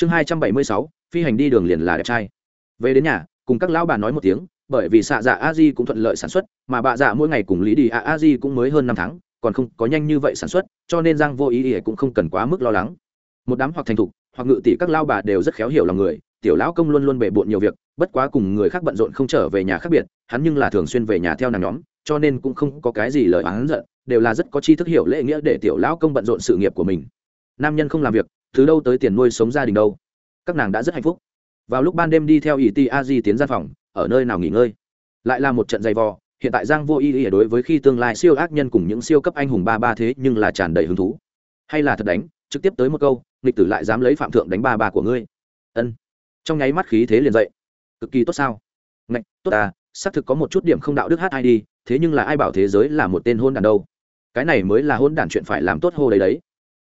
chương hai trăm bảy mươi sáu, phi hành đi đường liền là đẹp trai. Về đến nhà, cùng các lão bà nói một tiếng, bởi vì xạ dạ a di cũng thuận lợi sản xuất, mà bạ dạ mỗi ngày cùng lý đi a a di cũng mới hơn năm tháng, còn không có nhanh như vậy sản xuất, cho nên giang vô ý ỉa cũng không cần quá mức lo lắng. Một đám hoặc thành thục, hoặc ngự tỷ các lao bà đều rất khéo hiểu lòng người, tiểu lão công luôn luôn bề bộn nhiều việc, bất quá cùng người khác bận rộn không trở về nhà khác biệt, hắn nhưng là thường xuyên về nhà theo nàng nhóm, cho nên cũng không có cái gì lời oán giận, đều là rất có tri thức hiểu lễ nghĩa để tiểu lão công bận rộn sự nghiệp của mình. Nam nhân không làm việc từ đâu tới tiền nuôi sống gia đình đâu? Các nàng đã rất hạnh phúc. Vào lúc ban đêm đi theo ỷ ti a di tiến ra phòng, ở nơi nào nghỉ ngơi? Lại là một trận dày vò, hiện tại giang vô y y đối với khi tương lai siêu ác nhân cùng những siêu cấp anh hùng ba ba thế nhưng là tràn đầy hứng thú. Hay là thật đánh, trực tiếp tới một câu, nghịch tử lại dám lấy phạm thượng đánh ba ba của ngươi. Ân. Trong nháy mắt khí thế liền dậy. Cực kỳ tốt sao? Ngạch, tốt à xác thực có một chút điểm không đạo đức hát ai đi, thế nhưng là ai bảo thế giới là một tên hôn đàn đâu? Cái này mới là hôn đàn chuyện phải làm tốt hô đấy đấy.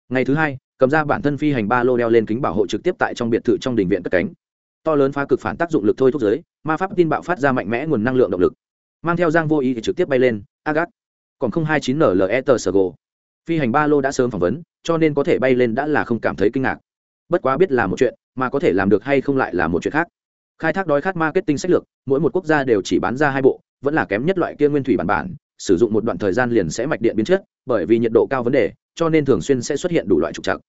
Ngày thứ hai cầm ra bản thân phi hành ba lô đeo lên kính bảo hộ trực tiếp tại trong biệt thự trong đình viện cất cánh. To lớn phá cực phản tác dụng lực thôi thúc giới, ma pháp tin bạo phát ra mạnh mẽ nguồn năng lượng động lực. Mang theo giang vô ý thì trực tiếp bay lên, agat. Còn không hai chín nle tờ sờ gồ phi hành ba lô đã sớm phỏng vấn, cho nên có thể bay lên đã là không cảm thấy kinh ngạc. Bất quá biết là một chuyện, mà có thể làm được hay không lại là một chuyện khác. Khai thác đói khát marketing sách lược, mỗi một quốc gia đều chỉ bán ra hai bộ, vẫn là kém nhất loại kia nguyên thủy bản bản, sử dụng một đoạn thời gian liền sẽ mạch điện biến chất, bởi vì nhiệt độ cao vấn đề cho nên thường xuyên sẽ xuất hiện đủ loại trục trặc.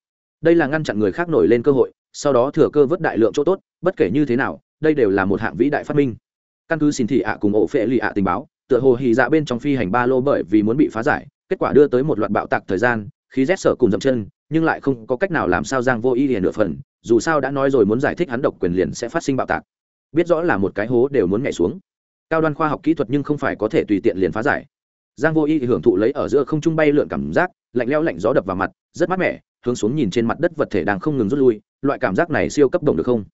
Đây là ngăn chặn người khác nổi lên cơ hội, sau đó thừa cơ vớt đại lượng chỗ tốt, bất kể như thế nào, đây đều là một hạng vĩ đại phát minh. Căn cứ xin thị ạ cùng ổ phệ lì ạ tình báo, tựa hồ hì dạ bên trong phi hành ba lô bởi vì muốn bị phá giải, kết quả đưa tới một loạt bạo tạc thời gian, khí rét sở cùng dậm chân, nhưng lại không có cách nào làm sao giang vô ý liền nửa phần, dù sao đã nói rồi muốn giải thích hắn độc quyền liền sẽ phát sinh bạo tạc. Biết rõ là một cái hố đều muốn nhảy xuống. Cao đoan khoa học kỹ thuật nhưng không phải có thể tùy tiện liền phá giải. Giang vô ý hưởng thụ lấy ở giữa không trung bay lượn cảm giác lạnh leo lạnh gió đập vào mặt, rất mát mẻ, hướng xuống nhìn trên mặt đất vật thể đang không ngừng rút lui, loại cảm giác này siêu cấp đồng được không?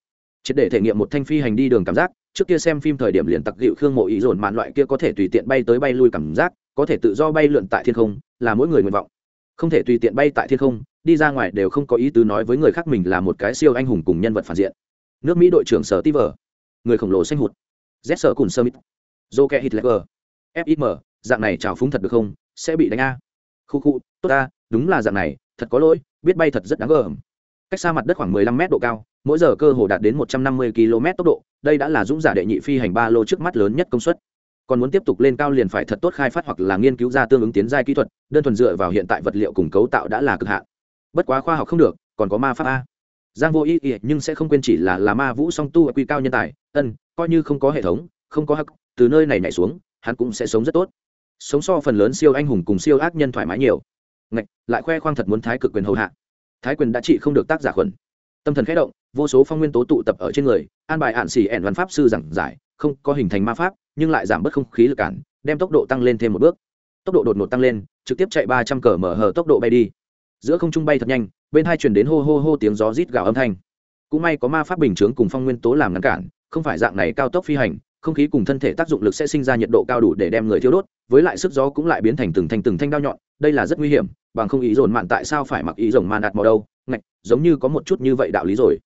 Triệt để thể nghiệm một thanh phi hành đi đường cảm giác, trước kia xem phim thời điểm liền tặc dịu khương mộ ý dồn mạn loại kia có thể tùy tiện bay tới bay lui cảm giác, có thể tự do bay lượn tại thiên không, là mỗi người nguyện vọng. Không thể tùy tiện bay tại thiên không, đi ra ngoài đều không có ý tứ nói với người khác mình là một cái siêu anh hùng cùng nhân vật phản diện. Nước mỹ đội trưởng sở tiver người khổng lồ xanh hụt. Z sở cùn sơ mít joke hitler fim dạng này trào phúng thật được không? Sẽ bị đánh a khu khu, tốt ta, đúng là dạng này, thật có lỗi, biết bay thật rất đáng gờm. Cách xa mặt đất khoảng 15 mét độ cao, mỗi giờ cơ hồ đạt đến 150 km tốc độ, đây đã là dũng giả đệ nhị phi hành ba lô trước mắt lớn nhất công suất. Còn muốn tiếp tục lên cao liền phải thật tốt khai phát hoặc là nghiên cứu ra tương ứng tiến giai kỹ thuật, đơn thuần dựa vào hiện tại vật liệu cùng cấu tạo đã là cực hạn. Bất quá khoa học không được, còn có ma pháp a. Giang vô ý ý nhưng sẽ không quên chỉ là là ma vũ song tu quy cao nhân tài, ân, coi như không có hệ thống, không có hắc, từ nơi này nhảy xuống, hắn cũng sẽ sống rất tốt sống so phần lớn siêu anh hùng cùng siêu ác nhân thoải mái nhiều. Ngạch, lại khoe khoang thật muốn thái cực quyền hầu hạ. Thái quyền đã trị không được tác giả khuẩn. Tâm thần khẽ động, vô số phong nguyên tố tụ tập ở trên người, an bài hạn xỉ ẻn văn pháp sư giảng giải, không có hình thành ma pháp, nhưng lại giảm bớt không khí lực cản, đem tốc độ tăng lên thêm một bước. Tốc độ đột ngột tăng lên, trực tiếp chạy ba trăm cờ mở hờ tốc độ bay đi. Giữa không trung bay thật nhanh, bên hai chuyển đến hô hô hô tiếng gió rít gào âm thanh. Cũng may có ma pháp bình chướng cùng phong nguyên tố làm ngăn cản, không phải dạng này cao tốc phi hành không khí cùng thân thể tác dụng lực sẽ sinh ra nhiệt độ cao đủ để đem người thiêu đốt, với lại sức gió cũng lại biến thành từng thanh từng thanh đao nhọn, đây là rất nguy hiểm, bằng không ý dồn mạn tại sao phải mặc ý dồn mạn đạt màu đâu, ngạch, giống như có một chút như vậy đạo lý rồi.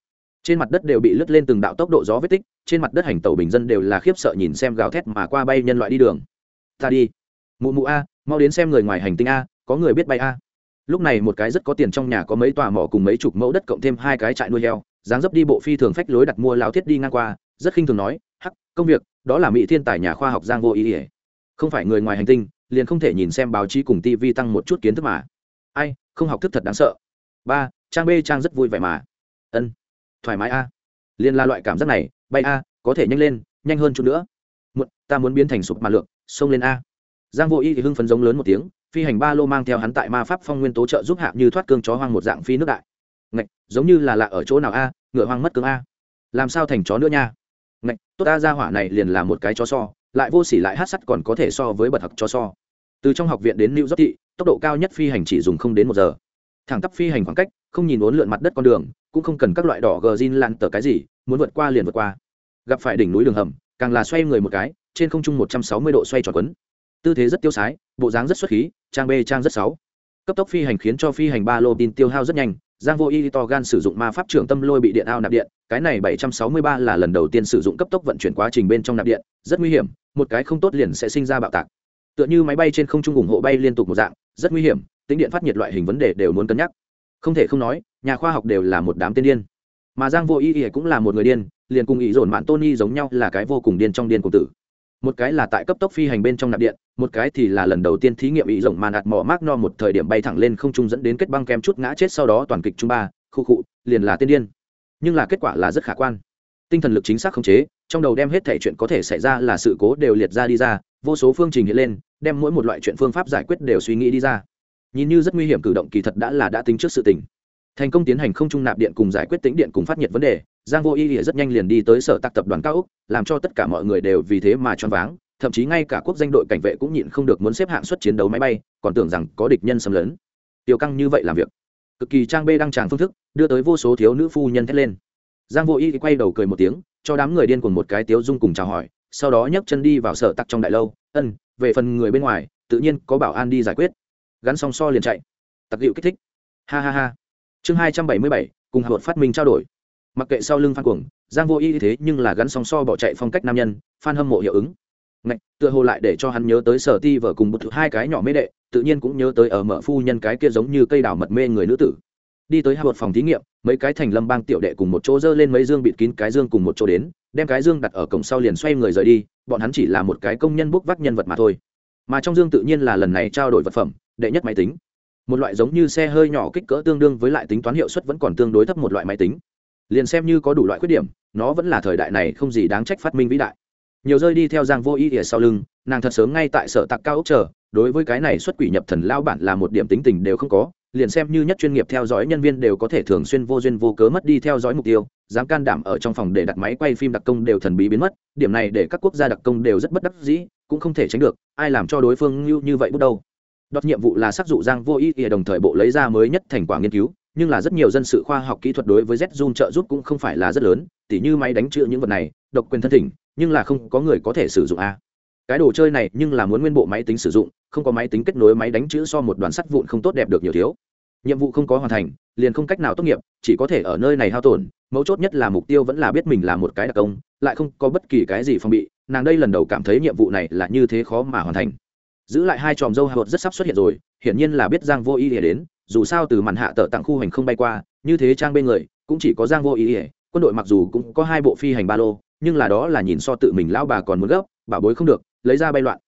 Trên mặt đất đều bị lướt lên từng đạo tốc độ gió vết tích, trên mặt đất hành tàu bình dân đều là khiếp sợ nhìn xem gào thét mà qua bay nhân loại đi đường. Ta đi. Mụ mụ a, mau đến xem người ngoài hành tinh a, có người biết bay a. Lúc này một cái rất có tiền trong nhà có mấy tòa mỏ cùng mấy chục mẫu đất cộng thêm hai cái trại nuôi heo, dáng dấp đi bộ phi thường phách lối đặt mua lao thiết đi ngang qua, rất khinh thường nói hắc, công việc, đó là mỹ thiên tài nhà khoa học giang vô ý ỉa không phải người ngoài hành tinh, liền không thể nhìn xem báo chí cùng tv tăng một chút kiến thức mà. Ai, không học thức thật đáng sợ. Ba, trang b, trang rất vui vẻ mà. Ân, thoải mái a. Liền là loại cảm giác này, bay a, có thể nhanh lên, nhanh hơn chút nữa. Một ta muốn biến thành sụp mà lượng xông lên a. Giang vô y thì hưng phấn giống lớn một tiếng, phi hành ba lô mang theo hắn tại ma pháp phong nguyên tố trợ giúp hạ như thoát cương chó hoang một dạng phi nước đại. Ngạch, giống như là lạ ở chỗ nào a, ngựa hoang mất cương a. Làm sao thành chó nữa nha? Tốt a ra hỏa này liền là một cái chó so, lại vô sỉ lại hát sắt còn có thể so với bật thật chó so. Từ trong học viện đến new york thị tốc độ cao nhất phi hành chỉ dùng không đến một giờ. Thẳng tắp phi hành khoảng cách, không nhìn uốn lượn mặt đất con đường, cũng không cần các loại đỏ gờ zin lan tờ cái gì, muốn vượt qua liền vượt qua. Gặp phải đỉnh núi đường hầm, càng là xoay người một cái, trên không trung một trăm sáu mươi độ xoay tròn quấn. Tư thế rất tiêu sái, bộ dáng rất xuất khí, trang b trang rất sáu. Cấp tốc phi hành khiến cho phi hành ba lô tin tiêu hao rất nhanh giang vô y to gan sử dụng ma pháp trưởng tâm lôi bị điện ao nạp điện, cái này bảy trăm sáu mươi ba là lần đầu tiên sử dụng cấp tốc vận chuyển quá trình bên trong nạp điện, rất nguy hiểm, một cái không tốt liền sẽ sinh ra bạo tạc. Tựa như máy bay trên không trung ủng hộ bay liên tục một dạng, rất nguy hiểm, tính điện phát nhiệt loại hình vấn đề đều muốn cân nhắc. Không thể không nói, nhà khoa học đều là một đám tiên điên. Mà giang vô ý cũng là một người điên, liền cùng ý dồn mạn tony giống nhau là cái vô cùng điên trong điên cùng tử một cái là tại cấp tốc phi hành bên trong nạp điện, một cái thì là lần đầu tiên thí nghiệm ý rộng màn ạt mỏ mác no một thời điểm bay thẳng lên không trung dẫn đến kết băng kem chút ngã chết sau đó toàn kịch trung ba, khu cụ liền là tiên điên. Nhưng là kết quả là rất khả quan. Tinh thần lực chính xác khống chế, trong đầu đem hết thể chuyện có thể xảy ra là sự cố đều liệt ra đi ra, vô số phương trình hiện lên, đem mỗi một loại chuyện phương pháp giải quyết đều suy nghĩ đi ra. Nhìn như rất nguy hiểm cử động kỳ thật đã là đã tính trước sự tình. Thành công tiến hành không trung nạp điện cùng giải quyết tính điện cùng phát nhiệt vấn đề giang vô y rất nhanh liền đi tới sở tạc tập đoàn cao úc, làm cho tất cả mọi người đều vì thế mà choáng váng, thậm chí ngay cả quốc danh đội cảnh vệ cũng nhịn không được muốn xếp hạng suất chiến đấu máy bay, còn tưởng rằng có địch nhân xâm lấn. Tiêu căng như vậy làm việc. Cực kỳ trang bê đăng tràng phương thức, đưa tới vô số thiếu nữ phu nhân thét lên. Giang vô y quay đầu cười một tiếng, cho đám người điên cuồng một cái tiếu dung cùng chào hỏi, sau đó nhấc chân đi vào sở tặc trong đại lâu, ân, về phần người bên ngoài, tự nhiên có bảo an đi giải quyết. Gắn song so liền chạy. Tặc hiệu kích thích. Ha ha ha. Chương hai trăm bảy mươi bảy, cùng hạ phát minh trao đổi mặc kệ sau lưng phan cuồng giang vô y thế nhưng là gắn song so bỏ chạy phong cách nam nhân phan hâm mộ hiệu ứng. Ngạch, tựa hồ lại để cho hắn nhớ tới sở ti vợ cùng một hai cái nhỏ mê đệ tự nhiên cũng nhớ tới ở mở phu nhân cái kia giống như cây đào mật mê người nữ tử. Đi tới hai một phòng thí nghiệm mấy cái thành lâm bang tiểu đệ cùng một chỗ dơ lên mấy dương bịt kín cái dương cùng một chỗ đến đem cái dương đặt ở cổng sau liền xoay người rời đi bọn hắn chỉ là một cái công nhân bốc vác nhân vật mà thôi. Mà trong dương tự nhiên là lần này trao đổi vật phẩm đệ nhất máy tính. Một loại giống như xe hơi nhỏ kích cỡ tương đương với lại tính toán hiệu suất vẫn còn tương đối thấp một loại máy tính liền xem như có đủ loại khuyết điểm nó vẫn là thời đại này không gì đáng trách phát minh vĩ đại. Nhiều rơi đi theo giang vô ý ỉa sau lưng nàng thật sớm ngay tại sở tạc cao ốc chờ đối với cái này xuất quỷ nhập thần lao bản là một điểm tính tình đều không có liền xem như nhất chuyên nghiệp theo dõi nhân viên đều có thể thường xuyên vô duyên vô cớ mất đi theo dõi mục tiêu dám can đảm ở trong phòng để đặt máy quay phim đặc công đều thần bí biến mất điểm này để các quốc gia đặc công đều rất bất đắc dĩ cũng không thể tránh được ai làm cho đối phương như, như vậy bước đâu đọt nhiệm vụ là xác dụ giang vô ý ỉa đồng thời bộ lấy ra mới nhất thành quả nghiên cứu nhưng là rất nhiều dân sự khoa học kỹ thuật đối với z trợ giúp cũng không phải là rất lớn, tỉ như máy đánh chữ những vật này, độc quyền thân thỉnh, nhưng là không có người có thể sử dụng a. Cái đồ chơi này nhưng là muốn nguyên bộ máy tính sử dụng, không có máy tính kết nối máy đánh chữ so một đoàn sắt vụn không tốt đẹp được nhiều thiếu. Nhiệm vụ không có hoàn thành, liền không cách nào tốt nghiệp, chỉ có thể ở nơi này hao tổn, mấu chốt nhất là mục tiêu vẫn là biết mình là một cái đặc công, lại không có bất kỳ cái gì phòng bị, nàng đây lần đầu cảm thấy nhiệm vụ này là như thế khó mà hoàn thành. Giữ lại hai tròm dâu hạ rất sắp xuất hiện rồi, hiển nhiên là biết giang vô ý ỉa đến dù sao từ màn hạ tờ tặng khu hành không bay qua, như thế trang bên người, cũng chỉ có giang vô ý ỉa quân đội mặc dù cũng có hai bộ phi hành ba lô, nhưng là đó là nhìn so tự mình lão bà còn muốn gấp, bảo bối không được, lấy ra bay loạn.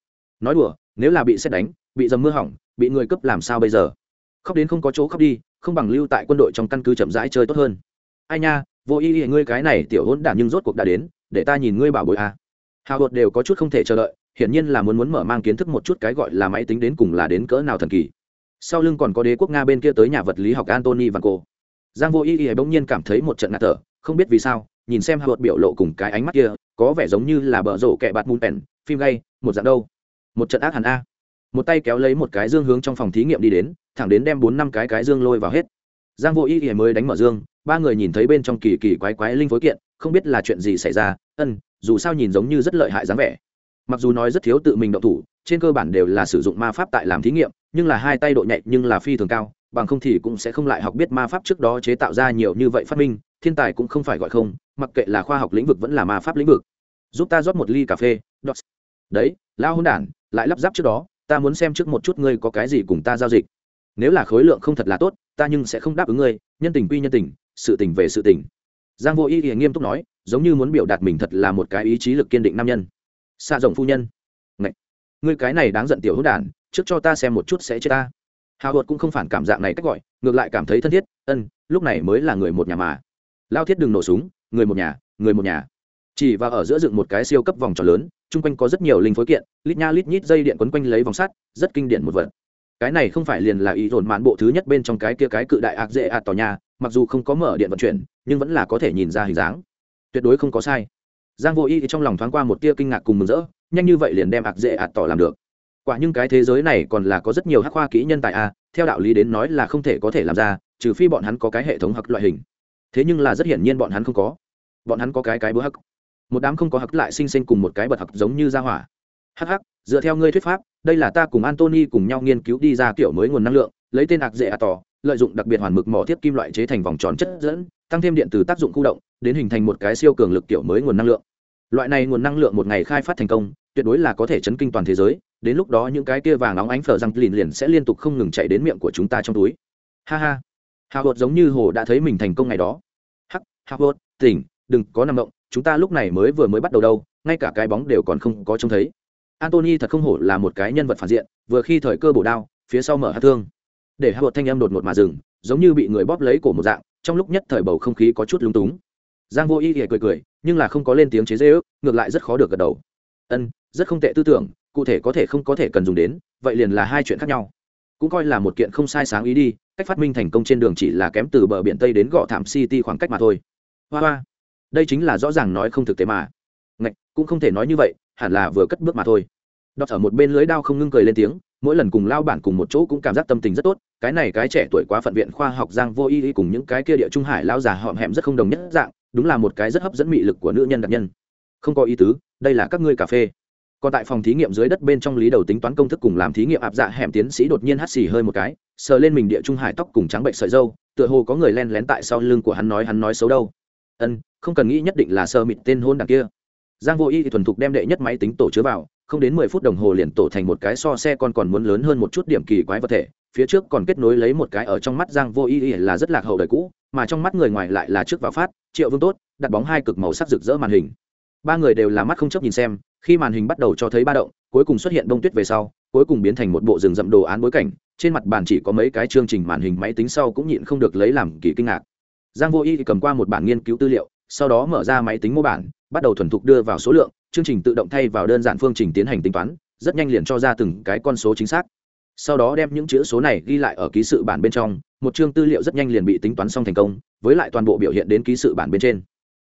Nói đùa, nếu là bị xét đánh, bị dầm mưa hỏng, bị người cướp làm sao bây giờ? Khóc đến không có chỗ khóc đi, không bằng lưu tại quân đội trong căn cứ chậm rãi chơi tốt hơn. Ai nha, vô ý ý, ngươi cái này tiểu hỗn đản nhưng rốt cuộc đã đến, để ta nhìn ngươi bảo bối à. hào hột đều có chút không thể chờ đợi, hiển nhiên là muốn muốn mở mang kiến thức một chút cái gọi là máy tính đến cùng là đến cỡ nào thần kỳ sau lưng còn có đế quốc nga bên kia tới nhà vật lý học antony và cô giang vô ý y bỗng nhiên cảm thấy một trận ngạt thở, không biết vì sao, nhìn xem hào hột biểu lộ cùng cái ánh mắt kia, có vẻ giống như là bờ rổ kẹ bạt mùn pèn phim gay, một dạng đâu. Một trận ác hẳn a. Một tay kéo lấy một cái dương hướng trong phòng thí nghiệm đi đến, thẳng đến đem bốn năm cái cái dương lôi vào hết. Giang vô ý y mới đánh mở dương, ba người nhìn thấy bên trong kỳ kỳ quái quái linh phối kiện, không biết là chuyện gì xảy ra, ân, dù sao nhìn giống như rất lợi hại dáng vẻ mặc dù nói rất thiếu tự mình động thủ, trên cơ bản đều là sử dụng ma pháp tại làm thí nghiệm, nhưng là hai tay độ nhạy nhưng là phi thường cao, bằng không thì cũng sẽ không lại học biết ma pháp trước đó chế tạo ra nhiều như vậy phát minh, thiên tài cũng không phải gọi không, mặc kệ là khoa học lĩnh vực vẫn là ma pháp lĩnh vực. Giúp ta rót một ly cà phê đọc. đấy lao hôn đản, lại lắp ráp trước đó, ta muốn xem trước một chút ngươi có cái gì cùng ta giao dịch. Nếu là khối lượng không thật là tốt, ta nhưng sẽ không đáp ứng ngươi, nhân tình quy nhân tình, sự tình về sự tình. Giang vô ý thì nghiêm túc nói, giống như muốn biểu đạt mình thật là một cái ý chí lực kiên định nam nhân xạ rồng phu nhân. Ngậy! người cái này đáng giận tiểu hữu đản, trước cho ta xem một chút sẽ chết ta. Hào hột cũng không phản cảm dạng này cách gọi, ngược lại cảm thấy thân thiết, ân, lúc này mới là người một nhà mà. Lao thiết đừng nổ súng, người một nhà, người một nhà. Chỉ và ở giữa dựng một cái siêu cấp vòng tròn lớn, chung quanh có rất nhiều linh phối kiện, lít nha lít nhít dây điện quấn quanh lấy vòng sắt, rất kinh điển một vật. Cái này không phải liền là ý dồn mạn bộ thứ nhất bên trong cái kia cái cự đại ạc dễ ạt tòa nhà, mặc dù không có mở điện vận chuyển, nhưng vẫn là có thể nhìn ra hình dáng. Tuyệt đối không có sai giang vô y trong lòng thoáng qua một tia kinh ngạc cùng mừng rỡ, nhanh như vậy liền đem ạc dễ ạt tỏ làm được. Quả nhưng cái thế giới này còn là có rất nhiều hắc khoa kỹ nhân tài a theo đạo lý đến nói là không thể có thể làm ra, trừ phi bọn hắn có cái hệ thống hắc loại hình. Thế nhưng là rất hiển nhiên bọn hắn không có. Bọn hắn có cái cái bữa hắc. Một đám không có hắc lại sinh sinh cùng một cái bật hắc giống như ra hỏa. Hắc hắc, dựa theo ngươi thuyết pháp, đây là ta cùng antony cùng nhau nghiên cứu đi ra kiểu mới nguồn năng lượng, lấy tên ạc dễ ạt tỏ, lợi dụng đặc biệt hoàn mực mỏ tiếp kim loại chế thành vòng tròn chất dẫn, tăng thêm điện từ tác dụng khu động đến hình thành một cái siêu cường lực kiểu mới nguồn năng lượng. Loại này nguồn năng lượng một ngày khai phát thành công, tuyệt đối là có thể chấn kinh toàn thế giới, đến lúc đó những cái kia vàng óng ánh phở răng lìn liền sẽ liên tục không ngừng chạy đến miệng của chúng ta trong túi. Ha ha. Hào hột giống như hồ đã thấy mình thành công ngày đó. Hắc howard tỉnh, đừng có nằm động, chúng ta lúc này mới vừa mới bắt đầu đâu, ngay cả cái bóng đều còn không có trông thấy. Antony thật không hổ là một cái nhân vật phản diện, vừa khi thời cơ bổ đao, phía sau mở hát thương. Để howard thanh âm đột ngột mà dừng, giống như bị người bóp lấy cổ một dạng, trong lúc nhất thời bầu không khí có chút lung túng giang vô ý thì cười cười, nhưng là không có lên tiếng chế dễ ước ngược lại rất khó được gật đầu. Ân, rất không tệ tư tưởng, cụ thể có thể không có thể cần dùng đến, vậy liền là hai chuyện khác nhau. Cũng coi là một kiện không sai sáng ý đi, cách phát minh thành công trên đường chỉ là kém từ bờ biển tây đến gò thảm city khoảng cách mà thôi. Hoa hoa, đây chính là rõ ràng nói không thực tế mà. Ngạch, cũng không thể nói như vậy, hẳn là vừa cất bước mà thôi. Đọt ở một bên lưới đao không ngưng cười lên tiếng, mỗi lần cùng lao bản cùng một chỗ cũng cảm giác tâm tình rất tốt, cái này cái trẻ tuổi quá phận viện khoa học giang vô y cùng những cái kia địa trung hải lao già họm hẹm rất không đồng nhất dạng đúng là một cái rất hấp dẫn mị lực của nữ nhân đặc nhân. Không có ý tứ, đây là các ngươi cà phê. Còn tại phòng thí nghiệm dưới đất bên trong lý đầu tính toán công thức cùng làm thí nghiệm áp dạ hẻm tiến sĩ đột nhiên hắt xì hơi một cái, sờ lên mình địa trung hải tóc cùng trắng bệnh sợi dâu tựa hồ có người len lén tại sau lưng của hắn nói hắn nói xấu đâu. Ân, không cần nghĩ nhất định là sơ mịt tên hôn đằng kia. Giang vô y thì thuần thục đem đệ nhất máy tính tổ chứa vào, không đến mười phút đồng hồ liền tổ thành một cái so xe con còn muốn lớn hơn một chút điểm kỳ quái vật thể phía trước còn kết nối lấy một cái ở trong mắt giang vô ý là rất lạc hậu đời cũ, mà trong mắt người ngoài lại là trước vào phát, triệu vương tốt, đặt bóng hai cực màu sắc rực rỡ màn hình. Ba người đều là mắt không chấp nhìn xem, khi màn hình bắt đầu cho thấy ba động, cuối cùng xuất hiện bông tuyết về sau, cuối cùng biến thành một bộ rừng rậm đồ án bối cảnh, trên mặt bàn chỉ có mấy cái chương trình màn hình máy tính sau cũng nhịn không được lấy làm kỳ kinh ngạc. Giang vô y cầm qua một bản nghiên cứu tư liệu, sau đó mở ra máy tính mô bản, bắt đầu thuần thục đưa vào số lượng, chương trình tự động thay vào đơn giản phương trình tiến hành tính toán, rất nhanh liền cho ra từng cái con số chính xác sau đó đem những chữ số này ghi lại ở ký sự bản bên trong, một chương tư liệu rất nhanh liền bị tính toán xong thành công, với lại toàn bộ biểu hiện đến ký sự bản bên trên.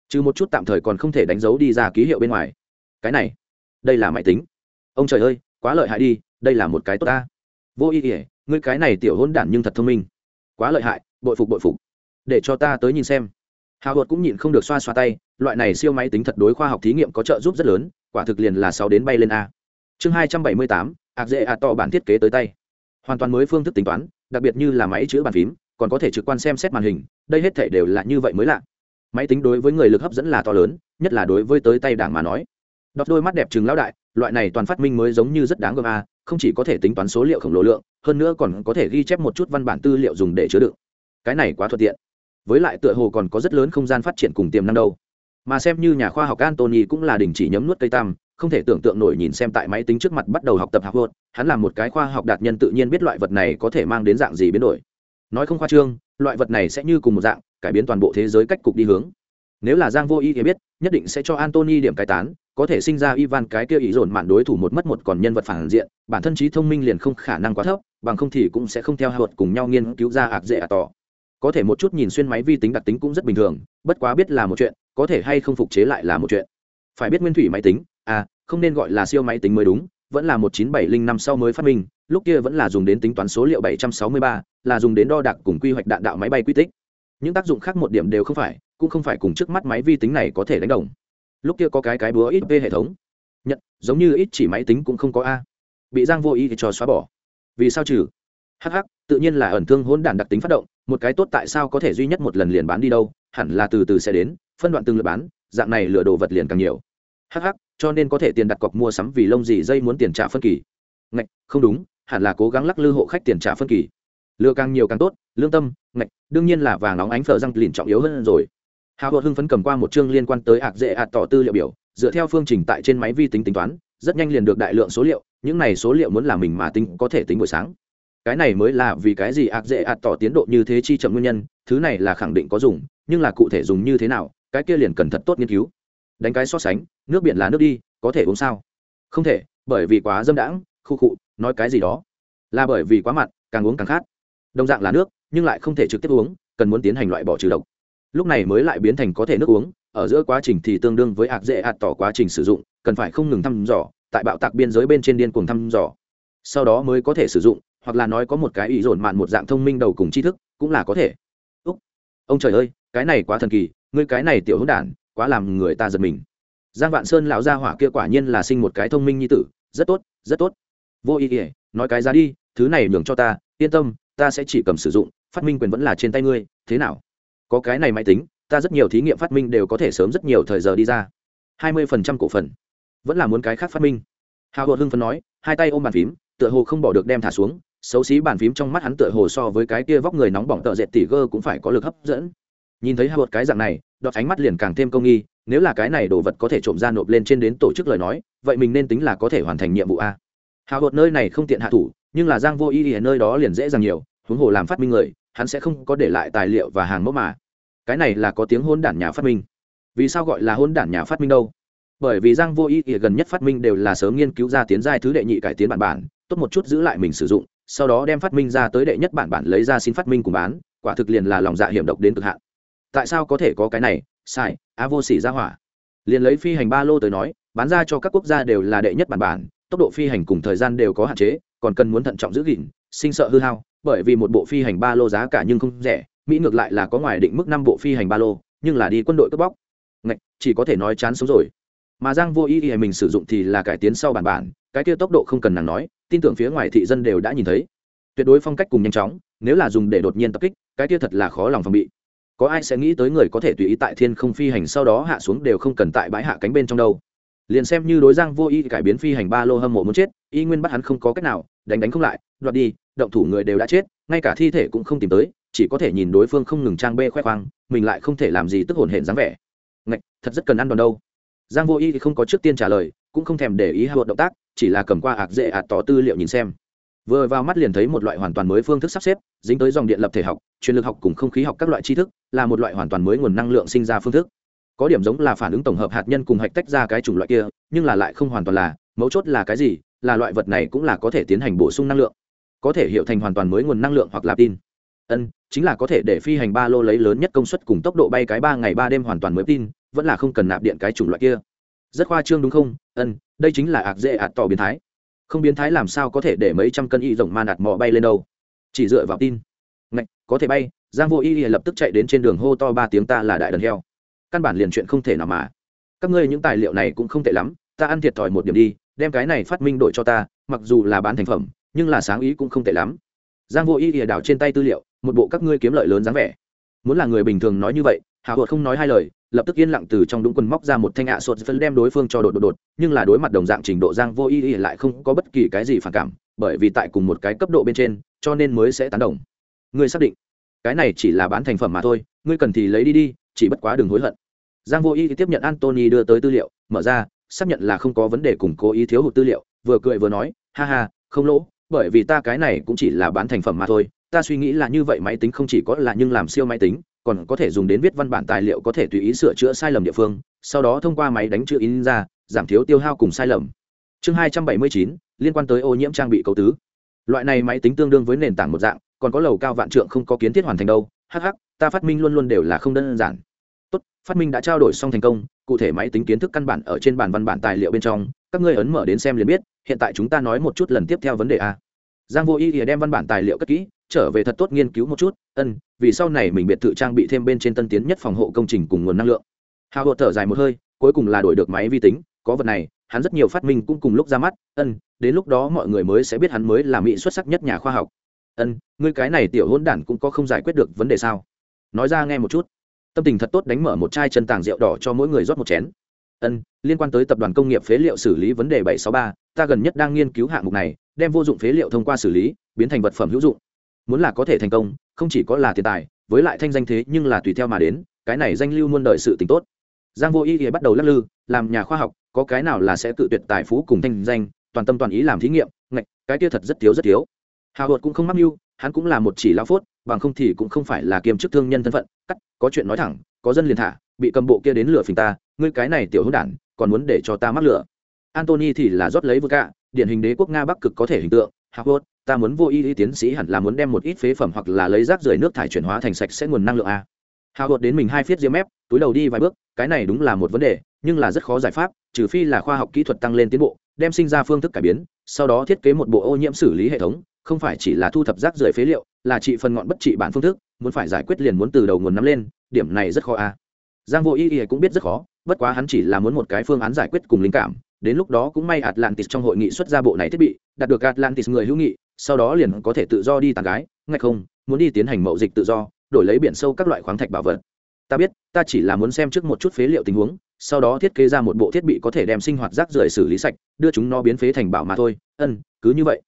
Trừ một chút tạm thời còn không thể đánh dấu đi ra ký hiệu bên ngoài. Cái này, đây là máy tính. Ông trời ơi, quá lợi hại đi, đây là một cái tốt ta. Vô ý ỉa ngươi cái này tiểu hôn đản nhưng thật thông minh. Quá lợi hại, bội phục bội phục. Để cho ta tới nhìn xem. Hào hột cũng nhịn không được xoa xoa tay, loại này siêu máy tính thật đối khoa học thí nghiệm có trợ giúp rất lớn, quả thực liền là sáu đến bay lên a. Chương hai trăm bảy mươi tám, ạc dễ ạ to bản thiết kế tới tay hoàn toàn mới phương thức tính toán, đặc biệt như là máy chữ bàn phím, còn có thể trực quan xem xét màn hình, đây hết thể đều là như vậy mới lạ. Máy tính đối với người lực hấp dẫn là to lớn, nhất là đối với tới tay đảng mà nói. Đọc đôi mắt đẹp chừng lão đại, loại này toàn phát minh mới giống như rất đáng gờm a không chỉ có thể tính toán số liệu khổng lồ lượng, hơn nữa còn có thể ghi chép một chút văn bản tư liệu dùng để chứa đựng. Cái này quá thuận tiện. Với lại tựa hồ còn có rất lớn không gian phát triển cùng tiềm năng đâu. Mà xem như nhà khoa học antony cũng là đình chỉ nhấm nuốt cây tam không thể tưởng tượng nổi nhìn xem tại máy tính trước mặt bắt đầu học tập học vượt, hắn là một cái khoa học đạt nhân tự nhiên biết loại vật này có thể mang đến dạng gì biến đổi. Nói không khoa trương, loại vật này sẽ như cùng một dạng, cải biến toàn bộ thế giới cách cục đi hướng. Nếu là giang vô ý thì biết, nhất định sẽ cho antony điểm cái tán, có thể sinh ra ivan cái kia ý dồn mạn đối thủ một mất một còn nhân vật phản diện, bản thân trí thông minh liền không khả năng quá thấp, bằng không thì cũng sẽ không theo hợp cùng nhau nghiên cứu ra ạc dễ à tỏ. Có thể một chút nhìn xuyên máy vi tính đặc tính cũng rất bình thường, bất quá biết là một chuyện, có thể hay không phục chế lại là một chuyện. Phải biết nguyên thủy máy tính à không nên gọi là siêu máy tính mới đúng, vẫn là một chín bảy linh năm sau mới phát minh, lúc kia vẫn là dùng đến tính toán số liệu bảy trăm sáu mươi ba, là dùng đến đo đạc cùng quy hoạch đạn đạo máy bay quy tích. Những tác dụng khác một điểm đều không phải, cũng không phải cùng trước mắt máy vi tính này có thể đánh đồng. Lúc kia có cái cái búa ít về hệ thống. Nhận, giống như ít chỉ máy tính cũng không có a. Bị giang vô ý thì cho xóa bỏ. Vì sao trừ? Hh tự nhiên là ẩn thương hỗn đản đặc tính phát động, một cái tốt tại sao có thể duy nhất một lần liền bán đi đâu, hẳn là từ từ sẽ đến, phân đoạn từng lượt bán, dạng này lựa đồ vật liền càng nhiều. Hh cho nên có thể tiền đặt cọc mua sắm vì lông gì dây muốn tiền trả phân kỳ. Ngạch, không đúng, hẳn là cố gắng lắc lư hộ khách tiền trả phân kỳ. Lừa càng nhiều càng tốt, lương tâm, ngạch, đương nhiên là vàng nóng ánh phở răng lìn trọng yếu hơn rồi. Hào hột hưng phấn cầm qua một chương liên quan tới hạc dễ hạt tỏ tư liệu biểu, dựa theo phương trình tại trên máy vi tính tính toán, rất nhanh liền được đại lượng số liệu, những này số liệu muốn làm mình mà tính có thể tính buổi sáng. Cái này mới là vì cái gì ạc dễ ạt tỏ tiến độ như thế chi chậm nguyên nhân, thứ này là khẳng định có dùng, nhưng là cụ thể dùng như thế nào, cái kia liền cần thật tốt nghiên cứu. Đánh cái so sánh nước biển là nước đi, có thể uống sao? Không thể, bởi vì quá dâm đãng, khu khụ, nói cái gì đó. Là bởi vì quá mặn, càng uống càng khát. Đồng dạng là nước, nhưng lại không thể trực tiếp uống, cần muốn tiến hành loại bỏ trừ độc. Lúc này mới lại biến thành có thể nước uống, ở giữa quá trình thì tương đương với hạt dễ hạt tỏ quá trình sử dụng, cần phải không ngừng thăm dò, tại bạo tạc biên giới bên trên điên cuồng thăm dò. Sau đó mới có thể sử dụng, hoặc là nói có một cái ý dồn mạn một dạng thông minh đầu cùng tri thức, cũng là có thể. Úc, ông trời ơi, cái này quá thần kỳ, ngươi cái này tiểu hữu đản, quá làm người ta giật mình giang vạn sơn lão gia hỏa kia quả nhiên là sinh một cái thông minh như tử, rất tốt rất tốt. Vô ý ỉa nói cái ra đi, thứ này nhường cho ta, yên tâm, ta sẽ chỉ cầm sử dụng, phát minh quyền vẫn là trên tay ngươi, thế nào? Có cái này máy tính, ta rất nhiều thí nghiệm phát minh đều có thể sớm rất nhiều thời giờ đi ra. Hai mươi phần trăm cổ phần. Vẫn là muốn cái khác phát minh. Hào hột hưng phấn nói, hai tay ôm bàn phím, tựa hồ không bỏ được đem thả xuống, xấu xí bàn phím trong mắt hắn tựa hồ so với cái kia vóc người nóng bỏng tợ dệt tỉ gơ cũng phải có lực hấp dẫn nhìn thấy hai một cái dạng này, đọt ánh mắt liền càng thêm công nghi, nếu là cái này đồ vật có thể trộm ra nộp lên trên đến tổ chức lời nói, vậy mình nên tính là có thể hoàn thành nhiệm vụ a. Hào hột nơi này không tiện hạ thủ, nhưng là giang vô y ở nơi đó liền dễ dàng nhiều, huống hồ làm phát minh người, hắn sẽ không có để lại tài liệu và hàng mẫu mà. Cái này là có tiếng hôn đản nhà phát minh. Vì sao gọi là hôn đản nhà phát minh đâu? Bởi vì giang vô y ỉa gần nhất phát minh đều là sớm nghiên cứu ra tiến giai thứ đệ nhị cải tiến bản bản, tốt một chút giữ lại mình sử dụng, sau đó đem phát minh ra tới đệ nhất bản bản lấy ra xin phát minh cùng bán, quả thực liền là lòng dạ hiểm độc đến cực hạn tại sao có thể có cái này? Sai á vô xỉ ra hỏa. Liền lấy phi hành ba lô tới nói bán ra cho các quốc gia đều là đệ nhất bản bản tốc độ phi hành cùng thời gian đều có hạn chế còn cần muốn thận trọng giữ gìn sinh sợ hư hao bởi vì một bộ phi hành ba lô giá cả nhưng không rẻ mỹ ngược lại là có ngoài định mức năm bộ phi hành ba lô nhưng là đi quân đội cướp bóc. Ngạch, chỉ có thể nói chán sống rồi. Mà giang vô ý ý mình sử dụng thì là cải tiến sau bản bản cái kia tốc độ không cần nàng nói tin tưởng phía ngoài thị dân đều đã nhìn thấy. Tuyệt đối phong cách cùng nhanh chóng nếu là dùng để đột nhiên tập kích cái kia thật là khó lòng phòng bị có ai sẽ nghĩ tới người có thể tùy ý tại thiên không phi hành sau đó hạ xuống đều không cần tại bãi hạ cánh bên trong đâu. Liền xem như đối giang vô ý cải biến phi hành ba lô hâm mộ muốn chết y nguyên bắt hắn không có cách nào đánh đánh không lại đoạt đi động thủ người đều đã chết ngay cả thi thể cũng không tìm tới chỉ có thể nhìn đối phương không ngừng trang bê khoe khoang mình lại không thể làm gì tức hồn hển dáng vẻ. Ngạch, thật rất cần ăn đòn đâu. Giang vô y thì không có trước tiên trả lời cũng không thèm để ý hai động tác chỉ là cầm qua ạc dễ ạt tỏ tư liệu nhìn xem vừa vào mắt liền thấy một loại hoàn toàn mới phương thức sắp xếp, dính tới dòng điện lập thể học, truyền lực học cùng không khí học các loại tri thức, là một loại hoàn toàn mới nguồn năng lượng sinh ra phương thức. Có điểm giống là phản ứng tổng hợp hạt nhân cùng hạch tách ra cái chủng loại kia, nhưng là lại không hoàn toàn là, mấu chốt là cái gì, là loại vật này cũng là có thể tiến hành bổ sung năng lượng. Có thể hiệu thành hoàn toàn mới nguồn năng lượng hoặc là tin. Ân, chính là có thể để phi hành ba lô lấy lớn nhất công suất cùng tốc độ bay cái ba ngày ba đêm hoàn toàn mới tin, vẫn là không cần nạp điện cái chủng loại kia. Rất khoa trương đúng không? Ân, đây chính là ạc dễ ạt tỏ biến thái không biến thái làm sao có thể để mấy trăm cân y rồng ma nạt mò bay lên đâu? Chỉ dựa vào tin. Ngạch, có thể bay, giang vô y lập tức chạy đến trên đường hô to ba tiếng ta là đại đần heo. Căn bản liền chuyện không thể nào mà. Các ngươi những tài liệu này cũng không tệ lắm, ta ăn thiệt thòi một điểm đi, đem cái này phát minh đổi cho ta, mặc dù là bán thành phẩm, nhưng là sáng ý cũng không tệ lắm. Giang vô y ỉa đào trên tay tư liệu, một bộ các ngươi kiếm lợi lớn dáng vẻ. Muốn là người bình thường nói như vậy hào hột không nói hai lời, lập tức yên lặng từ trong đúng quần móc ra một thanh ạ sột phân đem đối phương cho đột đột đột, nhưng là đối mặt đồng dạng trình độ giang vô y ỉa lại không có bất kỳ cái gì phản cảm, bởi vì tại cùng một cái cấp độ bên trên, cho nên mới sẽ tán đồng. Ngươi xác định, cái này chỉ là bán thành phẩm mà thôi, ngươi cần thì lấy đi đi, chỉ bất quá đừng hối hận. Giang vô y tiếp nhận antony đưa tới tư liệu, mở ra, xác nhận là không có vấn đề củng cố ý thiếu hụt tư liệu, vừa cười vừa nói, ha ha, không lỗ, bởi vì ta cái này cũng chỉ là bán thành phẩm mà thôi, ta suy nghĩ là như vậy máy tính không chỉ có là nhưng làm siêu máy tính còn có thể dùng đến viết văn bản tài liệu có thể tùy ý sửa chữa sai lầm địa phương, sau đó thông qua máy đánh chữ in ra, giảm thiếu tiêu hao cùng sai lầm. Chương hai trăm bảy mươi chín, liên quan tới ô nhiễm trang bị cấu tứ. Loại này máy tính tương đương với nền tảng một dạng, còn có lầu cao vạn trượng không có kiến thiết hoàn thành đâu. Hh ta phát minh luôn luôn đều là không đơn giản. Tốt, phát minh đã trao đổi xong thành công, cụ thể máy tính kiến thức căn bản ở trên bản văn bản tài liệu bên trong, các ngươi ấn mở đến xem liền biết, hiện tại chúng ta nói một chút lần tiếp theo vấn đề a. Giang vô y thì đem văn bản tài liệu cất kỹ trở về thật tốt nghiên cứu một chút, ân, vì sau này mình biệt thự trang bị thêm bên trên tân tiến nhất phòng hộ công trình cùng nguồn năng lượng. Hào hộ thở dài một hơi, cuối cùng là đổi được máy vi tính, có vật này, hắn rất nhiều phát minh cũng cùng lúc ra mắt, ân, đến lúc đó mọi người mới sẽ biết hắn mới là mỹ xuất sắc nhất nhà khoa học. Ân, ngươi cái này tiểu hôn đản cũng có không giải quyết được vấn đề sao? Nói ra nghe một chút. Tâm tình thật tốt đánh mở một chai chân tàng rượu đỏ cho mỗi người rót một chén. Ân, liên quan tới tập đoàn công nghiệp phế liệu xử lý vấn đề bảy sáu ba, ta gần nhất đang nghiên cứu hạng mục này, đem vô dụng phế liệu thông qua xử lý, biến thành vật phẩm hữu dụng muốn là có thể thành công, không chỉ có là tiền tài, với lại thanh danh thế nhưng là tùy theo mà đến, cái này danh lưu muôn đời sự tình tốt. Giang vô y thì bắt đầu lắc lư, làm nhà khoa học, có cái nào là sẽ tự tuyệt tài phú cùng thanh danh, toàn tâm toàn ý làm thí nghiệm, ngạch, cái kia thật rất thiếu rất thiếu. Hào hột cũng không mắc mưu, hắn cũng là một chỉ lao phốt, bằng không thì cũng không phải là kiêm chức thương nhân thân phận. Cắt, có chuyện nói thẳng, có dân liền thả, bị cầm bộ kia đến lửa phình ta, ngươi cái này tiểu hữu đản, còn muốn để cho ta mắc lửa. Antony thì là rót lấy vừa cả điển hình đế quốc nga bắc cực có thể hình tượng Hào howard ta muốn vô y y tiến sĩ hẳn là muốn đem một ít phế phẩm hoặc là lấy rác rưởi nước thải chuyển hóa thành sạch sẽ nguồn năng lượng a. Howard đến mình hai phiết diêm ép, túi đầu đi vài bước, cái này đúng là một vấn đề, nhưng là rất khó giải pháp, trừ phi là khoa học kỹ thuật tăng lên tiến bộ, đem sinh ra phương thức cải biến, sau đó thiết kế một bộ ô nhiễm xử lý hệ thống, không phải chỉ là thu thập rác rưởi phế liệu, là trị phần ngọn bất trị bản phương thức, muốn phải giải quyết liền muốn từ đầu nguồn nắm lên, điểm này rất khó a. Giang vô y y cũng biết rất khó, bất quá hắn chỉ là muốn một cái phương án giải quyết cùng linh cảm, đến lúc đó cũng may atlantis trong hội nghị xuất ra bộ này thiết bị, đạt được atlantis người hữu nghị sau đó liền có thể tự do đi tàn gái ngay không muốn đi tiến hành mậu dịch tự do đổi lấy biển sâu các loại khoáng thạch bảo vật. Ta biết ta chỉ là muốn xem trước một chút phế liệu tình huống sau đó thiết kế ra một bộ thiết bị có thể đem sinh hoạt rác rưởi xử lý sạch đưa chúng nó biến phế thành bảo mà thôi. Ân cứ như vậy.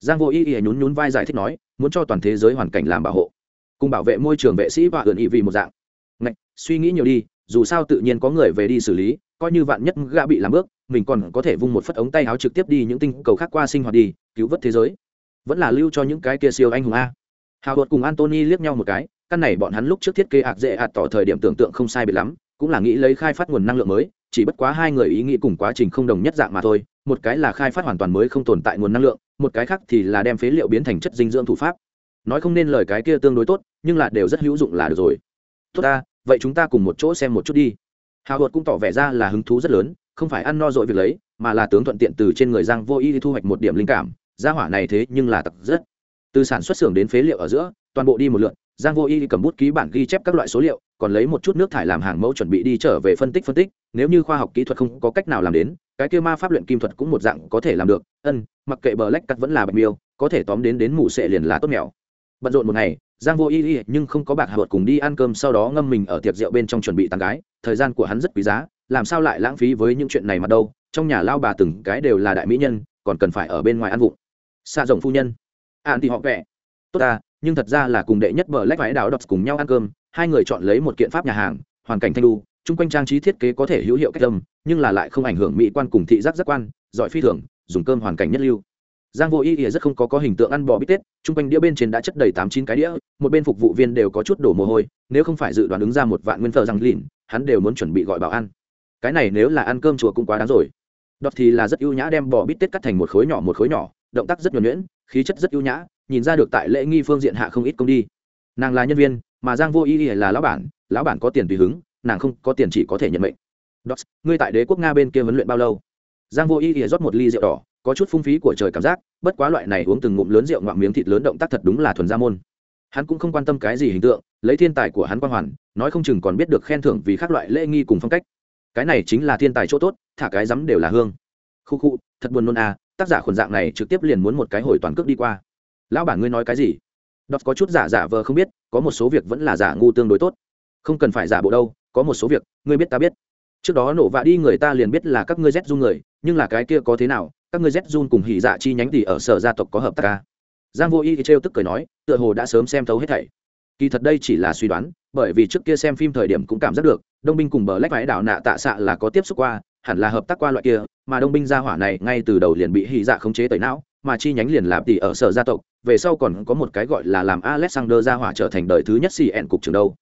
Giang vô ý ý nhún nhún vai giải thích nói muốn cho toàn thế giới hoàn cảnh làm bảo hộ cùng bảo vệ môi trường vệ sĩ và ẩn ý vì một dạng. Ngạch, suy nghĩ nhiều đi dù sao tự nhiên có người về đi xử lý coi như vạn nhất gã bị làm bước mình còn có thể vung một phất ống tay áo trực tiếp đi những tinh cầu khác qua sinh hoạt đi cứu vớt thế giới vẫn là lưu cho những cái kia siêu anh hùng a. Hào hột cùng antony liếc nhau một cái, căn này bọn hắn lúc trước thiết kế ạc dễ ạt tỏ thời điểm tưởng tượng không sai biệt lắm, cũng là nghĩ lấy khai phát nguồn năng lượng mới, chỉ bất quá hai người ý nghĩ cùng quá trình không đồng nhất dạng mà thôi, một cái là khai phát hoàn toàn mới không tồn tại nguồn năng lượng, một cái khác thì là đem phế liệu biến thành chất dinh dưỡng thủ pháp. Nói không nên lời cái kia tương đối tốt, nhưng là đều rất hữu dụng là được rồi. Tốt ta, vậy chúng ta cùng một chỗ xem một chút đi. Hào hột cũng tỏ vẻ ra là hứng thú rất lớn, không phải ăn no dội việc lấy, mà là tướng thuận tiện từ trên người giang vô y thu hoạch một điểm linh cảm gia hỏa này thế nhưng là tặc rất. Từ sản xuất xưởng đến phế liệu ở giữa, toàn bộ đi một lượt giang vô y cầm bút ký bản ghi chép các loại số liệu, còn lấy một chút nước thải làm hàng mẫu chuẩn bị đi trở về phân tích phân tích, nếu như khoa học kỹ thuật không có cách nào làm đến, cái kia ma pháp luyện kim thuật cũng một dạng có thể làm được. Ân, mặc kệ bờ lách cắt vẫn là bạch miêu, có thể tóm đến đến mù sệ liền là tốt mèo. Bận rộn một ngày, giang vô y y nhưng không có bạc hạ cùng đi ăn cơm sau đó ngâm mình ở tiệc rượu bên trong chuẩn bị tàn gái, thời gian của hắn rất quý giá, làm sao lại lãng phí với những chuyện này mà đâu, trong nhà lao bà từng cái đều là đại mỹ nhân, còn cần phải ở bên ngoài ăn vụng xa rộng phu nhân. Ạn thì họ vẽ. Tốt ta, nhưng thật ra là cùng đệ nhất bờ lách vải đào đọc cùng nhau ăn cơm. Hai người chọn lấy một kiện pháp nhà hàng, hoàn cảnh thanh lu chung quanh trang trí thiết kế có thể hữu hiệu cách tâm nhưng là lại không ảnh hưởng mỹ quan cùng thị giác giác quan, giỏi phi thường, dùng cơm hoàn cảnh nhất lưu. Giang vô ý ỉa rất không có có hình tượng ăn bò bít tết, chung quanh đĩa bên trên đã chất đầy tám chín cái đĩa, một bên phục vụ viên đều có chút đổ mồ hôi, nếu không phải dự đoán ứng ra một vạn nguyên thờ răng lìn hắn đều muốn chuẩn bị gọi bảo ăn. Cái này nếu là ăn cơm chùa cũng quá đáng rồi. Đọt thì là rất ưu nhã đem bò bít tết cắt thành một khối nhỏ một khối nhỏ động tác rất nhuẩn nhuyễn, khí chất rất ưu nhã, nhìn ra được tại lễ nghi phương diện hạ không ít công đi. Nàng là nhân viên, mà giang vô ý là lão bản lão bản có tiền tùy hứng, nàng không có tiền chỉ có thể nhận mệnh. Đọt, ngươi tại đế quốc nga bên kia huấn luyện bao lâu? Giang vô ý ỉa rót một ly rượu đỏ, có chút phung phí của trời cảm giác, bất quá loại này uống từng ngụm lớn rượu ngoạm miếng thịt lớn động tác thật đúng là thuần gia môn. Hắn cũng không quan tâm cái gì hình tượng, lấy thiên tài của hắn quan hoàn, nói không chừng còn biết được khen thưởng vì các loại lễ nghi cùng phong cách. Cái này chính là thiên tài chỗ tốt, thả cái rắm đều là hương. Khuku thật buồn nôn à tác giả khuẩn dạng này trực tiếp liền muốn một cái hồi toàn cước đi qua. Lão bản ngươi nói cái gì? Đọc có chút giả giả vờ không biết, có một số việc vẫn là giả ngu tương đối tốt. Không cần phải giả bộ đâu, có một số việc, ngươi biết ta biết. Trước đó nổ vạ đi người ta liền biết là các ngươi z du người, nhưng là cái kia có thế nào, các ngươi z run cùng hỉ dạ chi nhánh thì ở sở gia tộc có hợp tác ca giang vô y trêu tức cười nói, tựa hồ đã sớm xem thấu hết thảy. Kỳ thật đây chỉ là suy đoán, bởi vì trước kia xem phim thời điểm cũng cảm giác được, đông binh cùng bờ lách vải đảo nạ tạ xạ là có tiếp xúc qua hẳn là hợp tác qua loại kia, mà đông binh gia hỏa này ngay từ đầu liền bị hy dạ khống chế tẩy não, mà chi nhánh liền làm tỷ ở sở gia tộc, về sau còn có một cái gọi là làm alexander gia hỏa trở thành đời thứ nhất cn cục trường đâu.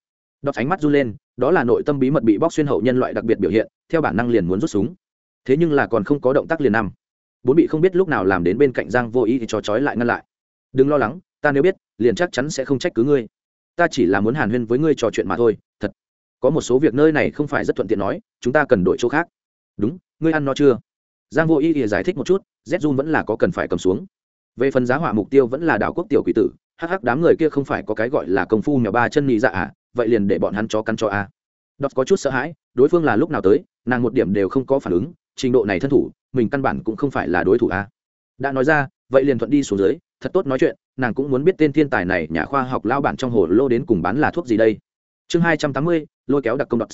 Đọc ánh mắt run lên, đó là nội tâm bí mật bị bóc xuyên hậu nhân loại đặc biệt biểu hiện, theo bản năng liền muốn rút súng. Thế nhưng là còn không có động tác liền năm bốn bị không biết lúc nào làm đến bên cạnh giang vô ý thì cho trói lại ngăn lại. Đừng lo lắng, ta nếu biết, liền chắc chắn sẽ không trách cứ ngươi. Ta chỉ là muốn hàn huyên với ngươi trò chuyện mà thôi, thật. Có một số việc nơi này không phải rất thuận tiện nói, chúng ta cần đổi chỗ khác đúng, ngươi ăn no chưa? Giang vô ý thì giải thích một chút, z zun vẫn là có cần phải cầm xuống. Về phần giá hỏa mục tiêu vẫn là đảo quốc tiểu quỷ tử, hắc hắc, đám người kia không phải có cái gọi là công phu mèo ba chân nhị dạ à vậy liền để bọn hắn cho căn cho a. Đọt có chút sợ hãi, đối phương là lúc nào tới, nàng một điểm đều không có phản ứng, trình độ này thân thủ, mình căn bản cũng không phải là đối thủ a. Đã nói ra, vậy liền thuận đi xuống dưới, thật tốt nói chuyện, nàng cũng muốn biết tên thiên tài này nhà khoa học lao bản trong hồ lô đến cùng bán là thuốc gì đây. Chương hai trăm tám mươi, lôi kéo đặc công đọc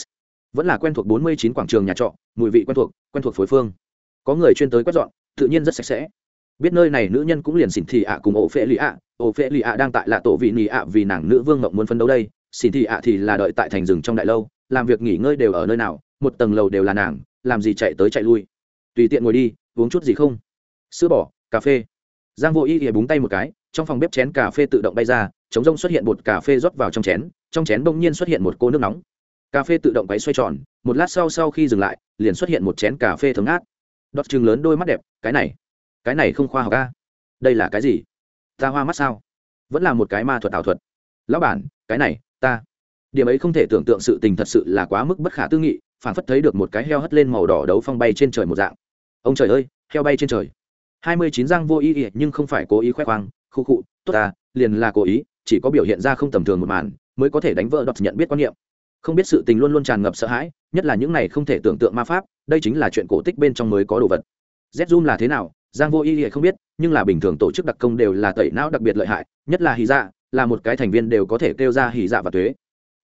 vẫn là quen thuộc bốn mươi chín quảng trường nhà trọ, mùi vị quen thuộc quen thuộc phối phương. Có người chuyên tới quét dọn, tự nhiên rất sạch sẽ. Biết nơi này nữ nhân cũng liền xỉn thị ạ cùng ổ phệ lì ạ. Ổ phệ lì ạ đang tại lạ tổ vị nì ạ vì nàng nữ vương ngọc muốn phấn đấu đây. Xỉn thị ạ thì là đợi tại thành rừng trong đại lâu, làm việc nghỉ ngơi đều ở nơi nào, một tầng lầu đều là nàng, làm gì chạy tới chạy lui. Tùy tiện ngồi đi, uống chút gì không? Sữa bỏ cà phê. Giang vô y ỉa búng tay một cái, trong phòng bếp chén cà phê tự động bay ra chống rông xuất hiện bột cà phê rót vào trong chén trong chén bỗng nhiên xuất hiện một cô nước nóng cà phê tự động quấy xoay tròn, một lát sau sau khi dừng lại, liền xuất hiện một chén cà phê thấm át đọt chừng lớn đôi mắt đẹp, cái này cái này không khoa học ca đây là cái gì? Ta hoa mắt sao? Vẫn là một cái ma thuật ảo thuật. Lão bản, cái này, ta. Điểm ấy không thể tưởng tượng sự tình thật sự là quá mức bất khả tư nghị phản phất thấy được một cái heo hất lên màu đỏ đấu phong bay trên trời một dạng. Ông trời ơi, heo bay trên trời. Hai mươi chín giang vô ý ý nhưng không phải cố ý khoe khoang. Khu khụ tốt ta, liền là cố ý, chỉ có biểu hiện ra không tầm thường một màn, mới có thể đánh vỡ đọt nhận biết quan niệm không biết sự tình luôn luôn tràn ngập sợ hãi, nhất là những này không thể tưởng tượng ma pháp, đây chính là chuyện cổ tích bên trong mới có đồ vật. Z zoom là thế nào, giang vô ý ý không biết, nhưng là bình thường tổ chức đặc công đều là tẩy não đặc biệt lợi hại, nhất là hì dạ là một cái thành viên đều có thể kêu ra hì dạ và thuế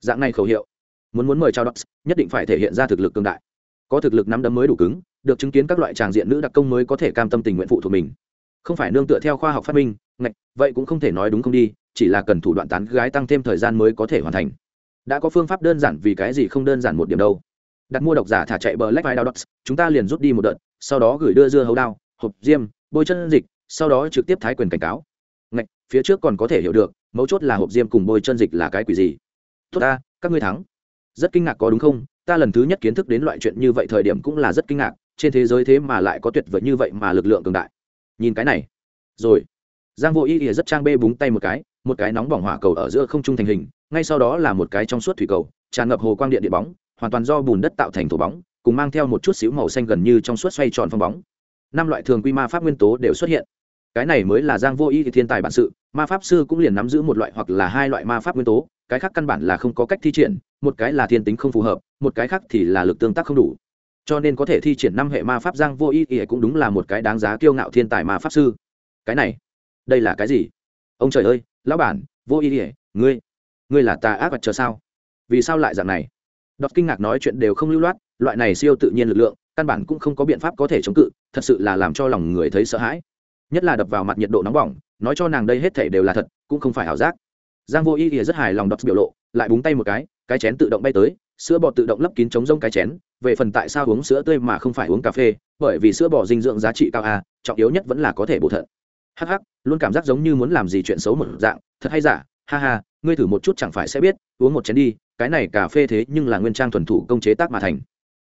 dạng này khẩu hiệu. Muốn muốn mời chào đọc nhất định phải thể hiện ra thực lực cương đại. Có thực lực nắm đấm mới đủ cứng, được chứng kiến các loại tràng diện nữ đặc công mới có thể cam tâm tình nguyện phụ thuộc mình. Không phải nương tựa theo khoa học phát minh, ngạch, vậy cũng không thể nói đúng không đi, chỉ là cần thủ đoạn tán gái tăng thêm thời gian mới có thể hoàn thành đã có phương pháp đơn giản vì cái gì không đơn giản một điểm đâu. Đặt mua độc giả thả chạy bờ lách vai đao đọc chúng ta liền rút đi một đợt, sau đó gửi đưa dưa hấu đao, hộp diêm, bôi chân dịch, sau đó trực tiếp thái quyền cảnh cáo. Ngạch, phía trước còn có thể hiểu được, mấu chốt là hộp diêm cùng bôi chân dịch là cái quỷ gì. Tốt ta, các ngươi thắng. Rất kinh ngạc có đúng không? Ta lần thứ nhất kiến thức đến loại chuyện như vậy thời điểm cũng là rất kinh ngạc, trên thế giới thế mà lại có tuyệt vời như vậy mà lực lượng cường đại. Nhìn cái này. Rồi. Giang vô ý ỉa rất trang bê búng tay một cái một cái nóng bỏng hỏa cầu ở giữa không trung thành hình ngay sau đó là một cái trong suốt thủy cầu, tràn ngập hồ quang điện điện bóng, hoàn toàn do bùn đất tạo thành thổ bóng, cùng mang theo một chút xíu màu xanh gần như trong suốt xoay tròn phong bóng. Năm loại thường quy ma pháp nguyên tố đều xuất hiện. Cái này mới là giang vô y thiên tài bản sự, ma pháp sư cũng liền nắm giữ một loại hoặc là hai loại ma pháp nguyên tố, cái khác căn bản là không có cách thi triển, một cái là thiên tính không phù hợp, một cái khác thì là lực tương tác không đủ. Cho nên có thể thi triển năm hệ ma pháp giang vô y thì cũng đúng là một cái đáng giá kiêu ngạo thiên tài ma pháp sư. Cái này, đây là cái gì? Ông trời ơi, lão bản, vô y ỉa ngươi ngươi là tà ác vật chờ sao? Vì sao lại dạng này? Đọt kinh ngạc nói chuyện đều không lưu loát, loại này siêu tự nhiên lực lượng, căn bản cũng không có biện pháp có thể chống cự, thật sự là làm cho lòng người thấy sợ hãi. Nhất là đập vào mặt nhiệt độ nóng bỏng, nói cho nàng đây hết thể đều là thật, cũng không phải ảo giác. Giang vô y ỉa rất hài lòng đọc biểu lộ, lại búng tay một cái cái chén tự động bay tới, sữa bò tự động lấp kín chống rông cái chén, về phần tại sao uống sữa tươi mà không phải uống cà phê, bởi vì sữa bò dinh dưỡng giá trị cao a, trọng yếu nhất vẫn là có thể bổ thận. Hắc hắc, luôn cảm giác giống như muốn làm gì chuyện xấu một dạng, thật hay giả, ha ha ngươi thử một chút chẳng phải sẽ biết, uống một chén đi, cái này cà phê thế nhưng là nguyên trang thuần thủ công chế tác mà thành.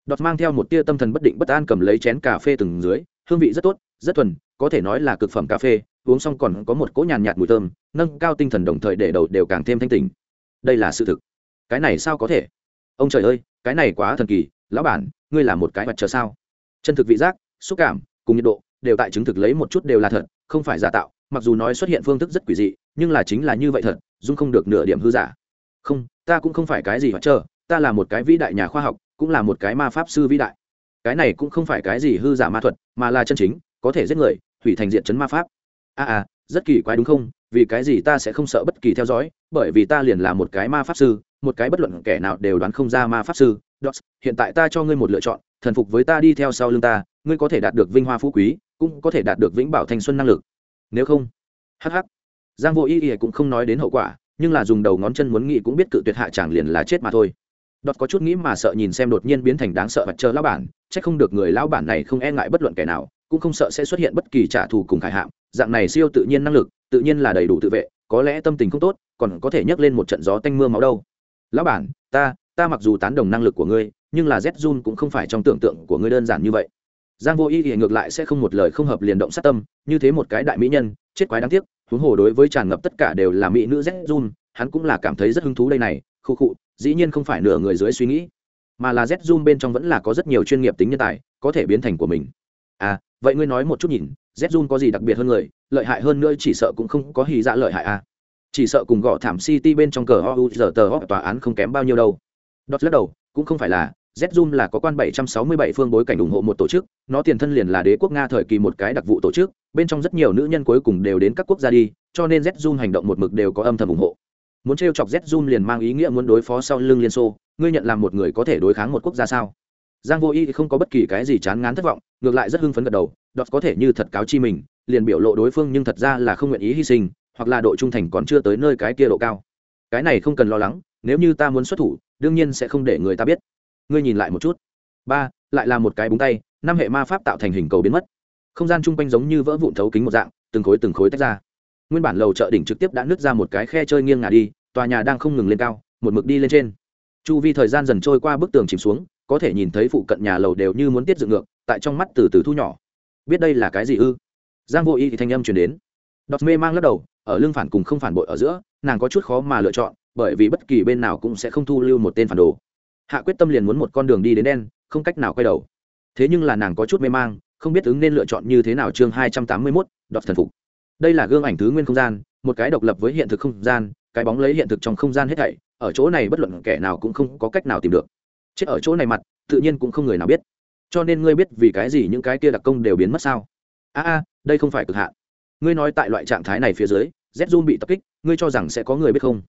Đọt mang theo một tia tâm thần bất định bất an cầm lấy chén cà phê từng dưới, hương vị rất tốt, rất thuần, có thể nói là cực phẩm cà phê, uống xong còn có một cỗ nhàn nhạt mùi thơm, nâng cao tinh thần đồng thời để đầu đều càng thêm thanh tình đây là sự thực. Cái này sao có thể? Ông trời ơi, cái này quá thần kỳ, lão bản, ngươi là một cái mặt chờ sao? Chân thực vị giác, xúc cảm, cùng nhiệt độ, đều tại chứng thực lấy một chút đều là thật, không phải giả tạo, mặc dù nói xuất hiện phương thức rất quỷ dị, nhưng là chính là như vậy thật dung không được nửa điểm hư giả. Không ta cũng không phải cái gì mặt chờ, ta là một cái vĩ đại nhà khoa học cũng là một cái ma pháp sư vĩ đại. Cái này cũng không phải cái gì hư giả ma thuật mà là chân chính có thể giết người hủy thành diện chấn ma pháp. A à, à rất kỳ quái đúng không? Vì cái gì ta sẽ không sợ bất kỳ theo dõi? Bởi vì ta liền là một cái ma pháp sư một cái bất luận kẻ nào đều đoán không ra ma pháp sư. Dots, hiện tại ta cho ngươi một lựa chọn thần phục với ta đi theo sau lưng ta ngươi có thể đạt được vinh hoa phú quý cũng có thể đạt được vĩnh bảo thanh xuân năng lực. Nếu không hh giang vô ý ý cũng không nói đến hậu quả, nhưng là dùng đầu ngón chân muốn nghĩ cũng biết cự tuyệt hạ chẳng liền là chết mà thôi. Đọt có chút nghĩ mà sợ nhìn xem đột nhiên biến thành đáng sợ mặt chờ lão bản, chắc không được người lão bản này không e ngại bất luận kẻ nào, cũng không sợ sẽ xuất hiện bất kỳ trả thù cùng khải hạm. Dạng này siêu tự nhiên năng lực, tự nhiên là đầy đủ tự vệ, có lẽ tâm tình không tốt, còn có thể nhấc lên một trận gió tanh mưa máu đâu. Lão bản, ta ta mặc dù tán đồng năng lực của ngươi, nhưng là z cũng không phải trong tưởng tượng của ngươi đơn giản như vậy. Giang vô y thì ngược lại sẽ không một lời không hợp liền động sát tâm, như thế một cái đại mỹ nhân, chết quái đáng tiếc huống hồ đối với tràn ngập tất cả đều là mỹ nữ z jun hắn cũng là cảm thấy rất hứng thú đây này, khu khụ dĩ nhiên không phải nửa người dưới suy nghĩ, mà là z jun bên trong vẫn là có rất nhiều chuyên nghiệp tính nhân tài, có thể biến thành của mình. À vậy ngươi nói một chút nhìn z jun có gì đặc biệt hơn người, lợi hại hơn nữa chỉ sợ cũng không có hì dạ lợi hại à? Chỉ sợ cùng gõ thảm city bên trong cờ o giờ tờ ho tòa án không kém bao nhiêu đâu. Đọt lắc đầu, cũng không phải là z là có quan 767 phương bối cảnh ủng hộ một tổ chức, nó tiền thân liền là đế quốc nga thời kỳ một cái đặc vụ tổ chức, bên trong rất nhiều nữ nhân cuối cùng đều đến các quốc gia đi, cho nên z hành động một mực đều có âm thầm ủng hộ. Muốn trêu chọc z liền mang ý nghĩa muốn đối phó sau lưng liên xô, ngươi nhận làm một người có thể đối kháng một quốc gia sao? Giang vô y không có bất kỳ cái gì chán ngán thất vọng, ngược lại rất hưng phấn gật đầu, Đột có thể như thật cáo chi mình, liền biểu lộ đối phương nhưng thật ra là không nguyện ý hy sinh, hoặc là độ trung thành còn chưa tới nơi cái kia độ cao. Cái này không cần lo lắng, nếu như ta muốn xuất thủ, đương nhiên sẽ không để người ta biết ngươi nhìn lại một chút. Ba, lại là một cái búng tay, năm hệ ma pháp tạo thành hình cầu biến mất. Không gian chung quanh giống như vỡ vụn thấu kính một dạng, từng khối từng khối tách ra. Nguyên bản lầu chợ đỉnh trực tiếp đã nứt ra một cái khe chơi nghiêng ngả đi, tòa nhà đang không ngừng lên cao, một mực đi lên trên. Chu vi thời gian dần trôi qua bức tường chìm xuống, có thể nhìn thấy phụ cận nhà lầu đều như muốn tiết dựng ngược, tại trong mắt từ từ thu nhỏ. Biết đây là cái gì ư? Giang vô y thì thanh âm chuyển đến. Đọt mê mang lắc đầu, ở lưng phản cùng không phản bội ở giữa, nàng có chút khó mà lựa chọn, bởi vì bất kỳ bên nào cũng sẽ không thu lưu một tên phản đồ hạ quyết tâm liền muốn một con đường đi đến đen, không cách nào quay đầu. Thế nhưng là nàng có chút mê mang, không biết ứng nên lựa chọn như thế nào chương hai trăm tám mươi mốt, đọt thần phục. Đây là gương ảnh thứ nguyên không gian, một cái độc lập với hiện thực không gian, cái bóng lấy hiện thực trong không gian hết thảy, ở chỗ này bất luận kẻ nào cũng không có cách nào tìm được. Chết ở chỗ này mặt, tự nhiên cũng không người nào biết. Cho nên ngươi biết vì cái gì những cái kia đặc công đều biến mất sao? A a, đây không phải cực hạn. Ngươi nói tại loại trạng thái này phía dưới, z zoom bị tập kích, ngươi cho rằng sẽ có người biết không?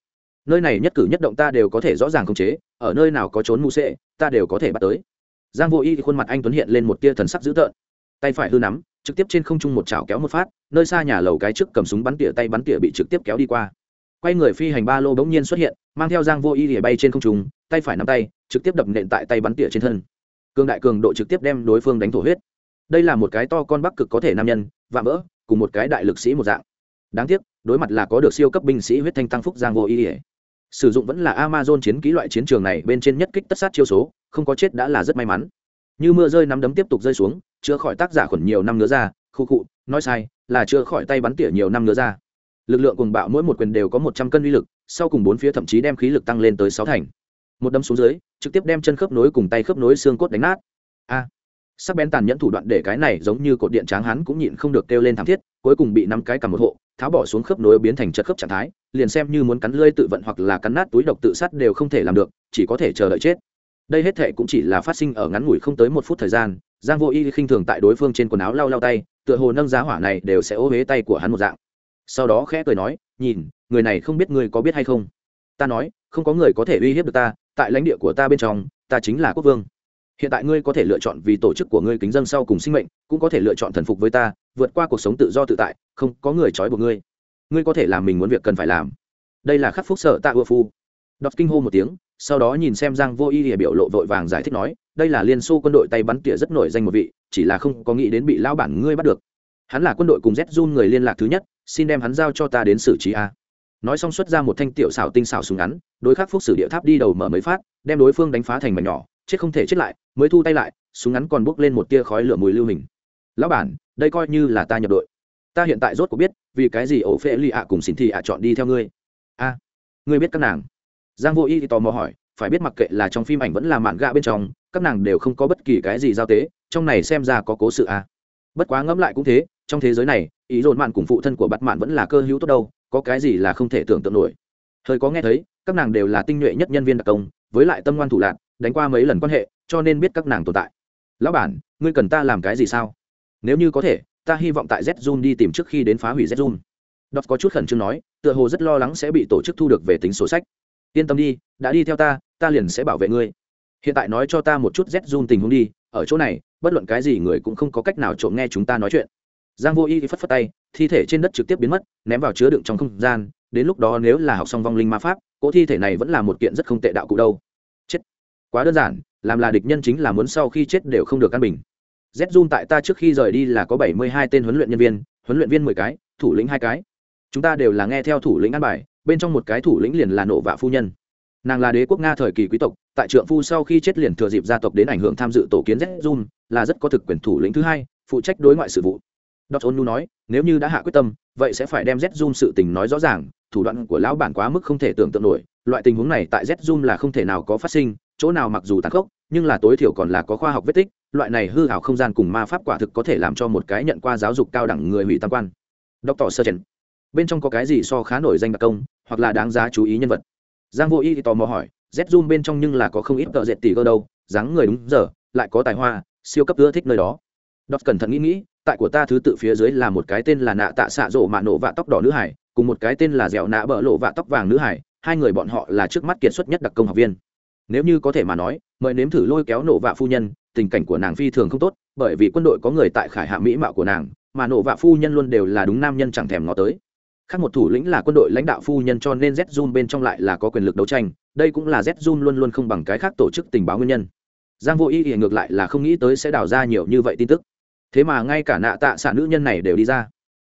Nơi này nhất cử nhất động ta đều có thể rõ ràng khống chế, ở nơi nào có trốn mù sệ, ta đều có thể bắt tới. Giang vô y thì khuôn mặt anh tuấn hiện lên một tia thần sắc dữ tợn. Tay phải hư nắm, trực tiếp trên không trung một chảo kéo một phát, nơi xa nhà lầu cái trước cầm súng bắn tỉa tay bắn tỉa bị trực tiếp kéo đi qua. Quay người phi hành ba lô bỗng nhiên xuất hiện, mang theo giang vô y để bay trên không trung, tay phải nắm tay, trực tiếp đập nện tại tay bắn tỉa trên thân. Cường đại cường độ trực tiếp đem đối phương đánh thổ huyết. Đây là một cái to con bắc cực có thể nam nhân và vỡ, cùng một cái đại lực sĩ một dạng. Đáng tiếc, đối mặt là có được siêu cấp binh sĩ huyết thanh tăng phúc giang vô y sử dụng vẫn là amazon chiến kỹ loại chiến trường này bên trên nhất kích tất sát chiêu số, không có chết đã là rất may mắn. Như mưa rơi nắm đấm tiếp tục rơi xuống, chữa khỏi tác giả khuẩn nhiều năm nữa ra khu cụ nói sai, là chữa khỏi tay bắn tỉa nhiều năm nữa ra lực lượng cùng bạo mỗi một quyền đều có một trăm cân uy lực, sau cùng bốn phía thậm chí đem khí lực tăng lên tới sáu thành. Một đấm xuống dưới, trực tiếp đem chân khớp nối cùng tay khớp nối xương cốt đánh nát. A! Sắc bén tàn nhẫn thủ đoạn để cái này giống như cột điện tráng hắn cũng nhịn không được kêu lên thảm thiết, cuối cùng bị năm cái cầm một hộ, tháo bỏ xuống khớp nối biến thành chật khớp trạng thái liền xem như muốn cắn lưỡi tự vận hoặc là cắn nát túi độc tự sát đều không thể làm được, chỉ có thể chờ đợi chết. Đây hết thệ cũng chỉ là phát sinh ở ngắn ngủi không tới một phút thời gian, giang vô y khinh thường tại đối phương trên quần áo lau lau tay, tựa hồ nâng giá hỏa này đều sẽ ô huế tay của hắn một dạng. Sau đó khẽ cười nói, nhìn, người này không biết ngươi có biết hay không? Ta nói, không có người có thể uy hiếp được ta, tại lãnh địa của ta bên trong, ta chính là quốc vương. Hiện tại ngươi có thể lựa chọn vì tổ chức của ngươi kính dân sau cùng sinh mệnh, cũng có thể lựa chọn thần phục với ta, vượt qua cuộc sống tự do tự tại, không có người trói buộc ngươi ngươi có thể làm mình muốn việc cần phải làm. Đây là khắc phúc sợ tạ ưa phu. Đọc kinh hô một tiếng, sau đó nhìn xem giang vô y địa biểu lộ vội vàng giải thích nói, đây là liên xô quân đội tay bắn tỉa rất nổi danh một vị, chỉ là không có nghĩ đến bị lao bản ngươi bắt được. Hắn là quân đội cùng z run người liên lạc thứ nhất, xin đem hắn giao cho ta đến xử trí a. Nói xong xuất ra một thanh tiểu xảo tinh xảo súng ngắn, đối khắc phúc sử địa tháp đi đầu mở mấy phát, đem đối phương đánh phá thành mảnh nhỏ, chết không thể chết lại, mới thu tay lại, súng ngắn còn bốc lên một tia khói lửa mùi lưu hình. Lão bản, đây coi như là ta nhập đội ta hiện tại rốt cuộc biết vì cái gì ổ phê lì ạ cùng xin thì ạ chọn đi theo ngươi. A, ngươi biết các nàng? Giang vô y thì tò mò hỏi, phải biết mặc kệ là trong phim ảnh vẫn là mạn gạ bên trong, các nàng đều không có bất kỳ cái gì giao tế, trong này xem ra có cố sự a. Bất quá ngẫm lại cũng thế, trong thế giới này, ý dồn mạn cùng phụ thân của bắt mạn vẫn là cơ hữu tốt đâu, có cái gì là không thể tưởng tượng nổi. Thời có nghe thấy, các nàng đều là tinh nhuệ nhất nhân viên đặc công, với lại tâm ngoan thủ lạc đánh qua mấy lần quan hệ, cho nên biết các nàng tồn tại. Lão bản, ngươi cần ta làm cái gì sao? Nếu như có thể ta hy vọng tại zun đi tìm trước khi đến phá hủy zun Đọt có chút khẩn trương nói, tựa hồ rất lo lắng sẽ bị tổ chức thu được về tính sổ sách. Yên tâm đi, đã đi theo ta ta liền sẽ bảo vệ ngươi. Hiện tại nói cho ta một chút zun tình huống đi, ở chỗ này, bất luận cái gì người cũng không có cách nào trộm nghe chúng ta nói chuyện. Giang vô y phất phất tay, thi thể trên đất trực tiếp biến mất, ném vào chứa đựng trong không gian, đến lúc đó nếu là học xong vong linh ma pháp, cỗ thi thể này vẫn là một kiện rất không tệ đạo cụ đâu. Chết. Quá đơn giản, làm là địch nhân chính là muốn sau khi chết đều không được căn bình z Jun tại ta trước khi rời đi là có bảy mươi hai tên huấn luyện nhân viên huấn luyện viên mười cái thủ lĩnh hai cái. Chúng ta đều là nghe theo thủ lĩnh an bài bên trong một cái thủ lĩnh liền là nộ vạ phu nhân. Nàng là đế quốc nga thời kỳ quý tộc tại trượng phu sau khi chết liền thừa dịp gia tộc đến ảnh hưởng tham dự tổ kiến z Jun là rất có thực quyền thủ lĩnh thứ hai phụ trách đối ngoại sự vụ. Dot Onu nói, nếu như đã hạ quyết tâm, vậy sẽ phải đem Z sự tình nói rõ ràng, thủ đoạn của lão bản quá mức không thể tưởng tượng nổi, loại tình huống này tại Z là không thể nào có phát sinh, chỗ nào mặc dù tàn khốc, nhưng là tối thiểu còn là có khoa học vết tích, loại này hư ảo không gian cùng ma pháp quả thực có thể làm cho một cái nhận qua giáo dục cao đẳng người hủy tam quan. Dr. Sergeant, bên trong có cái gì so khá nổi danh đặc công, hoặc là đáng giá chú ý nhân vật. Giang Vô Y thì tò mò hỏi, Z bên trong nhưng là có không ít tợ dệt tỷ cơ đâu, dáng người đúng giờ, lại có tài hoa, siêu cấp ưa thích nơi đó. đọc cẩn thận nghĩ nghĩ, tại của ta thứ tự phía dưới là một cái tên là nạ tạ xạ rổ mạ nổ vạ tóc đỏ nữ hải cùng một cái tên là dẻo nạ bỡ lộ vạ tóc vàng nữ hải hai người bọn họ là trước mắt kiệt xuất nhất đặc công học viên nếu như có thể mà nói, mời nếm thử lôi kéo nổ vạ phu nhân, tình cảnh của nàng phi thường không tốt, bởi vì quân đội có người tại khải hạ mỹ mạo của nàng, mà nổ vạ phu nhân luôn đều là đúng nam nhân chẳng thèm ngó tới. Khác một thủ lĩnh là quân đội lãnh đạo phu nhân cho nên z zoom bên trong lại là có quyền lực đấu tranh, đây cũng là z zoom luôn luôn không bằng cái khác tổ chức tình báo nguyên nhân. Giang vô ý thì ngược lại là không nghĩ tới sẽ đào ra nhiều như vậy tin tức. Thế mà ngay cả nạ tạ xạ nữ nhân này đều đi ra.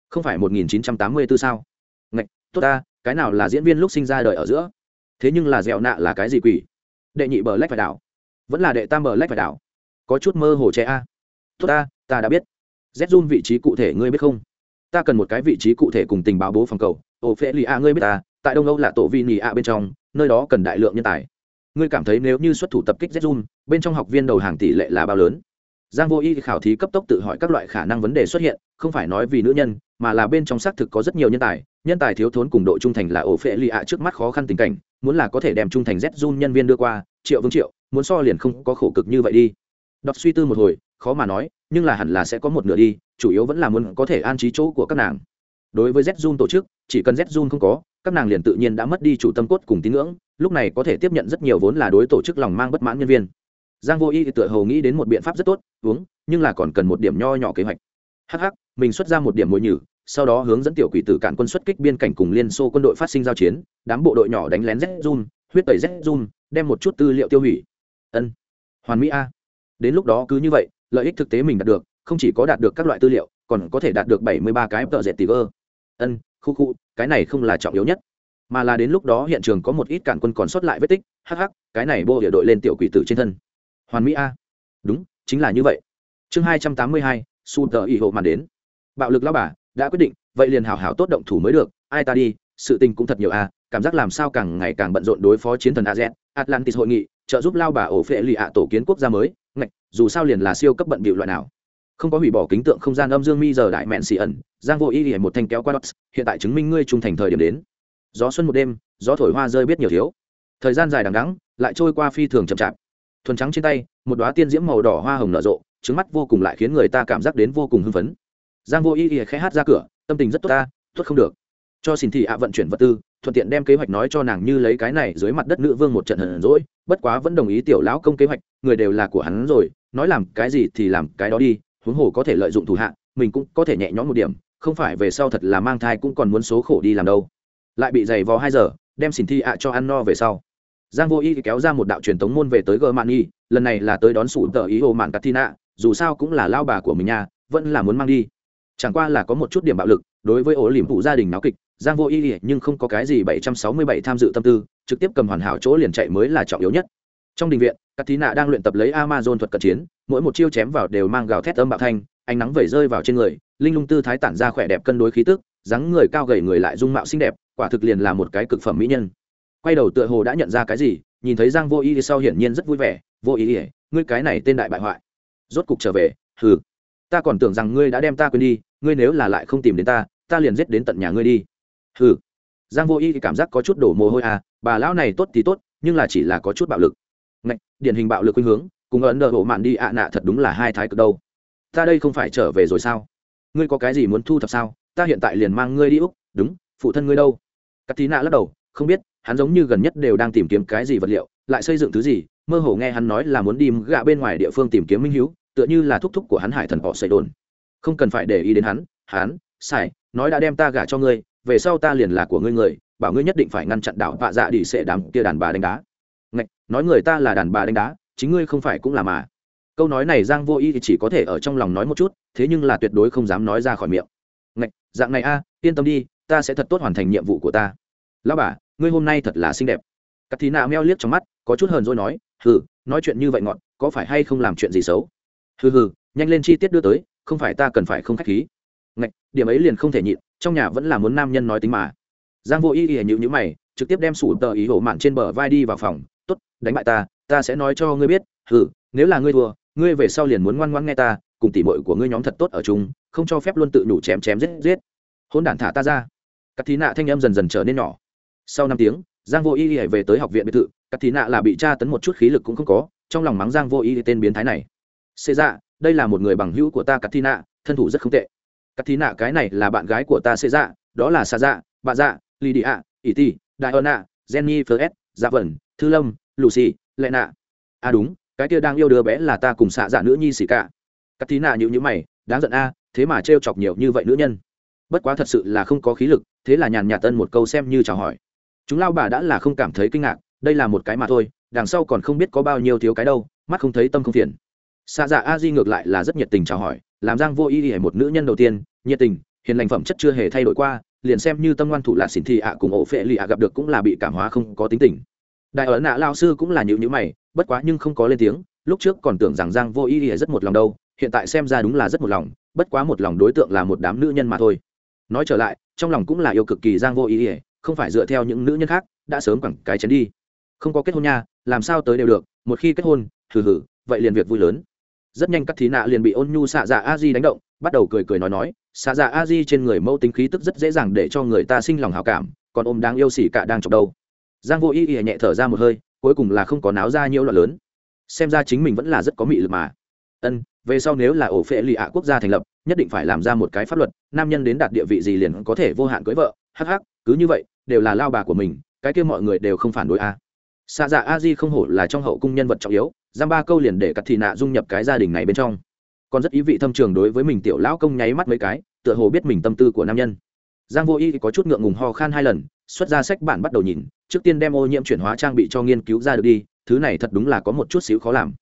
Không phải một nghìn chín trăm tám mươi b ố sao? Ngạch, tốt ta, cái nào là diễn viên lúc sinh ra đời ở giữa? Thế nhưng là dẻo nạ là cái gì quỷ? Đệ nhị bờ lách phải đảo. Vẫn là đệ tam bờ lách phải đảo. Có chút mơ hồ trẻ a. Tốt ta ta đã biết. Z run vị trí cụ thể ngươi biết không? Ta cần một cái vị trí cụ thể cùng tình báo bố phòng cầu. Ô phê lì a ngươi biết ta, tại đông âu là tổ vi nì a bên trong, nơi đó cần đại lượng nhân tài. Ngươi cảm thấy nếu như xuất thủ tập kích z run bên trong học viên đầu hàng tỷ lệ là bao lớn? Giang vô y khảo thí cấp tốc tự hỏi các loại khả năng vấn đề xuất hiện không phải nói vì nữ nhân, mà là bên trong xác thực có rất nhiều nhân tài nhân tài thiếu thốn cùng độ trung thành là ổ phệ lì ạ trước mắt khó khăn tình cảnh, muốn là có thể đem trung thành z run nhân viên đưa qua, triệu vương triệu, muốn so liền không có khổ cực như vậy đi. Đọc suy tư một hồi, khó mà nói, nhưng là hẳn là sẽ có một nửa đi, chủ yếu vẫn là muốn có thể an trí chỗ của các nàng. Đối với z run tổ chức, chỉ cần z run không có, các nàng liền tự nhiên đã mất đi chủ tâm cốt cùng tín ngưỡng, lúc này có thể tiếp nhận rất nhiều vốn là đối tổ chức lòng mang bất mãn nhân viên. Giang vô y thì tựa hồ nghĩ đến một biện pháp rất tốt, uống, nhưng là còn cần một điểm nho nhỏ kế hoạch. Hh mình xuất ra một điểm mồi nhử, sau đó hướng dẫn tiểu quỷ tử cản quân xuất kích biên cảnh cùng liên xô quân đội phát sinh giao chiến, đám bộ đội nhỏ đánh lén z zoom huyết tẩy z zoom đem một chút tư liệu tiêu hủy. Ân, hoàn mỹ a. Đến lúc đó cứ như vậy, lợi ích thực tế mình đạt được, không chỉ có đạt được các loại tư liệu, còn có thể đạt được bảy mươi ba cái tợ dệt tì vơ. ân, khu khu, cái này không là trọng yếu nhất, mà là đến lúc đó hiện trường có một ít cản quân còn sót lại vết tích hh cái này bô địa đội lên tiểu quỷ tử trên thân. Hoàn mỹ a. Đúng, chính là như vậy. Chương hai trăm tám mươi hai, su tờ y hộ màn đến bạo lực lao bà, đã quyết định, vậy liền hảo hảo tốt động thủ mới được. Ai ta đi, sự tình cũng thật nhiều a cảm giác làm sao càng ngày càng bận rộn đối phó chiến thần azen atlantis hội nghị, trợ giúp lao bà ổ phệ lì ạ tổ kiến quốc gia mới. Ngạch, dù sao liền là siêu cấp bận bịu loại nào. Không có hủy bỏ kính tượng không gian âm dương mi giờ đại mẹn xì ẩn, giang vô ý ỉa một thanh kéo qua đ hiện tại chứng minh ngươi trung thành thời điểm đến. Gió xuân một đêm, gió thổi hoa rơi biết nhiều thiếu. Thời gian dài đằng đắng lại trôi qua phi thường chậm chạp. Thuần trắng trên tay, một đoá tiên diễm màu đỏ hoa hồng nở rộ, trứng mắt vô cùng lại khiến người ta cảm giác đến vô cùng hưng phấn giang vô ý ỉa khẽ hát ra cửa, tâm tình rất tốt ta, tốt không được. Cho xin thị ạ vận chuyển vật tư, thuận tiện đem kế hoạch nói cho nàng như lấy cái này dưới mặt đất nữ vương một trận hờn rỗi bất quá vẫn đồng ý tiểu lão công kế hoạch, người đều là của hắn rồi, nói làm cái gì thì làm cái đó đi, huống hồ có thể lợi dụng thủ hạ, mình cũng có thể nhẹ nhõm một điểm, không phải về sau thật là mang thai cũng còn muốn số khổ đi làm đâu. Lại bị giày vò hai giờ, đem xin thi ạ cho ăn no về sau. Giang vô y kéo ra một đạo truyền tống môn về tới gờ mạn y lần này là tới đón sụ tờ ý hồ mạn katina, dù sao cũng là lao bà của mình nha, vẫn là muốn mang đi chẳng qua là có một chút điểm bạo lực đối với ổ liềm phụ gia đình náo kịch giang vô y nhưng không có cái gì bảy trăm sáu mươi bảy tham dự tâm tư trực tiếp cầm hoàn hảo chỗ liền chạy mới là trọng yếu nhất trong đình viện Katina đang luyện tập lấy Amazon thuật cận chiến, mỗi một chiêu chém vào đều mang gào thét âm bạo thanh, ánh nắng vẩy rơi vào trên người, linh lung tư thái tản ra khỏe đẹp cân đối khí tức, dáng người cao gầy người lại dung mạo xinh đẹp, quả thực liền là một cái cực phẩm mỹ nhân. Quay đầu tựa hồ đã nhận ra cái gì, nhìn thấy Giang Vô Ý sau hiển nhiên rất vui vẻ, "Vô Ý, ngươi cái này tên đại bại hoại, rốt cục trở về." "Hừ, ta còn tưởng rằng ngươi đã đem ta quên đi, ngươi nếu là lại không tìm đến ta, ta liền giết đến tận nhà ngươi đi." "Hừ." Giang Vô Ý cảm giác có chút đổ mồ hôi à, bà lão này tốt thì tốt, nhưng là chỉ là có chút bạo lực. Ngạch điển hình bạo lực khuynh hướng cùng ấn độ mạn đi ạ nạ thật đúng là hai thái cực đâu. Ta đây không phải trở về rồi sao? Ngươi có cái gì muốn thu thập sao? Ta hiện tại liền mang ngươi đi úc đúng phụ thân ngươi đâu? Cắt tí nạ lắc đầu không biết hắn giống như gần nhất đều đang tìm kiếm cái gì vật liệu lại xây dựng thứ gì mơ hồ nghe hắn nói là muốn đi gạ bên ngoài địa phương tìm kiếm minh hiếu tựa như là thúc thúc của hắn hải thần họ xây đồn không cần phải để ý đến hắn hắn sai nói đã đem ta gả cho ngươi, về sau ta liền là của ngươi người, bảo ngươi nhất định phải ngăn chặn đảo vạ dạ đi sẽ đám kia đàn bà đánh đá. Ngạch, nói người ta là đàn bà đánh đá, chính ngươi không phải cũng là mà. Câu nói này giang vô y thì chỉ có thể ở trong lòng nói một chút, thế nhưng là tuyệt đối không dám nói ra khỏi miệng. Ngạch, dạng này a, yên tâm đi, ta sẽ thật tốt hoàn thành nhiệm vụ của ta. Lão bà, ngươi hôm nay thật là xinh đẹp. Cắt thí nạ meo liếc trong mắt, có chút hờn rồi nói, hừ, nói chuyện như vậy ngọn, có phải hay không làm chuyện gì xấu? Hừ hừ, nhanh lên chi tiết đưa tới không phải ta cần phải không khách khí. Ngạch, điểm ấy liền không thể nhịn, trong nhà vẫn là muốn nam nhân nói tính mà. Giang vô y ỉa nhịu nhữ mày, trực tiếp đem sủ tờ ý hổ mạn trên bờ vai đi vào phòng. Tốt, đánh bại ta ta sẽ nói cho ngươi biết, hừ, nếu là ngươi thua, ngươi về sau liền muốn ngoan ngoãn nghe ta, cùng tỉ mội của ngươi nhóm thật tốt ở chung, không cho phép luôn tự nhủ chém chém giết giết. Hôn đản thả ta ra. Các thí nạ thanh em dần dần trở nên nhỏ. Sau năm tiếng, giang vô y hãy về tới học viện biệt thự các thí nạ là bị tra tấn một chút khí lực cũng không có, trong lòng mắng giang vô y tên biến thái này. Xê ra đây là một người bằng hữu của ta Katina, nạ thân thủ rất không tệ. Katina nạ cái này là bạn gái của ta xê Dạ, đó là Sa dạ bà dạ Lydia, Iti, ạ đại ạ jenny phớt dạ Vân, thư lâm lucy lệ nạ à đúng cái kia đang yêu đứa bé là ta cùng xạ dạ nữ nhi xỉ cả. Katina nhíu nạ mày đáng giận a thế mà trêu chọc nhiều như vậy nữ nhân. Bất quá thật sự là không có khí lực thế là nhàn nhạt tân một câu xem như chào hỏi. Chúng lao bà đã là không cảm thấy kinh ngạc đây là một cái mà thôi đằng sau còn không biết có bao nhiêu thiếu cái đâu mắt không thấy tâm không phiền xạ dạ a di ngược lại là rất nhiệt tình chào hỏi, làm giang vô y hề một nữ nhân đầu tiên, nhiệt tình, hiền lành phẩm chất chưa hề thay đổi qua, liền xem như tâm ngoan thủ là xỉn thị ạ cùng ổ phệ lì ạ gặp được cũng là bị cảm hóa không có tính tình. Đại ấn nạ lao sư cũng là nhịu nhữ mày, bất quá nhưng không có lên tiếng, lúc trước còn tưởng rằng giang vô ý hề rất một lòng đâu, hiện tại xem ra đúng là rất một lòng, bất quá một lòng đối tượng là một đám nữ nhân mà thôi. Nói trở lại, trong lòng cũng là yêu cực kỳ giang vô ý ỉa không phải dựa theo những nữ nhân khác, đã sớm quẳng cái chén đi. Không có kết hôn nha, làm sao tới đều được, một khi kết hôn, hừ hừ, vậy liền việc vui lớn rất nhanh các thí nạ liền bị ôn nhu xạ dạ a di đánh động, bắt đầu cười cười nói nói, xạ dạ a di trên người mẫu tính khí tức rất dễ dàng để cho người ta sinh lòng hào cảm, còn ôm đáng yêu xỉ cả đang chọc đâu giang vô ý ỉa nhẹ thở ra một hơi, cuối cùng là không có náo ra nhiễu loạn lớn. Xem ra chính mình vẫn là rất có mị lực mà. Ân, về sau nếu là ổ phệ lì ạ quốc gia thành lập, nhất định phải làm ra một cái pháp luật, nam nhân đến đạt địa vị gì liền có thể vô hạn cưới vợ. Hắc hắc, cứ như vậy, đều là lao bà của mình, cái kia mọi người đều không phản đối a. À. xạ dạ a di không hổ là trong hậu cung nhân vật trọng yếu giam ba câu liền để cắt thị nạ dung nhập cái gia đình này bên trong. Còn rất ý vị thâm trường đối với mình tiểu lão công nháy mắt mấy cái, tựa hồ biết mình tâm tư của nam nhân. Giang vô y có chút ngượng ngùng ho khan hai lần, xuất ra sách bản bắt đầu nhìn, trước tiên đem ô nhiễm chuyển hóa trang bị cho nghiên cứu ra được đi, thứ này thật đúng là có một chút xíu khó làm.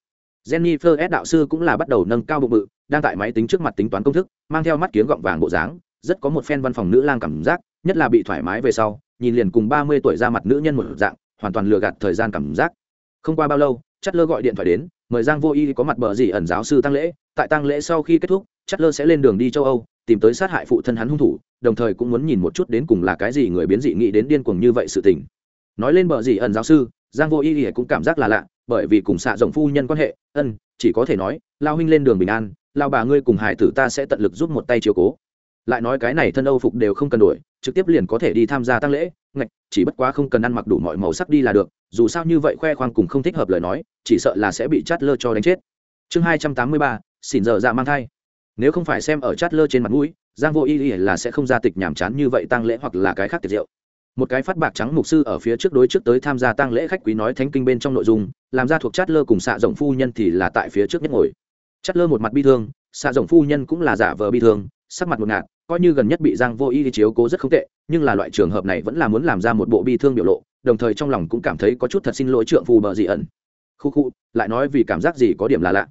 Jennifer s. đạo sư cũng là bắt đầu nâng cao bụng bự, đang tại máy tính trước mặt tính toán công thức, mang theo mắt kiếng gọng vàng bộ dáng, rất có một phen văn phòng nữ lang cảm giác, nhất là bị thoải mái về sau, nhìn liền cùng ba mươi tuổi ra mặt nữ nhân một dạng, hoàn toàn lừa gạt thời gian cảm giác. Không qua bao lâu chất lơ gọi điện thoại đến, mời giang vô y có mặt bờ gì ẩn giáo sư tăng lễ. Tại tăng lễ sau khi kết thúc chất lơ sẽ lên đường đi châu âu, tìm tới sát hại phụ thân hắn hung thủ, đồng thời cũng muốn nhìn một chút đến cùng là cái gì người biến dị nghĩ đến điên cuồng như vậy sự tình. Nói lên bờ gì ẩn giáo sư, giang vô y cũng cảm giác là lạ, bởi vì cùng xạ rộng phu nhân quan hệ, ân, chỉ có thể nói, lao huynh lên đường bình an, lao bà ngươi cùng hải tử ta sẽ tận lực giúp một tay chiếu cố. Lại nói cái này thân âu phục đều không cần đổi trực tiếp liền có thể đi tham gia tăng lễ, ngạch, chỉ bất quá không cần ăn mặc đủ mọi màu sắc đi là được, dù sao như vậy khoe khoang cùng không thích hợp lời nói, chỉ sợ là sẽ bị chát lơ cho đánh chết. Chương hai trăm tám mươi ba, xỉn giờ dạ mang thai. Nếu không phải xem ở chát lơ trên mặt mũi, giang vô y là sẽ không ra tịch nhàm chán như vậy tăng lễ hoặc là cái khác tiệt diệu một cái phát bạc trắng mục sư ở phía trước đối trước tới tham gia tăng lễ khách quý nói thánh kinh bên trong nội dung, làm ra thuộc chát lơ cùng xạ rộng phu nhân thì là tại phía trước nhất ngồi. Chát lơ một mặt bi thương xạ rộng phu nhân cũng là giả vờ bi thương, sắc mặt một ngạt coi như gần nhất bị giang vô y đi chiếu cố rất không tệ, nhưng là loại trường hợp này vẫn là muốn làm ra một bộ bi thương biểu lộ, đồng thời trong lòng cũng cảm thấy có chút thật xin lỗi trượng phù bờ dị ẩn. Khu khu, lại nói vì cảm giác gì có điểm là lạ.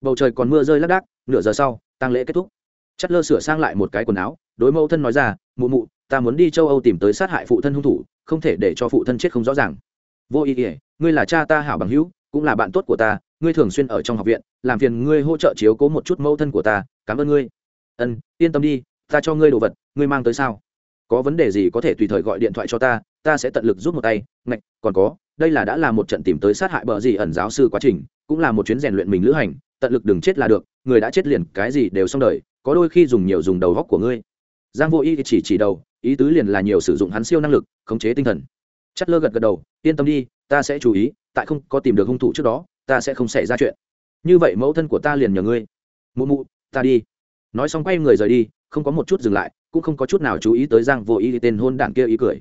Bầu trời còn mưa rơi lác đác nửa giờ sau tăng lễ kết thúc. Chất lơ sửa sang lại một cái quần áo, đối mẫu thân nói ra, mụ mụ, ta muốn đi châu âu tìm tới sát hại phụ thân hung thủ, không thể để cho phụ thân chết không rõ ràng. Vô ý ỉa ngươi là cha ta hảo bằng hữu, cũng là bạn tốt của ta, ngươi thường xuyên ở trong học viện, làm phiền ngươi hỗ trợ chiếu cố một chút mẫu thân của ta, cảm ơn ngươi. Ân, yên tâm đi ta cho ngươi đồ vật, ngươi mang tới sao? Có vấn đề gì có thể tùy thời gọi điện thoại cho ta ta sẽ tận lực giúp một tay. Ngạch, còn có, đây là đã là một trận tìm tới sát hại bờ gì ẩn giáo sư quá trình, cũng là một chuyến rèn luyện mình lữ hành, tận lực đừng chết là được, người đã chết liền cái gì đều xong đời, có đôi khi dùng nhiều dùng đầu góc của ngươi. Giang vô y chỉ chỉ đầu, ý tứ liền là nhiều sử dụng hắn siêu năng lực, khống chế tinh thần. Chất lơ gật gật đầu, yên tâm đi, ta sẽ chú ý, tại không có tìm được hung thủ trước đó, ta sẽ không xảy ra chuyện. Như vậy mẫu thân của ta liền nhờ ngươi. Mụ mụ, ta đi. Nói xong quay người rời đi không có một chút dừng lại, cũng không có chút nào chú ý tới giang vô y tên hôn đản kia ý cười.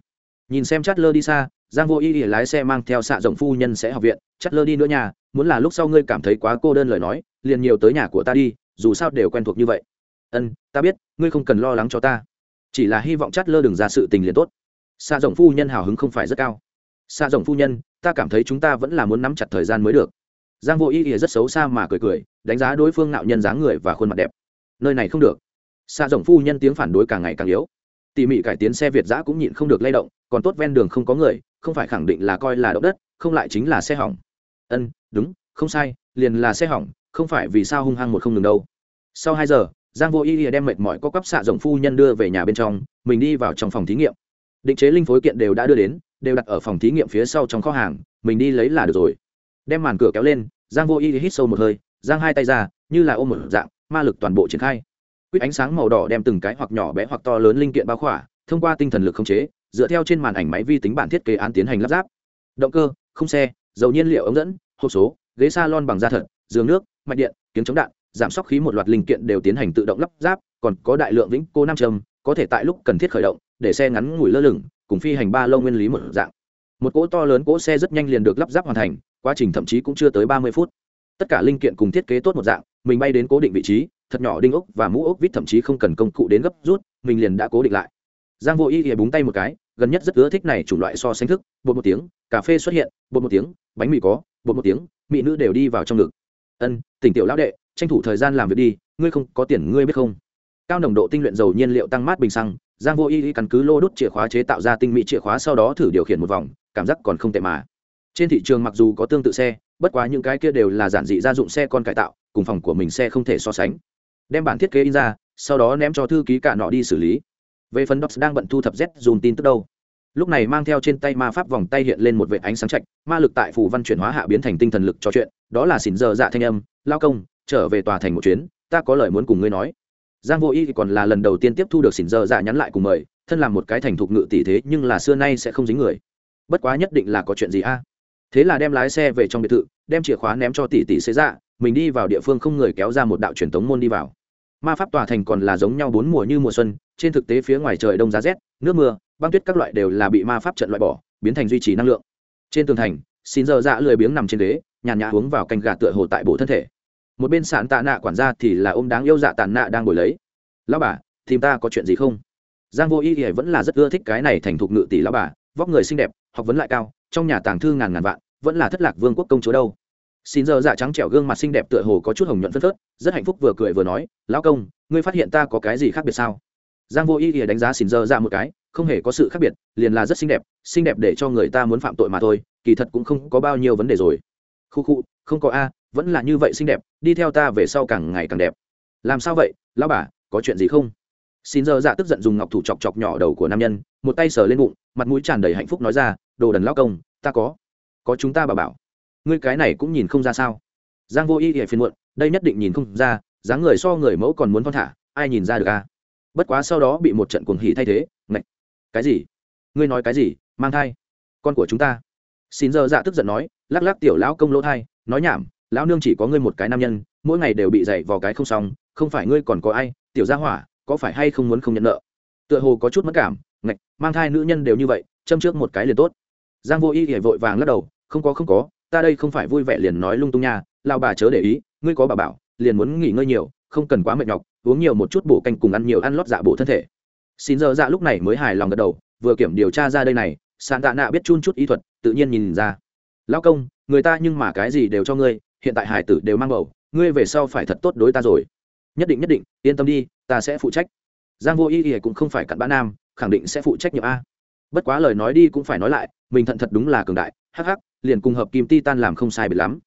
Nhìn xem chát lơ đi xa, giang vô y lái xe mang theo xạ rộng phu nhân sẽ học viện. Chát lơ đi nữa nhà, muốn là lúc sau ngươi cảm thấy quá cô đơn lời nói, liền nhiều tới nhà của ta đi, dù sao đều quen thuộc như vậy. Ân, ta biết, ngươi không cần lo lắng cho ta. Chỉ là hy vọng chát lơ đừng ra sự tình liền tốt. Xạ rộng phu nhân hào hứng không phải rất cao. Xạ rộng phu nhân, ta cảm thấy chúng ta vẫn là muốn nắm chặt thời gian mới được. Giang vô y rất xấu xa mà cười cười, đánh giá đối phương nạo nhân dáng người và khuôn mặt đẹp. Nơi này không được xạ rộng phu nhân tiếng phản đối càng ngày càng yếu. Tỉ mỉ cải tiến xe việt giã cũng nhịn không được lay động, còn tốt ven đường không có người, không phải khẳng định là coi là động đất, không lại chính là xe hỏng. Ân, đúng, không sai, liền là xe hỏng, không phải vì sao hung hăng một không ngừng đâu. Sau hai giờ, giang vô y đem mệt mỏi có cắp xạ rộng phu nhân đưa về nhà bên trong, mình đi vào trong phòng thí nghiệm. Định chế linh phối kiện đều đã đưa đến, đều đặt ở phòng thí nghiệm phía sau trong kho hàng, mình đi lấy là được rồi. Đem màn cửa kéo lên, giang vô y hít sâu một hơi, giang hai tay ra, như là ôm một dạng, ma lực toàn bộ triển khai quýt ánh sáng màu đỏ đem từng cái hoặc nhỏ bé hoặc to lớn linh kiện bao khỏa, thông qua tinh thần lực khống chế, dựa theo trên màn ảnh máy vi tính bản thiết kế án tiến hành lắp ráp. Động cơ không xe, dầu nhiên liệu ống dẫn, hộp số, ghế salon bằng da thật, giường nước, mạch điện, kiếm chống đạn, giảm sóc khí một loạt linh kiện đều tiến hành tự động lắp ráp, còn có đại lượng vĩnh cô nam châm, có thể tại lúc cần thiết khởi động, để xe ngắn ngủi lơ lửng, cùng phi hành ba lâu nguyên lý một dạng. Một cỗ to lớn cỗ xe rất nhanh liền được lắp ráp hoàn thành, quá trình thậm chí cũng chưa tới ba mươi phút. Tất cả linh kiện cùng thiết kế tốt một dạng, mình bay đến cố định vị trí thật nhỏ đinh ốc và mũ ốc vít thậm chí không cần công cụ đến gấp rút, mình liền đã cố định lại. Giang vô y thì búng tay một cái, gần nhất rất ưa thích này chủng loại so sánh thức, bột một tiếng, cà phê xuất hiện, bột một tiếng, bánh mì có, bột một tiếng, mỹ nữ đều đi vào trong ngực. Ân, tỉnh tiểu lão đệ, tranh thủ thời gian làm việc đi, ngươi không có tiền ngươi biết không? Cao nồng độ tinh luyện dầu nhiên liệu tăng mát bình xăng, giang vô y căn cứ lô đốt chìa khóa chế tạo ra tinh mỹ chìa khóa sau đó thử điều khiển một vòng, cảm giác còn không tệ mà. Trên thị trường mặc dù có tương tự xe, bất quá những cái kia đều là giản dị gia dụng xe con cải tạo, cùng phòng của mình xe không thể so sánh đem bản thiết kế in ra, sau đó ném cho thư ký cả nọ đi xử lý. Về phần docs đang bận thu thập z dùm tin tức đâu? Lúc này mang theo trên tay ma pháp vòng tay hiện lên một vệ ánh sáng chạch, ma lực tại phù văn chuyển hóa hạ biến thành tinh thần lực cho chuyện, đó là xỉn giờ dạ thanh âm, lao công, trở về tòa thành một chuyến, ta có lời muốn cùng ngươi nói. Giang vô y thì còn là lần đầu tiên tiếp thu được xỉn giờ dạ nhắn lại cùng mời, thân làm một cái thành thục ngự tỷ thế nhưng là xưa nay sẽ không dính người. Bất quá nhất định là có chuyện gì a? Thế là đem lái xe về trong biệt thự, đem chìa khóa ném cho tỷ tỷ xế dạ mình đi vào địa phương không người kéo ra một đạo truyền thống môn đi vào. Ma pháp tòa thành còn là giống nhau bốn mùa như mùa xuân, trên thực tế phía ngoài trời đông giá rét, nước mưa, băng tuyết các loại đều là bị ma pháp trận loại bỏ, biến thành duy trì năng lượng. Trên tường thành, xin giờ dạ lười biếng nằm trên ghế, nhàn nhã uống vào canh gà tựa hồ tại bộ thân thể. Một bên sạn tạ nạ quản gia thì là ôm đáng yêu dạ tàn nạ đang ngồi lấy. Lao bà thì ta có chuyện gì không? Giang vô ý thì vẫn là rất ưa thích cái này thành thục ngự tỷ lão bà, vóc người xinh đẹp, học vấn lại cao trong nhà tàng thư ngàn ngàn vạn, vẫn là thất lạc vương quốc công chúa đâu. Xin giờ dạ trắng trẻo gương mặt xinh đẹp tựa hồ có chút hồng nhuận phân phớt, rất hạnh phúc vừa cười vừa nói, lão công, ngươi phát hiện ta có cái gì khác biệt sao? Giang vô ý ý đánh giá xin giờ dạ một cái, không hề có sự khác biệt, liền là rất xinh đẹp xinh đẹp để cho người ta muốn phạm tội mà thôi, kỳ thật cũng không có bao nhiêu vấn đề rồi. Khu khu, không có a, vẫn là như vậy xinh đẹp, đi theo ta về sau càng ngày càng đẹp. Làm sao vậy, lão bà, có chuyện gì không? Xin giờ dạ tức giận dùng ngọc thủ chọc chọc nhỏ đầu của nam nhân, một tay sờ lên bụng, mặt mũi tràn đầy hạnh phúc nói ra, đồ đần lão công, ta có có chúng ta bà bảo. Ngươi cái này cũng nhìn không ra sao. Giang vô y hề phiền muộn, đây nhất định nhìn không ra, dáng người so người mẫu còn muốn thon thả, ai nhìn ra được a? Bất quá sau đó bị một trận cuồng hỉ thay thế, ngạch, cái gì? Ngươi nói cái gì? Mang thai? Con của chúng ta? Xin giờ dạ tức giận nói, lắc lắc tiểu lão công lỗ thai, nói nhảm, lão nương chỉ có ngươi một cái nam nhân, mỗi ngày đều bị dạy vào cái không xong, không phải ngươi còn có ai, tiểu gia hỏa có phải hay không muốn không nhận nợ? Tựa hồ có chút mất cảm, ngạch, mang thai nữ nhân đều như vậy, châm trước một cái liền tốt. Giang vô y hề vội vàng lắc đầu, không có không có, ta đây không phải vui vẻ liền nói lung tung nha lao bà chớ để ý, ngươi có bà bảo, liền muốn nghỉ ngơi nhiều, không cần quá mệt nhọc, uống nhiều một chút bổ canh cùng ăn nhiều ăn lót dạ bổ thân thể. Xin giờ dạ lúc này mới hài lòng gật đầu, vừa kiểm điều tra ra đây này sàn tạ nạ biết chun chút y thuật, tự nhiên nhìn ra. Lão công, người ta nhưng mà cái gì đều cho ngươi, hiện tại hải tử đều mang bầu, ngươi về sau phải thật tốt đối ta rồi. Nhất định nhất định, yên tâm đi ta sẽ phụ trách. Giang vô ý ý cũng không phải cặn bã nam, khẳng định sẽ phụ trách nhiệm a. Bất quá lời nói đi cũng phải nói lại, mình thận thật đúng là cường đại, hắc hắc, liền cùng hợp kim ti tan làm không sai biệt lắm.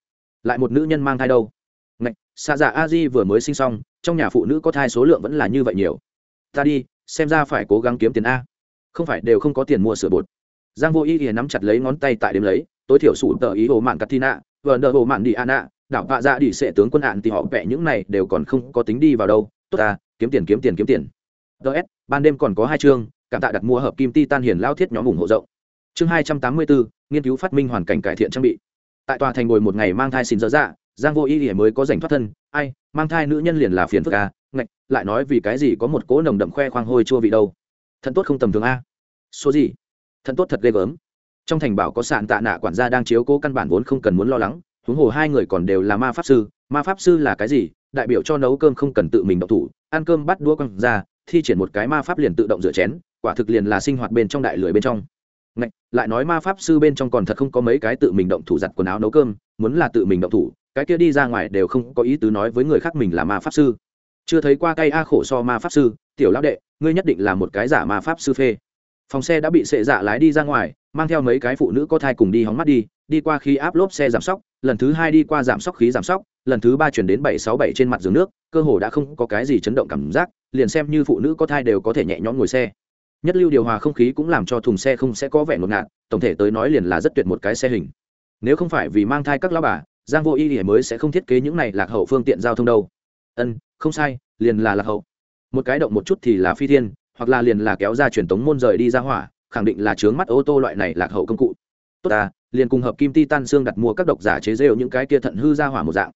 Lại một nữ nhân mang thai đâu? Ngạch xa dạ a di vừa mới sinh xong, trong nhà phụ nữ có thai số lượng vẫn là như vậy nhiều. Ta đi, xem ra phải cố gắng kiếm tiền a. Không phải đều không có tiền mua sửa bột. Giang vô ý ý nắm chặt lấy ngón tay tại đếm lấy, tối thiểu sủ tờ ý hồ mạn katina vờ nợ hồ mạn đi ana đảo vạ ra dạ đi sệ tướng quân hạn thì họ vẽ những này đều còn không có tính đi vào đâu tốt ta, kiếm tiền kiếm tiền kiếm tiền. Ts ban đêm còn có hai chương, cảm tạ đặt mua hợp kim titan hiền lao thiết nhóm ủng hộ rộng. Chương hai trăm tám mươi bốn nghiên cứu phát minh hoàn cảnh cải thiện trang bị. Tại tòa thành ngồi một ngày mang thai xin dở dạ giang vô y ỉa mới có giành thoát thân, ai, mang thai nữ nhân liền là phiền phức à ngạch, lại nói vì cái gì có một cỗ nồng đậm khoe khoang hôi chua vị đâu. Thận tốt không tầm thường a. Số gì? Thận tốt thật ghê gớm. Trong thành bảo có sạn tạ nạ quản gia đang chiếu cố căn bản vốn không cần muốn lo lắng, huống hồ hai người còn đều là ma pháp sư, ma pháp sư là cái gì? Đại biểu cho nấu cơm không cần tự mình động thủ ăn cơm bắt đũa quăng ra thi triển một cái ma pháp liền tự động rửa chén quả thực liền là sinh hoạt bên trong đại lưỡi bên trong. Ngạch, lại nói ma pháp sư bên trong còn thật không có mấy cái tự mình động thủ giặt quần áo nấu cơm muốn là tự mình động thủ cái kia đi ra ngoài đều không có ý tứ nói với người khác mình là ma pháp sư. Chưa thấy qua cây a khổ so ma pháp sư tiểu lão đệ ngươi nhất định là một cái giả ma pháp sư phê phòng xe đã bị sệ dạ lái đi ra ngoài, mang theo mấy cái phụ nữ có thai cùng đi hóng mắt đi đi qua khi áp lốp xe giảm sóc, lần thứ hai đi qua giảm sóc khí giảm sóc, lần thứ ba chuyển đến bảy sáu bảy trên mặt giường nước, cơ hồ đã không có cái gì chấn động cảm giác, liền xem như phụ nữ có thai đều có thể nhẹ nhõm ngồi xe. Nhất lưu điều hòa không khí cũng làm cho thùng xe không sẽ có vẻ ngột ngạt, tổng thể tới nói liền là rất tuyệt một cái xe hình. Nếu không phải vì mang thai các lao bà, giang vô y thì mới sẽ không thiết kế những này lạc hậu phương tiện giao thông đâu. Ân, không sai, liền là lạc hậu. Một cái động một chút thì là phi thiên hoặc là liền là kéo ra truyền tống môn rời đi ra hỏa, khẳng định là chướng mắt ô tô loại này lạc hậu công cụ. Tốt ta, liền cùng hợp kim titan xương đặt mua các độc giả chế rêu những cái kia thận hư ra hỏa một dạng.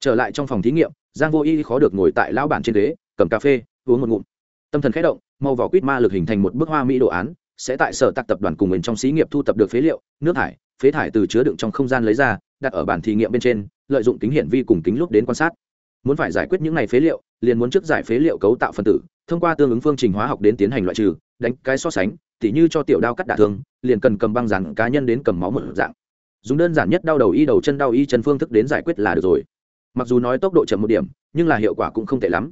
Trở lại trong phòng thí nghiệm, giang vô y khó được ngồi tại lão bản trên ghế, cầm cà phê, uống một ngụm. Tâm thần khẽ động, màu vỏ quýt ma lực hình thành một bức hoa mỹ đồ án, sẽ tại sở tạc tập đoàn cùng mình trong xí nghiệp thu tập được phế liệu, nước thải, phế thải từ chứa đựng trong không gian lấy ra, đặt ở bản thí nghiệm bên trên, lợi dụng kính hiển vi cùng kính lúc đến quan sát. Muốn phải giải quyết những này phế liệu, liền muốn trước giải phế liệu cấu tạo phân tử thông qua tương ứng phương trình hóa học đến tiến hành loại trừ, đánh cái so sánh, tỉ như cho tiểu đao cắt đả thương, liền cần cầm băng rắn cá nhân đến cầm máu một dạng. Dùng đơn giản nhất đau đầu y đầu chân đau y chân phương thức đến giải quyết là được rồi. Mặc dù nói tốc độ chậm một điểm, nhưng là hiệu quả cũng không tệ lắm.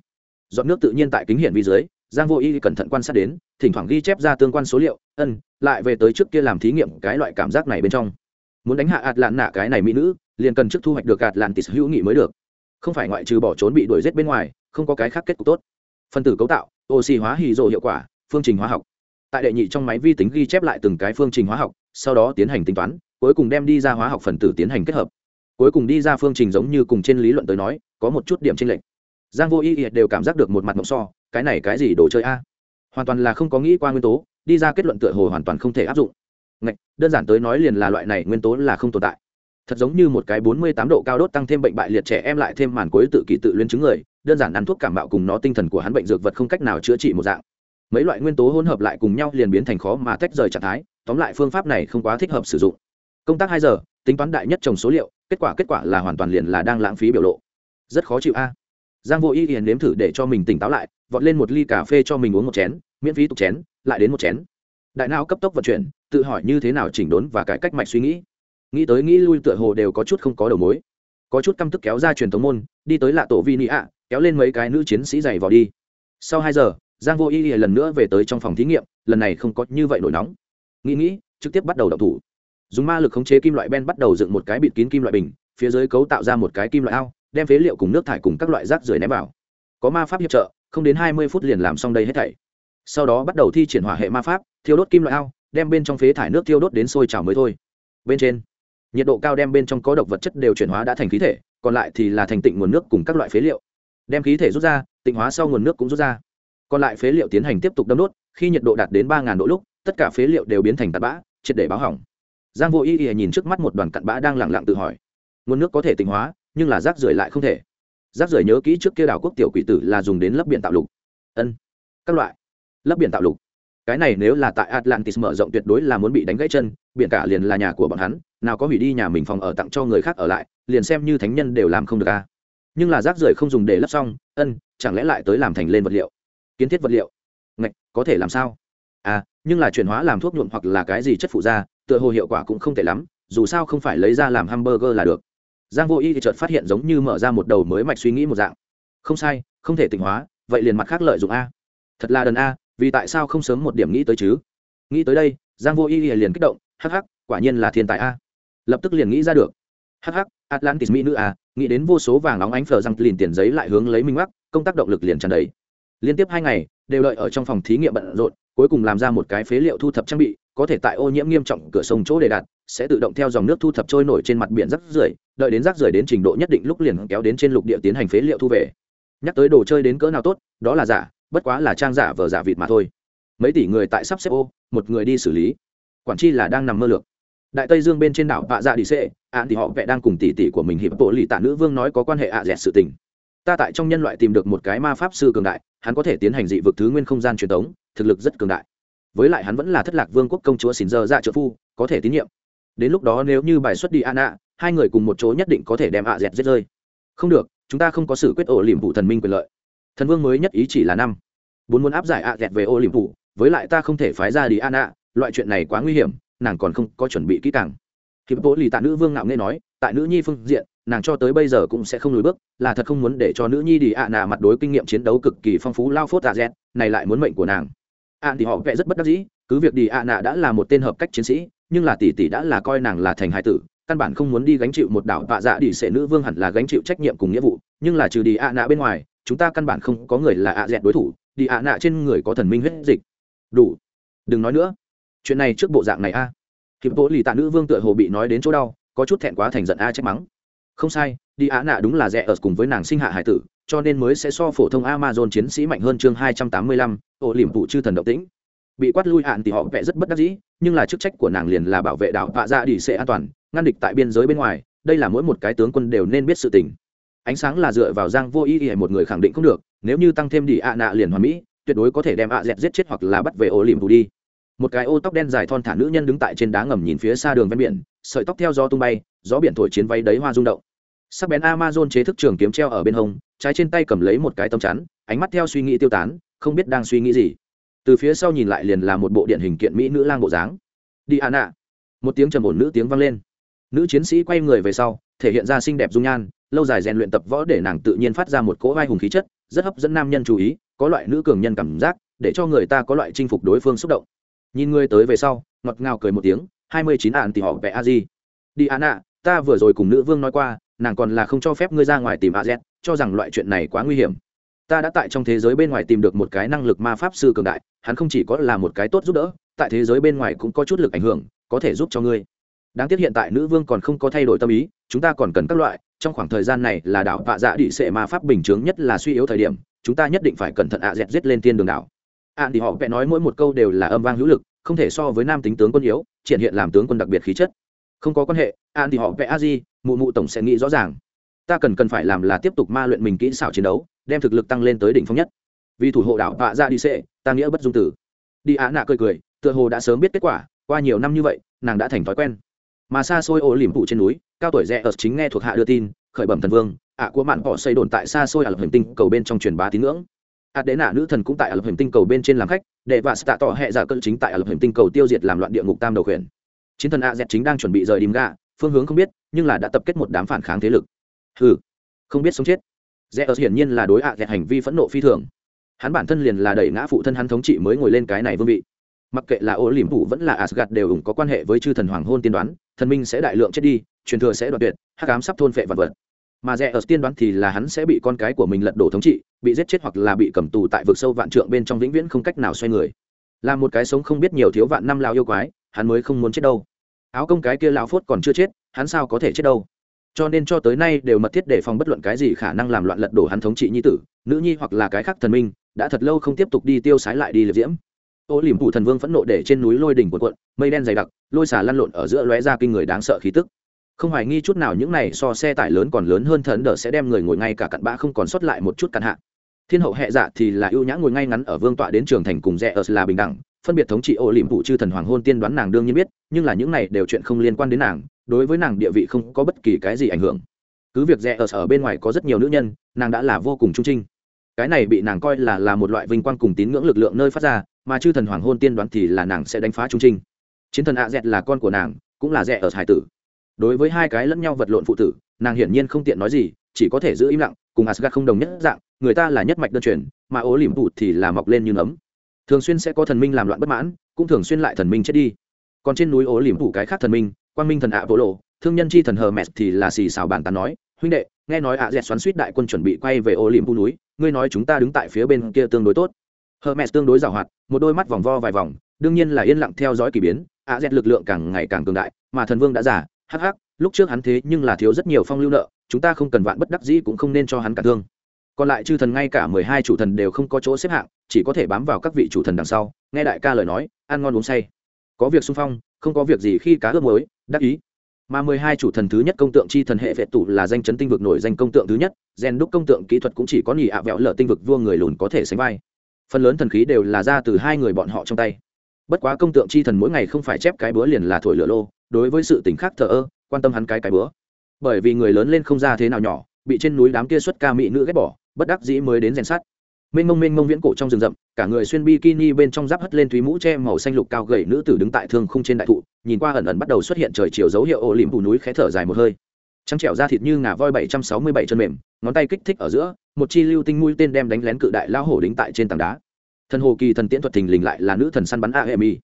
Dọn nước tự nhiên tại kính hiển vi dưới, giang vô y cẩn thận quan sát đến, thỉnh thoảng ghi chép ra tương quan số liệu, ân, lại về tới trước kia làm thí nghiệm cái loại cảm giác này bên trong. Muốn đánh hạ ạt lạn nạ cái này mỹ nữ, liền cần trước thu hoạch được ạt lạn tịt hữu nghị mới được. Không phải ngoại trừ bỏ trốn bị đuổi g bên ngoài, không có cái khác kết cục tốt phân tử cấu tạo oxy hóa hì rộ hiệu quả phương trình hóa học. Tại đệ nhị trong máy vi tính ghi chép lại từng cái phương trình hóa học sau đó tiến hành tính toán cuối cùng đem đi ra hóa học phần tử tiến hành kết hợp. Cuối cùng đi ra phương trình giống như cùng trên lý luận tới nói có một chút điểm tranh lệch. Giang vô y đều cảm giác được một mặt mộng so cái này cái gì đồ chơi a? Hoàn toàn là không có nghĩ qua nguyên tố đi ra kết luận tựa hồ hoàn toàn không thể áp dụng. Ngạch, đơn giản tới nói liền là loại này nguyên tố là không tồn tại. Thật giống như một cái bốn mươi tám độ cao đốt tăng thêm bệnh bại liệt trẻ em lại thêm màn cuối tự kỷ tự luyến chứng người đơn giản ăn thuốc cảm bạo cùng nó tinh thần của hắn bệnh dược vật không cách nào chữa trị một dạng. Mấy loại nguyên tố hỗn hợp lại cùng nhau liền biến thành khó mà tách rời trạng thái, tóm lại phương pháp này không quá thích hợp sử dụng. Công tác hai giờ, tính toán đại nhất trồng số liệu, kết quả kết quả là hoàn toàn liền là đang lãng phí biểu lộ. Rất khó chịu a. Giang vô ý hiền nếm thử để cho mình tỉnh táo lại, vọt lên một ly cà phê cho mình uống một chén, miễn phí tục chén, lại đến một chén. Đại não cấp tốc vận chuyển, tự hỏi như thế nào chỉnh đốn và cải cách mạch suy nghĩ. Nghĩ tới nghĩ lui tựa hồ đều có chút không có đầu mối. Có chút căm tức kéo ra truyền thống môn đi tới lạ tổ vi nị ạ, kéo lên mấy cái nữ chiến sĩ dày vào đi. Sau hai giờ, giang vô y lần nữa về tới trong phòng thí nghiệm, lần này không có như vậy nổi nóng. Nghĩ nghĩ, trực tiếp bắt đầu đập thủ. Dùng ma lực khống chế kim loại ben bắt đầu dựng một cái bịt kín kim loại bình, phía dưới cấu tạo ra một cái kim loại ao, đem phế liệu cùng nước thải cùng các loại rác rưởi ném vào. Có ma pháp hiệp trợ, không đến hai mươi phút liền làm xong đây hết thảy. Sau đó bắt đầu thi triển hỏa hệ ma pháp, thiêu đốt kim loại ao, đem bên trong phế thải nước thiêu đốt đến sôi trào mới thôi. Bên trên, nhiệt độ cao đem bên trong có độc vật chất đều chuyển hóa đã thành khí thể còn lại thì là thành tịnh nguồn nước cùng các loại phế liệu. Đem khí thể rút ra, tịnh hóa sau nguồn nước cũng rút ra. Còn lại phế liệu tiến hành tiếp tục đâm đốt, khi nhiệt độ đạt đến ba độ lúc, tất cả phế liệu đều biến thành tạt bã, triệt để báo hỏng. Giang vô ý ý nhìn trước mắt một đoàn cặn bã đang lẳng lặng tự hỏi, nguồn nước có thể tịnh hóa, nhưng là rác rưởi lại không thể. Rác rưởi nhớ kỹ trước kia đảo quốc tiểu quỷ tử là dùng đến lấp biển tạo lục. Ân, các loại. Lấp biển tạo lục. Cái này nếu là tại atlantis mở rộng tuyệt đối là muốn bị đánh gãy chân, biển cả liền là nhà của bọn hắn nào có hủy đi nhà mình phòng ở tặng cho người khác ở lại, liền xem như thánh nhân đều làm không được a nhưng là rác rưởi không dùng để lấp xong, ân, chẳng lẽ lại tới làm thành lên vật liệu? Kiến thiết vật liệu. Ngạch, có thể làm sao? À nhưng là chuyển hóa làm thuốc nhuộm hoặc là cái gì chất phụ da, tựa hồ hiệu quả cũng không tệ lắm, dù sao không phải lấy ra làm hamburger là được. Giang vô y thì chợt phát hiện giống như mở ra một đầu mới mạch suy nghĩ một dạng. Không sai, không thể tỉnh hóa, vậy liền mặt khác lợi dụng a. Thật là đần a, vì tại sao không sớm một điểm nghĩ tới chứ? Nghĩ tới đây, giang vô y liền kích động, hắc hắc, quả nhiên là thiên tài a lập tức liền nghĩ ra được. Hắc hắc atlantis mỹ nữ à, nghĩ đến vô số vàng óng ánh phờ răng liền tiền giấy lại hướng lấy minh mắc công tác động lực liền tràn đầy. Liên tiếp hai ngày đều đợi ở trong phòng thí nghiệm bận rộn cuối cùng làm ra một cái phế liệu thu thập trang bị có thể tại ô nhiễm nghiêm trọng cửa sông chỗ để đặt sẽ tự động theo dòng nước thu thập trôi nổi trên mặt biển rác rưởi đợi đến rác rưởi đến trình độ nhất định lúc liền kéo đến trên lục địa tiến hành phế liệu thu về. Nhắc tới đồ chơi đến cỡ nào tốt đó là giả bất quá là trang giả vờ giả vịt mà thôi. Mấy tỷ người tại sắp xếp ô một người đi xử lý. Quản chi là đang nằm mơ lược đại tây dương bên trên đảo bạ dạ đi xệ ạ thì họ vẽ đang cùng tỷ tỷ của mình hiệp bộ lì tạ nữ vương nói có quan hệ ạ dẹt sự tình. Ta tại trong nhân loại tìm được một cái ma pháp sư cường đại, hắn có thể tiến hành dị vực thứ nguyên không gian truyền thống, thực lực rất cường đại. Với lại hắn vẫn là thất lạc vương quốc công chúa xỉn giờ dạ trợ phu, có thể tín nhiệm. Đến lúc đó nếu như bài xuất đi an ạ hai người cùng một chỗ nhất định có thể đem ạ dẹt giết rơi. Không được, chúng ta không có sự quyết ổ liềm vụ thần minh quyền lợi. Thần vương mới nhất ý chỉ là năm. Bốn muốn áp giải ạ dẹt về ô liềm vụ, với lại ta không thể phái ra đi an ạ loại chuyện này quá nguy hiểm nàng còn không có chuẩn bị kỹ càng. Hiệp bố lì tạ nữ vương ngạo nghe nói, tại nữ nhi phương diện, nàng cho tới bây giờ cũng sẽ không lùi bước, là thật không muốn để cho nữ nhi đi ạ nà mặt đối kinh nghiệm chiến đấu cực kỳ phong phú lao phốt tạ dẹt, này lại muốn mệnh của nàng. Ạ thì họ vẽ rất bất đắc dĩ, cứ việc đi ạ nà đã là một tên hợp cách chiến sĩ, nhưng là tỷ tỷ đã là coi nàng là thành hải tử, căn bản không muốn đi gánh chịu một đảo vạ dạ đi sẽ nữ vương hẳn là gánh chịu trách nhiệm cùng nghĩa vụ, nhưng là trừ đi ạ nạ bên ngoài, chúng ta căn bản không có người là ạ dẹt đối thủ, đi ạ nạ trên người có thần minh huyết dịch. Đủ. Đừng nói nữa chuyện này trước bộ dạng này a. À. hiệp bố lì tạ nữ vương tựa hồ bị nói đến chỗ đau, có chút thẹn quá thành giận a trách mắng. Không sai, đi á nạ đúng là rẻ ở cùng với nàng sinh hạ hải tử, cho nên mới sẽ so phổ thông amazon chiến sĩ mạnh hơn chương hai trăm tám mươi lăm ổ liềm vụ chư thần động tĩnh. Bị quát lui hạn thì họ vẽ rất bất đắc dĩ, nhưng là chức trách của nàng liền là bảo vệ đảo vạ dạ đi sẽ an toàn, ngăn địch tại biên giới bên ngoài, đây là mỗi một cái tướng quân đều nên biết sự tình. Ánh sáng là dựa vào giang vô ý ý một người khẳng định không được, nếu như tăng thêm đi ạ nạ liền hoàn mỹ, tuyệt đối có thể đem ạ dẹt giết chết hoặc là bắt về ổ liềm vụ đi một cái ô tóc đen dài thon thả nữ nhân đứng tại trên đá ngầm nhìn phía xa đường ven biển, sợi tóc theo gió tung bay, gió biển thổi chiến váy đấy hoa rung động. Sắc bén amazon chế thức trường kiếm treo ở bên hông, trái trên tay cầm lấy một cái tấm chắn, ánh mắt theo suy nghĩ tiêu tán, không biết đang suy nghĩ gì. Từ phía sau nhìn lại liền là một bộ điện hình kiện mỹ nữ lang bộ dáng. Đi an ạ một tiếng trầm ổn nữ tiếng vang lên. Nữ chiến sĩ quay người về sau, thể hiện ra xinh đẹp dung nhan, lâu dài rèn luyện tập võ để nàng tự nhiên phát ra một cỗ vai hùng khí chất, rất hấp dẫn nam nhân chú ý, có loại nữ cường nhân cảm giác, để cho người ta có loại chinh phục đối phương xúc động nhìn ngươi tới về sau, ngọt ngào cười một tiếng, hai mươi chín ạn thì họ vẽ a di. Đi an ạ, ta vừa rồi cùng nữ vương nói qua, nàng còn là không cho phép ngươi ra ngoài tìm a z, cho rằng loại chuyện này quá nguy hiểm. Ta đã tại trong thế giới bên ngoài tìm được một cái năng lực ma pháp sư cường đại, hắn không chỉ có là một cái tốt giúp đỡ, tại thế giới bên ngoài cũng có chút lực ảnh hưởng, có thể giúp cho ngươi. Đáng tiếc hiện tại nữ vương còn không có thay đổi tâm ý, chúng ta còn cần các loại, trong khoảng thời gian này là đảo vạ dạ đĩ sệ ma pháp bình chướng nhất là suy yếu thời điểm, chúng ta nhất định phải cẩn thận ạ dẹt giết lên tiên đường đảo ạn thì họ vẽ nói mỗi một câu đều là âm vang hữu lực, không thể so với nam tính tướng quân yếu, triển hiện làm tướng quân đặc biệt khí chất. Không có quan hệ ạn thì họ vẽ a di, mụ mụ tổng sẽ nghĩ rõ ràng. Ta cần cần phải làm là tiếp tục ma luyện mình kỹ xảo chiến đấu, đem thực lực tăng lên tới đỉnh phong nhất. Vì thủ hộ đảo vạ ra đi xệ ta nghĩa bất dung tử. Đi á nạ cười cười, tựa hồ đã sớm biết kết quả, qua nhiều năm như vậy, nàng đã thành thói quen. Mà xa xôi ô liềm phụ trên núi, cao tuổi rẽ ở chính nghe thuộc hạ đưa tin, khởi bẩm thần vương, ạ của mạn họ xây đồn tại xa xôi ả lập hành tinh cầu bên trong truyền bá tín ngưỡng ạt đế nạ nữ thần cũng tại ả lập hành tinh cầu bên trên làm khách, để và tạ tỏ hệ giả dạ cơn chính tại ả lập hành tinh cầu tiêu diệt làm loạn địa ngục tam đầu khuyển. Chiến thần a z chính đang chuẩn bị rời đìm gà phương hướng không biết, nhưng là đã tập kết một đám phản kháng thế lực. Hừ, không biết sống chết. Rẽ ớt hiển nhiên là đối ạ dẹt hành vi phẫn nộ phi thường. Hắn bản thân liền là đẩy ngã phụ thân hắn thống trị mới ngồi lên cái này vương vị. Mặc kệ là ô liềm phủ vẫn là asgad đều ủng có quan hệ với chư thần hoàng hôn tiên đoán, thần minh sẽ đại lượng chết đi, truyền thừa sẽ đoạt tuyệt, hắc ám sắp thôn phệ vật vật mà rẽ ở tiên đoán thì là hắn sẽ bị con cái của mình lật đổ thống trị, bị giết chết hoặc là bị cầm tù tại vực sâu vạn trượng bên trong vĩnh viễn không cách nào xoay người. Là một cái sống không biết nhiều thiếu vạn năm lao yêu quái, hắn mới không muốn chết đâu. Áo công cái kia lão phốt còn chưa chết, hắn sao có thể chết đâu? Cho nên cho tới nay đều mật thiết để phòng bất luận cái gì khả năng làm loạn lật đổ hắn thống trị nhi tử, nữ nhi hoặc là cái khác thần minh, đã thật lâu không tiếp tục đi tiêu sái lại đi liệt diễm. Ô liềm phủ thần vương phẫn nộ để trên núi lôi đỉnh quần quận mây đen dày đặc, lôi xà lăn lộn ở giữa lóe ra kinh người đáng sợ khí tức không hoài nghi chút nào những này so xe tải lớn còn lớn hơn thần đỡ sẽ đem người ngồi ngay cả cặn bã không còn sót lại một chút cặn hạ. Thiên hậu hệ dạ thì là ưu nhã ngồi ngay ngắn ở vương tọa đến trường thành cùng rẽ ở là bình đẳng, phân biệt thống trị ô liềm vụ chư thần hoàng hôn tiên đoán nàng đương nhiên biết, nhưng là những này đều chuyện không liên quan đến nàng, đối với nàng địa vị không có bất kỳ cái gì ảnh hưởng. Cứ việc rẽ ở ở bên ngoài có rất nhiều nữ nhân, nàng đã là vô cùng trung trinh. Cái này bị nàng coi là là một loại vinh quang cùng tín ngưỡng lực lượng nơi phát ra, mà chư thần hoàng hôn tiên đoán thì là nàng sẽ đánh phá trung trinh. Chiến thần ạ dẹt là con của nàng, cũng là rẽ ở hải tử đối với hai cái lẫn nhau vật lộn phụ tử, nàng hiển nhiên không tiện nói gì, chỉ có thể giữ im lặng, cùng asgad không đồng nhất dạng, người ta là nhất mạch đơn truyền, mà ố liềm tụt thì là mọc lên như nấm. Thường xuyên sẽ có thần minh làm loạn bất mãn, cũng thường xuyên lại thần minh chết đi. Còn trên núi ố liềm tụ cái khác thần minh quan minh thần ạ bộ lộ thương nhân chi thần hờ mẹ thì là xì xào bàn tán nói, huynh đệ, nghe nói ạ dẹt xoắn suýt đại quân chuẩn bị quay về ô liềm bu núi, ngươi nói chúng ta đứng tại phía bên kia tương đối tốt. Hờ mẹ tương đối giàu hoạt, một đôi mắt vòng vo vài vòng, đương nhiên là yên lặng theo dõi k ỳ biến, ạ dẹt lực lượng càng ngày càng cường đại, mà thần vương đã giả hắc hắc, lúc trước hắn thế nhưng là thiếu rất nhiều phong lưu nợ, chúng ta không cần vạn bất đắc dĩ cũng không nên cho hắn cả thương. Còn lại chư thần ngay cả mười hai chủ thần đều không có chỗ xếp hạng, chỉ có thể bám vào các vị chủ thần đằng sau, nghe đại ca lời nói, ăn ngon uống say. Có việc sung phong, không có việc gì khi cá ướp mới đắc ý. Mà mười hai chủ thần thứ nhất công tượng chi thần hệ vệ tụ là danh chấn tinh vực nổi danh công tượng thứ nhất, gen đúc công tượng kỹ thuật cũng chỉ có nhì ạ vẹo lở tinh vực vua người lùn có thể sánh vai. Phần lớn thần khí đều là ra từ hai người bọn họ trong tay. Bất quá công tượng chi thần mỗi ngày không phải chép cái búa liền là thổi lửa lô đối với sự tình khác thờ ơ, quan tâm hắn cái cái bữa. Bởi vì người lớn lên không ra thế nào nhỏ, bị trên núi đám kia xuất ca mỹ nữ ghét bỏ, bất đắc dĩ mới đến rèn sắt. Mênh mông mênh mông viễn cổ trong rừng rậm, cả người xuyên bikini bên trong giáp hất lên thúy mũ che màu xanh lục cao gầy nữ tử đứng tại thương khung trên đại thụ, nhìn qua ẩn ẩn bắt đầu xuất hiện trời chiều dấu hiệu ổ lìm phủ núi khé thở dài một hơi. Trắng trẻo da thịt như ngà voi bảy trăm sáu mươi bảy chân mềm, ngón tay kích thích ở giữa, một chi lưu tinh mũi tên đem đánh lén cự đại lao hổ đính tại trên tảng đá. Thần hồ kỳ thần tiễn thuật thình lình lại là nữ thần săn bắn aemi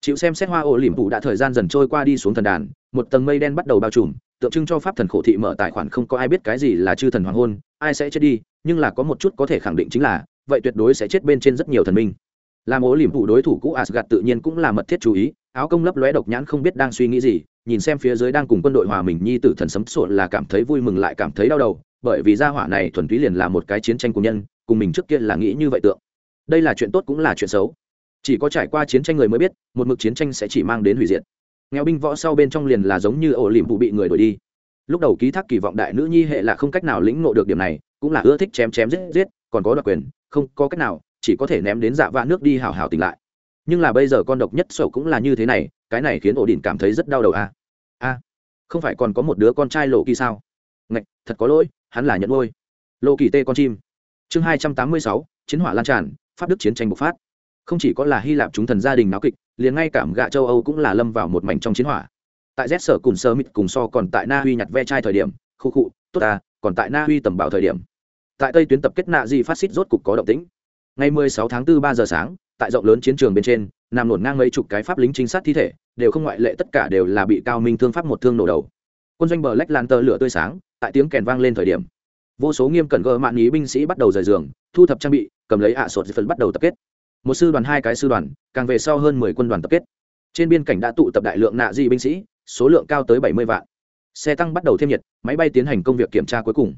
chịu xem xét hoa ô lìm phủ đã thời gian dần trôi qua đi xuống thần đàn, một tầng mây đen bắt đầu bao trùm, tượng trưng cho pháp thần khổ thị mở tài khoản không có ai biết cái gì là chư thần hoàng hôn, ai sẽ chết đi, nhưng là có một chút có thể khẳng định chính là, vậy tuyệt đối sẽ chết bên trên rất nhiều thần minh. Làm ố liềm phụ đối thủ cũ asgad tự nhiên cũng là mật thiết chú ý, áo công lấp lóe độc nhãn không biết đang suy nghĩ gì, nhìn xem phía dưới đang cùng quân đội hòa mình nhi tử thần sấm sộn là cảm thấy vui mừng lại cảm thấy đau đầu, bởi vì gia hỏa này thuần túy liền là một cái chiến tranh của nhân, cùng mình trước kia là nghĩ như vậy tượng. Đây là chuyện tốt cũng là chuyện xấu chỉ có trải qua chiến tranh người mới biết, một mực chiến tranh sẽ chỉ mang đến hủy diệt. Nghèo binh võ sau bên trong liền là giống như ổ liềm vụ bị người đổi đi. Lúc đầu ký thác kỳ vọng đại nữ nhi hệ là không cách nào lĩnh ngộ được điểm này, cũng là ưa thích chém chém giết giết, còn có đặc quyền, không có cách nào, chỉ có thể ném đến dạ vã nước đi hào hào tỉnh lại. Nhưng là bây giờ con độc nhất sổ cũng là như thế này, cái này khiến ổ đỉnh cảm thấy rất đau đầu a à? a không phải còn có một đứa con trai lộ kỳ sao? Ngạch, thật có lỗi, hắn là nhận ngôi lộ kỳ tê con chim. Chương hai trăm tám mươi sáu, chiến hỏa lan tràn, pháp đức chiến tranh bộc phát không chỉ có là hy lạp chúng thần gia đình náo kịch, liền ngay cả gạ châu âu cũng là lâm vào một mảnh trong chiến hỏa. Tại z sở cùng sơ mít cùng so còn tại na huy nhặt ve chai thời điểm, khu cụ tốt à còn tại na huy tầm bảo thời điểm. Tại tây tuyến tập kết nạ di phát xít rốt cục có động tĩnh. Ngày 16 tháng 4 3 giờ sáng, tại rộng lớn chiến trường bên trên, nằm nổn ngang mấy chục cái pháp lính trinh sát thi thể, đều không ngoại lệ tất cả đều là bị cao minh thương pháp một thương nổ đầu. Quân doanh bờ lách lan tơ lửa tươi sáng, tại tiếng kèn vang lên thời điểm. Vô số nghiêm cẩn gỡ mạn ý binh sĩ bắt đầu rời giường, thu thập trang bị, cầm lấy ạ sột phần bắt đầu tập kết một sư đoàn, hai cái sư đoàn, càng về sau hơn mười quân đoàn tập kết. Trên biên cảnh đã tụ tập đại lượng nạ di binh sĩ, số lượng cao tới bảy mươi vạn. Xe tăng bắt đầu thêm nhiệt, máy bay tiến hành công việc kiểm tra cuối cùng.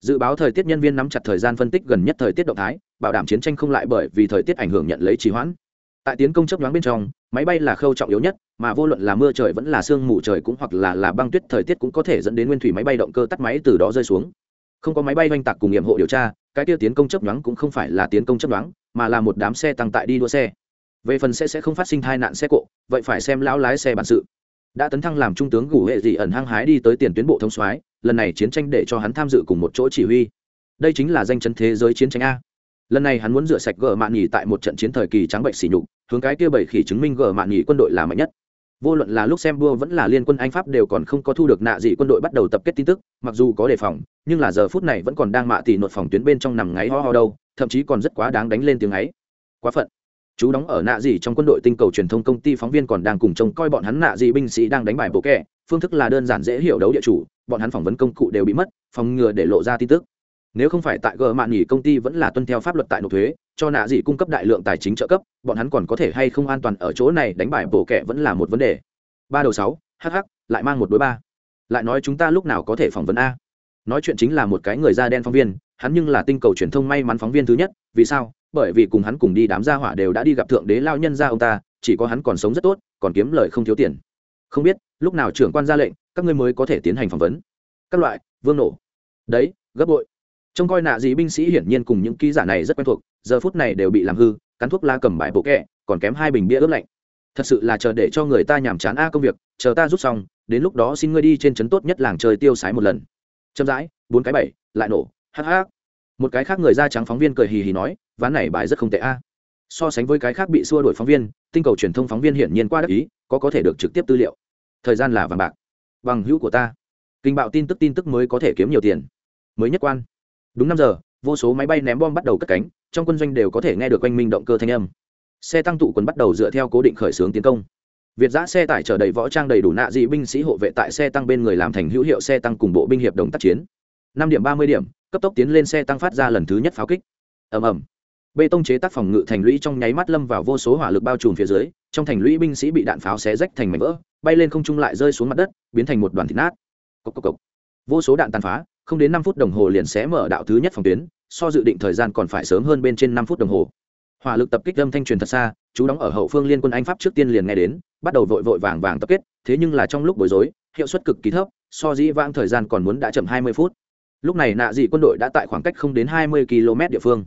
Dự báo thời tiết nhân viên nắm chặt thời gian phân tích gần nhất thời tiết động thái, bảo đảm chiến tranh không lại bởi vì thời tiết ảnh hưởng nhận lấy trì hoãn. Tại tiến công chấp nhoáng bên trong, máy bay là khâu trọng yếu nhất, mà vô luận là mưa trời vẫn là sương mù trời cũng hoặc là là băng tuyết, thời tiết cũng có thể dẫn đến nguyên thủy máy bay động cơ tắt máy từ đó rơi xuống không có máy bay oanh tạc cùng nghiệm hộ điều tra, cái tiêu tiến công chấp nhoáng cũng không phải là tiến công chấp nhoáng, mà là một đám xe tăng tại đi đua xe. Về phần xe sẽ không phát sinh tai nạn xe cộ, vậy phải xem lão lái xe bản sự. Đã tấn thăng làm trung tướng gủ hệ dị ẩn hăng hái đi tới tiền tuyến bộ thống soái, lần này chiến tranh để cho hắn tham dự cùng một chỗ chỉ huy. Đây chính là danh chấn thế giới chiến tranh a. Lần này hắn muốn rửa sạch gờ mạn nhì tại một trận chiến thời kỳ trắng bệnh sỉ nhục, hướng cái kia bảy khỉ chứng minh gờ mạn nhì quân đội là mạnh nhất vô luận là lúc xem luxembourg vẫn là liên quân anh pháp đều còn không có thu được nạ dị quân đội bắt đầu tập kết tin tức, mặc dù có đề phòng, nhưng là giờ phút này vẫn còn đang mạ tỷ nội phòng tuyến bên trong nằm ngáy ho ho đâu, thậm chí còn rất quá đáng đánh lên tiếng ấy. Quá phận. Chú đóng ở nạ dị trong quân đội tinh cầu truyền thông công ty phóng viên còn đang cùng trông coi bọn hắn nạ dị binh sĩ đang đánh bài bộ kẻ phương thức là đơn giản dễ hiểu đấu địa chủ, bọn hắn phỏng vấn công cụ đều bị mất, phòng ngừa để lộ ra tin tức nếu không phải tại gờ mạn nghỉ công ty vẫn là tuân theo pháp luật tại nộp thuế, cho nạ dị cung cấp đại lượng tài chính trợ cấp, bọn hắn còn có thể hay không an toàn ở chỗ này đánh bài bổ kẹ vẫn là một vấn đề. Ba đầu sáu hh lại mang một đối ba. Lại nói chúng ta lúc nào có thể phỏng vấn a? Nói chuyện chính là một cái người da đen phóng viên, hắn nhưng là tinh cầu truyền thông may mắn phóng viên thứ nhất, vì sao? Bởi vì cùng hắn cùng đi đám gia hỏa đều đã đi gặp thượng đế lao nhân ra ông ta, chỉ có hắn còn sống rất tốt, còn kiếm lời không thiếu tiền. Không biết, lúc nào trưởng quan ra lệnh, các ngươi mới có thể tiến hành phỏng vấn. Các loại, vương nổ. Đấy, gấp bội trông coi nạ dị binh sĩ hiển nhiên cùng những ký giả này rất quen thuộc, giờ phút này đều bị làm hư, cắn thuốc la cầm bãi bộ kẹ, còn kém hai bình bia ướp lạnh. Thật sự là chờ để cho người ta nhàm chán a công việc, chờ ta rút xong, đến lúc đó xin ngươi đi trên trấn tốt nhất làng chơi tiêu sái một lần. Chậm rãi, bốn cái bảy, lại nổ, hắc hắc. Một cái khác người da trắng phóng viên cười hì hì nói, ván này bài rất không tệ a. So sánh với cái khác bị xua đuổi phóng viên, tinh cầu truyền thông phóng viên hiển nhiên qua đắc ý, có có thể được trực tiếp tư liệu. Thời gian là vàng bạc. Bằng hữu của ta. Kinh bạo tin tức tin tức mới có thể kiếm nhiều tiền. Mới nhất quan đúng năm giờ, vô số máy bay ném bom bắt đầu cất cánh, trong quân doanh đều có thể nghe được quanh minh động cơ thanh âm. Xe tăng tụ quân bắt đầu dựa theo cố định khởi xướng tiến công. Việt giã xe tải chở đầy võ trang đầy đủ nạ dị binh sĩ hộ vệ tại xe tăng bên người làm thành hữu hiệu xe tăng cùng bộ binh hiệp đồng tác chiến. Năm điểm ba mươi điểm, cấp tốc tiến lên xe tăng phát ra lần thứ nhất pháo kích. Ầm ầm. Bê tông chế tác phòng ngự thành lũy trong nháy mắt lâm vào vô số hỏa lực bao trùm phía dưới, trong thành lũy binh sĩ bị đạn pháo xé rách thành mảnh vỡ, bay lên không trung lại rơi xuống mặt đất, biến thành một đoàn thịt nát. Cốc cốc cốc. vô số đạn tàn phá không đến năm phút đồng hồ liền sẽ mở đạo thứ nhất phòng tuyến, so dự định thời gian còn phải sớm hơn bên trên năm phút đồng hồ. Hỏa lực tập kích âm thanh truyền thật xa, chú đóng ở hậu phương liên quân anh pháp trước tiên liền nghe đến, bắt đầu vội vội vàng vàng tập kết, thế nhưng là trong lúc bối rối, hiệu suất cực kỳ thấp, so dĩ vãng thời gian còn muốn đã chậm hai mươi phút. Lúc này nạ dị quân đội đã tại khoảng cách không đến hai mươi km địa phương.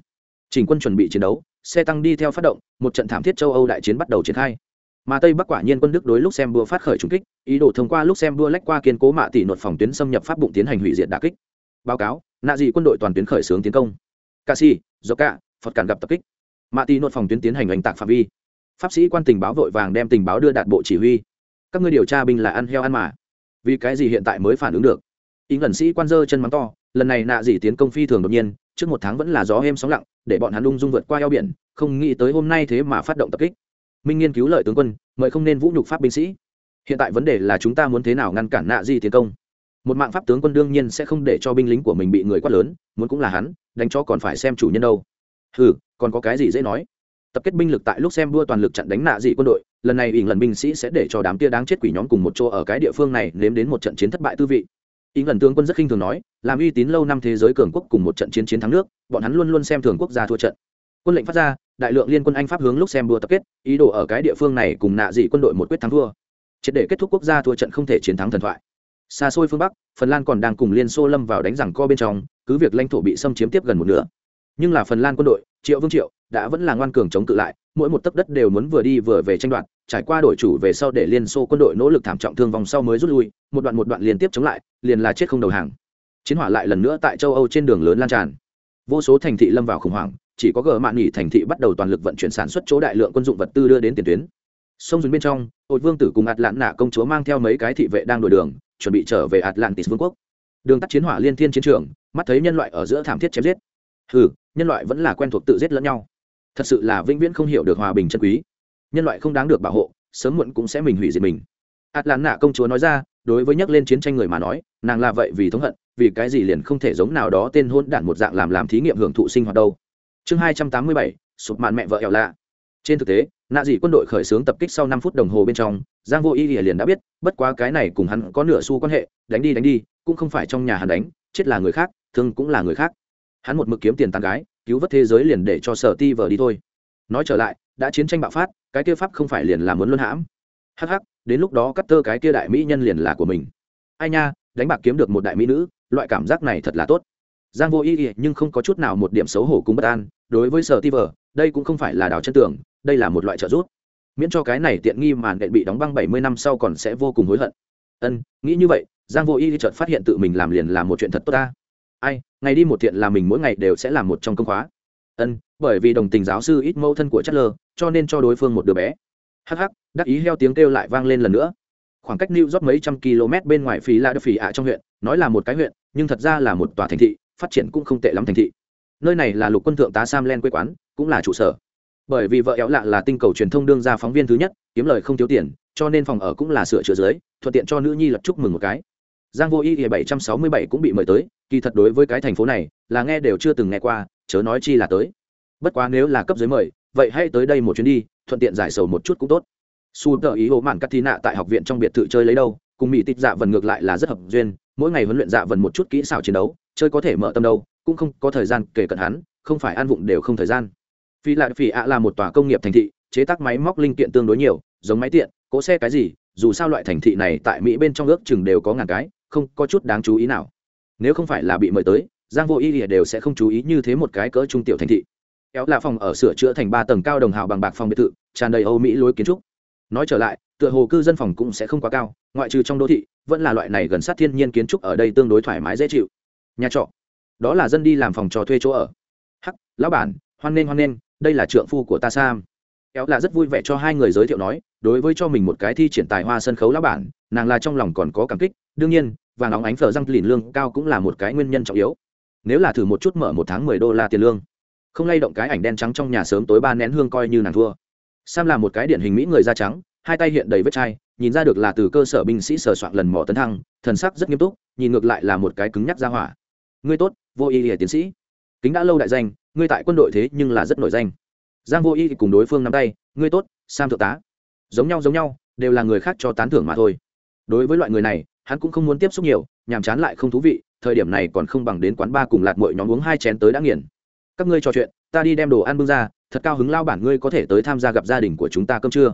Chỉnh quân chuẩn bị chiến đấu, xe tăng đi theo phát động, một trận thảm thiết châu âu đại chiến bắt đầu triển khai mà tây bắc quả nhiên quân đức đối lúc xem đua phát khởi trung kích, ý đồ thông qua lúc xem đua lách qua kiên cố mạ tỷ nột phòng tuyến xâm nhập pháp bụng tiến hành hủy diệt đà kích. Báo cáo, nạ dị quân đội toàn tuyến khởi xướng tiến công. Ca si do cả phật cản gặp tập kích. Mạ tỷ nột phòng tuyến tiến hành oanh tạc phạm vi. Pháp sĩ quan tình báo vội vàng đem tình báo đưa đạt bộ chỉ huy. Các ngươi điều tra binh là ăn heo ăn mà. Vì cái gì hiện tại mới phản ứng được? Ý ngẩn sĩ quan dơ chân mắng to, lần này nạ dị tiến công phi thường đột nhiên, trước một tháng vẫn là gió êm sóng lặng, để bọn hắn ung dung vượt qua eo biển, không nghĩ tới hôm nay thế mà phát động tập kích minh nghiên cứu lợi tướng quân, mời không nên vũ nhục pháp binh sĩ. Hiện tại vấn đề là chúng ta muốn thế nào ngăn cản nạ di tiến công. Một mạng pháp tướng quân đương nhiên sẽ không để cho binh lính của mình bị người quát lớn, muốn cũng là hắn, đánh cho còn phải xem chủ nhân đâu. Ừ còn có cái gì dễ nói? Tập kết binh lực tại lúc xem đua toàn lực chặn đánh nạ dị quân đội, lần này ỉng lần binh sĩ sẽ để cho đám kia đáng chết quỷ nhóm cùng một chỗ ở cái địa phương này nếm đến một trận chiến thất bại tư vị. Ỉng lần tướng quân rất khinh thường nói, làm uy tín lâu năm thế giới cường quốc cùng một trận chiến chiến thắng nước, bọn hắn luôn luôn xem thường quốc gia thua trận quân lệnh phát ra, đại lượng liên quân anh pháp hướng lúc xem đua tập kết, ý đồ ở cái địa phương này cùng nạ dị quân đội một quyết thắng thua. Triệt để kết thúc quốc gia thua trận không thể chiến thắng thần thoại. Xa xôi phương bắc, phần lan còn đang cùng liên xô lâm vào đánh rằng co bên trong, cứ việc lãnh thổ bị xâm chiếm tiếp gần một nửa. Nhưng là phần lan quân đội, triệu vương triệu, đã vẫn là ngoan cường chống cự lại, mỗi một tấc đất đều muốn vừa đi vừa về tranh đoạt, trải qua đổi chủ về sau để liên xô quân đội nỗ lực thảm trọng thương vòng sau mới rút lui, một đoạn một đoạn liên tiếp chống lại, liền là chết không đầu hàng. Chiến hỏa lại lần nữa tại châu âu trên đường lớn lan tràn. Vô số thành thị lâm vào khủng hoảng chỉ có gờ mạn nghỉ thành thị bắt đầu toàn lực vận chuyển sản xuất chỗ đại lượng quân dụng vật tư đưa đến tiền tuyến. Sông dùn bên trong hội vương tử cùng ạt lạn nạ công chúa mang theo mấy cái thị vệ đang đổi đường, chuẩn bị trở về ạt lãng tịt vương quốc. Đường tắt chiến hỏa liên thiên chiến trường, mắt thấy nhân loại ở giữa thảm thiết chém giết. Ừ nhân loại vẫn là quen thuộc tự giết lẫn nhau. Thật sự là vĩnh viễn không hiểu được hòa bình chân quý. Nhân loại không đáng được bảo hộ, sớm muộn cũng sẽ mình hủy diệt mình. Ạt lạn nạ công chúa nói ra, đối với nhắc lên chiến tranh người mà nói, nàng là vậy vì thống hận, vì cái gì liền không thể giống nào đó tên hôn đản một dạng làm làm thí nghiệm hưởng thụ sinh hoạt đâu chương hai trăm tám mươi bảy, sụp mạn mẹ vợ ẻo lạ. Trên thực tế, nạ dị quân đội khởi xướng tập kích sau năm phút đồng hồ bên trong, giang vô y liền đã biết, bất quá cái này cùng hắn có nửa xu quan hệ, đánh đi đánh đi, cũng không phải trong nhà hắn đánh, chết là người khác, thương cũng là người khác. Hắn một mực kiếm tiền tàn gái, cứu vớt thế giới liền để cho sở ti vờ đi thôi. Nói trở lại, đã chiến tranh bạo phát, cái kia pháp không phải liền là muốn luân hãm. Hắc hắc, đến lúc đó cắt tơ cái kia đại mỹ nhân liền là của mình. Ai nha, đánh bạc kiếm được một đại mỹ nữ, loại cảm giác này thật là tốt giang vô ý ý nhưng không có chút nào một điểm xấu hổ cùng bất an đối với sở ti vờ đây cũng không phải là đào chân tường, đây là một loại trợ giúp. Miễn cho cái này tiện nghi màn đệm bị đóng băng bảy mươi năm sau còn sẽ vô cùng hối hận. Ân nghĩ như vậy giang vô ý chợt phát hiện tự mình làm liền là một chuyện thật tốt ta. Ai ngày đi một thiện là mình mỗi ngày đều sẽ làm một trong công khóa. Ân bởi vì đồng tình giáo sư ít mẫu thân của chất lơ cho nên cho đối phương một đứa bé. Hắc hắc đắc ý heo tiếng kêu lại vang lên lần nữa. Khoảng cách New York mấy trăm km bên ngoài phí là phỉ ạ trong huyện, nói là một cái huyện, nhưng thật ra là một tòa thành thị, phát triển cũng không tệ lắm thành thị. Nơi này là lục quân thượng tá Sam Len quê quán, cũng là trụ sở. Bởi vì vợ éo lạ là tinh cầu truyền thông đương ra phóng viên thứ nhất, kiếm lời không thiếu tiền, cho nên phòng ở cũng là sửa chữa dưới, thuận tiện cho nữ nhi lập chúc mừng một cái. Giang Vô Y 767 cũng bị mời tới, kỳ thật đối với cái thành phố này, là nghe đều chưa từng nghe qua, chớ nói chi là tới. Bất quá nếu là cấp dưới mời, vậy hãy tới đây một chuyến đi, thuận tiện giải sầu một chút cũng tốt su tờ ý hồ mạn cắt thi nạ tại học viện trong biệt thự chơi lấy đâu cùng mỹ tịch dạ vần ngược lại là rất hợp duyên mỗi ngày huấn luyện dạ vần một chút kỹ xảo chiến đấu chơi có thể mở tâm đâu, cũng không có thời gian kể cận hắn, không phải ăn vụng đều không thời gian. Phi lại phi ạ là một tòa công nghiệp thành thị, chế tác máy móc linh kiện tương đối nhiều, giống máy tiện, cỗ xe cái gì, dù sao loại thành thị này tại mỹ bên trong ước chừng đều có ngàn cái, không có chút đáng chú ý nào. Nếu không phải là bị mời tới, giang vô ý đều sẽ không chú ý như thế một cái cỡ trung tiểu thành thị. Kéo là phòng ở sửa chữa thành ba tầng cao đồng hào bằng bạc phòng biệt thự, tràn đầy âu mỹ lối kiến trúc. Nói trở lại, tựa hồ cư dân phòng cũng sẽ không quá cao, ngoại trừ trong đô thị, vẫn là loại này gần sát thiên nhiên kiến trúc ở đây tương đối thoải mái dễ chịu nhà trọ. Đó là dân đi làm phòng trò thuê chỗ ở. Hắc, lão bản, hoan nghênh hoan nghênh, đây là trượng phu của ta sam. Kéo là rất vui vẻ cho hai người giới thiệu nói, đối với cho mình một cái thi triển tài hoa sân khấu lão bản, nàng là trong lòng còn có cảm kích, đương nhiên và nóng ánh phở răng lìn lương cao cũng là một cái nguyên nhân trọng yếu. Nếu là thử một chút mở một tháng mười đô la tiền lương, không lay động cái ảnh đen trắng trong nhà sớm tối ba nén hương coi như nàng thua. Sam là một cái điển hình mỹ người da trắng, hai tay hiện đầy vết chai, nhìn ra được là từ cơ sở binh sĩ sờ soạn lần mỏ tấn thăng, thần sắc rất nghiêm túc, nhìn ngược lại là một cái cứng nhắc ra hỏa ngươi tốt, vô y hiển tiến sĩ. Kính đã lâu đại danh, ngươi tại quân đội thế nhưng là rất nổi danh. Giang vô y cùng đối phương nắm tay, ngươi tốt, sam thượng tá. Giống nhau giống nhau, đều là người khác cho tán thưởng mà thôi. Đối với loại người này, hắn cũng không muốn tiếp xúc nhiều, nhàm chán lại không thú vị, thời điểm này còn không bằng đến quán ba cùng lạt mội nhóm uống hai chén tới đã nghiền. Các ngươi trò chuyện, ta đi đem đồ ăn bưng ra, thật cao hứng lao bản ngươi có thể tới tham gia gặp gia đình của chúng ta cơm trưa.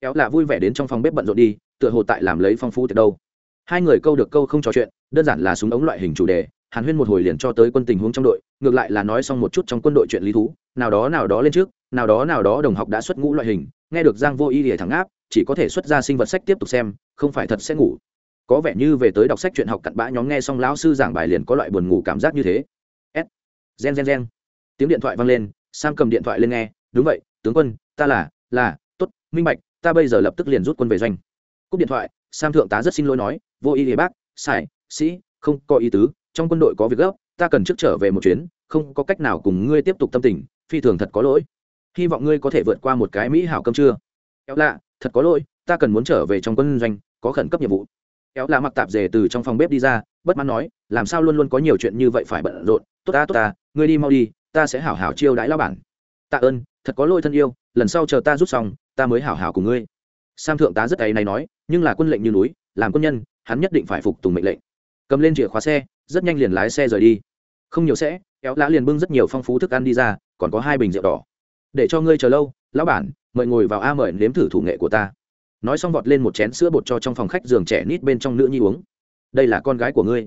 Kéo là vui vẻ đến trong phòng bếp bận rộn đi, tựa hồ tại làm lấy phong phú từ đâu. Hai người câu được câu không trò chuyện, đơn giản là súng ống loại hình chủ đề hàn huyên một hồi liền cho tới quân tình huống trong đội ngược lại là nói xong một chút trong quân đội chuyện lý thú nào đó nào đó lên trước nào đó nào đó đồng học đã xuất ngũ loại hình nghe được giang vô y lìa thẳng áp chỉ có thể xuất ra sinh vật sách tiếp tục xem không phải thật sẽ ngủ. Có vẻ như về tới đọc sách chuyện học cặn bã nhóm nghe xong lão sư giảng bài liền có loại buồn ngủ cảm giác như thế. S. Gen gen gen. Tiếng điện thoại vang lên sam cầm điện thoại lên nghe đúng vậy tướng quân ta là là tốt, minh bạch ta bây giờ lập tức liền rút quân về doanh. Cúp điện thoại sam thượng tá rất xin lỗi nói vô ý thì bác sải, sĩ không có ý tứ trong quân đội có việc gấp, ta cần trước trở về một chuyến, không có cách nào cùng ngươi tiếp tục tâm tình, phi thường thật có lỗi. Hy vọng ngươi có thể vượt qua một cái mỹ hảo cơm trưa. Éo lạ, thật có lỗi, ta cần muốn trở về trong quân doanh, có khẩn cấp nhiệm vụ. Éo lạ mặc tạp dề từ trong phòng bếp đi ra, bất mãn nói, làm sao luôn luôn có nhiều chuyện như vậy phải bận rộn, tốt ta tốt ta, ngươi đi mau đi, ta sẽ hảo hảo chiêu đãi lao bản. Tạ ơn, thật có lỗi thân yêu, lần sau chờ ta rút xong, ta mới hảo hảo cùng ngươi. Sam thượng tá rất ấy này nói, nhưng là quân lệnh như núi, làm quân nhân, hắn nhất định phải phục tùng mệnh lệnh cầm lên chìa khóa xe, rất nhanh liền lái xe rời đi. Không nhiều sẽ, kéo lã liền bưng rất nhiều phong phú thức ăn đi ra, còn có hai bình rượu đỏ. Để cho ngươi chờ lâu, lão bản, mời ngồi vào a mời nếm thử thủ nghệ của ta. Nói xong vọt lên một chén sữa bột cho trong phòng khách giường trẻ nít bên trong nữ nhi uống. Đây là con gái của ngươi.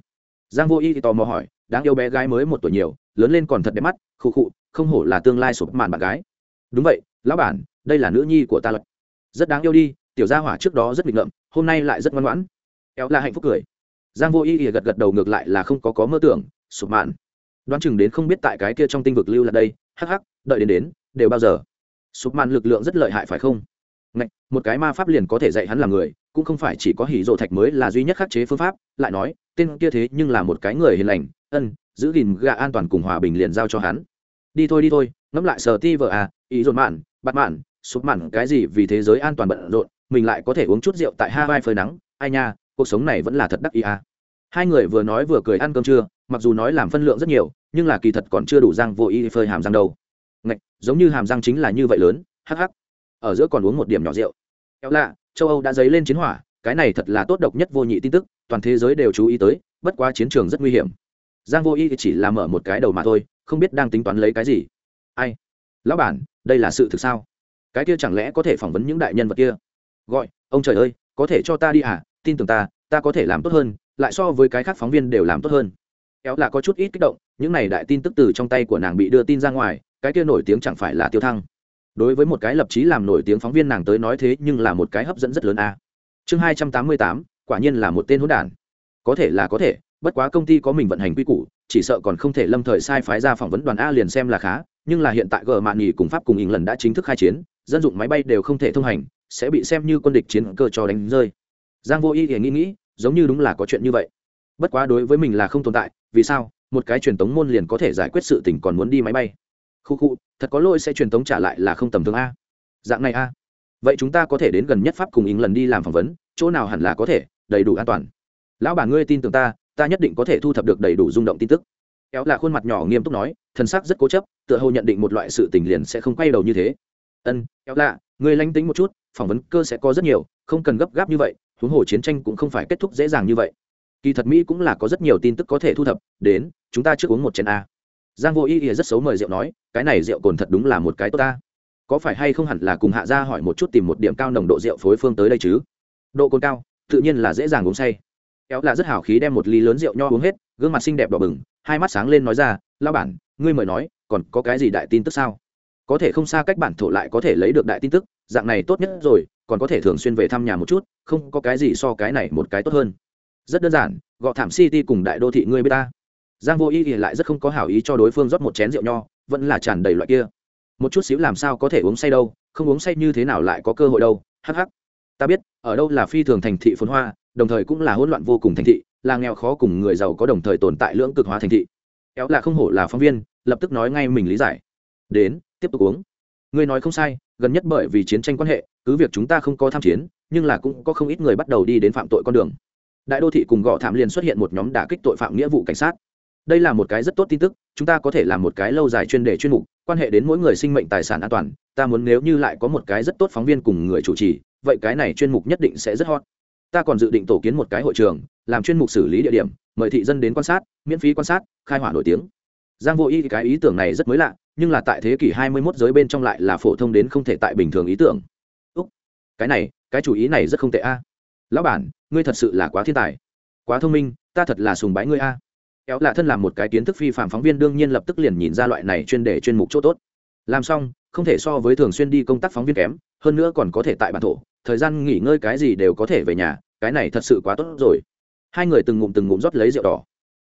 Giang vô y thì tò mò hỏi, đáng yêu bé gái mới một tuổi nhiều, lớn lên còn thật đẹp mắt, khụ khụ, không hổ là tương lai sụp màn bạn gái. Đúng vậy, lão bản, đây là nữ nhi của ta lật rất đáng yêu đi, tiểu gia hỏa trước đó rất nghịch ngợm, hôm nay lại rất ngoan ngoãn. Kéo là hạnh phúc cười giang vô ý ỉa gật gật đầu ngược lại là không có có mơ tưởng sụp mạn. Đoán chừng đến không biết tại cái kia trong tinh vực lưu là đây hắc hắc đợi đến đến đều bao giờ. Sụp mạn lực lượng rất lợi hại phải không? Ngạch, một cái ma pháp liền có thể dạy hắn làm người cũng không phải chỉ có hỉ rộ thạch mới là duy nhất khắc chế phương pháp lại nói tên kia thế nhưng là một cái người hiền lành ân giữ gìn gạ an toàn cùng hòa bình liền giao cho hắn. Đi thôi đi thôi ngẫm lại sờ ti vợ à ý rộn mạn bắt mạn sụp mạn cái gì vì thế giới an toàn bận rộn mình lại có thể uống chút rượu tại hawaii phơi nắng ai nha cuộc sống này vẫn là thật đắc ý à. hai người vừa nói vừa cười ăn cơm trưa mặc dù nói làm phân lượng rất nhiều nhưng là kỳ thật còn chưa đủ răng vô ý phơi hàm răng đâu. Ngạch, giống như hàm răng chính là như vậy lớn hắc hắc. Ở giữa còn uống một điểm nhỏ rượu. Kéo lạ châu âu đã dấy lên chiến hỏa cái này thật là tốt độc nhất vô nhị tin tức toàn thế giới đều chú ý tới bất quá chiến trường rất nguy hiểm. Giang vô y chỉ là mở một cái đầu mà thôi không biết đang tính toán lấy cái gì. Ai? Lão bản đây là sự thực sao? Cái kia chẳng lẽ có thể phỏng vấn những đại nhân vật kia? Gọi ông trời ơi có thể cho ta đi à? Tin tưởng ta ta có thể làm tốt hơn, lại so với cái khác phóng viên đều làm tốt hơn. Kéo là có chút ít kích động, những này đại tin tức từ trong tay của nàng bị đưa tin ra ngoài, cái kia nổi tiếng chẳng phải là tiêu thăng. Đối với một cái lập chí làm nổi tiếng phóng viên nàng tới nói thế nhưng là một cái hấp dẫn rất lớn a. Chương hai trăm tám mươi tám, quả nhiên là một tên hỗn đản. Có thể là có thể, bất quá công ty có mình vận hành quy củ, chỉ sợ còn không thể lâm thời sai phái ra phỏng vấn đoàn a liền xem là khá, nhưng là hiện tại g mạn nghỉ cùng pháp cùng ỉng lần đã chính thức khai chiến, dân dụng máy bay đều không thể thông hành, sẽ bị xem như quân địch chiến cơ cho đánh rơi giang vô y thì nghĩ nghĩ, giống như đúng là có chuyện như vậy. Bất quá đối với mình là không tồn tại, vì sao? Một cái truyền tống môn liền có thể giải quyết sự tình còn muốn đi máy bay. Khu khu, thật có lỗi sẽ truyền tống trả lại là không tầm thường a. Dạng này a. Vậy chúng ta có thể đến gần nhất pháp cùng ỉng lần đi làm phỏng vấn, chỗ nào hẳn là có thể, đầy đủ an toàn. Lão bà ngươi tin tưởng ta ta nhất định có thể thu thập được đầy đủ rung động tin tức. Kéo là khuôn mặt nhỏ nghiêm túc nói, thần sắc rất cố chấp, tựa hồ nhận định một loại sự tình liền sẽ không quay đầu như thế. Ân, kéo lạ ngươi lanh tính một chút, phỏng vấn cơ sẽ có rất nhiều, không cần gấp gáp như vậy huống hồ chiến tranh cũng không phải kết thúc dễ dàng như vậy. Kỳ thật mỹ cũng là có rất nhiều tin tức có thể thu thập, đến, chúng ta trước uống một chén a. Giang vô y ỉa rất xấu mời rượu nói, cái này rượu cồn thật đúng là một cái tốt ta. Có phải hay không hẳn là cùng hạ ra hỏi một chút tìm một điểm cao nồng độ rượu phối phương tới đây chứ? Độ cồn cao, tự nhiên là dễ dàng uống say. Kéo là rất hào khí đem một ly lớn rượu nho uống hết, gương mặt xinh đẹp đỏ bừng, hai mắt sáng lên nói ra lao bản, ngươi mời nói, còn có cái gì đại tin tức sao? Có thể không xa cách bản thổ lại có thể lấy được đại tin tức, dạng này tốt nhất rồi còn có thể thường xuyên về thăm nhà một chút, không có cái gì so cái này một cái tốt hơn. Rất đơn giản, gọ thảm city cùng đại đô thị ngươi b ta. Giang vô ý thì lại rất không có hảo ý cho đối phương rót một chén rượu nho, vẫn là tràn đầy loại kia. Một chút xíu làm sao có thể uống say đâu, không uống say như thế nào lại có cơ hội đâu hh ta biết, ở đâu là phi thường thành thị phồn hoa, đồng thời cũng là hỗn loạn vô cùng thành thị, là nghèo khó cùng người giàu có đồng thời tồn tại lưỡng cực hóa thành thị. Kéo là không hổ là phóng viên, lập tức nói ngay mình lý giải. Đến, tiếp tục uống. Ngươi nói không sai, gần nhất bởi vì chiến tranh quan hệ cứ việc chúng ta không có tham chiến, nhưng là cũng có không ít người bắt đầu đi đến phạm tội con đường. Đại đô thị cùng gõ thảm liền xuất hiện một nhóm đả kích tội phạm nghĩa vụ cảnh sát. Đây là một cái rất tốt tin tức, chúng ta có thể làm một cái lâu dài chuyên đề chuyên mục, quan hệ đến mỗi người sinh mệnh tài sản an toàn, ta muốn nếu như lại có một cái rất tốt phóng viên cùng người chủ trì, vậy cái này chuyên mục nhất định sẽ rất hot. Ta còn dự định tổ kiến một cái hội trường, làm chuyên mục xử lý địa điểm, mời thị dân đến quan sát, miễn phí quan sát, khai hỏa nổi tiếng. Giang vô y cái ý tưởng này rất mới lạ, nhưng là tại thế kỷ 21 giới bên trong lại là phổ thông đến không thể tại bình thường ý tưởng cái này, cái chủ ý này rất không tệ a. Lão bản, ngươi thật sự là quá thiên tài. Quá thông minh, ta thật là sùng bái ngươi a. Kéo là thân làm một cái kiến thức phi phạm phóng viên đương nhiên lập tức liền nhìn ra loại này chuyên đề chuyên mục chỗ tốt. Làm xong, không thể so với thường xuyên đi công tác phóng viên kém, hơn nữa còn có thể tại bản thổ, thời gian nghỉ ngơi cái gì đều có thể về nhà, cái này thật sự quá tốt rồi. Hai người từng ngụm từng ngụm rót lấy rượu đỏ.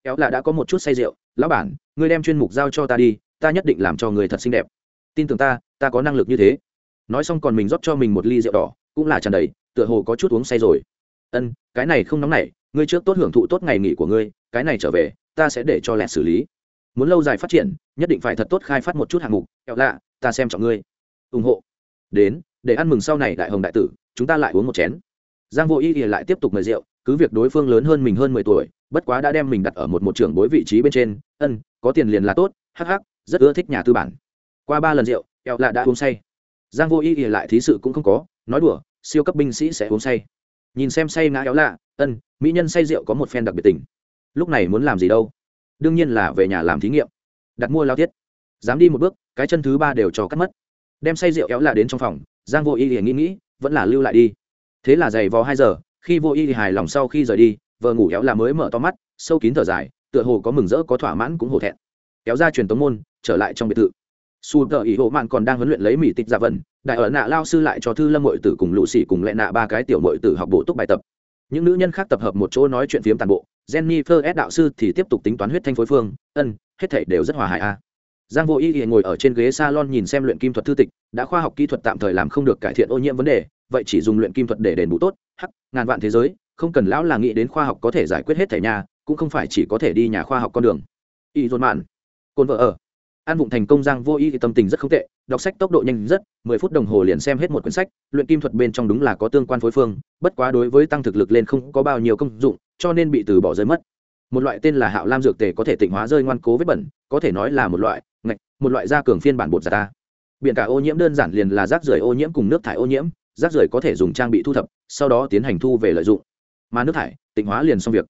Kéo là đã có một chút say rượu, lão bản, ngươi đem chuyên mục giao cho ta đi, ta nhất định làm cho người thật xinh đẹp. Tin tưởng ta ta có năng lực như thế nói xong còn mình rót cho mình một ly rượu đỏ, cũng là tràn đầy, tựa hồ có chút uống say rồi. Ân, cái này không nóng nảy ngươi trước tốt hưởng thụ tốt ngày nghỉ của ngươi, cái này trở về, ta sẽ để cho lẹt xử lý. Muốn lâu dài phát triển, nhất định phải thật tốt khai phát một chút hạng mục, kẹo lạ, ta xem trọng ngươi. Ủng hộ. Đến, để ăn mừng sau này đại hồng đại tử, chúng ta lại uống một chén. Giang vô y thì lại tiếp tục mời rượu, cứ việc đối phương lớn hơn mình hơn mười tuổi, bất quá đã đem mình đặt ở một một trưởng bối vị trí bên trên. Ân, có tiền liền là tốt, hắc hắc, rất ưa thích nhà tư bản. Qua ba lần rượu, kẹo lạ đã uống say giang vô ý ỉa lại thí sự cũng không có, nói đùa, siêu cấp binh sĩ sẽ uống say. Nhìn xem say ngã éo lạ, ân, mỹ nhân say rượu có một phen đặc biệt tình. Lúc này muốn làm gì đâu? Đương nhiên là về nhà làm thí nghiệm. Đặt mua lao tiết. Dám đi một bước, cái chân thứ ba đều cho cắt mất. Đem say rượu éo lạ đến trong phòng, giang vô ý ỉa nghĩ nghĩ, vẫn là lưu lại đi. Thế là giày vò hai giờ, khi vô ý hài lòng sau khi rời đi, vợ ngủ éo là mới mở to mắt, sâu kín thở dài, tựa hồ có mừng rỡ, có thỏa mãn cũng hổ thẹn. Kéo ra truyền tống môn, trở lại trong biệt thự su tờ ý hộ mạn còn đang huấn luyện lấy mỹ tịch giả vần, đại ở nạ lao sư lại cho thư lâm mội tử cùng lũ xỉ cùng lệ nạ ba cái tiểu mội tử học bộ túc bài tập. Những nữ nhân khác tập hợp một chỗ nói chuyện phiếm tàn bộ, jennifer s. đạo sư thì tiếp tục tính toán huyết thanh phối phương, ân, hết thảy đều rất hòa hài a. Giang vô y liền ngồi ở trên ghế salon nhìn xem luyện kim thuật thư tịch, đã khoa học kỹ thuật tạm thời làm không được cải thiện ô nhiễm vấn đề, vậy chỉ dùng luyện kim thuật để đền bù tốt, hắc, ngàn vạn thế giới, không cần lão là nghĩ đến khoa học có thể giải quyết hết thẻ nhà cũng không phải chỉ có thể đi nhà khoa học con đường. Y dồn mạn, cồn vợ ở an vụng thành công giang vô y thì tâm tình rất không tệ, đọc sách tốc độ nhanh rất, mười phút đồng hồ liền xem hết một quyển sách, luyện kim thuật bên trong đúng là có tương quan phối phương, bất quá đối với tăng thực lực lên không có bao nhiêu công dụng, cho nên bị từ bỏ rơi mất. Một loại tên là hạo lam dược tề có thể tịnh hóa rơi ngoan cố vết bẩn, có thể nói là một loại ngạch, một loại da cường phiên bản bột giả ta. Biện cả ô nhiễm đơn giản liền là rác rưởi ô nhiễm cùng nước thải ô nhiễm, rác rưởi có thể dùng trang bị thu thập, sau đó tiến hành thu về lợi dụng. Mà nước thải, tịnh hóa liền xong việc.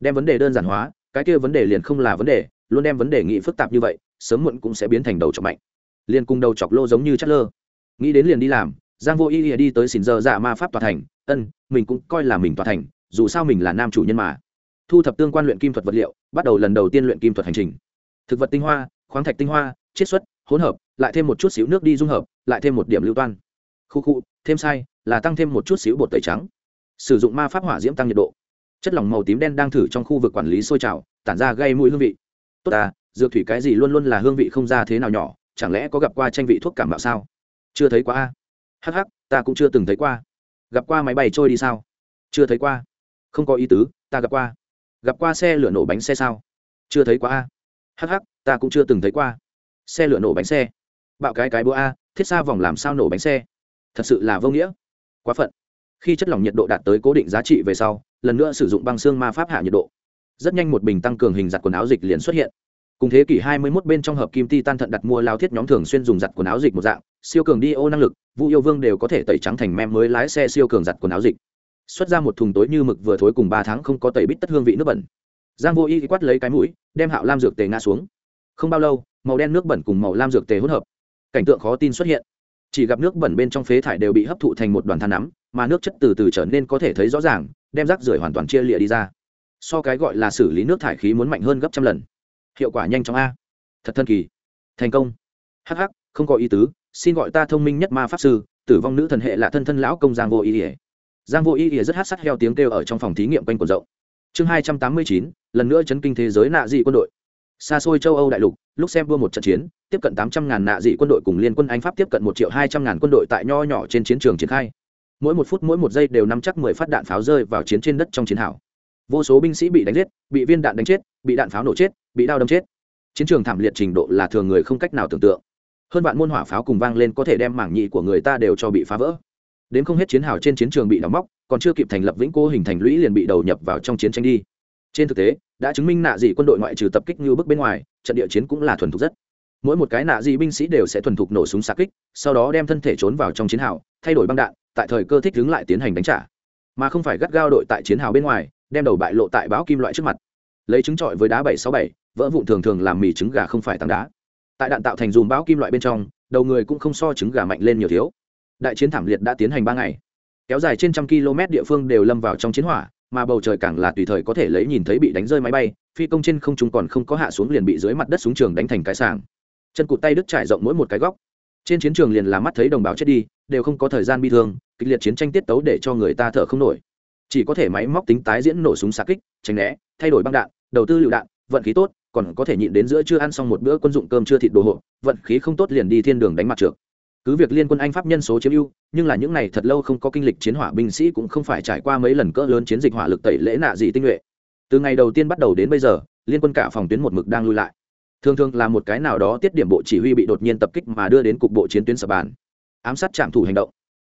Đem vấn đề đơn giản hóa, cái kia vấn đề liền không là vấn đề, luôn đem vấn đề nghị phức tạp như vậy sớm muộn cũng sẽ biến thành đầu chọc mạnh. Liền cùng đầu chọc lô giống như chất lơ nghĩ đến liền đi làm, giang vô ý đi tới xỉn giờ dạ ma pháp tòa thành. Ân, mình cũng coi là mình tòa thành, dù sao mình là nam chủ nhân mà. Thu thập tương quan luyện kim thuật vật liệu, bắt đầu lần đầu tiên luyện kim thuật hành trình. Thực vật tinh hoa, khoáng thạch tinh hoa, chiết xuất, hỗn hợp, lại thêm một chút xíu nước đi dung hợp, lại thêm một điểm lưu toan. Khu khu, thêm sai, là tăng thêm một chút xíu bột tẩy trắng. Sử dụng ma pháp hỏa diễm tăng nhiệt độ. Chất lỏng màu tím đen đang thử trong khu vực quản lý sôi trào, tản ra gây mũi hương vị. Tốt à dược thủy cái gì luôn luôn là hương vị không ra thế nào nhỏ, chẳng lẽ có gặp qua tranh vị thuốc cảm mạo sao? Chưa thấy qua a. Hh ta cũng chưa từng thấy qua. Gặp qua máy bay trôi đi sao? Chưa thấy qua. Không có ý tứ, ta gặp qua. Gặp qua xe lửa nổ bánh xe sao? Chưa thấy qua a. Hh ta cũng chưa từng thấy qua. Xe lửa nổ bánh xe. Bạo cái cái búa a, thiết xa vòng làm sao nổ bánh xe? Thật sự là vô nghĩa. Quá phận. Khi chất lỏng nhiệt độ đạt tới cố định giá trị về sau, lần nữa sử dụng băng xương ma pháp hạ nhiệt độ. Rất nhanh một bình tăng cường hình giặt quần áo dịch liền xuất hiện cùng thế kỷ 21 bên trong hợp kim ti tan thận đặt mua lao thiết nhóm thường xuyên dùng giặt quần áo dịch một dạng, siêu cường đi ô năng lực vũ yêu vương đều có thể tẩy trắng thành mem mới lái xe siêu cường giặt quần áo dịch. Xuất ra một thùng tối như mực vừa thối cùng ba tháng không có tẩy bít tất hương vị nước bẩn. Giang vô y quát lấy cái mũi, đem hạo lam dược tề ngã xuống. Không bao lâu, màu đen nước bẩn cùng màu lam dược tề hỗn hợp. Cảnh tượng khó tin xuất hiện. Chỉ gặp nước bẩn bên trong phế thải đều bị hấp thụ thành một đoàn than nắm, mà nước chất từ từ trở nên có thể thấy rõ ràng, đem rác rưởi hoàn toàn chia lịa đi ra. So cái gọi là xử lý nước thải khí muốn mạnh hơn gấp trăm lần hiệu quả nhanh chóng a. Thật thần kỳ. Thành công. Hh không có ý tứ, xin gọi ta thông minh nhất ma pháp sư, tử vong nữ thần hệ là thân thân lão công giang vô ý ỉa giang vô ý ỉa rất hát sắc heo tiếng kêu ở trong phòng thí nghiệm quanh quần rộng. Chương hai trăm tám mươi chín, lần nữa chấn kinh thế giới nạ dị quân đội. Xa xôi châu âu đại lục, lúc xem vua một trận chiến, tiếp cận tám trăm ngàn nạ dị quân đội cùng liên quân anh pháp tiếp cận một triệu hai trăm ngàn quân đội tại nho nhỏ trên chiến trường triển khai. Mỗi một phút mỗi một giây đều nắm chắc mười phát đạn pháo rơi vào chiến trên đất trong chiến hào vô số binh sĩ bị đánh giết, bị viên đạn đánh chết, bị đạn pháo nổ chết, bị đao đâm chết. Chiến trường thảm liệt trình độ là thường người không cách nào tưởng tượng. Hơn vạn môn hỏa pháo cùng vang lên có thể đem mảng nhị của người ta đều cho bị phá vỡ. Đến không hết chiến hào trên chiến trường bị đóng móc, còn chưa kịp thành lập vĩnh cố hình thành lũy liền bị đầu nhập vào trong chiến tranh đi. Trên thực tế, đã chứng minh nạ dị quân đội ngoại trừ tập kích như bước bên ngoài, trận địa chiến cũng là thuần thục rất. Mỗi một cái nạ dị binh sĩ đều sẽ thuần thục nổ súng xa kích, sau đó đem thân thể trốn vào trong chiến hào, thay đổi băng đạn, tại thời cơ thích đứng lại tiến hành đánh trả. Mà không phải gắt gao đội tại chiến hào bên ngoài đem đầu bại lộ tại báo kim loại trước mặt. Lấy trứng trọi với đá bảy sáu bảy, vỡ vụn thường thường làm mì trứng gà không phải tảng đá. Tại đạn tạo thành dùm báo kim loại bên trong, đầu người cũng không so trứng gà mạnh lên nhiều thiếu. Đại chiến thảm liệt đã tiến hành ba ngày. Kéo dài trên trăm km địa phương đều lâm vào trong chiến hỏa, mà bầu trời càng là tùy thời có thể lấy nhìn thấy bị đánh rơi máy bay, phi công trên không chúng còn không có hạ xuống liền bị dưới mặt đất xuống trường đánh thành cái sàng chân cụt tay đứt trải rộng mỗi một cái góc. Trên chiến trường liền là mắt thấy đồng bào chết đi, đều không có thời gian bi thương, kịch liệt chiến tranh tiết tấu để cho người ta thở không nổi chỉ có thể máy móc tính tái diễn nổ súng xa kích, tránh né, thay đổi băng đạn, đầu tư lựu đạn, vận khí tốt, còn có thể nhịn đến giữa chưa ăn xong một bữa quân dụng cơm chưa thịt đồ hộ vận khí không tốt liền đi thiên đường đánh mặt trượt. Cứ việc liên quân anh pháp nhân số chiếm ưu, nhưng là những này thật lâu không có kinh lịch chiến hỏa binh sĩ cũng không phải trải qua mấy lần cỡ lớn chiến dịch hỏa lực tẩy lễ nạ gì tinh nhuệ. Từ ngày đầu tiên bắt đầu đến bây giờ, liên quân cả phòng tuyến một mực đang lui lại. Thường thường là một cái nào đó tiết điểm bộ chỉ huy bị đột nhiên tập kích mà đưa đến cục bộ chiến tuyến sập bàn. Ám sát trạm thủ hành động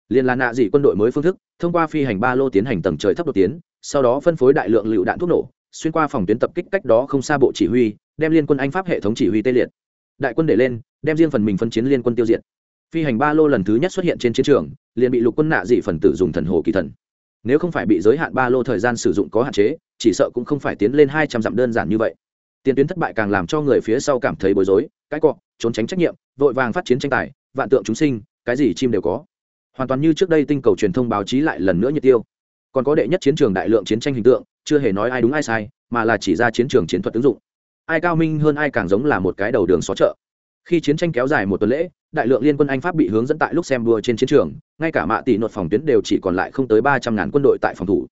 liên là nạ dị quân đội mới phương thức, thông qua phi hành ba lô tiến hành tầng trời thấp đột tiến, sau đó phân phối đại lượng lựu đạn thuốc nổ, xuyên qua phòng tuyến tập kích cách đó không xa bộ chỉ huy, đem liên quân anh pháp hệ thống chỉ huy tê liệt. Đại quân để lên, đem riêng phần mình phân chiến liên quân tiêu diệt. Phi hành ba lô lần thứ nhất xuất hiện trên chiến trường, liền bị lục quân nạ dị phần tử dùng thần hồ kỳ thần. Nếu không phải bị giới hạn ba lô thời gian sử dụng có hạn chế, chỉ sợ cũng không phải tiến lên hai trăm dặm đơn giản như vậy. Tiền tuyến thất bại càng làm cho người phía sau cảm thấy bối rối, cái cọ, trốn tránh trách nhiệm, vội vàng phát chiến tranh tài, vạn tượng chúng sinh, cái gì chim đều có hoàn toàn như trước đây tinh cầu truyền thông báo chí lại lần nữa nhiệt tiêu. Còn có đệ nhất chiến trường đại lượng chiến tranh hình tượng chưa hề nói ai đúng ai sai mà là chỉ ra chiến trường chiến thuật ứng dụng. Ai cao minh hơn ai càng giống là một cái đầu đường xó chợ. Khi chiến tranh kéo dài một tuần lễ đại lượng liên quân anh pháp bị hướng dẫn tại lúc xem đua trên chiến trường ngay cả mạ tỷ nội phòng tuyến đều chỉ còn lại không tới ba trăm ngàn quân đội tại phòng thủ.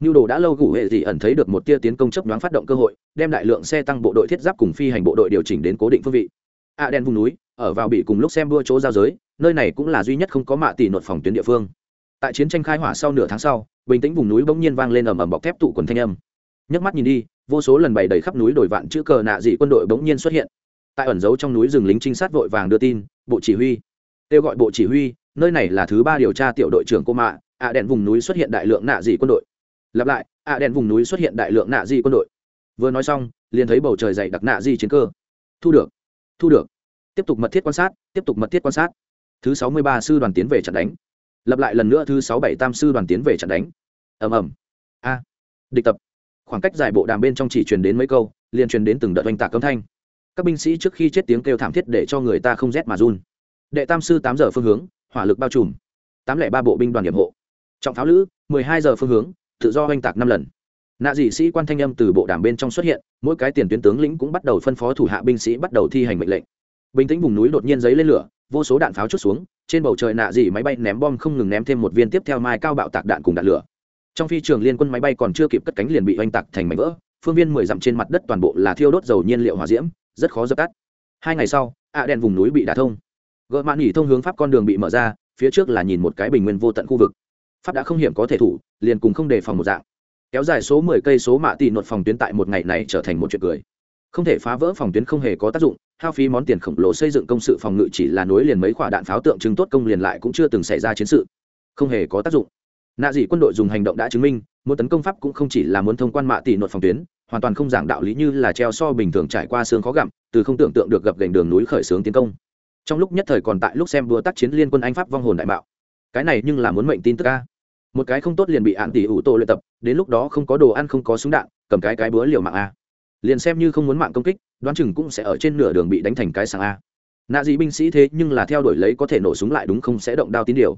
Nhu đồ đã lâu gủ hệ gì ẩn thấy được một tia tiến công chấp nhoáng phát động cơ hội, đem đại lượng xe tăng bộ đội thiết giáp cùng phi hành bộ đội điều chỉnh đến cố định phương vị. A đen vùng núi, ở vào bị cùng lúc xem đua chỗ giao giới, nơi này cũng là duy nhất không có mạ tỷ nội phòng tuyến địa phương. Tại chiến tranh khai hỏa sau nửa tháng sau, bình tĩnh vùng núi bỗng nhiên vang lên ầm ầm bọc thép tụ quần thanh âm. Nhấc mắt nhìn đi, vô số lần bày đầy khắp núi đổi vạn chữ cờ nạ dị quân đội bỗng nhiên xuất hiện. Tại ẩn giấu trong núi rừng lính trinh sát vội vàng đưa tin, bộ chỉ huy, kêu gọi bộ chỉ huy, nơi này là thứ ba điều tra tiểu đội trưởng cô mạ, ạ đèn vùng núi xuất hiện đại lượng nạ dị quân đội lặp lại ạ đèn vùng núi xuất hiện đại lượng nạ dị quân đội vừa nói xong liền thấy bầu trời dày đặc nạ dị chiến cơ thu được thu được tiếp tục mật thiết quan sát tiếp tục mật thiết quan sát thứ sáu mươi ba sư đoàn tiến về trận đánh. Lập lại lần nữa thứ sáu bảy tam sư đoàn tiến về trận đánh. Ầm ầm. A. Địch tập. Khoảng cách dài bộ đàm bên trong chỉ truyền đến mấy câu, liền truyền đến từng đợt oanh tạc âm thanh. Các binh sĩ trước khi chết tiếng kêu thảm thiết để cho người ta không rét mà run. Đệ tam sư tám giờ phương hướng, hỏa lực bao trùm. tám lẻ ba bộ binh đoàn nhiệm hộ. Trọng pháo lữ, mười hai giờ phương hướng, tự do oanh tạc năm lần. Nạ dị sĩ quan thanh âm từ bộ đàm bên trong xuất hiện, mỗi cái tiền tuyến tướng lĩnh cũng bắt đầu phân phó thủ hạ binh sĩ bắt đầu thi hành mệnh lệnh. Bình tĩnh vùng núi đột nhiên giấy lên lửa vô số đạn pháo chút xuống, trên bầu trời nạ dị máy bay ném bom không ngừng ném thêm một viên tiếp theo mai cao bạo tạc đạn cùng đạn lửa. Trong phi trường liên quân máy bay còn chưa kịp cất cánh liền bị oanh tạc thành mảnh vỡ, phương viên mười dặm trên mặt đất toàn bộ là thiêu đốt dầu nhiên liệu hỏa diễm, rất khó dập tắt. Hai ngày sau, ạ đèn vùng núi bị đả thông. Gợ mạn nghỉ thông hướng pháp con đường bị mở ra, phía trước là nhìn một cái bình nguyên vô tận khu vực. Pháp đã không hiểm có thể thủ, liền cùng không đề phòng một dạng. Kéo dài số mười cây số mạ tỷ nột phòng tuyến tại một ngày này trở thành một chuyện cười. Không thể phá vỡ phòng tuyến không hề có tác dụng hao phí món tiền khổng lồ xây dựng công sự phòng ngự chỉ là nối liền mấy quả đạn pháo tượng trưng tốt công liền lại cũng chưa từng xảy ra chiến sự. Không hề có tác dụng. Nạ dị quân đội dùng hành động đã chứng minh, muốn tấn công pháp cũng không chỉ là muốn thông quan mạ tỷ nội phòng tuyến, hoàn toàn không giảng đạo lý như là treo so bình thường trải qua xương khó gặm, từ không tưởng tượng được gập gành đường núi khởi xướng tiến công. Trong lúc nhất thời còn tại lúc xem đua tác chiến liên quân anh pháp vong hồn đại bạo cái này nhưng là muốn mệnh tin tức ca một cái không tốt liền bị ạn tỷ ủ tổ luyện tập, đến lúc đó không có đồ ăn không có súng đạn, cầm cái cái búa liều mạng a. Liền xem như không muốn mạng công kích đoán chừng cũng sẽ ở trên nửa đường bị đánh thành cái sáng a. Nạ dị binh sĩ thế nhưng là theo đuổi lấy có thể nổ súng lại đúng không sẽ động đao tín điều.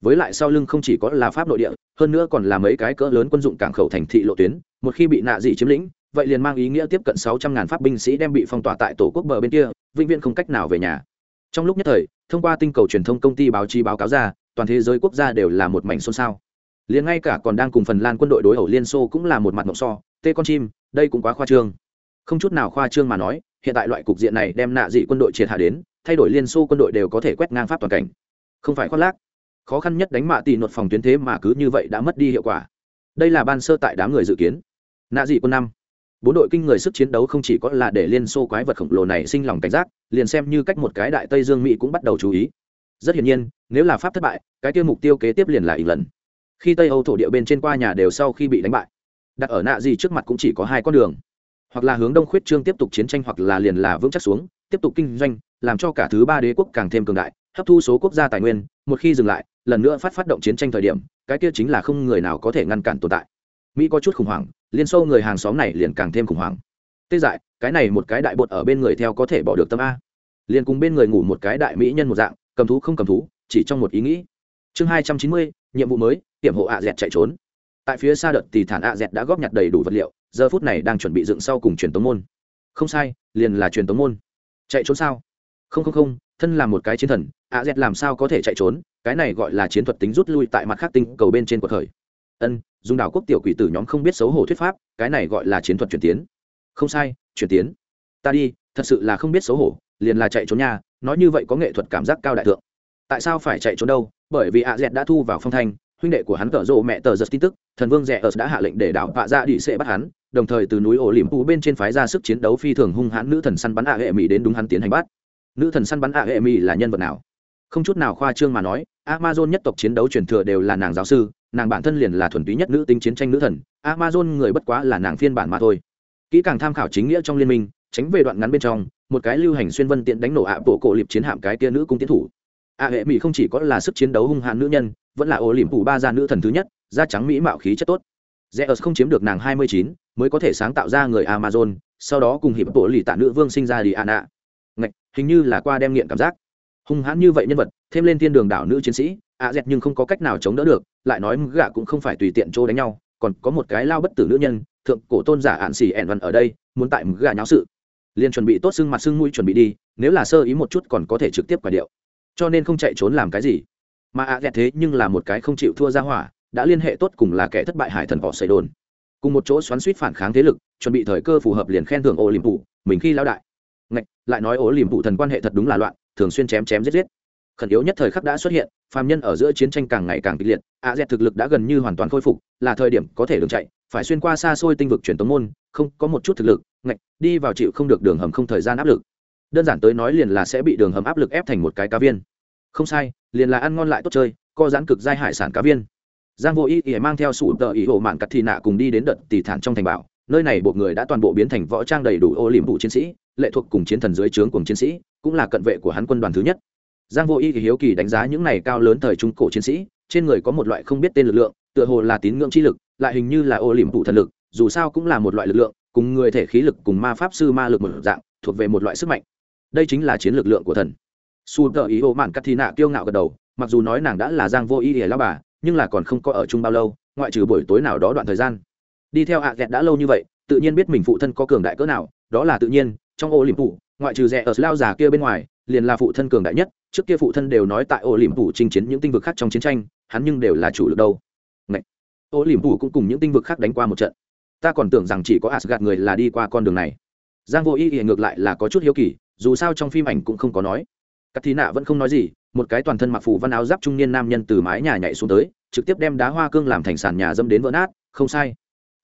Với lại sau lưng không chỉ có là pháp nội địa, hơn nữa còn là mấy cái cỡ lớn quân dụng cảng khẩu thành thị lộ tuyến, một khi bị nạ dị chiếm lĩnh, vậy liền mang ý nghĩa tiếp cận sáu trăm ngàn pháp binh sĩ đem bị phong tỏa tại tổ quốc bờ bên kia, vĩnh viễn không cách nào về nhà. Trong lúc nhất thời, thông qua tinh cầu truyền thông công ty báo chí báo cáo ra, toàn thế giới quốc gia đều là một mảnh xôn xao. Liền ngay cả còn đang cùng phần lan quân đội đối ẩu liên xô cũng là một mặt mộng so, tê con chim, đây cũng quá khoa trương không chút nào khoa trương mà nói, hiện tại loại cục diện này đem nạ dị quân đội triệt hạ đến, thay đổi liên xô quân đội đều có thể quét ngang pháp toàn cảnh. Không phải khoác lác. Khó khăn nhất đánh mạ tỷ nột phòng tuyến thế mà cứ như vậy đã mất đi hiệu quả. Đây là ban sơ tại đám người dự kiến. Nạ dị quân năm. Bốn đội kinh người sức chiến đấu không chỉ có là để liên xô quái vật khổng lồ này sinh lòng cảnh giác, liền xem như cách một cái đại tây dương mỹ cũng bắt đầu chú ý. Rất hiển nhiên, nếu là pháp thất bại, cái tiêu mục tiêu kế tiếp liền là ỉ lần. Khi tây âu thổ địa bên trên qua nhà đều sau khi bị đánh bại. Đặt ở nạ gì trước mặt cũng chỉ có hai con đường hoặc là hướng đông khuyết trương tiếp tục chiến tranh hoặc là liền là vững chắc xuống, tiếp tục kinh doanh, làm cho cả thứ ba đế quốc càng thêm cường đại, hấp thu số quốc gia tài nguyên, một khi dừng lại, lần nữa phát phát động chiến tranh thời điểm, cái kia chính là không người nào có thể ngăn cản tồn tại. Mỹ có chút khủng hoảng, liên xô người hàng xóm này liền càng thêm khủng hoảng. Tê dại, cái này một cái đại bột ở bên người theo có thể bỏ được tâm a. Liền cùng bên người ngủ một cái đại mỹ nhân một dạng, cầm thú không cầm thú, chỉ trong một ý nghĩ. Chương hai trăm chín mươi, nhiệm vụ mới hiểm hộ ạ dẹt chạy trốn. Tại phía xa đợt thì thản ạ dẹt đã góp nhặt đầy đủ vật liệu giờ phút này đang chuẩn bị dựng sau cùng truyền tống môn. Không sai, liền là truyền tống môn. Chạy trốn sao? Không không không, thân là một cái chiến thần ạ dẹt làm sao có thể chạy trốn? Cái này gọi là chiến thuật tính rút lui tại mặt khác tinh cầu bên trên cuộc khởi ân, dùng đảo quốc tiểu quỷ tử nhóm không biết xấu hổ thuyết pháp, cái này gọi là chiến thuật chuyển tiến. Không sai, chuyển tiến. Ta đi, thật sự là không biết xấu hổ, liền là chạy trốn nhà nói như vậy có nghệ thuật cảm giác cao đại thượng. Tại sao phải chạy trốn đâu? Bởi vì ạ dẹt đã thu vào phong thanh, huynh đệ của hắn cỡ rộ mẹ tờ giật tin tức, thần vương rẻ ở đã hạ lệnh để đảo vạ ra đi sẽ bắt hắn đồng thời từ núi ổ liềm phú bên trên phái ra sức chiến đấu phi thường hung hãn nữ thần săn bắn ạ hệ mỹ đến đúng hắn tiến hành bắt. Nữ thần săn bắn ạ hệ mỹ là nhân vật nào? Không chút nào khoa trương mà nói, amazon nhất tộc chiến đấu truyền thừa đều là nàng giáo sư, nàng bản thân liền là thuần túy nhất nữ tính chiến tranh nữ thần, amazon người bất quá là nàng phiên bản mà thôi. Kỹ càng tham khảo chính nghĩa trong liên minh, tránh về đoạn ngắn bên trong, một cái lưu hành xuyên vân tiện đánh nổ ạ bộ cổ liệp chiến hạm cái tia nữ cung tiến thủ. A hệ mỹ không chỉ có là sức chiến đấu hung hãn nữ nhân, vẫn là ổ liềm phủ ba gia nữ thần thứ nhất, da trắng mỹ mạo khí chất tốt rẽ không chiếm được nàng hai mươi chín, mới có thể sáng tạo ra người amazon, sau đó cùng hiệp bộ lì tạ nữ vương sinh ra đi an ạ ngạch, hình như là qua đem nghiện cảm giác. Hung hãn như vậy nhân vật, thêm lên thiên đường đảo nữ chiến sĩ à dẹt nhưng không có cách nào chống đỡ được, lại nói gạ cũng không phải tùy tiện trô đánh nhau, còn có một cái lao bất tử nữ nhân, thượng cổ tôn giả ạn xì ẻn văn ở đây, muốn tại gà nháo sự. Liền chuẩn bị tốt xương mặt xương mũi chuẩn bị đi, nếu là sơ ý một chút còn có thể trực tiếp quả điệu. Cho nên không chạy trốn làm cái gì. Mà ạ à thế nhưng là một cái không chịu thua ra hỏa đã liên hệ tốt cùng là kẻ thất bại hải thần họ xây đồn cùng một chỗ xoắn suýt phản kháng thế lực chuẩn bị thời cơ phù hợp liền khen thưởng ô liềm phụ mình khi lao đại. Ngạch, lại nói ố liềm phụ thần quan hệ thật đúng là loạn thường xuyên chém chém giết giết. Khẩn yếu nhất thời khắc đã xuất hiện phàm nhân ở giữa chiến tranh càng ngày càng kịch liệt a dẹt thực lực đã gần như hoàn toàn khôi phục là thời điểm có thể đường chạy phải xuyên qua xa xôi tinh vực truyền tống môn không có một chút thực lực ngạch đi vào chịu không được đường hầm không thời gian áp lực. Đơn giản tới nói liền là sẽ bị đường hầm áp lực ép thành một cái cá viên. Không sai liền là ăn ngon lại tốt chơi co giãn cực giai hải sản cá viên giang vô ý ỉa mang theo sủ tờ ý hộ mạn cắt thị nạ cùng đi đến đợt tỷ thản trong thành bảo. Nơi này bộ người đã toàn bộ biến thành võ trang đầy đủ ô liềm vụ chiến sĩ, lệ thuộc cùng chiến thần dưới trướng cùng chiến sĩ, cũng là cận vệ của hắn quân đoàn thứ nhất. Giang vô y thì hiếu kỳ đánh giá những này cao lớn thời trung cổ chiến sĩ, trên người có một loại không biết tên lực lượng, tựa hồ là tín ngưỡng chi lực, lại hình như là ô liềm vụ thần lực, dù sao cũng là một loại lực lượng, cùng người thể khí lực cùng ma pháp sư ma lực một dạng, thuộc về một loại sức mạnh. Đây chính là chiến lực lượng của thần. Su tờ ý ô mạn cắt thi nạ kiêu ngạo gật đầu, mặc dù nói nàng đã là giang vô y để lao bà nhưng là còn không có ở chung bao lâu, ngoại trừ buổi tối nào đó đoạn thời gian. Đi theo ạ à đã lâu như vậy, tự nhiên biết mình phụ thân có cường đại cỡ nào, đó là tự nhiên, trong ô liềm phủ ngoại trừ rẽ ở lao già kia bên ngoài, liền là phụ thân cường đại nhất, trước kia phụ thân đều nói tại ô liềm phủ chinh chiến những tinh vực khác trong chiến tranh, hắn nhưng đều là chủ lực đâu. Ngậy! ô liềm phủ cũng cùng những tinh vực khác đánh qua một trận. Ta còn tưởng rằng chỉ có asgad người là đi qua con đường này. Giang vô ý ý ngược lại là có chút hiếu kỳ, dù sao trong phim ảnh cũng không có nói. Các thí nạ vẫn không nói gì một cái toàn thân mặc phủ văn áo giáp trung niên nam nhân từ mái nhà nhảy xuống tới, trực tiếp đem đá hoa cương làm thành sàn nhà dâm đến vỡ nát, không sai.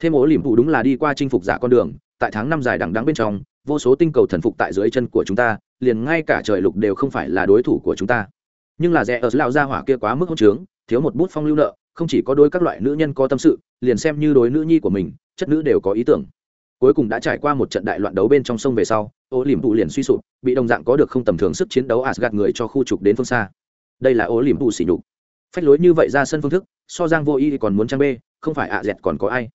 Thêm ố liềm phụ đúng là đi qua chinh phục giả con đường, tại tháng năm dài đằng đắng bên trong, vô số tinh cầu thần phục tại dưới chân của chúng ta, liền ngay cả trời lục đều không phải là đối thủ của chúng ta. Nhưng là rẻ ở lão gia hỏa kia quá mức hỗn trướng, thiếu một bút phong lưu nợ, không chỉ có đôi các loại nữ nhân có tâm sự, liền xem như đối nữ nhi của mình, chất nữ đều có ý tưởng. Cuối cùng đã trải qua một trận đại loạn đấu bên trong sông về sau ô liềm tụ liền suy sụp bị đồng dạng có được không tầm thường sức chiến đấu asgad người cho khu trục đến phương xa. Đây là ô liềm tụ xỉ nhục. Phách lối như vậy ra sân phương thức so giang vô y còn muốn trang b không phải ạ dẹt còn có ai.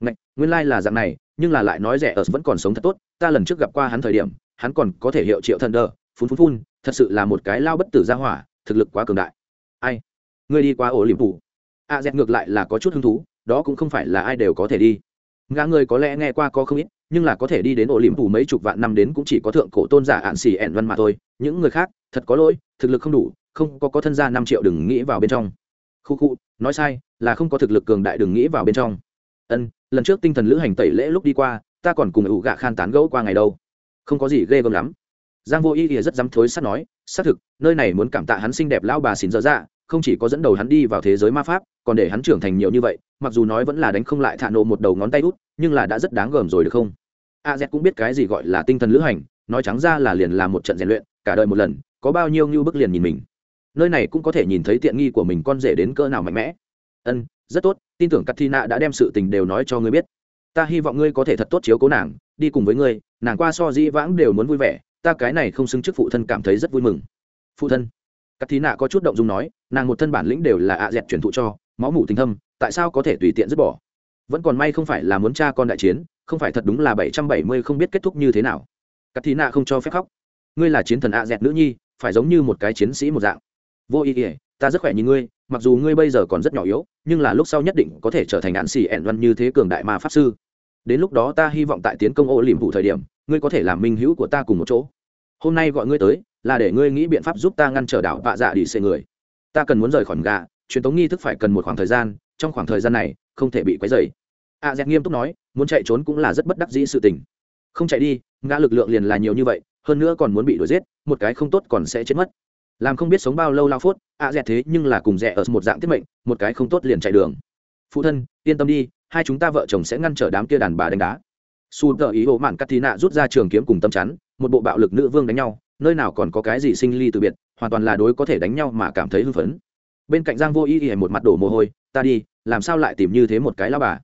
Ngạch, nguyên lai là dạng này nhưng là lại nói rẻ ở vẫn còn sống thật tốt ta lần trước gặp qua hắn thời điểm hắn còn có thể hiệu triệu thần đờ phun phun phun thật sự là một cái lao bất tử ra hỏa thực lực quá cường đại. Ai? Ngươi đi qua ổ liềm phủ a dẹt ngược lại là có chút hứng thú đó cũng không phải là ai đều có thể đi. Ngã người có lẽ nghe qua có không ít nhưng là có thể đi đến ổ liềm phủ mấy chục vạn năm đến cũng chỉ có thượng cổ tôn giả ạn xì ẻn văn mà thôi. Những người khác, thật có lỗi, thực lực không đủ, không có có thân gia năm triệu đừng nghĩ vào bên trong. Khu khu, nói sai, là không có thực lực cường đại đừng nghĩ vào bên trong. Ân, lần trước tinh thần lữ hành tẩy lễ lúc đi qua, ta còn cùng ủ gạ khan tán gẫu qua ngày đâu. Không có gì ghê gớm lắm. Giang vô y thì rất dám thối sát nói, xác thực, nơi này muốn cảm tạ hắn xinh đẹp lão bà xỉn dở dạ không chỉ có dẫn đầu hắn đi vào thế giới ma pháp, còn để hắn trưởng thành nhiều như vậy, mặc dù nói vẫn là đánh không lại thạ nộ một đầu ngón tay út, nhưng là đã rất đáng gờm rồi được không? A z cũng biết cái gì gọi là tinh thần lữ hành, nói trắng ra là liền làm một trận rèn luyện, cả đời một lần, có bao nhiêu như bức liền nhìn mình. Nơi này cũng có thể nhìn thấy tiện nghi của mình con rể đến cỡ nào mạnh mẽ. Ân, rất tốt, tin tưởng katina đã đem sự tình đều nói cho ngươi biết. Ta hy vọng ngươi có thể thật tốt chiếu cố nàng, đi cùng với ngươi, nàng qua so dĩ vãng đều muốn vui vẻ, ta cái này không xứng chức phụ thân cảm thấy rất vui mừng. Phụ thân. Katina có chút động dung nói, nàng một thân bản lĩnh đều là ạ dẹt truyền thụ cho, máu mủ tình thâm, tại sao có thể tùy tiện dứt bỏ? Vẫn còn may không phải là muốn cha con đại chiến không phải thật đúng là bảy trăm bảy mươi không biết kết thúc như thế nào. Katina không cho phép khóc. Ngươi là chiến thần ạ dẹt nữ nhi phải giống như một cái chiến sĩ một dạng. Vô ý ỉa ta rất khỏe như ngươi mặc dù ngươi bây giờ còn rất nhỏ yếu nhưng là lúc sau nhất định có thể trở thành nạn xì ẻn văn như thế cường đại ma pháp sư. Đến lúc đó ta hy vọng tại tiến công ô liềm vụ thời điểm ngươi có thể làm minh hữu của ta cùng một chỗ. Hôm nay gọi ngươi tới là để ngươi nghĩ biện pháp giúp ta ngăn trở đảo vạ dạ đi xê người. Ta cần muốn rời khỏi gà truyền thống nghi thức phải cần một khoảng thời gian trong khoảng thời gian này không thể bị quấy dày a à, dẹt nghiêm túc nói muốn chạy trốn cũng là rất bất đắc dĩ sự tình. Không chạy đi, ngã lực lượng liền là nhiều như vậy, hơn nữa còn muốn bị đuổi giết, một cái không tốt còn sẽ chết mất. Làm không biết sống bao lâu lao phốt à dẹt thế nhưng là cùng rẻ ở một dạng tiết mệnh, một cái không tốt liền chạy đường. Phụ thân, yên tâm đi, hai chúng ta vợ chồng sẽ ngăn trở đám kia đàn bà đánh đá. Su tờ ý hộ mạn cắt tì nạ rút ra trường kiếm cùng tâm chắn, một bộ bạo lực nữ vương đánh nhau, nơi nào còn có cái gì sinh ly từ biệt, hoàn toàn là đối có thể đánh nhau mà cảm thấy hưng phấn. Bên cạnh giang vô ý y một mặt đổ mồ hôi, ta đi, làm sao lại tìm như thế một cái lao bà?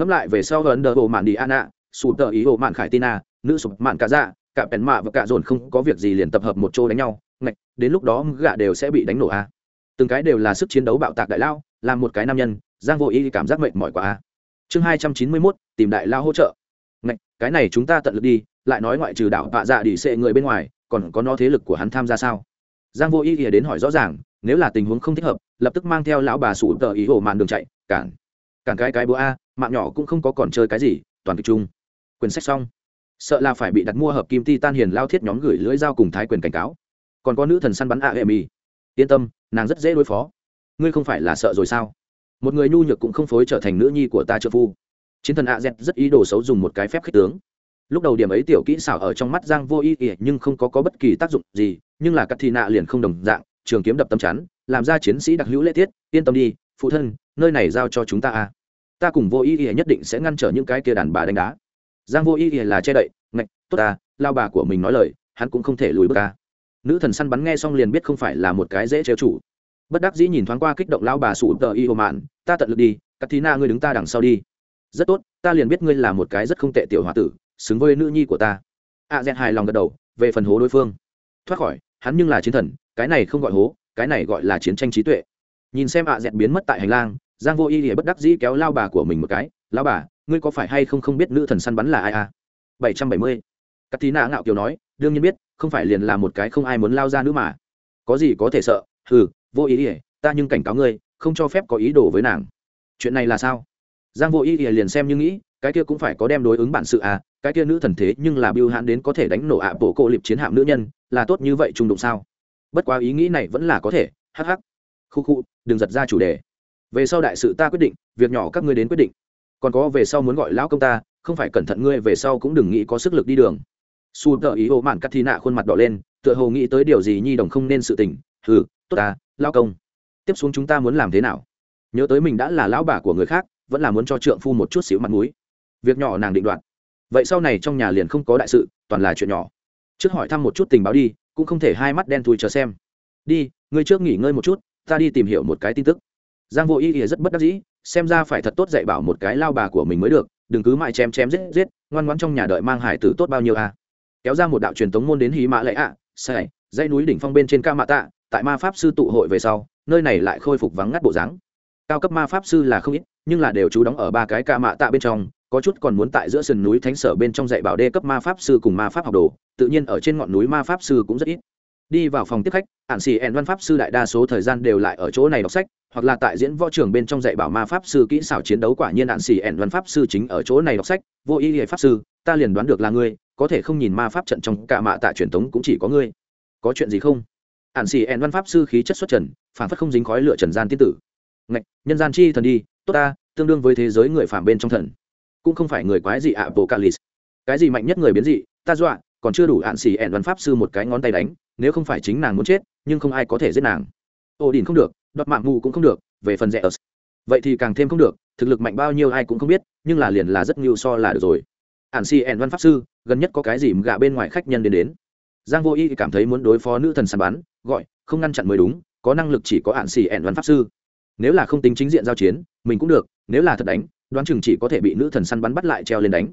Ngẫm lại về sau gần đờ bộ mạn đi an ạ su tờ ý hộ mạn khải tina nữ sụp mạn cả dạ cả bèn mạ và cả dồn không có việc gì liền tập hợp một chỗ đánh nhau, ngạch, đến lúc đó gạ đều sẽ bị đánh nổ a. Từng cái đều là sức chiến đấu bạo tạc đại lao làm một cái nam nhân, giang vô ý cảm giác mệt mỏi quá a. Chương hai trăm chín mươi mốt, tìm đại lao hỗ trợ. Ngạch, cái này chúng ta tận lực đi, lại nói ngoại trừ đảo vạ dạ đi xệ người bên ngoài, còn có nó thế lực của hắn tham gia sao? Giang vô ý ỉa đến hỏi rõ ràng, nếu là tình huống không thích hợp, lập tức mang theo lão bà sủ tờ ý hồ Mạn đường chạy, cản. Cản cái cái búa a mạng nhỏ cũng không có còn chơi cái gì toàn kịch chung. Quyển sách xong. Sợ là phải bị đặt mua hợp kim ti tan hiền lao thiết nhóm gửi lưỡi dao cùng thái quyền cảnh cáo. Còn có nữ thần săn bắn a hệ mi yên tâm nàng rất dễ đối phó. Ngươi không phải là sợ rồi sao? Một người nhu nhược cũng không phối trở thành nữ nhi của ta trợ phu. Chiến thần a z rất ý đồ xấu dùng một cái phép khích tướng. Lúc đầu điểm ấy tiểu kỹ xảo ở trong mắt giang vô ý ỉa nhưng không có, có bất kỳ tác dụng gì nhưng là cắt thị nạ liền không đồng dạng trường kiếm đập tâm chắn làm ra chiến sĩ đặc hữu lễ tiết. Yên tâm đi phụ thân nơi này giao cho chúng ta a ta cùng vô ý ỉa nhất định sẽ ngăn trở những cái kia đàn bà đánh đá. Giang vô ý ỉa là che đậy ngạch tốt ta lao bà của mình nói lời hắn cũng không thể lùi bước ta. Nữ thần săn bắn nghe xong liền biết không phải là một cái dễ trêu chủ bất đắc dĩ nhìn thoáng qua kích động lao bà sủ tờ y hồ mạn ta tận lực đi cắt thí na ngươi đứng ta đằng sau đi. Rất tốt ta liền biết ngươi là một cái rất không tệ tiểu h o a tử xứng với nữ nhi của ta. A à, dẹn hài lòng gật đầu về phần hố đối phương. Thoát khỏi hắn nhưng là chiến thần cái này không gọi hố cái này gọi là chiến tranh trí tuệ. Nhìn xem a à dẹn biến mất tại hành lang giang vô y lìa bất đắc dĩ kéo lao bà của mình một cái lao bà ngươi có phải hay không không biết nữ thần săn bắn là ai à? Bảy trăm bảy mươi. Cắt tí nạ ngạo kiều nói đương nhiên biết không phải liền là một cái không ai muốn lao ra nữa mà. Có gì có thể sợ Hừ, vô ý ỉa ta nhưng cảnh cáo ngươi không cho phép có ý đồ với nàng. Chuyện này là sao? Giang vô ý ỉa liền xem như nghĩ cái kia cũng phải có đem đối ứng bản sự à cái kia nữ thần thế nhưng là biêu hãn đến có thể đánh nổ ạ bộ cô liệp chiến hạm nữ nhân là tốt như vậy trung đụng sao? Bất quá ý nghĩ này vẫn là có thể hắc hắc. Khu khu đừng giật ra chủ đề về sau đại sự ta quyết định, việc nhỏ các ngươi đến quyết định. Còn có về sau muốn gọi lão công ta, không phải cẩn thận ngươi về sau cũng đừng nghĩ có sức lực đi đường. Su tờ ý ô mạn cắt thi nạ khuôn mặt đỏ lên, tựa hồ nghĩ tới điều gì nhi đồng không nên sự tình. Hừ, tốt ta lao công. Tiếp xuống chúng ta muốn làm thế nào? Nhớ tới mình đã là lão bà của người khác, vẫn là muốn cho trượng phu một chút xíu mặt mũi. Việc nhỏ nàng định đoạt. Vậy sau này trong nhà liền không có đại sự, toàn là chuyện nhỏ. Trước hỏi thăm một chút tình báo đi, cũng không thể hai mắt đen thui chờ xem. Đi, ngươi trước nghỉ ngơi một chút, ta đi tìm hiểu một cái tin tức giang vô ý ỉa rất bất đắc dĩ xem ra phải thật tốt dạy bảo một cái lao bà của mình mới được đừng cứ mãi chém chém giết giết ngoan ngoãn trong nhà đợi mang hải tử tốt bao nhiêu à. kéo ra một đạo truyền tống môn đến hí mã lệ ạ à, sai dãy núi đỉnh phong bên trên ca mạ tạ tại ma pháp sư tụ hội về sau nơi này lại khôi phục vắng ngắt bộ dáng cao cấp ma pháp sư là không ít nhưng là đều trú đóng ở ba cái ca mạ tạ bên trong có chút còn muốn tại giữa sườn núi thánh sở bên trong dạy bảo đê cấp ma pháp sư cùng ma pháp học đồ tự nhiên ở trên ngọn núi ma pháp sư cũng rất ít đi vào phòng tiếp khách ạn xì ẹn văn pháp sư đại đa số thời gian đều lại ở chỗ này đọc sách hoặc là tại diễn võ trường bên trong dạy bảo ma pháp sư, kỹ xảo chiến đấu quả nhiên đạn xì ẻn văn pháp sư chính ở chỗ này đọc sách, vô ý hệ pháp sư, ta liền đoán được là ngươi, có thể không nhìn ma pháp trận trong cả mạ tạ truyền thống cũng chỉ có ngươi. Có chuyện gì không? Ạn xì ẻn văn pháp sư khí chất xuất trần, phản phất không dính khói lửa trần gian tiên tử. Ngạch, nhân gian chi thần đi, tốt ta, tương đương với thế giới người phản bên trong thần. Cũng không phải người quái gì ạ, bộ calis cái gì mạnh nhất người biến dị? Ta dọa, còn chưa đủ ạn xì ẻn văn pháp sư một cái ngón tay đánh, nếu không phải chính nàng muốn chết, nhưng không ai có thể giết nàng. Ô đình không được đọt mạng mù cũng không được, về phần rẻ ớt vậy thì càng thêm không được, thực lực mạnh bao nhiêu ai cũng không biết, nhưng là liền là rất nhiều so là được rồi. Ản xì ẻn văn pháp sư, gần nhất có cái gì gạ bên ngoài khách nhân đến đến. Giang vô y cảm thấy muốn đối phó nữ thần săn bắn, gọi, không ngăn chặn mới đúng, có năng lực chỉ có ản xì ẻn văn pháp sư. Nếu là không tính chính diện giao chiến, mình cũng được, nếu là thật đánh, đoán chừng chỉ có thể bị nữ thần săn bắn bắt lại treo lên đánh.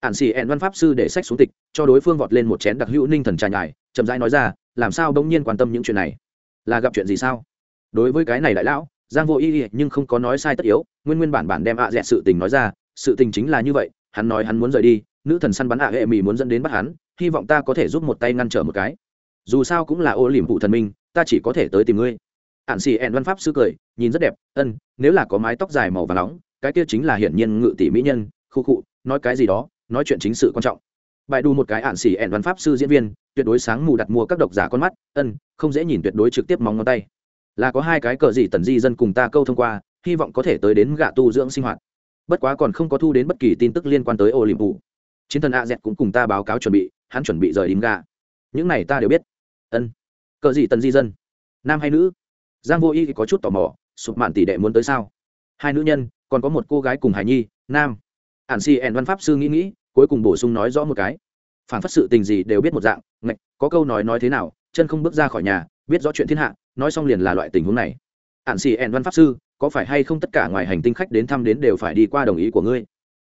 Ản xì ẹn văn pháp sư để sách xuống tịch, cho đối phương vọt lên một chén đặc hữu ninh thần trà nhài, chậm rãi nói ra, làm sao bỗng nhiên quan tâm những chuyện này? Là gặp chuyện gì sao? Đối với cái này đại lão, giang vô ý ý nhưng không có nói sai tất yếu, nguyên nguyên bản bản đem ạ à dẹt sự tình nói ra, sự tình chính là như vậy, hắn nói hắn muốn rời đi, nữ thần săn bắn ạ hệ mì muốn dẫn đến bắt hắn, hy vọng ta có thể giúp một tay ngăn trở một cái. Dù sao cũng là ô liềm phụ thần minh, ta chỉ có thể tới tìm ngươi. Ạn xì ẹn văn pháp sư cười, nhìn rất đẹp, ân, nếu là có mái tóc dài màu và nóng, cái kia chính là hiển nhiên ngự tỷ mỹ nhân, khu khụ nói cái gì đó, nói chuyện chính sự quan trọng. Bài đu một cái ạn xì ẹn văn pháp sư diễn viên, tuyệt đối sáng mù đặt mua các độc giả con mắt, ân, không dễ nhìn tuyệt đối trực tiếp móng ngón tay là có hai cái cờ gì tần di dân cùng ta câu thông qua, hy vọng có thể tới đến gạ tu dưỡng sinh hoạt. Bất quá còn không có thu đến bất kỳ tin tức liên quan tới olympu. Chiến thần a z cũng cùng ta báo cáo chuẩn bị, hắn chuẩn bị rời đến gạ. Những này ta đều biết. Ân. Cờ gì tần di dân? Nam hay nữ? Giang vô y có chút tò mò, sụp mạn tỷ đệ muốn tới sao? Hai nữ nhân, còn có một cô gái cùng hải nhi, nam. Ản si ẻn văn pháp sư nghĩ nghĩ, cuối cùng bổ sung nói rõ một cái. Phản phát sự tình gì đều biết một dạng, ngạch, có câu nói nói thế nào, chân không bước ra khỏi nhà, biết rõ chuyện thiên hạ nói xong liền là loại tình huống này. Ạn xì ẹn văn pháp sư có phải hay không tất cả ngoài hành tinh khách đến thăm đến đều phải đi qua đồng ý của ngươi?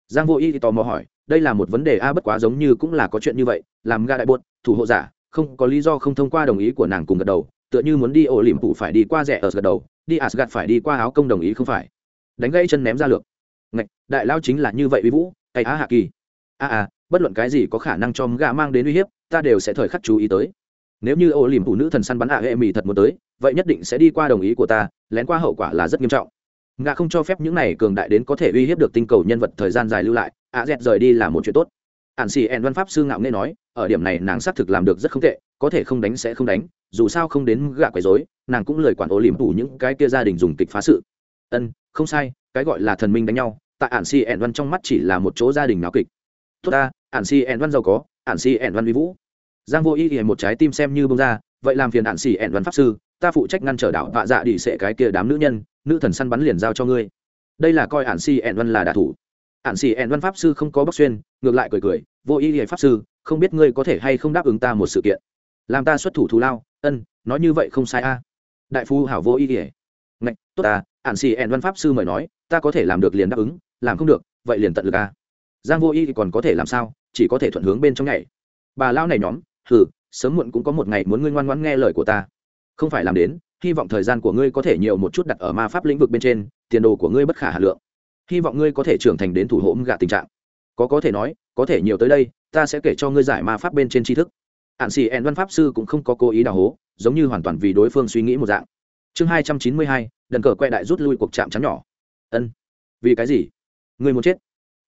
Giang vô y thì tò mò hỏi đây là một vấn đề a bất quá giống như cũng là có chuyện như vậy làm ga đại bột thủ hộ giả không có lý do không thông qua đồng ý của nàng cùng gật đầu tựa như muốn đi ổ liềm phụ phải đi qua rẻ ở gật đầu đi asgad phải đi qua áo công đồng ý không phải? Đánh gãy chân ném ra lược. Ngạch đại lao chính là như vậy uy vũ tay á hạ kỳ. A à, à bất luận cái gì có khả năng cho gà mang đến uy hiếp ta đều sẽ thời khắc chú ý tới nếu như ô liềm phụ nữ thần săn bắn hạ hệ mỹ thật muốn tới, vậy nhất định sẽ đi qua đồng ý của ta, lén qua hậu quả là rất nghiêm trọng. Ngạ không cho phép những này cường đại đến có thể uy hiếp được tinh cầu nhân vật thời gian dài lưu lại, ạ dẹt rời đi là một chuyện tốt. Ạn xì ẹn văn pháp sư ngạo nghe nói, ở điểm này nàng xác thực làm được rất không tệ, có thể không đánh sẽ không đánh, dù sao không đến gạ quấy dối nàng cũng lời quản ô liềm phủ những cái kia gia đình dùng kịch phá sự. Ân, không sai, cái gọi là thần minh đánh nhau, tại ạn xì ẹn văn trong mắt chỉ là một chỗ gia đình náo kịch. Tốt ta ạn xì ẹn văn giàu có ạn xì ẹn văn vi vũ giang vô y thì một trái tim xem như bông ra, vậy làm phiền ạn xỉ ẹn văn pháp sư, ta phụ trách ngăn trở đảo vạ dạ đi sệ cái kia đám nữ nhân, nữ thần săn bắn liền giao cho ngươi. Đây là coi ạn xỉ ẹn văn là đạ thủ. Ạn xỉ ẹn văn pháp sư không có bóc xuyên, ngược lại cười cười, vô y thì pháp sư, không biết ngươi có thể hay không đáp ứng ta một sự kiện. Làm ta xuất thủ thù lao, ân, nói như vậy không sai a. Đại phu hảo vô y thì ngạch, tốt ta ạn xỉ ẹn văn pháp sư mời nói, ta có thể làm được liền đáp ứng, làm không được, vậy liền tận lực a. Giang vô y thì còn có thể làm sao, chỉ có thể thuận hướng bên trong nhảy. Bà lao này nhóm hừ, sớm muộn cũng có một ngày muốn ngươi ngoan ngoãn nghe lời của ta. Không phải làm đến, hy vọng thời gian của ngươi có thể nhiều một chút đặt ở ma pháp lĩnh vực bên trên, tiền đồ của ngươi bất khả hà lượng. Hy vọng ngươi có thể trưởng thành đến thủ hộ gạ tình trạng. Có có thể nói, có thể nhiều tới đây, ta sẽ kể cho ngươi giải ma pháp bên trên tri thức. Hạn xì ẹn văn pháp sư cũng không có cố ý đào hố, giống như hoàn toàn vì đối phương suy nghĩ một dạng. Chương hai trăm chín mươi hai, đần cờ quẹ đại rút lui cuộc chạm chắn nhỏ. Ân. Vì cái gì? Ngươi muốn chết.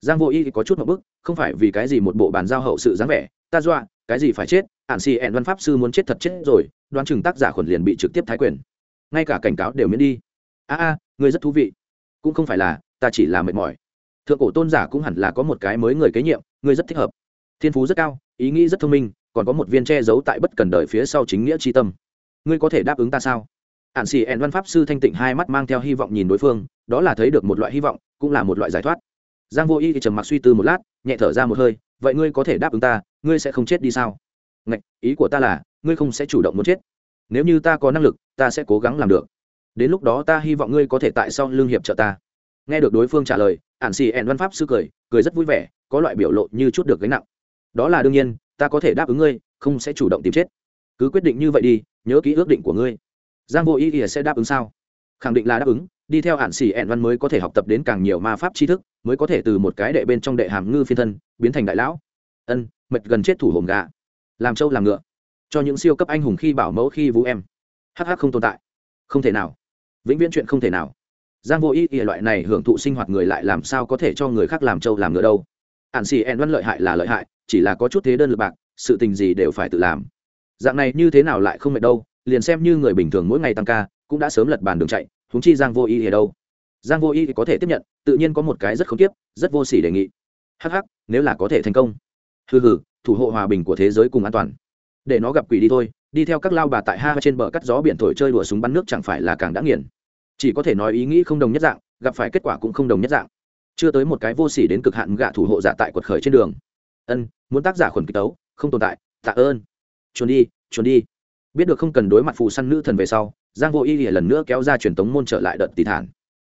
Giang vô y có chút một bức, không phải vì cái gì một bộ bàn giao hậu sự dáng vẻ ta dọa, cái gì phải chết? Ạn xì ẹn văn pháp sư muốn chết thật chết rồi, đoán chừng tác giả khuẩn liền bị trực tiếp thái quyền. Ngay cả cảnh cáo đều miễn đi. A a người rất thú vị. Cũng không phải là, ta chỉ là mệt mỏi. Thượng cổ tôn giả cũng hẳn là có một cái mới người kế nhiệm người rất thích hợp. Thiên phú rất cao, ý nghĩ rất thông minh, còn có một viên che giấu tại bất cần đời phía sau chính nghĩa tri tâm. Ngươi có thể đáp ứng ta sao? Ạn xì ẹn văn pháp sư thanh tịnh hai mắt mang theo hy vọng nhìn đối phương, đó là thấy được một loại hy vọng, cũng là một loại giải thoát. Giang vô y thì trầm mặc suy tư một lát, nhẹ thở ra một hơi vậy ngươi có thể đáp ứng ta ngươi sẽ không chết đi sao? Ngạch, ý của ta là ngươi không sẽ chủ động muốn chết. Nếu như ta có năng lực ta sẽ cố gắng làm được. Đến lúc đó ta hy vọng ngươi có thể tại sau lương hiệp trợ ta. Nghe được đối phương trả lời ản xì ẹn văn pháp sư cười cười rất vui vẻ có loại biểu lộ như chút được gánh nặng. Đó là đương nhiên ta có thể đáp ứng ngươi không sẽ chủ động tìm chết. Cứ quyết định như vậy đi nhớ kỹ ước định của ngươi. Giang vô ý ỉa sẽ đáp ứng sao? Khẳng định là đáp ứng đi theo hạn xỉ ẹn văn mới có thể học tập đến càng nhiều ma pháp tri thức, mới có thể từ một cái đệ bên trong đệ hàm ngư phiên thân, biến thành đại lão. Ân, mệt gần chết thủ hồn gà. Làm trâu làm ngựa. Cho những siêu cấp anh hùng khi bảo mẫu khi vũ em. Hh không tồn tại. Không thể nào. Vĩnh viễn chuyện không thể nào. Giang vô ý ỉa loại này hưởng thụ sinh hoạt người lại làm sao có thể cho người khác làm trâu làm ngựa đâu. Ạn xỉ ẹn văn lợi hại là lợi hại, chỉ là có chút thế đơn lực bạc, sự tình gì đều phải tự làm. Dạng này như thế nào lại không mệt đâu, liền xem như người bình thường mỗi ngày tăng ca, cũng đã sớm lật bàn đường chạy húng chi giang vô y ở đâu? Giang vô y có thể tiếp nhận, tự nhiên có một cái rất không tiếp rất vô sỉ đề nghị. Hh nếu là có thể thành công. Hừ hừ, thủ hộ hòa bình của thế giới cùng an toàn. Để nó gặp quỷ đi thôi, đi theo các lao bà tại ha trên bờ cắt gió biển thổi chơi đùa súng bắn nước chẳng phải là càng đã nghiền. Chỉ có thể nói ý nghĩ không đồng nhất dạng, gặp phải kết quả cũng không đồng nhất dạng. Chưa tới một cái vô sỉ đến cực hạn gạ thủ hộ giả tại quật khởi trên đường. Ân, muốn tác giả khuẩn kích tấu, không tồn tại, tạ ơn. Trốn đi trốn đi. Biết được không cần đối mặt phù săn nữ thần về sau giang vô y lần nữa kéo ra truyền tống môn trở lại đợt tỷ thản.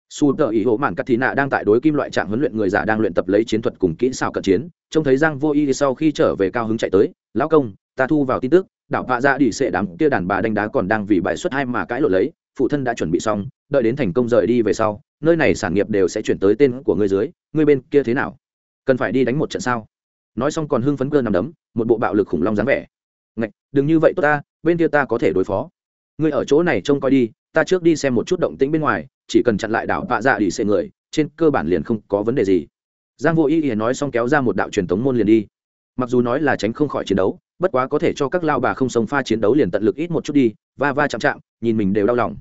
Su tờ ý hộ mạn cắt thị nạ đang tại đối kim loại trạng huấn luyện người giả đang luyện tập lấy chiến thuật cùng kỹ xảo cận chiến. Trông thấy giang vô y sau khi trở về cao hứng chạy tới, lão công, ta thu vào tin tức, đảo vạ ra đi xệ đám kia đàn bà đánh đá còn đang vì bại suất hai mà cãi lộn lấy, phụ thân đã chuẩn bị xong, đợi đến thành công rời đi về sau, nơi này sản nghiệp đều sẽ chuyển tới tên của ngươi dưới, ngươi bên kia thế nào? Cần phải đi đánh một trận sao? Nói xong còn hưng phấn cơ nằm đấm, một bộ bạo lực khủng long dáng vẻ. Ngạch, đừng như vậy tốt ta, bên kia ta có thể đối phó ngươi ở chỗ này trông coi đi, ta trước đi xem một chút động tĩnh bên ngoài, chỉ cần chặn lại đảo vạ dạ đi xệ người, trên cơ bản liền không có vấn đề gì. Giang vô ý ý nói xong kéo ra một đạo truyền thống môn liền đi. Mặc dù nói là tránh không khỏi chiến đấu, bất quá có thể cho các lao bà không sống pha chiến đấu liền tận lực ít một chút đi, va va chạm chạm, nhìn mình đều đau lòng.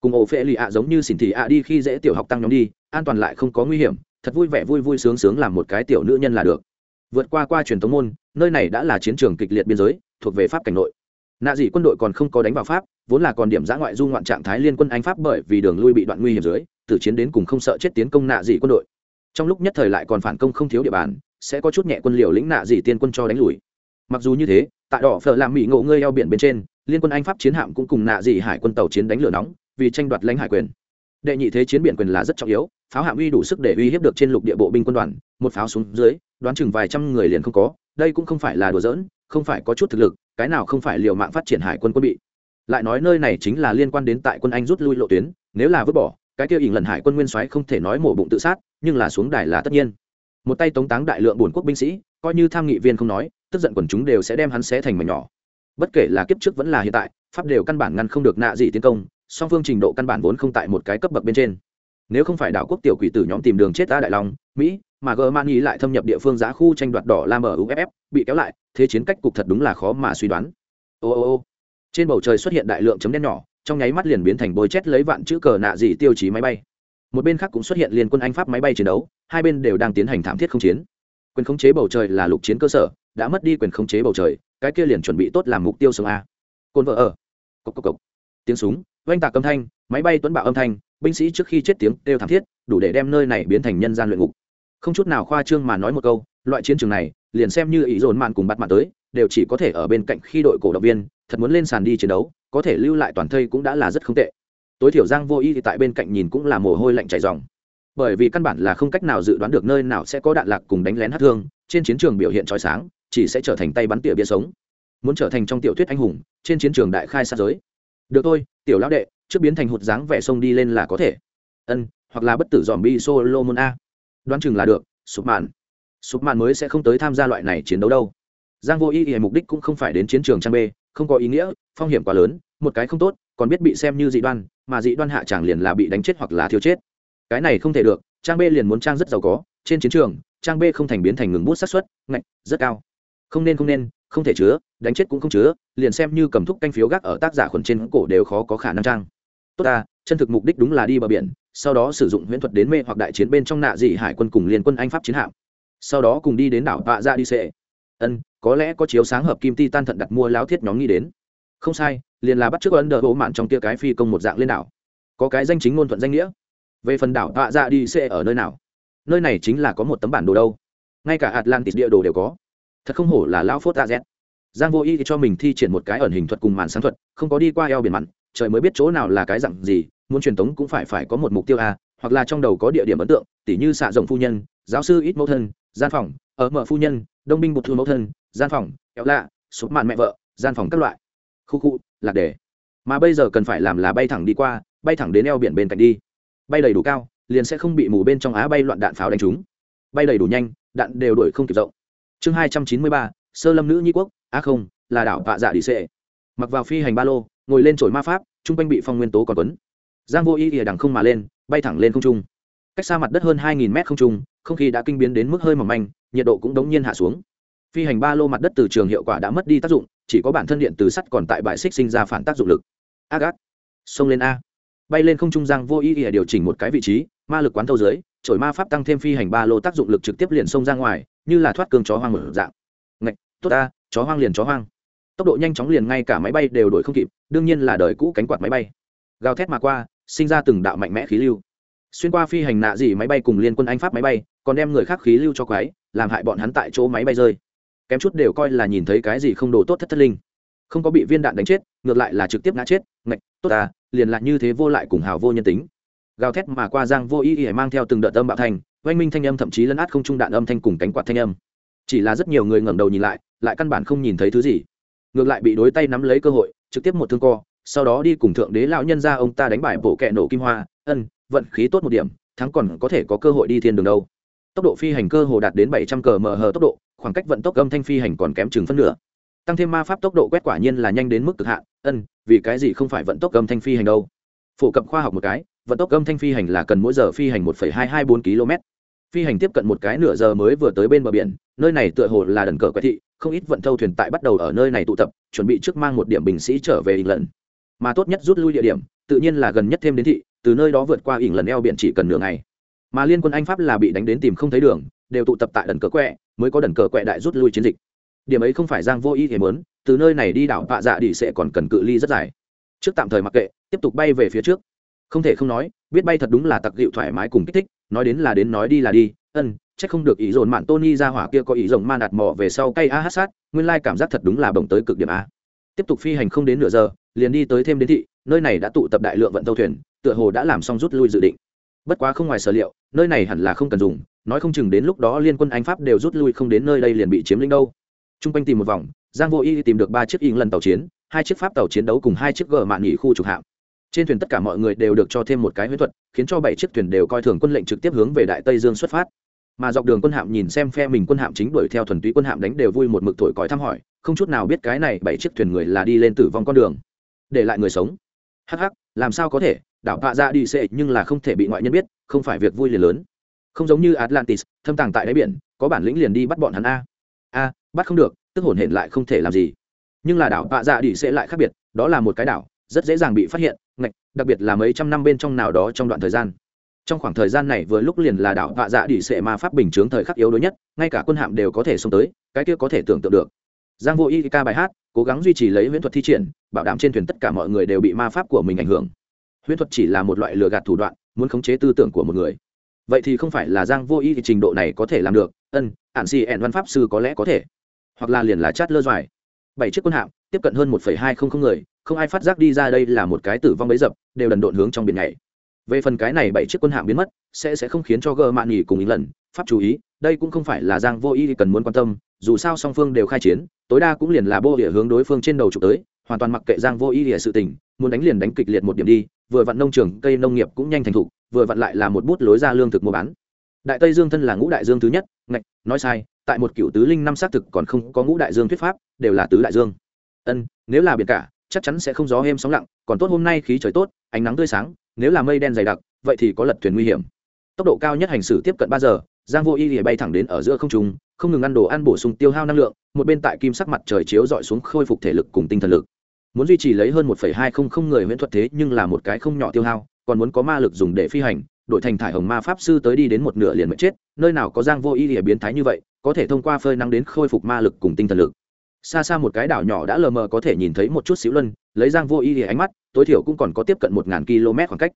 Cùng ổ phệ lì ạ giống như xỉn thị ạ đi khi dễ tiểu học tăng nhóm đi, an toàn lại không có nguy hiểm, thật vui vẻ vui vui sướng sướng làm một cái tiểu nữ nhân là được. Vượt qua qua truyền thống môn, nơi này đã là chiến trường kịch liệt biên giới, thuộc về pháp cảnh nội nạ dị quân đội còn không có đánh vào pháp, vốn là còn điểm giã ngoại du ngoạn trạng thái liên quân anh pháp bởi vì đường lui bị đoạn nguy hiểm dưới từ chiến đến cùng không sợ chết tiến công nạ dị quân đội. Trong lúc nhất thời lại còn phản công không thiếu địa bàn, sẽ có chút nhẹ quân liều lĩnh nạ dị tiên quân cho đánh lùi. Mặc dù như thế, tại đỏ phở làm mỹ ngộ ngơi eo biển bên trên, liên quân anh pháp chiến hạm cũng cùng nạ dị hải quân tàu chiến đánh lửa nóng, vì tranh đoạt lãnh hải quyền. Đệ nhị thế chiến biển quyền là rất trọng yếu, pháo hạm uy đủ sức để uy hiếp được trên lục địa bộ binh quân đoàn, một pháo xuống dưới, đoán chừng vài trăm người liền không có, đây cũng không phải là đùa giỡn không phải có chút thực lực, cái nào không phải liều mạng phát triển hải quân quân bị. Lại nói nơi này chính là liên quan đến tại quân anh rút lui lộ tuyến, nếu là vứt bỏ, cái kia ỉn lần hải quân nguyên soái không thể nói mổ bụng tự sát, nhưng là xuống đài là tất nhiên. Một tay tống táng đại lượng bổn quốc binh sĩ, coi như tham nghị viên không nói, tức giận quần chúng đều sẽ đem hắn xé thành mảnh nhỏ. Bất kể là kiếp trước vẫn là hiện tại, pháp đều căn bản ngăn không được nạ gì tiến công, song phương trình độ căn bản vốn không tại một cái cấp bậc bên trên. Nếu không phải đảo quốc tiểu quỷ tử nhóm tìm đường chết ta đại long, mỹ mà germany lại thâm nhập địa phương giá khu tranh đoạt đỏ lam ở uff bị kéo lại, thế chiến cách cục thật đúng là khó mà suy đoán. Ô ô ô. Trên bầu trời xuất hiện đại lượng chấm đen nhỏ, trong nháy mắt liền biến thành bôi chét lấy vạn chữ cờ nạ dị tiêu chí máy bay. Một bên khác cũng xuất hiện liên quân anh pháp máy bay chiến đấu, hai bên đều đang tiến hành thảm thiết không chiến. Quyền khống chế bầu trời là lục chiến cơ sở, đã mất đi quyền khống chế bầu trời, cái kia liền chuẩn bị tốt làm mục tiêu sống a. Côn vợ ở. Cộc cộc cộc. tiếng súng, oanh tạc âm thanh, máy bay tuấn bạo âm thanh, binh sĩ trước khi chết tiếng đều thảm thiết, đủ để đem nơi này biến thành nhân gian luyện ngục không chút nào khoa trương mà nói một câu, loại chiến trường này, liền xem như ý dồn mạn cùng bắt mạn tới, đều chỉ có thể ở bên cạnh khi đội cổ động viên, thật muốn lên sàn đi chiến đấu, có thể lưu lại toàn thây cũng đã là rất không tệ. Tối thiểu giang vô y thì tại bên cạnh nhìn cũng là mồ hôi lạnh chảy dòng bởi vì căn bản là không cách nào dự đoán được nơi nào sẽ có đạn lạc cùng đánh lén hát thương, trên chiến trường biểu hiện trói sáng, chỉ sẽ trở thành tay bắn tỉa bia sống. Muốn trở thành trong tiểu thuyết anh hùng, trên chiến trường đại khai sát giới. Được thôi, tiểu lão đệ, trước biến thành hụt dáng vẻ sông đi lên là có thể. Ân, hoặc là bất tử dòm bi solomon a đoán chừng là được, sụp màn sụp màn mới sẽ không tới tham gia loại này chiến đấu đâu. Giang vô ý ý mục đích cũng không phải đến chiến trường trang b không có ý nghĩa, phong hiểm quá lớn, một cái không tốt, còn biết bị xem như dị đoan, mà dị đoan hạ chẳng liền là bị đánh chết hoặc là thiếu chết. Cái này không thể được, trang b liền muốn trang rất giàu có, trên chiến trường, trang b không thành biến thành ngừng bút sát xuất ngạch, rất cao. Không nên không nên, không thể chứa, đánh chết cũng không chứa, liền xem như cầm thúc canh phiếu gác ở tác giả khuẩn trên cổ đều khó có khả năng trang. Tốt ta chân thực mục đích đúng là đi bờ biển, sau đó sử dụng huyễn thuật đến mê hoặc đại chiến bên trong nạ dị hải quân cùng liên quân anh pháp chiến hạm. Sau đó cùng đi đến đảo vạ ra dạ đi xệ. Ân, có lẽ có chiếu sáng hợp kim ti tan thận đặt mua láo thiết nhóm nghĩ đến. Không sai, liền là bắt trước ấn đờ bộ mạn trong tia cái phi công một dạng lên đảo. Có cái danh chính ngôn thuận danh nghĩa. Về phần đảo vạ ra dạ đi xệ ở nơi nào? Nơi này chính là có một tấm bản đồ đâu. Ngay cả atlantis địa đồ đều có. Thật không hổ là lão phốt a z. Giang vô y thì cho mình thi triển một cái ẩn hình thuật cùng màn sáng thuật, không có đi qua eo biển mặn trời mới biết chỗ nào là cái dặn gì, muốn truyền tống cũng phải phải có một mục tiêu a, hoặc là trong đầu có địa điểm ấn tượng, tỉ như xạ rộng phu nhân, giáo sư ít mẫu thân, gian phòng, ở mở phu nhân, đông binh bột thừa mẫu thân, gian phòng kéo lạ, sụp mạn mẹ vợ, gian phòng các loại. Khu khu, lạc đề. Mà bây giờ cần phải làm là bay thẳng đi qua, bay thẳng đến eo biển bên cạnh đi. Bay đầy đủ cao, liền sẽ không bị mù bên trong á bay loạn đạn pháo đánh trúng. Bay đầy đủ nhanh, đạn đều đuổi không kịp rộng. Chương hai trăm chín mươi ba, sơ lâm nữ nhi quốc, á không, là đảo vạ dạ đi xệ mặc vào phi hành ba lô ngồi lên trổi ma pháp chung quanh bị phong nguyên tố còn quấn. Giang vô y ỉa đằng không mà lên bay thẳng lên không trung. Cách xa mặt đất hơn hai nghìn mét không trung không khí đã kinh biến đến mức hơi mỏng manh nhiệt độ cũng đống nhiên hạ xuống. Phi hành ba lô mặt đất từ trường hiệu quả đã mất đi tác dụng chỉ có bản thân điện từ sắt còn tại bãi xích sinh ra phản tác dụng lực. A gác. Xông lên a. Bay lên không trung giang vô ý ỉa điều chỉnh một cái vị trí ma lực quán thâu dưới trổi ma pháp tăng thêm phi hành ba lô tác dụng lực trực tiếp liền xông ra ngoài như là thoát cương chó hoang mở dạng. Ngạch tốt a, chó hoang liền chó hoang tốc độ nhanh chóng liền ngay cả máy bay đều đổi không kịp, đương nhiên là đời cũ cánh quạt máy bay. Gào thét mà qua, sinh ra từng đạo mạnh mẽ khí lưu. Xuyên qua phi hành nạ dị máy bay cùng liên quân anh pháp máy bay, còn đem người khác khí lưu cho quái, làm hại bọn hắn tại chỗ máy bay rơi. Kém chút đều coi là nhìn thấy cái gì không đồ tốt thất thất linh. Không có bị viên đạn đánh chết, ngược lại là trực tiếp ngã chết, ngạch, tốt ta, liền lại như thế vô lại cùng hào vô nhân tính. Gào thét mà qua giang vô ý ý mang theo từng đợt âm bạo thành, oanh minh thanh âm thậm chí lấn át không trung đạn âm thanh cùng cánh quạt thanh âm. Chỉ là rất nhiều người ngẩng đầu nhìn lại lại căn bản không nhìn thấy thứ gì ngược lại bị đối tay nắm lấy cơ hội, trực tiếp một thương co, sau đó đi cùng thượng đế lão nhân ra ông ta đánh bại bộ kẹ nổ kim hoa, ân, vận khí tốt một điểm, thắng còn có thể có cơ hội đi thiên đường đâu. Tốc độ phi hành cơ hồ đạt đến bảy trăm cờ mờ hờ tốc độ, khoảng cách vận tốc âm thanh phi hành còn kém chừng phân nửa. Tăng thêm ma pháp tốc độ quét quả nhiên là nhanh đến mức cực hạn, ân, vì cái gì không phải vận tốc âm thanh phi hành đâu. Phổ cập khoa học một cái, vận tốc âm thanh phi hành là cần mỗi giờ phi hành một hai hai bốn km phi hành tiếp cận một cái nửa giờ mới vừa tới bên bờ biển, nơi này tựa hồ là đần cờ quái thị không ít vận thâu thuyền tại bắt đầu ở nơi này tụ tập, chuẩn bị trước mang một điểm bình sĩ trở về ỉng lần mà tốt nhất rút lui địa điểm, tự nhiên là gần nhất thêm đến thị, từ nơi đó vượt qua ỉng lần eo biển chỉ cần nửa ngày. Mà liên quân anh pháp là bị đánh đến tìm không thấy đường, đều tụ tập tại đần cờ quẹ, mới có đần cờ quẹ đại rút lui chiến dịch. Điểm ấy không phải giang vô ý thế mớn từ nơi này đi đảo vạ dạ đi sẽ còn cần cự ly rất dài. Trước tạm thời mặc kệ, tiếp tục bay về phía trước. Không thể không nói, biết bay thật đúng là tặc dịu thoải mái cùng kích thích, nói đến là đến nói đi là đi, ân chắc không được ý dồn mạn tony ra hỏa kia có ý rồng man đạt mỏ về sau cây a hát sát, nguyên lai cảm giác thật đúng là bồng tới cực điểm a. Tiếp tục phi hành không đến nửa giờ, liền đi tới thêm đến thị, nơi này đã tụ tập đại lượng vận tàu thuyền, tựa hồ đã làm xong rút lui dự định. Bất quá không ngoài sở liệu, nơi này hẳn là không cần dùng, nói không chừng đến lúc đó liên quân anh pháp đều rút lui không đến nơi đây liền bị chiếm lĩnh đâu. T r u n g quanh tìm một vòng, giang vô y tìm được ba chiếc in lần tàu chiến, hai chiếc pháp tàu chiến đấu cùng hai chiếc gờ mạn nghỉ khu trục hạm. Trên thuyền tất cả mọi người đều được cho thêm một cái huyết thuật, khiến cho bảy chiếc thuyền đều coi thường quân lệnh trực tiếp hướng về đại tây dương xuất phát mà dọc đường quân hạm nhìn xem phe mình quân hạm chính đuổi theo thuần túy quân hạm đánh đều vui một mực thổi còi thăm hỏi, không chút nào biết cái này bảy chiếc thuyền người là đi lên tử vong con đường. Để lại người sống. Hắc hắc, làm sao có thể, đảo tạ ra dạ đi xệ nhưng là không thể bị ngoại nhân biết, không phải việc vui liền lớn. Không giống như atlantis, thâm tàng tại đáy biển, có bản lĩnh liền đi bắt bọn hắn a. A, bắt không được, tức hổn hển lại không thể làm gì. Nhưng là đảo tạ dạ đi xệ lại khác biệt, đó là một cái đảo, rất dễ dàng bị phát hiện, ngạch, đặc biệt là mấy trăm năm bên trong nào đó trong đoạn thời gian trong khoảng thời gian này vừa lúc liền là đảo vạ dạ đỉ sệ ma pháp bình chướng thời khắc yếu đối nhất, ngay cả quân hạm đều có thể xông tới, cái kia có thể tưởng tượng được. Giang vô y ca bài hát, cố gắng duy trì lấy huyễn thuật thi triển, bảo đảm trên thuyền tất cả mọi người đều bị ma pháp của mình ảnh hưởng. Huyễn thuật chỉ là một loại lừa gạt thủ đoạn, muốn khống chế tư tưởng của một người. Vậy thì không phải là giang vô y trình độ này có thể làm được, ân, ạn xì ẹn văn pháp sư có lẽ có thể. Hoặc là liền là chát lơ doài. Bảy chiếc quân hạm, tiếp cận hơn một hai không không người, không ai phát giác đi ra đây là một cái tử vong bấy dập, đều đần độn hướng trong biển này về phần cái này bảy chiếc quân hạm biến mất, sẽ sẽ không khiến cho gờ mạn nghỉ cùng ý lần pháp chú ý, đây cũng không phải là giang vô ý cần muốn quan tâm, dù sao song phương đều khai chiến, tối đa cũng liền là bô địa hướng đối phương trên đầu trục tới, hoàn toàn mặc kệ giang vô ý địa sự tình, muốn đánh liền đánh kịch liệt một điểm đi, vừa vặn nông trường, cây nông nghiệp cũng nhanh thành thục, vừa vặn lại là một bút lối ra lương thực mua bán. Đại tây dương thân là ngũ đại dương thứ nhất, ngạch, nói sai, tại một cựu tứ linh năm xác thực còn không có ngũ đại dương thuyết pháp, đều là tứ đại dương. Ân, nếu là biển cả, chắc chắn sẽ không gió êm sóng lặng, còn tốt hôm nay khí trời tốt, ánh nắng tươi sáng nếu là mây đen dày đặc, vậy thì có lật thuyền nguy hiểm. Tốc độ cao nhất hành xử tiếp cận ba giờ, giang vô y thì bay thẳng đến ở giữa không trung, không ngừng ăn đồ ăn bổ sung tiêu hao năng lượng, một bên tại kim sắc mặt trời chiếu dọi xuống khôi phục thể lực cùng tinh thần lực. Muốn duy trì lấy hơn một hai không không người huyễn thuật thế nhưng là một cái không nhỏ tiêu hao, còn muốn có ma lực dùng để phi hành đội thành thải hồng ma pháp sư tới đi đến một nửa liền mất chết, nơi nào có giang vô y thì biến thái như vậy, có thể thông qua phơi nắng đến khôi phục ma lực cùng tinh thần lực xa xa một cái đảo nhỏ đã lờ mờ có thể nhìn thấy một chút xíu luân, lấy giang vô ý thì ánh mắt, tối thiểu cũng còn có tiếp cận một ngàn km khoảng cách.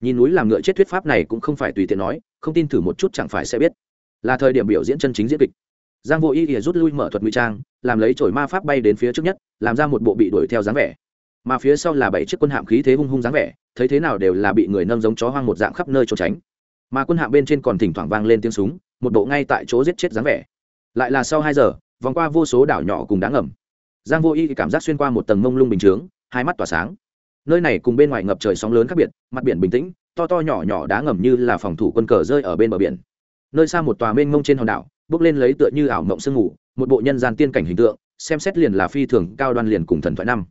Nhìn núi làm ngựa chết thuyết pháp này cũng không phải tùy tiện nói, không tin thử một chút chẳng phải sẽ biết. Là thời điểm biểu diễn chân chính diễn kịch. Giang vô ý thì rút lui mở thuật ngụy trang, làm lấy chổi ma pháp bay đến phía trước nhất, làm ra một bộ bị đuổi theo dáng vẻ. Mà phía sau là bảy chiếc quân hạm khí thế hung hung dáng vẻ, thấy thế nào đều là bị người nâng giống chó hoang một dạng khắp nơi trốn tránh. Mà quân hạm bên trên còn thỉnh thoảng vang lên tiếng súng, một bộ ngay tại chỗ giết chết dáng vẻ. Lại là sau hai giờ vòng qua vô số đảo nhỏ cùng đáng ngầm. Giang vô y cảm giác xuyên qua một tầng mông lung bình chướng, hai mắt tỏa sáng. Nơi này cùng bên ngoài ngập trời sóng lớn khác biệt, mặt biển bình tĩnh, to to nhỏ nhỏ đá ngầm như là phòng thủ quân cờ rơi ở bên bờ biển. Nơi xa một tòa mênh mông trên hòn đảo, bước lên lấy tựa như ảo mộng sương ngủ một bộ nhân gian tiên cảnh hình tượng, xem xét liền là phi thường cao đoan liền cùng thần thoại năm.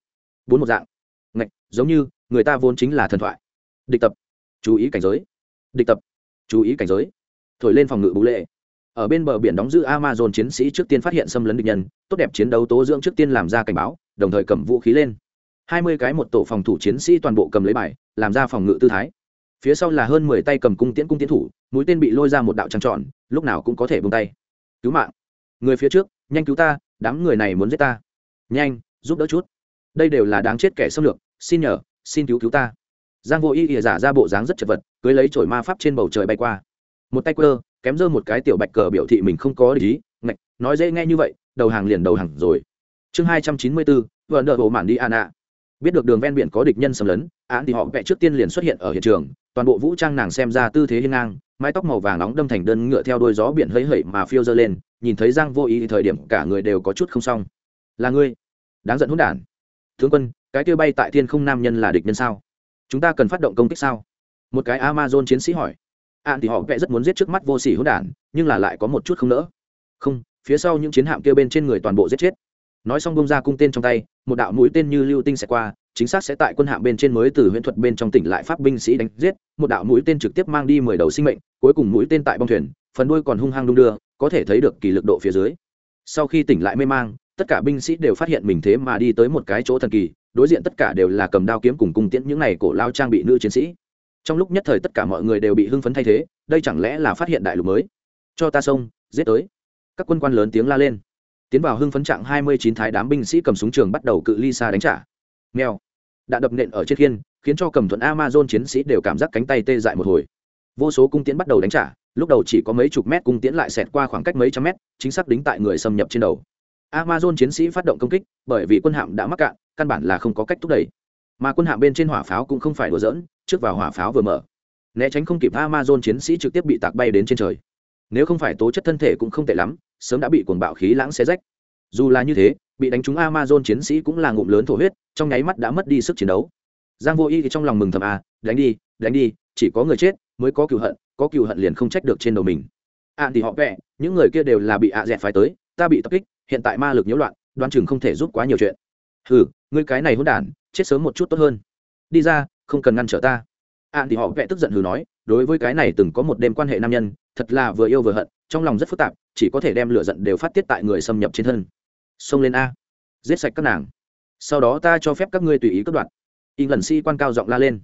Bốn một dạng. Ngạch, giống như, người ta vốn chính là thần thoại. Địch tập. Chú ý cảnh giới. Địch tập. Chú ý cảnh giới. Thổi lên phòng ngự bú lệ ở bên bờ biển đóng giữ amazon chiến sĩ trước tiên phát hiện xâm lấn địch nhân, tốt đẹp chiến đấu tố dưỡng trước tiên làm ra cảnh báo, đồng thời cầm vũ khí lên. Hai mươi cái một tổ phòng thủ chiến sĩ toàn bộ cầm lấy bài, làm ra phòng ngự tư thái. Phía sau là hơn mười tay cầm cung tiễn cung tiến thủ, mũi tên bị lôi ra một đạo trăng tròn, lúc nào cũng có thể bung tay. Cứu mạng. Người phía trước, nhanh cứu ta, đám người này muốn giết ta. Nhanh, giúp đỡ chút. Đây đều là đáng chết kẻ xâm lược, xin nhờ, xin cứu cứu ta. Giang vô y ỉa giả ra bộ dáng rất chật vật, cưới lấy chổi ma pháp trên bầu trời bay qua. Một tay quơ kém dơ một cái tiểu bạch cờ biểu thị mình không có lý, ngạch, nói dễ nghe như vậy, đầu hàng liền đầu hàng rồi. Chương hai trăm chín mươi bốn vợ nợ bộ mạn đi an ạ. Biết được đường ven biển có địch nhân xâm lấn, án thì họ vẽ trước tiên liền xuất hiện ở hiện trường, toàn bộ vũ trang nàng xem ra tư thế hiên ngang, mái tóc màu vàng nóng đâm thành đơn ngựa theo đôi gió biển hơi hẩy mà phiêu dơ lên, nhìn thấy giang vô ý thời điểm cả người đều có chút không xong. Là ngươi? Đáng giận hỗn đản. Tướng quân, cái kia bay tại thiên không nam nhân là địch nhân sao? Chúng ta cần phát động công kích sao? Một cái amazon chiến sĩ hỏi ạn thì họ vẽ rất muốn giết trước mắt vô sỉ hỗn đản, nhưng là lại có một chút không nỡ. Không, phía sau những chiến hạm kia bên trên người toàn bộ giết chết. Nói xong bông ra cung tên trong tay, một đạo mũi tên như lưu tinh sẽ qua, chính xác sẽ tại quân hạm bên trên mới từ huyễn thuật bên trong tỉnh lại pháp binh sĩ đánh giết. Một đạo mũi tên trực tiếp mang đi mười đầu sinh mệnh, cuối cùng mũi tên tại bong thuyền, phần đuôi còn hung hăng đung đưa, có thể thấy được kỳ lực độ phía dưới. Sau khi tỉnh lại mê mang, tất cả binh sĩ đều phát hiện mình thế mà đi tới một cái chỗ thần kỳ, đối diện tất cả đều là cầm đao kiếm cùng cung tiễn những này cổ lao trang bị nữ chiến sĩ trong lúc nhất thời tất cả mọi người đều bị hưng phấn thay thế, đây chẳng lẽ là phát hiện đại lục mới? Cho ta xông, giết tới. Các quân quan lớn tiếng la lên. Tiến vào hưng phấn trạng hai mươi chín thái đám binh sĩ cầm súng trường bắt đầu cự ly xa đánh trả. Nghèo đạn đập nện ở trên khiên, khiến cho cầm thuận amazon chiến sĩ đều cảm giác cánh tay tê dại một hồi. Vô số cung tiễn bắt đầu đánh trả, lúc đầu chỉ có mấy chục mét cung tiễn lại xẹt qua khoảng cách mấy trăm mét, chính xác đính tại người xâm nhập trên đầu. Amazon chiến sĩ phát động công kích, bởi vì quân hạm đã mắc cạn, căn bản là không có cách thúc đẩy mà quân hạm bên trên hỏa pháo cũng không phải đùa dỡn trước vào hỏa pháo vừa mở. Né tránh không kịp amazon chiến sĩ trực tiếp bị tạc bay đến trên trời. Nếu không phải tố chất thân thể cũng không tệ lắm, sớm đã bị cuồng bạo khí lãng xé rách. Dù là như thế, bị đánh trúng amazon chiến sĩ cũng là ngụm lớn thổ huyết, trong nháy mắt đã mất đi sức chiến đấu. Giang vô y thì trong lòng mừng thầm à đánh đi đánh đi, chỉ có người chết mới có cựu hận, có cựu hận liền không trách được trên đầu mình. Ạ thì họ vẽ những người kia đều là bị ạ dẹt phải tới, ta bị tập kích, hiện tại ma lực nhiễu loạn, đoán chừng không thể giúp quá nhiều chuyện. Hừ, ngươi cái này hôn đản chết sớm một chút tốt hơn. Đi ra không cần ngăn trở ta. Ạn thì họ vẽ tức giận hừ nói đối với cái này từng có một đêm quan hệ nam nhân thật là vừa yêu vừa hận trong lòng rất phức tạp chỉ có thể đem lửa giận đều phát tiết tại người xâm nhập trên thân. Xông lên a. Giết sạch các nàng. Sau đó ta cho phép các ngươi tùy ý cất đoạn in lần si quan cao giọng la lên.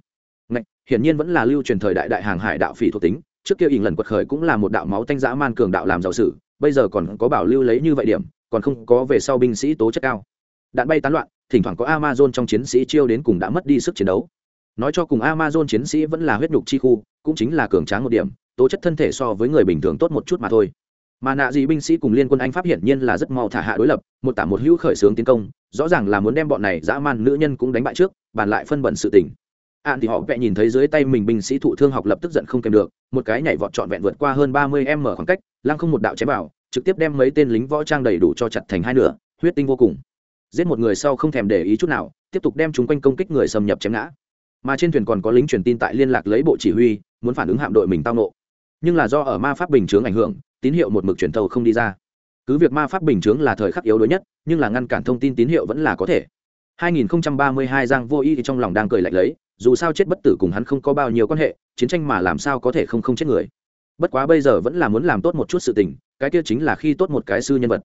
Ngạch, hiển nhiên vẫn là lưu truyền thời đại đại hàng hải đạo phỉ thuộc tính trước kia in lần quật khởi cũng là một đạo máu tanh dã man cường đạo làm giàu sử bây giờ còn có bảo lưu lấy như vậy điểm còn không có về sau binh sĩ tố chất cao đạn bay tán loạn, thỉnh thoảng có amazon trong chiến sĩ chiêu đến cùng đã mất đi sức chiến đấu. Nói cho cùng amazon chiến sĩ vẫn là huyết nhục chi khu, cũng chính là cường tráng một điểm, tố chất thân thể so với người bình thường tốt một chút mà thôi. Mà nạ gì binh sĩ cùng liên quân anh pháp hiển nhiên là rất mau thả hạ đối lập, một tả một hữu khởi xướng tiến công, rõ ràng là muốn đem bọn này dã man nữ nhân cũng đánh bại trước, bàn lại phân bẩn sự tình. Ạn thì họ vẽ nhìn thấy dưới tay mình binh sĩ thụ thương học lập tức giận không kèm được, một cái nhảy vọt trọn vẹn vượt qua hơn ba mươi m khoảng cách, lăng không một đạo chém vào, trực tiếp đem mấy tên lính võ trang đầy đủ cho chặt thành hai nửa, huyết tinh vô cùng giết một người sau không thèm để ý chút nào, tiếp tục đem chúng quanh công kích người xâm nhập chém ngã. Mà trên thuyền còn có lính truyền tin tại liên lạc lấy bộ chỉ huy, muốn phản ứng hạm đội mình tao nộ. Nhưng là do ở ma pháp bình chướng ảnh hưởng, tín hiệu một mực truyền thầu không đi ra. Cứ việc ma pháp bình chướng là thời khắc yếu đuối nhất, nhưng là ngăn cản thông tin tín hiệu vẫn là có thể. 2032 giang vô y thì trong lòng đang cười lạnh lấy, dù sao chết bất tử cùng hắn không có bao nhiêu quan hệ, chiến tranh mà làm sao có thể không không chết người. Bất quá bây giờ vẫn là muốn làm tốt một chút sự tình, cái kia chính là khi tốt một cái sư nhân vật.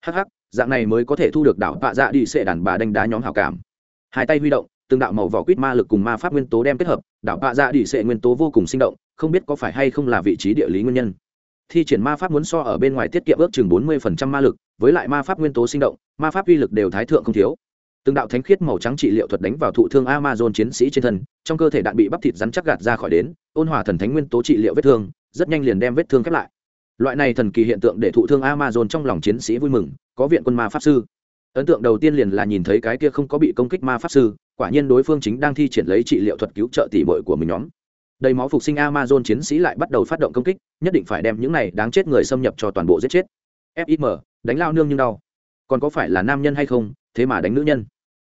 Hắc hắc dạng này mới có thể thu được đảo vạ dạ đi sệ đàn bà đánh đá nhóm hảo cảm. Hai tay huy động, từng đạo màu vỏ quýt ma lực cùng ma pháp nguyên tố đem kết hợp, đảo vạ dạ đi sệ nguyên tố vô cùng sinh động, không biết có phải hay không là vị trí địa lý nguyên nhân. Thi triển ma pháp muốn so ở bên ngoài tiết kiệm ước chừng bốn mươi phần trăm ma lực, với lại ma pháp nguyên tố sinh động, ma pháp uy lực đều thái thượng không thiếu. Từng đạo thánh khiết màu trắng trị liệu thuật đánh vào thụ thương amazon chiến sĩ trên thân, trong cơ thể đạn bị bắp thịt rắn chắc gạt ra khỏi đến, ôn hòa thần thánh nguyên tố trị liệu vết thương, rất nhanh liền đem vết thương khép lại. Loại này thần kỳ hiện tượng để thụ thương amazon trong lòng chiến sĩ vui mừng có viện quân ma pháp sư. Ấn tượng đầu tiên liền là nhìn thấy cái kia không có bị công kích ma pháp sư, quả nhiên đối phương chính đang thi triển lấy trị liệu thuật cứu trợ tỷ bội của mình nhóm. Đầy máu phục sinh amazon chiến sĩ lại bắt đầu phát động công kích, nhất định phải đem những này đáng chết người xâm nhập cho toàn bộ giết chết. Fim đánh lao nương nhưng đau. Còn có phải là nam nhân hay không, thế mà đánh nữ nhân.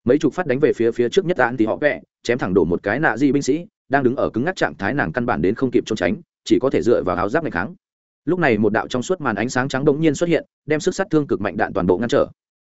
Mấy chục phát đánh về phía phía trước nhất tán thì họ vẽ chém thẳng đổ một cái nạ di binh sĩ, đang đứng ở cứng ngắc trạng thái nàng căn bản đến không kịp trốn tránh, chỉ có thể dựa vào áo giáp ngày kháng lúc này một đạo trong suốt màn ánh sáng trắng bỗng nhiên xuất hiện, đem sức sát thương cực mạnh đạn toàn bộ ngăn trở.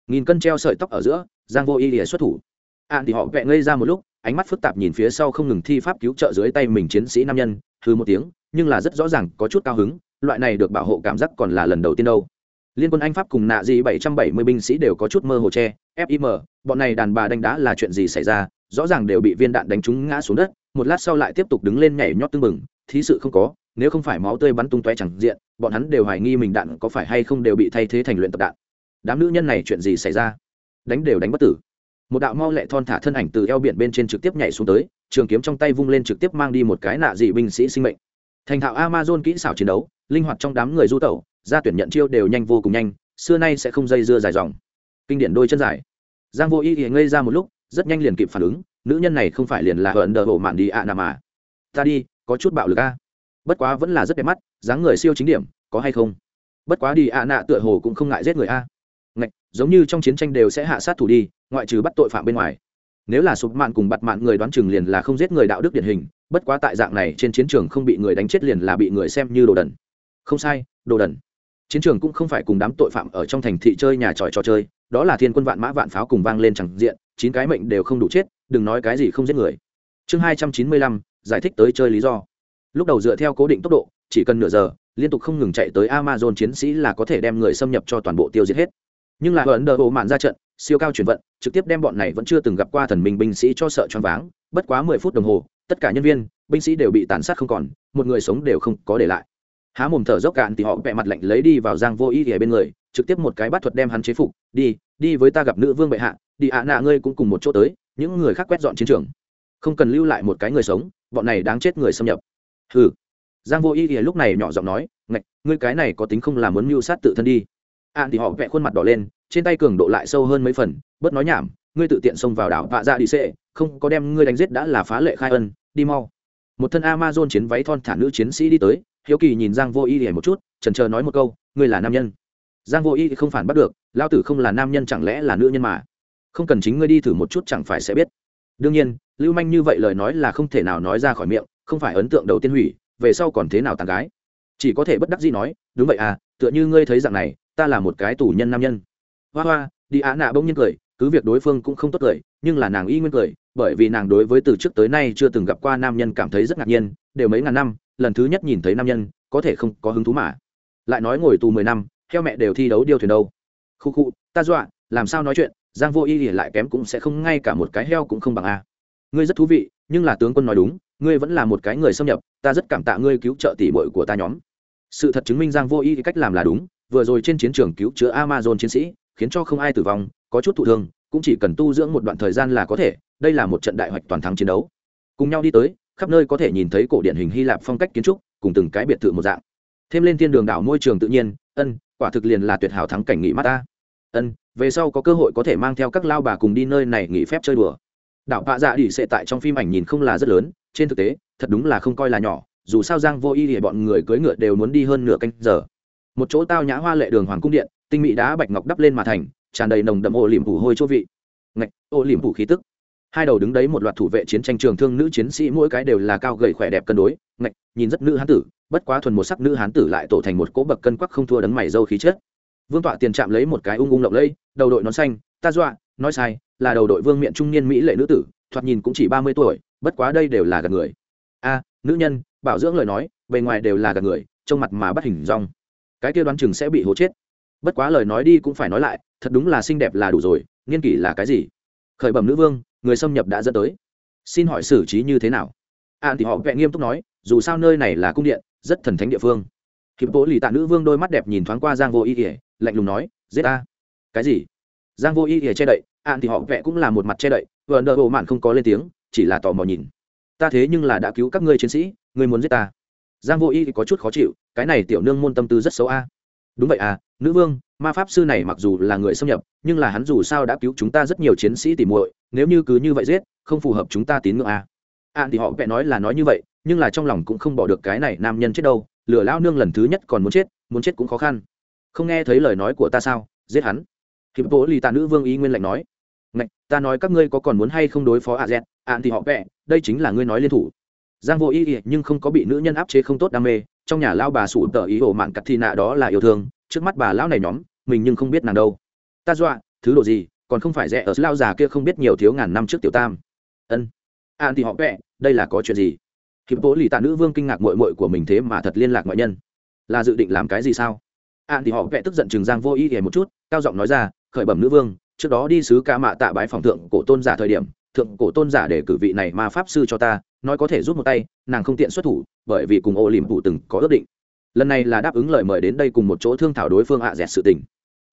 Nghìn cân treo sợi tóc ở giữa, giang vô y lìa xuất thủ. Ạn thì họ vẽ ngây ra một lúc, ánh mắt phức tạp nhìn phía sau không ngừng thi pháp cứu trợ dưới tay mình chiến sĩ nam nhân thứ một tiếng, nhưng là rất rõ ràng, có chút cao hứng, loại này được bảo hộ cảm giác còn là lần đầu tiên đâu. Liên quân anh pháp cùng nạ dị bảy trăm bảy mươi binh sĩ đều có chút mơ hồ che fim bọn này đàn bà đánh đá là chuyện gì xảy ra, rõ ràng đều bị viên đạn đánh trúng ngã xuống đất, một lát sau lại tiếp tục đứng lên nhảy nhót tưng bừng, thí sự không có nếu không phải máu tươi bắn tung tóe chẳng diện, bọn hắn đều hoài nghi mình đạn có phải hay không đều bị thay thế thành luyện tập đạn. Đám nữ nhân này chuyện gì xảy ra? Đánh đều đánh bất tử. Một đạo mau lẹ thon thả thân ảnh từ eo biển bên trên trực tiếp nhảy xuống tới, trường kiếm trong tay vung lên trực tiếp mang đi một cái nạ dị binh sĩ sinh mệnh. Thành thạo amazon kỹ xảo chiến đấu, linh hoạt trong đám người du tẩu, ra tuyển nhận chiêu đều nhanh vô cùng nhanh, xưa nay sẽ không dây dưa dài dòng. Kinh điển đôi chân dài. Giang vô y thì ngây ra một lúc, rất nhanh liền kịp phản ứng, nữ nhân này không phải liền là hờn đờ bộ mạn đi ạ à nà mà. Ta đi, có chút bạo lực a bất quá vẫn là rất đẹp mắt, dáng người siêu chính điểm, có hay không? Bất quá đi ạ nạ tựa hồ cũng không ngại giết người a. Ngạch, giống như trong chiến tranh đều sẽ hạ sát thủ đi, ngoại trừ bắt tội phạm bên ngoài. Nếu là sụp mạn cùng bặt mạn người đoán chừng liền là không giết người đạo đức điển hình, bất quá tại dạng này trên chiến trường không bị người đánh chết liền là bị người xem như đồ đần. Không sai, đồ đần. Chiến trường cũng không phải cùng đám tội phạm ở trong thành thị chơi nhà tròi trò chơi, đó là thiên quân vạn mã vạn pháo cùng vang lên chẳng diện, chín cái mệnh đều không đủ chết, đừng nói cái gì không giết người. Chương hai trăm chín mươi lăm, giải thích tới chơi lý do lúc đầu dựa theo cố định tốc độ, chỉ cần nửa giờ, liên tục không ngừng chạy tới amazon chiến sĩ là có thể đem người xâm nhập cho toàn bộ tiêu diệt hết. Nhưng là ấn độ bộ mạn ra trận, siêu cao chuyển vận, trực tiếp đem bọn này vẫn chưa từng gặp qua thần minh binh sĩ cho sợ choáng váng. Bất quá mười phút đồng hồ, tất cả nhân viên, binh sĩ đều bị tàn sát không còn, một người sống đều không có để lại. Há mồm thở dốc cạn thì họ vẹ mặt lạnh lấy đi vào giang vô ý thì bên người, trực tiếp một cái bắt thuật đem hắn chế phục. Đi đi với ta gặp nữ vương bệ hạ, đi ạ, nạ ngươi cũng cùng một chỗ tới, những người khác quét dọn chiến trường. Không cần lưu lại một cái người sống, bọn này đáng chết người xâm nhập hừ. Giang vô ý thì lúc này nhỏ giọng nói, ngạch, ngươi cái này có tính không là muốn mưu sát tự thân đi. Ạn thì họ vẽ khuôn mặt đỏ lên, trên tay cường độ lại sâu hơn mấy phần, bớt nói nhảm, ngươi tự tiện xông vào đảo vạ ra dạ đi xệ không có đem ngươi đánh giết đã là phá lệ khai ân, đi mau. Một thân amazon chiến váy thon thả nữ chiến sĩ đi tới, hiếu kỳ nhìn giang vô y thì một chút, chần chờ nói một câu, ngươi là nam nhân. Giang vô y thì không phản bắt được lao tử không là nam nhân chẳng lẽ là nữ nhân mà? Không cần chính ngươi đi thử một chút chẳng phải sẽ biết. Đương nhiên, lưu manh như vậy lời nói là không thể nào nói ra khỏi miệng không phải ấn tượng đầu tiên hủy, về sau còn thế nào tàn gái? Chỉ có thể bất đắc gì nói, đúng vậy à tựa như ngươi thấy dạng này, ta là một cái tù nhân nam nhân. Hoa hoa, đi á nạ bỗng nhiên cười, cứ việc đối phương cũng không tốt cười nhưng là nàng y nguyên cười, bởi vì nàng đối với từ trước tới nay chưa từng gặp qua nam nhân cảm thấy rất ngạc nhiên, đều mấy ngàn năm, lần thứ nhất nhìn thấy nam nhân, có thể không có hứng thú mà. Lại nói ngồi tù mười năm, theo mẹ đều thi đấu điêu thuyền đâu. Khu khu, ta dọa, làm sao nói chuyện, giang vô y ỉ lại kém cũng sẽ không ngay cả một cái heo cũng không bằng a. Ngươi rất thú vị nhưng là tướng quân nói đúng, ngươi vẫn là một cái người xâm nhập, ta rất cảm tạ ngươi cứu trợ tỷ bội của ta nhóm. Sự thật chứng minh giang vô y cách làm là đúng, vừa rồi trên chiến trường cứu chữa amazon chiến sĩ, khiến cho không ai tử vong, có chút thụ thương, cũng chỉ cần tu dưỡng một đoạn thời gian là có thể, đây là một trận đại hoạch toàn thắng chiến đấu. Cùng nhau đi tới, khắp nơi có thể nhìn thấy cổ điển hình hy lạp phong cách kiến trúc, cùng từng cái biệt thự một dạng. Thêm lên thiên đường đảo môi trường tự nhiên, ân, quả thực liền là tuyệt hảo thắng cảnh nghỉ mát ta. Ân, về sau có cơ hội có thể mang theo các lao bà cùng đi nơi này nghỉ phép chơi đùa đạo vạ dạ đỉ sẽ tại trong phim ảnh nhìn không là rất lớn, trên thực tế, thật đúng là không coi là nhỏ, dù sao giang vô y thì bọn người cưỡi ngựa đều muốn đi hơn nửa canh giờ. Một chỗ tao nhã hoa lệ đường hoàng cung điện, tinh mỹ đá bạch ngọc đắp lên mà thành, tràn đầy nồng đậm ô liềm phủ hôi chỗ vị. Ngạch, ô liềm phủ khí tức. Hai đầu đứng đấy một loạt thủ vệ chiến tranh trường thương nữ chiến sĩ mỗi cái đều là cao gầy khỏe đẹp cân đối. Ngạch, nhìn rất nữ hán tử, bất quá thuần một sắc nữ hán tử lại tổ thành một cỗ bậc cân quắc không thua đấng mày dâu khí chết vương tọa tiền chạm lấy một cái ung ung lộng lẫy, đầu đội nón xanh, ta dọa, nói sai là đầu đội vương miện trung niên mỹ lệ nữ tử, thoạt nhìn cũng chỉ ba mươi tuổi, bất quá đây đều là gạt người. A, nữ nhân, bảo dưỡng lời nói, bề ngoài đều là gạt người, trông mặt mà bắt hình rong. Cái kia đoán chừng sẽ bị hố chết. Bất quá lời nói đi cũng phải nói lại, thật đúng là xinh đẹp là đủ rồi, nghiên kỷ là cái gì? Khởi bẩm nữ vương, người xâm nhập đã dẫn tới. Xin hỏi xử trí như thế nào? An thì họ vẹn nghiêm túc nói, dù sao nơi này là cung điện, rất thần thánh địa phương. Hiệp bố lì tạ nữ vương đôi mắt đẹp nhìn thoáng qua giang vô ý ỉa lạnh lùng nói, giết ta. Cái gì? Giang vô y ỉa che đậy ạn thì họ vẽ cũng là một mặt che đậy vợ nợ bộ mạn không có lên tiếng, chỉ là tò mò nhìn. Ta thế nhưng là đã cứu các ngươi chiến sĩ, ngươi muốn giết ta. Giang vô y thì có chút khó chịu, cái này tiểu nương môn tâm tư rất xấu a. Đúng vậy à nữ vương, ma pháp sư này mặc dù là người xâm nhập, nhưng là hắn dù sao đã cứu chúng ta rất nhiều chiến sĩ tỉ muội, nếu như cứ như vậy giết, không phù hợp chúng ta tín ngưỡng a. À thì họ vẽ nói là nói như vậy, nhưng là trong lòng cũng không bỏ được cái này nam nhân chết đâu, lửa lao nương lần thứ nhất còn muốn chết muốn chết cũng khó khăn. Không nghe thấy lời nói của ta sao, giết hắn hiệp bố lì tạ nữ vương ý nguyên lạnh nói Ngạch, ta nói các ngươi có còn muốn hay không đối phó a z ạn thì họ vẽ đây chính là ngươi nói liên thủ. Giang vô ý, ý nhưng không có bị nữ nhân áp chế không tốt đam mê trong nhà lao bà sủ tờ ý ổ mạn cặt thi nạ đó là yêu thương trước mắt bà lão này nhóm mình nhưng không biết nàng đâu. Ta dọa thứ đồ gì còn không phải rẻ ở lao già kia không biết nhiều thiếu ngàn năm trước tiểu tam. Ân. An thì họ vẽ đây là có chuyện gì? Hiệp bố lì tạ nữ vương kinh ngạc mội mội của mình thế mà thật liên lạc ngoại nhân. Là dự định làm cái gì sao? An thì họ vẽ tức giận chừng giang vô ý ý một chút cao giọng nói ra khởi bẩm nữ vương, trước đó đi sứ ca mạ tạ bái phòng thượng cổ tôn giả thời điểm, thượng cổ tôn giả để cử vị này mà pháp sư cho ta, nói có thể giúp một tay, nàng không tiện xuất thủ, bởi vì cùng ô liềm phụ từng có ước định. Lần này là đáp ứng lời mời đến đây cùng một chỗ thương thảo đối phương hạ dẹt sự tình.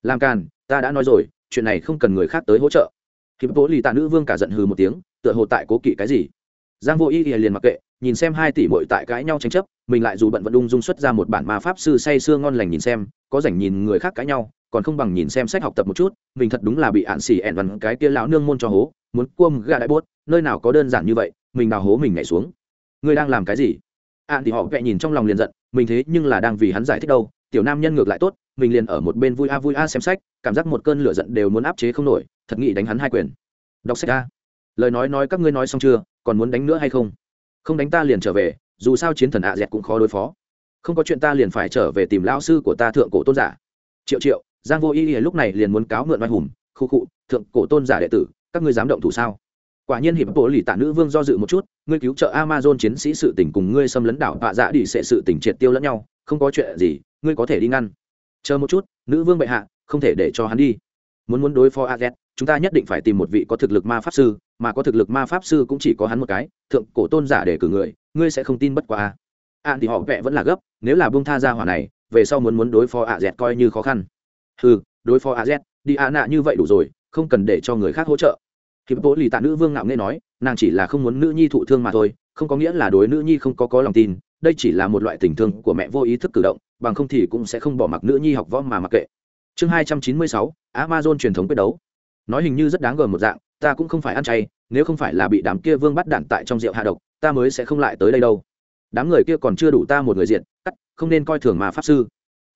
Làm càn, ta đã nói rồi, chuyện này không cần người khác tới hỗ trợ. Hiệp tố lì tạ nữ vương cả giận hừ một tiếng, tựa hồ tại cố kỵ cái gì. Giang vô y liền mặc kệ, nhìn xem hai tỷ muội tại cãi nhau tranh chấp, mình lại dù bận vận ung dung xuất ra một bản ma pháp sư say sưa ngon lành nhìn xem, có rảnh nhìn người khác cãi nhau còn không bằng nhìn xem sách học tập một chút, mình thật đúng là bị ạn xỉ ẹn vằn cái kia lão nương môn cho hố, muốn cuông gà đại bốt, nơi nào có đơn giản như vậy, mình đào hố mình nhảy xuống. Ngươi đang làm cái gì? Ạn thì họ vẽ nhìn trong lòng liền giận, mình thế nhưng là đang vì hắn giải thích đâu, tiểu nam nhân ngược lại tốt, mình liền ở một bên vui a vui a xem sách, cảm giác một cơn lửa giận đều muốn áp chế không nổi, thật nghĩ đánh hắn hai quyền. Đọc sách a. Lời nói nói các ngươi nói xong chưa, còn muốn đánh nữa hay không? Không đánh ta liền trở về, dù sao chiến thần ạ dẹt cũng khó đối phó. Không có chuyện ta liền phải trở về tìm lão sư của ta thượng cổ tôn giả. Triệu triệu giang vô y lúc này liền muốn cáo mượn oai hùng, khu cụ thượng cổ tôn giả đệ tử, các ngươi dám động thủ sao? Quả nhiên hiệp bộ lì tạ nữ vương do dự một chút, ngươi cứu trợ amazon chiến sĩ sự tỉnh cùng ngươi xâm lấn đảo tạ dạ đi sẽ sự tỉnh triệt tiêu lẫn nhau, không có chuyện gì, ngươi có thể đi ngăn. Chờ một chút, nữ vương bệ hạ, không thể để cho hắn đi. Muốn muốn đối phó aget chúng ta nhất định phải tìm một vị có thực lực ma pháp sư, mà có thực lực ma pháp sư cũng chỉ có hắn một cái, thượng cổ tôn giả để cử người, ngươi sẽ không tin bất quá a. Thì họ vẽ vẫn là gấp, nếu là buông tha ra hỏa này, về sau muốn muốn đối phó a dẹt coi như khó khăn ừ đối phó a z, đi a nạ như vậy đủ rồi, không cần để cho người khác hỗ trợ. Hiệp bố lì tạ nữ vương ngạo nghe nói, nàng chỉ là không muốn nữ nhi thụ thương mà thôi, không có nghĩa là đối nữ nhi không có có lòng tin, đây chỉ là một loại tình thương của mẹ vô ý thức cử động, bằng không thì cũng sẽ không bỏ mặc nữ nhi học võ mà mặc kệ. Chương hai trăm chín mươi sáu, amazon truyền thống quyết đấu. Nói hình như rất đáng gờm một dạng, ta cũng không phải ăn chay, nếu không phải là bị đám kia vương bắt đạn tại trong rượu hạ độc, ta mới sẽ không lại tới đây đâu. Đám người kia còn chưa đủ ta một người diện, cắt, không nên coi thường mà pháp sư.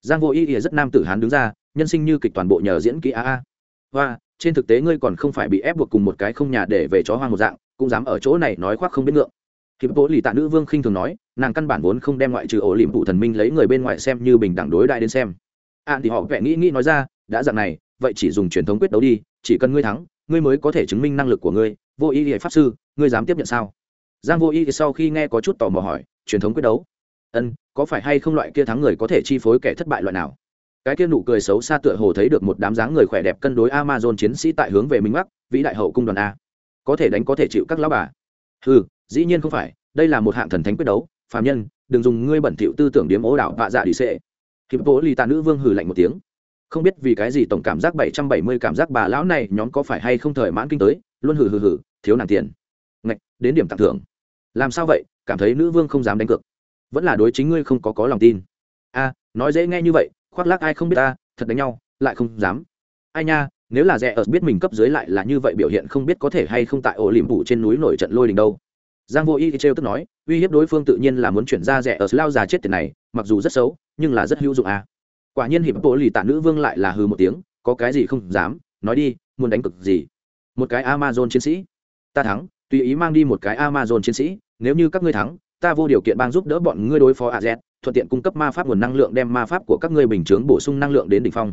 Giang vô ý ỉa rất nam tử hán đứng ra nhân sinh như kịch toàn bộ nhờ diễn kỹ a a. Và trên thực tế ngươi còn không phải bị ép buộc cùng một cái không nhà để về chó hoang một dạng, cũng dám ở chỗ này nói khoác không biết ngượng. Hiệp bố lì tạ nữ vương khinh thường nói, nàng căn bản vốn không đem ngoại trừ ổ liệm phụ thần minh lấy người bên ngoài xem như bình đẳng đối đại đến xem. À thì họ vẽ nghĩ nghĩ nói ra, đã dạng này, vậy chỉ dùng truyền thống quyết đấu đi, chỉ cần ngươi thắng, ngươi mới có thể chứng minh năng lực của ngươi. Vô ý hệ pháp sư, ngươi dám tiếp nhận sao? Giang vô ý sau khi nghe có chút tò mò hỏi, truyền thống quyết đấu? Ân, có phải hay không loại kia thắng người có thể chi phối kẻ thất bại loại nào? Cái kia nụ cười xấu xa tựa hồ thấy được một đám dáng người khỏe đẹp cân đối amazon chiến sĩ tại hướng về minh bắc vĩ đại hậu cung đoàn a. Có thể đánh có thể chịu các lão bà. Ừ dĩ nhiên không phải, đây là một hạng thần thánh quyết đấu, phàm nhân, đừng dùng ngươi bẩn thỉu tư tưởng điếm ố đảo vạ dạ đi xệ. Hiệp bố lì tạ nữ vương hừ lạnh một tiếng. Không biết vì cái gì tổng cảm giác bảy trăm bảy mươi cảm giác bà lão này nhóm có phải hay không thời mãn kinh tới, luôn hừ hừ hừ, thiếu nàng tiền. Ngạch, đến điểm tặng thưởng. Làm sao vậy, cảm thấy nữ vương không dám đánh cược. Vẫn là đối chính ngươi không có có lòng tin. A, nói dễ nghe như vậy khoác lác ai không biết ta, thật đánh nhau, lại không dám. Ai nha, nếu là rẻ ở biết mình cấp dưới lại là như vậy biểu hiện không biết có thể hay không tại ổ liềm phủ trên núi nổi trận lôi đình đâu. Giang vô y trêu tức nói, uy hiếp đối phương tự nhiên là muốn chuyển ra rẻ ở lao già chết tiền này, mặc dù rất xấu, nhưng là rất hữu dụng à. quả nhiên hiệp bộ lì tạ nữ vương lại là hư một tiếng, có cái gì không dám, nói đi, muốn đánh cực gì? Một cái amazon chiến sĩ. Ta thắng, tùy ý mang đi một cái amazon chiến sĩ, nếu như các ngươi thắng, ta vô điều kiện bang giúp đỡ bọn ngươi đối phó az thuận tiện cung cấp ma pháp nguồn năng lượng đem ma pháp của các ngươi bình chướng bổ sung năng lượng đến đỉnh phong.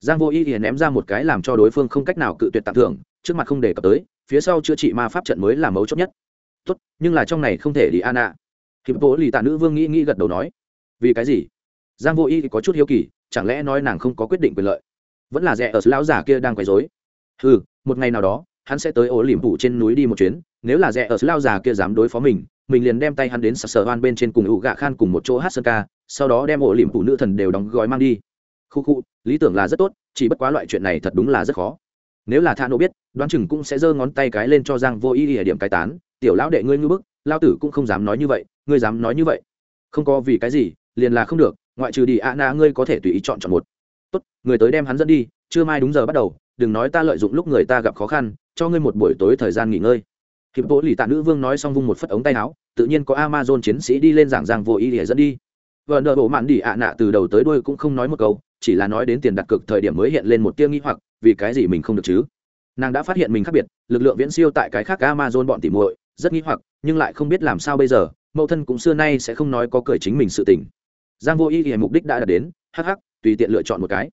Giang vô y thì ném ra một cái làm cho đối phương không cách nào cự tuyệt tặng thưởng, trước mặt không đề cập tới, phía sau chữa trị ma pháp trận mới là mấu chốt nhất. Tốt, nhưng là trong này không thể đi an ạ hiệp bố lì tạ nữ vương nghĩ nghĩ gật đầu nói. Vì cái gì? Giang vô y thì có chút hiếu kỳ, chẳng lẽ nói nàng không có quyết định quyền lợi? Vẫn là rẻ ở lão giả kia đang quấy rối. Ừ một ngày nào đó, hắn sẽ tới ổ liềm phủ trên núi đi một chuyến, nếu là rẻ ở lão già kia dám đối phó mình mình liền đem tay hắn đến sờ sờ hoan bên trên cùng ủ gạ khan cùng một chỗ hát sơn ca, sau đó đem ổ liềm phụ nữ thần đều đóng gói mang đi. Khu khu, lý tưởng là rất tốt, chỉ bất quá loại chuyện này thật đúng là rất khó. Nếu là thà nộ biết, đoán chừng cũng sẽ giơ ngón tay cái lên cho giang vô ý ở điểm cái tán, tiểu lão đệ ngươi ngư bức lao tử cũng không dám nói như vậy, ngươi dám nói như vậy. Không có vì cái gì, liền là không được, ngoại trừ đi, ạ na, ngươi có thể tùy ý chọn chọn một. Tốt, người tới đem hắn dẫn đi chưa mai đúng giờ bắt đầu, đừng nói ta lợi dụng lúc người ta gặp khó khăn, cho ngươi một buổi tối thời gian nghỉ ngơi hiệp bộ lì tạ nữ vương nói xong vung một phất ống tay áo, tự nhiên có amazon chiến sĩ đi lên giảng giang vô ý để dẫn đi. Vợ nợ bộ mạn đi ạ nạ từ đầu tới đuôi cũng không nói một câu, chỉ là nói đến tiền đặt cược thời điểm mới hiện lên một tia nghi hoặc, vì cái gì mình không được chứ? Nàng đã phát hiện mình khác biệt, lực lượng viễn siêu tại cái khác amazon bọn tỉ muội, rất nghi hoặc, nhưng lại không biết làm sao bây giờ, mẫu thân cũng xưa nay sẽ không nói có cười chính mình sự tình. Giang vô ý thì mục đích đã đạt đến hh tùy tiện lựa chọn một cái.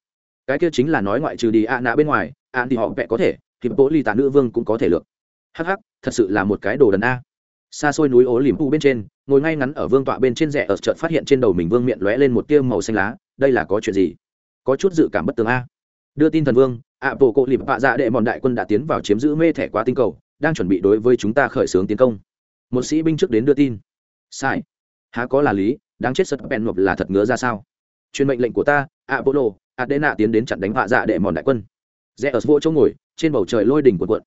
Cái kia chính là nói ngoại trừ đi ạ nạ bên ngoài, ạ thì họ vẽ có thể, thì bố ly tạ nữ vương cũng có thể lược Hắc Hắc, thật sự là một cái đồ đần a. Xa xôi núi ố liềm u bên trên ngồi ngay ngắn ở vương tọa bên trên rẽ ở chợt phát hiện trên đầu mình vương miệng lóe lên một tia màu xanh lá đây là có chuyện gì? Có chút dự cảm bất tường a. Đưa tin thần vương ạ bộ cộ lìm bạ dạ đệ mòn đại quân đã tiến vào chiếm giữ mê thẻ quá tinh cầu đang chuẩn bị đối với chúng ta khởi xướng tiến công. Một sĩ binh trước đến đưa tin. Sai. Há có là lý đáng chết sật bèn ngập là thật ngứa ra sao? Truyền mệnh lệnh của ta apollo adena tiến đến chặn đánh vạ dạ đệ mòn đại quân. Rẽ ở vô chỗ ngồi trên bầu trời lôi đỉnh cuộn cuộn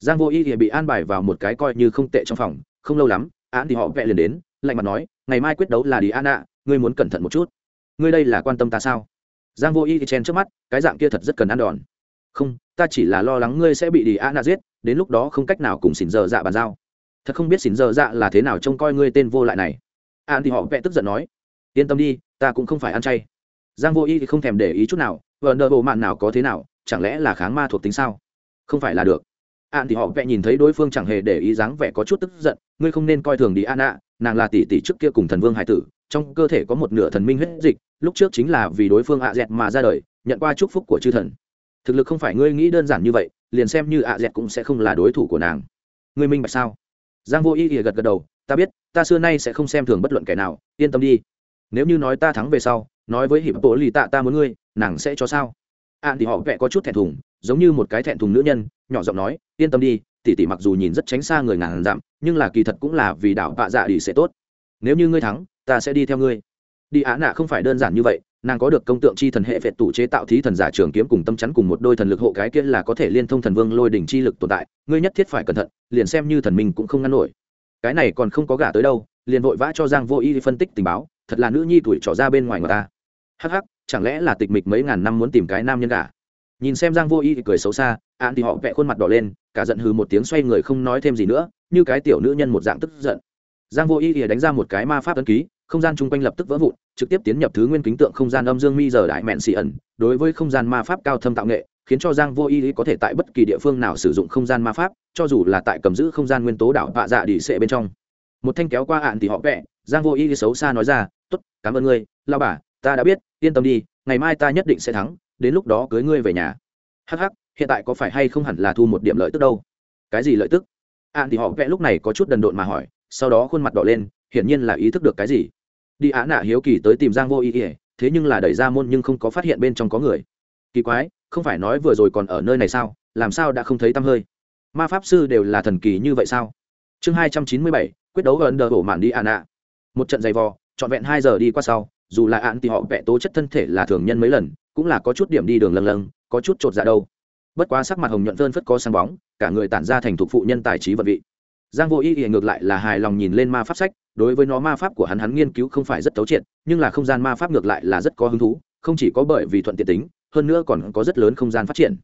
giang vô y thì bị an bài vào một cái coi như không tệ trong phòng, không lâu lắm, án thì họ vẽ liền đến, lạnh mặt nói, ngày mai quyết đấu là đi an ạ, ngươi muốn cẩn thận một chút. Ngươi đây là quan tâm ta sao? Giang vô y thì chen trước mắt, cái dạng kia thật rất cần ăn đòn. Không, ta chỉ là lo lắng ngươi sẽ bị đi an ạ giết, đến lúc đó không cách nào cùng xỉn dơ dạ bàn giao. Thật không biết xỉn dơ dạ là thế nào trông coi ngươi tên vô lại này. An thì họ vẽ tức giận nói, yên tâm đi, ta cũng không phải ăn chay. Giang vô y thì không thèm để ý chút nào vợ nợ bộ mạn nào có thế nào, chẳng lẽ là kháng ma thuộc tính sao? Không phải là được an thì họ vẽ nhìn thấy đối phương chẳng hề để ý dáng vẻ có chút tức giận, ngươi không nên coi thường đi an ạ nàng là tỷ tỷ trước kia cùng thần vương hải tử, trong cơ thể có một nửa thần minh huyết dịch, lúc trước chính là vì đối phương ạ dẹt mà ra đời, nhận qua chúc phúc của chư thần. Thực lực không phải ngươi nghĩ đơn giản như vậy, liền xem như ạ dẹt cũng sẽ không là đối thủ của nàng. Ngươi minh bạch sao? Giang vô ý ỉa gật gật đầu, ta biết, ta xưa nay sẽ không xem thường bất luận kẻ nào, yên tâm đi. Nếu như nói ta thắng về sau, nói với hiệp bộ lì tạ ta muốn ngươi, nàng sẽ cho sao? An thì họ vẽ có chút thẹn thùng giống như một cái thẹn thùng nữ nhân, nhỏ giọng nói, yên tâm đi, tỷ tỷ mặc dù nhìn rất tránh xa người ngàn dặm, nhưng là kỳ thật cũng là vì đảo vạ dạ đi sẽ tốt. Nếu như ngươi thắng, ta sẽ đi theo ngươi. Đi á nạ không phải đơn giản như vậy, nàng có được công tượng chi thần hệ vệ tụ chế tạo thí thần giả trường kiếm cùng tâm chắn cùng một đôi thần lực hộ cái kia là có thể liên thông thần vương lôi đỉnh chi lực tồn tại, ngươi nhất thiết phải cẩn thận, liền xem như thần minh cũng không ngăn nổi. Cái này còn không có gả tới đâu, liền vội vã cho giang vô y phân tích tình báo, thật là nữ nhi tuổi trỏ ra bên ngoài người ta. Hắc hắc, chẳng lẽ là tịch mịch mấy ngàn năm muốn tìm cái nam nhân gả? Nhìn xem giang vô y cười xấu xa an thì họ vẽ khuôn mặt đỏ lên cả giận hừ một tiếng xoay người không nói thêm gì nữa như cái tiểu nữ nhân một dạng tức giận. Giang vô y thì đánh ra một cái ma pháp ấn ký không gian chung quanh lập tức vỡ vụn trực tiếp tiến nhập thứ nguyên kính tượng không gian âm dương mi giờ đại mẹn xì ẩn. Đối với không gian ma pháp cao thâm tạo nghệ khiến cho giang vô y có thể tại bất kỳ địa phương nào sử dụng không gian ma pháp cho dù là tại cầm giữ không gian nguyên tố đảo vạ dạ đi xệ bên trong. Một thanh kéo qua ạn thì họ vẽ giang vô y xấu xa nói ra tốt, cảm ơn ngươi lao bà ta đã biết yên tâm đi ngày mai ta nhất định sẽ thắng đến lúc đó cưới ngươi về nhà. Hh hiện tại có phải hay không hẳn là thu một điểm lợi tức đâu? Cái gì lợi tức? Ạn thì họ vẽ lúc này có chút đần độn mà hỏi, sau đó khuôn mặt đỏ lên, hiển nhiên là ý thức được cái gì. Đi á nạ hiếu kỳ tới tìm giang vô ý ỉa thế nhưng là đẩy ra môn nhưng không có phát hiện bên trong có người. Kỳ quái, không phải nói vừa rồi còn ở nơi này sao? Làm sao đã không thấy tăm hơi? Ma pháp sư đều là thần kỳ như vậy sao? Chương hai trăm chín mươi bảy, quyết đấu ấn đờ bổ mạn đi ạ nạ. Một trận giày vò, trọn vẹn hai giờ đi qua sau, dù là ạn thì họ vẽ tố chất thân thể là thường nhân mấy lần cũng là có chút điểm đi đường lâng lâng, có chút chột dạ đâu. Bất quá sắc mặt hồng nhuận phơn phất có sáng bóng, cả người tản ra thành thục phụ nhân tài trí vật vị. Giang vô y thì ngược lại là hài lòng nhìn lên ma pháp sách, đối với nó ma pháp của hắn hắn nghiên cứu không phải rất thấu triệt, nhưng là không gian ma pháp ngược lại là rất có hứng thú, không chỉ có bởi vì thuận tiện tính, hơn nữa còn có rất lớn không gian phát triển.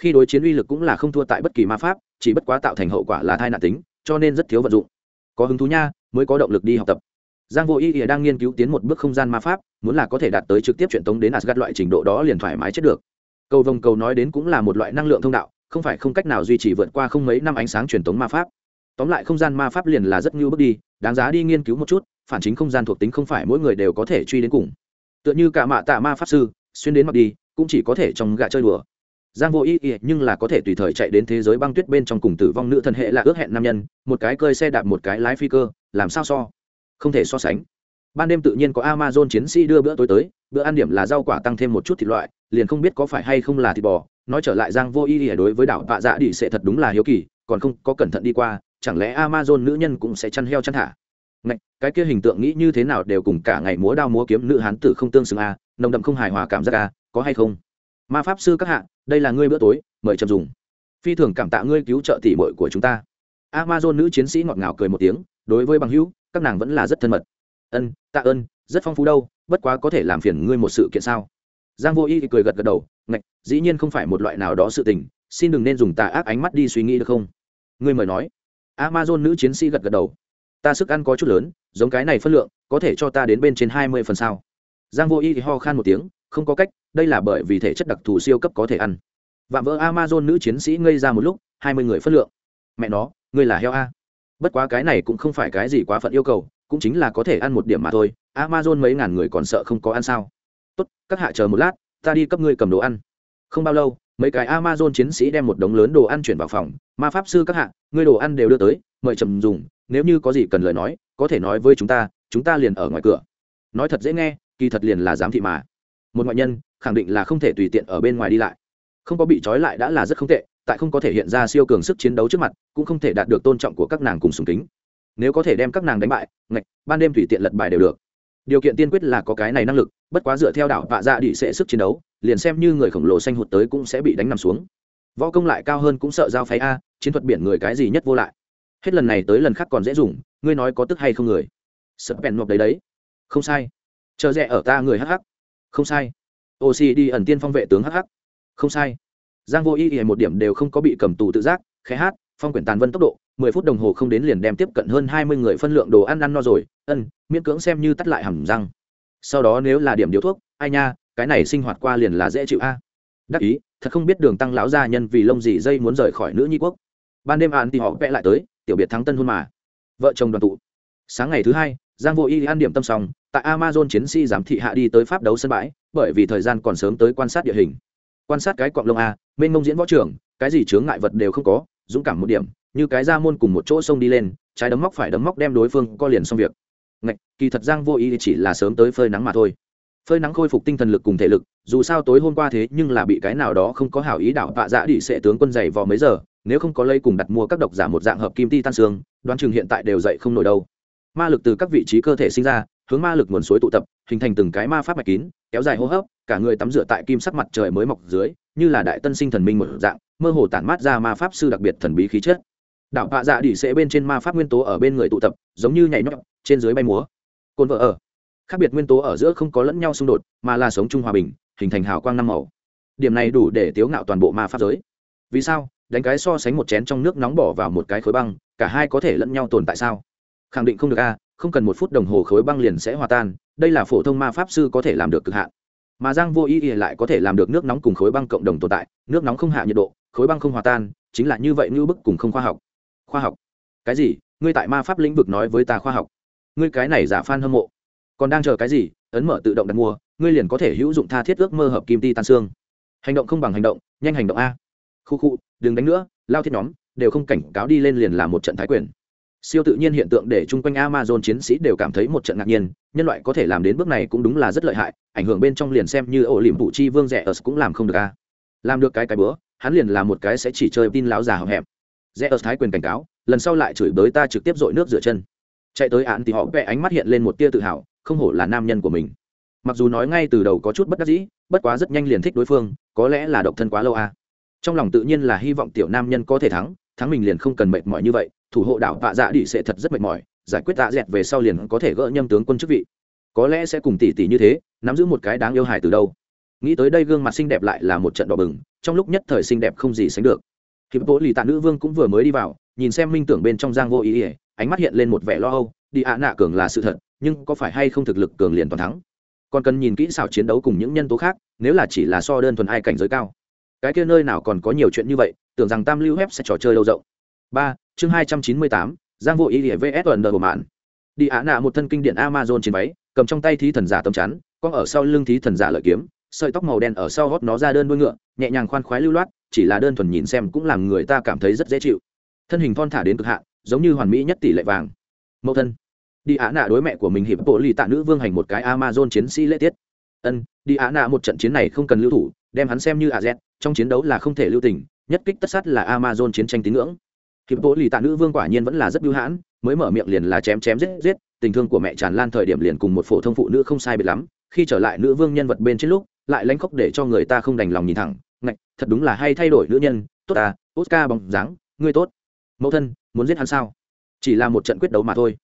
Khi đối chiến uy lực cũng là không thua tại bất kỳ ma pháp, chỉ bất quá tạo thành hậu quả là thai nạn tính, cho nên rất thiếu vận dụng. Có hứng thú nha, mới có động lực đi học tập giang vô y ỉa đang nghiên cứu tiến một bước không gian ma pháp, muốn là có thể đạt tới trực tiếp truyền tống đến asgad loại trình độ đó liền thoải mái chết được. Cầu vồng cầu nói đến cũng là một loại năng lượng thông đạo, không phải không cách nào duy trì vượt qua không mấy năm ánh sáng truyền tống ma pháp. Tóm lại không gian ma pháp liền là rất ngưu bước đi, đáng giá đi nghiên cứu một chút, phản chính không gian thuộc tính không phải mỗi người đều có thể truy đến cùng. Tựa như cả mạ tạ ma pháp sư, xuyên đến mặc đi, cũng chỉ có thể trong gạ chơi đùa. Giang vô ý ý nhưng là có thể tùy thời chạy đến thế giới băng tuyết bên trong cùng tử vong nữ thần hệ là ước hẹn nam nhân, một cái cơi xe đạp một cái lái phi cơ, làm sao so? Không thể so sánh. Ban đêm tự nhiên có amazon chiến sĩ đưa bữa tối tới bữa ăn điểm là rau quả tăng thêm một chút thịt loại liền không biết có phải hay không là thịt bò. Nói trở lại giang vô y ỉa đối với đảo tạ dạ đi sẽ thật đúng là hiếu kỳ còn không có cẩn thận đi qua chẳng lẽ amazon nữ nhân cũng sẽ chăn heo chăn thả? Ngạch, cái kia hình tượng nghĩ như thế nào đều cùng cả ngày múa đao múa kiếm nữ hán tử không tương xứng a nồng đậm không hài hòa cảm giác a có hay không? Ma pháp sư các hạ đây là ngươi bữa tối mời chậm dùng. Phi thường cảm tạ ngươi cứu trợ tỷ muội của chúng ta. Amazon nữ chiến sĩ ngọt ngào cười một tiếng đối với bằng hữu các nàng vẫn là rất thân mật. Ân, tạ ơn, rất phong phú đâu, bất quá có thể làm phiền ngươi một sự kiện sao? Giang vô y cười gật gật đầu, ngạch, dĩ nhiên không phải một loại nào đó sự tình, xin đừng nên dùng tà ác ánh mắt đi suy nghĩ được không? Ngươi mời nói. Amazon nữ chiến sĩ gật gật đầu. Ta sức ăn có chút lớn, giống cái này phân lượng, có thể cho ta đến bên trên hai mươi phần sao? Giang vô y thì ho khan một tiếng, không có cách, đây là bởi vì thể chất đặc thù siêu cấp có thể ăn. Vạm vỡ amazon nữ chiến sĩ ngây ra một lúc, hai mươi người phân lượng. Mẹ nó, ngươi là heo a bất quá cái này cũng không phải cái gì quá phận yêu cầu, cũng chính là có thể ăn một điểm mà thôi. Amazon mấy ngàn người còn sợ không có ăn sao? Tốt, các hạ chờ một lát, ta đi cấp ngươi cầm đồ ăn. Không bao lâu, mấy cái amazon chiến sĩ đem một đống lớn đồ ăn chuyển vào phòng. Ma pháp sư các hạ, ngươi đồ ăn đều đưa tới, mời trầm dùng. Nếu như có gì cần lời nói, có thể nói với chúng ta chúng ta liền ở ngoài cửa. Nói thật dễ nghe, kỳ thật liền là giám thị mà. Một ngoại nhân, khẳng định là không thể tùy tiện ở bên ngoài đi lại. Không có bị trói lại đã là rất không tệ tại không có thể hiện ra siêu cường sức chiến đấu trước mặt, cũng không thể đạt được tôn trọng của các nàng cùng sùng kính. Nếu có thể đem các nàng đánh bại, ngạch, ban đêm thủy tiện lật bài đều được. Điều kiện tiên quyết là có cái này năng lực, bất quá dựa theo đảo vạ dạ đi sẽ sức chiến đấu, liền xem như người khổng lồ xanh hụt tới cũng sẽ bị đánh nằm xuống. Võ công lại cao hơn cũng sợ giao phái a, chiến thuật biển người cái gì nhất vô lại. Hết lần này tới lần khác còn dễ dùng, ngươi nói có tức hay không người? Sợ bèn mọc đấy đấy. Không sai. Chờ rẽ ở ta người hh không sai. Oxy đi ẩn tiên phong vệ tướng hh không sai giang vô y y một điểm đều không có bị cầm tù tự giác khé hát, phong quyển tàn vân tốc độ, mười phút đồng hồ không đến liền đem tiếp cận hơn hai mươi người phân lượng đồ ăn ăn no rồi, ân, miễn cưỡng xem như tắt lại hầm răng. Sau đó nếu là điểm điếu thuốc, ai nha, cái này sinh hoạt qua liền là dễ chịu a. Đắc ý, thật không biết đường tăng lão gia nhân vì lông gì dây muốn rời khỏi nữ nhi quốc. Ban đêm ăn thì họ vẽ lại tới, tiểu biệt thắng tân hôn mà. Vợ chồng đoàn tụ. Sáng ngày thứ hai, giang vô y ăn điểm tâm xong, tại amazon chiến sĩ giám thị hạ đi tới pháp đấu sân bãi, bởi vì thời gian còn sớm tới quan sát địa hình quan sát cái cọng lông a bên mông diễn võ trưởng cái gì chướng ngại vật đều không có, dũng cảm một điểm, như cái ra môn cùng một chỗ sông đi lên, trái đấm móc phải đấm móc đem đối phương co liền xong việc. Ngạch, kỳ thật giang vô ý chỉ là sớm tới phơi nắng mà thôi. Phơi nắng khôi phục tinh thần lực cùng thể lực, dù sao tối hôm qua thế nhưng là bị cái nào đó không có hảo ý đạo vạ dã đi sẽ tướng quân dày vò mấy giờ, nếu không có lây cùng đặt mua các độc giả một dạng hợp kim ti tan xương, đoán chừng hiện tại đều dậy không nổi đâu. Ma lực từ các vị trí cơ thể sinh ra, hướng ma lực nguồn suối tụ tập, hình thành từng cái ma pháp mạch kín, kéo dài hô hấp cả người tắm rửa tại kim sắc mặt trời mới mọc dưới, như là đại tân sinh thần minh một dạng, mơ hồ tản mát ra ma pháp sư đặc biệt thần bí khí chất. Đạo bạ dạ đỉ sẽ bên trên ma pháp nguyên tố ở bên người tụ tập, giống như nhảy nhót, trên dưới bay múa. Cồn vợ ở. Khác biệt nguyên tố ở giữa không có lẫn nhau xung đột, mà là sống chung hòa bình, hình thành hào quang năm màu. Điểm này đủ để tiếu ngạo toàn bộ ma pháp giới. Vì sao? Đánh cái so sánh một chén trong nước nóng bỏ vào một cái khối băng, cả hai có thể lẫn nhau tồn tại sao? Khẳng định không được a, không cần một phút đồng hồ khối băng liền sẽ hòa tan, đây là phổ thông ma pháp sư có thể làm được cực hạn mà giang vô ý, ỉa lại có thể làm được nước nóng cùng khối băng cộng đồng tồn tại nước nóng không hạ nhiệt độ khối băng không hòa tan chính là như vậy như bức cùng không khoa học. Khoa học? Cái gì? Ngươi tại ma pháp lĩnh vực nói với ta khoa học. Ngươi cái này giả phan hâm mộ. Còn đang chờ cái gì? Ấn mở tự động đặt mua ngươi liền có thể hữu dụng tha thiết ước mơ hợp kim ti tan xương. Hành động không bằng hành động nhanh hành động a. Khu khu đừng đánh nữa lao thiết nhóm đều không cảnh cáo đi lên liền là một trận thái quyền. Siêu tự nhiên hiện tượng để chung quanh amazon chiến sĩ đều cảm thấy một trận ngạc nhiên nhân loại có thể làm đến bước này cũng đúng là rất lợi hại, ảnh hưởng bên trong liền xem như ổ liềm vụ chi vương rẻ ở cũng làm không được a. Làm được cái cái bữa, hắn liền là một cái sẽ chỉ chơi tin láo già hậm hẹm. Rẽ ở thái quyền cảnh cáo, lần sau lại chửi bới ta trực tiếp dội nước rửa chân. Chạy tới án thì họ vẽ ánh mắt hiện lên một tia tự hào, không hổ là nam nhân của mình. Mặc dù nói ngay từ đầu có chút bất đắc dĩ, bất quá rất nhanh liền thích đối phương, có lẽ là độc thân quá lâu à. trong lòng tự nhiên là hy vọng tiểu nam nhân có thể thắng thắng mình liền không cần mệt mỏi như vậy, thủ hộ đảo vạ dạ đi sẽ thật rất mệt mỏi giải quyết tạ dẹt về sau liền có thể gỡ nhâm tướng quân chức vị. Có lẽ sẽ cùng tỷ tỷ như thế, nắm giữ một cái đáng yêu hài từ đâu. Nghĩ tới đây gương mặt xinh đẹp lại là một trận đỏ bừng, trong lúc nhất thời xinh đẹp không gì sánh được. Hiệp bố lì tạ nữ vương cũng vừa mới đi vào, nhìn xem minh tưởng bên trong giang vô ý ỉa, ánh mắt hiện lên một vẻ lo âu, đi ạ, nạ cường là sự thật, nhưng có phải hay không thực lực cường liền toàn thắng? Còn cần nhìn kỹ xảo chiến đấu cùng những nhân tố khác, nếu là chỉ là so đơn thuần ai cảnh giới cao. Cái kia nơi nào còn có nhiều chuyện như vậy, tưởng rằng tam lưu web sẽ trò chơi lâu rộng. Ba, chương hai trăm chín mươi tám giang vô ý ỉa vs tuần đờ của mạn. Đi ạ nạ một thân kinh điển amazon trên váy, cầm trong tay thí thần giả tầm chắn con ở sau lưng thí thần giả lợi kiếm, sợi tóc màu đen ở sau gót nó ra đơn đuôi ngựa, nhẹ nhàng khoan khoái lưu loát, chỉ là đơn thuần nhìn xem cũng làm người ta cảm thấy rất dễ chịu. Thân hình thon thả đến cực hạn, giống như hoàn mỹ nhất tỷ lệ vàng. Mẫu thân. Đi á nạ đối mẹ của mình hiệp bộ lì tạ nữ vương hành một cái amazon chiến sĩ lễ tiết. Ân, đi ạ nạ một trận chiến này không cần lưu thủ, đem hắn xem như a z, trong chiến đấu là không thể lưu tình, nhất kích tất sát là amazon chiến tranh tín ngưỡng hiệp bộ lì tạ nữ vương quả nhiên vẫn là rất bưu hãn, mới mở miệng liền là chém chém giết giết, tình thương của mẹ tràn lan thời điểm liền cùng một phổ thông phụ nữ không sai biệt lắm, khi trở lại nữ vương nhân vật bên trên lúc, lại lánh khóc để cho người ta không đành lòng nhìn thẳng, ngạch, thật đúng là hay thay đổi nữ nhân, tốt à oscar bóng dáng, ngươi tốt. Mẫu thân, muốn giết hắn sao? Chỉ là một trận quyết đấu mà thôi.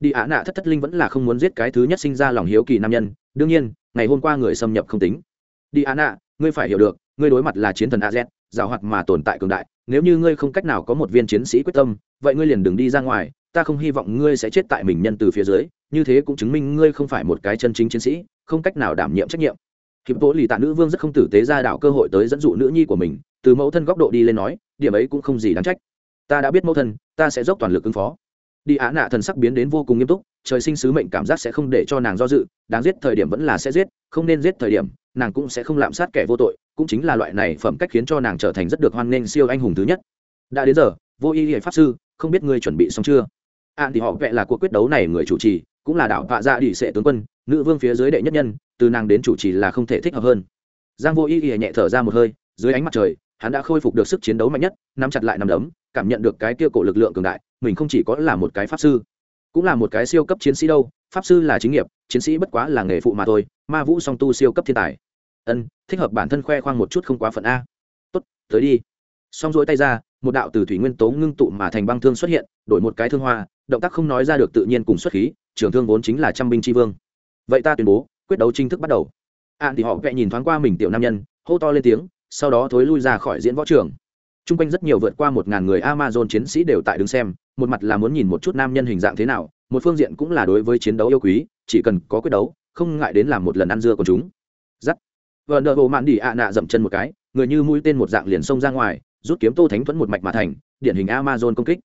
Đi á nạ thất thất linh vẫn là không muốn giết cái thứ nhất sinh ra lòng hiếu kỳ nam nhân, đương nhiên, ngày hôm qua người xâm nhập không tính. Đi á nạ ngươi phải hiểu được, ngươi đối mặt là chiến thần az giảo hoạt mà tồn tại cường đại, nếu như ngươi không cách nào có một viên chiến sĩ quyết tâm, vậy ngươi liền đừng đi ra ngoài, ta không hy vọng ngươi sẽ chết tại mình nhân từ phía dưới, như thế cũng chứng minh ngươi không phải một cái chân chính chiến sĩ, không cách nào đảm nhiệm trách nhiệm. Hiệp Tố lì tạ nữ vương rất không tử tế ra đạo cơ hội tới dẫn dụ nữ nhi của mình, từ mẫu thân góc độ đi lên nói, điểm ấy cũng không gì đáng trách. Ta đã biết mẫu thân, ta sẽ dốc toàn lực ứng phó đi á nạ thần sắc biến đến vô cùng nghiêm túc, trời sinh sứ mệnh cảm giác sẽ không để cho nàng do dự, đáng giết thời điểm vẫn là sẽ giết, không nên giết thời điểm, nàng cũng sẽ không lạm sát kẻ vô tội, cũng chính là loại này phẩm cách khiến cho nàng trở thành rất được hoan nghênh siêu anh hùng thứ nhất. Đã đến giờ, vô y hệ pháp sư, không biết ngươi chuẩn bị xong chưa? An thì họ vẽ là cuộc quyết đấu này người chủ trì, cũng là đạo vạ dạ đi sệ tướng quân, nữ vương phía dưới đệ nhất nhân, từ nàng đến chủ trì là không thể thích hợp hơn. Giang vô y hệ nhẹ thở ra một hơi, dưới ánh mặt trời hắn đã khôi phục được sức chiến đấu mạnh nhất, nắm chặt lại nằm đấm, cảm nhận được cái kia cổ lực lượng cường đại, mình không chỉ có là một cái pháp sư, cũng là một cái siêu cấp chiến sĩ đâu, pháp sư là chính nghiệp, chiến sĩ bất quá là nghề phụ mà thôi, ma vũ song tu siêu cấp thiên tài. Ân, thích hợp bản thân khoe khoang một chút không quá phận a. Tốt, tới đi. Xong rỗi tay ra, một đạo từ thủy nguyên tố ngưng tụ mà thành băng thương xuất hiện, đổi một cái thương hoa, động tác không nói ra được tự nhiên cùng xuất khí, trường thương vốn chính là trăm binh tri vương. Vậy ta tuyên bố, quyết đấu chính thức bắt đầu. An thì họ vẽ nhìn thoáng qua mình tiểu nam nhân, hô to lên tiếng sau đó thối lui ra khỏi diễn võ trường. T r u n g quanh rất nhiều vượt qua một ngàn người amazon chiến sĩ đều tại đứng xem, một mặt là muốn nhìn một chút nam nhân hình dạng thế nào, một phương diện cũng là đối với chiến đấu yêu quý, chỉ cần có quyết đấu, không ngại đến làm một lần ăn dưa của chúng. Giắt. Vợ nợ bộ mạn đi ạ nạ dậm chân một cái, người như mũi tên một dạng liền xông ra ngoài, rút kiếm tô thánh thuẫn một mạch mà thành, điển hình amazon công kích.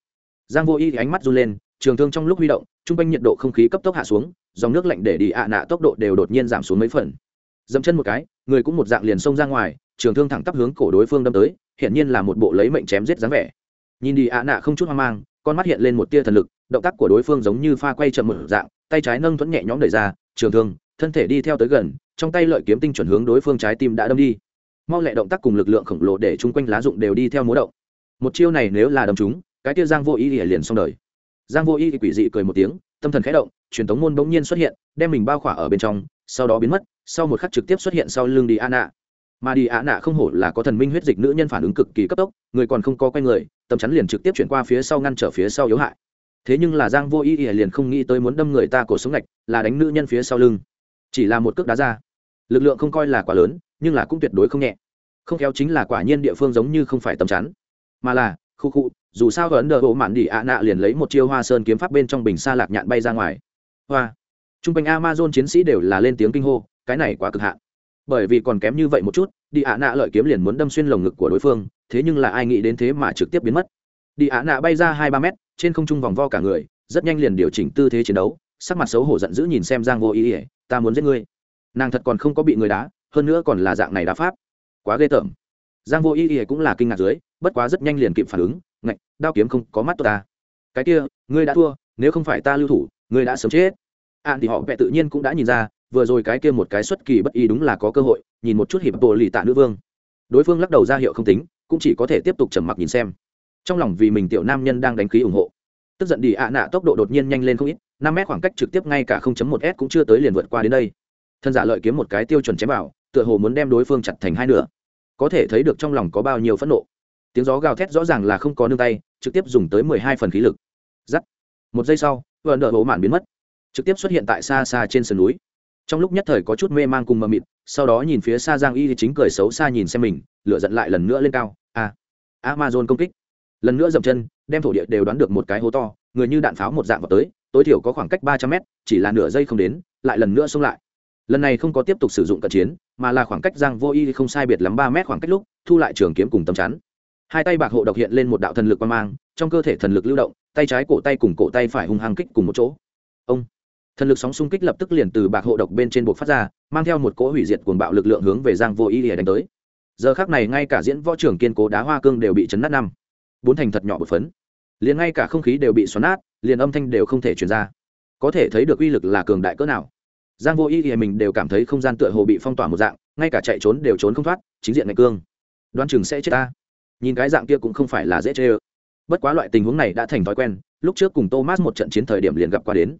Giang vô y thì ánh mắt run lên, trường thương trong lúc huy động t r u n g quanh nhiệt độ không khí cấp tốc hạ xuống, dòng nước lạnh để đi ạ nạ tốc độ đều đột nhiên giảm xuống mấy phần dẫm chân một cái, người cũng một dạng liền xông ra ngoài, trường thương thẳng tắp hướng cổ đối phương đâm tới, hiển nhiên là một bộ lấy mệnh chém giết dáng vẻ. Nhìn đi, ạ nạ không chút hoang mang, con mắt hiện lên một tia thần lực, động tác của đối phương giống như pha quay chậm một dạng, tay trái nâng thuẫn nhẹ nhõm đẩy ra, trường thương, thân thể đi theo tới gần, trong tay lợi kiếm tinh chuẩn hướng đối phương trái tim đã đâm đi. Mau lẹ động tác cùng lực lượng khổng lồ để chung quanh lá dụng đều đi theo múa động. Một chiêu này nếu là đâm chúng cái tia giang vô ý thì liền xong đời. Giang vô ý thì quỷ dị cười một tiếng, tâm thần khẽ động, truyền thống môn bỗng nhiên xuất hiện, đem mình bao khỏa ở bên trong, sau đó biến mất sau một khắc trực tiếp xuất hiện sau lưng đi a nạ mà đi a nạ không hổ là có thần minh huyết dịch nữ nhân phản ứng cực kỳ cấp tốc, người còn không có quay người, tầm chắn liền trực tiếp chuyển qua phía sau ngăn trở phía sau yếu hại. Thế nhưng là giang vô ý ỉa liền không nghĩ tới muốn đâm người ta cổ sống lạch là đánh nữ nhân phía sau lưng. Chỉ là một cước đá ra. Lực lượng không coi là quá lớn, nhưng là cũng tuyệt đối không nhẹ. Không kéo chính là quả nhiên địa phương giống như không phải tầm chắn. Mà là, khu khu, dù sao ấn đỡ bộ mạn đi ạ nạ liền lấy một chiêu hoa sơn kiếm pháp bên trong bình xa lạc nhạn bay ra ngoài. Hoa. T r u n g quanh amazon chiến sĩ đều là lên tiếng kinh hô cái này quá cực hạn. Bởi vì còn kém như vậy một chút, đi ạ nạ lợi kiếm liền muốn đâm xuyên lồng ngực của đối phương, thế nhưng là ai nghĩ đến thế mà trực tiếp biến mất. Đi ạ nạ bay ra hai ba mét, trên không trung vòng vo cả người, rất nhanh liền điều chỉnh tư thế chiến đấu, sắc mặt xấu hổ giận dữ nhìn xem giang vô ý ỉa ta muốn giết ngươi. Nàng thật còn không có bị người đá, hơn nữa còn là dạng này đá pháp. Quá ghê tởm. Giang vô ý ỉa cũng là kinh ngạc dưới, bất quá rất nhanh liền kịp phản ứng, ngạch, đao kiếm không có mắt ta. Cái kia, ngươi đã thua, nếu không phải ta lưu thủ, ngươi đã sớm chết. Ạn thì họ vẽ tự nhiên cũng đã nhìn ra vừa rồi cái kia một cái xuất kỳ bất ý đúng là có cơ hội, nhìn một chút hiệp bộ lì tạ nữ vương. Đối phương lắc đầu ra hiệu không tính, cũng chỉ có thể tiếp tục trầm mặc nhìn xem. Trong lòng vì mình tiểu nam nhân đang đánh khí ủng hộ. Tức giận đi ạ nạ tốc độ đột nhiên nhanh lên không ít, năm mét khoảng cách trực tiếp ngay cả 0.1 s cũng chưa tới liền vượt qua đến đây. Thân giả lợi kiếm một cái tiêu chuẩn chém vào, tựa hồ muốn đem đối phương chặt thành hai nửa. Có thể thấy được trong lòng có bao nhiêu phẫn nộ. Tiếng gió gào thét rõ ràng là không có nương tay, trực tiếp dùng tới mười hai phần khí lực. Giắt. Một giây sau vợ nợ bộ mạn biến mất. Trực tiếp xuất hiện tại xa xa trên sườn núi trong lúc nhất thời có chút mê mang cùng mờ mịt sau đó nhìn phía xa giang y chính cười xấu xa nhìn xem mình lựa giận lại lần nữa lên cao. A à, amazon công kích. Lần nữa dậm chân đem thổ địa đều đoán được một cái hố to người như đạn pháo một dạng vào tới tối thiểu có khoảng cách ba trăm mét chỉ là nửa giây không đến lại lần nữa xông lại. Lần này không có tiếp tục sử dụng cận chiến mà là khoảng cách giang vô y không sai biệt lắm ba mét khoảng cách lúc thu lại trường kiếm cùng tầm chắn. Hai tay bạc hộ độc hiện lên một đạo thần lực quan mang trong cơ thể thần lực lưu động tay trái cổ tay cùng cổ tay phải hung hăng kích cùng một chỗ. Ông thần lực sóng xung kích lập tức liền từ bạc hộ độc bên trên buộc phát ra, mang theo một cỗ hủy diệt cuồng bạo lực lượng hướng về giang vô ý ỉa đánh tới. Giờ khác này ngay cả diễn võ trưởng kiên cố đá hoa cương đều bị chấn nát năm. Bốn thành thật nhỏ bột phấn. Liền ngay cả không khí đều bị xoắn nát, liền âm thanh đều không thể truyền ra. Có thể thấy được uy lực là cường đại cỡ nào. Giang vô ý ỉa mình đều cảm thấy không gian tựa hồ bị phong tỏa một dạng, ngay cả chạy trốn đều trốn không thoát, chính diện ngày cương. Đoan chừng sẽ chết ta. Nhìn cái dạng kia cũng không phải là dễ chê ơ. Bất quá loại tình huống này đã thành thói quen, lúc trước cùng thomas một trận chiến thời điểm liền gặp qua đến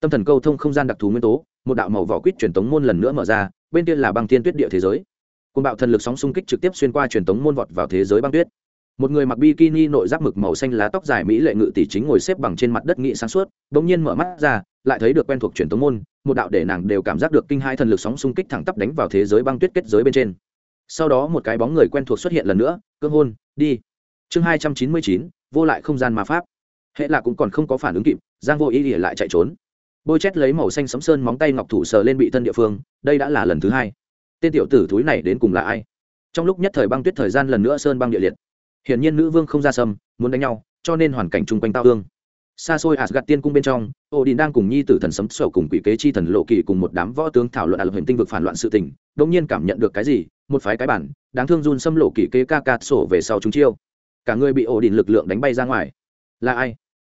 tâm thần câu thông không gian đặc thù nguyên tố, một đạo màu vỏ quýt truyền tống môn lần nữa mở ra, bên kia là băng tiên tuyết địa thế giới. Côn bạo thần lực sóng xung kích trực tiếp xuyên qua truyền tống môn vọt vào thế giới băng tuyết. Một người mặc bikini nội giáp mực màu xanh lá tóc dài mỹ lệ ngự tỷ chính ngồi xếp bằng trên mặt đất nghị sáng suốt, bỗng nhiên mở mắt ra, lại thấy được quen thuộc truyền tống môn, một đạo để nàng đều cảm giác được kinh hai thần lực sóng xung kích thẳng tắp đánh vào thế giới băng tuyết kết giới bên trên. Sau đó một cái bóng người quen thuộc xuất hiện lần nữa, cương hôn, đi. Chương hai trăm chín mươi chín, vô lại không gian ma pháp. Hệ là cũng còn không có phản ứng kịp, giang vô ý ỉa lại chạy trốn bôi chét lấy màu xanh sấm sơn móng tay ngọc thủ sờ lên bị thân địa phương, đây đã là lần thứ hai. Tên tiểu tử thúi này đến cùng là ai? Trong lúc nhất thời băng tuyết thời gian lần nữa sơn băng địa liệt. Hiển nhiên nữ vương không ra sâm, muốn đánh nhau, cho nên hoàn cảnh chung quanh tao thương. Xa xôi gạt tiên cung bên trong ô đình đang cùng nhi tử thần sấm sổ cùng quỷ kế chi thần lộ kỳ cùng một đám võ tướng thảo luận ạt hình tinh vực phản loạn sự tình đông nhiên cảm nhận được cái gì, một phái cái bản, đáng thương run xâm lộ kỳ kế ca ca sổ về sau chúng chiêu. Cả người bị ổ đình lực lượng đánh bay ra ngoài. Là ai?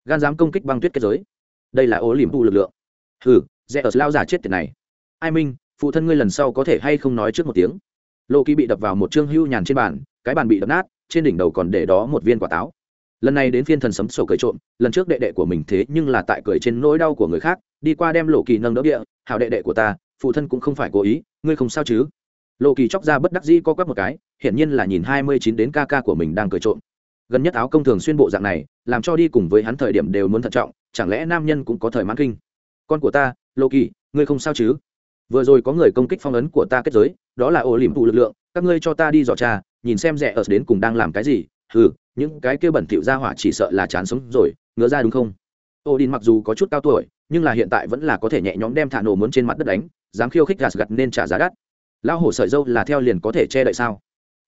Gan dám công kích băng tuyết kết giới đây là ố liềm tu lực lượng. Hừ rẽ ở lao giả chết tiệt này. Ai minh, phụ thân ngươi lần sau có thể hay không nói trước một tiếng? Lô kỳ bị đập vào một chương hưu nhàn trên bàn, cái bàn bị đập nát, trên đỉnh đầu còn để đó một viên quả táo. Lần này đến phiên thần sấm sổ cười trộm, lần trước đệ đệ của mình thế nhưng là tại cười trên nỗi đau của người khác, đi qua đem lộ kỳ nâng đỡ địa hào đệ đệ của ta, phụ thân cũng không phải cố ý, ngươi không sao chứ? Lộ kỳ chóc ra bất đắc dĩ co quắp một cái, hiển nhiên là nhìn hai mươi chín đến ca ca của mình đang cười trộm. Gần nhất áo công thường xuyên bộ dạng này, làm cho đi cùng với hắn thời điểm đều muốn thận trọng chẳng lẽ nam nhân cũng có thời mãn kinh? Con của ta lô kỳ ngươi không sao chứ? Vừa rồi có người công kích phong ấn của ta kết giới, đó là ổ liềm phụ lực lượng, các ngươi cho ta đi dò trà nhìn xem rẻ ở đến cùng đang làm cái gì. Ừ những cái kia bẩn thỉu ra hỏa chỉ sợ là chán sống rồi, ngứa ra đúng không? Ô đình mặc dù có chút cao tuổi, nhưng là hiện tại vẫn là có thể nhẹ nhõm đem thả nổ muốn trên mặt đất đánh, dám khiêu khích gạt gặt nên trả giá đắt. Lão hổ sợi dâu là theo liền có thể che đậy sao?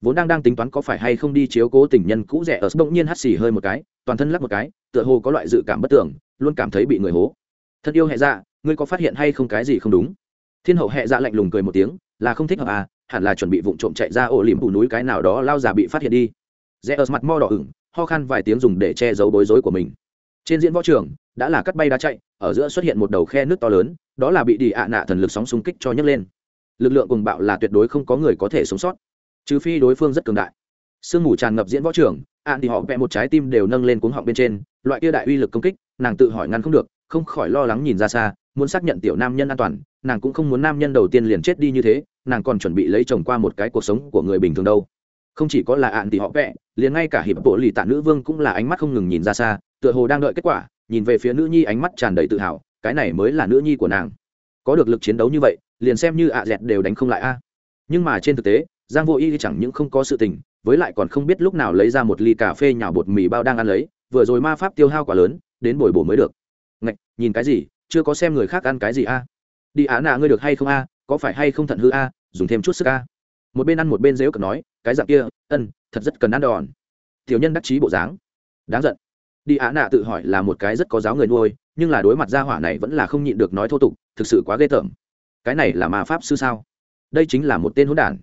Vốn đang đang tính toán có phải hay không đi chiếu cố tình nhân cũ rẻ ở, bỗng nhiên hắt xì hơi một cái, toàn thân lắc một cái, tựa hồ có loại dự cảm bất tưởng luôn cảm thấy bị người hố. Thân yêu hệ dạ ngươi có phát hiện hay không cái gì không đúng? Thiên hậu hệ dạ lạnh lùng cười một tiếng, là không thích hợp à hẳn là chuẩn bị vụng trộm chạy ra ổ liềm bù núi cái nào đó lao già bị phát hiện đi. Rẽ ớt mặt mo đỏ ửng, ho khan vài tiếng dùng để che giấu bối rối của mình. Trên diễn võ trường, đã là cắt bay đá chạy, ở giữa xuất hiện một đầu khe nước to lớn, đó là bị đi ạ nạ thần lực sóng xung kích cho nhấc lên. Lực lượng cùng bạo là tuyệt đối không có người có thể sống sót. Trừ phi đối phương rất cường đại. Sương mù tràn ngập diễn võ trường ạn thì họ vẽ một trái tim đều nâng lên cuống họng bên trên, loại kia đại uy lực công kích nàng tự hỏi ngăn không được, không khỏi lo lắng nhìn ra xa, muốn xác nhận tiểu nam nhân an toàn, nàng cũng không muốn nam nhân đầu tiên liền chết đi như thế, nàng còn chuẩn bị lấy chồng qua một cái cuộc sống của người bình thường đâu. Không chỉ có là ạn thì họ vẽ liền ngay cả hiệp bộ lì tạ nữ vương cũng là ánh mắt không ngừng nhìn ra xa, tựa hồ đang đợi kết quả, nhìn về phía nữ nhi ánh mắt tràn đầy tự hào, cái này mới là nữ nhi của nàng. Có được lực chiến đấu như vậy, liền xem như ạ dẹt đều đánh không lại a. Nhưng mà trên thực tế, giang vô y chẳng những không có sự tình, với lại còn không biết lúc nào lấy ra một ly cà phê nhào bột mì bao đang ăn lấy, vừa rồi ma pháp tiêu hao quá lớn đến bồi bổ mới được. Ngạch, nhìn cái gì? Chưa có xem người khác ăn cái gì a? Đi á nạ ngươi được hay không a? Có phải hay không thận hư a? Dùng thêm chút sức a. Một bên ăn một bên dếu cực nói, cái dạng kia, ân, thật rất cần ăn đòn. Tiểu nhân đắc chí bộ dáng. Đáng giận. Đi á nạ tự hỏi là một cái rất có giáo người nuôi, nhưng là đối mặt gia hỏa này vẫn là không nhịn được nói thô tục, thực sự quá ghê tởm. Cái này là ma pháp sư sao? Đây chính là một tên hỗn đản.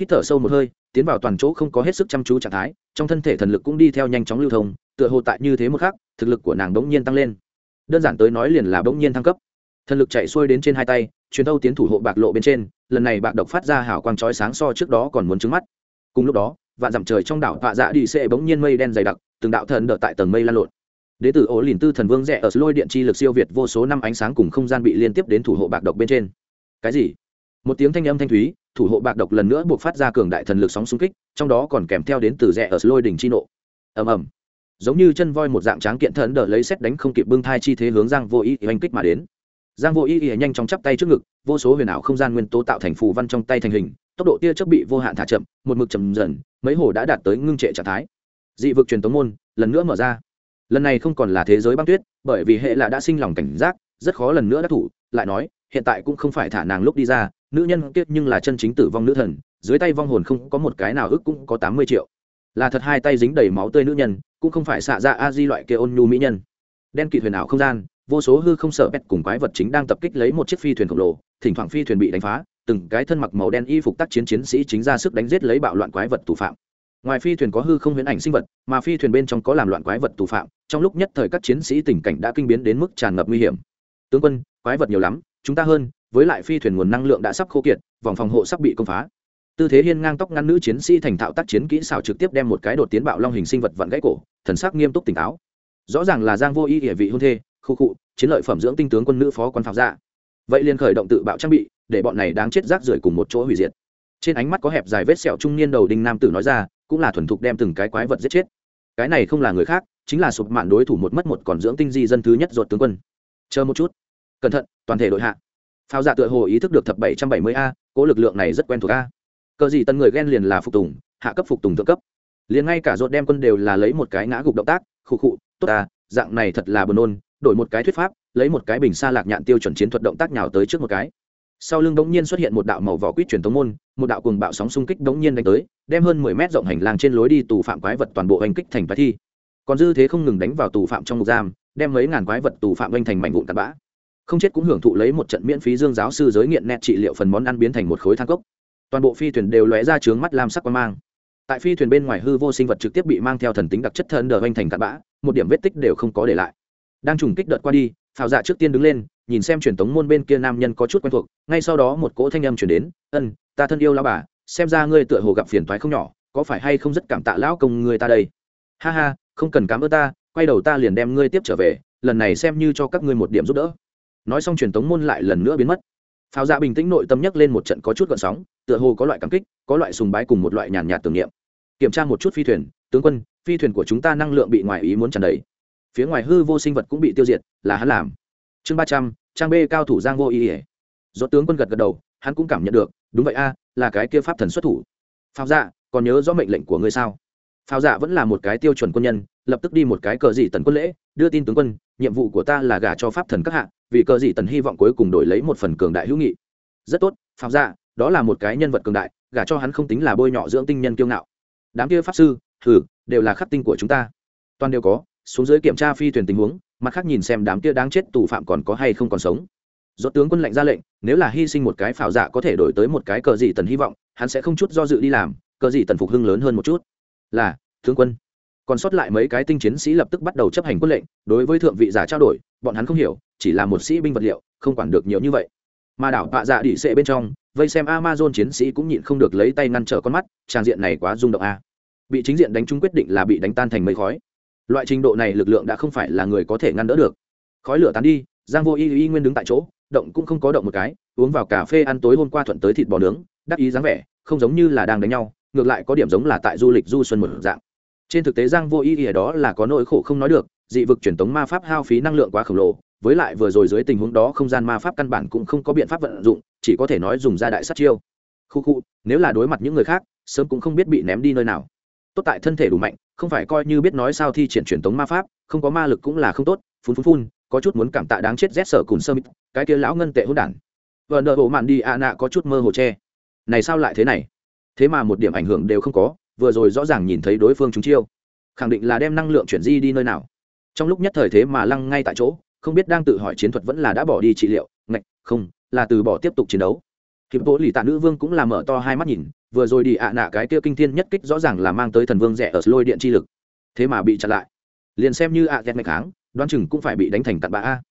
Hít thở sâu một hơi, tiến vào toàn chỗ không có hết sức chăm chú trạng thái, trong thân thể thần lực cũng đi theo nhanh chóng lưu thông, tựa hồ tại như thế một khắc thực lực của nàng bỗng nhiên tăng lên. Đơn giản tới nói liền là bỗng nhiên thăng cấp. Thần lực chạy xuôi đến trên hai tay, truyền thâu tiến thủ hộ bạc lộ bên trên, lần này bạc độc phát ra hào quang chói sáng so trước đó còn muốn trứng mắt. Cùng lúc đó, vạn dặm trời trong đảo vạ dạ đi xệ bỗng nhiên mây đen dày đặc, từng đạo thần đợt tại tầng mây lan lộn. Đế tử ổ lìn tư thần vương rẽ ở lôi điện chi lực siêu việt vô số năm ánh sáng cùng không gian bị liên tiếp đến thủ hộ bạc độc bên trên. Cái gì? Một tiếng thanh âm thanh thúy, thủ hộ bạc độc lần nữa buộc phát ra cường đại thần lực sóng xung kích, trong đó còn kèm theo đến từ rẽ ở lôi đỉnh chi nộ. Ầm ầm giống như chân voi một dạng tráng kiện thần đỡ lấy xét đánh không kịp bưng thai chi thế hướng giang vô ý oanh kích mà đến. Giang vô ý ý nhanh chóng chắp tay trước ngực, vô số huyền ảo không gian nguyên tố tạo thành phù văn trong tay thành hình, tốc độ tia chớp bị vô hạn thả chậm, một mực chậm dần, mấy hồ đã đạt tới ngưng trệ trạng thái. Dị vực truyền tống môn, lần nữa mở ra. Lần này không còn là thế giới băng tuyết, bởi vì hệ là đã sinh lòng cảnh giác, rất khó lần nữa đắc thủ, lại nói, hiện tại cũng không phải thả nàng lúc đi ra, nữ nhân kiết nhưng là chân chính tử vong nữ thần, dưới tay vong hồn không có một cái nào ức cũng có tám mươi triệu. Là thật hai tay dính đầy máu tươi nữ nhân cũng không phải xạ ra a di loại kia ôn nhu mỹ nhân. Đen kịt huyền ảo không gian, vô số hư không sợ bét cùng quái vật chính đang tập kích lấy một chiếc phi thuyền khổng lồ, thỉnh thoảng phi thuyền bị đánh phá, từng cái thân mặc màu đen y phục tác chiến chiến sĩ chính ra sức đánh giết lấy bạo loạn quái vật tù phạm. Ngoài phi thuyền có hư không huyễn ảnh sinh vật, mà phi thuyền bên trong có làm loạn quái vật tù phạm, trong lúc nhất thời các chiến sĩ tình cảnh đã kinh biến đến mức tràn ngập nguy hiểm. Tướng quân, quái vật nhiều lắm, chúng ta hơn, với lại phi thuyền nguồn năng lượng đã sắp khô kiệt, vòng phòng hộ sắp bị công phá tư thế hiên ngang tóc ngăn nữ chiến sĩ thành thạo tác chiến kỹ xảo trực tiếp đem một cái đột tiến bạo long hình sinh vật vặn gãy cổ, thần sắc nghiêm túc tỉnh táo. Rõ ràng là giang vô y địa vị hôn thê, khu cụ chiến lợi phẩm dưỡng tinh tướng quân nữ phó quan pháo ra vậy liền khởi động tự bạo trang bị, để bọn này đáng chết rác rưởi cùng một chỗ hủy diệt. Trên ánh mắt có hẹp dài vết sẹo trung niên đầu đinh nam tử nói ra, cũng là thuần thục đem từng cái quái vật giết chết. Cái này không là người khác, chính là sụp mạn đối thủ một mất một còn dưỡng tinh di dân thứ nhất ruột tướng quân. Chờ một chút. Cẩn thận, toàn thể đội hạ. Pháo giả tựa hồ ý thức được thập bảy trăm bảy mươi a, cố lực lượng này rất quen thuộc a cờ gì tân người ghen liền là phục tùng, hạ cấp phục tùng thượng cấp. Liền ngay cả ruột đem quân đều là lấy một cái ngã gục động tác, khụ khụ, tốt à dạng này thật là buồn nôn, đổi một cái thuyết pháp, lấy một cái bình xa lạc nhạn tiêu chuẩn chiến thuật động tác nhào tới trước một cái. Sau lưng đống nhiên xuất hiện một đạo màu vỏ quýt truyền tống môn, một đạo cùng bạo sóng xung kích đống nhiên đánh tới, đem hơn mười mét rộng hành lang trên lối đi tù phạm quái vật toàn bộ hành kích thành bài thi. Còn dư thế không ngừng đánh vào tù phạm trong ngục giam, đem mấy ngàn quái vật tù phạm anh thành mảnh vụn tạt bã. Không chết cũng hưởng thụ lấy một trận miễn phí dương giáo sư giới nghiện nét trị liệu phần món ăn biến thành một khối thang cốc toàn bộ phi thuyền đều lóe ra trướng mắt lam sắc quang mang. Tại phi thuyền bên ngoài hư vô sinh vật trực tiếp bị mang theo thần tính đặc chất thân đờ oanh thành cặn bã, một điểm vết tích đều không có để lại. Đang trùng kích đợt qua đi, phào dạ trước tiên đứng lên, nhìn xem truyền tống môn bên kia nam nhân có chút quen thuộc, ngay sau đó một cỗ thanh âm chuyển đến, ân, ta thân yêu lão bà, xem ra ngươi tựa hồ gặp phiền toái không nhỏ, có phải hay không rất cảm tạ lão công người ta đây? Ha ha, không cần cảm ơn ta, quay đầu ta liền đem ngươi tiếp trở về, lần này xem như cho các ngươi một điểm giúp đỡ. Nói xong truyền tống môn lại lần nữa biến mất. Pháo dạ bình tĩnh nội tâm nhắc lên một trận có chút gợn sóng tựa hồ có loại cảm kích, có loại sùng bái cùng một loại nhàn nhạt tưởng niệm. Kiểm tra một chút phi thuyền, tướng quân, phi thuyền của chúng ta năng lượng bị ngoài ý muốn tràn đầy. Phía ngoài hư vô sinh vật cũng bị tiêu diệt, là hắn làm. Chương ba trăm, trang b cao thủ giang vô ý ỉa do tướng quân gật gật đầu, hắn cũng cảm nhận được, đúng vậy a, là cái kia pháp thần xuất thủ. Pháo dạ còn nhớ rõ mệnh lệnh của ngươi sao? Pháo dạ vẫn là một cái tiêu chuẩn quân nhân, lập tức đi một cái cờ dị tần quân lễ, đưa tin tướng quân, nhiệm vụ của ta là gả cho pháp thần các hạ, vì cờ dị tần hy vọng cuối cùng đổi lấy một phần cường đại hữu nghị. Rất tốt pháo dạ đó là một cái nhân vật cường đại, gả cho hắn không tính là bôi nhọ dưỡng tinh nhân kiêu ngạo. Đám kia pháp sư thử đều là khắc tinh của chúng ta. Toàn đều có, xuống dưới kiểm tra phi thuyền tình huống, mặt khác nhìn xem đám kia đáng chết tù phạm còn có hay không còn sống. Do tướng quân lệnh ra lệnh, nếu là hy sinh một cái phảo dạ có thể đổi tới một cái cờ dị tần hy vọng, hắn sẽ không chút do dự đi làm, cờ dị tần phục hưng lớn hơn một chút. Là, tướng quân. Còn sót lại mấy cái tinh chiến sĩ lập tức bắt đầu chấp hành quân lệnh, đối với thượng vị giả trao đổi, bọn hắn không hiểu, chỉ là một sĩ binh vật liệu, không quản được nhiều như vậy. Mà đảo bạ dạ đỉ sệ bên trong vây xem amazon chiến sĩ cũng nhịn không được lấy tay ngăn trở con mắt, trang diện này quá rung động a. Bị chính diện đánh trúng quyết định là bị đánh tan thành mây khói. Loại trình độ này lực lượng đã không phải là người có thể ngăn đỡ được. Khói lửa tán đi, giang vô y y nguyên đứng tại chỗ, động cũng không có động một cái, uống vào cà phê ăn tối hôm qua thuận tới thịt bò nướng, đắc ý dáng vẻ, không giống như là đang đánh nhau, ngược lại có điểm giống là tại du lịch du xuân một dạng. Trên thực tế giang vô y y đó là có nỗi khổ không nói được, dị vực truyền tống ma pháp hao phí năng lượng quá khổng lồ với lại vừa rồi dưới tình huống đó không gian ma pháp căn bản cũng không có biện pháp vận dụng, chỉ có thể nói dùng ra đại sát chiêu. Khu khu, nếu là đối mặt những người khác, sớm cũng không biết bị ném đi nơi nào. Tốt tại thân thể đủ mạnh, không phải coi như biết nói sao thi triển truyền tống ma pháp, không có ma lực cũng là không tốt, phun phun phun, có chút muốn cảm tạ đáng chết rét sở cùng sơ mít, cái kia lão ngân tệ hỗn đản. Vợ nợ bộ mạn đi ạ nạ có chút mơ hồ che. Này sao lại thế này? Thế mà một điểm ảnh hưởng đều không có, vừa rồi rõ ràng nhìn thấy đối phương chúng chiêu. Khẳng định là đem năng lượng chuyển di đi nơi nào. Trong lúc nhất thời thế mà lăng ngay tại chỗ không biết đang tự hỏi chiến thuật vẫn là đã bỏ đi trị liệu, ngạch, không, là từ bỏ tiếp tục chiến đấu. Hiệp bộ lì tạ nữ vương cũng là mở to hai mắt nhìn, vừa rồi đi ạ nạ cái kia kinh thiên nhất kích rõ ràng là mang tới thần vương rẻ ở lôi điện chi lực. Thế mà bị chặn lại. Liền xem như ạ à ghét ngày kháng, đoán chừng cũng phải bị đánh thành tận bạ a.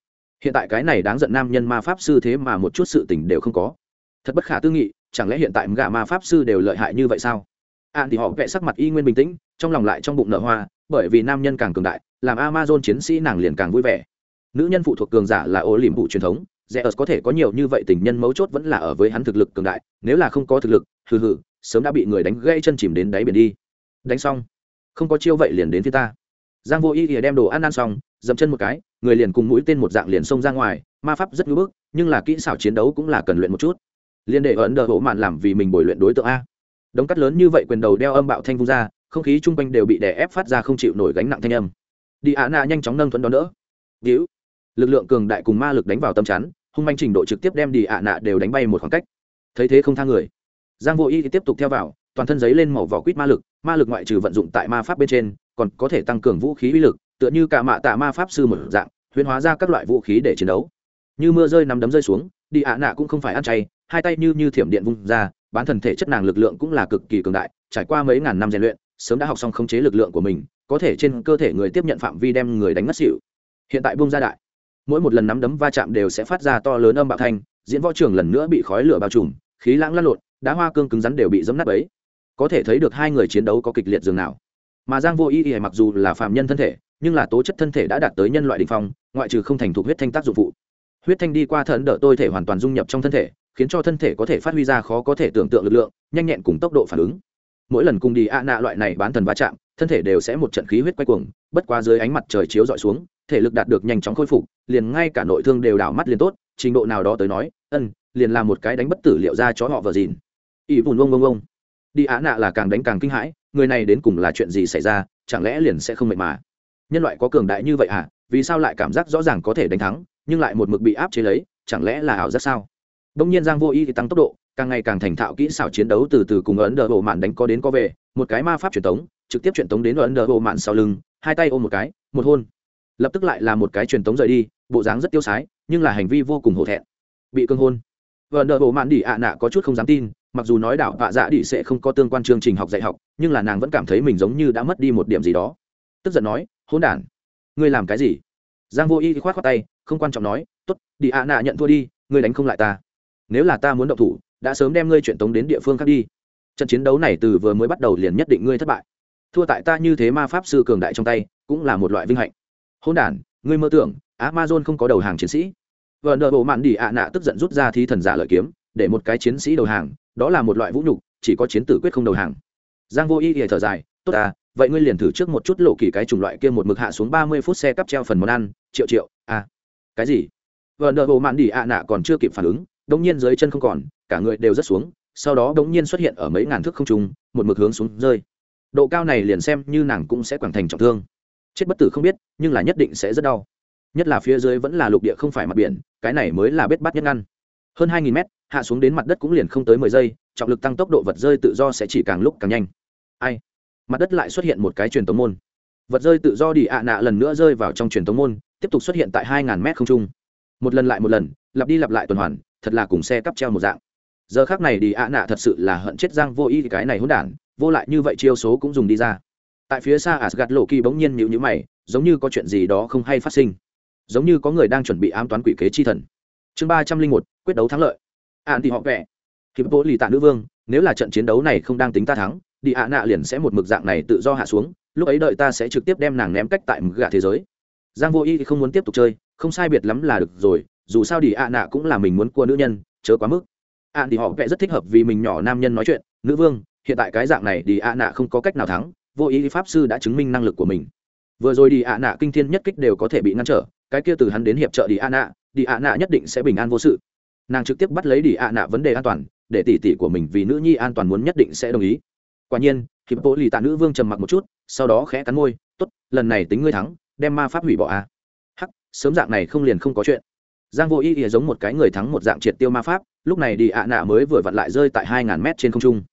Hiện tại cái này đáng giận nam nhân ma pháp sư thế mà một chút sự tình đều không có. Thật bất khả tư nghị, chẳng lẽ hiện tại gà ma pháp sư đều lợi hại như vậy sao? An thì họ vẽ sắc mặt y nguyên bình tĩnh, trong lòng lại trong bụng nợ hoa, bởi vì nam nhân càng cường đại, làm amazon chiến sĩ nàng liền càng vui vẻ nữ nhân phụ thuộc cường giả là ô liềm vụ truyền thống rẽ ớt có thể có nhiều như vậy tình nhân mấu chốt vẫn là ở với hắn thực lực cường đại, nếu là không có thực lực, hừ hừ, sớm đã bị người đánh gây chân chìm đến đáy biển đi. Đánh xong, không có chiêu vậy liền đến phía ta. Giang vô ý ỉa đem đồ ăn ăn xong, dậm chân một cái, người liền cùng mũi tên một dạng liền xông ra ngoài, ma pháp rất ngưỡng bức, nhưng là kỹ xảo chiến đấu cũng là cần luyện một chút. Liên đệ ấn đờ bộ mạn làm vì mình bồi luyện đối tượng a. Đống cắt lớn như vậy quyền đầu đeo âm bạo thanh vung ra, không khí chung quanh đều bị đè ép phát ra không chịu nổi gánh nặng thanh âm. Đi ạ nạ nhanh chóng nâng thuận đón đỡ. Víu lực lượng cường đại cùng ma lực đánh vào tâm chắn, hung manh trình độ trực tiếp đem đi ạ nạ đều đánh bay một khoảng cách. Thấy thế không tha người. Giang vô y thì tiếp tục theo vào, toàn thân giấy lên màu vỏ quýt ma lực ma lực ngoại trừ vận dụng tại ma pháp bên trên, còn có thể tăng cường vũ khí uy lực, tựa như cả mạ tạ ma pháp sư một dạng, huyễn hóa ra các loại vũ khí để chiến đấu. Như mưa rơi nắm đấm rơi xuống, đi ạ nạ cũng không phải ăn chay, hai tay như như thiểm điện vung ra, bán thần thể chất nàng lực lượng cũng là cực kỳ cường đại, trải qua mấy ngàn năm rèn luyện, sớm đã học xong khống chế lực lượng của mình, có thể trên cơ thể người tiếp nhận phạm vi đem người đánh ngất xỉu. Hiện tại buông ra đại mỗi một lần nắm đấm va chạm đều sẽ phát ra to lớn âm bạo thanh, diễn võ trường lần nữa bị khói lửa bao trùm, khí lãng lăn lộn, đá hoa cương cứng rắn đều bị dấm nát ấy có thể thấy được hai người chiến đấu có kịch liệt dường nào. Mà giang vô y y mặc dù là phạm nhân thân thể, nhưng là tố chất thân thể đã đạt tới nhân loại đỉnh phong, ngoại trừ không thành thục huyết thanh tác dụng phụ. Huyết thanh đi qua thần đỡ tôi thể hoàn toàn dung nhập trong thân thể, khiến cho thân thể có thể phát huy ra khó có thể tưởng tượng lực lượng, nhanh nhẹn cùng tốc độ phản ứng. Mỗi lần cùng đi ạ nạ loại này bán thần va chạm, thân thể đều sẽ một trận khí huyết quay cuồng, bất qua dưới ánh mặt trời chiếu dọi xuống thể lực đạt được nhanh chóng khôi phục, liền ngay cả nội thương đều đảo mắt liền tốt, trình độ nào đó tới nói, ân, liền là một cái đánh bất tử liệu ra chó họ vợ dìn. Ỷ vùn vông vông ông đi á nạ là càng đánh càng kinh hãi, người này đến cùng là chuyện gì xảy ra, chẳng lẽ liền sẽ không mệt mà? Nhân loại có cường đại như vậy à vì sao lại cảm giác rõ ràng có thể đánh thắng, nhưng lại một mực bị áp chế lấy, chẳng lẽ là ảo giác sao? Đông nhiên giang vô y thì tăng tốc độ, càng ngày càng thành thạo kỹ xảo chiến đấu từ từ cùng ấn đờ bộ mạn đánh có đến có về, một cái ma pháp truyền tống, trực tiếp truyền tống đến ấn đờ bộ mạn sau lưng, hai tay ôm một cái, một hôn lập tức lại là một cái truyền tống rời đi, bộ dáng rất tiêu sái, nhưng là hành vi vô cùng hổ thẹn. Bị cương hôn. Vợ nợ bộ mạn đỉ ạ nạ có chút không dám tin, mặc dù nói đảo vạ dạ đỉ sẽ không có tương quan chương trình học dạy học, nhưng là nàng vẫn cảm thấy mình giống như đã mất đi một điểm gì đó. Tức giận nói hôn đản, ngươi làm cái gì? Giang vô y khoát khoát tay, không quan trọng nói t ố t đi ạ nạ nhận thua đi, ngươi đánh không lại ta. Nếu là ta muốn động thủ, đã sớm đem ngươi chuyện tống đến địa phương khác đi. Trận chiến đấu này từ vừa mới bắt đầu liền nhất định ngươi thất bại. Thua tại ta như thế ma pháp sư cường đại trong tay, cũng là một loại vinh hạnh hôn đ ngươi mơ tưởng, amazon không có đầu hàng chiến sĩ. Vợ nợ bộ mạn đi ạ nạ tức giận rút ra thi thần giả lợi kiếm, để một cái chiến sĩ đầu hàng, đó là một loại vũ nhục, chỉ có chiến tử quyết không đầu hàng. Giang vô y thì thở dài, tốt à vậy ngươi liền thử trước một chút lộ kỳ cái chủng loại kia một mực hạ xuống ba mươi phút xe cắp treo phần món ăn, triệu triệu à cái gì? Vợ nợ bộ mạn đi ạ nạ còn chưa kịp phản ứng, đống nhiên dưới chân không còn, cả người đều rất xuống, sau đó đống nhiên xuất hiện ở mấy ngàn thước không trung, một mực hướng xuống rơi. Độ cao này liền xem như nàng cũng sẽ quẳng thành trọng thương chết bất tử không biết, nhưng là nhất định sẽ rất đau. Nhất là phía dưới vẫn là lục địa không phải mặt biển, cái này mới là bết bát nhất ngăn. Hơn hai nghìn mét, hạ xuống đến mặt đất cũng liền không tới mười giây, trọng lực tăng tốc độ vật rơi tự do sẽ chỉ càng lúc càng nhanh. Ai? Mặt đất lại xuất hiện một cái truyền tống môn. Vật rơi tự do đi ạ nạ lần nữa rơi vào trong truyền tống môn, tiếp tục xuất hiện tại hai ngàn mét không trung. Một lần lại một lần, lặp đi lặp lại tuần hoàn, thật là cùng xe cắp treo một dạng. Giờ khác này đi ạ nạ thật sự là hận chết giang vô y, cái này hỗn đản, vô lại như vậy chiêu số cũng dùng đi ra tại phía xa asgad lộ kỳ bỗng nhiên nhịu nhữ mày, giống như có chuyện gì đó không hay phát sinh. Giống như có người đang chuẩn bị ám toán quỷ kế chi thần. Chương ba trăm linh một, quyết đấu thắng lợi. Ạn thì họ vẽ hiệp bố lì tạ nữ vương, nếu là trận chiến đấu này không đang tính ta thắng, đi ạ nạ liền sẽ một mực dạng này tự do hạ xuống, lúc ấy đợi ta sẽ trực tiếp đem nàng ném cách tại gạ thế giới. Giang vô y thì không muốn tiếp tục chơi, không sai biệt lắm là được rồi, dù sao đi ạ nạ cũng là mình muốn cua nữ nhân, chớ quá mức. Ạn thì họ vẽ rất thích hợp vì mình nhỏ nam nhân nói chuyện, nữ vương, hiện tại cái dạng này đi ạ nạ không có cách nào thắng vô ý pháp sư đã chứng minh năng lực của mình. Vừa rồi đi ạ nạ kinh thiên nhất kích đều có thể bị ngăn trở, cái kia từ hắn đến hiệp trợ đi ạ nạ, đi ạ nạ nhất định sẽ bình an vô sự. Nàng trực tiếp bắt lấy đi ạ nạ vấn đề an toàn, để tỷ tỷ của mình vì nữ nhi an toàn muốn nhất định sẽ đồng ý. Quả nhiên khi bộ lì tạ nữ vương trầm mặc một chút, sau đó khẽ cắn môi t ố t lần này tính ngươi thắng, đem ma pháp hủy bỏ a à. hắc, sớm dạng này không liền không có chuyện. Giang vô ý ỉa giống một cái người thắng một dạng triệt tiêu ma pháp, lúc này đi ạ nạ mới vừa vặn lại rơi tại hai ngàn mét trên không trung.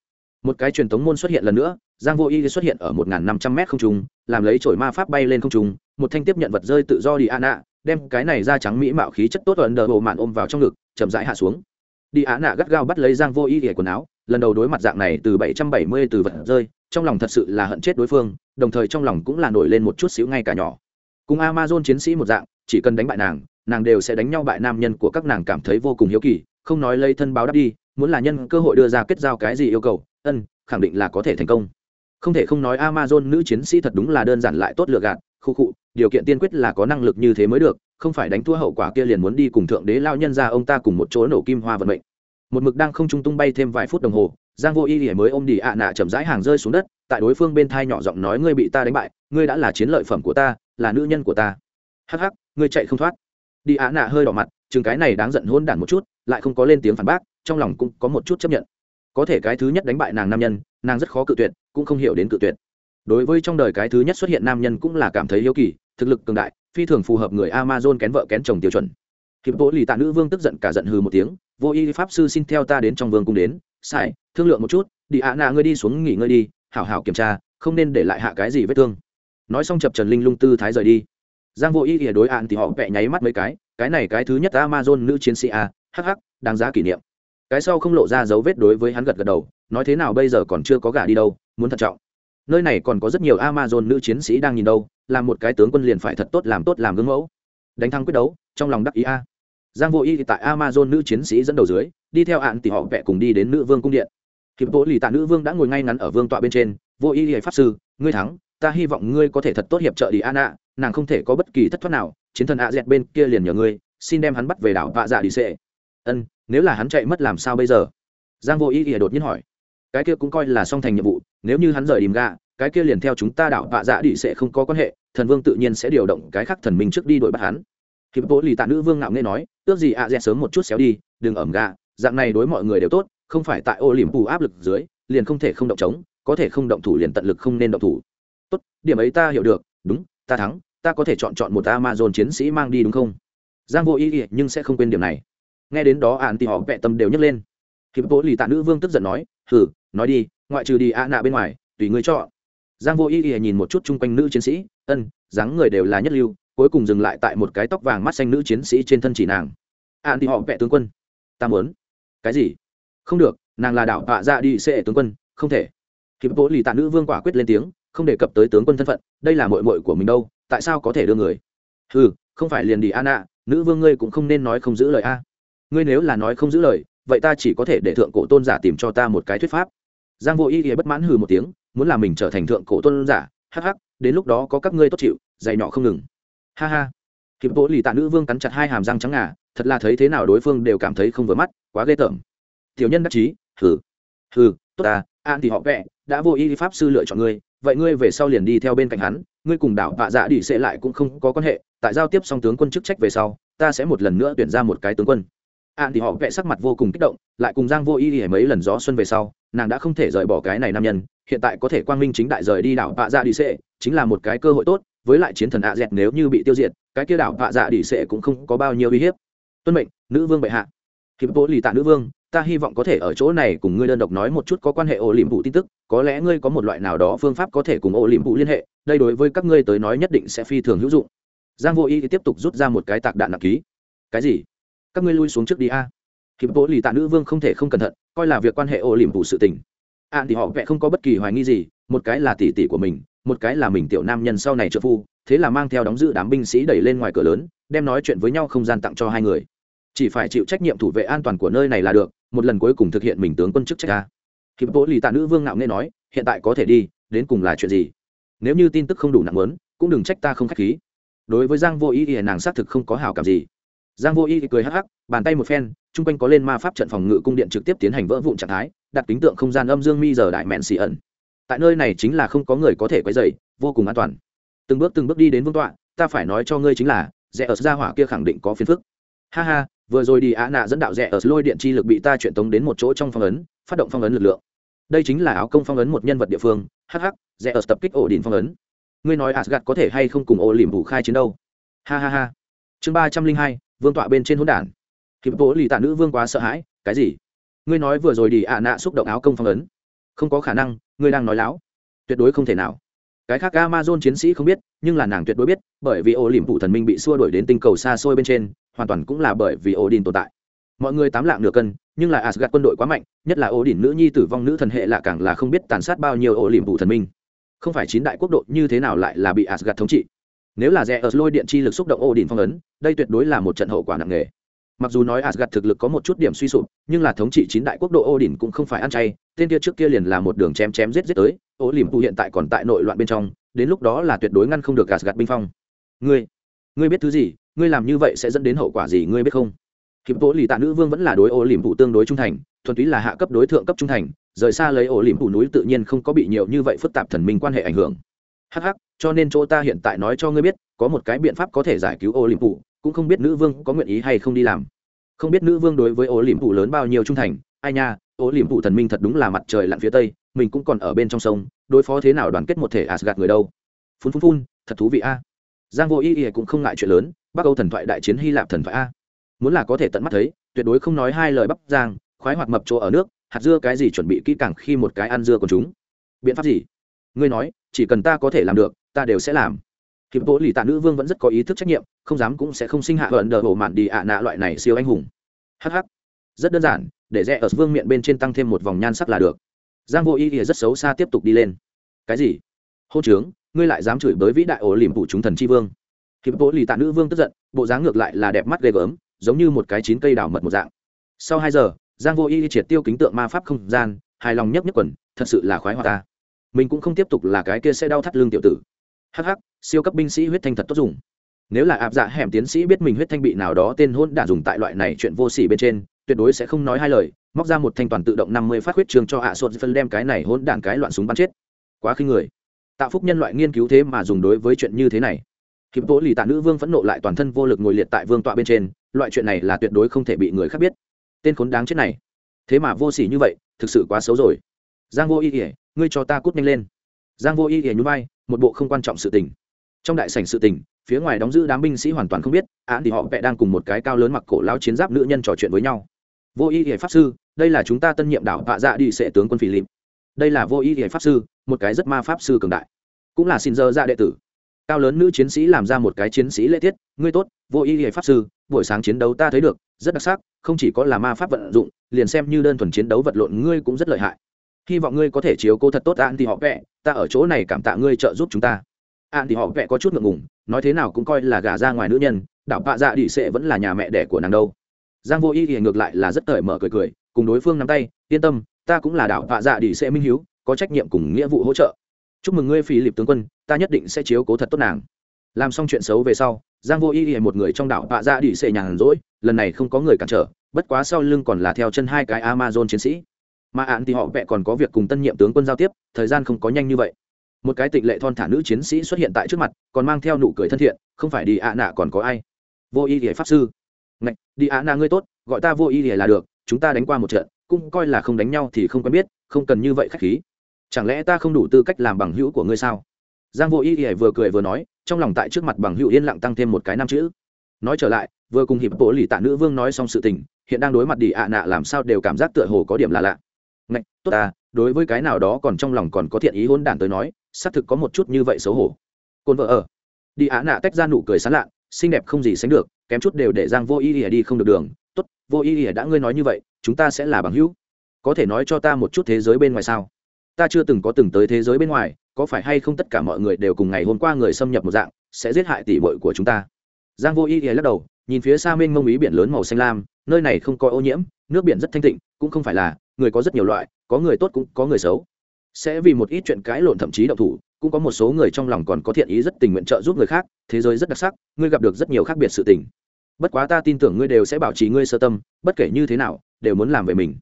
Một cái truyền thống môn xuất hiện lần nữa giang vô y xuất hiện ở một năm trăm mét không trung, làm lấy trổi ma pháp bay lên không trung, một thanh tiếp nhận vật rơi tự do đi ạ nạ đem cái này ra trắng mỹ mạo khí chất tốt ấn đờ bộ mạn ôm vào trong ngực, chậm rãi hạ xuống. Đi ạ nạ gắt gao bắt lấy giang vô y ỉa quần áo, lần đầu đối mặt dạng này từ bảy trăm bảy mươi từ vật rơi, trong lòng thật sự là hận chết đối phương, đồng thời trong lòng cũng là nổi lên một chút xíu ngay cả nhỏ. Cùng amazon chiến sĩ một dạng, chỉ cần đánh bại nàng nàng đều sẽ đánh nhau bại nam nhân của các nàng cảm thấy vô cùng hiếu kỳ, không nói lấy thân báo đáp đi, muốn là nhân cơ hội đưa ra kết giao cái gì yêu cầu, ân, khẳng định là có thể thành công không thể không nói amazon nữ chiến sĩ thật đúng là đơn giản lại tốt lựa gạt, khu khụ điều kiện tiên quyết là có năng lực như thế mới được, không phải đánh thua hậu quả kia liền muốn đi cùng thượng đế lao nhân ra ông ta cùng một chỗ nổ kim hoa vận mệnh. Một mực đang không trung tung bay thêm vài phút đồng hồ, giang vô y thì mới ôm đi ạ nạ chậm rãi hàng rơi xuống đất, tại đối phương bên thai nhỏ giọng nói, ngươi bị ta đánh bại, ngươi đã là chiến lợi phẩm của ta, là nữ nhân của ta. Hắc hắc, ngươi chạy không thoát. Đi ạ nạ hơi đỏ mặt, chừng cái này đáng giận hôn đản một chút, lại không có lên tiếng phản bác, trong lòng cũng có một chút chấp nhận có thể cái thứ nhất đánh bại nàng nam nhân, nàng rất khó cự tuyệt, cũng không hiểu đến cự tuyệt. Đối với trong đời cái thứ nhất xuất hiện nam nhân cũng là cảm thấy hiếu kỳ, thực lực cường đại, phi thường phù hợp người amazon kén vợ kén chồng tiêu chuẩn. Hiệp vô lì tạ nữ vương tức giận cả giận hừ một tiếng, vô y pháp sư xin theo ta đến trong vương cung đến, sai, thương lượng một chút, đi ạ nạ ngươi đi xuống nghỉ ngơi đi, hảo hảo kiểm tra, không nên để lại hạ cái gì vết thương. Nói xong chập trần linh lung tư thái rời đi. Giang vô y ỉa đối ạn thì họ vẽ nháy mắt mấy cái cái này cái thứ nhất amazon nữ chiến sĩ a hh đáng giá kỷ niệm cái sau không lộ ra dấu vết đối với hắn gật gật đầu, nói thế nào bây giờ còn chưa có gả đi đâu, muốn thận trọng. Nơi này còn có rất nhiều amazon nữ chiến sĩ đang nhìn đâu, làm một cái tướng quân liền phải thật tốt làm tốt làm gương mẫu. Đánh thắng quyết đấu, trong lòng đắc ý a. Giang vô y tại amazon nữ chiến sĩ dẫn đầu dưới, đi theo hạn tỷ họ vẽ cùng đi đến nữ vương cung điện. Hiệp bộ lì tạ nữ vương đã ngồi ngay ngắn ở vương tọa bên trên, vô y hệ pháp sư, ngươi thắng, ta hy vọng ngươi có thể thật tốt hiệp trợ đi an ạ nàng không thể có bất kỳ thất thoát nào, chiến thần ạ dẹt bên kia liền nhờ ngươi, xin đem hắn bắt về đảo vạ dạ đi xệ ân nếu là hắn chạy mất làm sao bây giờ? Giang vô ý ỉa đột nhiên hỏi. Cái kia cũng coi là song thành nhiệm vụ, nếu như hắn rời đìm gà cái kia liền theo chúng ta đảo vạ dạ đi sẽ không có quan hệ, thần vương tự nhiên sẽ điều động cái khác thần minh trước đi đuổi bắt hắn. Hiệp vô lì tạ nữ vương ngạo nghe nói, ước gì ạ, dẹt sớm một chút xéo đi, đừng ẩm gà dạng này đối mọi người đều tốt, không phải tại ô liềm bù áp lực dưới, liền không thể không động chống, có thể không động thủ liền tận lực không nên động thủ. Tốt, điểm ấy ta hiểu được, đúng, ta thắng, ta có thể chọn chọn một amazon chiến sĩ mang đi đúng không? Giang vô ý ý nhưng sẽ không quên điểm này nghe đến đó ạn thì họ vẹ tâm đều nhấc lên. Hiệp bộ lì tạ nữ vương tức giận nói hử nói đi ngoại trừ đi ạ nạ bên ngoài tùy ngươi chọn. Giang vô ý ý nhìn một chút chung quanh nữ chiến sĩ ân dáng người đều là nhất lưu cuối cùng dừng lại tại một cái tóc vàng mắt xanh nữ chiến sĩ trên thân chỉ nàng. Ạn thì họ vẹ tướng quân ta muốn. Cái gì? Không được nàng là đảo họa ra dạ đi xệ tướng quân không thể. Hiệp bộ lì tạ nữ vương quả quyết lên tiếng không đề cập tới tướng quân thân phận đây là mội mội của mình đâu tại sao có thể đưa người? Ừ không phải liền đi an nạ, nữ vương ngươi cũng không nên nói không giữ lời a ngươi nếu là nói không giữ lời, vậy ta chỉ có thể để thượng cổ tôn giả tìm cho ta một cái thuyết pháp. Giang vô ý ý bất mãn hừ một tiếng, muốn làm mình trở thành thượng cổ tôn giả, hắc hắc, đến lúc đó có các ngươi tốt chịu, dày nhỏ không ngừng. Ha ha. Hiệp bộ lì tạ nữ vương cắn chặt hai hàm răng trắng ngà, thật là thấy thế nào đối phương đều cảm thấy không vừa mắt, quá ghê tởm. Tiểu nhân đắc chí, hừ. Hừ, tốt ta, an thì họ vẽ đã vô ý pháp sư lựa chọn ngươi, vậy ngươi về sau liền đi theo bên cạnh hắn, ngươi cùng đảo vạ dạ đi sẽ lại cũng không có quan hệ, tại giao tiếp xong tướng quân chức trách về sau, ta sẽ một lần nữa tuyển ra một cái tướng quân an thì họ vẽ sắc mặt vô cùng kích động lại cùng giang vô y hề mấy lần gió xuân về sau nàng đã không thể rời bỏ cái này nam nhân hiện tại có thể quang minh chính đại rời đi đảo vạ dạ đi Sệ, chính là một cái cơ hội tốt với lại chiến thần ạ dẹt nếu như bị tiêu diệt cái kia đảo vạ dạ đi Sệ cũng không có bao nhiêu uy hiếp. Tuân mệnh nữ vương bệ hạ. Hiệp bố lì tạ nữ vương ta hy vọng có thể ở chỗ này cùng ngươi đơn độc nói một chút có quan hệ ổ liềm vụ tin tức có lẽ ngươi có một loại nào đó phương pháp có thể cùng ổ liềm vụ liên hệ đây đối với các ngươi tới nói nhất định sẽ phi thường hữu dụng. Giang vô y tiếp tục rút ra một cái tạc đạn nặng ký. Cái gì? Các ngươi lui xuống trước đi a. À? hiệp bố lì tạ nữ vương không thể không cẩn thận, coi là việc quan hệ ô liềm phủ sự tình. An thì họ vẽ không có bất kỳ hoài nghi gì, một cái là tỷ tỷ của mình, một cái là mình tiểu nam nhân sau này trợ phu, thế là mang theo đóng giữ đám binh sĩ đẩy lên ngoài cửa lớn, đem nói chuyện với nhau không gian tặng cho hai người. Chỉ phải chịu trách nhiệm thủ vệ an toàn của nơi này là được, một lần cuối cùng thực hiện mình tướng quân chức trách ca hiệp bố lì tạ nữ vương ngạo nghe nói, hiện tại có thể đi, đến cùng là chuyện gì? Nếu như tin tức không đủ nặng lớn cũng đừng trách ta không k h á c h khí. Đối với giang vô ý thì nàng xác thực không có hảo cảm gì giang vô y thì cười hắc hắc, bàn tay một phen, chung quanh có lên ma pháp trận phòng ngự cung điện trực tiếp tiến hành vỡ vụn trạng thái, đặt kính tượng không gian âm dương mi giờ đại mẹn xì ẩn. Tại nơi này chính là không có người có thể quấy dày vô cùng an toàn. Từng bước từng bước đi đến vương tọa, ta phải nói cho ngươi chính là rẽ ở gia hỏa kia khẳng định có phiền phức. Ha ha, vừa rồi đi á nạ dẫn đạo rẽ ở lôi điện chi lực bị ta chuyển tống đến một chỗ trong phong ấn, phát động phong ấn lực lượng. Đây chính là áo công phong ấn một nhân vật địa phương hh rẽ ở tập kích ổ đỉnh phong ấn. Ngươi nói asgad có thể hay không cùng ô liềm phủ khai chiến đâu? Ha ha ha. Chương ba trăm linh hai vương tọa bên trên hỗn đản hiệp bố lì tạ nữ vương quá sợ hãi cái gì ngươi nói vừa rồi đi ạ nạ xúc động áo công phong ấn không có khả năng ngươi đang nói láo tuyệt đối không thể nào cái khác amazon chiến sĩ không biết nhưng là nàng tuyệt đối biết bởi vì ô liềm phụ thần minh bị xua đuổi đến tinh cầu xa xôi bên trên hoàn toàn cũng là bởi vì Odin tồn tại. Mọi người tám lạng nửa cân, nhưng là Asgard quân đội quá mạnh, nhất là Odin nữ nhi tử vong nữ thần hệ là càng là không biết tàn sát bao nhiêu ô liềm phụ thần minh. Không phải chín đại quốc độ như thế nào lại là bị Asgard thống trị. Nếu là rẽ ở lôi điện chi lực xúc động Odin phong ấn, đây tuyệt đối là một trận hậu quả nặng nề. Mặc dù nói Asgard thực lực có một chút điểm suy sụp, nhưng là thống trị chín đại quốc độ Odin cũng không phải ăn chay, tên kia trước kia liền là một đường chém chém giết giết tới, ô lìm tu hiện tại còn tại nội loạn bên trong, đến lúc đó là tuyệt đối ngăn không được Asgard binh phong. Ngươi, ngươi biết thứ gì, ngươi làm như vậy sẽ dẫn đến hậu quả gì ngươi biết không hiệp tố lì tạ nữ vương vẫn là đối ô liềm phụ tương đối trung thành thuần túy là hạ cấp đối thượng cấp trung thành rời xa lấy ô liềm phụ núi tự nhiên không có bị nhiều như vậy phức tạp thần minh quan hệ ảnh hưởng hh cho nên chỗ ta hiện tại nói cho ngươi biết, có một cái biện pháp có thể giải cứu ô liềm phụ cũng không biết nữ vương có nguyện ý hay không đi làm. Không biết nữ vương đối với ổ liềm phụ lớn bao nhiêu trung thành, ai nha ổ liềm phụ thần minh thật đúng là mặt trời lặn phía tây, mình cũng còn ở bên trong sông, đối phó thế nào đoàn kết một thể asgad người đâu. Phun phun phun, thật thú vị a. Giang vô ý ý cũng không ngại chuyện lớn, bắc âu thần thoại đại chiến hy lạp thần thoại a. Muốn là có thể tận mắt thấy, tuyệt đối không nói hai lời bắp giang, khoái hoạt mập chỗ ở nước, hạt dưa cái gì chuẩn bị kỹ càng khi một cái ăn dưa của chúng. Biện pháp gì? Ngươi nói, chỉ cần ta có thể làm được ta đều sẽ làm. Hiệp bộ lì tạ nữ vương vẫn rất có ý thức trách nhiệm, không dám cũng sẽ không sinh hạ gần đờ hồ mạn đi ạ nạ loại này siêu anh hùng. Hh rất đơn giản, để rẽ ở vương miệng bên trên tăng thêm một vòng nhan sắc là được. Giang vô ý thì rất xấu xa tiếp tục đi lên. Cái gì? Hô trướng, ngươi lại dám chửi bới vĩ đại ổ liềm phụ chúng thần chi vương. Hiệp bộ lì tạ nữ vương tức giận, bộ dáng ngược lại là đẹp mắt ghê gớm, giống như một cái chín cây đào mật một dạng. Sau hai giờ, giang vô y triệt tiêu kính tượng ma pháp không gian, hài lòng nhấp nhấp quần, thật sự là khoái hoa ta. Mình cũng không tiếp tục là cái kia sẽ đau thắt lưng tiểu tử hh siêu cấp binh sĩ huyết thanh thật tốt dùng. Nếu là áp dạ hẻm tiến sĩ biết mình huyết thanh bị nào đó tên hôn đã dùng tại loại này chuyện vô sỉ bên trên, tuyệt đối sẽ không nói hai lời, móc ra một thanh toàn tự động năm mươi phát huyết trường cho hạ à sột phân đem cái này hôn đản cái loạn súng bắn chết. Quá khinh người. Tạo phúc nhân loại nghiên cứu thế mà dùng đối với chuyện như thế này. Hiệp tố lì tạ nữ vương phẫn nộ lại toàn thân vô lực ngồi liệt tại vương tọa bên trên, loại chuyện này là tuyệt đối không thể bị người khác biết. Tên khốn đáng chết này. Thế mà vô s ỉ như vậy, thực sự quá xấu rồi. Giang vô y ỉa ngươi cho ta cút nhanh lên. Giang vô y ỉa nhún vai một bộ không quan trọng sự tình. Trong đại sảnh sự tình, phía ngoài đóng giữ đám binh sĩ hoàn toàn không biết án thì họ vẽ đang cùng một cái cao lớn mặc cổ lao chiến giáp nữ nhân trò chuyện với nhau. Vô y ỉa pháp sư, đây là chúng ta tân nhiệm đảo vạ dạ đi sệ tướng quân philip. Đây là vô y ỉa pháp sư, một cái rất ma pháp sư cường đại. Cũng là xin dơ ra đệ tử. Cao lớn nữ chiến sĩ làm ra một cái chiến sĩ lễ tiết, ngươi tốt, vô y hệ pháp sư, buổi sáng chiến đấu ta thấy được, rất đặc sắc, không chỉ có là ma pháp vận dụng, liền xem như đơn thuần chiến đấu vật lộn, ngươi cũng rất lợi hại hy vọng ngươi có thể chiếu cô thật tốt an thì họ vẽ ta ở chỗ này cảm tạ ngươi trợ giúp chúng ta. An thì họ vẽ có chút ngượng ngùng, nói thế nào cũng coi là gả ra ngoài nữ nhân, đảo bạ dạ đi sệ vẫn là nhà mẹ đẻ của nàng đâu. Giang vô y thì ngược lại là rất cởi mở cười cười, cùng đối phương nắm tay, yên tâm, ta cũng là đảo bạ dạ đi sệ minh hiếu, có trách nhiệm cùng nghĩa vụ hỗ trợ. Chúc mừng ngươi phi lịp tướng quân, ta nhất định sẽ chiếu cố thật tốt nàng. Làm xong chuyện xấu về sau, giang vô y y một người trong đảo bạ ra đi xệ nhàn rỗi, lần này không có người cản trở, bất quá sau lưng còn là theo chân hai cái amazon chiến sĩ mà ạn thì họ vẽ còn có việc cùng tân nhiệm tướng quân giao tiếp, thời gian không có nhanh như vậy. Một cái tịnh lệ thon thả nữ chiến sĩ xuất hiện tại trước mặt, còn mang theo nụ cười thân thiện, không phải đi ạ nạ còn có ai? Vô y thì pháp sư. Ngạch, đi ạ nạ ngươi tốt, gọi ta vô y thì là được, chúng ta đánh qua một trận, cũng coi là không đánh nhau thì không quen biết, không cần như vậy khách khí. Chẳng lẽ ta không đủ tư cách làm bằng hữu của ngươi sao? Giang vô y thì vừa cười vừa nói, trong lòng tại trước mặt bằng hữu yên lặng tăng thêm một cái năm chữ. Nói trở lại, vừa cùng hiệp bộ lì tạ nữ vương nói xong sự tình, hiện đang đối mặt đi ạ nạ làm sao đều cảm giác tựa hồ có điểm là lạ ngạch, tốt ta, đối với cái nào đó còn trong lòng còn có thiện ý hôn đản tới nói, xác thực có một chút như vậy xấu hổ. Côn vợ ở. Đi á nạ tách ra nụ cười sán lạ xinh đẹp không gì sánh được, kém chút đều để giang vô y ỉa đi không được đường. Tốt, vô y ỉa đã ngươi nói như vậy, chúng ta sẽ là bằng hữu. Có thể nói cho ta một chút thế giới bên ngoài sao? Ta chưa từng có từng tới thế giới bên ngoài, có phải hay không tất cả mọi người đều cùng ngày hôm qua người xâm nhập một dạng, sẽ giết hại tỷ bội của chúng ta? Giang vô y ỉa lắc đầu, nhìn phía xa mênh mông ý biển lớn màu xanh lam, nơi này không có ô nhiễm nước biển rất thanh tịnh, cũng không phải là, người có rất nhiều loại, có người tốt cũng có người xấu. Sẽ vì một ít chuyện cãi lộn thậm chí đậu thủ, cũng có một số người trong lòng còn có thiện ý rất tình nguyện trợ giúp người khác, thế giới rất đặc sắc, ngươi gặp được rất nhiều khác biệt sự tình. Bất quá ta tin tưởng ngươi đều sẽ bảo trì ngươi sơ tâm, bất kể như thế nào, đều muốn làm về mình.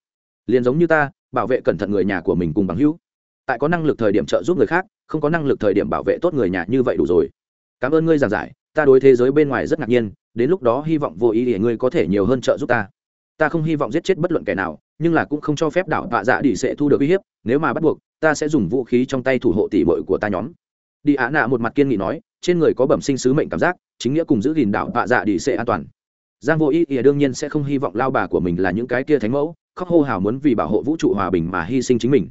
Liền giống như ta, bảo vệ cẩn thận người nhà của mình cùng bằng hữu. Tại có năng lực thời điểm trợ giúp người khác, không có năng lực thời điểm bảo vệ tốt người nhà như vậy đủ rồi. Cảm ơn ngươi giảng giải, ta đối thế giới bên ngoài rất ngạc nhiên, đến lúc đó hy vọng vô ý để ngươi có thể nhiều hơn trợ giúp ta ta không hy vọng giết chết bất luận kẻ nào, nhưng là cũng không cho phép đảo tạ dạ đi sẽ thu được uy hiếp, nếu mà bắt buộc, ta sẽ dùng vũ khí trong tay thủ hộ tỷ bội của ta nhóm. Đi á nạ một mặt kiên nghị nói, trên người có bẩm sinh sứ mệnh cảm giác, chính nghĩa cùng giữ gìn đảo tạ dạ đi sẽ an toàn. Giang vô ý ỉa đương nhiên sẽ không hy vọng lao bà của mình là những cái kia thánh mẫu, khóc hô hào muốn vì bảo hộ vũ trụ hòa bình mà hy sinh chính mình.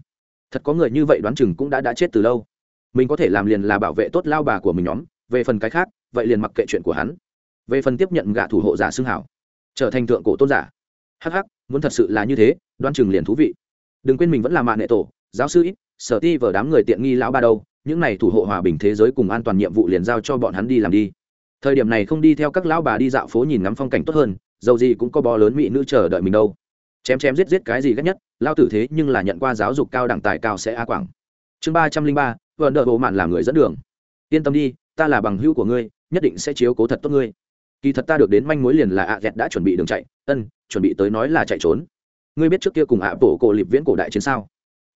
Thật có người như vậy đoán chừng cũng đã đã chết từ lâu. Mình có thể làm liền là bảo vệ tốt lao bà của mình nhóm, về phần cái khác, vậy liền mặc kệ chuyện của hắn. Về phần tiếp nhận gạ thủ hộ giả xưng hảo, trở thành thượng cổ tôn giả hh muốn thật sự là như thế Đoan chừng liền thú vị. Đừng quên mình vẫn là mạng nệ tổ, giáo sư ít sở ti vở đám người tiện nghi lão ba đâu, những này thủ hộ hòa bình thế giới cùng an toàn nhiệm vụ liền giao cho bọn hắn đi làm đi. Thời điểm này không đi theo các lão bà đi dạo phố nhìn ngắm phong cảnh tốt hơn, dầu gì cũng có bò lớn mỹ nữ chờ đợi mình đâu. Chém chém giết giết cái gì ghét nhất lao tử thế nhưng là nhận qua giáo dục cao đẳng tài cao sẽ a quảng. Chương ba trăm linh ba vợn đợi bộ mạn làm người dẫn đường. Yên tâm đi, ta là bằng hữu của ngươi, nhất định sẽ chiếu cố thật tốt ngươi. Kỳ thật ta được đến manh mối liền là ạ à đã chuẩn bị đường chạy. Ân chuẩn bị tới nói là chạy trốn. Ngươi biết trước kia cùng ạ bổ cổ liệp viễn cổ đại chiến sao?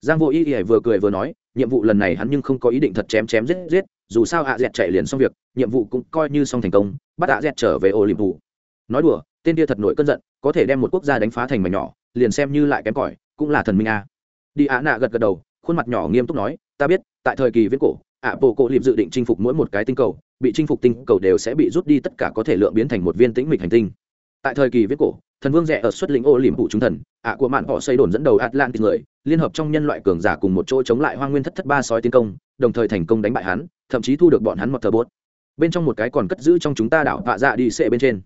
Giang vô y y vừa cười vừa nói, nhiệm vụ lần này hắn nhưng không có ý định thật chém chém giết giết, dù sao ạ dẹt chạy liền xong việc, nhiệm vụ cũng coi như xong thành công, bắt ạ dẹt trở về ô liệp vụ. Nói đùa, tên kia thật nổi cơn giận, có thể đem một quốc gia đánh phá thành mảnh nhỏ, liền xem như lại kém cỏi, cũng là thần minh a. Đi ạ nạ gật gật đầu, khuôn mặt nhỏ nghiêm túc nói, ta biết, tại thời kỳ viễn cổ, ạ bộ cổ liệp dự định chinh phục mỗi một cái tinh cầu, bị chinh phục tinh cầu đều sẽ bị rút đi, tất cả có thể lượng biến thành một viên tĩnh mịch hành tinh. Tại thời kỳ viễn cổ thần vương rẻ ở xuất lĩnh ô liềm phụ chúng thần, ạ của mạn họ xây đồn dẫn đầu atlantis người, liên hợp trong nhân loại cường giả cùng một chỗ chống lại hoa nguyên thất thất ba sói tiến công, đồng thời thành công đánh bại hắn, thậm chí thu được bọn hắn một thờ bốt. Bên trong một cái còn cất giữ trong chúng ta đảo vạ dạ đi xệ bên trên.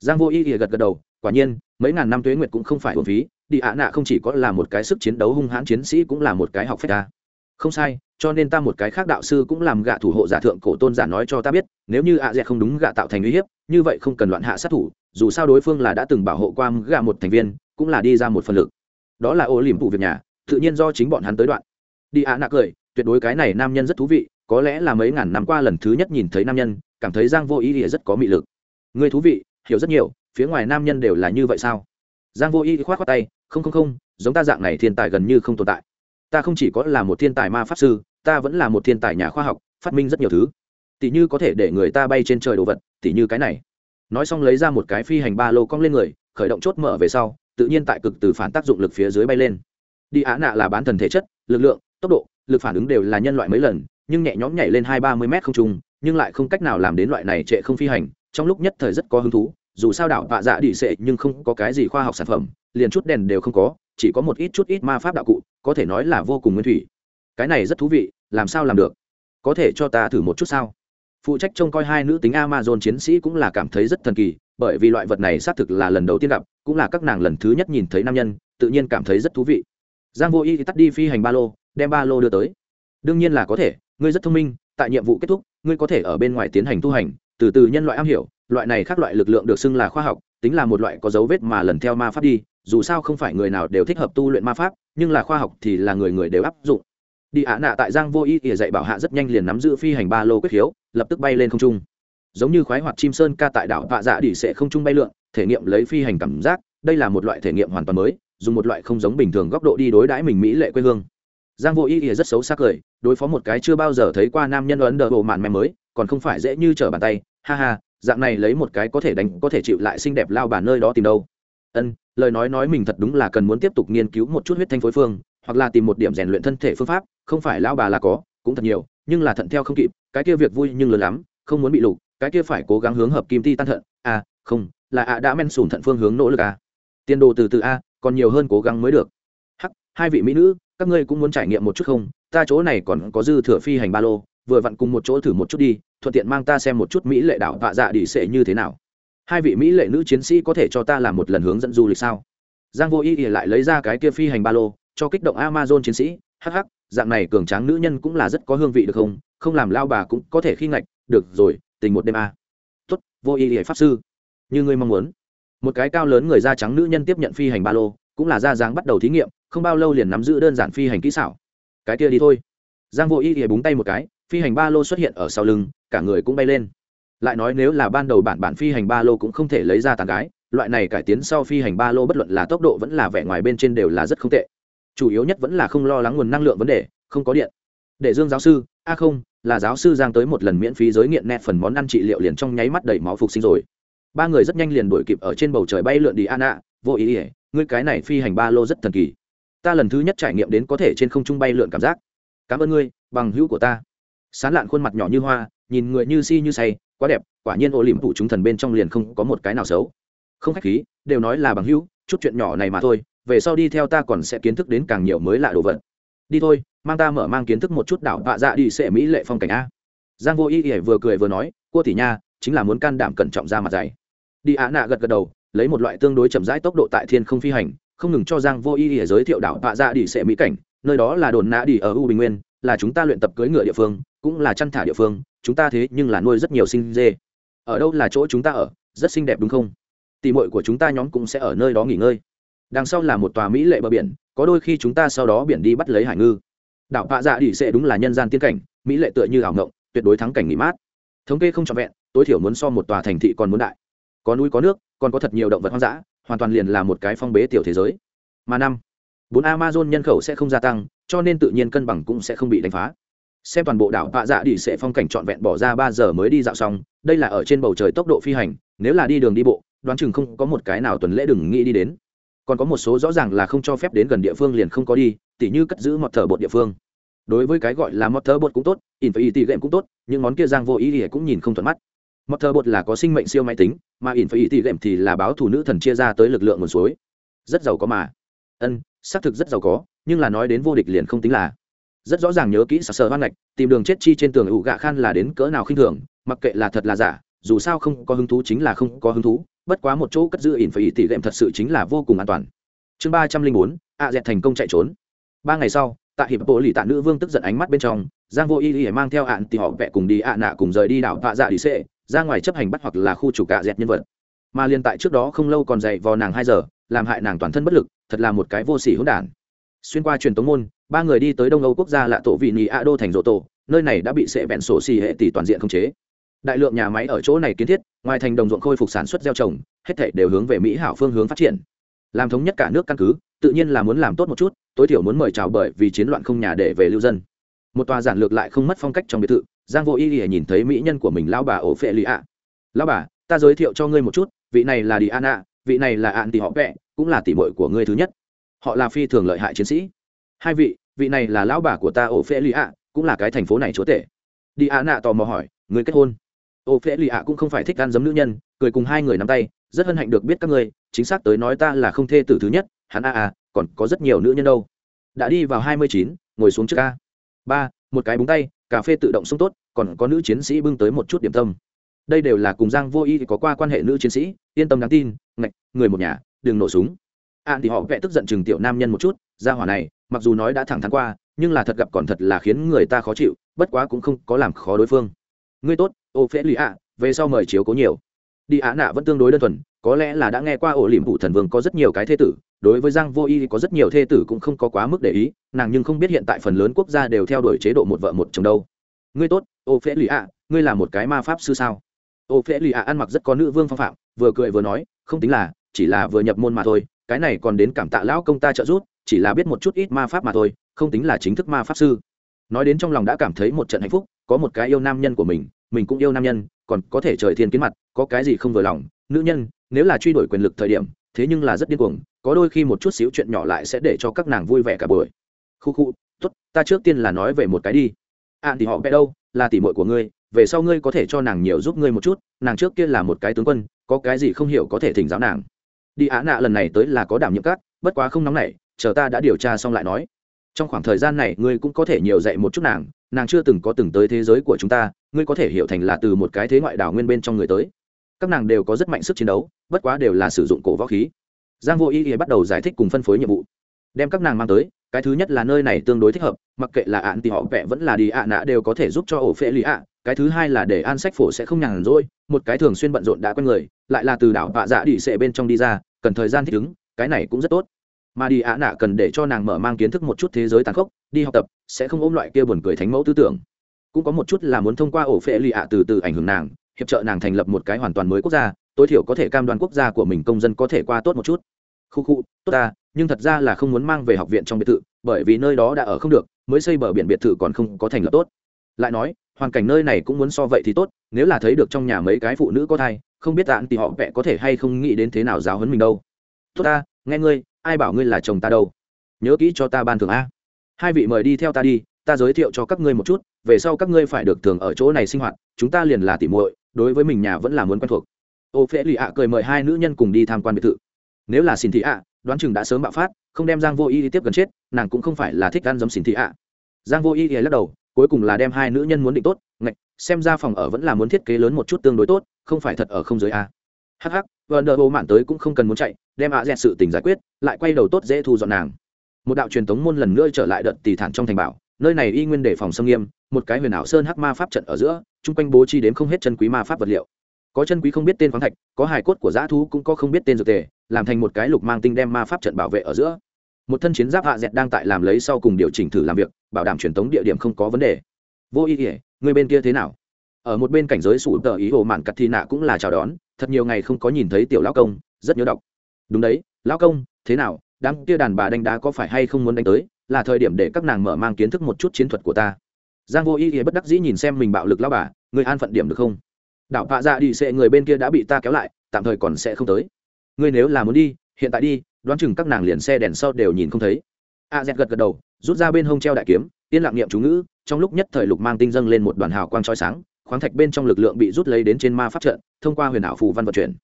Giang vô y ỉa gật gật đầu, quả nhiên, mấy ngàn năm tuế nguyệt cũng không phải hồn phí, đi ạ nạ không chỉ có là một cái sức chiến đấu hung hãn chiến sĩ cũng là một cái học phép ta. Không sai, cho nên ta một cái khác đạo sư cũng làm gạ thủ hộ giả thượng cổ tôn giả nói cho ta biết, nếu như ạ dẹt không đúng gạ tạo thành uy hiếp, như vậy không cần loạn hạ sát thủ dù sao đối phương là đã từng bảo hộ qua gà một thành viên, cũng là đi ra một phần lực. Đó là ô liềm phụ việc nhà, tự nhiên do chính bọn hắn tới đoạn. Đi ạ nạ cười, tuyệt đối cái này nam nhân rất thú vị, có lẽ là mấy ngàn năm qua lần thứ nhất nhìn thấy nam nhân, cảm thấy giang vô ý ỉa rất có mị lực. Người thú vị, hiểu rất nhiều, phía ngoài nam nhân đều là như vậy sao? Giang vô ý khoát khoát tay, không không không, giống ta dạng này thiên tài gần như không tồn tại. Ta không chỉ có là một thiên tài ma pháp sư, ta vẫn là một thiên tài nhà khoa học, phát minh rất nhiều thứ. Tỷ như có thể để người ta bay trên trời đồ vật, tỷ như cái này nói xong lấy ra một cái phi hành ba lô cong lên người, khởi động chốt mở về sau, tự nhiên tại cực từ phản tác dụng lực phía dưới bay lên. Đi á nạ là bán thần thể chất, lực lượng, tốc độ, lực phản ứng đều là nhân loại mấy lần, nhưng nhẹ nhõm nhảy lên hai ba mươi m không trung, nhưng lại không cách nào làm đến loại này trệ không phi hành, trong lúc nhất thời rất có hứng thú, dù sao đảo vạ dạ đi sệ nhưng không có cái gì khoa học sản phẩm, liền chút đèn đều không có, chỉ có một ít chút ít ma pháp đạo cụ, có thể nói là vô cùng nguyên thủy. Cái này rất thú vị, làm sao làm được? Có thể cho ta thử một chút sao? Phụ trách trông coi hai nữ tính amazon chiến sĩ cũng là cảm thấy rất thần kỳ, bởi vì loại vật này xác thực là lần đầu tiên gặp, cũng là các nàng lần thứ nhất nhìn thấy nam nhân, tự nhiên cảm thấy rất thú vị. Giang vô y thì tắt đi phi hành ba lô, đem ba lô đưa tới. Đương nhiên là có thể, ngươi rất thông minh, tại nhiệm vụ kết thúc, ngươi có thể ở bên ngoài tiến hành tu hành, từ từ nhân loại am hiểu, loại này khác loại lực lượng được xưng là khoa học, tính là một loại có dấu vết mà lần theo ma pháp đi, dù sao không phải người nào đều thích hợp tu luyện ma pháp, nhưng là khoa học thì là người người đều áp dụng đi ạ nạ tại giang vô y ỉa dạy bảo hạ rất nhanh liền nắm giữ phi hành ba lô quyết khiếu, lập tức bay lên không trung. Giống như khoái hoạt chim sơn ca tại đảo vạ dạ đỉ sẽ không trung bay lượn, thể nghiệm lấy phi hành cảm giác, đây là một loại thể nghiệm hoàn toàn mới, dùng một loại không giống bình thường góc độ đi đối đãi mình mỹ lệ quê hương. Giang vô y ỉa rất xấu xác cười, đối phó một cái chưa bao giờ thấy qua nam nhân ấn đờ bộ mạn mẹ mới, còn không phải dễ như trở bàn tay, ha ha, dạng này lấy một cái có thể đánh, có thể chịu lại xinh đẹp lao bà nơi đó tìm đâu. Ân, lời nói nói mình thật đúng là cần muốn tiếp tục nghiên cứu một chút huyết thanh phối phương hoặc là tìm một điểm rèn luyện thân thể phương pháp, không phải lao bà là có, cũng thật nhiều, nhưng là thận theo không kịp, cái kia việc vui nhưng lớn lắm, không muốn bị lục, cái kia phải cố gắng hướng hợp kim ti tan thận à không, là ạ đã men sùn thận phương hướng nỗ lực à. Tiền đồ từ từ a, còn nhiều hơn cố gắng mới được. Hắc, hai vị mỹ nữ, các ngươi cũng muốn trải nghiệm một chút không? Ta chỗ này còn có dư thừa phi hành ba lô, vừa vặn cùng một chỗ thử một chút đi, thuận tiện mang ta xem một chút mỹ lệ đảo vạ dạ đỉ sệ như thế nào. Hai vị mỹ lệ nữ chiến sĩ có thể cho ta làm một lần hướng dẫn du lịch sao? Giang vô y lại lấy ra cái kia phi hành ba lô cho kích động amazon chiến sĩ. Hh dạng này cường tráng nữ nhân cũng là rất có hương vị được không? Không làm lao bà cũng có thể khi ngạch. Được rồi tình một đêm a. À. Tốt, vô y pháp sư. Như ngươi mong muốn. Một cái cao lớn người da trắng nữ nhân tiếp nhận phi hành ba lô cũng là ra dáng bắt đầu thí nghiệm không bao lâu liền nắm giữ đơn giản phi hành kỹ xảo. Cái kia đi thôi. Giang vô y ỉa búng tay một cái phi hành ba lô xuất hiện ở sau lưng cả người cũng bay lên. Lại nói nếu là ban đầu bản bản phi hành ba lô cũng không thể lấy ra tàn gái loại này cải tiến sau phi hành ba lô bất luận là tốc độ vẫn là vẻ ngoài bên trên đều là rất không tệ chủ yếu nhất vẫn là không lo lắng nguồn năng lượng vấn đề, không có điện. Để dương giáo sư, a không, là giáo sư giang tới một lần miễn phí giới nghiện nẹt phần món ăn trị liệu liền trong nháy mắt đầy máu phục sinh rồi. Ba người rất nhanh liền đuổi kịp ở trên bầu trời bay lượn đi an ạ vô ý ỉa ngươi cái này phi hành ba lô rất thần kỳ. Ta lần thứ nhất trải nghiệm đến có thể trên không trung bay lượn cảm giác. Cảm ơn ngươi, bằng hữu của ta. Sán lạn khuôn mặt nhỏ như hoa, nhìn người như si như say, quá đẹp, quả nhiên ô liềm phụ chúng thần bên trong liền không có một cái nào xấu. Không khách khí, đều nói là bằng hữu, chút chuyện nhỏ này mà thôi về sau đi theo ta còn sẽ kiến thức đến càng nhiều mới lạ đồ vật. Đi thôi, mang ta mở mang kiến thức một chút đảo vạ dạ đi sẽ mỹ lệ phong cảnh a. Giang vô y ỉa vừa cười vừa nói cua tỷ nha, chính là muốn can đảm cẩn trọng ra mặt dày. Đi á nạ gật gật đầu, lấy một loại tương đối chậm rãi tốc độ tại thiên không phi hành, không ngừng cho giang vô y ỉa giới thiệu đảo vạ dạ đi sẽ mỹ cảnh, nơi đó là đồn nã đi ở u bình nguyên, là chúng ta luyện tập cưỡi ngựa địa phương, cũng là chăn thả địa phương, chúng ta thế nhưng là nuôi rất nhiều sinh dê. Ở đâu là chỗ chúng ta ở, rất xinh đẹp đúng không? Tỷ muội của chúng ta nhóm cũng sẽ ở nơi đó nghỉ ngơi đằng sau là một tòa mỹ lệ bờ biển, có đôi khi chúng ta sau đó biển đi bắt lấy hải ngư. Đảo pạ dạ đỉ sẽ đúng là nhân gian tiên cảnh, mỹ lệ tựa như ảo ngộng, tuyệt đối thắng cảnh nghỉ mát. Thống kê không trọn vẹn, tối thiểu muốn so một tòa thành thị còn muốn đại. Có núi có nước, còn có thật nhiều động vật hoang dã, hoàn toàn liền là một cái phong bế tiểu thế giới. Mà năm, bốn amazon nhân khẩu sẽ không gia tăng, cho nên tự nhiên cân bằng cũng sẽ không bị đánh phá. Xem toàn bộ đảo pạ dạ đi sẽ phong cảnh trọn vẹn bỏ ra ba giờ mới đi dạo xong, đây là ở trên bầu trời tốc độ phi hành, nếu là đi đường đi bộ, đoán chừng không có một cái nào tuần lễ đừng nghĩ đi đến còn có một số rõ ràng là không cho phép đến gần địa phương liền không có đi, tỉ như cất giữ mọt thờ bột địa phương. Đối với cái gọi là mọt thờ bột cũng tốt, in phải tỉ gệm cũng tốt, những món kia giang vô ý thì cũng nhìn không thuận mắt. Mọt thờ bột là có sinh mệnh siêu máy tính, mà in phải tỉ gệm thì là báo thủ nữ thần chia ra tới lực lượng nguồn suối. Rất giàu có mà. Ân, xác thực rất giàu có, nhưng là nói đến vô địch liền không tính là. Rất rõ ràng nhớ kỹ sờ sờ hoan lạch tìm đường chết chi trên tường ủ gạ khan là đến cỡ nào khinh thường, mặc kệ là thật là giả, dù sao không có hứng thú chính là không có hứng thú bất quá một chỗ cất giữ ỉn phải tỷ lệm thật sự chính là vô cùng an toàn. Chương ba trăm linh bốn ạ dẹt thành công chạy trốn. Ba ngày sau, tại hiệp bộ lì tạ nữ vương tức giận ánh mắt bên trong, giang vô y y mang theo ạn thì họ vẽ cùng đi ạ nạ cùng rời đi đảo tạ dạ đi xệ ra ngoài chấp hành bắt hoặc là khu chủ cạ dẹt nhân vật. Mà liên tại trước đó không lâu còn dạy vò nàng hai giờ, làm hại nàng toàn thân bất lực, thật là một cái vô sỉ hỗn đản. Xuyên qua truyền tống môn, ba người đi tới đông âu quốc gia lạ tổ vị nị a đô thành rộ tổ, nơi này đã bị sệ vẹn sổ xì hệ tỷ toàn diện khống chế đại lượng nhà máy ở chỗ này kiến thiết, ngoài thành đồng ruộng khôi phục sản xuất gieo trồng, hết thể đều hướng về mỹ hảo phương hướng phát triển. Làm thống nhất cả nước căn cứ, tự nhiên là muốn làm tốt một chút, tối thiểu muốn mời chào bởi vì chiến loạn không nhà để về lưu dân. Một tòa giản lược lại không mất phong cách trong biệt thự, giang vô y y nhìn thấy mỹ nhân của mình lao bà ổ phệ lì ạ. Lao bà, ta giới thiệu cho ngươi một chút, vị này là đi an ạ, vị này là ạn tỷ họ vẹ, cũng là tỷ bội của ngươi thứ nhất. Họ là phi thường lợi hại chiến sĩ. Hai vị vị này là lão bà của ta ổ phệ lì ạ, cũng là cái thành phố này chúa tể. Đi an ạ tò mò hỏi người kết hôn? Ô phê lì ạ cũng không phải thích ăn giấm nữ nhân, cười cùng hai người nắm tay, rất hân hạnh được biết các ngươi, chính xác tới nói ta là không thê tử thứ nhất, hắn a a, còn có rất nhiều nữ nhân đâu. Đã đi vào hai mươi chín, ngồi xuống trước a. Ba, một cái búng tay, cà phê tự động sông tốt, còn có nữ chiến sĩ bưng tới một chút điểm tâm. Đây đều là cùng giang vô y có qua quan hệ nữ chiến sĩ, yên tâm đáng tin, ngạch, người một nhà, đừng nổ súng. À thì họ vẽ tức giận chừng tiểu nam nhân một chút, ra hỏa này, mặc dù nói đã thẳng thắn qua, nhưng là thật gặp còn thật là khiến người ta khó chịu, bất quá cũng không có làm khó đối phương ngươi tốt, ô phễ lì ạ, về sau mời chiếu cố nhiều. Đi ạ nạ vẫn tương đối đơn thuần, có lẽ là đã nghe qua ổ liềm phụ thần vương có rất nhiều cái thê tử, đối với giang vô y có rất nhiều thê tử cũng không có quá mức để ý, nàng nhưng không biết hiện tại phần lớn quốc gia đều theo đuổi chế độ một vợ một chồng đâu. Ngươi tốt, ô phễ lì ạ, ngươi là một cái ma pháp sư sao? Ô phễ lì ạ ăn mặc rất có nữ vương phong phạm, vừa cười vừa nói, không tính là, chỉ là vừa nhập môn mà thôi, cái này còn đến cảm tạ lão công ta trợ giúp, chỉ là biết một chút ít ma pháp mà thôi, không tính là chính thức ma pháp sư. Nói đến trong lòng đã cảm thấy một trận hạnh phúc có một cái yêu nam nhân của mình mình cũng yêu nam nhân, còn có thể trời thiên kiến mặt, có cái gì không vừa lòng, nữ nhân, nếu là truy đuổi quyền lực thời điểm, thế nhưng là rất điên cuồng, có đôi khi một chút xíu chuyện nhỏ lại sẽ để cho các nàng vui vẻ cả buổi. Khu khu, tốt, ta trước tiên là nói về một cái đi. À thì họ bé đâu, là tỉ mội của ngươi, về sau ngươi có thể cho nàng nhiều giúp ngươi một chút, nàng trước kia là một cái tướng quân, có cái gì không hiểu có thể thỉnh giáo nàng. Đi á nạ lần này tới là có đảm nhiệm cát bất quá không nóng nảy, chờ ta đã điều tra xong lại nói. Trong khoảng thời gian này, ngươi cũng có thể nhiều dạy một chút nàng nàng chưa từng có từng tới thế giới của chúng ta, ngươi có thể hiểu thành là từ một cái thế ngoại đảo nguyên bên trong người tới. Các nàng đều có rất mạnh sức chiến đấu, bất quá đều là sử dụng cổ võ khí. Giang vô ý ý bắt đầu giải thích cùng phân phối nhiệm vụ. Đem các nàng mang tới, cái thứ nhất là nơi này tương đối thích hợp, mặc kệ là ạn thì họ vẽ vẫn là đi ạ nạ đều có thể giúp cho ổ phễ lý ạ. Cái thứ hai là để an sách phổ sẽ không nhàn rỗi, một cái thường xuyên bận rộn đã quen người, lại là từ đảo vạ dạ đi xệ bên trong đi ra, cần thời gian thích ứng, cái này cũng rất tốt mà đi ạ nạ cần để cho nàng mở mang kiến thức một chút thế giới tàn khốc, đi học tập, sẽ không ôm loại kia buồn cười thánh mẫu tư tưởng. Cũng có một chút là muốn thông qua ổ phệ lì ạ từ từ ảnh hưởng nàng, hiệp trợ nàng thành lập một cái hoàn toàn mới quốc gia, tối thiểu có thể cam đoan quốc gia của mình công dân có thể qua tốt một chút. Khu khu, tốt ta, nhưng thật ra là không muốn mang về học viện trong biệt thự, bởi vì nơi đó đã ở không được, mới xây bờ biển biệt thự còn không có thành lập tốt. Lại nói, hoàn cảnh nơi này cũng muốn so vậy thì tốt, nếu là thấy được trong nhà mấy cái phụ nữ có thai, không biết tạn thì họ vẽ có thể hay không nghĩ đến thế nào giáo hấn mình đâu. Tốt ta, nghe ngươi ai bảo ngươi là chồng ta đâu? Nhớ kỹ cho ta ban thường a. Hai vị mời đi theo ta đi, ta giới thiệu cho các ngươi một chút, về sau các ngươi phải được thường ở chỗ này sinh hoạt, chúng ta liền là tỉ muội, đối với mình nhà vẫn là muốn quen thuộc. Ô phễ lì ạ cười mời hai nữ nhân cùng đi tham quan biệt thự. Nếu là xin thị ạ, đoán chừng đã sớm bạo phát, không đem giang vô y đi tiếp gần chết, nàng cũng không phải là thích ăn giống xin thị ạ. Giang vô y thì lắc đầu, cuối cùng là đem hai nữ nhân muốn định tốt, ngạch, xem ra phòng ở vẫn là muốn thiết kế lớn một chút tương đối tốt, không phải thật ở không giới a. Hh vợ nợ bộ mạn tới cũng không cần muốn chạy, đem ạ dẹt sự tình giải quyết, lại quay đầu tốt dễ thu dọn nàng. Một đạo truyền thống môn lần nữa trở lại đợt tỷ thản trong thành bảo, nơi này y nguyên để phòng xâm nghiêm, một cái huyền ảo sơn hắc ma pháp trận ở giữa, chung quanh bố chi đến không hết chân quý ma pháp vật liệu. Có chân quý không biết tên khoáng thạch, có hài cốt của dã thú cũng có không biết tên dược tề, làm thành một cái lục mang tinh đem ma pháp trận bảo vệ ở giữa. Một thân chiến giáp hạ dẹt đang tại làm lấy sau cùng điều chỉnh thử làm việc, bảo đảm truyền thống địa điểm không có vấn đề. Vô ý nghĩa người bên kia thế nào? Ở một bên cảnh giới sủ tờ ý hồ mạn cắt thi nạ cũng là chào đón thật nhiều ngày không có nhìn thấy tiểu lão công, rất nhớ đọc. Đúng đấy, lão công, thế nào, đám kia đàn bà đánh đá có phải hay không muốn đánh tới, là thời điểm để các nàng mở mang kiến thức một chút chiến thuật của ta. Giang vô ý ý bất đắc dĩ nhìn xem mình bạo lực lão bà người an phận điểm được không? Đạo hạ dạ đi sẽ người bên kia đã bị ta kéo lại, tạm thời còn sẽ không tới. Ngươi nếu là muốn đi, hiện tại đi, đoán chừng các nàng liền xe đèn sau đều nhìn không thấy. A dẹt gật gật đầu, rút ra bên hông treo đại kiếm, yên lặng niệm chú ngữ, trong lúc nhất thời lục mang tinh dâng lên một đoàn hào quang trói sáng khoáng thạch bên trong lực lượng bị rút lấy đến trên ma pháp trận, thông qua huyền ảo phù văn vận chuyển.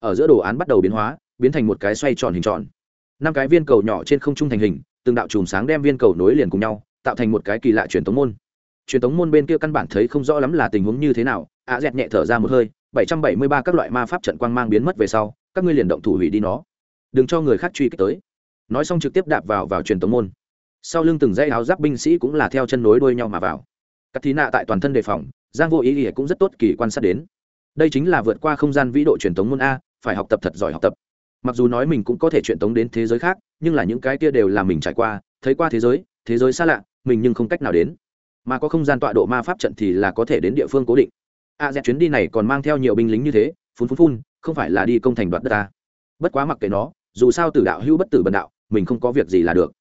Ở giữa đồ án bắt đầu biến hóa, biến thành một cái xoay tròn hình tròn. Năm cái viên cầu nhỏ trên không trung thành hình, từng đạo chùm sáng đem viên cầu nối liền cùng nhau, tạo thành một cái kỳ lạ truyền tống môn. Truyền tống môn bên kia căn bản thấy không rõ lắm là tình huống như thế nào, a dẹt nhẹ thở ra một hơi, bảy trăm bảy mươi ba các loại ma pháp trận quang mang biến mất về sau, các ngươi liền động thủ hủy đi nó. Đừng cho người khác truy kích tới. Nói xong trực tiếp đạp vào vào truyền tống môn. Sau lưng từng dây áo giáp binh sĩ cũng là theo chân nối đuôi nhau mà vào. Các thí nạ tại toàn thân đề phòng giang vô ý ỉa cũng rất tốt kỳ quan sát đến. Đây chính là vượt qua không gian vĩ độ truyền thống môn a phải học tập thật giỏi học tập. Mặc dù nói mình cũng có thể truyền thống đến thế giới khác nhưng là những cái kia đều là mình trải qua thấy qua thế giới thế giới xa lạ mình nhưng không cách nào đến. Mà có không gian tọa độ ma pháp trận thì là có thể đến địa phương cố định. A à, chuyến đi này còn mang theo nhiều binh lính như thế phun phun phun không phải là đi công thành đoạt đất ta. Bất quá mặc kệ nó dù sao tử đạo hữu bất tử bần đạo mình không có việc gì là được.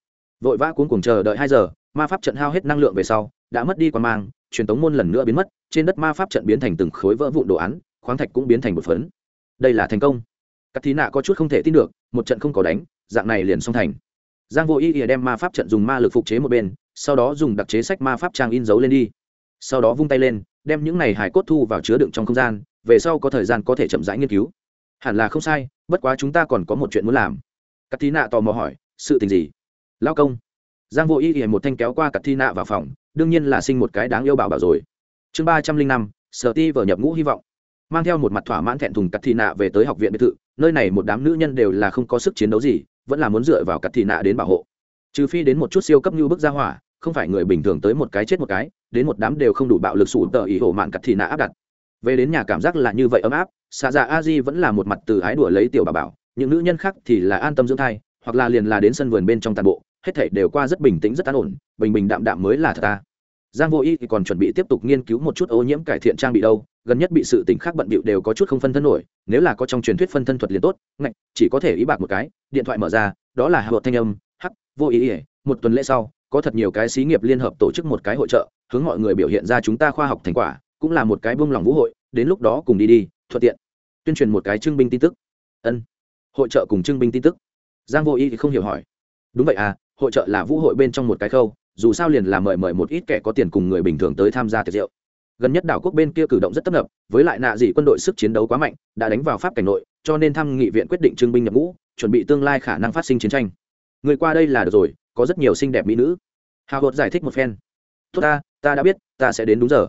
Vội vã cuốn cuồng chờ đợi hai giờ ma pháp trận hao hết năng lượng về sau đã mất đi quan mang, truyền tống môn lần nữa biến mất, trên đất ma pháp trận biến thành từng khối vỡ vụn đồ án, khoáng thạch cũng biến thành một phấn. Đây là thành công. Các thí nạ có chút không thể tin được, một trận không có đánh, dạng này liền xong thành. Giang vô ý ỉa đem ma pháp trận dùng ma lực phục chế một bên, sau đó dùng đặc chế sách ma pháp trang in dấu lên đi. Sau đó vung tay lên, đem những này hải cốt thu vào chứa đựng trong không gian, về sau có thời gian có thể chậm rãi nghiên cứu. Hẳn là không sai, bất quá chúng ta còn có một chuyện muốn làm. Các thí nạ tò mò hỏi, sự tình gì? Lao công giang vô ý ỉa một thanh kéo qua cắt thi nạ vào phòng, đương nhiên là sinh một cái đáng yêu bảo bảo rồi. Chương ba trăm linh năm, sở ti vở nhập ngũ hy vọng. Mang theo một mặt thỏa mãn thẹn thùng cắt thi nạ về tới học viện biệt thự, nơi này một đám nữ nhân đều là không có sức chiến đấu gì, vẫn là muốn dựa vào cắt thi nạ đến bảo hộ. Trừ phi đến một chút siêu cấp như bức gia hỏa, không phải người bình thường tới một cái chết một cái, đến một đám đều không đủ bạo lực sủ tờ ý hổ mạn cắt thi nạ áp đặt. Về đến nhà cảm giác là như vậy ấm áp xạ dạ a di vẫn là một mặt từ ái đùa lấy tiểu bà bảo, những nữ nhân khác thì là an tâm dưỡng thai, hoặc là liền là đến sân vườn bên trong tàn bộ hết thảy đều qua rất bình tĩnh, rất an ổn, bình bình đạm đạm mới là thật ta. Giang vô y thì còn chuẩn bị tiếp tục nghiên cứu một chút ô nhiễm cải thiện trang bị đâu, gần nhất bị sự tỉnh khác bận bịu đều có chút không phân thân nổi, nếu là có trong truyền thuyết phân thân thuật liền tốt, ngạch, chỉ có thể ý bạc một cái, điện thoại mở ra, đó là hạ thanh âm, hắc, vô ý ỉa một tuần lễ sau, có thật nhiều cái xí nghiệp liên hợp tổ chức một cái hội trợ, hướng mọi người biểu hiện ra chúng ta khoa học thành quả, cũng là một cái buông lòng vũ hội, đến lúc đó cùng đi đi, thuận tiện. Tuyên truyền một cái trưng binh tin tức. Ân, hội trợ cùng trưng binh tin tức. Giang vô y thì không hiểu hỏi. Đúng vậy à hội trợ là vũ hội bên trong một cái khâu dù sao liền là mời mời một ít kẻ có tiền cùng người bình thường tới tham gia tiệc rượu. Gần nhất đảo quốc bên kia cử động rất tấp nập với lại nạ dị quân đội sức chiến đấu quá mạnh đã đánh vào pháp cảnh nội cho nên tham nghị viện quyết định trưng binh nhập ngũ chuẩn bị tương lai khả năng phát sinh chiến tranh. Người qua đây là được rồi có rất nhiều xinh đẹp mỹ nữ. Hào hột giải thích một phen. Tốt ta ta đã biết ta sẽ đến đúng giờ.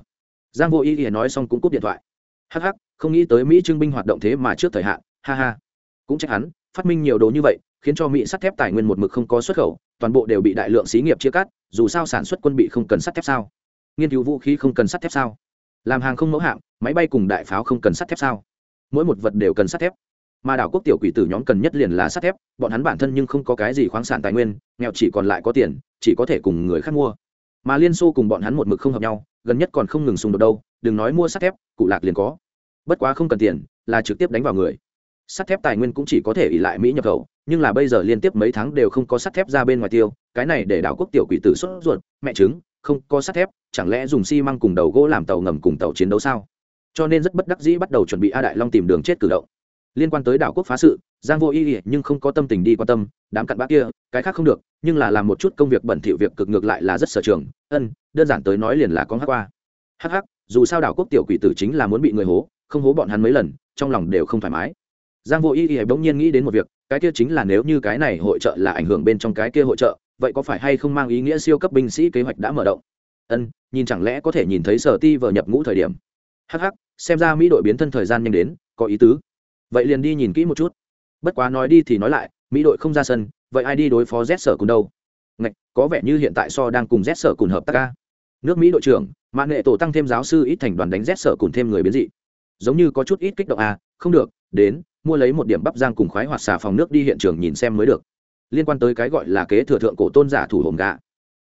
Giang vô ý ỉa nói xong cũng cúp điện thoại. Hắc hắc, không nghĩ tới mỹ trưng binh hoạt động thế mà trước thời hạn ha ha. Cũng trách hắn phát minh nhiều đồ như vậy khiến cho mỹ sắt thép tài nguyên một mực không có xuất khẩu toàn bộ đều bị đại lượng xí nghiệp chia cắt, dù sao sản xuất quân bị không cần sắt thép sao? Nghiên cứu vũ khí không cần sắt thép sao? Làm hàng không mẫu hạng máy bay cùng đại pháo không cần sắt thép sao? Mỗi một vật đều cần sắt thép. Mà đảo quốc tiểu quỷ tử nhóm cần nhất liền là sắt thép, bọn hắn bản thân nhưng không có cái gì khoáng sản tài nguyên, nghèo chỉ còn lại có tiền, chỉ có thể cùng người khác mua. Mà liên xô cùng bọn hắn một mực không hợp nhau, gần nhất còn không ngừng xung đột đâu, đừng nói mua sắt thép, cụ lạc liền có. Bất quá không cần tiền, là trực tiếp đánh vào người sắt thép tài nguyên cũng chỉ có thể ỉ lại mỹ nhập khẩu nhưng là bây giờ liên tiếp mấy tháng đều không có sắt thép ra bên ngoài tiêu cái này để đảo quốc tiểu quỷ tử xuất ruột mẹ trứng, không có sắt thép chẳng lẽ dùng xi măng cùng đầu gỗ làm tàu ngầm cùng tàu chiến đấu sao? Cho nên rất bất đắc dĩ bắt đầu chuẩn bị a đại long tìm đường chết cử động. Liên quan tới đảo quốc phá sự giang vô ý nhưng không có tâm tình đi quan tâm đám cặn bã kia cái khác không được nhưng là làm một chút công việc bẩn thỉu việc cực ngược lại là rất sở trường ân đơn giản tới nói liền là con hắc qua. Hắc hắc dù sao đảo quốc tiểu quỷ tử chính là muốn bị người hố không hố bọn hắn mấy lần trong lòng đều không thoải mái giang vô ý ý bỗng nhiên nghĩ đến một việc cái kia chính là nếu như cái này hội trợ là ảnh hưởng bên trong cái kia hội trợ vậy có phải hay không mang ý nghĩa siêu cấp binh sĩ kế hoạch đã mở động ân nhìn chẳng lẽ có thể nhìn thấy sở ti vợ nhập ngũ thời điểm. Hh xem ra mỹ đội biến thân thời gian nhanh đến có ý tứ. Vậy liền đi nhìn kỹ một chút. Bất quá nói đi thì nói lại mỹ đội không ra sân vậy ai đi đối phó z sở cùng đâu? Ngạch, có vẻ như hiện tại so đang cùng z sở cùng hợp tác ca nước mỹ đội trưởng mạng nghệ tổ tăng thêm giáo sư ít thành đoàn đánh z sở cùng thêm người biến dị giống như có chút ít kích động à không được, đến, mua lấy một điểm bắp giang cùng khoái hoạt xà phòng nước đi hiện trường nhìn xem mới được. Liên quan tới cái gọi là kế thừa thượng cổ tôn giả thủ hồn gà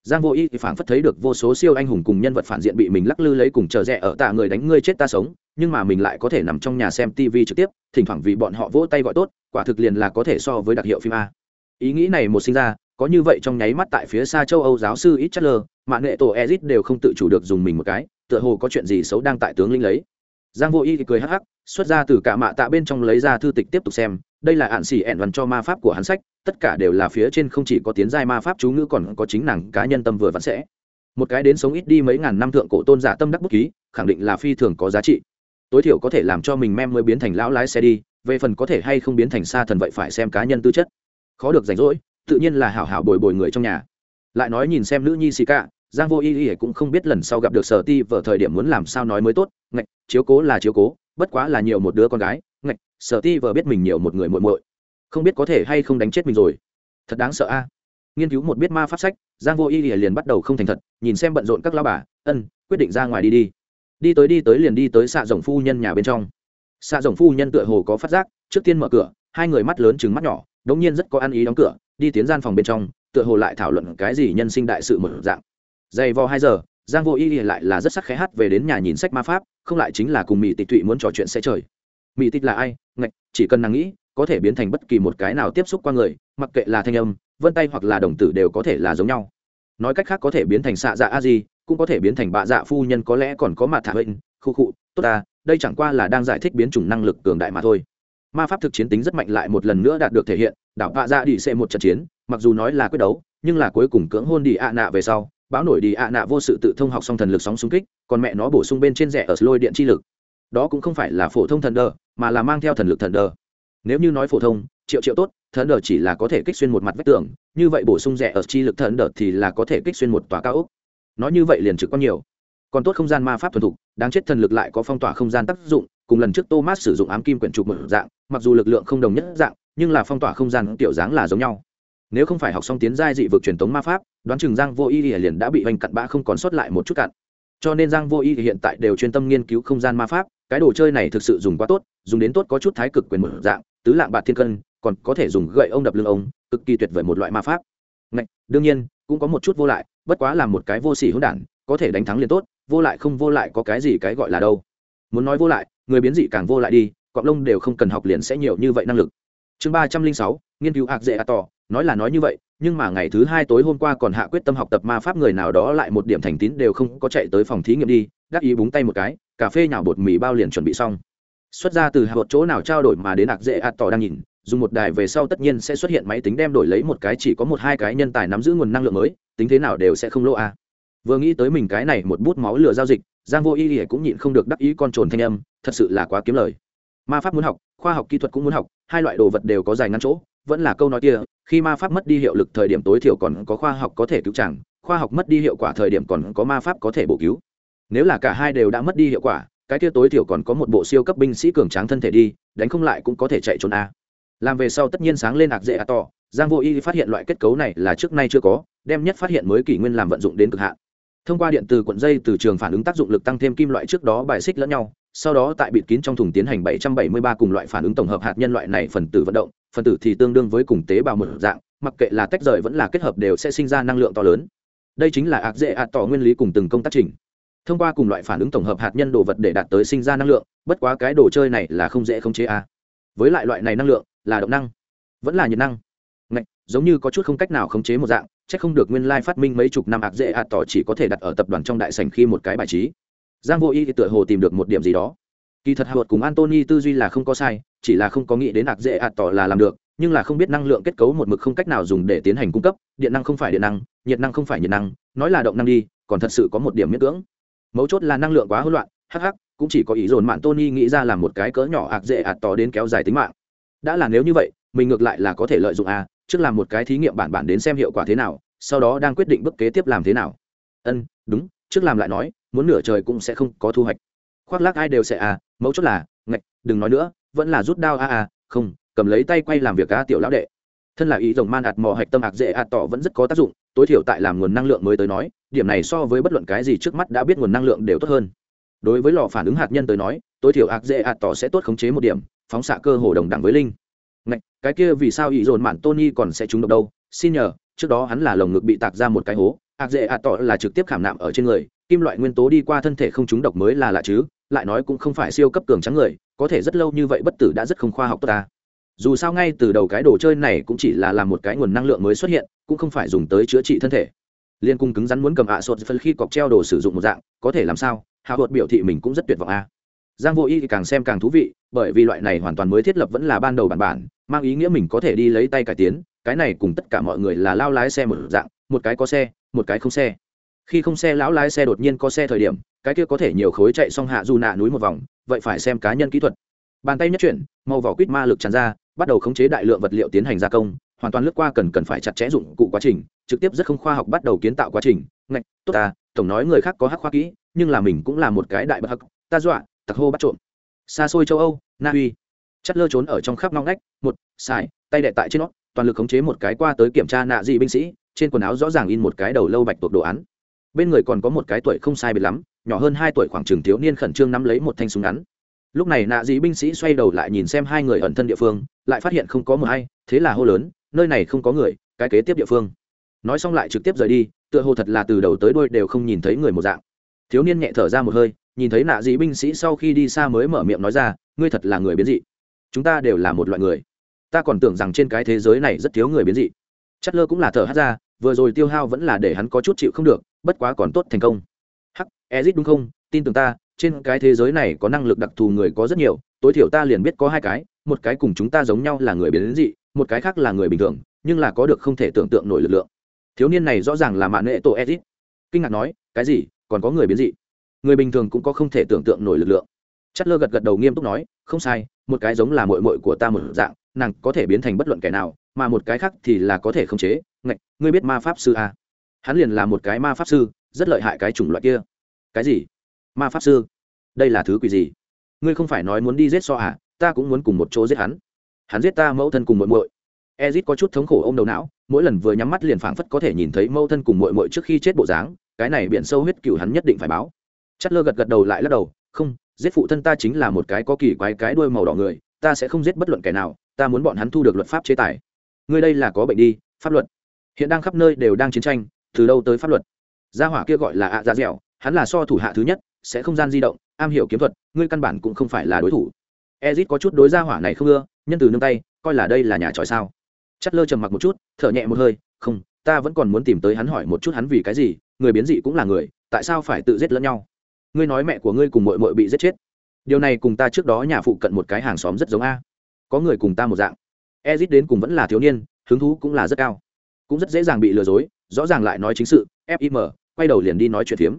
giang vô y thì phảng phất thấy được vô số siêu anh hùng cùng nhân vật phản diện bị mình lắc lư lấy cùng chờ rẽ ở tạ người đánh ngươi chết ta sống, nhưng mà mình lại có thể nằm trong nhà xem tv trực tiếp, thỉnh thoảng vì bọn họ vỗ tay gọi tốt, quả thực liền là có thể so với đặc hiệu phim a. Ý nghĩ này một sinh ra, có như vậy trong nháy mắt tại phía xa châu âu giáo sư ít chất lơ mạng nghệ tổ ezit đều không tự chủ được dùng mình một cái, tựa hồ có chuyện gì xấu đang tại tướng linh lấy giang vô y thì cười hắc hắc, xuất ra từ cả mạ tạ bên trong lấy ra thư tịch tiếp tục xem, đây là hạn xỉ ẹn văn cho ma pháp của hắn sách, tất cả đều là phía trên không chỉ có tiến giai ma pháp chú ngữ còn có chính nàng cá nhân tâm vừa vặn sẽ. Một cái đến sống ít đi mấy ngàn năm thượng cổ tôn giả tâm đắc bút ký, khẳng định là phi thường có giá trị. Tối thiểu có thể làm cho mình mem mới biến thành lão lái xe đi, về phần có thể hay không biến thành xa thần vậy phải xem cá nhân tư chất. Khó được rảnh rỗi, tự nhiên là hảo hảo bồi bồi người trong nhà. Lại nói nhìn xem nữ nhi xì cả giang vô y y cũng không biết lần sau gặp được sở ti vợ thời điểm muốn làm sao nói mới tốt. Ngạch, chiếu cố là chiếu cố, bất quá là nhiều một đứa con gái. Ngạch, sở ti vợ biết mình nhiều một người muội muội. Không biết có thể hay không đánh chết mình rồi. Thật đáng sợ a. Nghiên cứu một biết ma pháp sách, giang vô y liền bắt đầu không thành thật, nhìn xem bận rộn các lao bà. Ân, quyết định ra ngoài đi đi. Đi tới đi tới liền đi tới xạ rồng phu nhân nhà bên trong. Xạ rồng phu nhân tựa hồ có phát giác, trước tiên mở cửa, hai người mắt lớn chừng mắt nhỏ, đống nhiên rất có ăn ý đóng cửa, đi tiến gian phòng bên trong, tựa hồ lại thảo luận cái gì nhân sinh đại sự một dạng dày vò hai giờ, giang vô y lại là rất sắc khẽ hát về đến nhà nhìn sách ma pháp, không lại chính là cùng mỹ tịch thụy muốn trò chuyện sẽ trời. Mỹ tịch là ai? Ngạch, chỉ cần nàng nghĩ, có thể biến thành bất kỳ một cái nào tiếp xúc qua người, mặc kệ là thanh âm, vân tay hoặc là đồng tử đều có thể là giống nhau. Nói cách khác có thể biến thành xạ dạ a di, cũng có thể biến thành bạ dạ phu nhân có lẽ còn có mặt thả bệnh, khu khụ tốt ta, đây chẳng qua là đang giải thích biến chủng năng lực cường đại mà thôi. Ma pháp thực chiến tính rất mạnh lại một lần nữa đạt được thể hiện, đảo bạ dạ đi xe một trận chiến, mặc dù nói là quyết đấu, nhưng là cuối cùng cưỡng hôn đi ạ nạ về sau báo nổi đi ạ nạ vô sự tự thông học xong thần lực sóng xung kích, còn mẹ nó bổ sung bên trên rẻ ở lôi điện chi lực. Đó cũng không phải là phổ thông thần đờ, mà là mang theo thần lực thần đờ. Nếu như nói phổ thông, triệu triệu tốt, thần đờ chỉ là có thể kích xuyên một mặt vách tường, như vậy bổ sung rẻ ở chi lực thần đờ thì là có thể kích xuyên một tòa cao ốc. Nói như vậy liền trực có nhiều. Còn tốt không gian ma pháp thuần thục, đáng chết thần lực lại có phong tỏa không gian tác dụng, cùng lần trước thomas sử dụng ám kim quyển trục một dạng, mặc dù lực lượng không đồng nhất dạng, nhưng là phong tỏa không gian tiểu dáng là giống nhau nếu không phải học xong tiến giai dị vực truyền thống ma pháp đoán chừng giang vô y liền đã bị hoành cặn bã không còn sót lại một chút cặn. Cho nên giang vô y hiện tại đều chuyên tâm nghiên cứu không gian ma pháp cái đồ chơi này thực sự dùng quá tốt dùng đến tốt có chút thái cực quyền một dạng tứ lạng bạc thiên cân còn có thể dùng gậy ông đập lưng ông cực kỳ tuyệt vời một loại ma pháp. Ngạch, đương nhiên cũng có một chút vô lại bất quá là một cái vô sỉ hỗn đản có thể đánh thắng liền tốt vô lại không vô lại có cái gì cái gọi là đâu. Muốn nói vô lại người biến dị càng vô lại đi cọp lông đều không cần học liền sẽ nhiều như vậy năng lực. Chương ba trăm linh sáu nghiên cứu hạc dễ a tỏ nói là nói như vậy, nhưng mà ngày thứ hai tối hôm qua còn hạ quyết tâm học tập ma pháp người nào đó lại một điểm thành tín đều không có chạy tới phòng thí nghiệm đi, đắc ý búng tay một cái, cà phê nhào bột mì bao liền chuẩn bị xong. Xuất ra từ hạ bột chỗ nào trao đổi mà đến hạc dễ ạt tỏ đang nhìn, dùng một đài về sau tất nhiên sẽ xuất hiện máy tính đem đổi lấy một cái chỉ có một hai cái nhân tài nắm giữ nguồn năng lượng mới, tính thế nào đều sẽ không lỗ a. Vừa nghĩ tới mình cái này một bút máu lừa giao dịch, giang vô y ỉa cũng nhịn không được đắc ý con trồn thanh âm, thật sự là quá kiếm lời. Ma pháp muốn học, khoa học kỹ thuật cũng muốn học, hai loại đồ vật đều có dài ngắn chỗ vẫn là câu nói kia, khi ma pháp mất đi hiệu lực thời điểm tối thiểu còn có khoa học có thể cứu chẳng khoa học mất đi hiệu quả thời điểm còn có ma pháp có thể bổ cứu. Nếu là cả hai đều đã mất đi hiệu quả, cái kia tối thiểu còn có một bộ siêu cấp binh sĩ cường tráng thân thể đi, đánh không lại cũng có thể chạy trốn a. Làm về sau tất nhiên sáng lên ạc dễ a to giang vô y phát hiện loại kết cấu này là trước nay chưa có, đem nhất phát hiện mới kỷ nguyên làm vận dụng đến cực hạn. Thông qua điện từ cuộn dây từ trường phản ứng tác dụng lực tăng thêm kim loại trước đó bài xích lẫn nhau sau đó tại bịt kín trong thùng tiến hành 773 cùng loại phản ứng tổng hợp hạt nhân loại này phần tử vận động phần tử thì tương đương với cùng tế bào một dạng mặc kệ là tách rời vẫn là kết hợp đều sẽ sinh ra năng lượng to lớn. Đây chính là ạc dễ ạt tỏ nguyên lý cùng từng công tác trình. Thông qua cùng loại phản ứng tổng hợp hạt nhân đồ vật để đạt tới sinh ra năng lượng bất quá cái đồ chơi này là không dễ khống chế a. Với lại loại này năng lượng là động năng vẫn là nhiệt năng. Ngạch, giống như có chút không cách nào khống chế một dạng chắc không được nguyên lai phát minh mấy chục năm ạc dễ ạt tỏ chỉ có thể đặt ở tập đoàn trong đại sảnh khi một cái bài trí giang vô y thì tựa hồ tìm được một điểm gì đó. Kỳ thật hạ luật cùng antony tư duy là không có sai, chỉ là không có nghĩ đến ạc dễ ạt tỏ là làm được, nhưng là không biết năng lượng kết cấu một mực không cách nào dùng để tiến hành cung cấp, điện năng không phải điện năng, nhiệt năng không phải nhiệt năng, nói là động năng đi, còn thật sự có một điểm miễn cưỡng. Mấu chốt là năng lượng quá hỗn loạn hh cũng chỉ có ý dồn mạng tony nghĩ ra làm một cái cỡ nhỏ ạc dễ ạt tỏ đến kéo dài tính mạng. Đã là nếu như vậy, mình ngược lại là có thể lợi dụng a, trước làm một cái thí nghiệm bản bản đến xem hiệu quả thế nào, sau đó đang quyết định bước kế tiếp làm thế nào. Ân, đúng, trước làm lại nói muốn nửa trời cũng sẽ không có thu hoạch. Khoác lác ai đều sẽ à mấu chốt là ngạch đừng nói nữa vẫn là rút đao a a không cầm lấy tay quay làm việc a tiểu lão đệ. Thân là ý rồng man ạt mò hạch tâm ạc dễ ạt tỏ vẫn rất có tác dụng tối thiểu tại làm nguồn năng lượng mới tới nói điểm này so với bất luận cái gì trước mắt đã biết nguồn năng lượng đều tốt hơn. Đối với lò phản ứng hạt nhân tới nói tối thiểu ạc dễ ạt tỏ sẽ tốt khống chế một điểm phóng xạ cơ hồ đồng đẳng với linh. Ngạch, cái kia vì sao ý dồn mạn Tony còn sẽ trúng độc đâu? Xin nhờ, trước đó hắn là lồng ngực bị tạc ra một cái hố, ạc dễ ạt tỏ là trực tiếp khảm nạm ở trên người, kim loại nguyên tố đi qua thân thể không trúng độc mới là lạ chứ, lại nói cũng không phải siêu cấp cường trắng người, có thể rất lâu như vậy bất tử đã rất không khoa học tốt ta. Dù sao ngay từ đầu cái đồ chơi này cũng chỉ là làm một cái nguồn năng lượng mới xuất hiện, cũng không phải dùng tới chữa trị thân thể. Liên cung cứng rắn muốn cầm ạ à sột phân khi cọc treo đồ sử dụng một dạng, có thể làm sao? Hào Hột biểu thị mình cũng rất tuyệt vọng a. Giang Vô Y thì càng xem càng thú vị, bởi vì loại này hoàn toàn mới thiết lập vẫn là ban đầu bản bản, mang ý nghĩa mình có thể đi lấy tay cải tiến cái này cùng tất cả mọi người là lao lái xe một dạng một cái có xe một cái không xe khi không xe lão lái xe đột nhiên có xe thời điểm, cái kia có thể nhiều khối chạy xong hạ du nạ núi một vòng, vậy phải xem cá nhân kỹ thuật. Bàn tay nhất chuyển, màu vỏ quýt ma lực tràn ra, bắt đầu khống chế đại lượng vật liệu tiến hành gia công, hoàn toàn lướt qua cần cần phải chặt chẽ dụng cụ quá trình, trực tiếp rất không khoa học bắt đầu kiến tạo quá trình. Ngạch, tốt ta, tổng nói người khác có hắc khoa kỹ, nhưng là mình cũng là một cái đại bậc hắc, ta dọa, tặc hô bắt trộm. Xa xôi châu âu, na uy. Chất lơ trốn ở trong khắp ngóc ngách, một xài tay đệ tại trên nó, toàn lực khống chế một cái qua tới kiểm tra nạ dị binh sĩ, trên quần áo rõ ràng in một cái đầu lâu bạch tuộc đồ án bên người còn có một cái tuổi không sai biệt lắm, nhỏ hơn hai tuổi khoảng trường thiếu niên khẩn trương nắm lấy một thanh súng ngắn. Lúc này nạ dĩ binh sĩ xoay đầu lại nhìn xem hai người ẩn thân địa phương, lại phát hiện không có một hay thế là hô lớn, nơi này không có người, cái kế tiếp địa phương. Nói xong lại trực tiếp rời đi, tựa hồ thật là từ đầu tới đôi đều không nhìn thấy người một dạng. Thiếu niên nhẹ thở ra một hơi, nhìn thấy nạ dĩ binh sĩ sau khi đi xa mới mở miệng nói ra, ngươi thật là người biến dị. Chúng ta đều là một loại người. Ta còn tưởng rằng trên cái thế giới này rất thiếu người biến dị. Chất lơ cũng là thở hát ra, vừa rồi tiêu hao vẫn là để hắn có chút chịu không được bất quá còn tốt thành công. Hắc ezit đúng không? Tin tưởng ta, trên cái thế giới này có năng lực đặc thù người có rất nhiều, tối thiểu ta liền biết có hai cái, một cái cùng chúng ta giống nhau là người biến dị, một cái khác là người bình thường, nhưng là có được không thể tưởng tượng nổi lực lượng. Thiếu niên này rõ ràng là mạng nghệ tổ ezit kinh ngạc nói, cái gì? Còn có người biến dị? Người bình thường cũng có không thể tưởng tượng nổi lực lượng. Chất lơ gật gật đầu nghiêm túc nói, không sai, một cái giống là mội mội của ta một dạng, nàng có thể biến thành bất luận kẻ nào, mà một cái khác thì là có thể khống chế. Ngạch, ngươi biết ma pháp sư à? Hắn liền là một cái ma pháp sư, rất lợi hại cái chủng loại kia. Cái gì? Ma pháp sư? Đây là thứ quỷ gì? Ngươi không phải nói muốn đi giết so à? Ta cũng muốn cùng một chỗ giết hắn. Hắn giết ta mẫu thân cùng muội muội. Ezit có chút thống khổ ô m đầu não, mỗi lần vừa nhắm mắt liền phảng phất có thể nhìn thấy mẫu thân cùng muội muội trước khi chết bộ dáng, cái này biển sâu huyết cựu hắn nhất định phải báo. Chất lơ gật gật đầu lại lắc đầu, không, giết phụ thân ta chính là một cái có kỳ quái cái đuôi màu đỏ người, ta sẽ không giết bất luận kẻ nào, ta muốn bọn hắn thu được luật pháp chế tài. Ngươi đây là có bệnh đi, pháp luật. Hiện đang khắp nơi đều đang chiến tranh từ đâu tới pháp luật? Gia hỏa kia gọi là ạ dạ dẻo, hắn là so thủ hạ thứ nhất, sẽ không gian di động, am hiểu kiếm thuật, ngươi căn bản cũng không phải là đối thủ. Ezit có chút đối gia hỏa này không ưa, nhân từ nương tay, coi là đây là nhà tròi sao? Chất lơ trầm mặc một chút, thở nhẹ một hơi, không, ta vẫn còn muốn tìm tới hắn hỏi một chút hắn vì cái gì, người biến dị cũng là người, tại sao phải tự giết lẫn nhau? Ngươi nói mẹ của ngươi cùng mội mội bị giết chết. Điều này cùng ta trước đó nhà phụ cận một cái hàng xóm rất giống a. Có người cùng ta một dạng. Ezit đến cùng vẫn là thiếu niên, hứng thú cũng là rất cao. Cũng rất dễ dàng bị lừa dối rõ ràng lại nói chính sự fim quay đầu liền đi nói chuyện phiếm.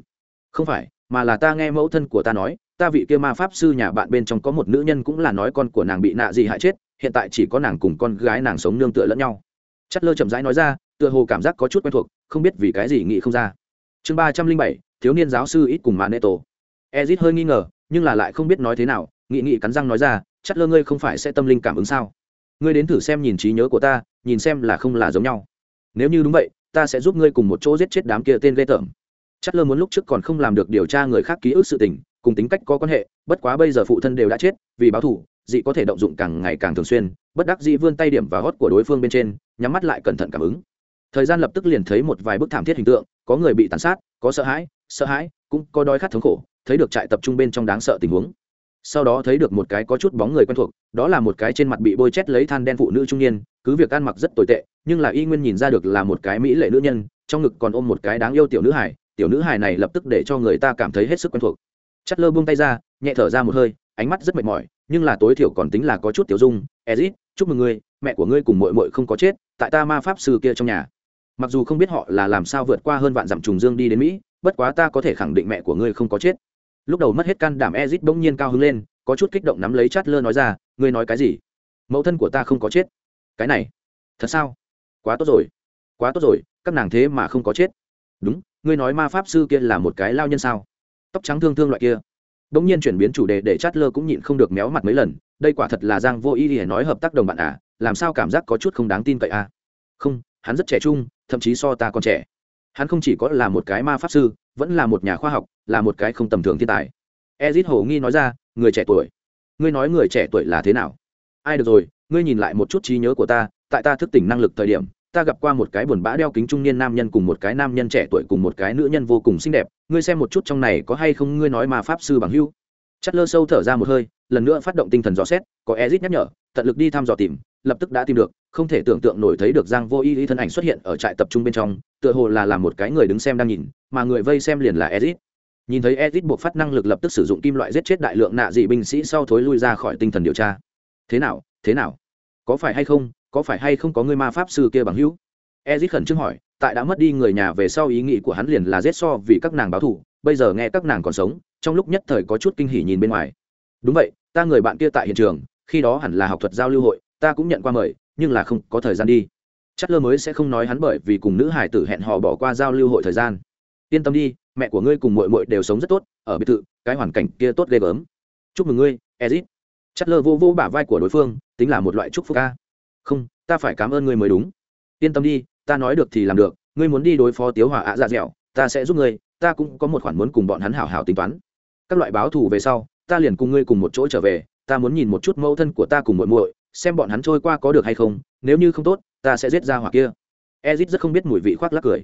Không phải, mà là ta nghe mẫu thân của ta nói, ta vị kia ma pháp sư nhà bạn bên trong có một nữ nhân cũng là nói con của nàng bị nạ gì hại chết, hiện tại chỉ có nàng cùng con gái nàng sống nương tựa lẫn nhau. Chất lơ chậm rãi nói ra, tựa hồ cảm giác có chút quen thuộc, không biết vì cái gì nghĩ không ra. Chương ba trăm linh bảy, thiếu niên giáo sư ít cùng mạ nệ tổ. Ezit hơi nghi ngờ, nhưng là lại không biết nói thế nào, nghị nghị cắn răng nói ra, chất lơ ngươi không phải sẽ tâm linh cảm ứng sao? Ngươi đến thử xem nhìn trí nhớ của ta, nhìn xem là không là giống nhau. Nếu như đúng vậy ta sẽ giúp ngươi cùng một chỗ giết chết đám kia tên ghê tởm. Chất lơ muốn lúc trước còn không làm được điều tra người khác ký ức sự tình cùng tính cách có quan hệ bất quá bây giờ phụ thân đều đã chết vì báo thù, dị có thể động dụng càng ngày càng thường xuyên bất đắc dị vươn tay điểm và hót của đối phương bên trên nhắm mắt lại cẩn thận cảm ứng. Thời gian lập tức liền thấy một vài bức thảm thiết hình tượng có người bị tàn sát có sợ hãi sợ hãi cũng có đói khát thống khổ thấy được trại tập trung bên trong đáng sợ tình huống sau đó thấy được một cái có chút bóng người quen thuộc, đó là một cái trên mặt bị bôi chét lấy than đen phụ nữ trung niên, cứ việc ăn mặc rất tồi tệ, nhưng là y nguyên nhìn ra được là một cái mỹ lệ nữ nhân, trong ngực còn ôm một cái đáng yêu tiểu nữ hải tiểu nữ hải này lập tức để cho người ta cảm thấy hết sức quen thuộc. Chất lơ buông tay ra, nhẹ thở ra một hơi, ánh mắt rất mệt mỏi, nhưng là tối thiểu còn tính là có chút tiểu dung, ezit, chúc mừng ngươi, mẹ của ngươi cùng mội mội không có chết, tại ta ma pháp sư kia trong nhà. Mặc dù không biết họ là làm sao vượt qua hơn vạn dặm trùng dương đi đến mỹ, bất quá ta có thể khẳng định mẹ của ngươi không có chết lúc đầu mất hết can đảm ezit bỗng nhiên cao hứng lên, có chút kích động nắm lấy chát lơ nói ra, ngươi nói cái gì? Mẫu thân của ta không có chết. Cái này? Thật sao? Quá tốt rồi. Quá tốt rồi, các nàng thế mà không có chết. Đúng, ngươi nói ma pháp sư kia là một cái lao nhân sao? Tóc trắng thương thương loại kia. Bỗng nhiên chuyển biến chủ đề để chát lơ cũng nhịn không được méo mặt mấy lần, đây quả thật là giang vô ý để nói hợp tác đồng bạn à làm sao cảm giác có chút không đáng tin cậy à? Không, hắn rất trẻ trung, thậm chí so ta còn trẻ. Hắn không chỉ có là một cái ma pháp sư vẫn là một nhà khoa học, là một cái không tầm thường thiên tài. Ezit hồ nghi nói ra, người trẻ tuổi. Ngươi nói người trẻ tuổi là thế nào? Ai được rồi, ngươi nhìn lại một chút trí nhớ của ta, tại ta thức tỉnh năng lực thời điểm, ta gặp qua một cái buồn bã đeo kính trung niên nam nhân cùng một cái nam nhân trẻ tuổi cùng một cái nữ nhân vô cùng xinh đẹp. Ngươi xem một chút trong này có hay không ngươi nói mà pháp sư bằng hưu chất lơ sâu thở ra một hơi, lần nữa phát động tinh thần dò xét, có ezit nhắc nhở, tận lực đi thăm dò tìm lập tức đã tìm được, không thể tưởng tượng nổi thấy được giang vô y y thân ảnh xuất hiện ở trại tập trung bên trong, tựa hồ là làm một cái người đứng xem đang nhìn, mà người vây xem liền là ezit. Nhìn thấy ezit buộc phát năng lực lập tức sử dụng kim loại giết chết đại lượng nạ dị binh sĩ sau thối lui ra khỏi tinh thần điều tra. Thế nào thế nào? Có phải hay không, có phải hay không có người ma pháp sư kia bằng hữu? Ezit khẩn trương hỏi, tại đã mất đi người nhà về sau ý nghĩ của hắn liền là giết so vì các nàng báo thù, bây giờ nghe các nàng còn sống, trong lúc nhất thời có chút kinh hỉ nhìn bên ngoài. Đúng vậy, ta người bạn kia tại hiện trường, khi đó hẳn là học thuật giao lưu hội ta cũng nhận qua mời, nhưng là không có thời gian đi. Chắc lơ mới sẽ không nói hắn bởi vì cùng nữ hải tử hẹn hò bỏ qua giao lưu hội thời gian. Yên tâm đi, mẹ của ngươi cùng mội mội đều sống rất tốt, ở biệt thự, cái hoàn cảnh kia tốt ghê gớm. Chúc mừng ngươi, ezit. Chất lơ vô vô bả vai của đối phương, tính là một loại chúc phúc ca. Không, ta phải cảm ơn ngươi mới đúng. Yên tâm đi, ta nói được thì làm được, ngươi muốn đi đối phó tiếu hỏa ạ dạ dẻo, ta sẽ giúp ngươi, ta cũng có một khoản muốn cùng bọn hắn hảo hảo tính toán. Các loại báo thù về sau, ta liền cùng ngươi cùng một chỗ trở về, ta muốn nhìn một chút mẫu thân của ta cùng muội muội xem bọn hắn trôi qua có được hay không, nếu như không tốt, ta sẽ giết ra hỏa kia. Ezit rất không biết mùi vị khoác lắc cười.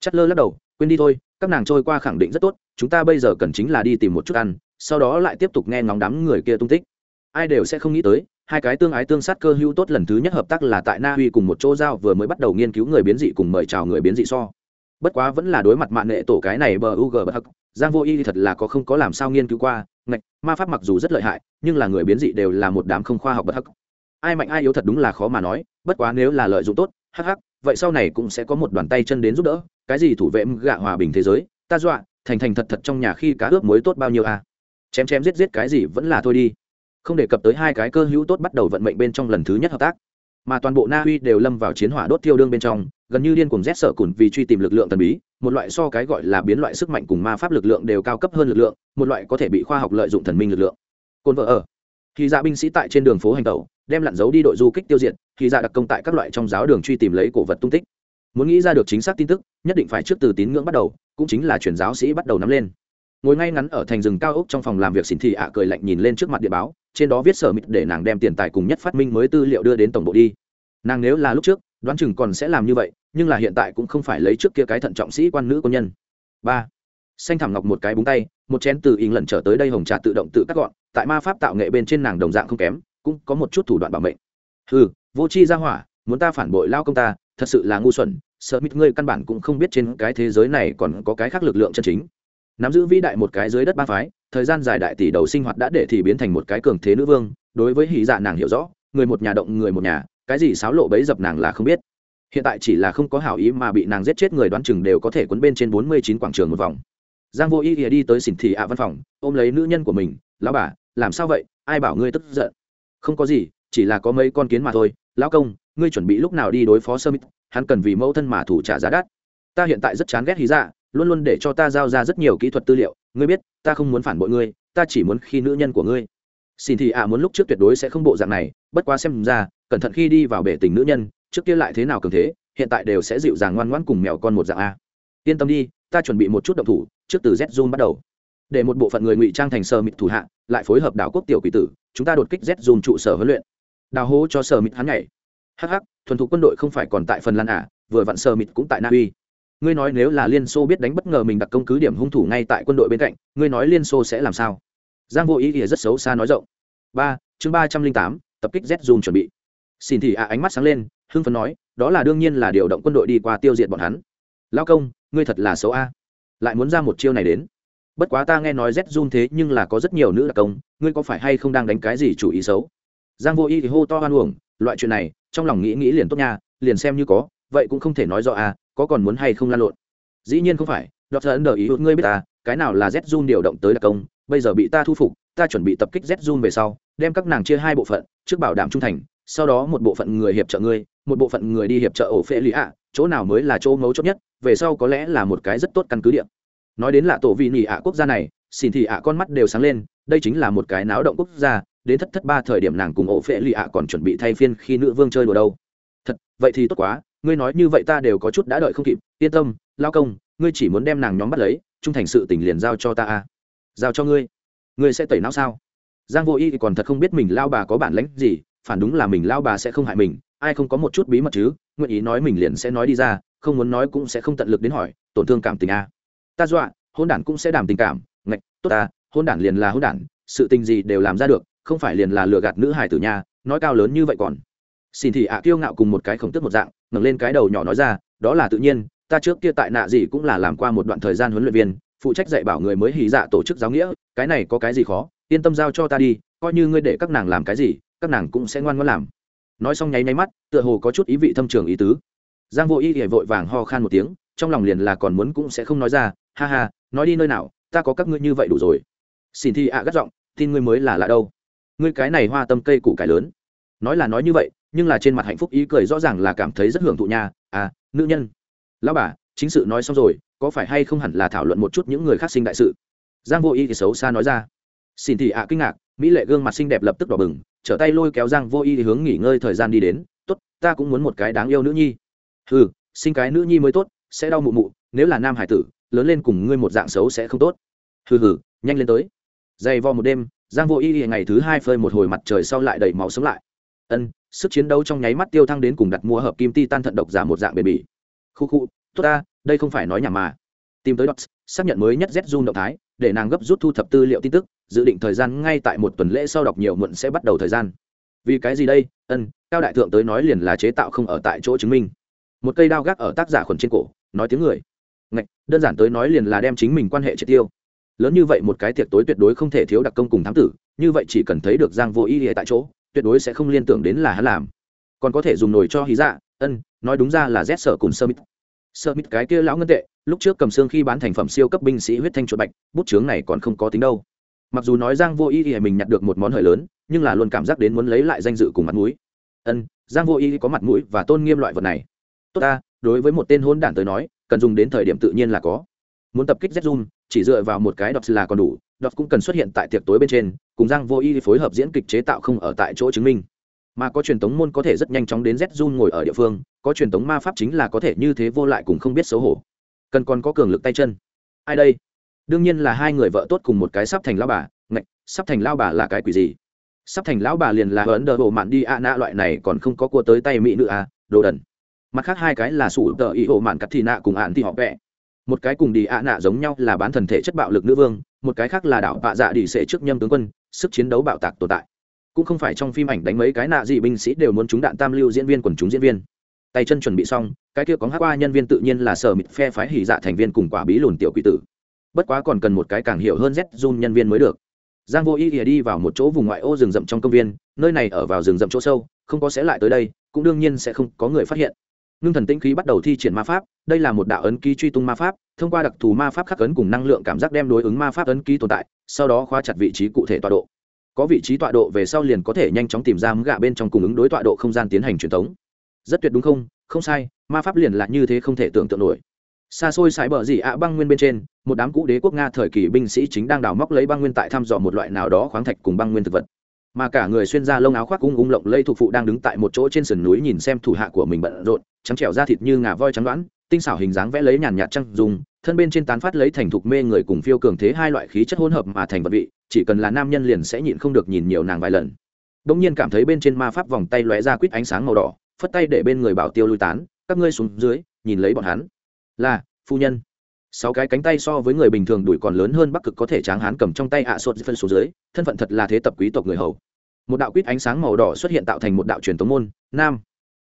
Chất lơ lắc đầu, quên đi thôi, các nàng trôi qua khẳng định rất tốt, chúng ta bây giờ cần chính là đi tìm một chút ăn, sau đó lại tiếp tục nghe ngóng đám người kia tung tích. Ai đều sẽ không nghĩ tới, hai cái tương ái tương sát cơ hữu tốt lần thứ nhất hợp tác là tại na uy cùng một chỗ giao vừa mới bắt đầu nghiên cứu người biến dị cùng mời chào người biến dị so. Bất quá vẫn là đối mặt mạng nghệ tổ cái này bờ u g bất hắc, giang vô y thật là có không có làm sao nghiên cứu qua, ngạch, ma pháp mặc dù rất lợi hại, nhưng là người biến dị đều là một đám không khoa học bất hắc ai mạnh ai yếu thật đúng là khó mà nói, bất quá nếu là lợi dụng tốt, hắc hắc, vậy sau này cũng sẽ có một đoàn tay chân đến giúp đỡ. Cái gì thủ vệ gạ hòa bình thế giới, ta dọa, thành thành thật thật trong nhà khi cá ướp muối tốt bao nhiêu à? Chém chém giết giết cái gì vẫn là thôi đi. Không đề cập tới hai cái cơ hữu tốt bắt đầu vận mệnh bên trong lần thứ nhất hợp tác. Mà toàn bộ na uy đều lâm vào chiến hỏa đốt tiêu đương bên trong, gần như điên cùng rét sợ cùn vì truy tìm lực lượng thần bí. Một loại so cái gọi là biến loại sức mạnh cùng ma pháp lực lượng đều cao cấp hơn lực lượng, một loại có thể bị khoa học lợi dụng thần minh lực lượng. Cồn vợ ở. Khi ra binh sĩ tại trên đường phố hành tẩu đem lặn giấu đi đội du kích tiêu diệt, khi ra đặc công tại các loại trong giáo đường truy tìm lấy cổ vật tung tích. Muốn nghĩ ra được chính xác tin tức, nhất định phải trước từ tín ngưỡng bắt đầu, cũng chính là truyền giáo sĩ bắt đầu nắm lên. Ngồi ngay ngắn ở thành rừng cao ốc trong phòng làm việc xỉn thị ạ cười lạnh nhìn lên trước mặt địa báo, trên đó viết sở mịt để nàng đem tiền tài cùng nhất phát minh mới tư liệu đưa đến tổng bộ đi. Nàng nếu là lúc trước, đoán chừng còn sẽ làm như vậy, nhưng là hiện tại cũng không phải lấy trước kia cái thận trọng sĩ quan nữ quân nhân. Ba. Xanh thảm ngọc một cái búng tay, một chén từ ỉng lần trở tới đây hồng trà tự động tự cắt gọn, tại ma pháp tạo nghệ bên trên nàng đồng dạng không kém cũng có một chút thủ đoạn bảo mệnh. Ừ vô c gia ra hỏa, muốn ta phản bội lao công ta, thật sự là ngu xuẩn, sợ mít ngươi căn bản cũng không biết trên cái thế giới này còn có cái khác lực lượng chân chính. Nắm giữ vĩ đại một cái dưới đất ba phái, thời gian dài đại tỷ đầu sinh hoạt đã để thì biến thành một cái cường thế nữ vương, đối với hỉ dạ nàng hiểu rõ, người một nhà động người một nhà, cái gì xáo lộ bấy dập nàng là không biết. Hiện tại chỉ là không có hảo ý mà bị nàng giết chết người đoán chừng đều có thể quấn bên trên bốn mươi chín quảng trường một vòng. Giang vô ý ỉa đi tới xỉn thị ạ văn phòng, ôm lấy nữ nhân của mình, lão bà, làm sao vậy? Ai bảo ngươi tức giận? Không có gì, chỉ là có mấy con kiến mà thôi. Lão công, ngươi chuẩn bị lúc nào đi đối phó sơ mít hắn cần vì mẫu thân mà thủ trả giá đắt. Ta hiện tại rất chán ghét hí dạ luôn luôn để cho ta giao ra rất nhiều kỹ thuật tư liệu. Ngươi biết, ta không muốn phản bội ngươi, ta chỉ muốn khi nữ nhân của ngươi. Xin thì ạ, muốn lúc trước tuyệt đối sẽ không bộ dạng này, bất quá xem ra, cẩn thận khi đi vào bể tình nữ nhân, trước kia lại thế nào cường thế, hiện tại đều sẽ dịu dàng ngoan ngoãn cùng mèo con một dạng a. Yên tâm đi, ta chuẩn bị một chút động thủ, trước từ z zoom bắt đầu. Để một bộ phận người ngụy trang thành sơ mịt thủ hạ, lại phối hợp đảo quốc tiểu quỷ tử chúng ta đột kích z dùng trụ sở huấn luyện. Đào hố cho sở mịt hắn nhảy. Hh thuần thục quân đội không phải còn tại phần lan à vừa vặn sở mịt cũng tại na uy. Ngươi nói nếu là liên xô biết đánh bất ngờ mình đặt công cứ điểm hung thủ ngay tại quân đội bên cạnh, ngươi nói liên xô sẽ làm sao? Giang vô ý thì rất xấu xa nói rộng. Ba, chương ba trăm linh tám, tập kích z dùng chuẩn bị. Xin thì ạ, ánh mắt sáng lên, hưng phấn nói, đó là đương nhiên là điều động quân đội đi qua tiêu diệt bọn hắn. Lao công, ngươi thật là xấu a. Lại muốn ra một chiêu này đến bất quá ta nghe nói z zoom thế nhưng là có rất nhiều nữ đặc công, ngươi có phải hay không đang đánh cái gì chủ ý xấu giang vô ý thì hô to hoan uổng, loại chuyện này, trong lòng nghĩ nghĩ liền tốt nha, liền xem như có, vậy cũng không thể nói rõ à? có còn muốn hay không lan lộn dĩ nhiên không phải đọc ấn đờ ý hút ngươi biết ta cái nào là z zoom điều động tới đặc công, bây giờ bị ta thu phục, ta chuẩn bị tập kích z zoom về sau, đem các nàng chia hai bộ phận, trước bảo đảm trung thành, sau đó một bộ phận người hiệp trợ ngươi, một bộ phận người đi hiệp trợ ổ phê lý ạ, chỗ nào mới là chỗ mấu chốt nhất, về sau có lẽ là một cái rất tốt căn cứ địa nói đến là tổ vị nỉ ạ quốc gia này xin thì ạ con mắt đều sáng lên, đây chính là một cái náo động quốc gia, đến thất thất ba thời điểm nàng cùng ổ phệ lì ạ còn chuẩn bị thay phiên khi nữ vương chơi đùa đâu thật, vậy thì tốt quá, ngươi nói như vậy ta đều có chút đã đợi không kịp, yên tâm, lao công, ngươi chỉ muốn đem nàng nhóm bắt lấy, trung thành sự tình liền giao cho ta a. giao cho ngươi ngươi sẽ tẩy não sao giang vô y thì còn thật không biết mình lao bà có bản lãnh gì, phản đúng là mình lao bà sẽ không hại mình, ai không có một chút bí mật chứ, nguyện ý nói mình liền sẽ nói đi ra, không muốn nói cũng sẽ không tận lực đến hỏi, tổn thương cảm tình a ta dọa, hôn đản cũng sẽ đảm tình cảm. Ngạch, tốt ta, hôn đản liền là hôn đản, sự tình gì đều làm ra được, không phải liền là lừa gạt nữ hải tử nhà nói cao lớn như vậy còn. Xin thì ạ à kiêu ngạo cùng một cái khổng tức một dạng, ngẩng lên cái đầu nhỏ nói ra, đó là tự nhiên, ta trước kia tại nạ gì cũng là làm qua một đoạn thời gian huấn luyện viên, phụ trách dạy bảo người mới hì dạ tổ chức giáo nghĩa, cái này có cái gì khó, yên tâm giao cho ta đi, coi như ngươi để các nàng làm cái gì, các nàng cũng sẽ ngoan ngoãn làm. Nói xong nháy nháy mắt, tựa hồ có chút ý vị thâm trường ý tứ. Giang vô ý thì vội vàng ho khan một tiếng, trong lòng liền là còn muốn cũng sẽ không nói ra ha ha, nói đi nơi nào, ta có các ngươi như vậy đủ rồi. Xin thi ạ gắt giọng, tin ngươi mới là lạ đâu. Ngươi cái này hoa tâm cây củ cải lớn. Nói là nói như vậy, nhưng là trên mặt hạnh phúc ý cười rõ ràng là cảm thấy rất hưởng thụ nha. À nữ nhân. Lão bà, chính sự nói xong rồi, có phải hay không hẳn là thảo luận một chút những người khác sinh đại sự? Giang vô y thì xấu xa nói ra. Xin thì ạ kinh ngạc, mỹ lệ gương mặt xinh đẹp lập tức đỏ bừng, trở tay lôi kéo giang vô y thì hướng nghỉ ngơi thời gian đi đến. Tốt, ta cũng muốn một cái đáng yêu nữ nhi. Ừ sinh cái nữ nhi mới tốt, sẽ đau mụ mụ, nếu là nam hải tử lớn lên cùng ngươi một dạng xấu sẽ không tốt. Hừ hừ, nhanh lên tới. Dày vò một đêm, giang vô y ngày thứ hai phơi một hồi mặt trời sau lại đầy máu sống lại. Ân, sức chiến đấu trong nháy mắt tiêu thăng đến cùng đặt mua hợp kim ti tan thận độc giả một dạng bền bỉ. Khu khu, tốt ta, đây không phải nói nhảm mà. Tìm tới dots, xác nhận mới nhất Zun động thái, để nàng gấp rút thu thập tư liệu tin tức, dự định thời gian ngay tại một tuần lễ sau đọc nhiều muộn sẽ bắt đầu thời gian. Vì cái gì đây? Ân, cao đại thượng tới nói liền là chế tạo không ở tại chỗ chứng minh. Một cây đao gác ở tác giả khuẩn trên cổ, nói tiếng người. Ngạch, đơn giản tới nói liền là đem chính mình quan hệ triệt tiêu. Lớn như vậy một cái tiệc tối tuyệt đối không thể thiếu đặc công cùng thám tử như vậy chỉ cần thấy được giang vô ý ở tại chỗ tuyệt đối sẽ không liên tưởng đến là hắn làm. Còn có thể dùng nồi cho hí dạ ân nói đúng ra là rét sở cùng sơ mít. Sơ mít cái kia lão ngân tệ lúc trước cầm xương khi bán thành phẩm siêu cấp binh sĩ huyết thanh chuột bạch bút chướng này còn không có tính đâu. Mặc dù nói giang vô ý thì mình nhặt được một món hời lớn nhưng là luôn cảm giác đến muốn lấy lại danh dự cùng mặt mũi. Ân giang vô ý có mặt mũi và tôn nghiêm loại vật này. Tốt ta đối với một tên hôn đản tới nói cần dùng đến thời điểm tự nhiên là có. Muốn tập kích z chỉ dựa vào một cái đọc là còn đủ đọc cũng cần xuất hiện tại tiệc tối bên trên, cùng giang vô y phối hợp diễn kịch chế tạo không ở tại chỗ chứng minh. Mà có truyền thống môn có thể rất nhanh chóng đến z ngồi ở địa phương, có truyền thống ma pháp chính là có thể như thế vô lại cùng không biết xấu hổ. Cần còn có cường lực tay chân. Ai đây? Đương nhiên là hai người vợ tốt cùng một cái sắp thành lao bà, ngạch, sắp thành lao bà là cái quỷ gì? Sắp thành lão bà liền là ấn đờ bộ mạn đi a nạ, loại này còn không có cua tới tay mỹ nữ à đồ đần mặt khác hai cái là sủ tờ ý ổ mạn cắt thị nạ cùng ạn thì họ vẽ một cái cùng đi ạ nạ giống nhau là bán thần thể chất bạo lực nữ vương, một cái khác là đảo bạ dạ đi sẽ trước nhâm tướng quân, sức chiến đấu bạo tạc tồn tại. Cũng không phải trong phim ảnh đánh mấy cái nạ gì binh sĩ đều muốn trúng đạn tam lưu diễn viên quần chúng diễn viên. Tay chân chuẩn bị xong, cái kia có hát qua nhân viên tự nhiên là sở mịt phe phái hỉ dạ thành viên cùng quả bí lùn tiểu quỷ tử. Bất quá còn cần một cái càng hiểu hơn z run nhân viên mới được. Giang vô ý ỉa đi vào một chỗ vùng ngoại ô rừng rậm trong công viên, nơi này ở vào rừng rậm chỗ sâu, không có sẽ lại tới đây, cũng đương nhiên sẽ không có người phát hiện ngưng thần tĩnh khí bắt đầu thi triển ma pháp, đây là một đạo ấn ký truy tung ma pháp, thông qua đặc thù ma pháp khắc ấn cùng năng lượng cảm giác đem đối ứng ma pháp ấn ký tồn tại, sau đó khóa chặt vị trí cụ thể tọa độ. Có vị trí tọa độ về sau liền có thể nhanh chóng tìm ra mũ gạ bên trong cùng ứng đối tọa độ không gian tiến hành truyền thống. Rất tuyệt đúng không? Không sai, ma pháp liền là như thế không thể tưởng tượng nổi. Xa xôi sải bờ dị ạ, băng nguyên bên trên, một đám cũ đế quốc nga thời kỳ binh sĩ chính đang đào móc lấy băng nguyên tại thăm dò một loại nào đó khoáng thạch cùng băng nguyên thực vật mà cả người xuyên ra lông áo khoác cung ung lộng lây thuộc phụ đang đứng tại một chỗ trên sườn núi nhìn xem thủ hạ của mình bận rộn, trắng trẻo da thịt như ngà voi trắng đoán, tinh xảo hình dáng vẽ lấy nhàn nhạt trăng dùng thân bên trên tán phát lấy thành thục mê người cùng phiêu cường thế hai loại khí chất hỗn hợp mà thành vật vị, chỉ cần là nam nhân liền sẽ nhịn không được nhìn nhiều nàng vài lần. Bỗng nhiên cảm thấy bên trên ma pháp vòng tay lóe ra quýt ánh sáng màu đỏ, phất tay để bên người bảo tiêu lui tán, các ngươi xuống dưới, nhìn lấy bọn hắn. Là, phu nhân. Sáu cái cánh tay so với người bình thường đuổi còn lớn hơn bắc cực có thể tráng hán cầm trong tay ạ à sốt phân số dưới, thân phận thật là thế tập quý tộc người hầu một đạo quýt ánh sáng màu đỏ xuất hiện tạo thành một đạo truyền tống môn, nam.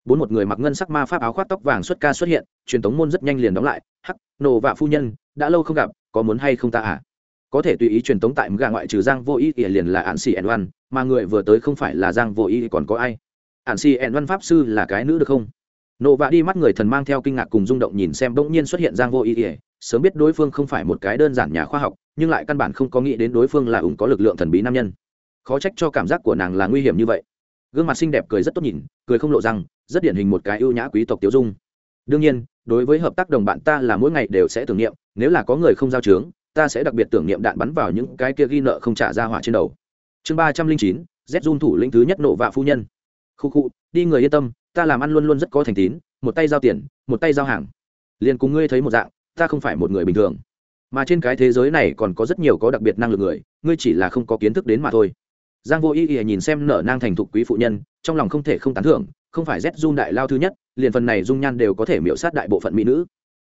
Bốn một người mặc ngân sắc ma pháp áo khoác tóc vàng xuất ca xuất hiện, truyền tống môn rất nhanh liền đóng lại. Hắc nổ vạ phu nhân, đã lâu không gặp, có muốn hay không ta à? Có thể tùy ý truyền tống tại mga ngoại trừ giang vô ý ỉa liền là ạn xì ẩn văn, mà người vừa tới không phải là giang vô ý còn có ai? Ạn xì ẩn văn pháp sư là cái nữ được không? Nộ vạ đi mắt người thần mang theo kinh ngạc cùng rung động nhìn xem bỗng nhiên xuất hiện giang vô ý ỉa sớm biết đối phương không phải một cái đơn giản nhà khoa học, nhưng lại căn bản không có nghĩ đến đối phương là ủng có lực lượng thần bí nam nhân khó trách cho cảm giác của nàng là nguy hiểm như vậy. Gương mặt xinh đẹp cười rất tốt nhìn, cười không lộ răng, rất điển hình một cái ưu nhã quý tộc tiêu dung. Đương nhiên, đối với hợp tác đồng bạn ta là mỗi ngày đều sẽ tưởng niệm, nếu là có người không giao trướng ta sẽ đặc biệt tưởng niệm đạn bắn vào những cái kia ghi nợ không trả ra hỏa trên đầu. Chương ba trăm linh chín, z thủ lĩnh thứ nhất nộ vạ phu nhân. Khu khu, đi người yên tâm, ta làm ăn luôn luôn rất có thành tín, một tay giao tiền, một tay giao hàng. Liền cùng ngươi thấy một dạng, ta không phải một người bình thường. Mà trên cái thế giới này còn có rất nhiều có đặc biệt năng lực người, ngươi chỉ là không có kiến thức đến mà thôi giang vô ý ý nhìn xem nở nang thành thục quý phụ nhân, trong lòng không thể không tán thưởng, không phải rét dung đại lao thứ nhất, liền phần này dung nhan đều có thể miễu sát đại bộ phận mỹ nữ.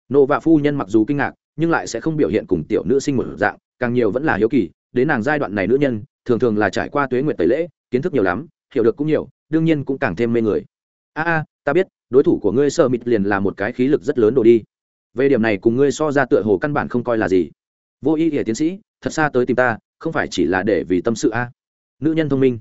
Nộ vạ phu nhân mặc dù kinh ngạc, nhưng lại sẽ không biểu hiện cùng tiểu nữ sinh một dạng, càng nhiều vẫn là hiếu kỳ, đến nàng giai đoạn này nữ nhân, thường thường là trải qua tuế nguyệt tẩy lễ, kiến thức nhiều lắm, hiểu được cũng nhiều, đương nhiên cũng càng thêm mê người. A a, ta biết, đối thủ của ngươi sơ mịt liền là một cái khí lực rất lớn đổ đi. Về điểm này cùng ngươi so ra tựa hồ căn bản không coi là gì. Vô ý ỉa tiến sĩ, thật xa tới tìm ta, không phải chỉ là để vì tâm sự a? Nữ nhân thông minh.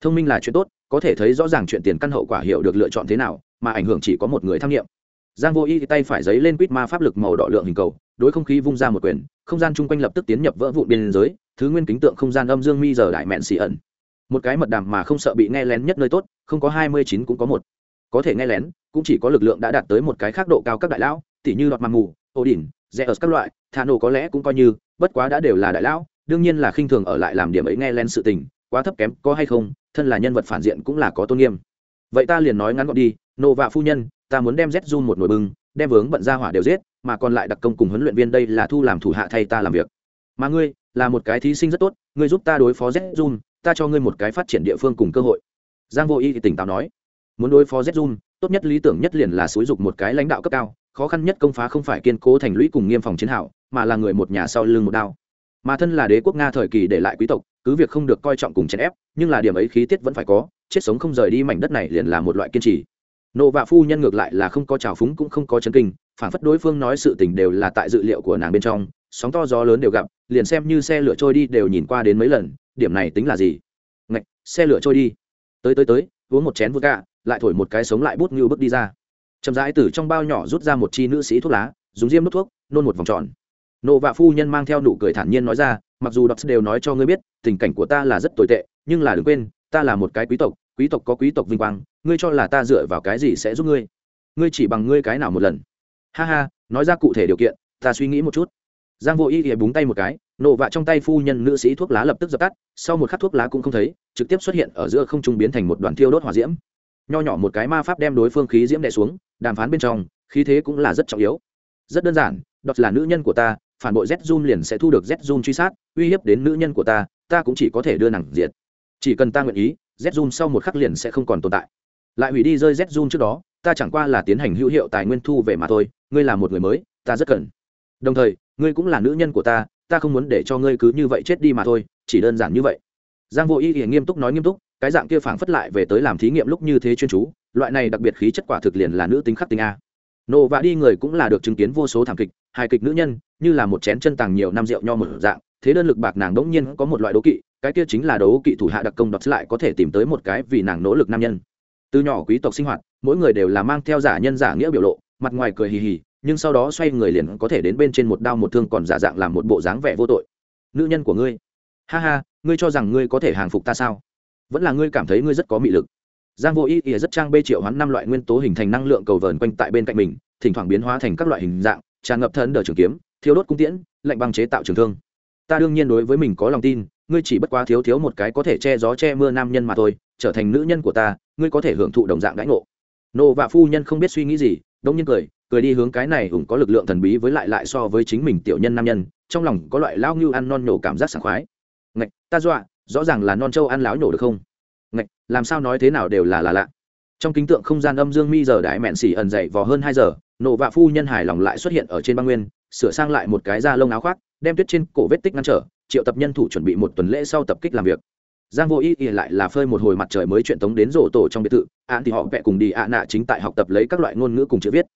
Thông minh là chuyện tốt, có thể thấy rõ ràng chuyện tiền căn hậu quả hiểu được lựa chọn thế nào, mà ảnh hưởng chỉ có một người tham nghiệm. Giang vô y thì tay phải giấy lên quýt ma pháp lực màu đỏ lượng hình cầu, đối không khí vung ra một quyền, không gian chung quanh lập tức tiến nhập vỡ vụn biên giới, thứ nguyên kính tượng không gian âm dương mi giờ đại mẹn xì ẩn. Một cái mật đàm mà không sợ bị nghe lén nhất nơi tốt, không có hai mươi chín cũng có một. Có thể nghe lén, cũng chỉ có lực lượng đã đạt tới một cái khác độ cao các đại lão, tỉ như lọt màng mù ô đỉnh rẽ ở các loại thà nổ có lẽ cũng coi như, bất quá đã đều là đại lão, đương nhiên là khinh thường ở lại làm điểm ấy nghe lén sự tình quá thấp kém, có hay không, thân là nhân vật phản diện cũng là có tôn nghiêm. Vậy ta liền nói ngắn gọn đi nộ vạ phu nhân, ta muốn đem z run một nồi bưng, đem vướng bận ra hỏa đều giết, mà còn lại đặc công cùng huấn luyện viên đây là thu làm thủ hạ thay ta làm việc. Mà ngươi, là một cái thí sinh rất tốt, ngươi giúp ta đối phó z run ta cho ngươi một cái phát triển địa phương cùng cơ hội. Giang vô y thì tỉnh táo nói, muốn đối phó z run tốt nhất lý tưởng nhất liền là xúi dục một cái lãnh đạo cấp cao, khó khăn nhất công phá không phải kiên cố thành lũy cùng nghiêm phòng chiến hảo mà là người một nhà sau lưng một đao mà thân là đế quốc nga thời kỳ để lại quý tộc, cứ việc không được coi trọng cùng chèn ép, nhưng là điểm ấy khí tiết vẫn phải có, chết sống không rời đi mảnh đất này liền là một loại kiên trì. Nộ vạ phu nhân ngược lại là không có trào phúng cũng không có chấn kinh, phản phất đối phương nói sự tình đều là tại dự liệu của nàng bên trong, sóng to gió lớn đều gặp, liền xem như xe lửa trôi đi đều nhìn qua đến mấy lần, điểm này tính là gì? Ngạch, xe lửa trôi đi. Tới tới tới, uống một chén vodka gà lại thổi một cái sống lại bút như bước đi ra. Chậm rãi từ trong bao nhỏ rút ra một chi nữ sĩ thuốc lá, dùng diêm nút thuốc, nôn một vòng tròn nộ vạ phu nhân mang theo nụ cười thản nhiên nói ra, mặc dù đọc đều nói cho ngươi biết, tình cảnh của ta là rất tồi tệ, nhưng là đừng quên, ta là một cái quý tộc quý tộc có quý tộc vinh quang, ngươi cho là ta dựa vào cái gì sẽ giúp ngươi? Ngươi chỉ bằng ngươi cái nào một lần? Ha ha, nói ra cụ thể điều kiện, ta suy nghĩ một chút. Giang vô y thì búng tay một cái nộ vạ trong tay phu nhân nữ sĩ thuốc lá lập tức dập tắt, sau một khắc thuốc lá cũng không thấy, trực tiếp xuất hiện ở giữa không trung biến thành một đoàn thiêu đốt hỏa diễm. Nho nhỏ một cái ma pháp đem đối phương khí diễm đè xuống, đàm phán bên trong, khí thế cũng là rất trọng yếu. Rất đơn giản đọt là nữ nhân của ta phản bội z liền sẽ thu được z truy sát, uy hiếp đến nữ nhân của ta ta cũng chỉ có thể đưa nàng diệt. Chỉ cần ta nguyện ý, z sau một khắc liền sẽ không còn tồn tại. Lại hủy đi rơi z trước đó, ta chẳng qua là tiến hành hữu hiệu tài nguyên thu về mà thôi, ngươi là một người mới, ta rất cần. Đồng thời, ngươi cũng là nữ nhân của ta ta không muốn để cho ngươi cứ như vậy chết đi mà thôi, chỉ đơn giản như vậy. Giang vô y liền nghiêm túc nói nghiêm túc, cái dạng kia phảng phất lại về tới làm thí nghiệm lúc như thế chuyên chú, loại này đặc biệt khí chất quả thực liền là nữ tính khắc tinh a nộ và đi người cũng là được chứng kiến vô số thảm kịch, hài kịch nữ nhân, như là một chén chân tàng nhiều năm rượu nho một dạng, thế đơn lực bạc nàng đỗng nhiên có một loại đố kỵ, cái kia chính là đấu kỵ thủ hạ đặc công đọc lại có thể tìm tới một cái vì nàng nỗ lực nam nhân. Từ nhỏ quý tộc sinh hoạt, mỗi người đều là mang theo giả nhân giả nghĩa biểu lộ, mặt ngoài cười hì hì, nhưng sau đó xoay người liền có thể đến bên trên một đao một thương còn giả dạng làm một bộ dáng vẻ vô tội. Nữ nhân của ngươi. Ha ha, ngươi cho rằng ngươi có thể hàng phục ta sao? Vẫn là ngươi cảm thấy ngươi rất có mị lực giang vô ý ỉa rất trang bê triệu hoán năm loại nguyên tố hình thành năng lượng cầu vờn quanh tại bên cạnh mình, thỉnh thoảng biến hóa thành các loại hình dạng, tràn ngập thân đờ trường kiếm thiếu đốt cung tiễn, lạnh băng chế tạo trường thương. Ta đương nhiên đối với mình có lòng tin, ngươi chỉ bất quá thiếu thiếu một cái có thể che gió che mưa nam nhân mà thôi, trở thành nữ nhân của ta, ngươi có thể hưởng thụ đồng dạng đãi ngộ. Nô và phu nhân không biết suy nghĩ gì đông nhiên cười cười đi hướng cái này hùng có lực lượng thần bí với lại lại so với chính mình tiểu nhân nam nhân, trong lòng có loại lao ngưu ăn non nhổ cảm giác sảng khoái. Ngạch, ta dọa, rõ ràng là non châu ăn láo nhổ được không? Làm sao nói thế nào đều là là lạ. Trong kính tượng không gian âm dương mi giờ đại mẹn xỉ ẩn dậy vào hơn hai giờ, nộ vạ phu nhân hài lòng lại xuất hiện ở trên băng nguyên, sửa sang lại một cái da lông áo khoác, đem tuyết trên cổ vết tích ngăn trở, triệu tập nhân thủ chuẩn bị một tuần lễ sau tập kích làm việc. Giang vô ý ý lại là phơi một hồi mặt trời mới chuyện tống đến rổ tổ trong biệt thự, án thì họ vẽ cùng đi ạ nạ chính tại học tập lấy các loại ngôn ngữ cùng chữ viết.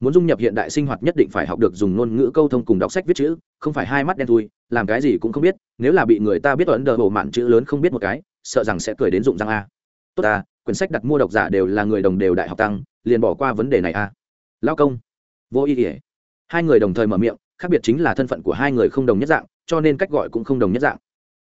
Muốn dung nhập hiện đại sinh hoạt nhất định phải học được dùng ngôn ngữ câu thông cùng đọc sách viết chữ, không phải hai mắt đen thui, làm cái gì cũng không biết, nếu là bị người ta biết ấn độ bộ mạn chữ lớn không biết một cái, sợ rằng sẽ cười đến dụng răng a tốt ta, quyển sách đặt mua độc giả đều là người đồng đều đại học tăng, liền bỏ qua vấn đề này a. Lao công. Vô ý ỉa hai người đồng thời mở miệng, khác biệt chính là thân phận của hai người không đồng nhất dạng, cho nên cách gọi cũng không đồng nhất dạng.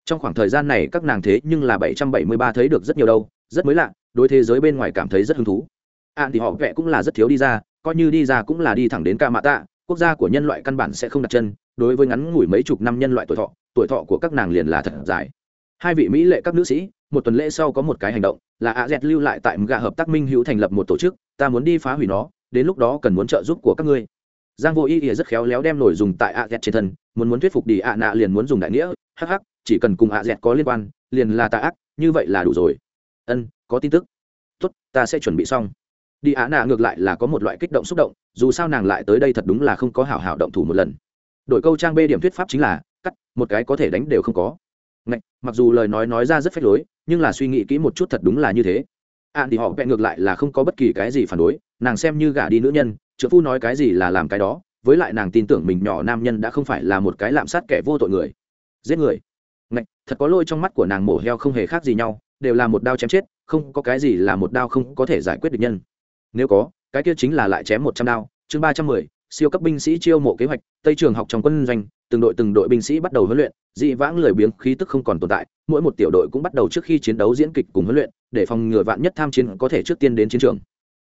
Trong khoảng thời gian này, các nàng thế nhưng là bảy trăm bảy mươi ba thấy được rất nhiều đâu, rất mới lạ, đối thế giới bên ngoài cảm thấy rất hứng thú. Ạn thì họ vẽ cũng là rất thiếu đi ra, coi như đi ra cũng là đi thẳng đến ca mạ tạ quốc gia của nhân loại căn bản sẽ không đặt chân, đối với ngắn ngủi mấy chục năm nhân loại tuổi thọ tuổi thọ của các nàng liền là thật dài hai vị mỹ lệ các nữ sĩ, một tuần lễ sau có một cái hành động, là a z lưu lại tại mga hợp tác minh hữu thành lập một tổ chức, ta muốn đi phá hủy nó, đến lúc đó cần muốn trợ giúp của các ngươi. Giang vô ý ỉa rất khéo léo đem nổi dùng tại a z trên thân, muốn muốn thuyết phục đi a nạ liền muốn dùng đại nghĩa hh chỉ cần cùng a z có liên quan, liền là tà ác, như vậy là đủ rồi. Ân, có tin tức. Tốt, ta sẽ chuẩn bị xong. Đi á nạ ngược lại là có một loại kích động xúc động, dù sao nàng lại tới đây thật đúng là không có hảo hảo động thủ một lần. Đổi câu trang b điểm thuyết pháp chính là, cắt, một cái có thể đánh đều không có. Ngạch, mặc dù lời nói nói ra rất phách lối nhưng là suy nghĩ kỹ một chút thật đúng là như thế. Ạn thì họ vẹn ngược lại là không có bất kỳ cái gì phản đối nàng xem như gả đi nữ nhân trợ phu nói cái gì là làm cái đó với lại nàng tin tưởng mình nhỏ nam nhân đã không phải là một cái lạm sát kẻ vô tội người. Giết người. Ngạch, thật có lỗi trong mắt của nàng mổ heo không hề khác gì nhau đều là một đao chém chết không có cái gì là một đao không có thể giải quyết được nhân. Nếu có cái kia chính là lại chém một trăm đao. Chương ba trăm mười siêu cấp binh sĩ chiêu mộ kế hoạch tây trường học trong quân doanh từng đội từng đội binh sĩ bắt đầu huấn luyện, dị vãng lười biếng, khí tức không còn tồn tại, mỗi một tiểu đội cũng bắt đầu trước khi chiến đấu diễn kịch cùng huấn luyện, để phòng ngừa vạn nhất tham chiến có thể trước tiên đến chiến trường.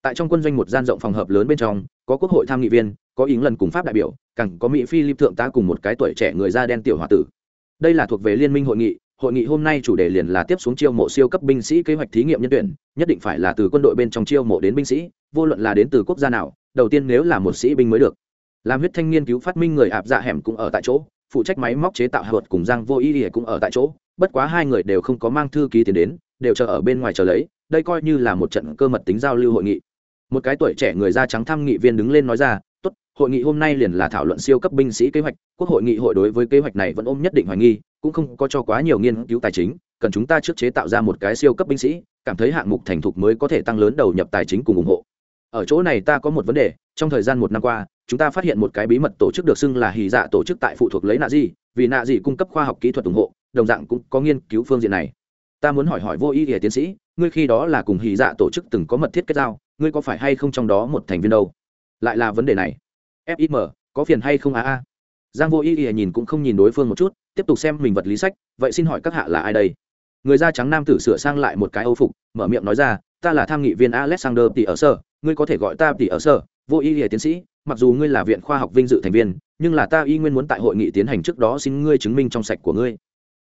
Tại trong quân doanh một gian rộng phòng hợp lớn bên trong, có quốc hội tham nghị viên, có ý lần cùng pháp đại biểu, càng có mỹ phi lip thượng tá cùng một cái tuổi trẻ người da đen tiểu h tử. Đây là thuộc về liên minh hội nghị hội nghị hôm nay chủ đề liền là tiếp xuống chiêu mộ siêu cấp binh sĩ kế hoạch thí nghiệm nhân tuyển, nhất định phải là từ quân đội bên trong chiêu mộ đến binh sĩ, vô luận là đến từ quốc gia nào, đầu tiên nếu là một sĩ binh mới được làm huyết thanh nghiên cứu phát minh người ạp dạ hẻm cũng ở tại chỗ, phụ trách máy móc chế tạo hạ cùng giang vô ý ỉa cũng ở tại chỗ. Bất quá hai người đều không có mang thư ký tiền đến, đều chờ ở bên ngoài chờ lấy, đây coi như là một trận cơ mật tính giao lưu hội nghị. Một cái tuổi trẻ người da trắng thăm nghị viên đứng lên nói ra, tốt, hội nghị hôm nay liền là thảo luận siêu cấp binh sĩ kế hoạch, quốc hội nghị hội đối với kế hoạch này vẫn ôm nhất định hoài nghi, cũng không có cho quá nhiều nghiên cứu tài chính, cần chúng ta trước chế tạo ra một cái siêu cấp binh sĩ, cảm thấy hạng mục thành thục mới có thể tăng lớn đầu nhập tài chính cùng ủng hộ ở chỗ này ta có một vấn đề, trong thời gian một năm qua, chúng ta phát hiện một cái bí mật tổ chức được xưng là hì dạ tổ chức tại phụ thuộc lấy nạ gì vì nạ gì cung cấp khoa học kỹ thuật ủng hộ, đồng dạng cũng có nghiên cứu phương diện này. Ta muốn hỏi hỏi vô ý nghĩa tiến sĩ, ngươi khi đó là cùng hì dạ tổ chức từng có mật thiết kết giao, ngươi có phải hay không trong đó một thành viên đâu? Lại là vấn đề này. Fim có phiền hay không a a giang vô ý nghĩa nhìn cũng không nhìn đối phương một chút, tiếp tục xem mình vật lý sách, vậy xin hỏi các hạ là ai đây? Người da trắng nam tử sửa sang lại một cái âu phục, mở miệng nói ra ta là tham nghị viên alexander tỷ ở sở ngươi có thể gọi ta tỷ ở sở vô ý nghĩa tiến sĩ, mặc dù ngươi là viện khoa học vinh dự thành viên, nhưng là ta y nguyên muốn tại hội nghị tiến hành trước đó xin ngươi chứng minh trong sạch của ngươi.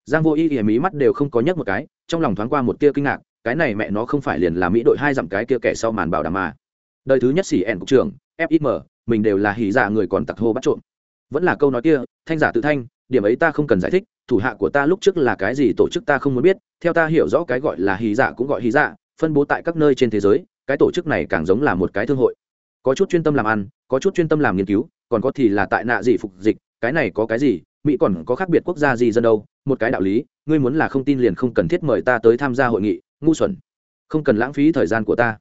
Giang vô ý nghĩa mí mắt đều không có nhấc một cái, trong lòng thoáng qua một tia kinh ngạc, cái này mẹ nó không phải liền là mỹ đội hai dặm cái kia kẻ sau màn bảo đảm mà. Đời thứ nhất xỉ ẻn cục trưởng fim mình đều là hỉ giả người còn tặc hô bắt trộm. Vẫn là câu nói kia, thanh giả tự thanh, điểm ấy ta không cần giải thích, thủ hạ của ta lúc trước là cái gì tổ chức ta không muốn biết, theo ta hiểu rõ cái gọi là hí giả dạ cũng gọi hí giả dạ, phân bố tại các nơi trên thế giới, cái tổ chức này càng giống là một cái thương hội. Có chút chuyên tâm làm ăn, có chút chuyên tâm làm nghiên cứu, còn có thì là tại nạ gì phục dịch, cái này có cái gì, mỹ còn có khác biệt quốc gia gì dân đâu, một cái đạo lý, ngươi muốn là không tin liền không cần thiết mời ta tới tham gia hội nghị, ngu xuẩn. Không cần lãng phí thời gian của ta.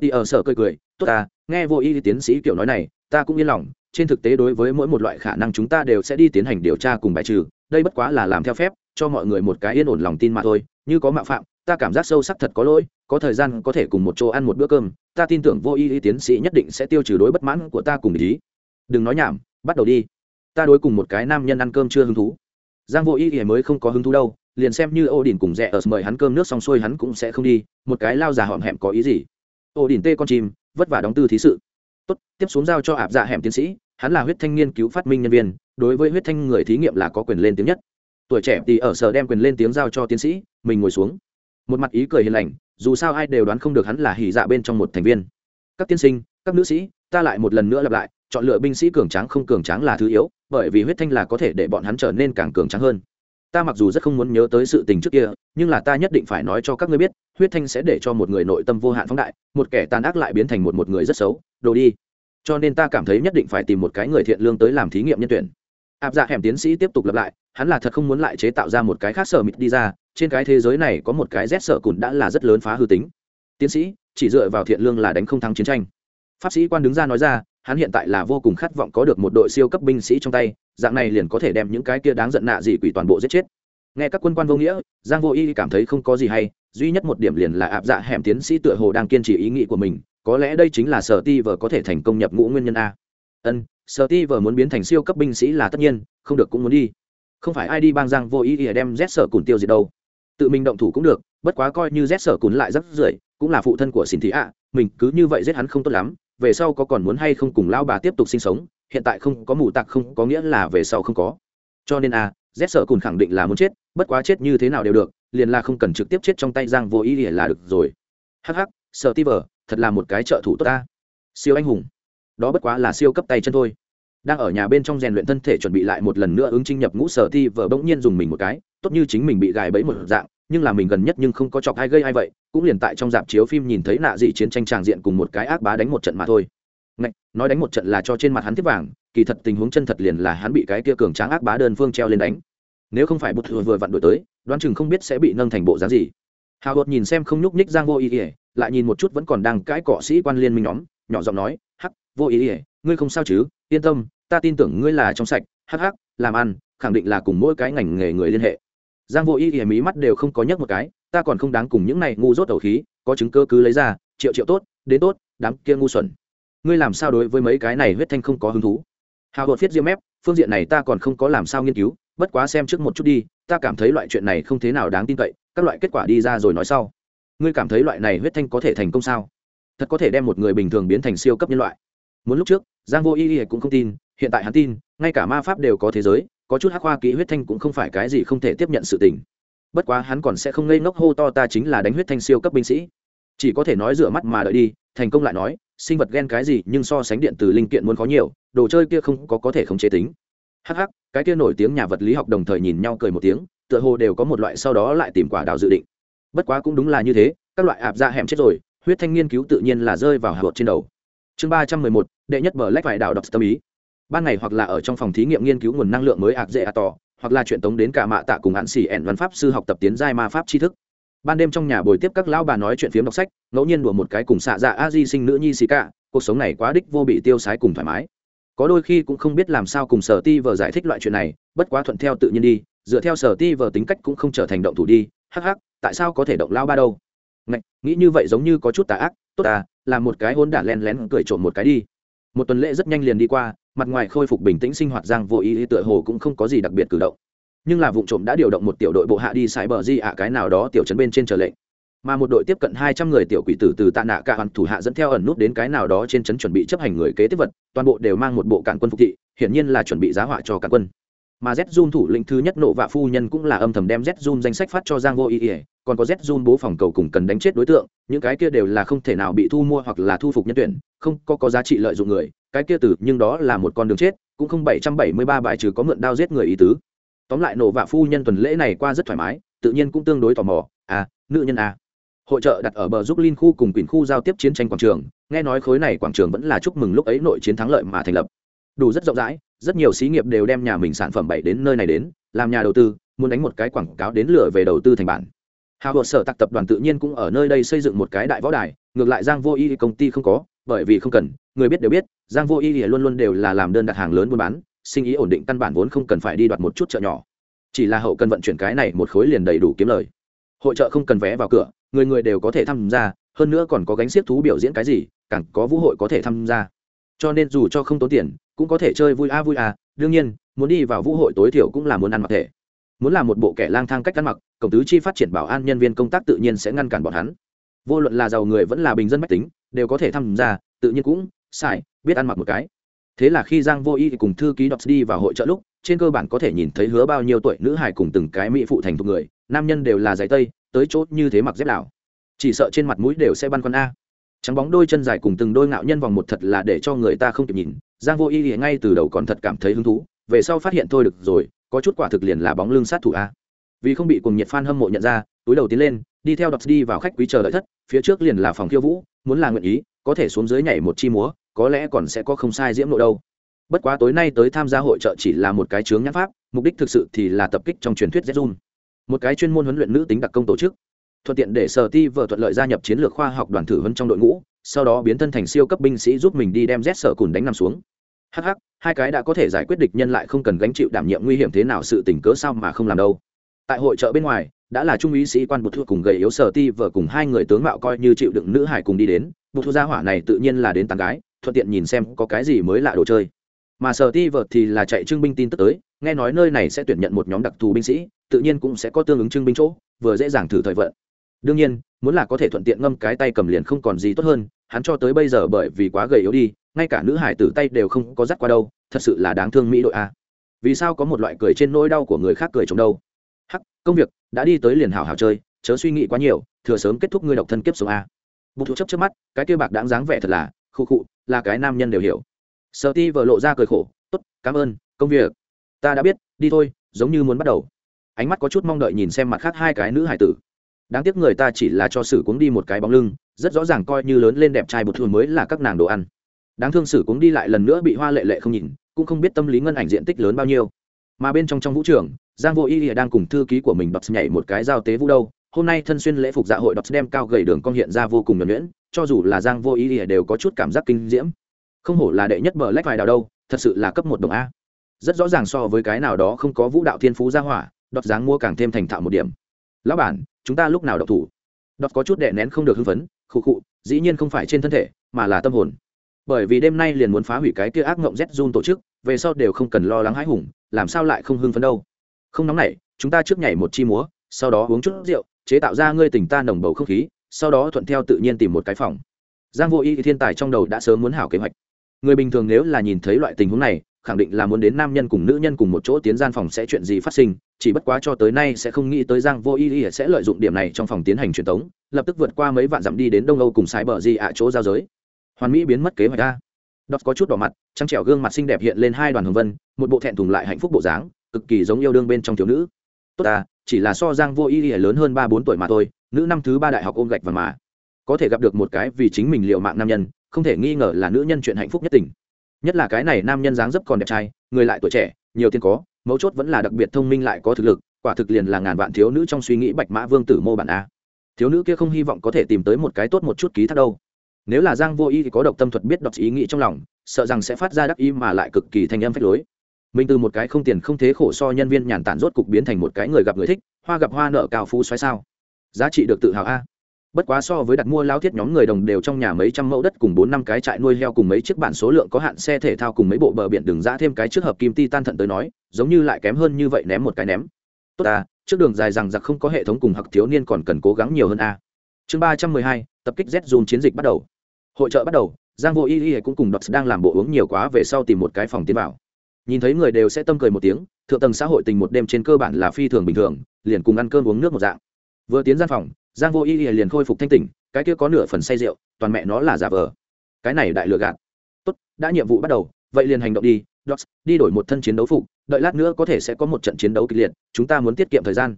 Đi ở sở cười cười, tốt ta nghe vô y tiến sĩ kiểu nói này, ta cũng yên lòng, trên thực tế đối với mỗi một loại khả năng chúng ta đều sẽ đi tiến hành điều tra cùng bài trừ, đây bất quá là làm theo phép, cho mọi người một cái yên ổn lòng tin mà thôi, như có mạo phạm ta cảm giác sâu sắc thật có lỗi, có thời gian có thể cùng một chỗ ăn một bữa cơm, ta tin tưởng vô y Y tiến sĩ nhất định sẽ tiêu trừ đối bất mãn của ta cùng ý. Đừng nói nhảm, bắt đầu đi. Ta đối cùng một cái nam nhân ăn cơm chưa hứng thú. Giang vô y Y mới không có hứng thú đâu, liền xem như ô đình cùng rẽ ở mời hắn cơm nước xong xuôi hắn cũng sẽ không đi, một cái lao già họm hẹm có ý gì? Ô đình tê con chim, vất vả đóng tư thí sự. Tốt, tiếp xuống giao cho ạp dạ hẻm tiến sĩ, hắn là huyết thanh nghiên cứu phát minh nhân viên, đối với huyết thanh người thí nghiệm là có quyền lên tiếng nhất. Tuổi trẻ thì ở sở đem quyền lên tiếng giao cho tiến sĩ, mình ngồi xuống một mặt ý cười hiền lành, dù sao ai đều đoán không được hắn là hỉ dạ bên trong một thành viên. Các tiên sinh, các nữ sĩ, ta lại một lần nữa lặp lại, chọn lựa binh sĩ cường tráng không cường tráng là thứ yếu, bởi vì huyết thanh là có thể để bọn hắn trở nên càng cường tráng hơn. Ta mặc dù rất không muốn nhớ tới sự tình trước kia, nhưng là ta nhất định phải nói cho các ngươi biết, huyết thanh sẽ để cho một người nội tâm vô hạn phóng đại, một kẻ tàn ác lại biến thành một một người rất xấu, đồ đi. Cho nên ta cảm thấy nhất định phải tìm một cái người thiện lương tới làm thí nghiệm nhân tuyển. Áp dạ hẻm tiến sĩ tiếp tục lặp lại, hắn là thật không muốn lại chế tạo ra một cái khác sở mịt đi ra trên cái thế giới này có một cái rét sợ cùn đã là rất lớn phá hư tính. Tiến sĩ, chỉ dựa vào thiện lương là đánh không thắng chiến tranh. Pháp sĩ quan đứng ra nói ra, hắn hiện tại là vô cùng khát vọng có được một đội siêu cấp binh sĩ trong tay, dạng này liền có thể đem những cái kia đáng giận nạ dị quỷ toàn bộ giết chết. Nghe các quân quan vô nghĩa, giang vô y cảm thấy không có gì hay, duy nhất một điểm liền là áp dạ hẻm tiến sĩ tựa hồ đang kiên trì ý nghĩ của mình, có lẽ đây chính là sở ti vờ có thể thành công nhập ngũ nguyên nhân a. Ân, sở ti vờ muốn biến thành siêu cấp binh sĩ là tất nhiên, không được cũng muốn đi. Không phải ai đi bang giang vô ý ỉa đem rét sở cùn tiêu diệt đâu tự mình động thủ cũng được, bất quá coi như rét sở cùn lại rất rưởi, cũng là phụ thân của xin thị ạ, mình cứ như vậy giết hắn không tốt lắm, về sau có còn muốn hay không cùng lao bà tiếp tục sinh sống, hiện tại không có mù tặc không có nghĩa là về sau không có. Cho nên a rét sở cùn khẳng định là muốn chết, bất quá chết như thế nào đều được, liền là không cần trực tiếp chết trong tay giang vô ý ỉa là được rồi. Hh sợ ti vờ, thật là một cái trợ thủ tốt ta. Siêu anh hùng. Đó bất quá là siêu cấp tay chân thôi đang ở nhà bên trong rèn luyện thân thể chuẩn bị lại một lần nữa ứng trinh nhập ngũ sở ti vợ bỗng nhiên dùng mình một cái tốt như chính mình bị gài bẫy một dạng nhưng là mình gần nhất nhưng không có chọc ai gây ai vậy cũng liền tại trong dạp chiếu phim nhìn thấy nạ dị chiến tranh tràng diện cùng một cái ác bá đánh một trận mà thôi. Ngày, nói đánh một trận là cho trên mặt hắn tiếp vàng kỳ thật tình huống chân thật liền là hắn bị cái kia cường tráng ác bá đơn phương treo lên đánh. Nếu không phải bụt thừa vừa vặn đổi tới đoán chừng không biết sẽ bị nâng thành bộ dáng gì. Hào hột nhìn xem không nhúc nhích giang vô ý ỉa lại nhìn một chút vẫn còn đang cãi cọ sĩ quan liên minh nhóm nhỏ giọng nói hắc vô ý ỉa ngươi không sao chứ? Yên tâm ta tin tưởng ngươi là trong sạch, hắc hắc, làm ăn, khẳng định là cùng mỗi cái ngành nghề người liên hệ. Giang vô ý ỉa mí mắt đều không có nhấc một cái, ta còn không đáng cùng những này ngu dốt đầu khí, có chứng cơ cứ lấy ra, triệu triệu tốt, đến tốt, đám kia ngu xuẩn. Ngươi làm sao đối với mấy cái này huyết thanh không có hứng thú? Hào hột viết diêm ép phương diện này ta còn không có làm sao nghiên cứu, bất quá xem trước một chút đi, ta cảm thấy loại chuyện này không thế nào đáng tin cậy, các loại kết quả đi ra rồi nói sau. Ngươi cảm thấy loại này huyết thanh có thể thành công sao? Thật có thể đem một người bình thường biến thành siêu cấp nhân loại. Muốn lúc trước, giang vô y y cũng không tin hiện tại hắn tin, ngay cả ma pháp đều có thế giới, có chút hắc hoa kỹ huyết thanh cũng không phải cái gì không thể tiếp nhận sự tình. Bất quá hắn còn sẽ không ngây ngốc hô to ta chính là đánh huyết thanh siêu cấp binh sĩ. Chỉ có thể nói rửa mắt mà đợi đi, thành công lại nói, sinh vật ghen cái gì nhưng so sánh điện từ linh kiện muốn có nhiều, đồ chơi kia không có có thể không chế tính. Hắc hắc, cái kia nổi tiếng nhà vật lý học đồng thời nhìn nhau cười một tiếng, tựa hồ đều có một loại sau đó lại tìm quả đào dự định. Bất quá cũng đúng là như thế, các loại ạp ra hẻm chết rồi, huyết thanh nghiên cứu tự nhiên là rơi vào hạ trên đầu. Chương ba trăm mười một, đệ nhất bờ lách vải đảo đọc tâm ý ban ngày hoặc là ở trong phòng thí nghiệm nghiên cứu nguồn năng lượng mới ạc dễ ạ tỏ hoặc là chuyện tống đến cả mạ tạ cùng hạn xỉ ẻn văn pháp sư học tập tiến giai ma pháp tri thức. Ban đêm trong nhà bồi tiếp các lão bà nói chuyện phiếm đọc sách ngẫu nhiên đùa một cái cùng xạ dạ a di sinh nữ nhi xì cả cuộc sống này quá đích vô bị tiêu sái cùng thoải mái. Có đôi khi cũng không biết làm sao cùng sở ti vờ giải thích loại chuyện này bất quá thuận theo tự nhiên đi dựa theo sở ti vờ tính cách cũng không trở thành động thủ đi hắc hắc tại sao có thể động lao ba đâu? Ngày, nghĩ như vậy giống như có chút tà ác tốt à làm một cái hôn đản len lén cười trộm một cái đi. Một tuần lễ rất nhanh liền đi qua mặt ngoài khôi phục bình tĩnh sinh hoạt giang vô ý, ý tựa hồ cũng không có gì đặc biệt cử động nhưng là vụ trộm đã điều động một tiểu đội bộ hạ đi xài bờ di ạ cái nào đó tiểu trấn bên trên trở lệnh mà một đội tiếp cận hai trăm người tiểu quỷ tử từ tạ nạ cả hoàn thủ hạ dẫn theo ẩn nút đến cái nào đó trên trấn chuẩn bị chấp hành người kế tiếp vật toàn bộ đều mang một bộ cản quân phục thị hiển nhiên là chuẩn bị giá họa cho cản quân mà Zun thủ lĩnh thứ nhất nộ vạ phu nhân cũng là âm thầm đem Zun danh sách phát cho giang vô ý ý. còn có Zun bố phòng cầu cùng cần đánh chết đối tượng những cái kia đều là không thể nào bị thu mua hoặc là thu phục nhân tuyển không có có giá trị lợi dụng người cái kia tử nhưng đó là một con đường chết, cũng không bảy trăm bảy mươi ba bài trừ có mượn đao giết người ý tứ. Tóm lại nổ vạ phu nhân tuần lễ này qua rất thoải mái, tự nhiên cũng tương đối tò mò. À nữ nhân à. Hội trợ đặt ở bờ giúp linh khu cùng quyển khu giao tiếp chiến tranh quảng trường, nghe nói khối này quảng trường vẫn là chúc mừng lúc ấy nội chiến thắng lợi mà thành lập. Đủ rất rộng rãi, rất nhiều xí nghiệp đều đem nhà mình sản phẩm bảy đến nơi này đến, làm nhà đầu tư, muốn đánh một cái quảng cáo đến lửa về đầu tư thành bản. Hào hộ sở tặc tập đoàn tự nhiên cũng ở nơi đây xây dựng một cái đại võ đài, ngược lại giang vô y công ty không có bởi vì không cần, người biết đều biết, giang vô y luôn luôn đều là làm đơn đặt hàng lớn buôn bán, sinh ý ổn định căn bản vốn không cần phải đi đoạt một chút chợ nhỏ. Chỉ là hậu cần vận chuyển cái này một khối liền đầy đủ kiếm lời. Hội trợ không cần vé vào cửa, người người đều có thể tham gia, hơn nữa còn có gánh xiếc thú biểu diễn cái gì, càng có vũ hội có thể tham gia. Cho nên dù cho không tốn tiền, cũng có thể chơi vui a vui a, đương nhiên, muốn đi vào vũ hội tối thiểu cũng là muốn ăn mặc thể. Muốn làm một bộ kẻ lang thang cách ăn mặc, cổng tứ chi phát triển bảo an nhân viên công tác tự nhiên sẽ ngăn cản bọn hắn vô luận là giàu người vẫn là bình dân bách tính, đều có thể tham gia, tự nhiên cũng sai biết ăn mặc một cái. Thế là khi giang vô y cùng thư ký đọc đi vào hội trợ lúc, trên cơ bản có thể nhìn thấy hứa bao nhiêu tuổi nữ hài cùng từng cái mỹ phụ thành thục người, nam nhân đều là giày tây, tới chốt như thế mặc dép đảo. Chỉ sợ trên mặt mũi đều sẽ băn khoăn a. Trắng bóng đôi chân dài cùng từng đôi ngạo nhân vòng một thật là để cho người ta không kịp nhìn, giang vô y thì ngay từ đầu còn thật cảm thấy hứng thú, về sau phát hiện thôi được rồi, có chút quả thực liền là bóng lưng sát thủ a. Vì không bị cùng nhiệt fan hâm mộ nhận ra, túi đầu tiến lên đi theo đọc đi vào khách quý chờ đợi thất, phía trước liền là phòng khiêu vũ, muốn là nguyện ý, có thể xuống dưới nhảy một chi múa, có lẽ còn sẽ có không sai diễm nội đâu. Bất quá tối nay tới tham gia hội trợ chỉ là một cái chướng nhãn pháp, mục đích thực sự thì là tập kích trong truyền thuyết zun một cái chuyên môn huấn luyện nữ tính đặc công tổ chức. Thuận tiện để sở ti vợ thuận lợi gia nhập chiến lược khoa học đoàn thử huấn trong đội ngũ, sau đó biến thân thành siêu cấp binh sĩ giúp mình đi đem z sở cùn đánh nằm xuống. Hh hai cái đã có thể giải quyết địch nhân lại không cần gánh chịu đảm nhiệm nguy hiểm thế nào sự tình cớ sao mà không làm đâu. Tại hội trợ bên ngoài đã là trung úy sĩ quan bột thua cùng gầy yếu sở ti vợ cùng hai người tướng mạo coi như chịu đựng nữ hải cùng đi đến. Bột thua gia hỏa này tự nhiên là đến tàn gái, thuận tiện nhìn xem có cái gì mới lạ đồ chơi. Mà sở ti vợ thì là chạy trưng binh tin tức tới, nghe nói nơi này sẽ tuyển nhận một nhóm đặc thù binh sĩ, tự nhiên cũng sẽ có tương ứng trưng binh chỗ, vừa dễ dàng thử thời vận. Đương nhiên, muốn là có thể thuận tiện ngâm cái tay cầm liền không còn gì tốt hơn, hắn cho tới bây giờ bởi vì quá gầy yếu đi, ngay cả nữ hải tử tay đều không có dắt qua đâu, thật sự là đáng thương mỹ đội a. Vì sao có một loại cười trên nỗi đau của người khác cười trong đâu? Hắc, công việc đã đi tới liền hảo hảo chơi, chớ suy nghĩ quá nhiều, thừa sớm kết thúc ngươi độc thân kiếp số a. Bục thụ chấp trước mắt, cái kia bạc đáng dáng vẻ thật là khu khụ, là cái nam nhân đều hiểu. Sợ ti vợ lộ ra cười khổ, tốt, cảm ơn, công việc. Ta đã biết, đi thôi, giống như muốn bắt đầu. Ánh mắt có chút mong đợi nhìn xem mặt khác hai cái nữ hải tử. Đáng tiếc người ta chỉ là cho sử cuống đi một cái bóng lưng, rất rõ ràng coi như lớn lên đẹp trai bột thường mới là các nàng đồ ăn. Đáng thương sử cuống đi lại lần nữa bị hoa lệ lệ không nhìn, cũng không biết tâm lý ngân ảnh diện tích lớn bao nhiêu. Mà bên trong trong vũ trường giang vô y đang cùng thư ký của mình đọc nhảy một cái giao tế vũ đâu. Hôm nay thân xuyên lễ phục dạ hội đọc đem cao gầy đường cong hiện ra vô cùng nhuẩn nhuyễn, cho dù là giang vô y đều có chút cảm giác kinh diễm. Không hổ là đệ nhất bờ lách vài đào đâu, thật sự là cấp một đồng a. Rất rõ ràng so với cái nào đó không có vũ đạo thiên phú gia hỏa đọt dáng mua càng thêm thành thạo một điểm. Lão bản, chúng ta lúc nào đọc thủ? Đọt có chút đệ nén không được hưng phấn, khụ khụ, dĩ nhiên không phải trên thân thể, mà là tâm hồn. Bởi vì đêm nay liền muốn phá hủy cái kia ác ngộng z zun tổ chức, về sau đều không cần lo lắng hãi hùng, làm sao lại không hưng phấn đâu? Không nóng nảy, chúng ta trước nhảy một chi múa, sau đó uống chút rượu, chế tạo ra ngươi tình ta nồng bầu không khí, sau đó thuận theo tự nhiên tìm một cái phòng. Giang vô y thiên tài trong đầu đã sớm muốn hảo kế hoạch. Người bình thường nếu là nhìn thấy loại tình huống này, khẳng định là muốn đến nam nhân cùng nữ nhân cùng một chỗ tiến gian phòng sẽ chuyện gì phát sinh, chỉ bất quá cho tới nay sẽ không nghĩ tới giang vô y sẽ lợi dụng điểm này trong phòng tiến hành truyền tống, lập tức vượt qua mấy vạn dặm đi đến đông âu cùng sái bờ di ạ chỗ giao giới. Hoàn mỹ biến mất kế hoạch a. Đọc có chút đỏ mặt trăng trẻo gương mặt xinh đẹp hiện lên hai đoàn hồng vân, một bộ thẹn thùng lại hạnh phúc bộ dáng cực kỳ giống yêu đương bên trong thiếu nữ. Tốt à chỉ là so giang vô y y lớn hơn ba bốn tuổi mà thôi, nữ năm thứ ba đại học ôm gạch và mà. Có thể gặp được một cái vì chính mình liệu mạng nam nhân, không thể nghi ngờ là nữ nhân chuyện hạnh phúc nhất tình. Nhất là cái này nam nhân dáng dấp còn đẹp trai, người lại tuổi trẻ, nhiều tiền có, mấu chốt vẫn là đặc biệt thông minh lại có thực lực, quả thực liền là ngàn vạn thiếu nữ trong suy nghĩ bạch mã vương tử mô bản a. Thiếu nữ kia không hy vọng có thể tìm tới một cái tốt một chút ký thác đâu. Nếu là giang vô y thì có độc tâm thuật biết đọc ý nghĩ trong lòng, sợ rằng sẽ phát ra đắc ý mà lại cực kỳ thành âm phách lối mình từ một cái không tiền không thế khổ so nhân viên nhàn tản rốt cục biến thành một cái người gặp người thích, hoa gặp hoa nợ cao phú xoáy sao. Giá trị được tự hào a. Bất quá so với đặt mua lao thiết nhóm người đồng đều trong nhà mấy trăm mẫu đất cùng bốn năm cái trại nuôi heo cùng mấy chiếc bản số lượng có hạn xe thể thao cùng mấy bộ bờ biển đường ra thêm cái trước hợp kim ti tan thận tới nói, giống như lại kém hơn như vậy ném một cái ném. Tốt à trước đường dài rằng giặc không có hệ thống cùng hặc thiếu niên còn cần cố gắng nhiều hơn a. Chương ba trăm mười hai, tập kích z dùn chiến dịch bắt đầu. Hội trợ bắt đầu, giang vô y y cũng cùng đọc đang làm bộ uống nhiều quá về sau tìm một cái phòng tiến vào nhìn thấy người đều sẽ tâm cười một tiếng thượng tầng xã hội tình một đêm trên cơ bản là phi thường bình thường liền cùng ăn cơm uống nước một dạng. Vừa tiến gian phòng giang vô y y liền khôi phục thanh tỉnh cái kia có nửa phần say rượu toàn mẹ nó là giả vờ. Cái này đại lừa gạt. Tốt đã nhiệm vụ bắt đầu vậy liền hành động đi. Docs, đi đổi một thân chiến đấu phục đợi lát nữa có thể sẽ có một trận chiến đấu kịch liệt chúng ta muốn tiết kiệm thời gian.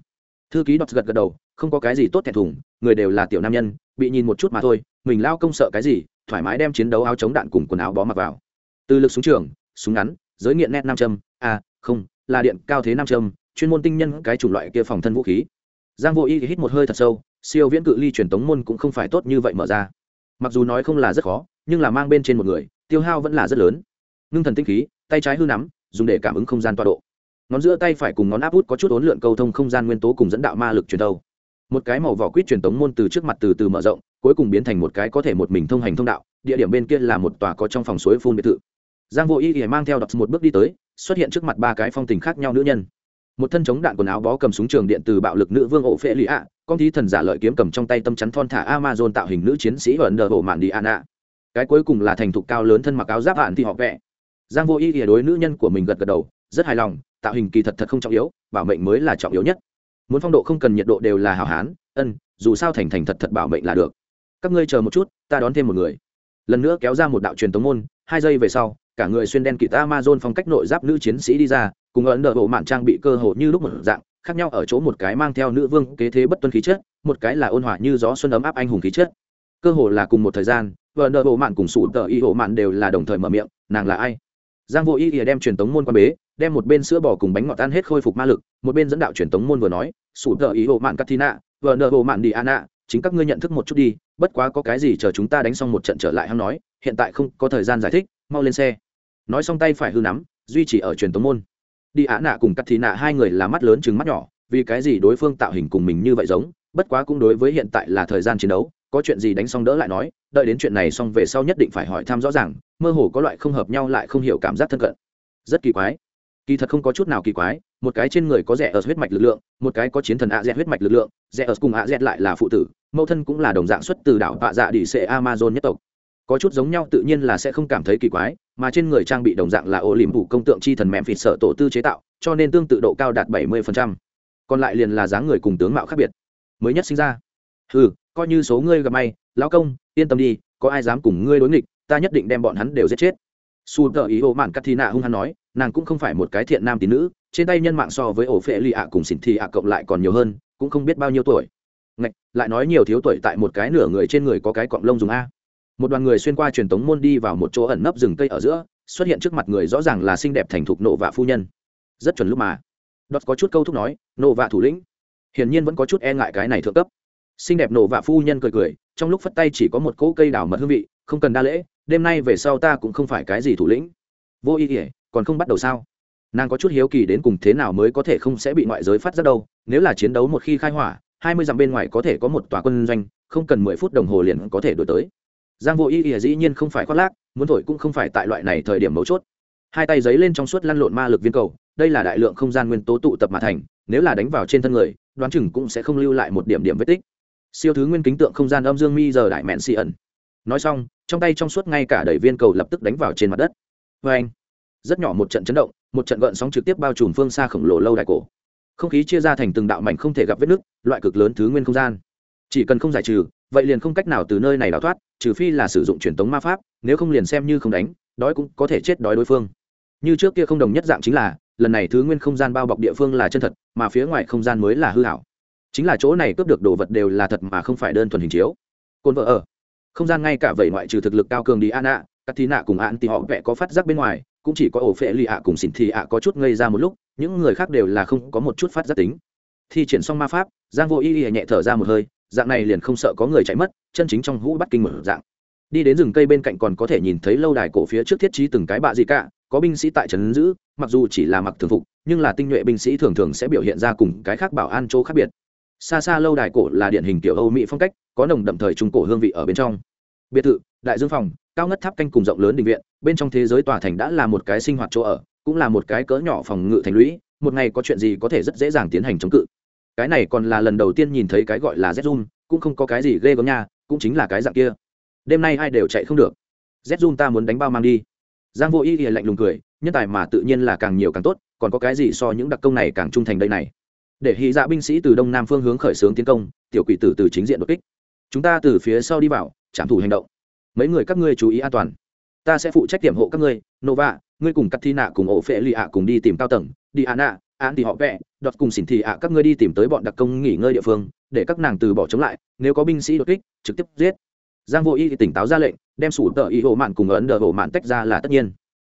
Thư ký Docs gật gật đầu không có cái gì tốt thẹn thùng người đều là tiểu nam nhân bị nhìn một chút mà thôi mình lao công sợ cái gì thoải mái đem chiến đấu áo chống đạn cùng quần áo bó mặc vào. Từ lực súng trường súng ngắn giới nghiện nét nam châm à không, là điện cao thế nam châm, chuyên môn tinh nhân cái chủng loại kia phòng thân vũ khí. Giang vô y hít một hơi thật sâu, siêu viễn cự ly truyền tống môn cũng không phải tốt như vậy mở ra. Mặc dù nói không là rất khó, nhưng là mang bên trên một người, tiêu hao vẫn là rất lớn. Ngưng thần tinh khí, tay trái hư nắm, dùng để cảm ứng không gian tọa độ. Ngón giữa tay phải cùng ngón áp út có chút ốn lượn câu thông không gian nguyên tố cùng dẫn đạo ma lực truyền đầu. một cái màu vỏ quýt truyền tống môn từ trước mặt từ từ mở rộng, cuối cùng biến thành một cái có thể một mình thông hành thông đạo, địa điểm bên kia là một tòa có trong phòng suối phun biệt thự giang vô y y mang theo đọc một bước đi tới, xuất hiện trước mặt ba cái phong tình khác nhau nữ nhân. Một thân chống đạn quần áo bó cầm súng trường điện từ bạo lực nữ vương ổ phệ lì ạ, con thí thần giả lợi kiếm cầm trong tay tâm chắn thon thả amazon tạo hình nữ chiến sĩ ở ấn độ bộ mạn đi an ạ. Cái cuối cùng là thành thục cao lớn thân mặc áo giáp hạn thì họ vẽ. Giang vô y y đối nữ nhân của mình gật gật đầu, rất hài lòng, tạo hình kỳ thật thật không trọng yếu, bảo mệnh mới là trọng yếu nhất. Muốn phong độ không cần nhiệt độ đều là hảo hán, ân, dù sao thành thành thật thật bảo mệnh là được. Các ngươi chờ một chút, ta đón thêm một người. Lần nữa kéo ra một đạo truyền tống môn hai giây về sau, cả người xuyên đen kịt amazon phong cách nội giáp nữ chiến sĩ đi ra, cùng ấn độ bộ mạn trang bị cơ hồ như lúc một dạng, khác nhau ở chỗ một cái mang theo nữ vương kế thế bất tuân khí chất, một cái là ôn hòa như gió xuân ấm áp anh hùng khí chất. Cơ hồ là cùng một thời gian vợ nợ bộ mạn cùng sủ tờ y hộ mạn đều là đồng thời mở miệng, nàng là ai? Giang vô y thì đem truyền tống môn qua bế, đem một bên sữa bò cùng bánh ngọt tan hết khôi phục ma lực, một bên dẫn đạo truyền tống môn vừa nói, sủ tờ y hộ mạn katina vợ nợ bộ mạn đi ana chính các ngươi nhận thức một chút đi, bất quá có cái gì chờ chúng ta đánh xong một trận trở lại hắn nói hiện tại không có thời gian giải thích, mau lên xe. Nói xong tay phải hư nắm, duy trì ở truyền tống môn. Đi ạ nạ cùng cắt thì nạ hai người là mắt lớn chừng mắt nhỏ, vì cái gì đối phương tạo hình cùng mình như vậy giống, bất quá cũng đối với hiện tại là thời gian chiến đấu, có chuyện gì đánh xong đỡ lại nói, đợi đến chuyện này xong về sau nhất định phải hỏi thăm rõ ràng, mơ hồ có loại không hợp nhau lại không hiểu cảm giác thân cận. Rất kỳ quái. Kỳ thật không có chút nào kỳ quái, một cái trên người có rẻ ở huyết mạch lực lượng, một cái có chiến thần ạ dẹt huyết mạch lực lượng, rẻ ở cùng ạ dẹt lại là phụ tử, mẫu thân cũng là đồng dạng xuất từ đảo vạ dạ đi xệ amazon nhất tộc có chút giống nhau tự nhiên là sẽ không cảm thấy kỳ quái mà trên người trang bị đồng dạng là ô liềm phủ công tượng chi thần mẹm phịt sợ tổ tư chế tạo cho nên tương tự độ cao đạt bảy mươi còn lại liền là dáng người cùng tướng mạo khác biệt. Mới nhất sinh ra. Ừ coi như số ngươi gặp may lão công yên tâm đi có ai dám cùng ngươi đối nghịch ta nhất định đem bọn hắn đều giết chết. Su tờ ý ô mạn cắt thi nạ hung hắn nói nàng cũng không phải một cái thiện nam tín nữ trên tay nhân mạng so với ổ phệ lì ạ cùng xỉn thị ạ cộng lại còn nhiều hơn cũng không biết bao nhiêu tuổi. Ngạch, lại nói nhiều thiếu tuổi tại một cái nửa người trên người có cái cọng lông dùng a một đoàn người xuyên qua truyền tống môn đi vào một chỗ ẩn nấp rừng cây ở giữa, xuất hiện trước mặt người rõ ràng là xinh đẹp thành thục nộ vạ phu nhân. Rất chuẩn lúc mà. Đọt có chút câu thúc nói, nộ vạ thủ lĩnh, hiển nhiên vẫn có chút e ngại cái này thượng cấp. Xinh đẹp nộ vạ phu nhân cười cười, trong lúc phất tay chỉ có một cỗ cây đào mật hương vị, không cần đa lễ, đêm nay về sau ta cũng không phải cái gì thủ lĩnh. Vô ý ỉa còn không bắt đầu sao? Nàng có chút hiếu kỳ đến cùng thế nào mới có thể không sẽ bị ngoại giới phát ra đâu, nếu là chiến đấu một khi khai hỏa, hai mươi dặm bên ngoài có thể có một tòa quân doanh, không cần mười phút đồng hồ liền có thể đổi tới giang vô ý ỉa dĩ nhiên không phải khoác lác, muốn thổi cũng không phải tại loại này thời điểm mấu chốt. Hai tay giấy lên trong suốt lăn lộn ma lực viên cầu, đây là đại lượng không gian nguyên tố tụ tập mà thành, nếu là đánh vào trên thân người, đoán chừng cũng sẽ không lưu lại một điểm điểm vết tích. Siêu thứ nguyên kính tượng không gian âm dương mi giờ đại mẹn xì ẩn. Nói xong, trong tay trong suốt ngay cả đẩy viên cầu lập tức đánh vào trên mặt đất. Vê anh, rất nhỏ một trận chấn động, một trận gợn sóng trực tiếp bao trùm phương xa khổng lồ lâu đại cổ. Không khí chia ra thành từng đạo mảnh không thể gặp vết nứt, loại cực lớn thứ nguyên không gian. Chỉ cần không giải trừ vậy liền không cách nào từ nơi này đào thoát, trừ phi là sử dụng truyền tống ma pháp, nếu không liền xem như không đánh, đói cũng có thể chết đói đối phương. Như trước kia không đồng nhất dạng chính là, lần này thứ nguyên không gian bao bọc địa phương là chân thật, mà phía ngoài không gian mới là hư hảo. Chính là chỗ này cướp được đồ vật đều là thật mà không phải đơn thuần hình chiếu. Cồn vợ ở. Không gian ngay cả vậy ngoại trừ thực lực cao cường đi an ạ các thí nạ cùng an thì họ vẽ có phát giác bên ngoài, cũng chỉ có ổ phệ lì ạ cùng xỉn thì ạ có chút ngây ra một lúc, những người khác đều là không có một chút phát giác tính. Thi triển xong ma pháp, giang vô y y nhẹ thở ra một hơi dạng này liền không sợ có người chạy mất, chân chính trong hũ bắt kinh mở dạng. Đi đến rừng cây bên cạnh còn có thể nhìn thấy lâu đài cổ phía trước thiết trí từng cái bạ gì cả, có binh sĩ tại trấn giữ, mặc dù chỉ là mặc thường phục, nhưng là tinh nhuệ binh sĩ thường thường sẽ biểu hiện ra cùng cái khác bảo an chỗ khác biệt. Xa xa lâu đài cổ là điển hình kiểu âu mỹ phong cách, có nồng đậm thời trung cổ hương vị ở bên trong. Biệt thự, đại dương phòng, cao ngất tháp canh cùng rộng lớn định viện, bên trong thế giới tòa thành đã là một cái sinh hoạt chỗ ở, cũng là một cái cỡ nhỏ phòng ngự thành lũy, một ngày có chuyện gì có thể rất dễ dàng tiến hành chống cự cái này còn là lần đầu tiên nhìn thấy cái gọi là z zoom, cũng không có cái gì ghê gớm nha, cũng chính là cái dạng kia. Đêm nay ai đều chạy không được. Z zoom ta muốn đánh bao mang đi. Giang vô ý ỉa lạnh lùng cười, nhân tài mà tự nhiên là càng nhiều càng tốt, còn có cái gì so những đặc công này càng trung thành đây này? Để hy dạ binh sĩ từ đông nam phương hướng khởi xướng tiến công, tiểu quỷ tử từ chính diện đột kích. Chúng ta từ phía sau đi vào, trảm thủ hành động. Mấy người các ngươi chú ý an toàn. Ta sẽ phụ trách tiệm hộ các ngươi, nova, ngươi cùng cắt thi nạ cùng ổ phệ lì ạ cùng đi tìm cao tầng đi ạ nạ án thì họ vẽ đọt cùng xỉn thì ạ, các ngươi đi tìm tới bọn đặc công nghỉ ngơi địa phương, để các nàng từ bỏ chống lại, nếu có binh sĩ đột kích, trực tiếp giết. Giang vô y thì tỉnh táo ra lệnh, đem sủ tờ y hộ mạn cùng ấn đờ hộ mạn tách ra là tất nhiên.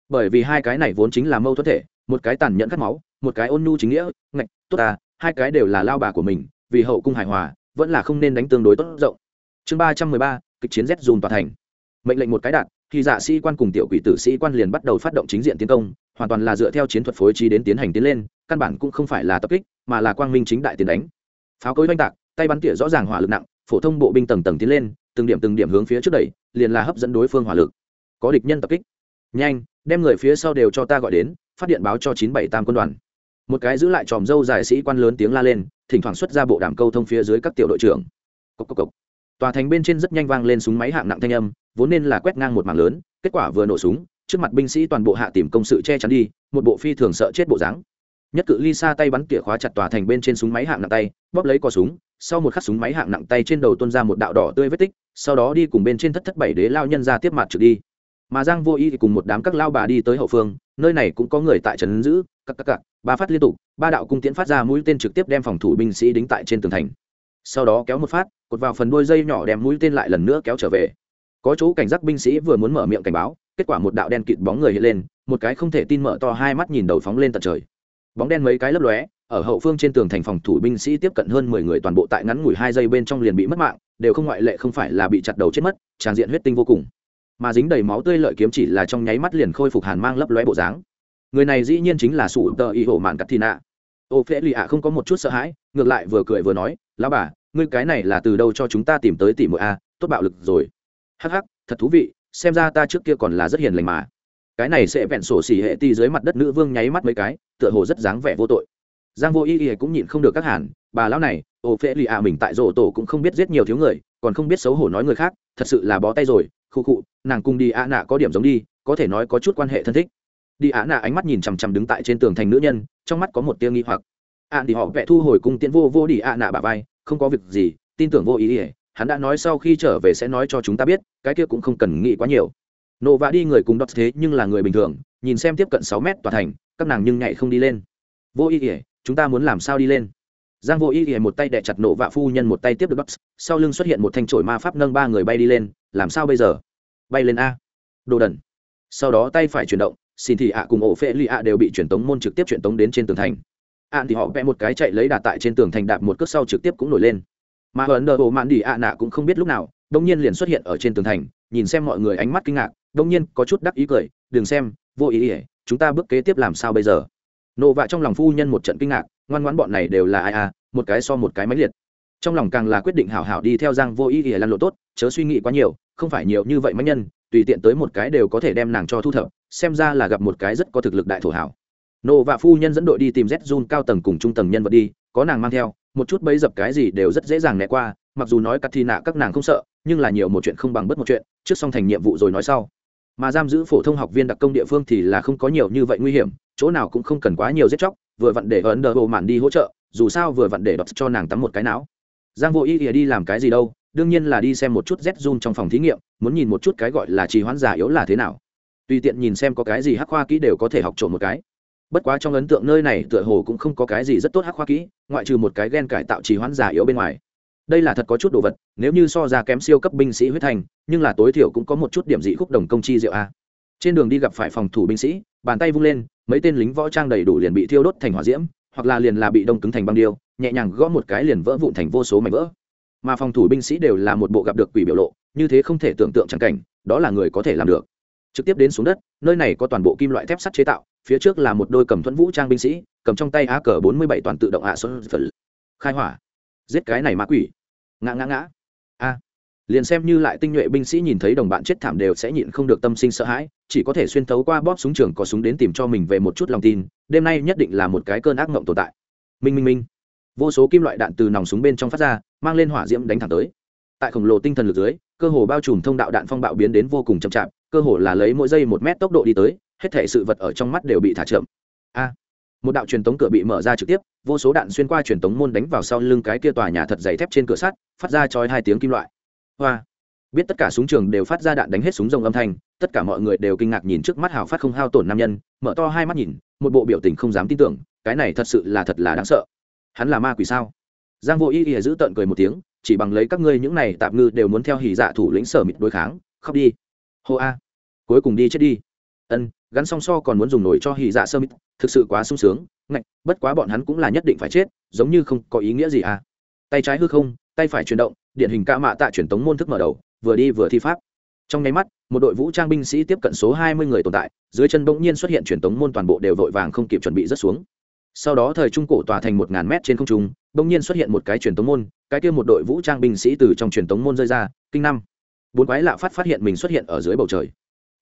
Bởi vì hai cái này vốn chính là mâu thuẫn thể, một cái tàn nhẫn cắt máu, một cái ôn nhu chính nghĩa, ngạch, tốt ta, hai cái đều là lao bà của mình, vì hậu cung hài hòa, vẫn là không nên đánh tương đối tốt rộng. Chương ba trăm mười ba, kịch chiến z dùn tòa thành. Mệnh lệnh một cái đạt thì dạ sĩ quan cùng tiểu quỷ tử sĩ quan liền bắt đầu phát động chính diện tiến công, hoàn toàn là dựa theo chiến thuật phối trí đến tiến hành tiến lên căn bản cũng không phải là tập kích, mà là quang minh chính đại tiến đánh. Pháo cối oanh tạc, tay bắn tỉa rõ ràng hỏa lực nặng, phổ thông bộ binh tầng tầng tiến lên, từng điểm từng điểm hướng phía trước đẩy, liền là hấp dẫn đối phương hỏa lực. Có địch nhân tập kích. Nhanh, đem người phía sau đều cho ta gọi đến, phát điện báo cho chín bảy tam quân đoàn. Một cái giữ lại tròm dâu dài sĩ quan lớn tiếng la lên, thỉnh thoảng xuất ra bộ đàm câu thông phía dưới các tiểu đội trưởng. Cốc cốc cốc. tòa thành bên trên rất nhanh vang lên súng máy hạng nặng thanh âm, vốn nên là quét ngang một mảng lớn, kết quả vừa nổ súng, trước mặt binh sĩ toàn bộ hạ tìm công sự che chắn đi, một bộ phi thường sợ chết bộ dáng nhất cự ly xa tay bắn tỉa khóa chặt tòa thành bên trên súng máy hạng nặng tay, bóp lấy cò súng, sau một khắc súng máy hạng nặng tay trên đầu tuôn ra một đạo đỏ tươi vết tích, sau đó đi cùng bên trên thất thất bảy đế lao nhân ra tiếp mặt trực đi. Mà giang vô y thì cùng một đám các lao bà đi tới hậu phương, nơi này cũng có người tại trấn giữ, các các cặc ba phát liên tục, ba đạo cung tiễn phát ra mũi tên trực tiếp đem phòng thủ binh sĩ đính tại trên tường thành. Sau đó kéo một phát, cột vào phần đuôi dây nhỏ đem mũi tên lại lần nữa kéo trở về. Có chỗ cảnh giác binh sĩ vừa muốn mở miệng cảnh báo, kết quả một đạo đen kịt bóng người hiện lên, một cái không thể tin mở to hai mắt nhìn đầu phóng lên tận trời bóng đen mấy cái lấp lóe, ở hậu phương trên tường thành phòng thủ binh sĩ tiếp cận hơn mười người toàn bộ tại ngắn ngủi hai giây bên trong liền bị mất mạng, đều không ngoại lệ không phải là bị chặt đầu chết mất tràng diện huyết tinh vô cùng. Mà dính đầy máu tươi lợi kiếm chỉ là trong nháy mắt liền khôi phục hàn mang lấp lóe bộ dáng. Người này dĩ nhiên chính là sủ tờ y hổ mạn cắt thị nạ. Ô phễ lì ạ không có một chút sợ hãi, ngược lại vừa cười vừa nói, lão bà, ngươi cái này là từ đâu cho chúng ta tìm tới tỷ mũi a? Tốt bạo lực rồi. Hắc hắc, thật thú vị, xem ra ta trước kia còn là rất hiền lành mà cái này sẽ vẹn sổ xỉ hệ ti dưới mặt đất nữ vương nháy mắt mấy cái, tựa hồ rất dáng vẻ vô tội. Giang vô y y cũng nhịn không được các hàn, bà lão này, ô phê lì ạ mình tại rổ tổ cũng không biết giết nhiều thiếu người, còn không biết xấu hổ nói người khác, thật sự là bó tay rồi, khu khụ nàng cùng đi ạ nạ có điểm giống đi, có thể nói có chút quan hệ thân thích. Đi ạ nạ ánh mắt nhìn chằm chằm đứng tại trên tường thành nữ nhân, trong mắt có một tia nghi hoặc. Ạ thì họ vẽ thu hồi cung tiễn vô vô đi ạ nạ bà vai, không có việc gì, tin tưởng vô ý ỉa hắn đã nói sau khi trở về sẽ nói cho chúng ta biết, cái kia cũng không cần nghĩ quá nhiều nộ vạ đi người cùng đọc thế nhưng là người bình thường, nhìn xem tiếp cận sáu mét tòa thành, các nàng nhưng nhảy không đi lên. Vô ý ỉa chúng ta muốn làm sao đi lên? Giang vô ý ỉa một tay đẻ chặt nộ vạ phu nhân một tay tiếp được đọc sau lưng xuất hiện một thanh trổi ma pháp nâng ba người bay đi lên, làm sao bây giờ? Bay lên a. Đồ đần. Sau đó tay phải chuyển động, xin thì ạ cùng ổ phê lì ạ đều bị chuyển tống môn trực tiếp chuyển tống đến trên tường thành. Ạn thì họ vẽ một cái chạy lấy đà tại trên tường thành đạp một cước sau trực tiếp cũng nổi lên. Mà hờn đờ bộ mạn đi ạ nạ cũng không biết lúc nào đông nhiên liền xuất hiện ở trên tường thành, nhìn xem mọi người ánh mắt kinh ngạc đông nhiên, có chút đắc ý cười, đừng xem, vô ý ỉa chúng ta bước kế tiếp làm sao bây giờ? Nộ vạ trong lòng phu nhân một trận kinh ngạc, ngoan ngoãn bọn này đều là ai à một cái so một cái máy liệt. Trong lòng càng là quyết định hảo hảo đi theo giang vô ý ỉa lăn lộ tốt, chớ suy nghĩ quá nhiều, không phải nhiều như vậy máy nhân, tùy tiện tới một cái đều có thể đem nàng cho thu thập, xem ra là gặp một cái rất có thực lực đại thổ hảo. Nộ vạ phu nhân dẫn đội đi tìm z jun cao tầng cùng trung tầng nhân vật đi, có nàng mang theo, một chút bấy dập cái gì đều rất dễ dàng né qua, mặc dù nói cắt thi nạ các nàng không sợ, nhưng là nhiều một chuyện không bằng bất một chuyện, trước xong thành nhiệm vụ rồi nói sau mà giam giữ phổ thông học viên đặc công địa phương thì là không có nhiều như vậy nguy hiểm, chỗ nào cũng không cần quá nhiều giết chóc, vừa vặn để ấn đờ bộ mạn đi hỗ trợ, dù sao vừa vặn để đọc cho nàng tắm một cái não. Giang vô ý ỉa đi làm cái gì đâu, đương nhiên là đi xem một chút z zoom trong phòng thí nghiệm, muốn nhìn một chút cái gọi là trì hoãn giả yếu là thế nào. Tùy tiện nhìn xem có cái gì hắc khoa kỹ đều có thể học trộm một cái. Bất quá trong ấn tượng nơi này tựa hồ cũng không có cái gì rất tốt hắc khoa kỹ, ngoại trừ một cái gen cải tạo trì hoãn giả yếu bên ngoài đây là thật có chút đồ vật, nếu như so ra kém siêu cấp binh sĩ huyết thành nhưng là tối thiểu cũng có một chút điểm dị khúc đồng công chi diệu a. Trên đường đi gặp phải phòng thủ binh sĩ, bàn tay vung lên, mấy tên lính võ trang đầy đủ liền bị thiêu đốt thành hỏa diễm, hoặc là liền là bị đông cứng thành băng điêu, nhẹ nhàng gõ một cái liền vỡ vụn thành vô số mảnh vỡ. Mà phòng thủ binh sĩ đều là một bộ gặp được quỷ biểu lộ, như thế không thể tưởng tượng chẳng cảnh, đó là người có thể làm được. Trực tiếp đến xuống đất, nơi này có toàn bộ kim loại thép sắt chế tạo, phía trước là một đôi cầm thuẫn vũ trang binh sĩ, cầm trong tay á cờ bốn mươi bảy toàn tự động hạ xuân khai hỏa giết cái này ma quỷ. Ngã ngã ngã. A. Liền xem như lại tinh nhuệ binh sĩ nhìn thấy đồng bạn chết thảm đều sẽ nhịn không được tâm sinh sợ hãi, chỉ có thể xuyên thấu qua bóp súng trường có súng đến tìm cho mình về một chút lòng tin, đêm nay nhất định là một cái cơn ác mộng tồn tại. Minh minh minh. Vô số kim loại đạn từ nòng súng bên trong phát ra, mang lên hỏa diễm đánh thẳng tới. Tại khổng lồ tinh thần lực dưới, cơ hồ bao trùm thông đạo đạn phong bạo biến đến vô cùng chậm chạp, cơ hồ là lấy mỗi giây một mét tốc độ đi tới, hết thể sự vật ở trong mắt đều bị thả chậm. A một đạo truyền tống cửa bị mở ra trực tiếp, vô số đạn xuyên qua truyền tống môn đánh vào sau lưng cái kia tòa nhà thật dày thép trên cửa sắt, phát ra chói hai tiếng kim loại. Hoa! Biết tất cả súng trường đều phát ra đạn đánh hết súng rồng âm thanh, tất cả mọi người đều kinh ngạc nhìn trước mắt hào phát không hao tổn nam nhân, mở to hai mắt nhìn, một bộ biểu tình không dám tin tưởng, cái này thật sự là thật là đáng sợ. Hắn là ma quỷ sao? Giang vô y y giữ tợn cười một tiếng, chỉ bằng lấy các ngươi những này tạm ngư đều muốn theo hỉ dạ thủ lĩnh sở mịt đối kháng, khóc đi. Hô a! Cuối cùng đi chết đi. Ân gắn song so còn muốn dùng nổi cho hỉ dạ sơ mít, thực sự quá sung sướng, ngạch, bất quá bọn hắn cũng là nhất định phải chết, giống như không có ý nghĩa gì à. Tay trái hư không, tay phải chuyển động điện hình ca mạ tạ truyền tống môn thức mở đầu, vừa đi vừa thi pháp. Trong nháy mắt, một đội vũ trang binh sĩ tiếp cận số hai mươi người tồn tại, dưới chân bỗng nhiên xuất hiện truyền tống môn toàn bộ đều vội vàng không kịp chuẩn bị rất xuống. Sau đó thời trung cổ tòa thành một ngàn mét trên không trung, bỗng nhiên xuất hiện một cái truyền tống môn, cái kia một đội vũ trang binh sĩ từ trong truyền tống môn rơi ra, kinh năm. Bốn quái lạ phát phát hiện mình xuất hiện ở dưới bầu trời.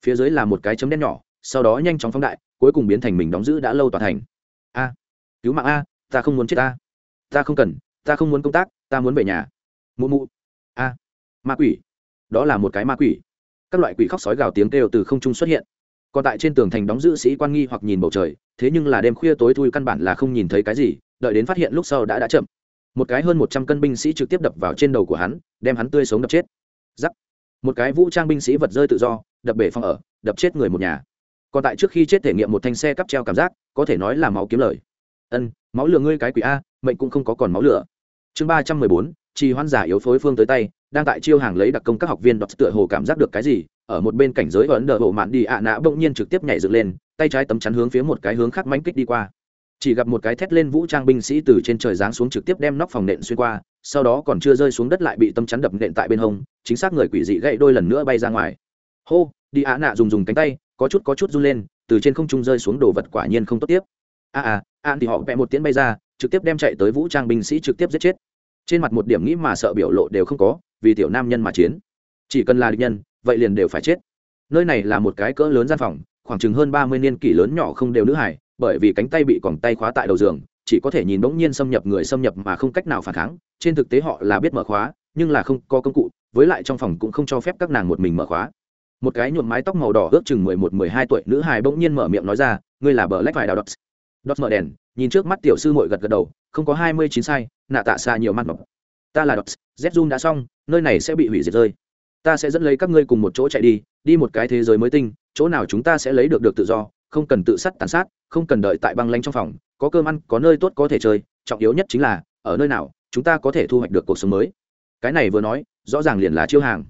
Phía dưới là một cái chấm đen nhỏ sau đó nhanh chóng phóng đại, cuối cùng biến thành mình đóng giữ đã lâu tòa thành. A, cứu mạng a, ta không muốn chết ta ta không cần, ta không muốn công tác, ta muốn về nhà. Mụ mụ. A, ma quỷ. Đó là một cái ma quỷ. Các loại quỷ khóc sói gào tiếng kêu từ không trung xuất hiện. Còn tại trên tường thành đóng giữ sĩ quan nghi hoặc nhìn bầu trời, thế nhưng là đêm khuya tối thui căn bản là không nhìn thấy cái gì, đợi đến phát hiện lúc sau đã đã chậm. Một cái hơn một trăm cân binh sĩ trực tiếp đập vào trên đầu của hắn, đem hắn tươi sống đập chết. Giắc một cái vũ trang binh sĩ vật rơi tự do, đập bể phòng ở, đập chết người một nhà còn tại trước khi chết thể nghiệm một thanh xe cắp treo cảm giác, có thể nói là máu kiếm lời. Ân, máu lửa ngươi cái quỷ a, mệnh cũng không có còn máu lửa. Chương ba trăm mười bốn, trì hoãn giả yếu phối phương tới tay, đang tại chiêu hàng lấy đặc công các học viên đọc tựa hồ cảm giác được cái gì, ở một bên cảnh giới ấn đờ bộ mạn đi ạ nã bỗng nhiên trực tiếp nhảy dựng lên, tay trái tấm chắn hướng phía một cái hướng khác mánh kích đi qua. Chỉ gặp một cái thét lên vũ trang binh sĩ từ trên trời giáng xuống trực tiếp đem nóc phòng nện xuyên qua, sau đó còn chưa rơi xuống đất lại bị tấm chắn đập nện tại bên hông, chính xác người quỷ dị gậy đôi lần nữa bay ra ngoài. Hô, đi ạ nạ dùng dùng cánh tay có chút có chút run lên, từ trên không trung rơi xuống đồ vật quả nhiên không tốt tiếp. A à a thì họ vẽ một tiếng bay ra, trực tiếp đem chạy tới vũ trang binh sĩ trực tiếp giết chết. Trên mặt một điểm nghĩ mà sợ biểu lộ đều không có, vì tiểu nam nhân mà chiến. Chỉ cần là địch nhân, vậy liền đều phải chết. Nơi này là một cái cỡ lớn gian phòng, khoảng chừng hơn ba mươi niên kỷ lớn nhỏ không đều nữ hải, bởi vì cánh tay bị còng tay khóa tại đầu giường, chỉ có thể nhìn bỗng nhiên xâm nhập người xâm nhập mà không cách nào phản kháng. Trên thực tế họ là biết mở khóa, nhưng là không có công cụ, với lại trong phòng cũng không cho phép các nàng một mình mở khóa một cái nhuộm mái tóc màu đỏ ước chừng mười một, mười hai tuổi nữ hài bỗng nhiên mở miệng nói ra, ngươi là bờ lách vải đào đọt đọt mở đèn, nhìn trước mắt tiểu sư mội gật gật đầu, không có hai mươi chín sai, nạ tạ xa nhiều mắt mọc ta là đọt z đã xong, nơi này sẽ bị hủy diệt rơi. Ta sẽ dẫn lấy các ngươi cùng một chỗ chạy đi đi một cái thế giới mới tinh, chỗ nào chúng ta sẽ lấy được được tự do, không cần tự sát tàn sát, không cần đợi tại băng lanh trong phòng, có cơm ăn, có nơi tốt có thể chơi, trọng yếu nhất chính là, ở nơi nào, chúng ta có thể thu hoạch được cuộc sống mới. Cái này vừa nói, rõ ràng liền là chiêu hàng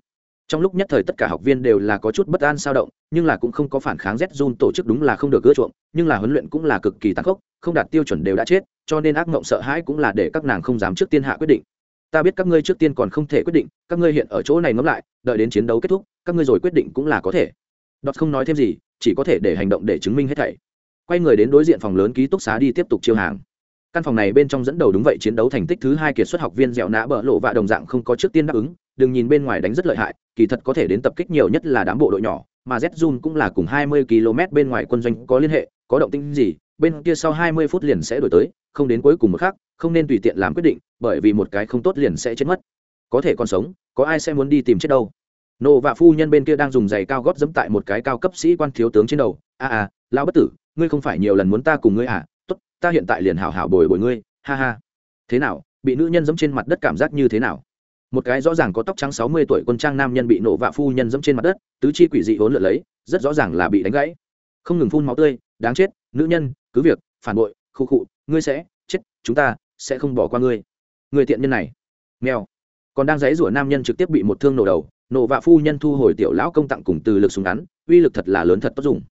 trong lúc nhất thời tất cả học viên đều là có chút bất an sao động, nhưng là cũng không có phản kháng z zun tổ chức đúng là không được ưa chuộng, nhưng là huấn luyện cũng là cực kỳ tăng khốc, không đạt tiêu chuẩn đều đã chết, cho nên ác mộng sợ hãi cũng là để các nàng không dám trước tiên hạ quyết định. Ta biết các ngươi trước tiên còn không thể quyết định, các ngươi hiện ở chỗ này ngẫm lại, đợi đến chiến đấu kết thúc, các ngươi rồi quyết định cũng là có thể. Đọt không nói thêm gì, chỉ có thể để hành động để chứng minh hết thảy. Quay người đến đối diện phòng lớn ký túc xá đi tiếp tục chiêu hàng. Căn phòng này bên trong dẫn đầu đúng vậy chiến đấu thành tích thứ hai kiệt xuất học viên dẻo nã bỡ lộ và đồng dạng không có trước tiên đáp ứng đừng nhìn bên ngoài đánh rất lợi hại kỳ thật có thể đến tập kích nhiều nhất là đám bộ đội nhỏ mà zun cũng là cùng 20 km bên ngoài quân doanh có liên hệ có động tĩnh gì bên kia sau 20 phút liền sẽ đổi tới không đến cuối cùng một khác không nên tùy tiện làm quyết định bởi vì một cái không tốt liền sẽ chết mất. Có thể còn sống có ai sẽ muốn đi tìm chết đâu. Nô và phu nhân bên kia đang dùng giày cao gót dẫm tại một cái cao cấp sĩ quan thiếu tướng trên đầu. A à, à lão bất tử ngươi không phải nhiều lần muốn ta cùng ngươi à? Tốt ta hiện tại liền hảo hảo bồi bồi ngươi. Ha ha. Thế nào bị nữ nhân dẫm trên mặt đất cảm giác như thế nào? Một cái rõ ràng có tóc trắng sáu mươi tuổi quân trang nam nhân bị nổ vạ phu nhân dẫm trên mặt đất, tứ chi quỷ dị hỗn lượn lấy, rất rõ ràng là bị đánh gãy. Không ngừng phun máu tươi, đáng chết, nữ nhân, cứ việc, phản bội, khu khụ ngươi sẽ chết, chúng ta sẽ không bỏ qua ngươi. Người tiện nhân này, nghèo. Còn đang dãy rủa nam nhân trực tiếp bị một thương nổ đầu, nổ vạ phu nhân thu hồi tiểu lão công tặng cùng từ lực súng ngắn, uy lực thật là lớn thật tốt dùng.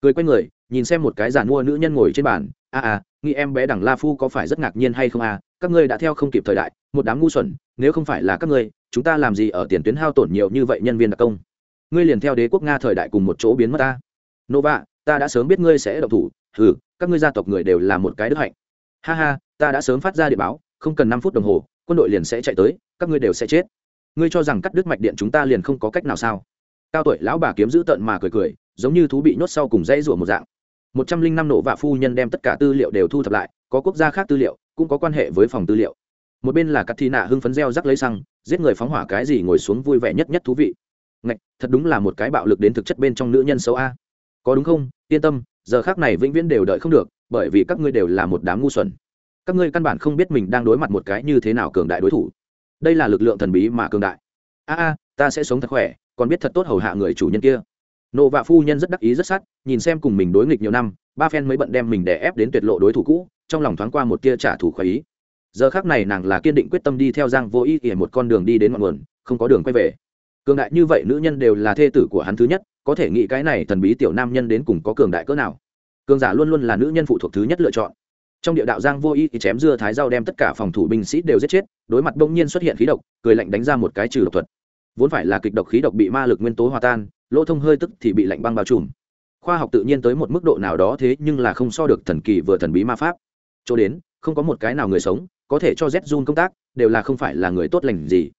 Cười quay người, nhìn xem một cái giàn mua nữ nhân ngồi trên bàn, a a, nghĩ em bé đẳng la phu có phải rất ngạc nhiên hay không a? Các ngươi đã theo không kịp thời đại, một đám ngu xuẩn, nếu không phải là các ngươi, chúng ta làm gì ở tiền tuyến hao tổn nhiều như vậy nhân viên đặc công? Ngươi liền theo đế quốc nga thời đại cùng một chỗ biến mất ta. Nova, ta đã sớm biết ngươi sẽ động thủ. Ừ các ngươi gia tộc người đều là một cái đức hạnh. Ha ha, ta đã sớm phát ra địa báo, không cần năm phút đồng hồ, quân đội liền sẽ chạy tới, các ngươi đều sẽ chết. Ngươi cho rằng cắt đứt mạch điện chúng ta liền không có cách nào sao? Cao tuổi lão bà kiếm giữ tận mà cười cười, giống như thú bị nhốt sau cùng dây rủa một dạng. Một trăm linh năm nổ vạ phu nhân đem tất cả tư liệu đều thu thập lại, có quốc gia khác tư liệu cũng có quan hệ với phòng tư liệu. Một bên là cắt thi nạ hưng phấn reo rắc lấy xăng, giết người phóng hỏa cái gì ngồi xuống vui vẻ nhất nhất thú vị. Ngạch, thật đúng là một cái bạo lực đến thực chất bên trong nữ nhân xấu a. Có đúng không? Yên tâm, giờ khác này vĩnh viễn đều đợi không được, bởi vì các ngươi đều là một đám ngu xuẩn. Các ngươi căn bản không biết mình đang đối mặt một cái như thế nào cường đại đối thủ. Đây là lực lượng thần bí mà cường đại. A a, ta sẽ sống thật khỏe, còn biết thật tốt hầu hạ người chủ nhân kia. Nộ vạ phu nhân rất đắc ý rất sát, nhìn xem cùng mình đối nghịch nhiều năm ba phen mới bận đem mình để ép đến tuyệt lộ đối thủ cũ, trong lòng thoáng qua một tia trả thù khoái ý. Giờ khác này nàng là kiên định quyết tâm đi theo giang vô ý ỉa một con đường đi đến ngọn nguồn, không có đường quay về. Cường đại như vậy nữ nhân đều là thê tử của hắn thứ nhất, có thể nghĩ cái này thần bí tiểu nam nhân đến cùng có cường đại cỡ nào. Cường giả luôn luôn là nữ nhân phụ thuộc thứ nhất lựa chọn. Trong địa đạo giang vô ý thì chém dưa thái dao đem tất cả phòng thủ binh sĩ đều giết chết, đối mặt bỗng nhiên xuất hiện khí độc, cười lạnh đánh ra một cái trừ độc thuật. Vốn phải là kịch độc khí độc bị ma lực nguyên tố hòa tan, lỗ thông hơi tức thì bị lạnh băng bao trùm khoa học tự nhiên tới một mức độ nào đó thế nhưng là không so được thần kỳ vừa thần bí ma pháp. Chỗ đến, không có một cái nào người sống, có thể cho z run công tác, đều là không phải là người tốt lành gì.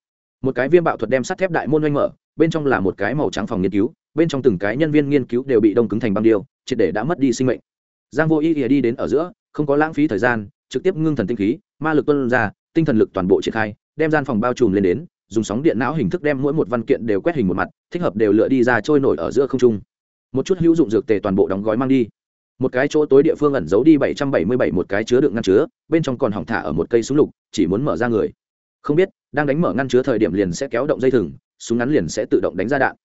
Một cái viêm bạo thuật đem sắt thép đại môn oanh mở, bên trong là một cái màu trắng phòng nghiên cứu, bên trong từng cái nhân viên nghiên cứu đều bị đông cứng thành băng điêu, triệt để đã mất đi sinh mệnh. Giang vô ý ỉa đi đến ở giữa, không có lãng phí thời gian, trực tiếp ngưng thần tinh khí, ma lực tuân ra, tinh thần lực toàn bộ triển khai, đem gian phòng bao trùm lên đến, dùng sóng điện não hình thức đem mỗi một văn kiện đều quét hình một mặt, thích hợp đều lựa đi ra trôi nổi ở giữa không trung một chút hữu dụng dược tề toàn bộ đóng gói mang đi. Một cái chỗ tối địa phương ẩn giấu đi bảy trăm bảy mươi bảy một cái chứa đựng ngăn chứa, bên trong còn hỏng thả ở một cây súng lục, chỉ muốn mở ra người. Không biết, đang đánh mở ngăn chứa thời điểm liền sẽ kéo động dây thừng, súng ngắn liền sẽ tự động đánh ra đạn.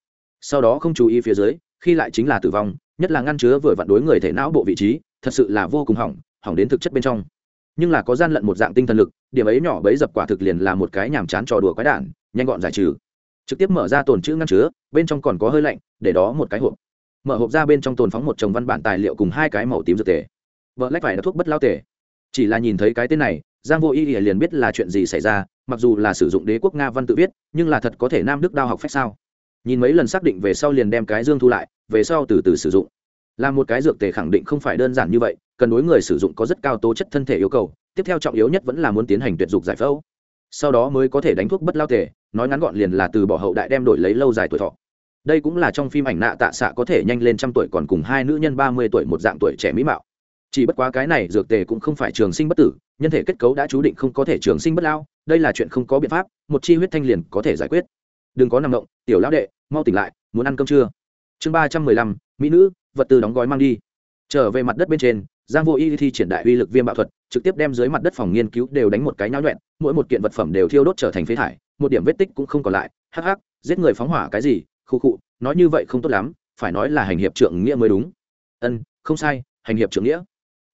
Sau đó không chú ý phía dưới, khi lại chính là tử vong, nhất là ngăn chứa vừa vặn đối người thể não bộ vị trí, thật sự là vô cùng hỏng hỏng đến thực chất bên trong. Nhưng là có gian lận một dạng tinh thần lực, điểm ấy nhỏ bấy dập quả thực liền là một cái nhàm chán trò đùa quái đản, nhanh gọn giải trừ. Trực tiếp mở ra tồn chữ ngăn chứa, bên trong còn có hơi lạnh, để đó một cái hộp mở hộp ra bên trong tồn phóng một chồng văn bản tài liệu cùng hai cái màu tím dược tề. Vợ lách phải là thuốc bất lao tề. Chỉ là nhìn thấy cái tên này, giang vô y liền biết là chuyện gì xảy ra, mặc dù là sử dụng đế quốc nga văn tự viết, nhưng là thật có thể nam đức đao học phép sao? Nhìn mấy lần xác định về sau liền đem cái dương thu lại, về sau từ từ sử dụng. Là một cái dược tề khẳng định không phải đơn giản như vậy, cần đối người sử dụng có rất cao tố chất thân thể yêu cầu, tiếp theo trọng yếu nhất vẫn là muốn tiến hành tuyệt dục giải phẫu. Sau đó mới có thể đánh thuốc bất lao tề, nói ngắn gọn liền là từ bỏ hậu đại đem đổi lấy lâu dài tuổi thọ đây cũng là trong phim ảnh nạ tạ xạ có thể nhanh lên trăm tuổi còn cùng hai nữ nhân ba mươi tuổi một dạng tuổi trẻ mỹ mạo. Chỉ bất quá cái này dược tề cũng không phải trường sinh bất tử, nhân thể kết cấu đã chú định không có thể trường sinh bất lao, đây là chuyện không có biện pháp, một chi huyết thanh liền có thể giải quyết. Đừng có nằm động, tiểu lão đệ, mau tỉnh lại, muốn ăn cơm trưa chương ba trăm mười lăm, mỹ nữ, vật tư đóng gói mang đi. Trở về mặt đất bên trên, giang vô y thi triển đại uy lực viêm bạo thuật, trực tiếp đem dưới mặt đất phòng nghiên cứu đều đánh một cái nháo nhuẹn mỗi một kiện vật phẩm đều thiêu đốt trở thành phế thải, một điểm vết tích cũng không còn lại. Hắc hắc, giết người phóng hỏa cái gì? Khu khụ nói như vậy không tốt lắm, phải nói là hành hiệp trượng nghĩa mới đúng. Ân, không sai, hành hiệp trượng nghĩa.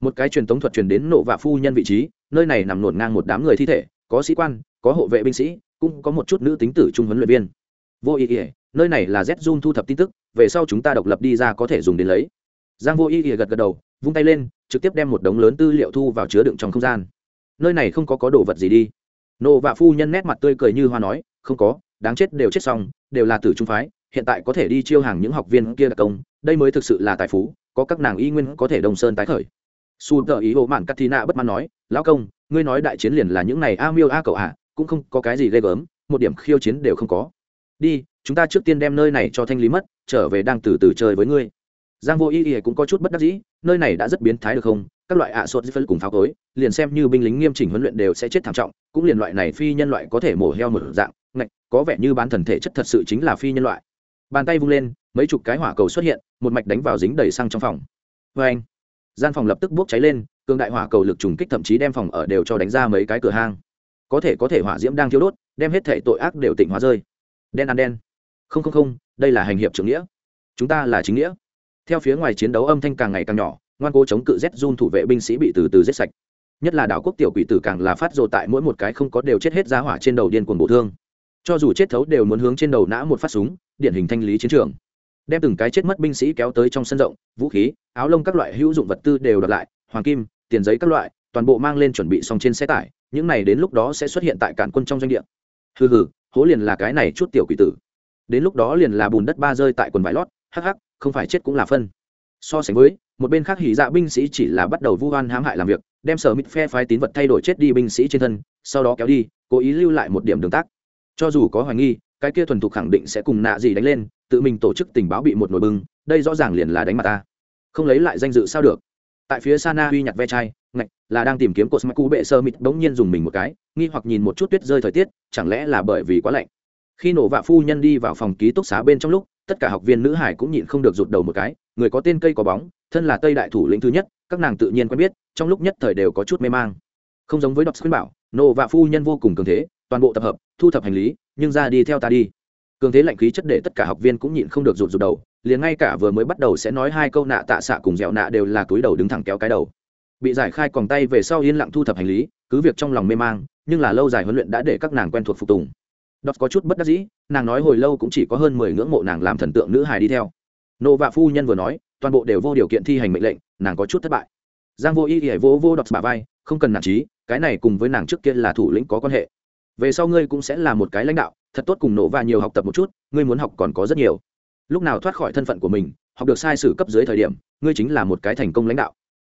Một cái truyền tống thuật truyền đến nộ vạ phu nhân vị trí, nơi này nằm nổn ngang một đám người thi thể, có sĩ quan, có hộ vệ binh sĩ, cũng có một chút nữ tính tử trung huấn luyện viên. Vô ý ỉa nơi này là z zoom thu thập tin tức, về sau chúng ta độc lập đi ra có thể dùng đến lấy. Giang vô ý ỉa gật gật đầu, vung tay lên, trực tiếp đem một đống lớn tư liệu thu vào chứa đựng trong không gian. Nơi này không có có đồ vật gì đi. Nộ vạ phu nhân nét mặt tươi cười như hoa nói, không có, đáng chết đều chết xong, đều là tử trung phái hiện tại có thể đi chiêu hàng những học viên kia đặc công đây mới thực sự là tài phú có các nàng y nguyên có thể đồng sơn tái khởi. Su tờ ý hộ mạn katina bất mãn nói lão công ngươi nói đại chiến liền là những này a miêu a cậu ạ à, cũng không có cái gì ghê gớm một điểm khiêu chiến đều không có. Đi chúng ta trước tiên đem nơi này cho thanh lý mất trở về đang từ từ chơi với ngươi. Giang vô y y cũng có chút bất đắc dĩ nơi này đã rất biến thái được không? Các loại ạ à sốt phân cùng pháo tối, liền xem như binh lính nghiêm chỉnh huấn luyện đều sẽ chết thảm trọng cũng liền loại này phi nhân loại có thể mổ heo một dạng ngạch có vẻ như bán thần thể chất thật sự chính là phi nhân loại bàn tay vung lên, mấy chục cái hỏa cầu xuất hiện, một mạch đánh vào dính đầy xăng trong phòng. Vê anh, gian phòng lập tức bốc cháy lên cương đại hỏa cầu lực trùng kích thậm chí đem phòng ở đều cho đánh ra mấy cái cửa hang. Có thể có thể hỏa diễm đang thiêu đốt, đem hết thể tội ác đều tỉnh hóa rơi. Đen ăn đen. Không không không, đây là hành hiệp trưởng nghĩa. Chúng ta là chính nghĩa. Theo phía ngoài chiến đấu âm thanh càng ngày càng nhỏ, ngoan cố chống cự z run thủ vệ binh sĩ bị từ từ giết sạch. Nhất là đảo quốc tiểu quỷ tử càng là phát rồ tại mỗi một cái không có đều chết hết giá hỏa trên đầu điên cuồng bổ thương cho dù chết thấu đều muốn hướng trên đầu nã một phát súng, điển hình thanh lý chiến trường. Đem từng cái chết mất binh sĩ kéo tới trong sân rộng, vũ khí, áo lông các loại hữu dụng vật tư đều đặt lại, hoàng kim, tiền giấy các loại, toàn bộ mang lên chuẩn bị xong trên xe tải, những này đến lúc đó sẽ xuất hiện tại cản quân trong doanh địa. Hừ hừ, hố liền là cái này chút tiểu quỷ tử. Đến lúc đó liền là bùn đất ba rơi tại quần vải lót, hắc hắc, không phải chết cũng là phân. So sánh với, một bên khác hỉ dạ binh sĩ chỉ là bắt đầu vu oan hãm hại làm việc, đem sở mít phe phái tín vật thay đổi chết đi binh sĩ trên thân, sau đó kéo đi, cố ý lưu lại một điểm đường tác cho dù có hoài nghi, cái kia thuần thục khẳng định sẽ cùng nạ gì đánh lên, tự mình tổ chức tình báo bị một nổi bưng đây rõ ràng liền là đánh mặt ta. Không lấy lại danh dự sao được? Tại phía sana huy nhặt ve chai, ngạch, là đang tìm kiếm cột smart bệ sơ mịt bỗng nhiên dùng mình một cái, nghi hoặc nhìn một chút tuyết rơi thời tiết, chẳng lẽ là bởi vì quá lạnh? Khi nổ vạ phu nhân đi vào phòng ký túc xá bên trong lúc, tất cả học viên nữ hải cũng nhịn không được rụt đầu một cái, người có tên cây có bóng, thân là tây đại thủ lĩnh thứ nhất, các nàng tự nhiên quen biết, trong lúc nhất thời đều có chút mê mang. Không giống với đọc khuyên bảo, nổ vạ phu nhân vô cùng cường thế toàn bộ tập hợp, thu thập hành lý, nhưng ra đi theo ta đi. Cường thế lạnh khí chất để tất cả học viên cũng nhịn không được rụt rụt đầu, liền ngay cả vừa mới bắt đầu sẽ nói hai câu nạ tạ xạ cùng dẻo nạ đều là túi đầu đứng thẳng kéo cái đầu. Bị giải khai còng tay về sau yên lặng thu thập hành lý, cứ việc trong lòng mê mang, nhưng là lâu dài huấn luyện đã để các nàng quen thuộc phục tùng. Đọt có chút bất đắc dĩ, nàng nói hồi lâu cũng chỉ có hơn mười ngưỡng mộ nàng làm thần tượng nữ hài đi theo. Nộ vạ phu nhân vừa nói, toàn bộ đều vô điều kiện thi hành mệnh lệnh, nàng có chút thất bại. Giang vô y thì vô vô đọt bà vai, không cần nản trí, cái này cùng với nàng trước kia là thủ lĩnh có quan hệ về sau ngươi cũng sẽ là một cái lãnh đạo, thật tốt cùng nổ và nhiều học tập một chút, ngươi muốn học còn có rất nhiều. Lúc nào thoát khỏi thân phận của mình, học được sai sử cấp dưới thời điểm, ngươi chính là một cái thành công lãnh đạo.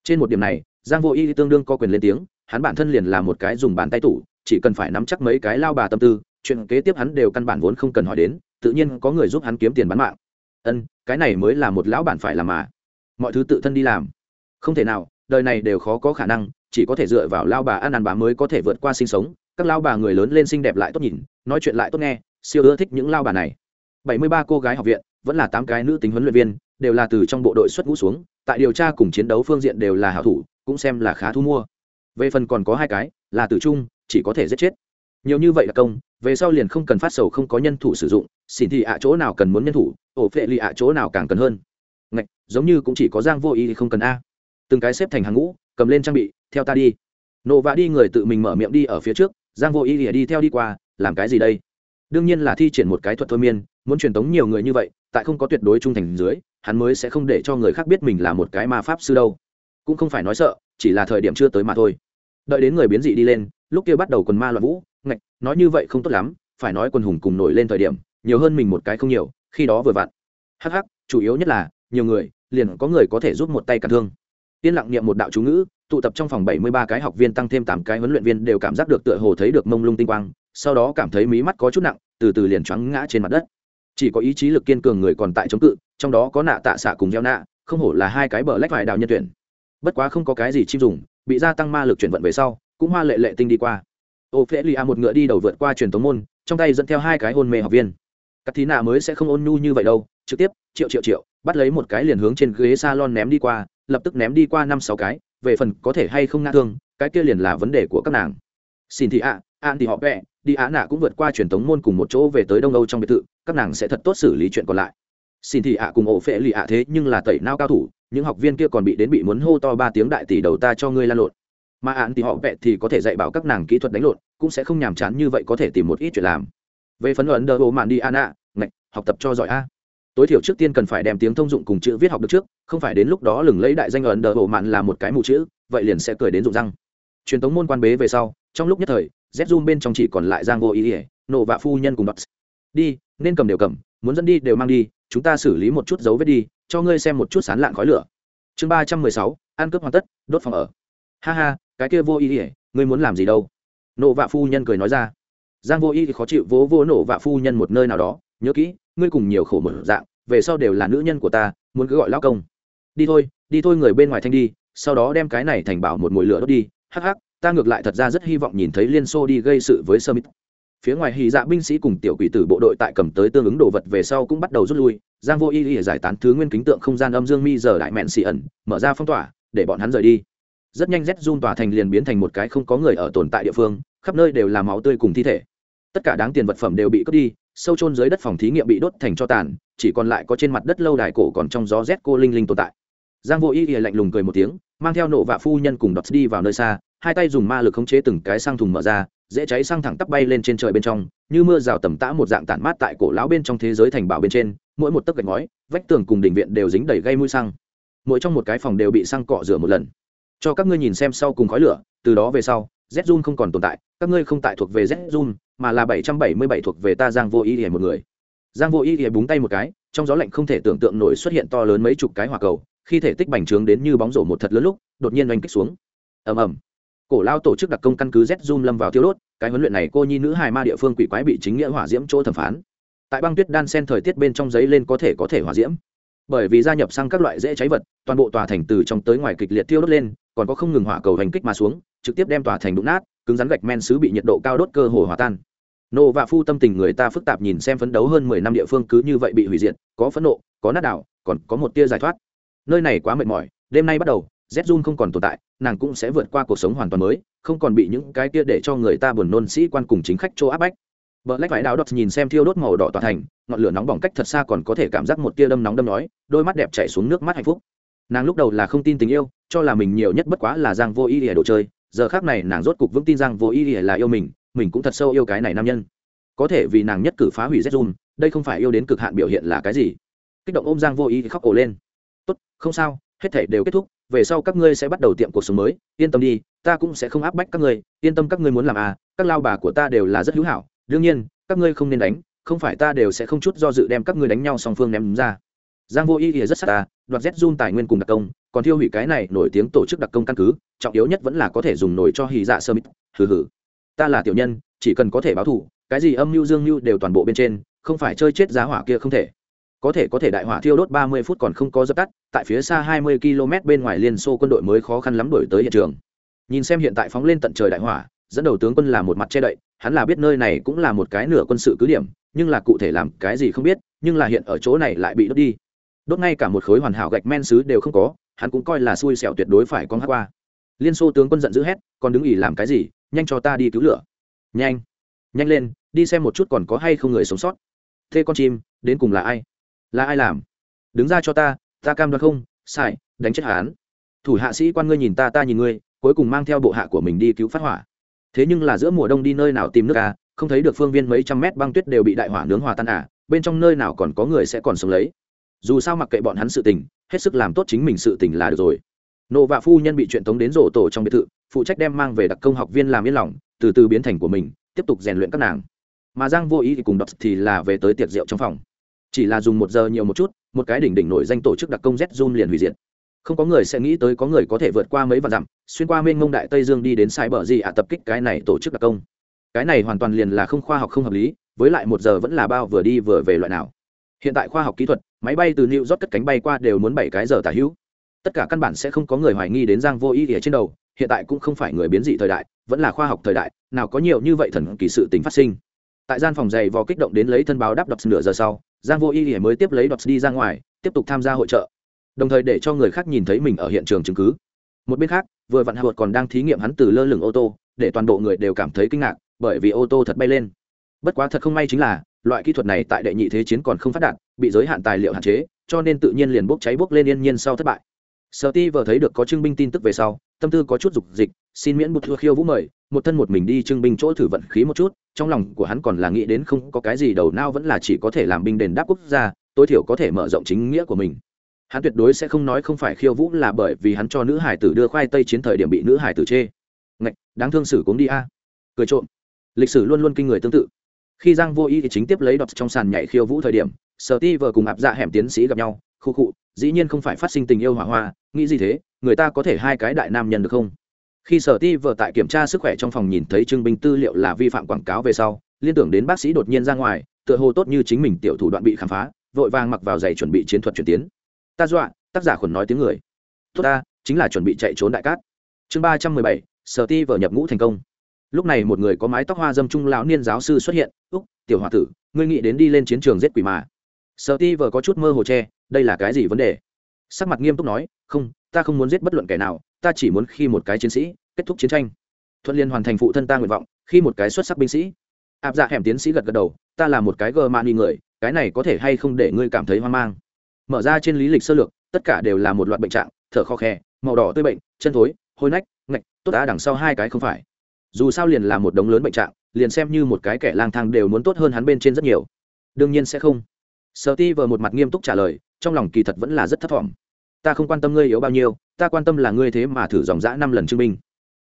Trên một điểm này, giang vô y tương đương có quyền lên tiếng, hắn bản thân liền là một cái dùng bàn tay tủ, chỉ cần phải nắm chắc mấy cái lao bà tâm tư, chuyện kế tiếp hắn đều căn bản vốn không cần hỏi đến, tự nhiên có người giúp hắn kiếm tiền bán mạng. Ân, cái này mới là một lão bản phải làm mà. Mọi thứ tự thân đi làm. Không thể nào, đời này đều khó có khả năng, chỉ có thể dựa vào lao bà ăn ăn bà mới có thể vượt qua sinh sống các lao bà người lớn lên xinh đẹp lại tốt nhìn nói chuyện lại tốt nghe siêu ưa thích những lao bà này. Bảy mươi ba cô gái học viện vẫn là tám cái nữ tính huấn luyện viên đều là từ trong bộ đội xuất ngũ xuống tại điều tra cùng chiến đấu phương diện đều là hảo thủ cũng xem là khá thu mua. Về phần còn có hai cái là tử trung chỉ có thể giết chết. Nhiều như vậy là công về sau liền không cần phát sầu không có nhân thủ sử dụng xin thì ạ chỗ nào cần muốn nhân thủ ổ phệ lì ạ chỗ nào càng cần hơn. Ngạch, giống như cũng chỉ có giang vô ý thì không cần a. Từng cái xếp thành hàng ngũ cầm lên trang bị theo ta đi. Nộ vã đi người tự mình mở miệng đi ở phía trước giang vô ý lìa đi theo đi qua, làm cái gì đây? Đương nhiên là thi triển một cái thuật thôi miên, muốn truyền tống nhiều người như vậy, tại không có tuyệt đối trung thành dưới, hắn mới sẽ không để cho người khác biết mình là một cái ma pháp sư đâu. Cũng không phải nói sợ, chỉ là thời điểm chưa tới mà thôi. Đợi đến người biến dị đi lên, lúc kia bắt đầu quần ma loạn vũ, ngạch, nói như vậy không tốt lắm, phải nói quần hùng cùng nổi lên thời điểm, nhiều hơn mình một cái không nhiều, khi đó vừa vặn. Hắc hắc, chủ yếu nhất là, nhiều người, liền có người có thể giúp một tay cản thương. Yên lặng niệm một đạo chú ngữ tụ tập trong phòng bảy mươi ba cái học viên tăng thêm tám cái huấn luyện viên đều cảm giác được tựa hồ thấy được mông lung tinh quang, sau đó cảm thấy mí mắt có chút nặng, từ từ liền choáng ngã trên mặt đất. Chỉ có ý chí lực kiên cường người còn tại chống cự, trong đó có nạ tạ xạ cùng gieo nạ không hổ là hai cái bờ lách vải đào nhân tuyển. Bất quá không có cái gì chim dùng, bị gia tăng ma lực chuyển vận về sau, cũng hoa lệ lệ tinh đi qua. Ô phễ lì một ngựa đi đầu vượt qua truyền tống môn, trong tay dẫn theo hai cái hôn mê học viên. Cát thí nạ mới sẽ không ôn nhu như vậy đâu, trực tiếp, triệu triệu triệu, bắt lấy một cái liền hướng trên ghế salon ném đi qua, lập tức ném đi qua năm sáu cái về phần có thể hay không ngã thương, cái kia liền là vấn đề của các nàng. Xin thị ạ an thì họ vẽ đi á nạ cũng vượt qua truyền thống môn cùng một chỗ về tới đông âu trong biệt thự, các nàng sẽ thật tốt xử lý chuyện còn lại. Xin thị ạ cùng ổ phệ lì ạ thế nhưng là tẩy nao cao thủ, những học viên kia còn bị đến bị muốn hô to ba tiếng đại tỷ đầu ta cho ngươi lan lộn. Mà án thì họ vẽ thì có thể dạy bảo các nàng kỹ thuật đánh lộn, cũng sẽ không nhàm chán như vậy có thể tìm một ít chuyện làm. Về phần luận đờ bộ mạn đi an ạ ngạch, học tập cho giỏi a tối thiểu trước tiên cần phải đem tiếng thông dụng cùng chữ viết học được trước, không phải đến lúc đó lừng lấy đại danh ấn đờ bộ mạn là một cái mù chữ, vậy liền sẽ cười đến rụng răng. Truyền thống môn quan bế về sau, trong lúc nhất thời z zoom bên trong chỉ còn lại giang vô ý ỉa nộ vạ phu nhân cùng đọt đi, nên cầm đều cầm, muốn dẫn đi đều mang đi, chúng ta xử lý một chút dấu vết đi, cho ngươi xem một chút sán lạng khói lửa. Chương ba trăm mười sáu, ăn cướp hoàn tất, đốt phòng ở. Ha ha, cái kia vô ý ỉa ngươi muốn làm gì đâu? Nộ vạ phu nhân cười nói ra. Giang vô ý thì khó chịu vỗ vỗ nộ vạ phu nhân một nơi nào đó nhớ kỹ, ngươi cùng nhiều khổ một dạng, về sau đều là nữ nhân của ta, muốn cứ gọi lao công. Đi thôi đi thôi người bên ngoài thanh đi, sau đó đem cái này thành bảo một mồi lửa đốt đi. Hắc hắc, ta ngược lại thật ra rất hy vọng nhìn thấy liên xô đi gây sự với summit. Phía ngoài hì dạ binh sĩ cùng tiểu quỷ tử bộ đội tại cầm tới tương ứng đồ vật về sau cũng bắt đầu rút lui. Giang vô y y giải tán thứ nguyên kính tượng không gian âm dương mi giờ đại mẹn xì ẩn, mở ra phong tỏa, để bọn hắn rời đi. Rất nhanh rét run tòa thành liền biến thành một cái không có người ở tồn tại địa phương, khắp nơi đều là máu tươi cùng thi thể. Tất cả đáng tiền vật phẩm đều bị cướp đi sâu chôn dưới đất phòng thí nghiệm bị đốt thành cho tàn, chỉ còn lại có trên mặt đất lâu đài cổ còn trong gió rét cô linh linh tồn tại. Giang vô ý ỉa lạnh lùng cười một tiếng, mang theo nộ vạ phu nhân cùng đọt đi vào nơi xa, hai tay dùng ma lực khống chế từng cái sang thùng mở ra, dễ cháy sang thẳng tắp bay lên trên trời bên trong, như mưa rào tầm tã một dạng tản mát tại cổ lão bên trong thế giới thành bảo bên trên, mỗi một tấc gạch ngói, vách tường cùng đỉnh viện đều dính đầy gây mũi xăng. Mỗi trong một cái phòng đều bị xăng cọ rửa một lần. Cho các ngươi nhìn xem sau cùng khói lửa, từ đó về sau, z zun không còn tồn tại, các ngươi không tại thuộc về z zun mà là bảy trăm bảy mươi bảy thuộc về ta giang vô ý ỉa một người. Giang vô ý ỉa búng tay một cái, trong gió lạnh không thể tưởng tượng nổi xuất hiện to lớn mấy chục cái hỏa cầu, khi thể tích bành trướng đến như bóng rổ một thật lớn lúc, đột nhiên oanh kích xuống. Ầm ầm. Cổ lao tổ chức đặc công căn cứ z zoom lâm vào tiêu đốt, cái huấn luyện này cô nhi nữ hài ma địa phương quỷ quái bị chính nghĩa hỏa diễm chỗ thẩm phán. Tại băng tuyết đan sen thời tiết bên trong giấy lên có thể có thể hỏa diễm. Bởi vì gia nhập sang các loại dễ cháy vật, toàn bộ tòa thành từ trong tới ngoài kịch liệt tiêu đốt lên, còn có không ngừng hỏa cầu hành kích mà xuống, trực tiếp đem tòa thành đụng nát, cứng rắn gạch men xứ bị nhiệt độ cao đốt cơ hồ hòa tan nộ và phu tâm tình người ta phức tạp nhìn xem phấn đấu hơn mười năm địa phương cứ như vậy bị hủy diệt có phẫn nộ có nát đảo còn có một tia giải thoát nơi này quá mệt mỏi đêm nay bắt đầu z không còn tồn tại nàng cũng sẽ vượt qua cuộc sống hoàn toàn mới không còn bị những cái tia để cho người ta buồn nôn sĩ quan cùng chính khách chỗ áp bách Bờ lách vải đào đọt nhìn xem thiêu đốt màu đỏ tỏa thành, ngọn lửa nóng bỏng cách thật xa còn có thể cảm giác một tia đâm nóng đâm nói, đôi mắt đẹp chảy xuống nước mắt hạnh phúc. Nàng lúc đầu là không tin tình yêu, cho là mình nhiều nhất bất quá là Giang Vô Ý lìa đồ chơi, giờ khác này nàng rốt cục vững tin Giang Vô Ý là yêu mình, mình cũng thật sâu yêu cái này nam nhân. Có thể vì nàng nhất cử phá hủy Zun, đây không phải yêu đến cực hạn biểu hiện là cái gì? Kích động ôm Giang Vô Ý khóc ồ lên. "Tốt, không sao, hết thảy đều kết thúc, về sau các ngươi sẽ bắt đầu tiệm cuộc sống mới, yên tâm đi, ta cũng sẽ không áp bách các ngươi, yên tâm các ngươi muốn làm à, các lao bà của ta đều là rất hữu hảo, đương nhiên, các ngươi không nên đánh không phải ta đều sẽ không chút do dự đem các ngươi đánh nhau song phương ném ra giang vô y thì rất sát ta đoạt z tài nguyên cùng đặc công còn thiêu hủy cái này nổi tiếng tổ chức đặc công căn cứ trọng yếu nhất vẫn là có thể dùng nổi cho hì dạ sơ mít hừ hừ ta là tiểu nhân, chỉ cần có thể báo thù, cái gì âm mưu dương mưu đều toàn bộ bên trên, không phải chơi chết giá hỏa kia không thể. Có thể có thể đại hỏa thiêu đốt ba mươi phút còn không có dập tắt, tại phía xa hai mươi km bên ngoài liên xô quân đội mới khó khăn lắm đổi tới hiện trường. Nhìn xem hiện tại phóng lên tận trời đại hỏa, dẫn đầu tướng quân là một mặt che đậy, hắn là biết nơi này cũng là một cái nửa quân sự cứ điểm, nhưng là cụ thể làm cái gì không biết, nhưng là hiện ở chỗ này lại bị đốt đi. Đốt ngay cả một khối hoàn hảo gạch men xứ đều không có, hắn cũng coi là xui xẻo tuyệt đối phải con hát qua. Liên xô tướng quân giận dữ hét, còn đứng ỉ làm cái gì? Nhanh cho ta đi cứu lửa. Nhanh nhanh lên, đi xem một chút còn có hay không người sống sót. Thế con chim, đến cùng là ai? Là ai làm? Đứng ra cho ta ta cam đoan không, sai, đánh chết hắn. Thủ hạ sĩ quan ngươi nhìn ta ta nhìn ngươi, cuối cùng mang theo bộ hạ của mình đi cứu phát hỏa. Thế nhưng là giữa mùa đông đi nơi nào tìm nước à không thấy được phương viên mấy trăm mét băng tuyết đều bị đại hỏa nướng hòa tan à bên trong nơi nào còn có người sẽ còn sống lấy. Dù sao mặc kệ bọn hắn sự tình, hết sức làm tốt chính mình sự tình là được rồi nộ vạ phu nhân bị chuyện tống đến rổ tổ trong biệt thự, phụ trách đem mang về đặc công học viên làm yên lòng, từ từ biến thành của mình, tiếp tục rèn luyện các nàng. Mà giang vô ý thì cùng đọc thì là về tới tiệc rượu trong phòng. Chỉ là dùng một giờ nhiều một chút, một cái đỉnh đỉnh nổi danh tổ chức đặc công z zoom liền hủy diệt. Không có người sẽ nghĩ tới có người có thể vượt qua mấy vạn dặm, xuyên qua mênh mông đại tây dương đi đến sai bờ gì ạ tập kích cái này tổ chức đặc công. Cái này hoàn toàn liền là không khoa học không hợp lý, với lại một giờ vẫn là bao vừa đi vừa về loại nào. Hiện tại khoa học kỹ thuật, máy bay từ new york cất cánh bay qua đều muốn bảy cái giờ tả hữu tất cả căn bản sẽ không có người hoài nghi đến giang vô ý ỉa trên đầu, hiện tại cũng không phải người biến dị thời đại, vẫn là khoa học thời đại, nào có nhiều như vậy thần kỳ sự tính phát sinh. Tại gian phòng giày vò kích động đến lấy thân báo đáp đọc nửa giờ sau, giang vô ý mới tiếp lấy đọc đi ra ngoài, tiếp tục tham gia hội trợ. Đồng thời để cho người khác nhìn thấy mình ở hiện trường chứng cứ. Một bên khác, vừa vặn hạ còn đang thí nghiệm hắn từ lơ lửng ô tô, để toàn bộ người đều cảm thấy kinh ngạc, bởi vì ô tô thật bay lên. Bất quá thật không may chính là, loại kỹ thuật này tại đệ nhị thế chiến còn không phát đạt, bị giới hạn tài liệu hạn chế, cho nên tự nhiên liền bốc cháy bốc lên yên nhiên sau thất bại sở ti vừa thấy được có trưng binh tin tức về sau, tâm tư có chút dục dịch, xin miễn một thua khiêu vũ mời, một thân một mình đi trưng binh chỗ thử vận khí một chút, trong lòng của hắn còn là nghĩ đến không có cái gì đầu não vẫn là chỉ có thể làm binh đền đáp quốc gia, tối thiểu có thể mở rộng chính nghĩa của mình. Hắn tuyệt đối sẽ không nói không phải khiêu vũ là bởi vì hắn cho nữ hải tử đưa khoai tây chiến thời điểm bị nữ hải tử chê. Ngạch, đáng thương xử cũng đi a. Cười trộm. Lịch sử luôn luôn kinh người tương tự. Khi giang vô ý thì chính tiếp lấy đọt trong sàn nhảy khiêu vũ thời điểm, sở ti vừa cùng áp dạ hẻm tiến sĩ gặp nhau, khu khụ dĩ nhiên không phải phát sinh tình yêu hỏa hoa, nghĩ gì thế, người ta có thể hai cái đại nam nhân được không? Khi sở ti vợ tại kiểm tra sức khỏe trong phòng nhìn thấy trưng binh tư liệu là vi phạm quảng cáo về sau, liên tưởng đến bác sĩ đột nhiên ra ngoài, tựa hồ tốt như chính mình tiểu thủ đoạn bị khám phá, vội vàng mặc vào giày chuẩn bị chiến thuật chuyển tiến. Ta dọa, tác giả khuẩn nói tiếng người. Tốt ta, chính là chuẩn bị chạy trốn đại cát. Chương ba trăm mười bảy, sở ti vợ nhập ngũ thành công. Lúc này một người có mái tóc hoa dâm trung lão niên giáo sư xuất hiện. Úc, tiểu h o a tử, ngươi nghĩ đến đi lên chiến trường giết quỷ mà sở ti vờ có chút mơ hồ tre đây là cái gì vấn đề? Sắc mặt nghiêm túc nói không ta không muốn giết bất luận kẻ nào ta chỉ muốn khi một cái chiến sĩ kết thúc chiến tranh. Thuận liên hoàn thành phụ thân ta nguyện vọng khi một cái xuất sắc binh sĩ. Áp dạ hẻm tiến sĩ gật gật đầu ta là một cái gờ man đi người cái này có thể hay không để ngươi cảm thấy hoang mang? Mở ra trên lý lịch sơ lược tất cả đều là một loạt bệnh trạng thở khó khè, màu đỏ tươi bệnh chân thối hôi nách ngạch tốt đã đằng sau hai cái không phải. Dù sao liền là một đống lớn bệnh trạng liền xem như một cái kẻ lang thang đều muốn tốt hơn hắn bên trên rất nhiều. Đương nhiên sẽ không sợ ti vờ một mặt nghiêm túc trả lời, trong lòng kỳ thật vẫn là rất thấp thỏm. Ta không quan tâm ngươi yếu bao nhiêu, ta quan tâm là ngươi thế mà thử dòng dã năm lần chứng minh.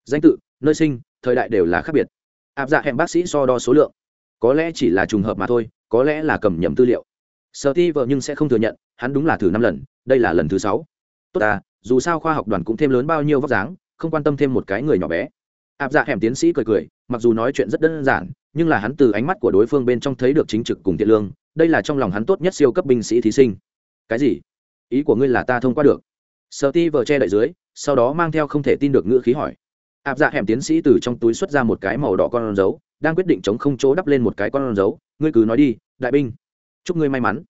Danh tự, nơi sinh, thời đại đều là khác biệt. Áp dạ hẹn bác sĩ so đo số lượng. Có lẽ chỉ là trùng hợp mà thôi, có lẽ là cầm nhầm tư liệu. Sợ ti vợ nhưng sẽ không thừa nhận, hắn đúng là thử năm lần, đây là lần thứ sáu. Tốt ta, dù sao khoa học đoàn cũng thêm lớn bao nhiêu vóc dáng, không quan tâm thêm một cái người nhỏ bé. Áp dạ hẻm tiến sĩ cười cười, mặc dù nói chuyện rất đơn giản, nhưng là hắn từ ánh mắt của đối phương bên trong thấy được chính trực cùng thiện lương đây là trong lòng hắn tốt nhất siêu cấp binh sĩ thí sinh. Cái gì? Ý của ngươi là ta thông qua được. Sợ ti vợ che đậy dưới, sau đó mang theo không thể tin được ngữ khí hỏi. Áp dạ hẻm tiến sĩ từ trong túi xuất ra một cái màu đỏ con dấu, đang quyết định chống không chỗ đắp lên một cái con dấu. Ngươi cứ nói đi, đại binh. Chúc ngươi may mắn.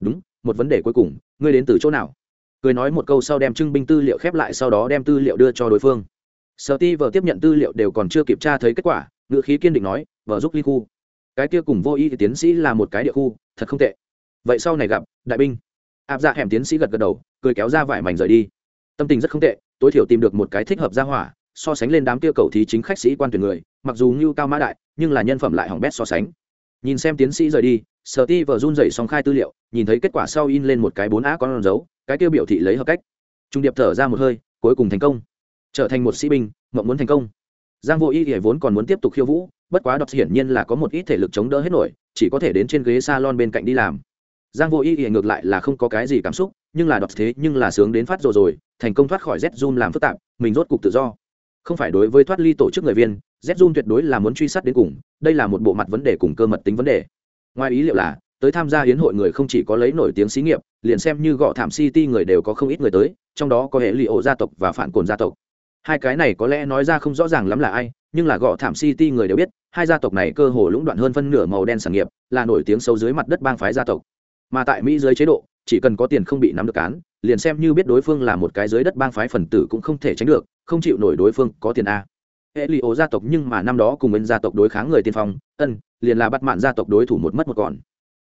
Đúng, một vấn đề cuối cùng, ngươi đến từ chỗ nào? Cười nói một câu sau đem trưng binh tư liệu khép lại, sau đó đem tư liệu đưa cho đối phương. Sở ti vợ tiếp nhận tư liệu đều còn chưa kiểm tra thấy kết quả, ngữ khí kiên định nói vợ giúp ly khu cái kia cùng vô y thì tiến sĩ là một cái địa khu, thật không tệ. Vậy sau này gặp, đại binh. Áp dạ hẻm tiến sĩ gật gật đầu, cười kéo ra vải mảnh rời đi. Tâm tình rất không tệ, tối thiểu tìm được một cái thích hợp ra hỏa, so sánh lên đám kia cầu thí chính khách sĩ quan tuyển người, mặc dù ngưu cao mã đại, nhưng là nhân phẩm lại hỏng bét so sánh. Nhìn xem tiến sĩ rời đi, sở ti vợ run rẩy xong khai tư liệu, nhìn thấy kết quả sau in lên một cái bốn á con dấu, cái kia biểu thị lấy hợp cách. Trung điệp thở ra một hơi, cuối cùng thành công. Trở thành một sĩ binh, mộng muốn thành công. Giang vô y thì vốn còn muốn tiếp tục khiêu vũ bất quá đọc hiển nhiên là có một ít thể lực chống đỡ hết nổi, chỉ có thể đến trên ghế salon bên cạnh đi làm. Giang vô y thì ngược lại là không có cái gì cảm xúc, nhưng là đọc thế nhưng là sướng đến phát rồi rồi, thành công thoát khỏi z zoom làm phức tạp, mình rốt cục tự do. Không phải đối với thoát ly tổ chức người viên, z zoom tuyệt đối là muốn truy sát đến cùng, đây là một bộ mặt vấn đề cùng cơ mật tính vấn đề. Ngoài ý liệu là, tới tham gia hiến hội người không chỉ có lấy nổi tiếng xí nghiệp, liền xem như gõ thảm city người đều có không ít người tới, trong đó có hệ lụy ổ gia tộc và phản cồn gia tộc. Hai cái này có lẽ nói ra không rõ ràng lắm là ai, nhưng là gõ thảm city người đều biết hai gia tộc này cơ hồ lũng đoạn hơn phân nửa màu đen sản nghiệp, là nổi tiếng sâu dưới mặt đất bang phái gia tộc. Mà tại mỹ dưới chế độ, chỉ cần có tiền không bị nắm được cán liền xem như biết đối phương là một cái dưới đất bang phái phần tử cũng không thể tránh được, không chịu nổi đối phương có tiền a. Hệ lụy ổ gia tộc nhưng mà năm đó cùng bên gia tộc đối kháng người tiên phong, ân, liền là bắt mạn gia tộc đối thủ một mất một còn.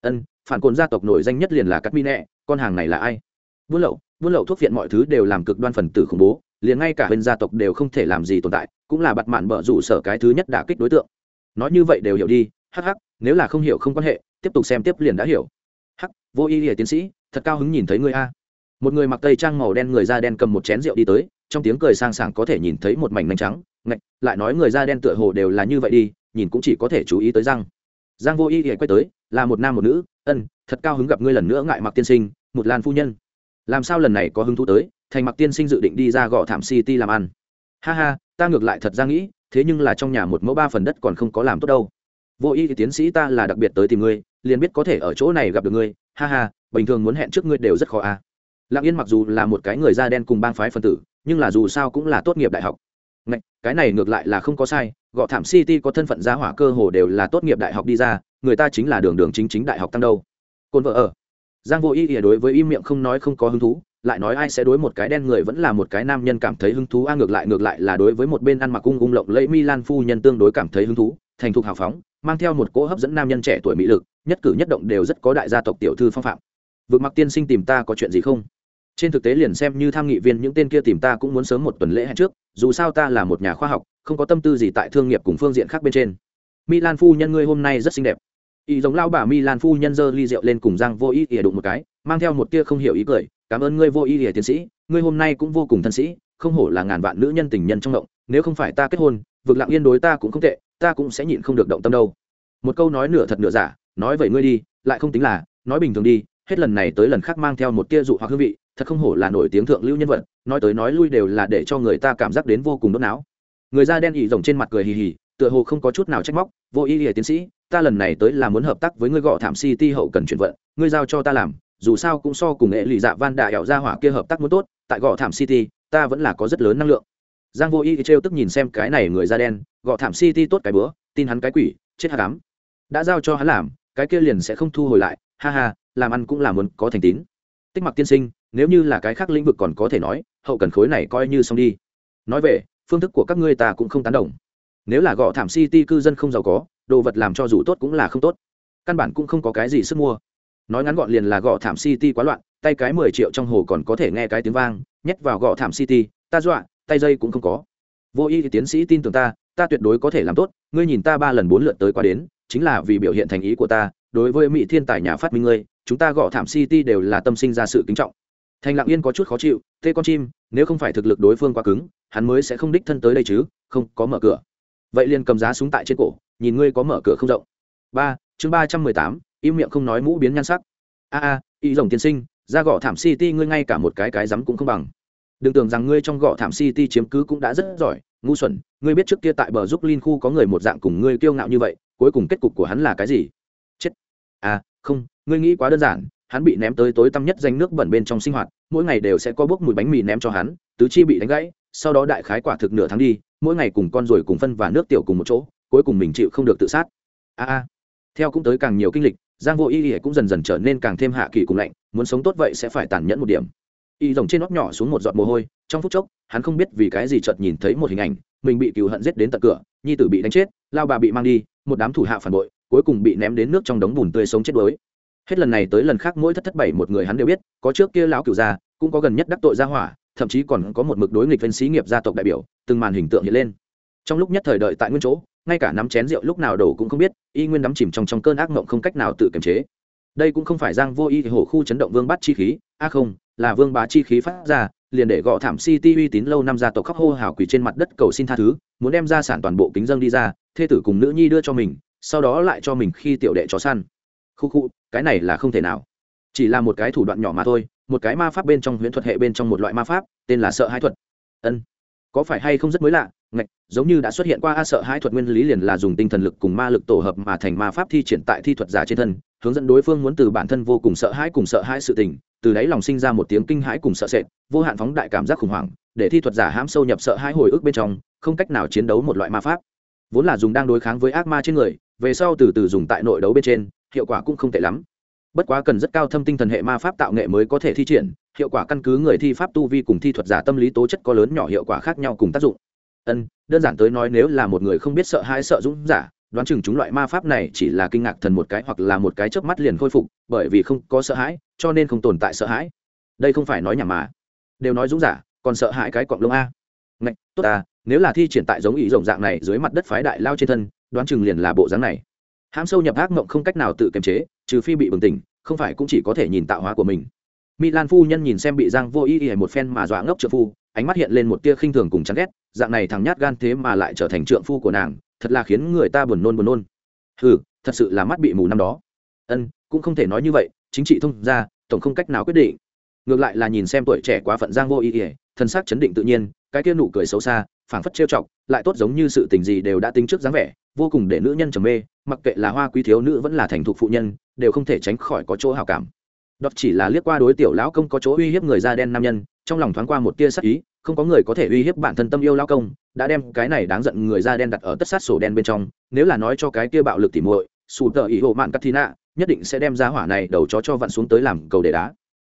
Ân, phản cồn gia tộc nổi danh nhất liền là cắt mi nẹ con hàng này là ai? Buôn lậu buôn lậu thuốc viện mọi thứ đều làm cực đoan phần tử khủng bố, liền ngay cả bên gia tộc đều không thể làm gì tồn tại, cũng là bắt mạn bở rủ sở cái thứ nhất đả kích đối tượng nói như vậy đều hiểu đi, hắc hắc, nếu là không hiểu không quan hệ, tiếp tục xem tiếp liền đã hiểu. Hắc, vô y lìa tiến sĩ, thật cao hứng nhìn thấy người a. Một người mặc tây trang màu đen người da đen cầm một chén rượu đi tới, trong tiếng cười sang sảng có thể nhìn thấy một mảnh nanh trắng, ngạch, lại nói người da đen tựa hồ đều là như vậy đi, nhìn cũng chỉ có thể chú ý tới răng. Giang vô y lìa quay tới, là một nam một nữ, ân, thật cao hứng gặp ngươi lần nữa ngại mặc tiên sinh, một lan phu nhân. Làm sao lần này có hứng thú tới, thành mặc tiên sinh dự định đi ra gõ thảm city làm ăn. Ha ha, ta ngược lại thật ra nghĩ thế nhưng là trong nhà một mẫu ba phần đất còn không có làm tốt đâu. Vô y thì tiến sĩ ta là đặc biệt tới tìm ngươi liền biết có thể ở chỗ này gặp được ngươi. Ha ha bình thường muốn hẹn trước ngươi đều rất khó à. lặng yên mặc dù là một cái người da đen cùng bang phái phân tử nhưng là dù sao cũng là tốt nghiệp đại học. Ngạch, cái này ngược lại là không có sai gọ thảm city có thân phận gia hỏa cơ hồ đều là tốt nghiệp đại học đi ra người ta chính là đường đường chính chính đại học tăng đâu. Côn vợ ở. Giang vô y ỉa đối với im miệng không nói không có hứng thú lại nói ai sẽ đối một cái đen người vẫn là một cái nam nhân cảm thấy hứng thú? A, ngược lại ngược lại là đối với một bên ăn mặc cung ung lộng lẫy milan phu nhân tương đối cảm thấy hứng thú, thành thục hào phóng, mang theo một cỗ hấp dẫn nam nhân trẻ tuổi mỹ lực, nhất cử nhất động đều rất có đại gia tộc tiểu thư phong phạm. Vực mặc tiên sinh tìm ta có chuyện gì không? Trên thực tế liền xem như tham nghị viên những tên kia tìm ta cũng muốn sớm một tuần lễ hẹn trước, dù sao ta là một nhà khoa học, không có tâm tư gì tại thương nghiệp cùng phương diện khác bên trên. Milan phu nhân ngươi hôm nay rất xinh đẹp ý giống lao bà milan phu nhân giơ ly rượu lên cùng giang vô ý ỉa đụng một cái, mang theo một tia không hiểu ý cười, cảm ơn ngươi, vô ý ỉa tiến sĩ, ngươi hôm nay cũng vô cùng thân sĩ, không hổ là ngàn vạn nữ nhân tình nhân trong động, nếu không phải ta kết hôn, vực lặng yên đối ta cũng không tệ, ta cũng sẽ nhịn không được động tâm đâu. Một câu nói nửa thật nửa giả, nói vậy ngươi đi, lại không tính là, nói bình thường đi, hết lần này tới lần khác mang theo một tia dụ hoặc hương vị, thật không hổ là nổi tiếng thượng lưu nhân vật, nói tới nói lui đều là để cho người ta cảm giác đến vô cùng đốt não. Người da đen ỉ rồng trên mặt cười hì hì, tựa hồ không có chút nào trách móc, vô ý ỉa tiến sĩ ta lần này tới là muốn hợp tác với ngươi gõ thảm city hậu cần chuyển vận, ngươi giao cho ta làm, dù sao cũng so cùng nghệ lụy dạ van đà ẻo ra hỏa kia hợp tác muốn tốt, tại gõ thảm city, ta vẫn là có rất lớn năng lượng. Giang vô y trêu tức nhìn xem cái này người da đen gõ thảm city tốt cái bữa, tin hắn cái quỷ, chết hạ cám đã giao cho hắn làm, cái kia liền sẽ không thu hồi lại, ha ha, làm ăn cũng là muốn có thành tín. Tích mặc tiên sinh, nếu như là cái khác lĩnh vực còn có thể nói, hậu cần khối này coi như xong đi. Nói về, phương thức của các ngươi ta cũng không tán đồng. Nếu là gõ thảm city cư dân không giàu có đồ vật làm cho dù tốt cũng là không tốt. Căn bản cũng không có cái gì sức mua. Nói ngắn gọn liền là gõ thảm city quá loạn, tay cái mười triệu trong hồ còn có thể nghe cái tiếng vang, nhét vào gõ thảm city, ta dọa, tay dây cũng không có. Vô y thì tiến sĩ tin tưởng ta ta tuyệt đối có thể làm tốt, ngươi nhìn ta ba lần bốn lượt tới qua đến, chính là vì biểu hiện thành ý của ta, đối với mỹ thiên tài nhà phát minh ngươi, chúng ta gõ thảm city đều là tâm sinh ra sự kính trọng. Thành lặng yên có chút khó chịu, tê con chim, nếu không phải thực lực đối phương quá cứng, hắn mới sẽ không đích thân tới đây chứ, không có mở cửa. Vậy liền cầm giá súng tại trên cổ nhìn ngươi có mở cửa không rộng. Ba, chương ba trăm mười tám, im miệng không nói mũ biến nhan sắc. A a, y rồng tiên sinh, ra gõ thảm city ngươi ngay cả một cái cái rắm cũng không bằng. Đừng tưởng rằng ngươi trong gõ thảm city chiếm cứ cũng đã rất giỏi, ngu xuẩn, ngươi biết trước kia tại bờ giúp linh khu có người một dạng cùng ngươi kiêu ngạo như vậy, cuối cùng kết cục của hắn là cái gì? Chết. À không, ngươi nghĩ quá đơn giản, hắn bị ném tới tối tăm nhất danh nước bẩn bên trong sinh hoạt, mỗi ngày đều sẽ có bốc mùi bánh mì ném cho hắn, tứ chi bị đánh gãy, sau đó đại khái quả thực nửa tháng đi, mỗi ngày cùng con rồi cùng phân và nước tiểu cùng một chỗ cuối cùng mình chịu không được tự sát. A a. Theo cũng tới càng nhiều kinh lịch, giang vô y y cũng dần dần trở nên càng thêm hạ kỳ cùng lạnh, muốn sống tốt vậy sẽ phải tàn nhẫn một điểm. Y rồng trên nót nhỏ xuống một giọt mồ hôi, trong phút chốc, hắn không biết vì cái gì chợt nhìn thấy một hình ảnh, mình bị cừu hận giết đến tận cửa, nhi tử bị đánh chết, lao bà bị mang đi, một đám thủ hạ phản bội, cuối cùng bị ném đến nước trong đống bùn tươi sống chết đuối. Hết lần này tới lần khác mỗi thất thất bảy một người hắn đều biết, có trước kia lão cửu gia, cũng có gần nhất đắc tội gia hỏa, thậm chí còn có một mực đối nghịch phân sĩ nghiệp gia tộc đại biểu, từng màn hình tượng hiện lên. Trong lúc nhất thời đợi tại nguyên chỗ ngay cả nắm chén rượu lúc nào đổ cũng không biết, y nguyên đắm chìm trong trong cơn ác mộng không cách nào tự kiềm chế. Đây cũng không phải giang vô y hổ khu chấn động vương bắt chi khí, a không, là vương bá chi khí phát ra, liền để gõ thảm city uy tín lâu năm gia tộc khóc hô hào quỳ trên mặt đất cầu xin tha thứ, muốn đem ra sản toàn bộ kính dân đi ra, thê tử cùng nữ nhi đưa cho mình, sau đó lại cho mình khi tiểu đệ chó săn. Khu khu, cái này là không thể nào. Chỉ là một cái thủ đoạn nhỏ mà thôi, một cái ma pháp bên trong huyễn thuật hệ bên trong một loại ma pháp, tên là sợ hãi thuật. Ân, có phải hay không rất mới lạ ngạch, giống như đã xuất hiện qua a sợ hãi thuật nguyên lý liền là dùng tinh thần lực cùng ma lực tổ hợp mà thành ma pháp thi triển tại thi thuật giả trên thân, hướng dẫn đối phương muốn từ bản thân vô cùng sợ hãi cùng sợ hãi sự tình, từ đấy lòng sinh ra một tiếng kinh hãi cùng sợ sệt, vô hạn phóng đại cảm giác khủng hoảng, để thi thuật giả hãm sâu nhập sợ hãi hồi ức bên trong, không cách nào chiến đấu một loại ma pháp. Vốn là dùng đang đối kháng với ác ma trên người, về sau từ từ dùng tại nội đấu bên trên, hiệu quả cũng không tệ lắm. Bất quá cần rất cao thâm tinh thần hệ ma pháp tạo nghệ mới có thể thi triển, hiệu quả căn cứ người thi pháp tu vi cùng thi thuật giả tâm lý tố chất có lớn nhỏ hiệu quả khác nhau cùng tác dụng ân đơn giản tới nói nếu là một người không biết sợ hãi sợ dũng giả đoán chừng chúng loại ma pháp này chỉ là kinh ngạc thần một cái hoặc là một cái chớp mắt liền khôi phục bởi vì không có sợ hãi cho nên không tồn tại sợ hãi. Đây không phải nói nhảm mà. Đều nói dũng giả còn sợ hãi cái cọng lông a. Ngạch tốt à nếu là thi triển tại giống ý rộng dạng này dưới mặt đất phái đại lao trên thân đoán chừng liền là bộ dáng này. Hãm sâu nhập ác mộng không cách nào tự kiềm chế trừ phi bị bừng tỉnh không phải cũng chỉ có thể nhìn tạo hóa của mình. Milan phu nhân nhìn xem bị Giang Vô Ý y một phen mà dọa ngốc trợ phu, ánh mắt hiện lên một tia khinh thường cùng chán ghét, dạng này thằng nhát gan thế mà lại trở thành trượng phu của nàng, thật là khiến người ta buồn nôn buồn nôn. Hừ, thật sự là mắt bị mù năm đó. Ân, cũng không thể nói như vậy, chính trị thông ra, tổng không cách nào quyết định. Ngược lại là nhìn xem tuổi trẻ quá phận Giang Vô Ý y, thân xác chấn định tự nhiên, cái kia nụ cười xấu xa, phảng phất trêu chọc, lại tốt giống như sự tình gì đều đã tính trước dáng vẻ, vô cùng để nữ nhân trầm mê, mặc kệ là hoa quý thiếu nữ vẫn là thành thục phụ nhân, đều không thể tránh khỏi có chỗ hảo cảm đọt chỉ là liếc qua đối tiểu lão công có chỗ uy hiếp người da đen nam nhân, trong lòng thoáng qua một tia sắc ý, không có người có thể uy hiếp bản thân tâm yêu lão công, đã đem cái này đáng giận người da đen đặt ở tất sát sổ đen bên trong, nếu là nói cho cái kia bạo lực tỉ muội sù tờ ý hộ mạn cắt thi nạ, nhất định sẽ đem ra hỏa này đầu chó cho vặn xuống tới làm cầu để đá.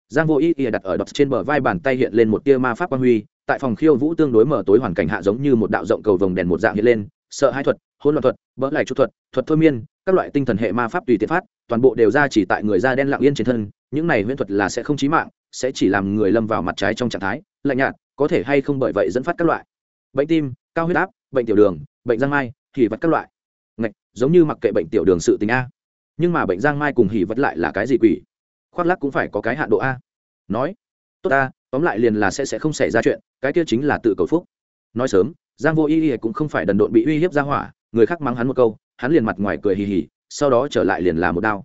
Giang vô ý ỉa đặt ở đọt trên bờ vai bàn tay hiện lên một tia ma pháp quang huy, tại phòng khiêu vũ tương đối mở tối hoàn cảnh hạ giống như một đạo rộng cầu vồng đèn một dạng hiện lên, sợ hai thuật, hỗn loạn thuật, bỡ lại chút thuật thuật thôi miên, các loại tinh thần hệ ma pháp tùy tiện phát, toàn bộ đều ra chỉ tại người da đen lặng yên trên thân những này huyễn thuật là sẽ không chí mạng sẽ chỉ làm người lâm vào mặt trái trong trạng thái lạnh nhạt có thể hay không bởi vậy dẫn phát các loại. Bệnh tim cao huyết áp bệnh tiểu đường bệnh giang mai hỉ vật các loại. Ngạch, giống như mặc kệ bệnh tiểu đường sự tình a. Nhưng mà bệnh giang mai cùng hỉ vật lại là cái gì quỷ? Khoác lắc cũng phải có cái hạn độ a. Nói tốt a tóm lại liền là sẽ sẽ không xảy ra chuyện cái kia chính là tự cầu phúc. Nói sớm giang vô y y cũng không phải đần độn bị uy hiếp ra hỏa người khác mắng hắn một câu hắn liền mặt ngoài cười hì hì sau đó trở lại liền là một đao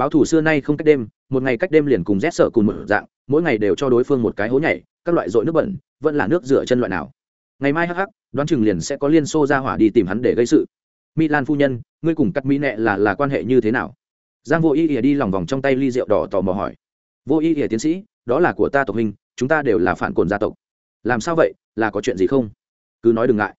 báo thủ xưa nay không cách đêm, một ngày cách đêm liền cùng rét sợ cùng một dạng, mỗi ngày đều cho đối phương một cái hố nhảy, các loại dội nước bẩn, vẫn là nước rửa chân loại nào. Ngày mai hắc hắc, đoán chừng liền sẽ có liên xô ra hỏa đi tìm hắn để gây sự. Milan phu nhân, ngươi cùng cắt mỹ nẹ là là quan hệ như thế nào? Giang vô y ỉa đi lòng vòng trong tay ly rượu đỏ tò mò hỏi. Vô y ỉa tiến sĩ, đó là của ta tộc hình chúng ta đều là phản cồn gia tộc. Làm sao vậy, là có chuyện gì không? Cứ nói đừng ngại.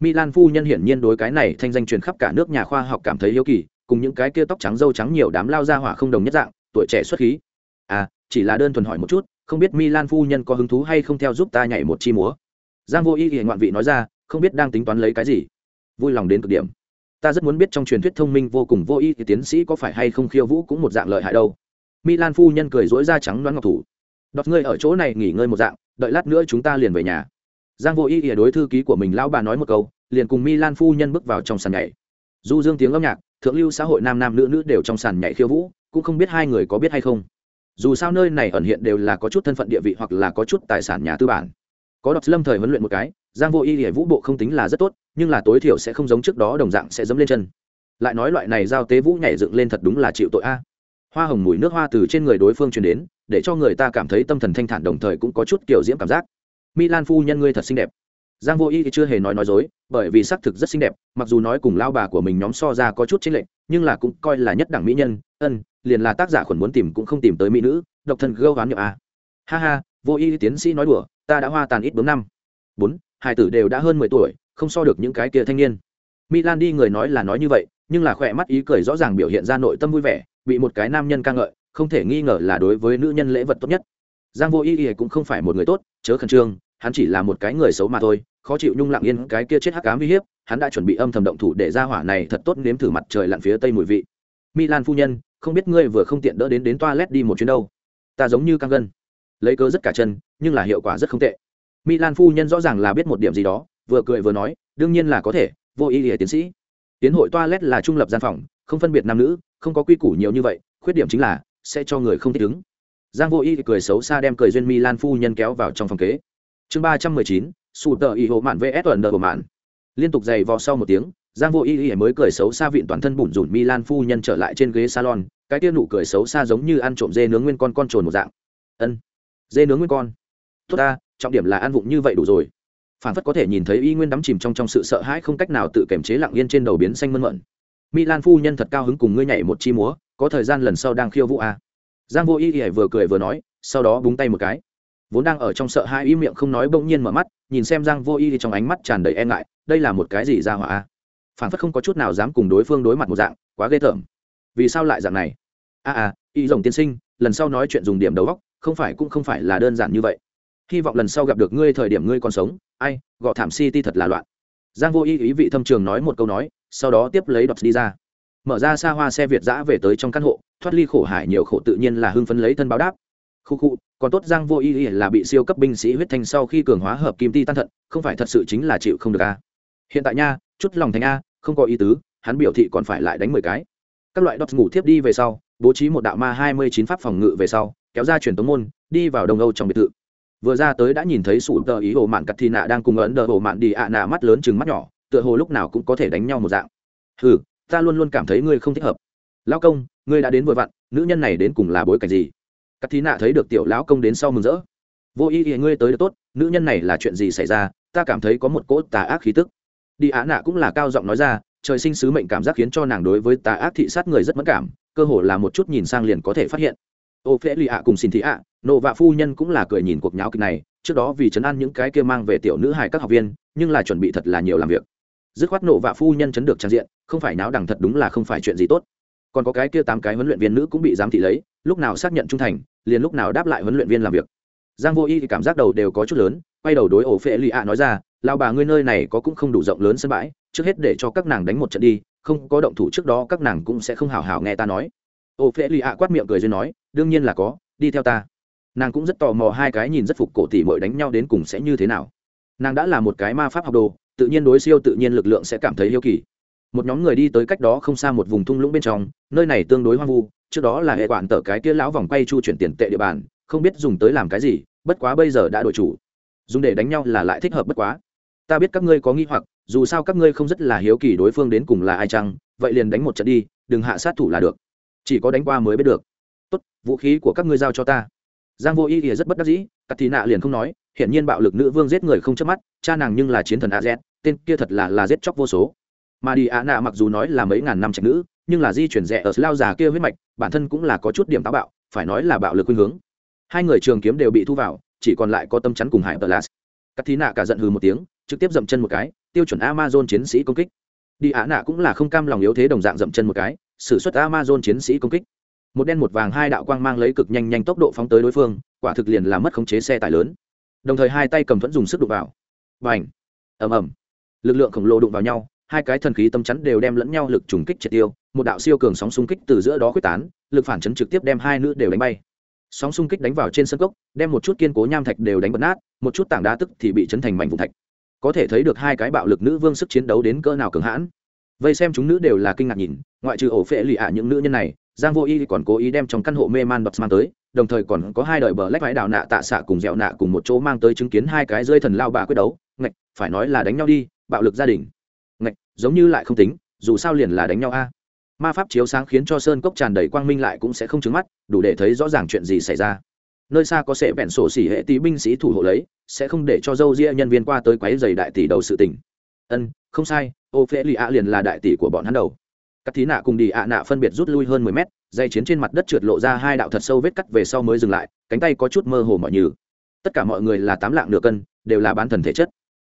Milan phu nhân hiển nhiên đối cái này thanh danh truyền khắp cả nước nhà khoa học cảm thấy hiếu kỳ cùng những cái kia tóc trắng dâu trắng nhiều đám lao ra hỏa không đồng nhất dạng, tuổi trẻ xuất khí. À chỉ là đơn thuần hỏi một chút, không biết milan phu nhân có hứng thú hay không theo giúp ta nhảy một chi múa? Giang vô y thì ngoạn vị nói ra, không biết đang tính toán lấy cái gì. Vui lòng đến cực điểm. Ta rất muốn biết trong truyền thuyết thông minh vô cùng vô y thì tiến sĩ có phải hay không khiêu vũ cũng một dạng lợi hại đâu. Milan phu nhân cười dỗi da trắng đoán ngọc thủ. Đọt ngươi ở chỗ này nghỉ ngơi một dạng, đợi lát nữa chúng ta liền về nhà. Giang vô y ỉa đối thư ký của mình lão bà nói một câu, liền cùng milan phu nhân bước vào trong sàn nhảy du dương tiếng âm nhạc, thượng lưu xã hội nam nam nữ nữ đều trong sàn nhảy khiêu vũ, cũng không biết hai người có biết hay không. Dù sao nơi này ẩn hiện đều là có chút thân phận địa vị hoặc là có chút tài sản nhà tư bản. Có đọc lâm thời huấn luyện một cái, giang vô y hệ vũ bộ không tính là rất tốt, nhưng là tối thiểu sẽ không giống trước đó đồng dạng sẽ dẫm lên chân. Lại nói loại này giao tế vũ nhảy dựng lên thật đúng là chịu tội a. Hoa hồng mùi nước hoa từ trên người đối phương truyền đến, để cho người ta cảm thấy tâm thần thanh thản đồng thời cũng có chút kiểu diễm cảm giác. Milan phu nhân ngươi thật xinh đẹp giang vô y thì chưa hề nói nói dối, bởi vì xác thực rất xinh đẹp, mặc dù nói cùng lao bà của mình nhóm so ra có chút chênh lệch, nhưng là cũng coi là nhất đẳng mỹ nhân, ân, liền là tác giả khuẩn muốn tìm cũng không tìm tới mỹ nữ, độc thân gâu hoán nhậu a à. ha ha, vô y tiến sĩ nói đùa, ta đã hoa tàn ít bốn năm. Bốn, hai tử đều đã hơn mười tuổi, không so được những cái kia thanh niên. Milan đi người nói là nói như vậy, nhưng là khỏe mắt ý cười rõ ràng biểu hiện ra nội tâm vui vẻ, bị một cái nam nhân ca ngợi, không thể nghi ngờ là đối với nữ nhân lễ vật tốt nhất. Giang vô y y cũng không phải một người tốt, chớ khẩn trương hắn chỉ là một cái người xấu mà thôi, khó chịu nhung lặng yên cái kia chết hắc ám uy hiếp, hắn đã chuẩn bị âm thầm động thủ để ra hỏa này thật tốt nếm thử mặt trời lặn phía tây mùi vị. Milan phu nhân, không biết ngươi vừa không tiện đỡ đến đến toilet đi một chuyến đâu. Ta giống như căng gân. Lấy cớ rất cả chân, nhưng là hiệu quả rất không tệ. Milan phu nhân rõ ràng là biết một điểm gì đó, vừa cười vừa nói, đương nhiên là có thể, vô ý nghĩa tiến sĩ. Tiến hội toilet là trung lập gian phòng, không phân biệt nam nữ, không có quy củ nhiều như vậy, khuyết điểm chính là sẽ cho người không thích ứng. Giang vô y cười xấu xa đem cười duyên milan phu nhân kéo vào trong phòng kế chương ba trăm mười chín, sụt tờ y hộ mạn vs tuần đờ của mạn. Liên tục giày vò sau một tiếng, giang vô y y mới cười xấu xa vịn toàn thân bủn rủn milan phu nhân trở lại trên ghế salon, cái tia nụ cười xấu xa giống như ăn trộm dê nướng nguyên con con trồn một dạng. Ân, dê nướng nguyên con. Tốt ta, trọng điểm là ăn vụng như vậy đủ rồi. Phản phất có thể nhìn thấy y nguyên đắm chìm trong trong sự sợ hãi không cách nào tự kiềm chế lặng yên trên đầu biến xanh mơn mận. Milan phu nhân thật cao hứng cùng ngươi nhảy một chi múa, có thời gian lần sau đang khiêu vũ à. giang vô y y vừa cười vừa nói, sau đó búng tay một cái vốn đang ở trong sợ hai y miệng không nói bỗng nhiên mở mắt nhìn xem giang vô y thì trong ánh mắt tràn đầy e ngại đây là một cái gì ra hỏa a? Phản phất không có chút nào dám cùng đối phương đối mặt một dạng quá ghê tởm. Vì sao lại dạng này? A à, à y rồng tiên sinh lần sau nói chuyện dùng điểm đầu góc không phải cũng không phải là đơn giản như vậy. Hy vọng lần sau gặp được ngươi thời điểm ngươi còn sống. Ai gọ thảm city thật là loạn. Giang vô y ý vị thâm trường nói một câu nói sau đó tiếp lấy đọc đi ra. Mở ra xa hoa xe việt giã về tới trong căn hộ thoát ly khổ hải nhiều khổ tự nhiên là hưng phấn lấy thân báo đáp khu khu, còn tốt giang vô ý là bị siêu cấp binh sĩ huyết thanh sau khi cường hóa hợp kim ti tan thận, không phải thật sự chính là chịu không được a hiện tại nha, chút lòng thành a, không có ý tứ, hắn biểu thị còn phải lại đánh mười cái. Các loại đọt ngủ thiếp đi về sau, bố trí một đạo ma hai mươi chín pháp phòng ngự về sau, kéo ra truyền tống môn, đi vào đông âu trong biệt thự. Vừa ra tới đã nhìn thấy sủ tờ ý hồ mạn cắt thi nạ đang cùng ấn đờ hồ mạn đi ạ nạ mắt lớn chừng mắt nhỏ, tựa hồ lúc nào cũng có thể đánh nhau một dạng. Ừ ta luôn luôn cảm thấy ngươi không thích hợp. Lao công, ngươi đã đến vội vặn, nữ nhân này đến cùng là bối cảnh gì? Các thí nạ thấy được tiểu lão công đến sau mừng rỡ. Vô ý ý ngươi tới được tốt, nữ nhân này là chuyện gì xảy ra? Ta cảm thấy có một cỗ tà ác khí tức. Đi á nạ cũng là cao giọng nói ra, trời sinh sứ mệnh cảm giác khiến cho nàng đối với tà ác thị sát người rất mất cảm, cơ hồ là một chút nhìn sang liền có thể phát hiện. Ô phễ lì ạ cùng xin thị ạ, nộ vạ phu nhân cũng là cười nhìn cuộc nháo kịch này, trước đó vì chấn an những cái kia mang về tiểu nữ hài các học viên, nhưng là chuẩn bị thật là nhiều làm việc. Dứt khoát nộ vạ phu nhân chấn được trang diện, không phải náo đằng thật đúng là không phải chuyện gì tốt còn có cái kia tám cái huấn luyện viên nữ cũng bị giám thị lấy, lúc nào xác nhận trung thành, liền lúc nào đáp lại huấn luyện viên làm việc. Giang vô y thì cảm giác đầu đều có chút lớn, quay đầu đối ổ phệ lì ạ nói ra lao bà ngươi nơi này có cũng không đủ rộng lớn sân bãi, trước hết để cho các nàng đánh một trận đi, không có động thủ trước đó các nàng cũng sẽ không hào hào nghe ta nói. Ổ phệ lì ạ quát miệng cười duyên nói, đương nhiên là có, đi theo ta. Nàng cũng rất tò mò hai cái nhìn rất phục cổ tỷ mội đánh nhau đến cùng sẽ như thế nào. Nàng đã là một cái ma pháp học đồ, tự nhiên đối siêu tự nhiên lực lượng sẽ cảm thấy yêu kỳ một nhóm người đi tới cách đó không xa một vùng thung lũng bên trong, nơi này tương đối hoang vu, trước đó là hệ quản tờ cái kia lão vòng quay chu chuyển tiền tệ địa bàn, không biết dùng tới làm cái gì, bất quá bây giờ đã đổi chủ. Dùng để đánh nhau là lại thích hợp bất quá. Ta biết các ngươi có nghi hoặc, dù sao các ngươi không rất là hiếu kỳ đối phương đến cùng là ai chăng, vậy liền đánh một trận đi, đừng hạ sát thủ là được. Chỉ có đánh qua mới biết được. Tốt, vũ khí của các ngươi giao cho ta. Giang vô y thì rất bất đắc dĩ cắt thì nạ liền không nói, hiển nhiên bạo lực nữ vương giết người không chớp mắt, cha nàng nhưng là chiến thần a z, tên kia thật là là giết chóc vô số mà đi ạ nạ mặc dù nói là mấy ngàn năm trạch nữ, nhưng là di chuyển rẻ ở lao già kia huyết mạch, bản thân cũng là có chút điểm táo bạo, phải nói là bạo lực khuynh hướng. Hai người trường kiếm đều bị thu vào, chỉ còn lại có tâm chắn cùng hải tờ lát cắt thí nạ cả giận hừ một tiếng, trực tiếp dậm chân một cái, tiêu chuẩn amazon chiến sĩ công kích. Đi ạ nạ cũng là không cam lòng yếu thế đồng dạng dậm chân một cái s ử suất amazon chiến sĩ công kích. Một đen một vàng hai đạo quang mang lấy cực nhanh nhanh tốc độ phóng tới đối phương, quả thực liền làm mất khống chế xe tải lớn. Đồng thời hai tay cầm thuẫn dùng sức đụng vào. Và ảnh ầm ầm. Lực lượng khổng lồ đụng vào nhau hai cái thần khí tâm chắn đều đem lẫn nhau lực trùng kích triệt tiêu, một đạo siêu cường sóng xung kích từ giữa đó quyết tán, lực phản chấn trực tiếp đem hai nữ đều đánh bay. Sóng xung kích đánh vào trên sân cốc, đem một chút kiên cố nham thạch đều đánh bật nát, một chút tảng đá tức thì bị chấn thành mảnh vụn thạch. Có thể thấy được hai cái bạo lực nữ vương sức chiến đấu đến cỡ nào cường hãn. Vây xem chúng nữ đều là kinh ngạc nhìn, ngoại trừ ổ phệ lì ạ những nữ nhân này, giang vô y còn cố ý đem trong căn hộ mê man đập mang tới, đồng thời còn có hai đời bờ lách vải đào nạ tạ xạ cùng dẹo nạ cùng một chỗ mang tới chứng kiến hai cái rơi thần lao bà quyết đấu. Ngạch, phải nói là đánh nhau đi, bạo lực gia đình giống như lại không tính, dù sao liền là đánh nhau a. Ma pháp chiếu sáng khiến cho sơn cốc tràn đầy quang minh lại cũng sẽ không trứng mắt, đủ để thấy rõ ràng chuyện gì xảy ra. Nơi xa có sẽ bẹn sổ xỉ hệ tí binh sĩ thủ hộ lấy, sẽ không để cho dâu ria nhân viên qua tới quấy giày đại tỷ đầu sự tình. Ân, không sai, ô phê lì ạ liền là đại tỷ của bọn hắn đầu. Các thí nạ cùng đi ạ nạ phân biệt rút lui hơn mười mét, dây chiến trên mặt đất trượt lộ ra hai đạo thật sâu vết cắt về sau mới dừng lại, cánh tay có chút mơ hồ mọi như tất cả mọi người là tám lạng nửa cân, đều là bán thần thể chất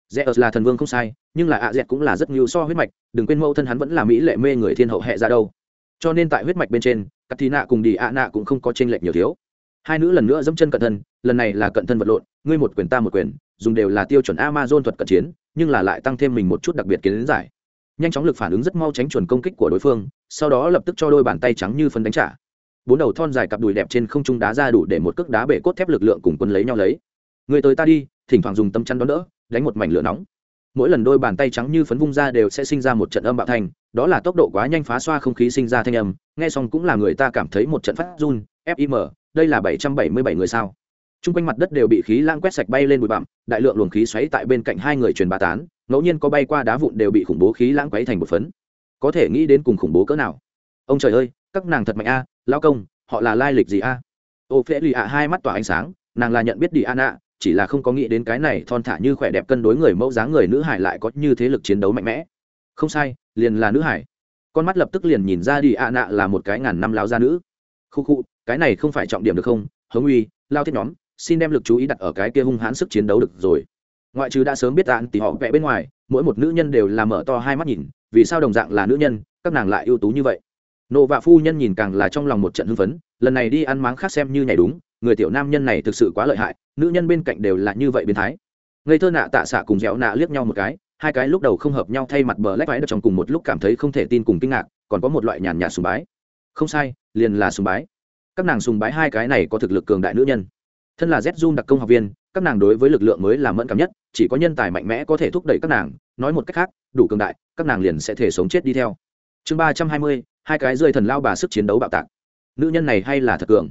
rẽ là thần vương không sai, nhưng là ạ dẹt cũng là rất nhiều so huyết mạch, đừng quên mẫu thân hắn vẫn là mỹ lệ mê người thiên hậu hệ ra đâu. Cho nên tại huyết mạch bên trên các thí nạ cùng đi ạ nạ cũng không có tranh lệch nhiều thiếu. Hai nữ lần nữa dẫm chân cận thân lần này là cận thân vật lộn, ngươi một quyền ta một quyền, dùng đều là tiêu chuẩn amazon thuật cận chiến, nhưng là lại tăng thêm mình một chút đặc biệt kiến giải. Nhanh chóng lực phản ứng rất mau tránh chuẩn công kích của đối phương, sau đó lập tức cho đôi bàn tay trắng như phân đánh trả. Bốn đầu thon dài cặp đùi đẹp trên không trung đá ra đủ để một cước đá bể cốt thép lực lượng cùng quân lấy nhau lấy. Người tới ta đi, thỉnh thoảng dùng tâm chắn đón đỡ đánh một mảnh lửa nóng. Mỗi lần đôi bàn tay trắng như phấn vung ra đều sẽ sinh ra một trận âm bạo thành, đó là tốc độ quá nhanh phá xoa không khí sinh ra thanh âm, nghe xong cũng là người ta cảm thấy một trận phát run fim đây là bảy trăm bảy mươi bảy người sao. T r u n g quanh mặt đất đều bị khí lãng quét sạch bay lên bụi bặm, đại lượng luồng khí xoáy tại bên cạnh hai người truyền bà tán, ngẫu nhiên có bay qua đá vụn đều bị khủng bố khí lãng quấy thành một phấn. Có thể nghĩ đến cùng khủng bố cỡ nào. Ông trời ơi, các nàng thật mạnh a lao công, họ là lai lịch gì a? Ô phễ lì ạ, hai mắt tỏa ánh sáng, nàng là nhận biết đi an ạ chỉ là không có nghĩ đến cái này thon thả như khỏe đẹp cân đối người mẫu dáng người nữ hải lại có như thế lực chiến đấu mạnh mẽ. Không sai, liền là nữ hải. Con mắt lập tức liền nhìn ra đi ạ nạ là một cái ngàn năm láo gia nữ. Khu khu, cái này không phải trọng điểm được không? Hống uy, lao thiết nhóm, xin đem lực chú ý đặt ở cái kia hung hãn sức chiến đấu được rồi. Ngoại trừ đã sớm biết đạn thì họ vẽ bên ngoài, mỗi một nữ nhân đều là mở to hai mắt nhìn, vì sao đồng dạng là nữ nhân, các nàng lại ưu tú như vậy? Nộ vạ phu nhân nhìn càng là trong lòng một trận hưng phấn, lần này đi ăn máng khác xem như nhảy đúng người tiểu nam nhân này thực sự quá lợi hại, nữ nhân bên cạnh đều là như vậy biến thái. Ngây thơ nạ tạ xạ cùng dẻo nạ liếc nhau một cái, hai cái lúc đầu không hợp nhau thay mặt bờ lách váy đất trong cùng một lúc cảm thấy không thể tin cùng kinh ngạc, còn có một loại nhàn nhạt sùng bái. Không sai, liền là sùng bái. Các nàng sùng bái hai cái này có thực lực cường đại nữ nhân. Thân là z zoom đặc công học viên, các nàng đối với lực lượng mới là mẫn cảm nhất, chỉ có nhân tài mạnh mẽ có thể thúc đẩy các nàng, nói một cách khác, đủ cường đại, các nàng liền sẽ thể sống chết đi theo. Chương ba trăm hai mươi, hai cái rơi thần lao bà sức chiến đấu bạo tạc. Nữ nhân này hay là thật cường?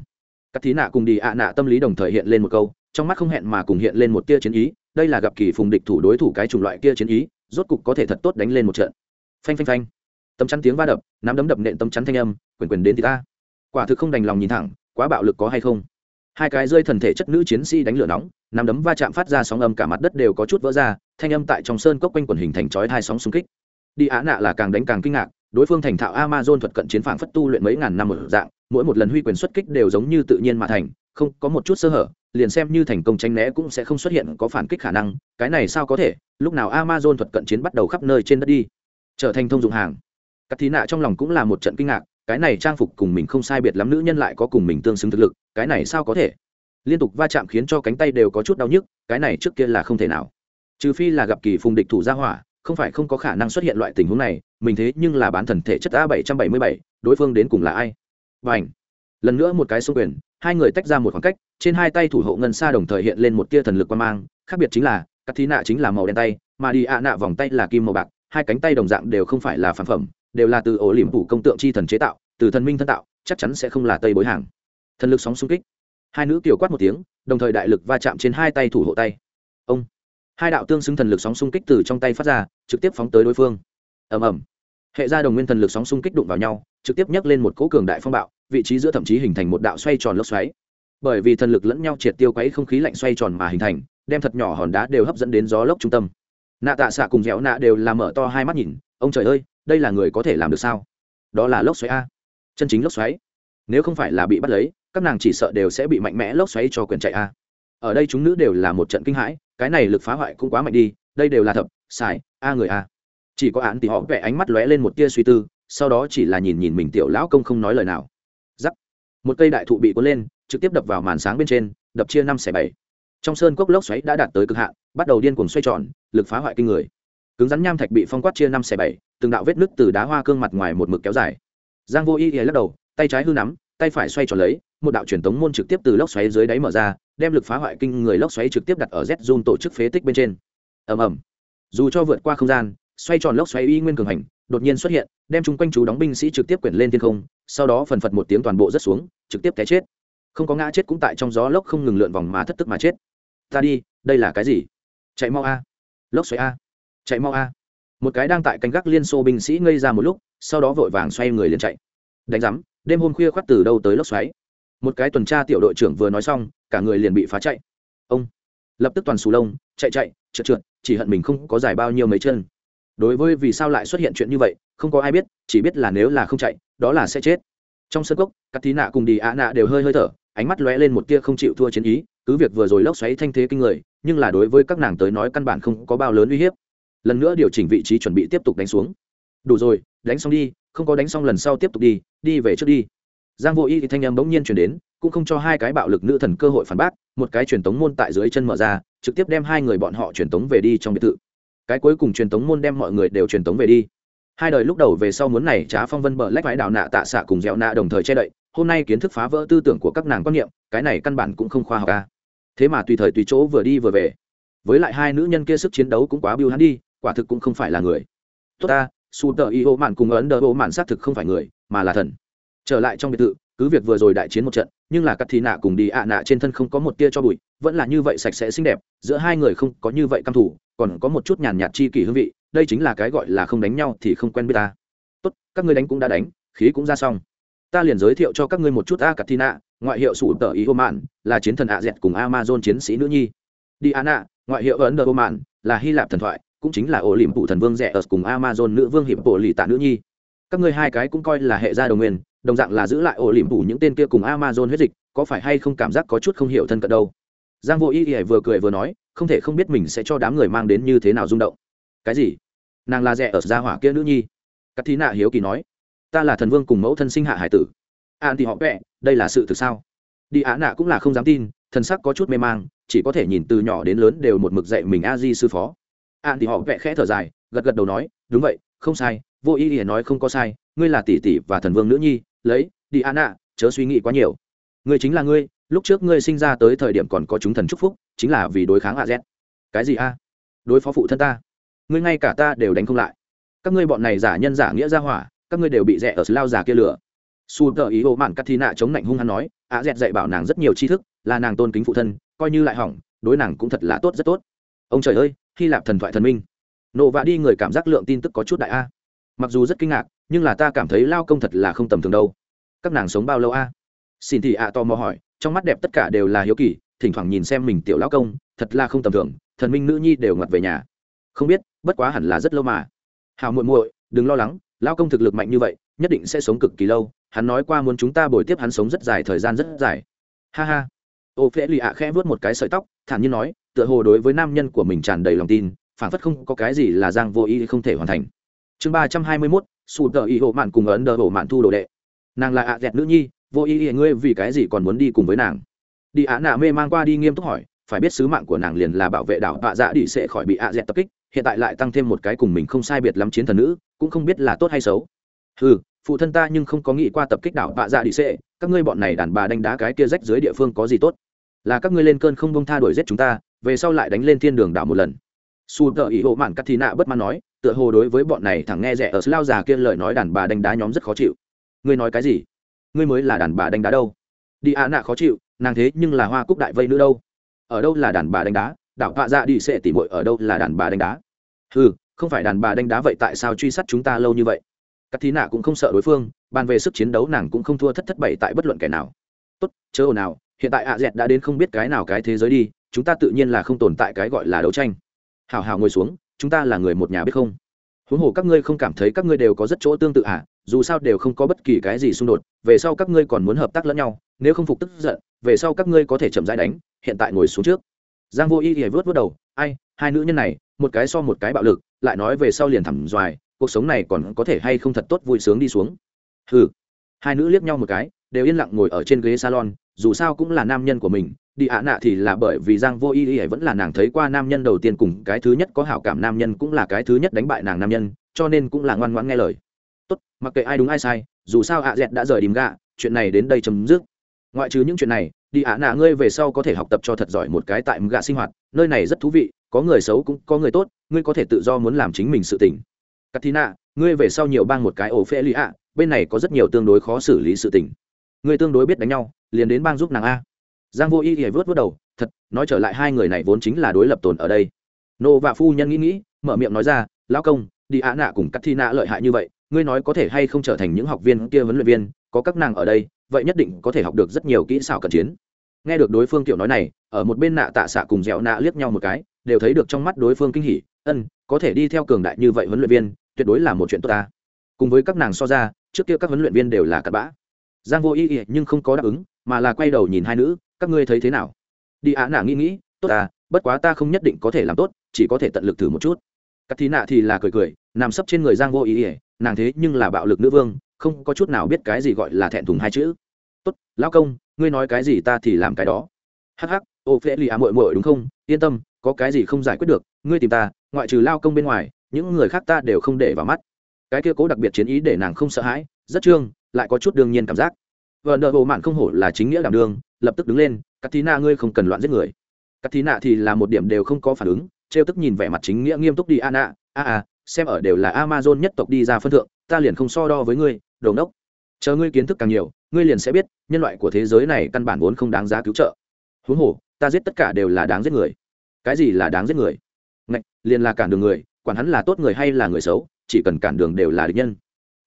Các thí nạ cùng đi ạ nạ tâm lý đồng thời hiện lên một câu, trong mắt không hẹn mà cùng hiện lên một tia chiến ý, đây là gặp kỳ phùng địch thủ đối thủ cái chủng loại kia chiến ý, rốt cục có thể thật tốt đánh lên một trận. Phanh phanh phanh. Tấm chắn tiếng va đập, nắm đấm đập nện tấm chắn thanh âm, quyền quyền đến thì ta. Quả thực không đành lòng nhìn thẳng, quá bạo lực có hay không? Hai cái rơi thần thể chất nữ chiến sĩ đánh lửa nóng, nắm đấm va chạm phát ra sóng âm cả mặt đất đều có chút vỡ ra, thanh âm tại trong sơn cốc quanh quần hình thành chói hai sóng xung kích. Đi á nạ là càng đánh càng kinh ngạc, đối phương thành thạo amazon thuật cận chiến phản phất tu luyện mấy ngàn năm một dạng mỗi một lần huy quyền xuất kích đều giống như tự nhiên mà thành, không có một chút sơ hở, liền xem như thành công tránh né cũng sẽ không xuất hiện có phản kích khả năng, cái này sao có thể, lúc nào amazon thuật cận chiến bắt đầu khắp nơi trên đất đi, trở thành thông dụng hàng. Các thí nạ trong lòng cũng là một trận kinh ngạc, cái này trang phục cùng mình không sai biệt lắm nữ nhân lại có cùng mình tương xứng thực lực, cái này sao có thể? Liên tục va chạm khiến cho cánh tay đều có chút đau nhức, cái này trước kia là không thể nào. Trừ phi là gặp kỳ phùng địch thủ gia hỏa, không phải không có khả năng xuất hiện loại tình huống này, mình thế nhưng là bán thần thể chất a bảy trăm bảy mươi bảy, đối phương đến cùng là ai? Và ảnh. Lần nữa một cái xung quyền, hai người tách ra một khoảng cách, trên hai tay thủ hộ ngân xa đồng thời hiện lên một tia thần lực quan mang, khác biệt chính là các thí nạ chính là màu đen tay, mà đi ạ nạ vòng tay là kim màu bạc, hai cánh tay đồng dạng đều không phải là phản phẩm, đều là từ ổ liềm phủ công tượng chi thần chế tạo, từ thần minh thân tạo, chắc chắn sẽ không là tây bối hàng. Thần lực sóng xung kích. Hai nữ kiều quát một tiếng, đồng thời đại lực va chạm trên hai tay thủ hộ tay. Ông. Hai đạo tương xứng thần lực sóng xung kích từ trong tay phát ra, trực tiếp phóng tới đối phương. Ầm ầm. Hệ ra đồng nguyên thần lực sóng xung kích đụng vào nhau trực tiếp nhấc lên một cỗ cường đại phong bạo, vị trí giữa thậm chí hình thành một đạo xoay tròn lốc xoáy. Bởi vì thần lực lẫn nhau triệt tiêu quấy không khí lạnh xoay tròn mà hình thành, đem thật nhỏ hòn đá đều hấp dẫn đến gió lốc trung tâm. Nạ tạ xạ cùng dẻo nạ đều làm mở to hai mắt nhìn, ông trời ơi, đây là người có thể làm được sao? Đó là lốc xoáy a. Chân chính lốc xoáy. Nếu không phải là bị bắt lấy, các nàng chỉ sợ đều sẽ bị mạnh mẽ lốc xoáy cho quyền chạy a. Ở đây chúng nữ đều là một trận kinh hãi, cái này lực phá hoại cũng quá mạnh đi, đây đều là thập xài a người a. Chỉ có án thì họ vẽ ánh mắt lóe lên một tia suy tư sau đó chỉ là nhìn nhìn mình tiểu lão công không nói lời nào. Giắc một cây đại thụ bị cuốn lên, trực tiếp đập vào màn sáng bên trên, đập chia năm xẻ bảy. Trong sơn cốc lốc xoáy đã đạt tới cực hạn, bắt đầu điên cuồng xoay tròn, lực phá hoại kinh người. Cứng rắn nham thạch bị phong quát chia năm xẻ bảy, từng đạo vết nứt từ đá hoa cương mặt ngoài một mực kéo dài. Giang vô y lắc đầu, tay trái hư nắm, tay phải xoay tròn lấy, một đạo truyền tống môn trực tiếp từ lốc xoáy dưới đáy mở ra, đem lực phá hoại kinh người lốc xoáy trực tiếp đặt ở z zone tổ chức phế tích bên trên. Ầm ầm. Dù cho vượt qua không gian, xoay tròn lốc xoáy y nguyên cường hành đột nhiên xuất hiện, đem chung quanh chú đóng binh sĩ trực tiếp quyển lên thiên không, sau đó phần phật một tiếng toàn bộ rất xuống, trực tiếp té chết. Không có ngã chết cũng tại trong gió lốc không ngừng lượn vòng mà thất tức mà chết. Ta đi, đây là cái gì? Chạy mau a. Lốc xoáy a. Chạy mau a. Một cái đang tại canh gác liên xô binh sĩ ngây ra một lúc, sau đó vội vàng xoay người liền chạy. Đánh rắm đêm hôm khuya khoắt từ đâu tới lốc xoáy? Một cái tuần tra tiểu đội trưởng vừa nói xong, cả người liền bị phá chạy. Ông, lập tức toàn sù lông, chạy chạy, trượt trượt, chỉ hận mình không có dài bao nhiêu mấy chân đối với vì sao lại xuất hiện chuyện như vậy, không có ai biết, chỉ biết là nếu là không chạy, đó là sẽ chết. Trong sân cốc các tí nạ cùng đi ạ nạ đều hơi hơi thở, ánh mắt lóe lên một tia không chịu thua chiến ý, cứ việc vừa rồi lốc xoáy thanh thế kinh người, nhưng là đối với các nàng tới nói căn bản không có bao lớn uy hiếp. Lần nữa điều chỉnh vị trí chuẩn bị tiếp tục đánh xuống. Đủ rồi, đánh xong đi, không có đánh xong lần sau tiếp tục đi đi về trước đi. Giang vô y thì thanh em bỗng nhiên chuyển đến, cũng không cho hai cái bạo lực nữ thần cơ hội phản bác, một cái truyền tống môn tại dưới chân mở ra, trực tiếp đem hai người bọn họ truyền tống về đi trong biệt thự cái cuối cùng truyền tống môn đem mọi người đều truyền tống về đi. Hai đời lúc đầu về sau muốn này trá phong vân bờ lách vãi đào nạ tạ xạ cùng dẻo nạ đồng thời che đậy, hôm nay kiến thức phá vỡ tư tưởng của các nàng quan niệm, cái này căn bản cũng không khoa học ca thế mà tùy thời tùy chỗ vừa đi vừa về. Với lại hai nữ nhân kia sức chiến đấu cũng quá biêu hắn đi, quả thực cũng không phải là người. Tốt ta, su tờ y ô mạn cùng ấn đờ ô mạn xác thực không phải người, mà là thần. Trở lại trong biệt thự, cứ việc vừa rồi đại chiến một trận, nhưng là cắt thị nạ cùng đi ạ nạ trên thân không có một tia cho bụi, vẫn là như vậy sạch sẽ xinh đẹp, giữa hai người không có như vậy căm thủ còn có một chút nhàn nhạt chi kỷ hương vị đây chính là cái gọi là không đánh nhau thì không quen biết ta. Tốt các ngươi đánh cũng đã đánh khí cũng ra xong. Ta liền giới thiệu cho các ngươi một chút a katina ngoại hiệu sủ tờ ý ô mạn là chiến thần ạ dẹt cùng amazon chiến sĩ nữ nhi. Diana, ngoại hiệu ấn đờ ô mạn là hy lạp thần thoại cũng chính là ổ liềm phụ thần vương rẻ ở cùng amazon nữ vương hiệp bộ lì tạ nữ nhi. Các ngươi hai cái cũng coi là hệ gia đồng nguyên đồng dạng là giữ lại ổ liềm phụ những tên kia cùng amazon huyết dịch có phải hay không cảm giác có chút không hiểu thân cận đâu? Giang vô y y vừa cười vừa nói không thể không biết mình sẽ cho đám người mang đến như thế nào rung động. Cái gì? Nàng là rẻ ở gia hỏa kia nữ nhi. Các thí nạ hiếu kỳ nói. Ta là thần vương cùng mẫu thân sinh hạ hải tử. An thì họ vẽ đây là sự thực sao? Đi á nạ cũng là không dám tin, thần sắc có chút mê mang, chỉ có thể nhìn từ nhỏ đến lớn đều một mực dạy mình a di sư phó. An thì họ vẽ khẽ thở dài, gật gật đầu nói, đúng vậy, không sai, vô ý ý nói không có sai, ngươi là tỷ tỷ và thần vương nữ nhi, lấy, đi á nạ, chớ suy nghĩ quá nhiều. Ngươi chính là ngươi lúc trước ngươi sinh ra tới thời điểm còn có chúng thần chúc phúc, chính là vì đối kháng a z. Cái gì a? Đối phó phụ thân ta. Ngươi ngay cả ta đều đánh không lại. Các ngươi bọn này giả nhân giả nghĩa ra hỏa, các ngươi đều bị rẻ ở lao giả kia lửa su tờ ý ô mạn cắt thi nạ chống lạnh hung hắn nói, a z dạy bảo nàng rất nhiều tri thức, là nàng tôn kính phụ thân, coi như lại hỏng, đối nàng cũng thật là tốt rất tốt. Ông trời ơi, hy lạp thần thoại thần minh. Nộ vạ đi người cảm giác lượng tin tức có chút đại a. Mặc dù rất kinh ngạc, nhưng là ta cảm thấy lao công thật là không tầm thường đâu. Các nàng sống bao lâu a? Xin thị ạ à tò mò hỏi trong mắt đẹp tất cả đều là hiếu kỳ, thỉnh thoảng nhìn xem mình tiểu lão công, thật là không tầm thường, thần minh nữ nhi đều ngặt về nhà. Không biết, bất quá hẳn là rất lâu mà. Hào muội muội, đừng lo lắng, lão công thực lực mạnh như vậy, nhất định sẽ sống cực kỳ lâu, hắn nói qua muốn chúng ta bồi tiếp hắn sống rất dài, thời gian rất dài. Ha ha. Ô phễ lì ạ khẽ vớt một cái sợi tóc, thản nhiên nói, tựa hồ đối với nam nhân của mình tràn đầy lòng tin, phản phất không có cái gì là giang vô ý không thể hoàn thành. Chương ba trăm hai mươi mốt, sụt tờ ý hộ mạn cùng ấn đờ hộ mạn thu đồ đệ. Nàng là ạ dẹt nữ nhi vô ý ý, ngươi vì cái gì còn muốn đi cùng với nàng? Đi ạ nạ mê mang qua đi nghiêm túc hỏi, phải biết sứ mạng của nàng liền là bảo vệ đảo Tạ dạ đi sẽ khỏi bị ạ dẹt tập kích, hiện tại lại tăng thêm một cái cùng mình không sai biệt lắm chiến thần nữ, cũng không biết là tốt hay xấu. Ừ phụ thân ta nhưng không có nghĩ qua tập kích đảo Tạ dạ đi sẽ, các ngươi bọn này đàn bà đánh đá cái kia rách dưới địa phương có gì tốt? Là các ngươi lên cơn không bông tha đuổi giết chúng ta, về sau lại đánh lên thiên đường đảo một lần. Su tờ ý hộ mạn cắt thì nạ bất mãn nói, tựa hồ đối với bọn này thằng nghe rẻ ở lao già kia lời nói đàn bà đánh đá nhóm rất khó chịu. Ngươi nói cái gì? Ngươi mới là đàn bà đánh đá đâu. Đi ạ nạ khó chịu, nàng thế nhưng là hoa cúc đại vây nữ đâu. Ở đâu là đàn bà đánh đá, đảo họa dạ đi sẽ tỉ mội ở đâu là đàn bà đánh đá. Ừ không phải đàn bà đánh đá vậy tại sao truy sát chúng ta lâu như vậy? Các thí nạ cũng không sợ đối phương, bàn về sức chiến đấu nàng cũng không thua thất thất bậy tại bất luận kẻ nào. Tốt, chớ ồn nào hiện tại ạ dẹt đã đến không biết cái nào cái thế giới đi, chúng ta tự nhiên là không tồn tại cái gọi là đấu tranh. Hào hào ngồi xuống, chúng ta là người một nhà biết không? Huống hồ các ngươi không cảm thấy các ngươi đều có rất chỗ tương tự à dù sao đều không có bất kỳ cái gì xung đột, về sau các ngươi còn muốn hợp tác lẫn nhau, nếu không phục tức giận, về sau các ngươi có thể chậm rãi đánh, hiện tại ngồi xuống trước. Giang vô y thì vớt vớt đầu, ai, hai nữ nhân này, một cái so một cái bạo lực, lại nói về sau liền thẳng doài, cuộc sống này còn có thể hay không thật tốt vui sướng đi xuống. Hừ. Hai nữ liếc nhau một cái, đều yên lặng ngồi ở trên ghế salon, dù sao cũng là nam nhân của mình, đi ạ nạ thì là bởi vì giang vô y y vẫn là nàng thấy qua nam nhân đầu tiên cùng cái thứ nhất có hảo cảm nam nhân cũng là cái thứ nhất đánh bại nàng nam nhân, cho nên cũng là ngoan ngoãn nghe lời tốt, mặc kệ ai đúng ai sai, dù sao ạ dẹt đã rời đìm gạ, chuyện này đến đây chấm dứt. Ngoại trừ những chuyện này, đi ạ nạ ngươi về sau có thể học tập cho thật giỏi một cái tại gạ sinh hoạt, nơi này rất thú vị, có người xấu cũng có người tốt, ngươi có thể tự do muốn làm chính mình sự tỉnh katina, ngươi về sau nhiều bang một cái ổ phê lì ạ, bên này có rất nhiều tương đối khó xử lý sự tỉnh ngươi tương đối biết đánh nhau, liền đến bang giúp nàng a. Giang vô y ỉa vớt vớt đầu, thật, nói trở lại hai người này vốn chính là đối lập tồn ở đây. Nô và phu nhân nghĩ nghĩ, mở miệng nói ra, lão công, đi ạ nạ cùng cắt thi nạ lợi hại như vậy ngươi nói có thể hay không trở thành những học viên kia huấn luyện viên, có các nàng ở đây, vậy nhất định có thể học được rất nhiều kỹ xảo cận chiến. Nghe được đối phương kiểu nói này, ở một bên nạ tạ xạ cùng dẻo nạ liếc nhau một cái, đều thấy được trong mắt đối phương kinh hỉ. Ân, có thể đi theo cường đại như vậy huấn luyện viên, tuyệt đối là một chuyện tốt ta. Cùng với các nàng so ra, trước kia các huấn luyện viên đều là cặn bã. Giang vô ý ý nhưng không có đáp ứng, mà là quay đầu nhìn hai nữ, các ngươi thấy thế nào? Đi ạ nạ nghĩ nghĩ, tốt ta, bất quá ta không nhất định có thể làm tốt, chỉ có thể tận lực thử một chút. Cát thí nạ thì là cười cười, nằm sấp trên người giang vô ý ỉa nàng thế nhưng là bạo lực nữ vương, không có chút nào biết cái gì gọi là thẹn thùng hai chữ. Tốt, lão công, ngươi nói cái gì ta thì làm cái đó. Hắc hắc ô phê lì à muội muội đúng không? Yên tâm, có cái gì không giải quyết được, ngươi tìm ta, ngoại trừ lao công bên ngoài, những người khác ta đều không để vào mắt. Cái kia cố đặc biệt chiến ý để nàng không sợ hãi, rất trương, lại có chút đương nhiên cảm giác. Vợ nợ bộ mạn không hổ là chính nghĩa đảm đương, lập tức đứng lên, Cát thí nạ, ngươi không cần loạn giết người. Cát thí nạ thì là một điểm đều không có phản ứng trêu tức nhìn vẻ mặt chính nghĩa nghiêm túc đi a ạ a a xem ở đều là amazon nhất tộc đi ra phân thượng, ta liền không so đo với ngươi, đồ ngốc. Chờ ngươi kiến thức càng nhiều, ngươi liền sẽ biết, nhân loại của thế giới này căn bản vốn không đáng giá cứu trợ. Huống hồ, ta giết tất cả đều là đáng giết người. Cái gì là đáng giết người? Ngạch, liền là cản đường người, quản hắn là tốt người hay là người xấu, chỉ cần cản đường đều là địch nhân.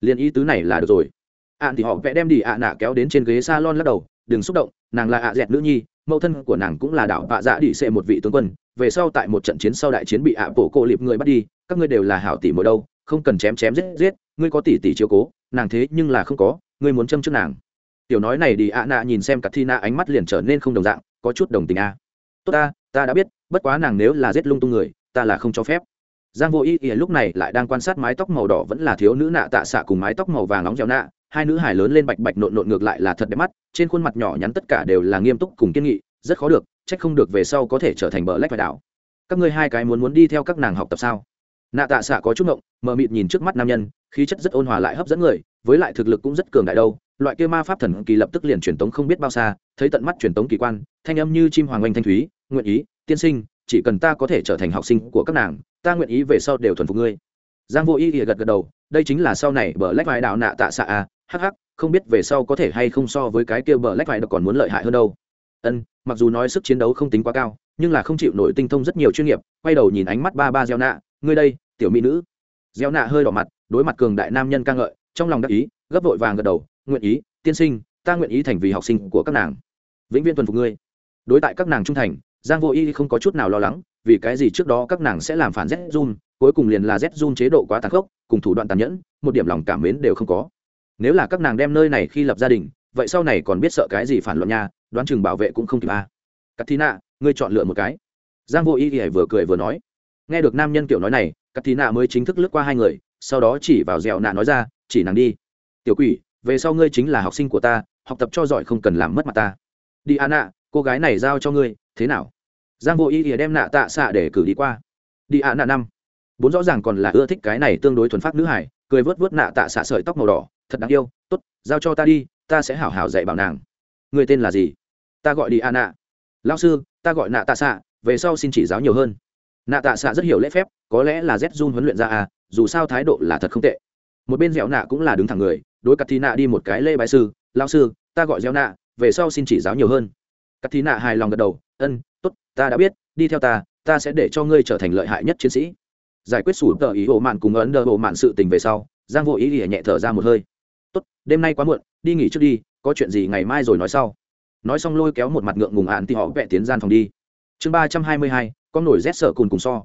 Liền ý tứ này là được rồi. Ạn thì họ vẽ đem đi ạ nạ kéo đến trên ghế s a lon lắc đầu đừng xúc động, nàng là ạ dẹt nữ nhi, mẫu thân của nàng cũng là đảo bạ dạ đi xệ một vị tướng quân. Về sau tại một trận chiến sau đại chiến bị ạ bổ cô liệp người bắt đi, các ngươi đều là hảo tỷ mỗi đâu, không cần chém chém giết giết, ngươi có tỷ tỷ chiếu cố, nàng thế nhưng là không có, ngươi muốn châm trước nàng. Tiểu nói này đi ạ nạ nhìn xem cả thi nạ ánh mắt liền trở nên không đồng dạng, có chút đồng tình a. Tốt ta ta đã biết, bất quá nàng nếu là giết lung tung người, ta là không cho phép. Giang vô ý ý lúc này lại đang quan sát mái tóc màu đỏ vẫn là thiếu nữ nạ tạ xạ cùng mái tóc màu vàng nóng dẻo nạ hai nữ hải lớn lên bạch bạch nộn nộn ngược lại là thật đẹp mắt, trên khuôn mặt nhỏ nhắn tất cả đều là nghiêm túc cùng kiên nghị, rất khó được, trách không được về sau có thể trở thành bờ lách phải đảo. Các ngươi hai cái muốn muốn đi theo các nàng học tập sao? Nạ tạ xạ có chút ngộng, mờ mịt nhìn trước mắt nam nhân, khí chất rất ôn hòa lại hấp dẫn người, với lại thực lực cũng rất cường đại đâu, loại kia ma pháp thần kỳ lập tức liền truyền tống không biết bao xa, thấy tận mắt truyền tống kỳ quan, thanh âm như chim hoàng oanh thanh thúy, nguyện ý, tiên sinh, chỉ cần ta có thể trở thành học sinh của các nàng, ta nguyện ý về sau đều thuần phục ngươi. Giang vô ý thì gật gật đầu, đây chính là sau này bờ lách vai đạo nạ tạ xạ à hắc hắc, không biết về sau có thể hay không so với cái kia bờ lách vai còn muốn lợi hại hơn đâu. Ân, mặc dù nói sức chiến đấu không tính quá cao, nhưng là không chịu nổi tinh thông rất nhiều chuyên nghiệp, quay đầu nhìn ánh mắt ba ba gieo nạ, ngươi đây, tiểu mỹ nữ. Gieo nạ hơi đỏ mặt, đối mặt cường đại nam nhân ca ngợi, trong lòng đắc ý, gấp vội vàng gật đầu, nguyện ý, tiên sinh, ta nguyện ý thành vì học sinh của các nàng. Vĩnh viễn tuần phục ngươi. Đối tại các nàng trung thành, giang vô y không có chút nào lo lắng, vì cái gì trước đó các nàng sẽ làm phản z cuối cùng liền là z chế độ quá tàn khốc, cùng thủ đoạn tàn nhẫn, một điểm lòng cảm mến đều không có nếu là các nàng đem nơi này khi lập gia đình, vậy sau này còn biết sợ cái gì phản luận nha, đoán chừng bảo vệ cũng không kịp a katina, ngươi chọn lựa một cái. Giang vô y thì vừa cười vừa nói. Nghe được nam nhân kiểu nói này, katina mới chính thức lướt qua hai người, sau đó chỉ vào dẻo nạ nói ra, chỉ nàng đi. Tiểu quỷ, về sau ngươi chính là học sinh của ta, học tập cho giỏi không cần làm mất mặt ta. Đi a nạ cô gái này giao cho ngươi, thế nào? Giang vô ý thì đem nạ tạ xạ để cử đi qua. Đi a nạ năm. Bốn rõ ràng còn là ưa thích cái này tương đối thuần phát nữ hải cười vớt vớt nạ tạ xạ sợi tóc màu đỏ, thật đáng yêu, tốt, giao cho ta đi, ta sẽ hảo hảo dạy bảo nàng. Người tên là gì? Ta gọi đi a nạ. Lao sư, ta gọi nạ tạ xạ, về sau xin chỉ giáo nhiều hơn. Nạ tạ xạ rất hiểu lễ phép, có lẽ là z jun huấn luyện ra à dù sao thái độ là thật không tệ. Một bên dẻo nạ cũng là đứng thẳng người, đối cắt thi nạ đi một cái lê bái sư lao sư, ta gọi dẻo nạ, về sau xin chỉ giáo nhiều hơn. Cắt thi nạ hài lòng gật đầu, ân, tốt, ta đã biết, đi theo ta ta sẽ để cho ngươi trở thành lợi hại nhất chiến sĩ giải quyết sủ tờ ý ổ mạn cùng ấn đờ ổ mạn sự tình về sau, giang vô ý thì nhẹ thở ra một hơi. Tốt, đêm nay quá muộn, đi nghỉ trước đi, có chuyện gì ngày mai rồi nói sau. Nói xong lôi kéo một mặt ngượng ngùng ạn thì họ vẽ tiến gian phòng đi. Chương ba trăm hai mươi hai, con nổi rét sợ cùn cùng so.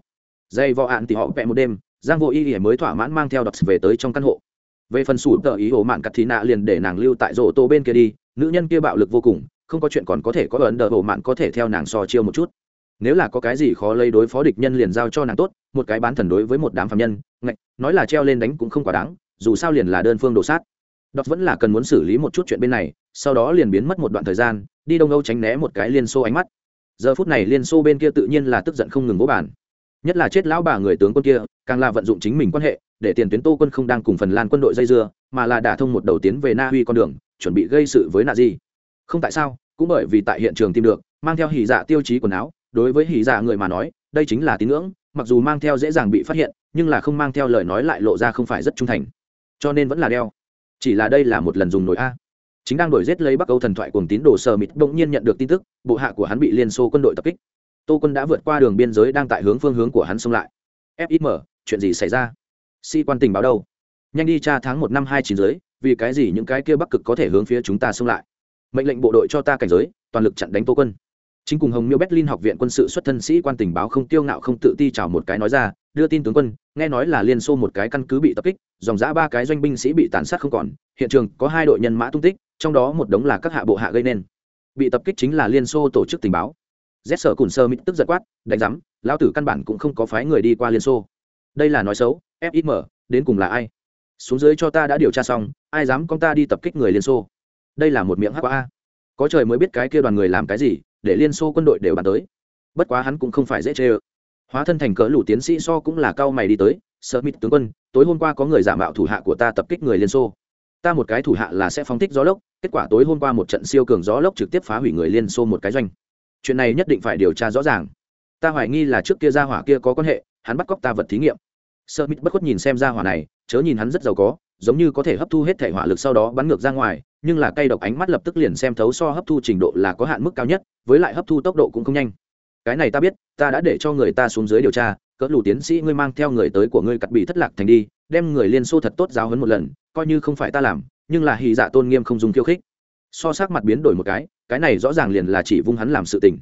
Dây vò ạn thì họ vẽ một đêm, giang vô ý thì mới thỏa mãn mang theo đập về tới trong căn hộ. Về phần sủ tờ ý ổ mạn cắt thì nạ liền để nàng lưu tại rổ tô bên kia đi, nữ nhân kia bạo lực vô cùng, không có chuyện còn có thể có ấn đờ ổ mạn có thể theo nàng so chiêu một chút nếu là có cái gì khó lấy đối phó địch nhân liền giao cho nàng tốt, một cái bán thần đối với một đám phạm nhân, ngạch, nói là treo lên đánh cũng không quá đáng, dù sao liền là đơn phương đổ sát. Đọc vẫn là cần muốn xử lý một chút chuyện bên này, sau đó liền biến mất một đoạn thời gian, đi đông âu tránh né một cái liên xô ánh mắt. Giờ phút này liên xô bên kia tự nhiên là tức giận không ngừng vỗ bản nhất là chết lão bà người tướng quân kia, càng là vận dụng chính mình quan hệ, để tiền tuyến tô quân không đang cùng phần lan quân đội dây dưa, mà là đả thông một đầu tiến về na uy con đường, chuẩn bị gây sự với nạ di. Không tại sao, cũng bởi vì tại hiện trường tìm được, mang theo hỉ dạ tiêu chí quần áo đối với hỉ dạ người mà nói, đây chính là tín ngưỡng, mặc dù mang theo dễ dàng bị phát hiện, nhưng là không mang theo lời nói lại lộ ra không phải rất trung thành. Cho nên vẫn là đeo. Chỉ là đây là một lần dùng nổi a. Chính đang đổi giết lấy bắc âu thần thoại cùng tín đồ sờ mịt bỗng nhiên nhận được tin tức, bộ hạ của hắn bị liên xô quân đội tập kích. Tô quân đã vượt qua đường biên giới đang tại hướng phương hướng của hắn xông lại. Fim chuyện gì xảy ra? Sĩ quan tình báo đâu? Nhanh đi tra tháng một năm hai chín giới vì cái gì những cái kia bắc cực có thể hướng phía chúng ta xông lại? Mệnh lệnh bộ đội cho ta cảnh giới, toàn lực chặn đánh tô quân chính cùng hồng miêu berlin học viện quân sự xuất thân sĩ quan tình báo không tiêu ngạo không tự ti chào một cái nói ra, đưa tin tướng quân, nghe nói là liên xô một cái căn cứ bị tập kích, dòng giã ba cái doanh binh sĩ bị tàn sát không còn, hiện trường có hai đội nhân mã tung tích, trong đó một đống là các hạ bộ hạ gây nên. Bị tập kích chính là liên xô tổ chức tình báo. Z sở cùn sơ mít tức giật quát, đánh giám, lão tử căn bản cũng không có phái người đi qua liên xô. Đây là nói xấu fim đến cùng là ai? Xuống dưới cho ta đã điều tra xong, ai dám con ta đi tập kích người liên xô? Đây là một miệng hắc a có trời mới biết cái kia đoàn người làm cái gì, để liên xô quân đội đều bàn tới. Bất quá hắn cũng không phải dễ chê ơ. Hóa thân thành cỡ lũ tiến sĩ so cũng là cao mày đi tới, sợ mít tướng quân, tối hôm qua có người giả mạo thủ hạ của ta tập kích người liên xô. Ta một cái thủ hạ là sẽ phóng thích gió lốc, kết quả tối hôm qua một trận siêu cường gió lốc trực tiếp phá hủy người liên xô một cái doanh. Chuyện này nhất định phải điều tra rõ ràng. Ta hoài nghi là trước kia gia hỏa kia có quan hệ, hắn bắt cóc ta vật thí nghiệm. Sợ mít bất khuất nhìn xem gia hỏa này, chớ nhìn hắn rất giàu có, giống như có thể hấp thu hết thể hỏa lực sau đó bắn ngược ra ngoài nhưng là cây độc ánh mắt lập tức liền xem thấu so hấp thu trình độ là có hạn mức cao nhất, với lại hấp thu tốc độ cũng không nhanh. Cái này ta biết, ta đã để cho người ta xuống dưới điều tra, cỡ lù tiến sĩ ngươi mang theo người tới của ngươi cặt bị thất lạc thành đi, đem người liên xô thật tốt giáo hấn một lần, coi như không phải ta làm, nhưng là hy dạ tôn nghiêm không dùng khiêu khích. So sắc mặt biến đổi một cái cái này rõ ràng liền là chỉ vung hắn làm sự tình.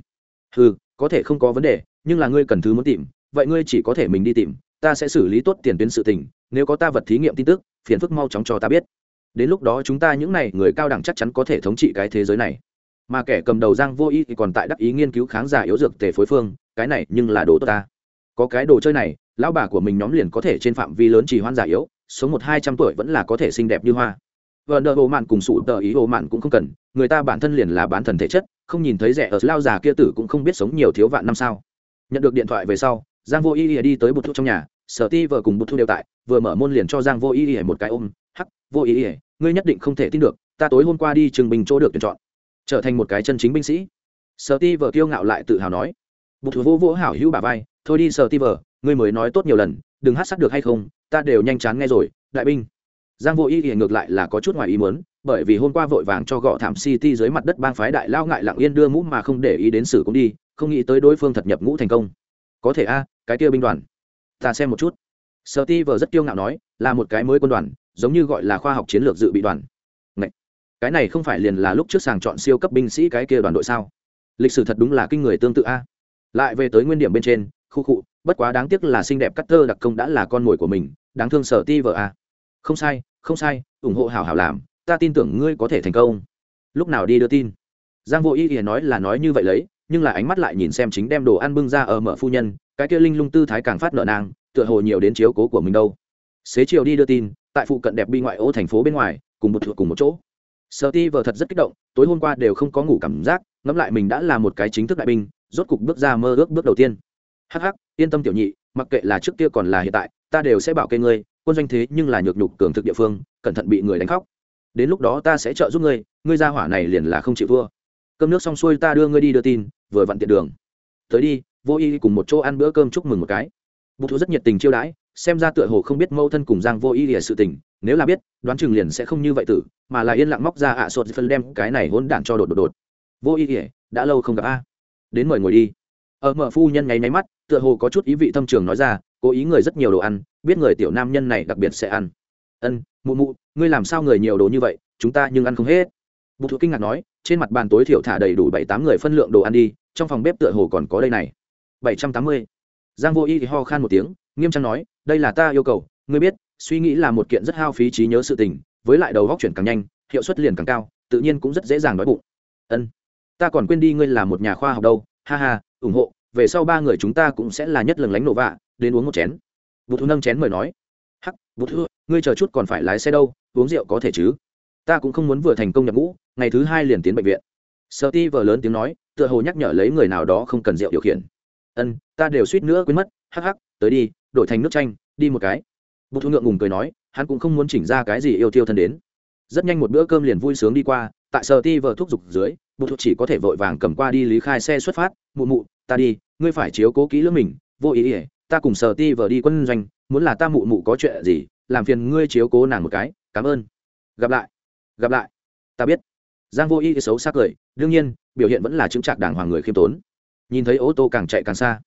Ừ có thể không có vấn đề, nhưng là ngươi cần thứ muốn tìm, vậy ngươi chỉ có thể mình đi tìm, ta sẽ xử lý tốt tiền tuyến sự tình, nếu có ta vật thí nghiệm tin tức, phiền phức mau chóng cho ta biết đến lúc đó chúng ta những này người cao đẳng chắc chắn có thể thống trị cái thế giới này. Mà kẻ cầm đầu giang vô y thì còn tại đắc ý nghiên cứu kháng giả yếu dược tề phối phương, cái này nhưng là đồ tốt ta. Có cái đồ chơi này, lão bà của mình nhóm liền có thể trên phạm vi lớn chỉ hoan giả yếu, sống một hai trăm tuổi vẫn là có thể xinh đẹp như hoa. Vợ nợ hồ mạn cùng sụ tờ ý hồ mạn cũng không cần, người ta bản thân liền là bán thần thể chất, không nhìn thấy rẻ ở lao già kia tử cũng không biết sống nhiều thiếu vạn năm sao. Nhận được điện thoại về sau, giang vô y đi tới bụt thuốc trong nhà, sở ti vợ cùng bụt thu đều tại, vừa mở môn liền cho giang vô y một cái ôm, hắc vô ý ỉa ngươi nhất định không thể tin được, ta tối hôm qua đi trường bình chỗ được tuyển chọn, trở thành một cái chân chính binh sĩ. Sợ ti vờ kiêu ngạo lại tự hào nói. Bụt vô vô hảo hữu bà vai, thôi đi sợ ti vờ, ngươi mới nói tốt nhiều lần, đừng hát sắc được hay không, ta đều nhanh chán nghe rồi, đại binh. Giang vô ý ỉa ngược lại là có chút ngoài ý muốn, bởi vì hôm qua vội vàng cho gõ thảm city dưới mặt đất bang phái đại lao ngại lặng yên đưa mũ mà không để ý đến xử cũng đi, không nghĩ tới đối phương thật nhập ngũ thành công. Có thể a, cái kia binh đoàn, ta xem một chút. Sợ ti vờ rất kiêu ngạo nói, là một cái mới quân đoàn giống như gọi là khoa học chiến lược dự bị đoàn. Ngậy! cái này không phải liền là lúc trước sàng chọn siêu cấp binh sĩ cái kia đoàn đội sao? Lịch sử thật đúng là kinh người tương tự a. Lại về tới nguyên điểm bên trên, khu cụ bất quá đáng tiếc là xinh đẹp cắt tơ đặc công đã là con mồi của mình, đáng thương sở ti vợ a. Không sai không sai, ủng hộ hảo hảo làm, ta tin tưởng ngươi có thể thành công. Lúc nào đi đưa tin? Giang vô ý ý nói là nói như vậy lấy, nhưng là ánh mắt lại nhìn xem chính đem đồ ăn bưng ra ở mở phu nhân, cái kia linh lung tư thái càng phát nợ nang, tựa hồ nhiều đến chiếu cố của mình đâu. Xế chiều đi đưa tin tại phụ cận đẹp bi ngoại ô thành phố bên ngoài, cùng một thuộc cùng một chỗ. Sợ ti vợ thật rất kích động, tối hôm qua đều không có ngủ cảm giác, ngẫm lại mình đã là một cái chính thức đại binh, rốt cục bước ra mơ ước bước đầu tiên. Hắc hắc, yên tâm tiểu nhị, mặc kệ là trước kia còn là hiện tại, ta đều sẽ bảo kê ngươi, quân doanh thế nhưng là nhược nhục cường thực địa phương, cẩn thận bị người đánh khóc. Đến lúc đó ta sẽ trợ giúp ngươi ngươi ra hỏa này liền là không chịu thua. Cơm nước xong xuôi ta đưa ngươi đi đưa tin, vừa vặn tiện đường. Tới đi, vô y cùng một chỗ ăn bữa cơm chúc mừng một cái. Bụt thú rất nhiệt tình chiêu đãi xem ra tựa hồ không biết mâu thân cùng giang vô ý lìa sự tình, nếu là biết, đoán chừng liền sẽ không như vậy tử, mà là yên lặng móc ra ạ à sột phân đem cái này hôn đản cho đột đột đột. Vô ý lìa, đã lâu không gặp a. Đến mời ngồi đi. Ở mở phu nhân nháy nháy mắt, tựa hồ có chút ý vị thâm trường nói ra, cố ý người rất nhiều đồ ăn, biết người tiểu nam nhân này đặc biệt sẽ ăn. Ân, mụ mụ, ngươi làm sao người nhiều đồ như vậy, chúng ta nhưng ăn không hết. Bụt thuộc kinh ngạc nói, trên mặt bàn tối thiểu thả đầy đủ bảy tám người phân lượng đồ ăn đi, trong phòng bếp tựa hồ còn có đây này. Bảy trăm tám mươi. Giang vô y thì ho khan một tiếng nghiêm trang nói, đây là ta yêu cầu, ngươi biết, suy nghĩ là một kiện rất hao phí trí nhớ sự tình, với lại đầu góc chuyển càng nhanh, hiệu suất liền càng cao, tự nhiên cũng rất dễ dàng đói bụng. Ân, ta còn quên đi ngươi là một nhà khoa học đâu, ha ha, ủng hộ, về sau ba người chúng ta cũng sẽ là nhất lần lánh nổ vạ, đến uống một chén. Bụt thu nâng chén mời nói, hắc, Bụt thu ngươi chờ chút còn phải lái xe đâu, uống rượu có thể chứ? Ta cũng không muốn vừa thành công nhập ngũ, ngày thứ hai liền tiến bệnh viện. Sợ ti vờ lớn tiếng nói, tựa hồ nhắc nhở lấy người nào đó không cần rượu điều khiển. Ân, ta đều suýt nữa quên mất, hắc hắc tới đi, đổi thành nước chanh, đi một cái. Bút thu ngượng ngùng cười nói, hắn cũng không muốn chỉnh ra cái gì yêu tiêu thân đến. Rất nhanh một bữa cơm liền vui sướng đi qua, tại sở ti vợ thúc giục dưới bút thu chỉ có thể vội vàng cầm qua đi lý khai xe xuất phát, mụ mụ, ta đi, ngươi phải chiếu cố kỹ lưỡng mình, vô ý ỉa ta cùng sở ti vợ đi quân doanh, muốn là ta mụ mụ có chuyện gì, làm phiền ngươi chiếu cố nàng một cái, cảm ơn. Gặp lại gặp lại, ta biết. Giang vô y xấu xác cười, đương nhiên, biểu hiện vẫn là chứng trạc đàng hoàng người khiêm tốn. Nhìn thấy ô tô càng chạy càng xa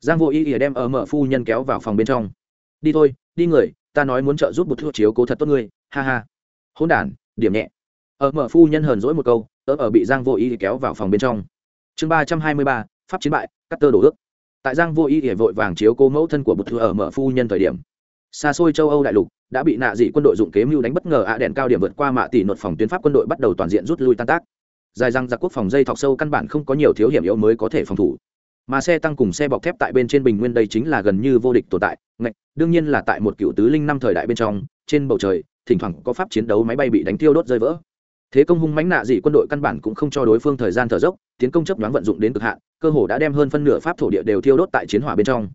giang vô y đem ở mở phu nhân kéo vào phòng bên trong. Đi thôi, đi người, ta nói muốn trợ giúp một thuốc chiếu cố thật tốt ngươi, ha ha. Hỗn đản, điểm nhẹ. Ở mở phu nhân hờn dỗi một câu, tớ ở bị giang vô y kéo vào phòng bên trong. Chương ba trăm hai mươi ba, pháp chiến bại, cắt tơ đổ ước. Tại giang vô y vội vàng chiếu cố mẫu thân của một thừa ở mở phu nhân thời điểm xa xôi châu âu đại lục đã bị nạ dị quân đội dụng kế mưu đánh bất ngờ ạ đèn cao điểm vượt qua mạ tỷ nội phòng tuyến pháp quân đội bắt đầu toàn diện rút lui tan tác. Dài răng giặc quốc phòng dây thọc sâu căn bản không có nhiều thiếu hiểm yếu mới có thể phòng thủ mà xe tăng cùng xe bọc thép tại bên trên bình nguyên đây chính là gần như vô địch tồn tại. Ngạch, đương nhiên là tại một cựu tứ linh năm thời đại bên trong, trên bầu trời, thỉnh thoảng có pháp chiến đấu máy bay bị đánh tiêu đốt rơi vỡ. Thế công hung mãnh nạ dị quân đội căn bản cũng không cho đối phương thời gian thở dốc, tiến công chấp đoán vận dụng đến cực hạn, cơ hồ đã đem hơn phân nửa pháp thổ địa đều thiêu đốt tại chiến hỏa bên trong.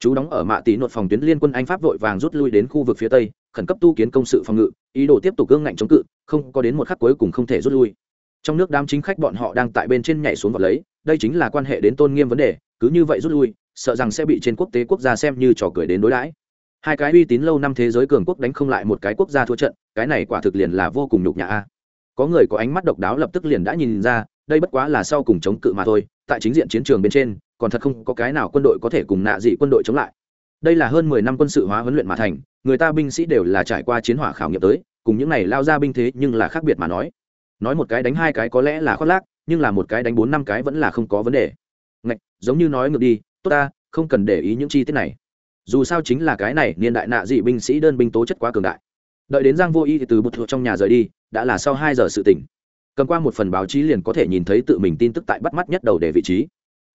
Chú đóng ở mạ tí nội phòng tuyến liên quân anh pháp vội vàng rút lui đến khu vực phía tây, khẩn cấp tu kiến công sự phòng ngự, ý đồ tiếp tục gương ngạnh chống cự, không có đến một khắc cuối cùng không thể rút lui. Trong nước đám chính khách bọn họ đang tại bên trên nhảy xuống vào lấy đây chính là quan hệ đến tôn nghiêm vấn đề, cứ như vậy rút lui, sợ rằng sẽ bị trên quốc tế quốc gia xem như trò cười đến đối đãi. Hai cái uy tín lâu năm thế giới cường quốc đánh không lại một cái quốc gia thua trận, cái này quả thực liền là vô cùng nhục nhã a. Có người có ánh mắt độc đáo lập tức liền đã nhìn ra, đây bất quá là sau cùng chống cự mà thôi, tại chính diện chiến trường bên trên, còn thật không có cái nào quân đội có thể cùng nạ dị quân đội chống lại. Đây là hơn mười năm quân sự hóa huấn luyện mà thành, người ta binh sĩ đều là trải qua chiến hỏa khảo nghiệm tới, cùng những này lao ra binh thế nhưng là khác biệt mà nói. Nói một cái đánh hai cái có lẽ là khoác lác nhưng là một cái đánh bốn năm cái vẫn là không có vấn đề. Ngạch, giống như nói ngược đi, tốt ta, không cần để ý những chi tiết này. Dù sao chính là cái này, niên đại nạ dị binh sĩ đơn binh tố chất quá cường đại. Đợi đến giang vô y thì từ bụt thuộc trong nhà rời đi, đã là sau hai giờ sự tỉnh. Cầm qua một phần báo chí liền có thể nhìn thấy tự mình tin tức tại bắt mắt nhất đầu để vị trí.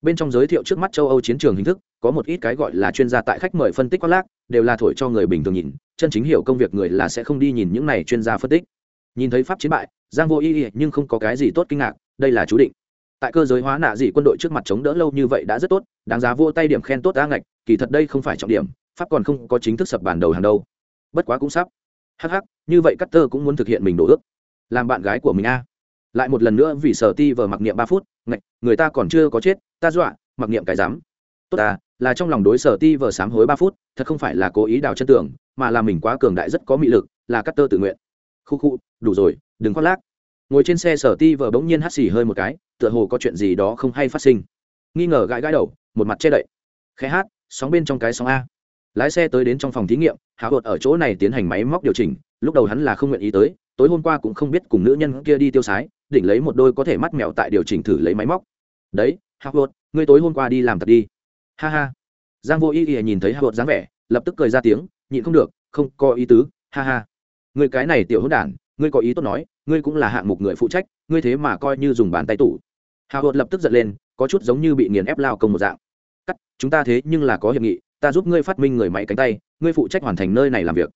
Bên trong giới thiệu trước mắt châu âu chiến trường hình thức, có một ít cái gọi là chuyên gia tại khách mời phân tích khoác lác đều là thổi cho người bình thường nhìn, chân chính hiểu công việc người là sẽ không đi nhìn những này chuyên gia phân tích. Nhìn thấy pháp chiến bại, giang vô y nhưng không có cái gì tốt kinh ngạc đây là chú định. Tại cơ giới hóa nạ dị quân đội trước mặt chống đỡ lâu như vậy đã rất tốt, đáng giá vô tay điểm khen tốt đã ngạch, kỳ thật đây không phải trọng điểm, pháp còn không có chính thức sập bản đầu hàng đâu. Bất quá cũng sắp. Hắc hắc, như vậy cắt tơ cũng muốn thực hiện mình đổ ước. Làm bạn gái của mình a. Lại một lần nữa vì sở ti vờ mặc niệm ba phút, ngạch, người ta còn chưa có chết, ta dọa, mặc niệm cái dám tốt ta, là trong lòng đối sở ti vờ sám hối ba phút, thật không phải là cố ý đào chân tưởng mà là mình quá cường đại rất có mị lực, là cắt tơ tự nguyện. Khu khu, đủ rồi, đừng khoác lác ngồi trên xe sở ti vờ bỗng nhiên hắt xì hơi một cái, tựa hồ có chuyện gì đó không hay phát sinh. Nghi ngờ gãi gãi đầu, một mặt che đậy. Khẽ hát, sóng bên trong cái sóng a. Lái xe tới đến trong phòng thí nghiệm hạ hột ở chỗ này tiến hành máy móc điều chỉnh, lúc đầu hắn là không nguyện ý tới, tối hôm qua cũng không biết cùng nữ nhân kia đi tiêu sái định lấy một đôi có thể mắt mèo tại điều chỉnh thử lấy máy móc. Đấy hạ hột, ngươi tối hôm qua đi làm thật đi. Ha ha. Giang vô ý ý nhìn thấy hạ hột dáng vẻ, lập tức cười ra tiếng, nhịn không được, không có ý tứ, ha ha. Người cái này tiểu hỗn đản ngươi có ý tốt nói, ngươi cũng là hạng mục người phụ trách, ngươi thế mà coi như dùng bàn tay tủ. Hào hột lập tức giật lên, có chút giống như bị nghiền ép lao công một dạng. Cắt, chúng ta thế nhưng là có hiệp nghị, ta giúp ngươi phát minh người máy cánh tay, ngươi phụ trách hoàn thành nơi này làm việc.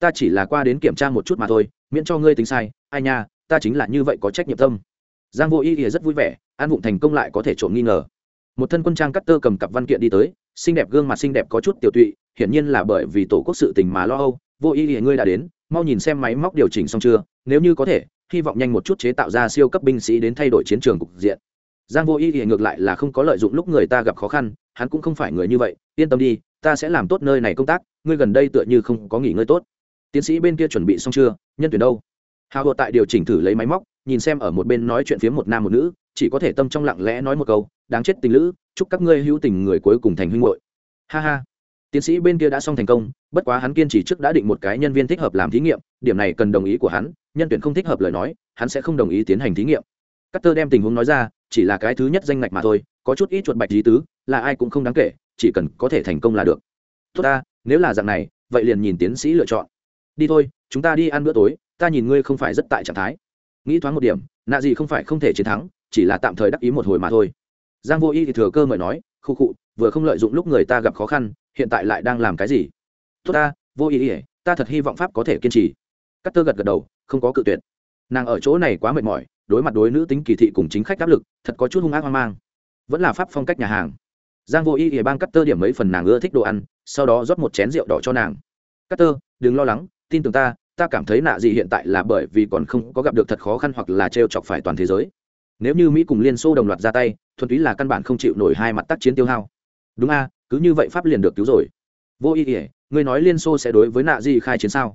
Ta chỉ là qua đến kiểm tra một chút mà thôi, miễn cho ngươi tính sai, ai nha, ta chính là như vậy có trách nhiệm tâm. Giang vô y ỉa rất vui vẻ, an vụng thành công lại có thể trộm nghi ngờ. Một thân quân trang cắt tơ cầm cặp văn kiện đi tới, xinh đẹp gương mặt xinh đẹp có chút tiểu tụy, hiển nhiên là bởi vì tổ quốc sự tình mà lo âu. Vô y ỉa ngươi đã đến mau nhìn xem máy móc điều chỉnh xong chưa, nếu như có thể, hy vọng nhanh một chút chế tạo ra siêu cấp binh sĩ đến thay đổi chiến trường cục diện. Giang vô y thì ngược lại là không có lợi dụng lúc người ta gặp khó khăn, hắn cũng không phải người như vậy, yên tâm đi, ta sẽ làm tốt nơi này công tác, ngươi gần đây tựa như không có nghỉ ngơi tốt. Tiến sĩ bên kia chuẩn bị xong chưa, nhân tuyển đâu? Hào hộ tại điều chỉnh thử lấy máy móc, nhìn xem ở một bên nói chuyện phía một nam một nữ, chỉ có thể tâm trong lặng lẽ nói một câu, đáng chết tình lữ, chúc các ngươi hữu tình người cuối cùng thành huynh hội ha ha tiến sĩ bên kia đã xong thành công, bất quá hắn kiên trì trước đã định một cái nhân viên thích hợp làm thí nghiệm, điểm này cần đồng ý của hắn, nhân tuyển không thích hợp lời nói, hắn sẽ không đồng ý tiến hành thí nghiệm. Carter đem tình huống nói ra, chỉ là cái thứ nhất danh ngạch mà thôi, có chút ít chuột bạch lý tứ, là ai cũng không đáng kể, chỉ cần có thể thành công là được. Tốt ta, nếu là dạng này, vậy liền nhìn tiến sĩ lựa chọn. Đi thôi, chúng ta đi ăn bữa tối, ta nhìn ngươi không phải rất tại trạng thái. Nghĩ thoáng một điểm, nạ gì không phải không thể chiến thắng, chỉ là tạm thời đắc ý một hồi mà thôi. Giang vô y thì thừa cơ mời nói khu khụ, vừa không lợi dụng lúc người ta gặp khó khăn hiện tại lại đang làm cái gì? Tốt ta, vô ý ỉa ta thật hy vọng pháp có thể kiên trì. Cắt tơ gật gật đầu, không có cự tuyệt. Nàng ở chỗ này quá mệt mỏi, đối mặt đối nữ tính kỳ thị cùng chính khách áp lực, thật có chút hung ác hoang mang. Vẫn là pháp phong cách nhà hàng. Giang vô ý ý bang cắt tơ điểm mấy phần nàng ưa thích đồ ăn, sau đó rót một chén rượu đỏ cho nàng. Cắt tơ đừng lo lắng, tin tưởng ta ta cảm thấy nạ gì hiện tại là bởi vì còn không có gặp được thật khó khăn hoặc là t chọc phải toàn thế giới. Nếu như mỹ cùng liên xô đồng loạt ra tay, thuần túy là căn bản không chịu nổi hai mặt tác chiến tiêu hao. Đúng a cứ như vậy pháp liền được cứu rồi. Vô ý ỉa ngươi nói liên xô sẽ đối với nạ di khai chiến sao?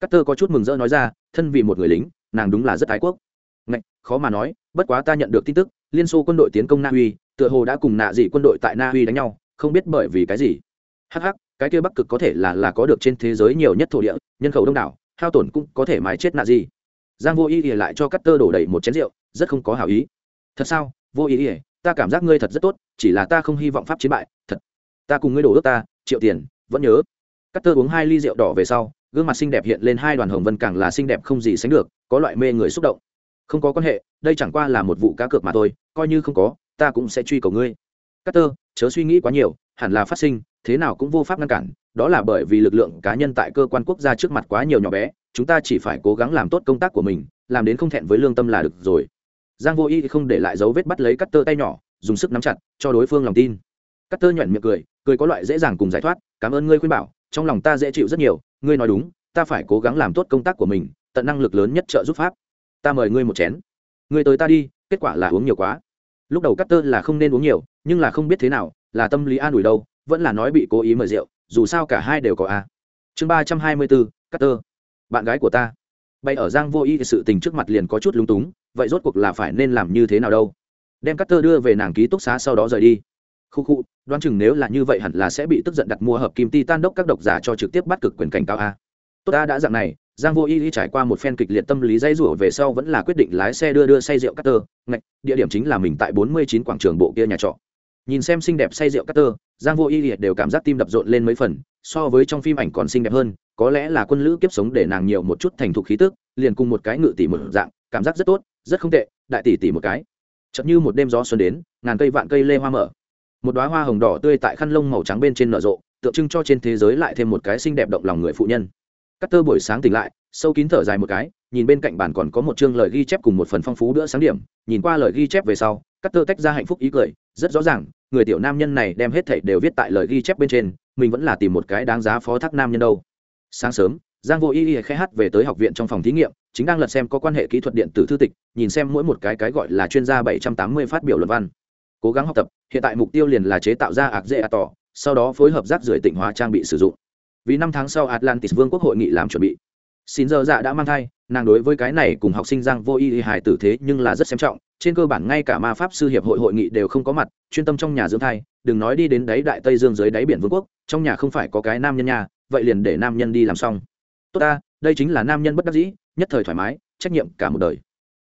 Cắt tơ có chút mừng rỡ nói ra, thân vì một người lính, nàng đúng là rất ái quốc. Ngạch, khó mà nói, bất quá ta nhận được tin tức, liên xô quân đội tiến công na uy, tựa hồ đã cùng nạ dị quân đội tại na uy đánh nhau, không biết bởi vì cái gì. Hh cái kia bắc cực có thể là là có được trên thế giới nhiều nhất thổ địa, nhân khẩu đông đảo, hao tổn cũng có thể mái chết nạ gì giang vô ý ỉa lại cho cắt tơ đổ đầy một chén rượu, rất không có hảo ý. Thật sao? Vô ý ỉa ta cảm giác ngươi thật rất tốt, chỉ là ta không hy vọng pháp chiến bại, thật ta cùng ngươi đổ ước ta, triệu tiền, vẫn nhớ. Cắt tơ uống hai ly rượu đỏ về sau, gương mặt xinh đẹp hiện lên hai đoàn hồng vân càng là xinh đẹp không gì sánh được, có loại mê người xúc động. Không có quan hệ, đây chẳng qua là một vụ cá cược mà thôi, coi như không có, ta cũng sẽ truy cầu ngươi. Cắt tơ chớ suy nghĩ quá nhiều, hẳn là phát sinh, thế nào cũng vô pháp ngăn cản, đó là bởi vì lực lượng cá nhân tại cơ quan quốc gia trước mặt quá nhiều nhỏ bé, chúng ta chỉ phải cố gắng làm tốt công tác của mình, làm đến không thẹn với lương tâm là được rồi. Giang vô y không để lại dấu vết bắt lấy cắt tơ tay nhỏ, dùng sức nắm chặt, cho đối phương lòng tin. Cắt tơ nhuận miệng cười cười có loại dễ dàng cùng giải thoát, cảm ơn ngươi khuyên bảo, trong lòng ta dễ chịu rất nhiều, ngươi nói đúng, ta phải cố gắng làm tốt công tác của mình, tận năng lực lớn nhất trợ giúp pháp. Ta mời ngươi một chén. Ngươi tới ta đi, kết quả là uống nhiều quá. Lúc đầu cắt tơ là không nên uống nhiều, nhưng là không biết thế nào, là tâm lý an ủi đâu, vẫn là nói bị cố ý mời rượu, dù sao cả hai đều có a. Chương ba trăm hai mươi bốn cắt tơ bạn gái của ta. Bay ở giang vô y sự tình trước mặt liền có chút lúng túng, vậy rốt cuộc là phải nên làm như thế nào đâu? Đem cắt tơ đưa về nàng ký túc xá sau đó rời đi khu khu đoán chừng nếu là như vậy hẳn là sẽ bị tức giận đặt mua hợp kim ti tan đốc các độc giả cho trực tiếp bắt cực quyền cảnh cao a. Tốt ta đã dạng này, giang vô y trải qua một phen kịch liệt tâm lý dây rủa về sau vẫn là quyết định lái xe đưa đưa say rượu cutter ngạch, địa điểm chính là mình tại bốn mươi chín quảng trường bộ kia nhà trọ. Nhìn xem xinh đẹp say rượu cutter giang vô y đều cảm giác tim đập rộn lên mấy phần, so với trong phim ảnh còn xinh đẹp hơn, có lẽ là quân lữ kiếp sống để nàng nhiều một chút thành thục khí tức, liền cùng một cái ngự tỷ một dạng, cảm giác rất tốt, rất không tệ, đại tỷ tỷ một cái. Chậm như một đêm gió xuân đến, ngàn cây vạn cây lê hoa mở một đoá hoa hồng đỏ tươi tại khăn lông màu trắng bên trên nở rộ, tượng trưng cho trên thế giới lại thêm một cái xinh đẹp động lòng người phụ nhân. Cắt tơ buổi sáng tỉnh lại, sâu kín thở dài một cái, nhìn bên cạnh bàn còn có một chương lời ghi chép cùng một phần phong phú bữa sáng điểm, nhìn qua lời ghi chép về sau cắt tơ tách ra hạnh phúc ý cười, rất rõ ràng, người tiểu nam nhân này đem hết thảy đều viết tại lời ghi chép bên trên, mình vẫn là tìm một cái đáng giá phó thác nam nhân đâu. Sáng sớm, giang vô y y khẽ hát về tới học viện trong phòng thí nghiệm, chính đang lật xem có quan hệ kỹ thuật điện tử thư tịch, nhìn xem mỗi một cái cái gọi là chuyên gia bảy trăm tám mươi phát biểu luận văn cố gắng học tập, hiện tại mục tiêu liền là chế tạo ra ạc dễ a tỏ, sau đó phối hợp rác rưởi tịnh hóa trang bị sử dụng. Vì năm tháng sau atlantis vương quốc hội nghị làm chuẩn bị. Xin giờ dạ đã mang thai, nàng đối với cái này cùng học sinh giang vô y hài tử thế nhưng là rất xem trọng, trên cơ bản ngay cả ma pháp sư hiệp hội hội nghị đều không có mặt, chuyên tâm trong nhà dưỡng thai, đừng nói đi đến đáy đại tây dương dưới đáy biển vương quốc, trong nhà không phải có cái nam nhân nhà, vậy liền để nam nhân đi làm xong. Tốt ta, đây chính là nam nhân bất đắc dĩ, nhất thời thoải mái, trách nhiệm cả một đời.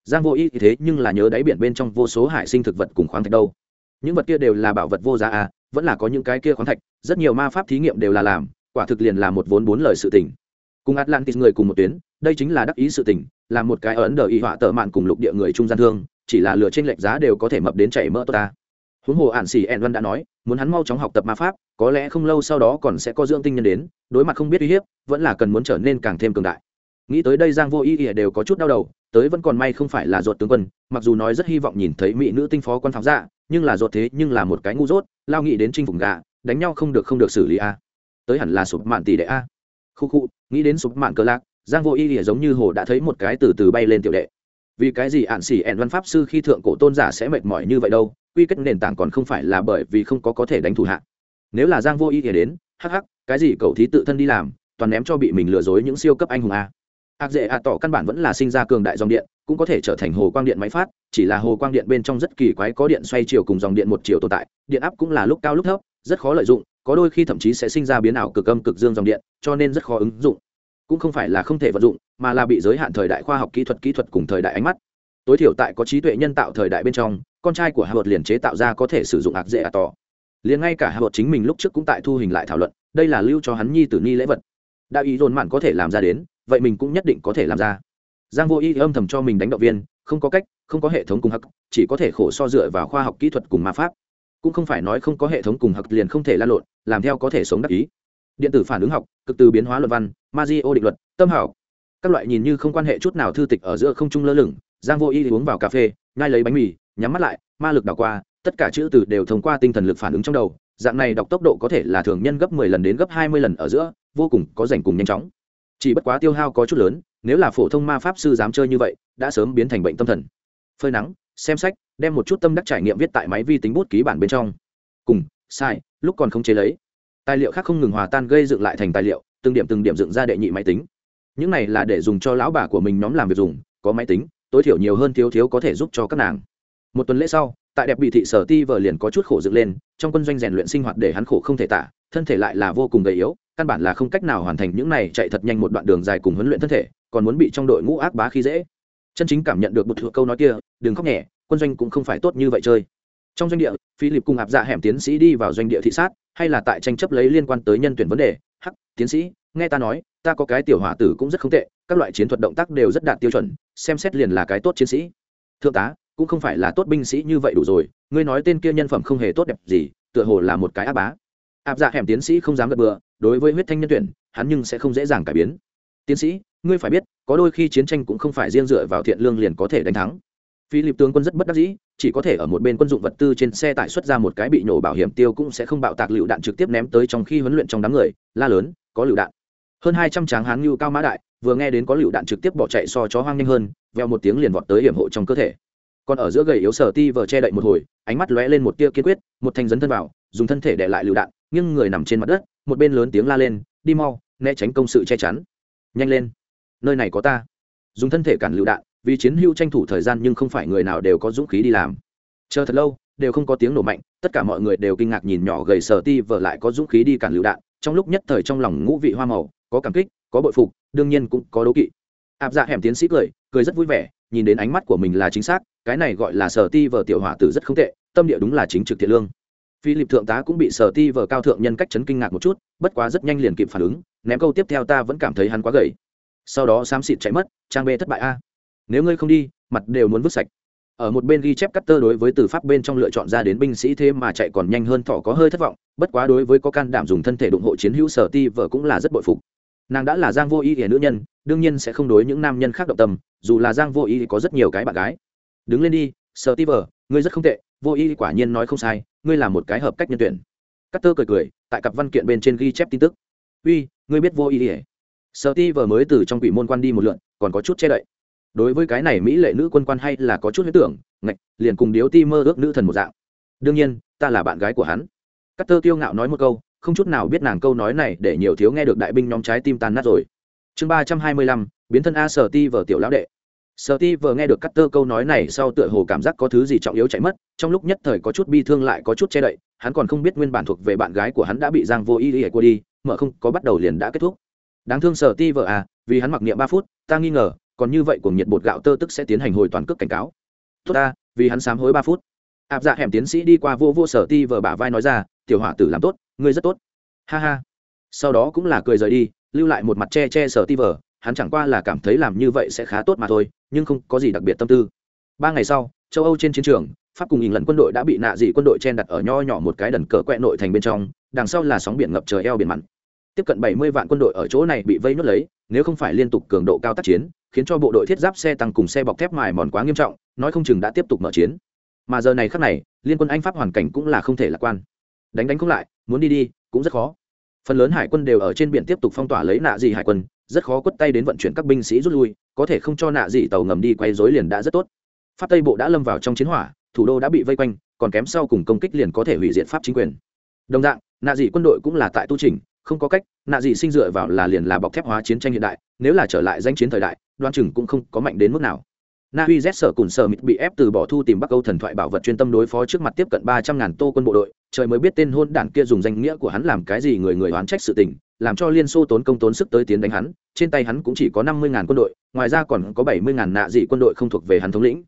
Giang vô y thế nhưng là nhớ đáy biển bên trong vô số hải sinh thực vật cùng khoáng thạch đâu những vật kia đều là bảo vật vô giá à vẫn là có những cái kia khoáng thạch, rất nhiều ma pháp thí nghiệm đều là làm, quả thực liền là một vốn bốn lời sự tình. Cùng atlantis người cùng một tuyến, đây chính là đắc ý sự tình, là một cái ấn đờ y họa tợ mạn cùng lục địa người trung gian thương, chỉ là lừa trên lệch giá đều có thể mập đến chảy mỡ tốt ta. Huống hồ ản xỉ ẹn văn đã nói, muốn hắn mau chóng học tập ma pháp, có lẽ không lâu sau đó còn sẽ có dưỡng tinh nhân đến, đối mặt không biết uy hiếp, vẫn là cần muốn trở nên càng thêm cường đại. Nghĩ tới đây giang vô ý ỉa đều có chút đau đầu tới vẫn còn may không phải là ruột tướng quân, mặc dù nói rất hy vọng nhìn thấy mỹ nữ tinh phó quan pháo dạ nhưng là ruột thế nhưng là một cái ngu dốt, lao nghĩ đến chinh phục gà đánh nhau không được không được xử lý a. Tới hẳn là sụp mạn tỷ đệ a. Khu khu, nghĩ đến sụp mạn cơ lạc, giang vô y thì giống như hồ đã thấy một cái từ từ bay lên tiểu đệ. Vì cái gì ạn xỉ ẹn văn pháp sư khi thượng cổ tôn giả sẽ mệt mỏi như vậy đâu, quy kết nền tảng còn không phải là bởi vì không có có thể đánh thủ hạ. Nếu là giang vô y thì đến, hắc hắc, cái gì cậu thí tự thân đi làm, toàn ném cho bị mình lừa dối những siêu cấp anh hùng a ác dễ a tỏ căn bản vẫn là sinh ra cường đại dòng điện, cũng có thể trở thành hồ quang điện máy phát, chỉ là hồ quang điện bên trong rất kỳ quái có điện xoay chiều cùng dòng điện một chiều tồn tại, điện áp cũng là lúc cao lúc thấp, rất khó lợi dụng, có đôi khi thậm chí sẽ sinh ra biến ảo cực âm cực dương dòng điện, cho nên rất khó ứng dụng. Cũng không phải là không thể vận dụng, mà là bị giới hạn thời đại khoa học kỹ thuật kỹ thuật cùng thời đại ánh mắt. Tối thiểu tại có trí tuệ nhân tạo thời đại bên trong, con trai của Harvard liền chế tạo ra có thể sử dụng ạc dễ a tỏ. Liền ngay cả Harvard chính mình lúc trước cũng tại thu hình lại thảo luận, đây là lưu cho hắn nhi tử ni lễ vật. Đã ý dồn mạn có thể làm ra đến vậy mình cũng nhất định có thể làm ra. Giang vô y âm thầm cho mình đánh động viên, không có cách, không có hệ thống cùng hắc, chỉ có thể khổ so dựa vào khoa học kỹ thuật cùng ma pháp. Cũng không phải nói không có hệ thống cùng hắc liền không thể lan lộn, làm theo có thể sống đắc ý. Điện tử phản ứng học, cực từ biến hóa luận văn ma di ô định luật, tâm hảo. Các loại nhìn như không quan hệ chút nào thư tịch ở giữa không trung lơ lửng, giang vô y uống vào cà phê, nhai lấy bánh mì, nhắm mắt lại, ma lực đảo qua, tất cả chữ từ đều thông qua tinh thần lực phản ứng trong đầu. Dạng này đọc tốc độ có thể là thường nhân gấp mười lần đến gấp hai mươi lần ở giữa, vô cùng có rảnh cùng nhanh chóng chỉ bất quá tiêu hao có chút lớn, nếu là phổ thông ma pháp sư dám chơi như vậy, đã sớm biến thành bệnh tâm thần. Phơi nắng, xem sách, đem một chút tâm đắc trải nghiệm viết tại máy vi tính bút ký bản bên trong. Cùng, sai, lúc còn không chế lấy. Tài liệu khác không ngừng hòa tan gây dựng lại thành tài liệu, từng điểm từng điểm dựng ra đệ nhị máy tính. Những này là để dùng cho lão bà của mình nhóm làm việc dùng, có máy tính, tối thiểu nhiều hơn thiếu thiếu có thể giúp cho các nàng. Một tuần lễ sau, tại đẹp bị thị sở ti vợ liền có chút khổ dựng lên, trong quân doanh rèn luyện sinh hoạt để hắn khổ không thể tả, thân thể lại là vô cùng gầy yếu căn bản là không cách nào hoàn thành những này chạy thật nhanh một đoạn đường dài cùng huấn luyện thân thể, còn muốn bị trong đội ngũ ác bá khi dễ. Chân chính cảm nhận được một câu nói kia, đừng khóc nhẹ, quân doanh cũng không phải tốt như vậy chơi. Trong doanh địa, philip cùng áp dạ hẻm tiến sĩ đi vào doanh địa thị sát, hay là tại tranh chấp lấy liên quan tới nhân tuyển vấn đề. Hắc, tiến sĩ, nghe ta nói, ta có cái tiểu hỏa tử cũng rất không tệ, các loại chiến thuật động tác đều rất đạt tiêu chuẩn, xem xét liền là cái tốt chiến sĩ. Thượng tá, cũng không phải là tốt binh sĩ như vậy đủ rồi, ngươi nói tên kia nhân phẩm không hề tốt đẹp gì, tựa hồ là một cái áp bá áp dạ hẻm tiến sĩ không dám gật bừa, đối với huyết thanh nhân tuyển, hắn nhưng sẽ không dễ dàng cải biến. Tiến sĩ, ngươi phải biết, có đôi khi chiến tranh cũng không phải riêng dựa vào thiện lương liền có thể đánh thắng. Philip tướng quân rất bất đắc dĩ, chỉ có thể ở một bên quân dụng vật tư trên xe tải xuất ra một cái bị nổ bảo hiểm tiêu cũng sẽ không bạo tạc lựu đạn trực tiếp ném tới trong khi huấn luyện trong đám người, la lớn, có lựu đạn. Hơn hai trăm tráng hán như cao mã đại, vừa nghe đến có lựu đạn trực tiếp bỏ chạy so chó hoang nhanh hơn, veo một tiếng liền vọt tới hiểm hộ trong cơ thể. Còn ở giữa gầy yếu sở ti vờ che đậy một hồi, ánh mắt lóe lên một tia kiên quyết, một thanh dấn thân vào dùng thân thể để lại lựu đạn nhưng người nằm trên mặt đất, một bên lớn tiếng la lên, đi mau, né tránh công sự che chắn. Nhanh lên, nơi này có ta. Dùng thân thể cản lựu đạn, vì chiến hữu tranh thủ thời gian nhưng không phải người nào đều có dũng khí đi làm. Chờ thật lâu, đều không có tiếng nổ mạnh, tất cả mọi người đều kinh ngạc nhìn nhỏ gầy sờ ti vở lại có dũng khí đi cản lựu đạn, trong lúc nhất thời trong lòng ngũ vị hoa màu, có cảm kích, có bội phục, đương nhiên cũng có đố kỵ. Áp dạ hẻm tiến sĩ cười cười rất vui vẻ, nhìn đến ánh mắt của mình là chính xác, cái này gọi là sờ ti vở tiểu hỏa tử rất không tệ, tâm địa đúng là chính trực thiện lương philip thượng tá cũng bị sở ti Vở cao thượng nhân cách chấn kinh ngạc một chút, bất quá rất nhanh liền kịp phản ứng, ném câu tiếp theo ta vẫn cảm thấy hắn quá gầy. Sau đó xám xịt chạy mất, trang bê thất bại a. Nếu ngươi không đi, mặt đều muốn vứt sạch. Ở một bên ghi chép cắt tơ đối với từ pháp bên trong lựa chọn ra đến binh sĩ thế mà chạy còn nhanh hơn thỏ có hơi thất vọng, bất quá đối với có can đảm dùng thân thể đụng hộ chiến hữu sở ti vợ cũng là rất bội phục. Nàng đã là giang vô ý ỉa nữ nhân, đương nhiên sẽ không đối những nam nhân khác động tâm, dù là giang vô ý có rất nhiều cái bạn gái. Đứng lên đi, sở ti vợ ngươi rất không tệ, vô ý quả nhiên nói không sai, ngươi là một cái hợp cách nhân tuyển. Cắt tơ cười cười, tại cặp văn kiện bên trên ghi chép tin tức. Uy, ngươi biết vô ý ỉa sợ ti vợ mới từ trong quỷ môn quan đi một lượn, còn có chút che đậy. Đối với cái này mỹ lệ nữ quân quan hay là có chút huyết tưởng, ngạch, liền cùng điếu ti mơ ước nữ thần một dạng. Đương nhiên, ta là bạn gái của hắn. Cắt tơ kiêu ngạo nói một câu, không chút nào biết nàng câu nói này để nhiều thiếu nghe được đại binh nhóm trái tim tàn nát rồi. Chương ba trăm hai mươi lăm, biến thân a sở ti vờ tiểu lão đệ sở ti vừa nghe được Cutter tơ câu nói này sau tựa hồ cảm giác có thứ gì trọng yếu chạy mất, trong lúc nhất thời có chút bi thương lại có chút che đậy, hắn còn không biết nguyên bản thuộc về bạn gái của hắn đã bị giang vô ý ỉa qua đi, mở không, có bắt đầu liền đã kết thúc. Đáng thương sở ti vợ à vì hắn mặc niệm ba phút, ta nghi ngờ, còn như vậy cuồng nhiệt bột gạo tơ tức sẽ tiến hành hồi toàn cước cảnh cáo. Tốt ta, vì hắn sám hối ba phút. Áp dạ hẻm tiến sĩ đi qua vô vô sở ti vợ bả vai nói ra, tiểu hỏa tử làm tốt, ngươi rất tốt. Ha ha. Sau đó cũng là cười rời đi, lưu lại một mặt che che sở ti vợ hắn chẳng qua là cảm thấy làm như vậy sẽ khá tốt mà thôi, nhưng không có gì đặc biệt tâm tư. Ba ngày sau, châu âu trên chiến trường, pháp cùng nhìn lần quân đội đã bị nạ dị quân đội chen đặt ở nho nhỏ một cái đần cờ quẹ nội thành bên trong, đằng sau là sóng biển ngập trời eo biển mặn. Tiếp cận bảy mươi vạn quân đội ở chỗ này bị vây nuốt lấy, nếu không phải liên tục cường độ cao tác chiến, khiến cho bộ đội thiết giáp xe tăng cùng xe bọc thép mài mòn quá nghiêm trọng, nói không chừng đã tiếp tục mở chiến. Mà giờ này khác này, liên quân anh pháp hoàn cảnh cũng là không thể lạc quan. Đánh đánh không lại, muốn đi đi, cũng rất khó. Phần lớn hải quân đều ở trên biển tiếp tục phong tỏa lấy nạ dị hải quân rất khó quất tay đến vận chuyển các binh sĩ rút lui, có thể không cho nạ dị tàu ngầm đi quay dối liền đã rất tốt. Pháp tây bộ đã lâm vào trong chiến hỏa, thủ đô đã bị vây quanh, còn kém sau cùng công kích liền có thể hủy diệt pháp chính quyền. Đồng dạng, nạ dị quân đội cũng là tại tu trình không có cách, nạ dị sinh dựa vào là liền là bọc thép hóa chiến tranh hiện đại, nếu là trở lại danh chiến thời đại, đoan chừng cũng không có mạnh đến mức nào na uy z sở cùng sở mịt bị ép từ bỏ thu tìm bắc âu thần thoại bảo vật chuyên tâm đối phó trước mặt tiếp cận ba trăm ngàn tô quân bộ đội. Trời mới biết tên hôn đảng kia dùng danh nghĩa của hắn làm cái gì, người người oán trách sự tình, làm cho liên xô tốn công tốn sức tới tiến đánh hắn. Trên tay hắn cũng chỉ có năm mươi ngàn quân đội, ngoài ra còn có bảy mươi ngàn nạ dị quân đội không thuộc về hắn thống lĩnh.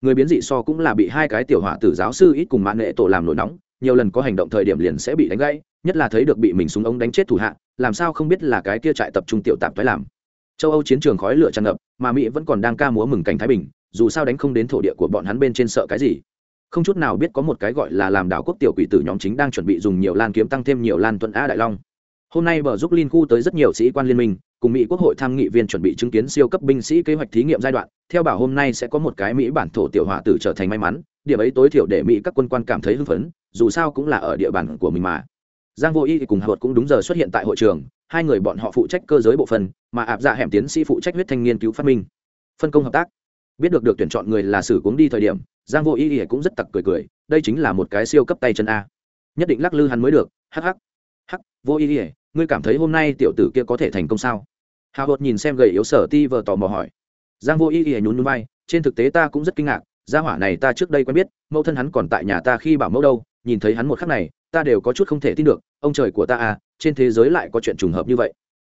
Người biến dị so cũng là bị hai cái tiểu họa tử giáo sư ít cùng mạng nghệ tổ làm nổi nóng, nhiều lần có hành động thời điểm liền sẽ bị đánh gãy, nhất là thấy được bị mình súng ống đánh chết thủ hạ, làm sao không biết là cái kia trại tập trung tiểu tạp thoái làm châu âu chiến trường khói lửa tràn ngập, mà mỹ vẫn còn đang ca múa mừng cảnh thái bình, dù sao đánh không đến thổ địa của bọn hắn bên trên sợ cái gì. Không chút nào biết có một cái gọi là làm đảo quốc tiểu quỷ tử nhóm chính đang chuẩn bị dùng nhiều lan kiếm tăng thêm nhiều lan tuấn a đại long. Hôm nay bờ giúp liên khu tới rất nhiều sĩ quan liên minh, cùng mỹ quốc hội tham nghị viên chuẩn bị chứng kiến siêu cấp binh sĩ kế hoạch thí nghiệm giai đoạn, theo bảo hôm nay sẽ có một cái mỹ bản thổ tiểu hòa tử trở thành may mắn, điểm ấy tối thiểu để mỹ các quân quan cảm thấy hưng phấn, dù sao cũng là ở địa bàn của mình mà. Giang vô y cùng hợp cũng đúng giờ xuất hiện tại hội trường hai người bọn họ phụ trách cơ giới bộ phận mà áp dạ hẻm tiến sĩ phụ trách huyết thanh nghiên cứu phát minh. Phân công hợp tác. Biết được được tuyển chọn người là sử cuống đi thời điểm, giang vô y cũng rất tặc cười cười, đây chính là một cái siêu cấp tay chân a. Nhất định lắc lư hắn mới được, hắc hắc. Hắc, vô y ngươi cảm thấy hôm nay tiểu tử kia có thể thành công sao? Hào hột nhìn xem gầy yếu sở ti vờ tò mò hỏi. Giang vô y y nhún nhún vai, trên thực tế ta cũng rất kinh ngạc, gia hỏa này ta trước đây quen biết, mẫu thân hắn còn tại nhà ta khi bảo mẫu đâu, nhìn thấy hắn một khắc này, ta đều có chút không thể tin được, ông trời của ta à trên thế giới lại có chuyện trùng hợp như vậy.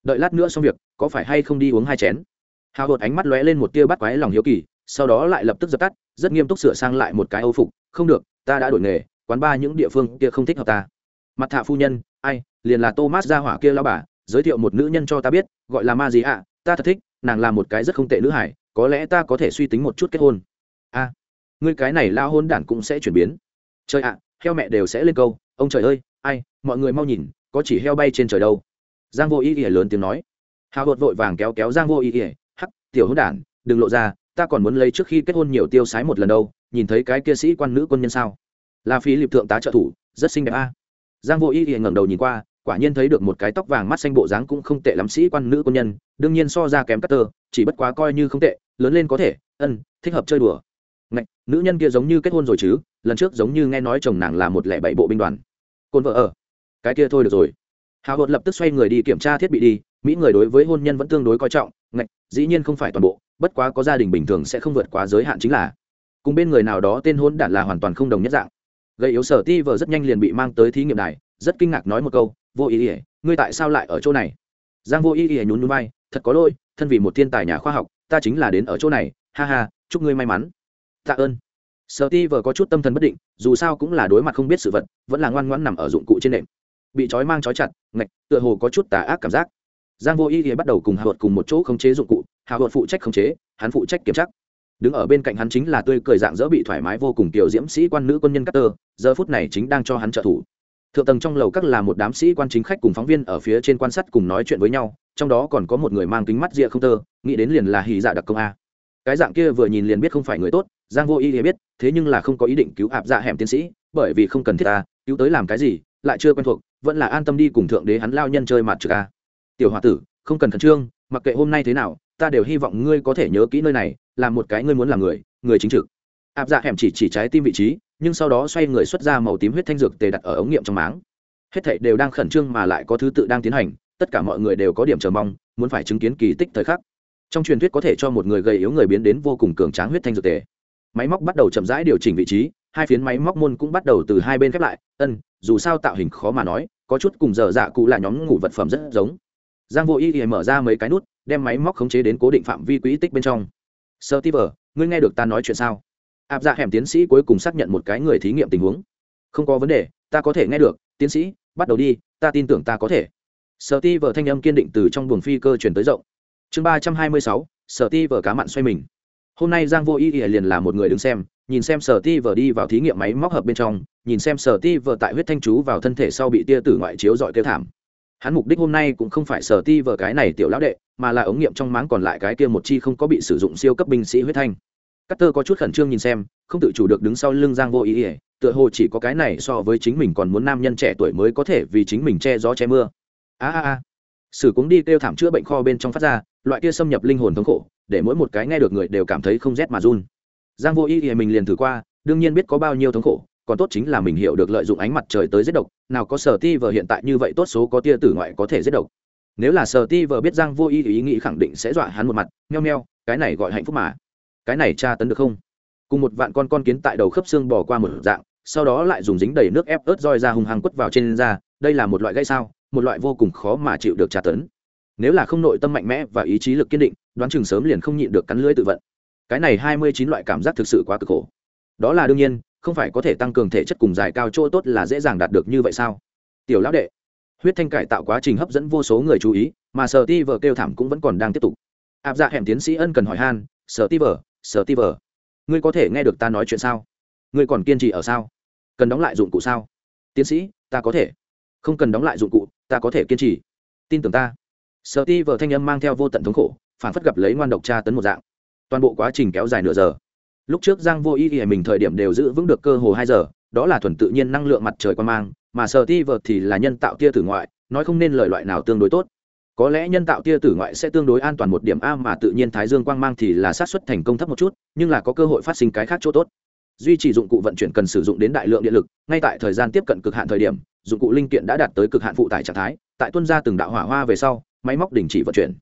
Đợi lát nữa xong việc có phải hay không đi uống hai chén? Hào hột ánh mắt lóe lên một tia bắt quái lòng hiếu kỳ sau đó lại lập tức dập tắt rất nghiêm túc sửa sang lại một cái âu phục. Không được ta đã đổi nghề quán ba những địa phương kia không thích hợp ta. Mặt thạ phu nhân ai liền là thomas ra hỏa kia lao bà giới thiệu một nữ nhân cho ta biết gọi là ma gì ạ ta thật thích nàng là một cái rất không tệ nữ hải có lẽ ta có thể suy tính một chút kết hôn. A à, ngươi cái này lao hôn đản cũng sẽ chuyển biến. Trời ạ heo mẹ đều sẽ lên câu ông trời ơi ai mọi người mau nhìn có chỉ heo bay trên trời đâu. Giang vô ý ỉa lớn tiếng nói. Hào hột vội vàng kéo kéo giang vô ý ỉa hắc tiểu hữu đản đừng lộ ra ta còn muốn lấy trước khi kết hôn nhiều tiêu sái một lần đâu nhìn thấy cái kia sĩ quan nữ quân nhân sao? Là phí liệp thượng tá trợ thủ rất xinh đẹp a. Giang vô ý ỉa ngẩng đầu nhìn qua quả nhiên thấy được một cái tóc vàng mắt xanh bộ dáng cũng không tệ lắm sĩ quan nữ quân nhân đương nhiên so ra kém cắt tơ chỉ bất quá coi như không tệ lớn lên có thể ân thích hợp chơi đùa. Ngạch, nữ nhân kia giống như kết hôn rồi chứ lần trước giống như nghe nói chồng nàng là một lẻ bảy bộ binh đoàn. Côn vợ ở cái kia thôi được rồi. Hào hột lập tức xoay người đi kiểm tra thiết bị đi mỹ người đối với hôn nhân vẫn tương đối coi trọng Ngạch, dĩ nhiên không phải toàn bộ bất quá có gia đình bình thường sẽ không vượt quá giới hạn chính là. Cùng bên người nào đó tên hôn đản là hoàn toàn không đồng nhất dạng. Gây yếu sở ti vờ rất nhanh liền bị mang tới thí nghiệm đài rất kinh ngạc nói một câu vô ý ỉa ngươi tại sao lại ở chỗ này? Giang vô ý ỉa nhún núi bay thật có lỗi thân vì một thiên tài nhà khoa học ta chính là đến ở chỗ này ha ha chúc ngươi may mắn. Tạ ơn. Sở ti vờ có chút tâm thần bất định dù sao cũng là đối mặt không biết sự vật vẫn là ngoan ngoãn nằm ở dụng cụ trên nệm bị trói mang trói chặt ngạch tựa hồ có chút tà ác cảm giác. Giang vô ý thì bắt đầu cùng hạ luật cùng một chỗ khống chế dụng cụ hạ luật phụ trách khống chế hắn phụ trách kiểm tra. Đứng ở bên cạnh hắn chính là tươi cười dạng dỡ bị thoải mái vô cùng tiểu diễm sĩ quan nữ quân nhân Carter, giờ phút này chính đang cho hắn trợ thủ. Thượng tầng trong lầu các là một đám sĩ quan chính khách cùng phóng viên ở phía trên quan sát cùng nói chuyện với nhau trong đó còn có một người mang kính mắt rịa không tơ nghĩ đến liền là hỉ dạ đặc công a. Cái dạng kia vừa nhìn liền biết không phải người tốt giang vô ý biết thế nhưng là không có ý định cứu ạp dạ hẻm tiến sĩ bởi vì không cần thiết ta cứu tới làm cái gì lại chưa quen thuộc vẫn là an tâm đi cùng thượng đế hắn lao nhân chơi mặt trực a. Tiểu h o a tử, không cần khẩn trương, mặc kệ hôm nay thế nào, ta đều hy vọng ngươi có thể nhớ kỹ nơi này, là một cái ngươi muốn làm người người chính trực. Áp dạ hẻm chỉ chỉ trái tim vị trí, nhưng sau đó xoay người xuất ra màu tím huyết thanh dược tề đặt ở ống nghiệm trong máng. Hết thảy đều đang khẩn trương mà lại có thứ tự đang tiến hành, tất cả mọi người đều có điểm chờ mong, muốn phải chứng kiến kỳ tích thời khắc. Trong truyền thuyết có thể cho một người gầy yếu người biến đến vô cùng cường tráng huyết thanh dược tề. Máy móc bắt đầu chậm rãi điều chỉnh vị trí hai phiến máy móc môn cũng bắt đầu từ hai bên khép lại. Ân, dù sao tạo hình khó mà nói, có chút cùng giờ dạ cụ là nhóm ngủ vật phẩm rất giống. Giang vô ý thì mở ra mấy cái nút, đem máy móc khống chế đến cố định phạm vi quỹ tích bên trong. Sơ ti vờ ngươi nghe được ta nói chuyện sao? Áp dạ hẻm tiến sĩ cuối cùng xác nhận một cái người thí nghiệm tình huống. Không có vấn đề, ta có thể nghe được. Tiến sĩ, bắt đầu đi, ta tin tưởng ta có thể. Sở ti vợ thanh âm kiên định từ trong buồng phi cơ chuyển tới rộng. Chương ba trăm hai mươi sáu sở ti vợ cá mặn xoay mình. Hôm nay giang vô ý ỉa liền là một người đứng xem nhìn xem sở ti vợ đi vào thí nghiệm máy móc hợp bên trong, nhìn xem sở ti vợ tại huyết thanh chú vào thân thể sau bị tia tử ngoại chiếu dọi kêu thảm. Hắn mục đích hôm nay cũng không phải sở ti vợ cái này tiểu lão đệ, mà là ống nghiệm trong máng còn lại cái kia một chi không có bị sử dụng siêu cấp binh sĩ huyết thanh. Cắt tơ có chút khẩn trương nhìn xem, không tự chủ được đứng sau lưng giang vô ý ỉa tựa hồ chỉ có cái này so với chính mình còn muốn nam nhân trẻ tuổi mới có thể vì chính mình che gió che mưa. A a a. Sử cũng đi kêu thảm chữa bệnh kho bên trong phát ra, loại kia xâm nhập linh hồn thống khổ, để mỗi một cái nghe được người đều cảm thấy không rét mà run giang vô ý thì mình liền thử qua, đương nhiên biết có bao nhiêu thống khổ, còn tốt chính là mình hiểu được lợi dụng ánh mặt trời tới giết độc, nào có sở ti vờ hiện tại như vậy tốt số có tia tử ngoại có thể giết độc. Nếu là sở ti vờ biết giang vô ý thì ý nghĩ khẳng định sẽ dọa hắn một mặt, meo meo, cái này gọi hạnh phúc mà. Cái này tra tấn được không? Cùng một vạn con con kiến tại đầu khớp xương bỏ qua một dạng, sau đó lại dùng dính đầy nước ép ớt roi ra hùng hăng quất vào trên da, đây là một loại gây sao, một loại vô cùng khó mà chịu được tra tấn. Nếu là không nội tâm mạnh mẽ và ý chí lực kiên định, đoán chừng sớm liền không nhịn được cắn lưỡi tự vận cái này hai mươi chín loại cảm giác thực sự quá cực khổ. Đó là đương nhiên, không phải có thể tăng cường thể chất cùng dài cao chỗ tốt là dễ dàng đạt được như vậy sao? Tiểu lão đệ, huyết thanh cải tạo quá trình hấp dẫn vô số người chú ý, mà sở ti vợ kêu thảm cũng vẫn còn đang tiếp tục. Áp dạ hẻm tiến sĩ ân cần hỏi han, sở ti vợ sở ti vợ ngươi có thể nghe được ta nói chuyện sao? Ngươi còn kiên trì ở sao? Cần đóng lại dụng cụ sao? Tiến sĩ, ta có thể. Không cần đóng lại dụng cụ, ta có thể kiên trì. Tin tưởng ta. Sở ti vợ thanh âm mang theo vô tận thống khổ phản phất gặp lấy ngoan độc tra tấn một dạng toàn bộ quá trình kéo dài nửa giờ. Lúc trước giang vô ý ý mình thời điểm đều giữ vững được cơ hồ hai giờ, đó là thuần tự nhiên năng lượng mặt trời quan mang, mà sở ti vợt thì là nhân tạo tia tử ngoại, nói không nên lời loại nào tương đối tốt. Có lẽ nhân tạo tia tử ngoại sẽ tương đối an toàn một điểm a mà tự nhiên thái dương quang mang thì là sát xuất thành công thấp một chút, nhưng là có cơ hội phát sinh cái khác chỗ tốt. Duy trì dụng cụ vận chuyển cần sử dụng đến đại lượng điện lực, ngay tại thời gian tiếp cận cực hạn thời điểm, dụng cụ linh kiện đã đạt tới cực hạn phụ tải trạng thái, tại tuân ra từng đạo hỏa hoa về sau, máy móc đình chỉ vận chuyển.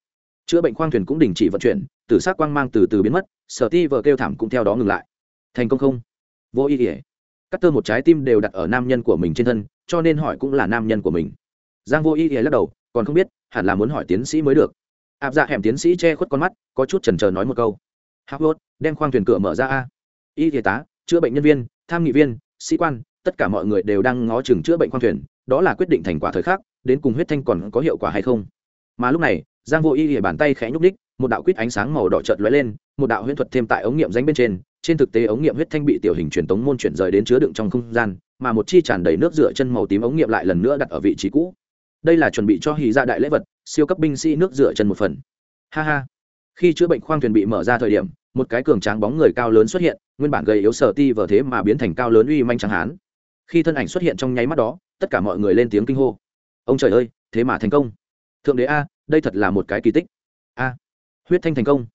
Chữa bệnh khoang thuyền cũng đình chỉ vận chuyển tử sắc quang mang từ từ biến mất, sở ti vợ kêu thảm cũng theo đó ngừng lại. Thành công không? Vô ý ỉa cắt tơ một trái tim đều đặt ở nam nhân của mình trên thân, cho nên hỏi cũng là nam nhân của mình. Giang vô ý ỉa lắc đầu, còn không biết, hẳn là muốn hỏi tiến sĩ mới được. Áp dạ hẻm tiến sĩ che khuất con mắt, có chút chần chờ nói một câu. Hắc hốt đem khoang thuyền cửa mở ra a. Y y tá, chữa bệnh nhân viên, tham nghị viên, sĩ quan, tất cả mọi người đều đang ngó chừng chữa bệnh khoang thuyền, đó là quyết định thành quả thời khắc, đến cùng huyết thanh còn có hiệu quả hay không? Mà lúc này, giang vô y y bàn tay khẽ nhúc đích một đạo quýt ánh sáng màu đỏ chợt lóe lên, một đạo huyễn thuật thêm tại ống nghiệm danh bên trên trên thực tế ống nghiệm huyết thanh bị tiểu hình truyền tống môn chuyển rời đến chứa đựng trong không gian, mà một chi tràn đầy nước rửa chân màu tím ống nghiệm lại lần nữa đặt ở vị trí cũ. Đây là chuẩn bị cho hì ra dạ đại lễ vật, siêu cấp binh sĩ nước rửa chân một phần. Ha ha. Khi chữa bệnh khoang thuyền bị mở ra thời điểm, một cái cường tráng bóng người cao lớn xuất hiện, nguyên bản gầy yếu sở ti vờ thế mà biến thành cao lớn uy manh trắng hán. Khi thân ảnh xuất hiện trong nháy mắt đó, tất cả mọi người lên tiếng kinh hô. Ông trời ơi, thế mà thành công. Thượng đế a, đây thật là một cái kỳ tích. A huyết thanh thành công.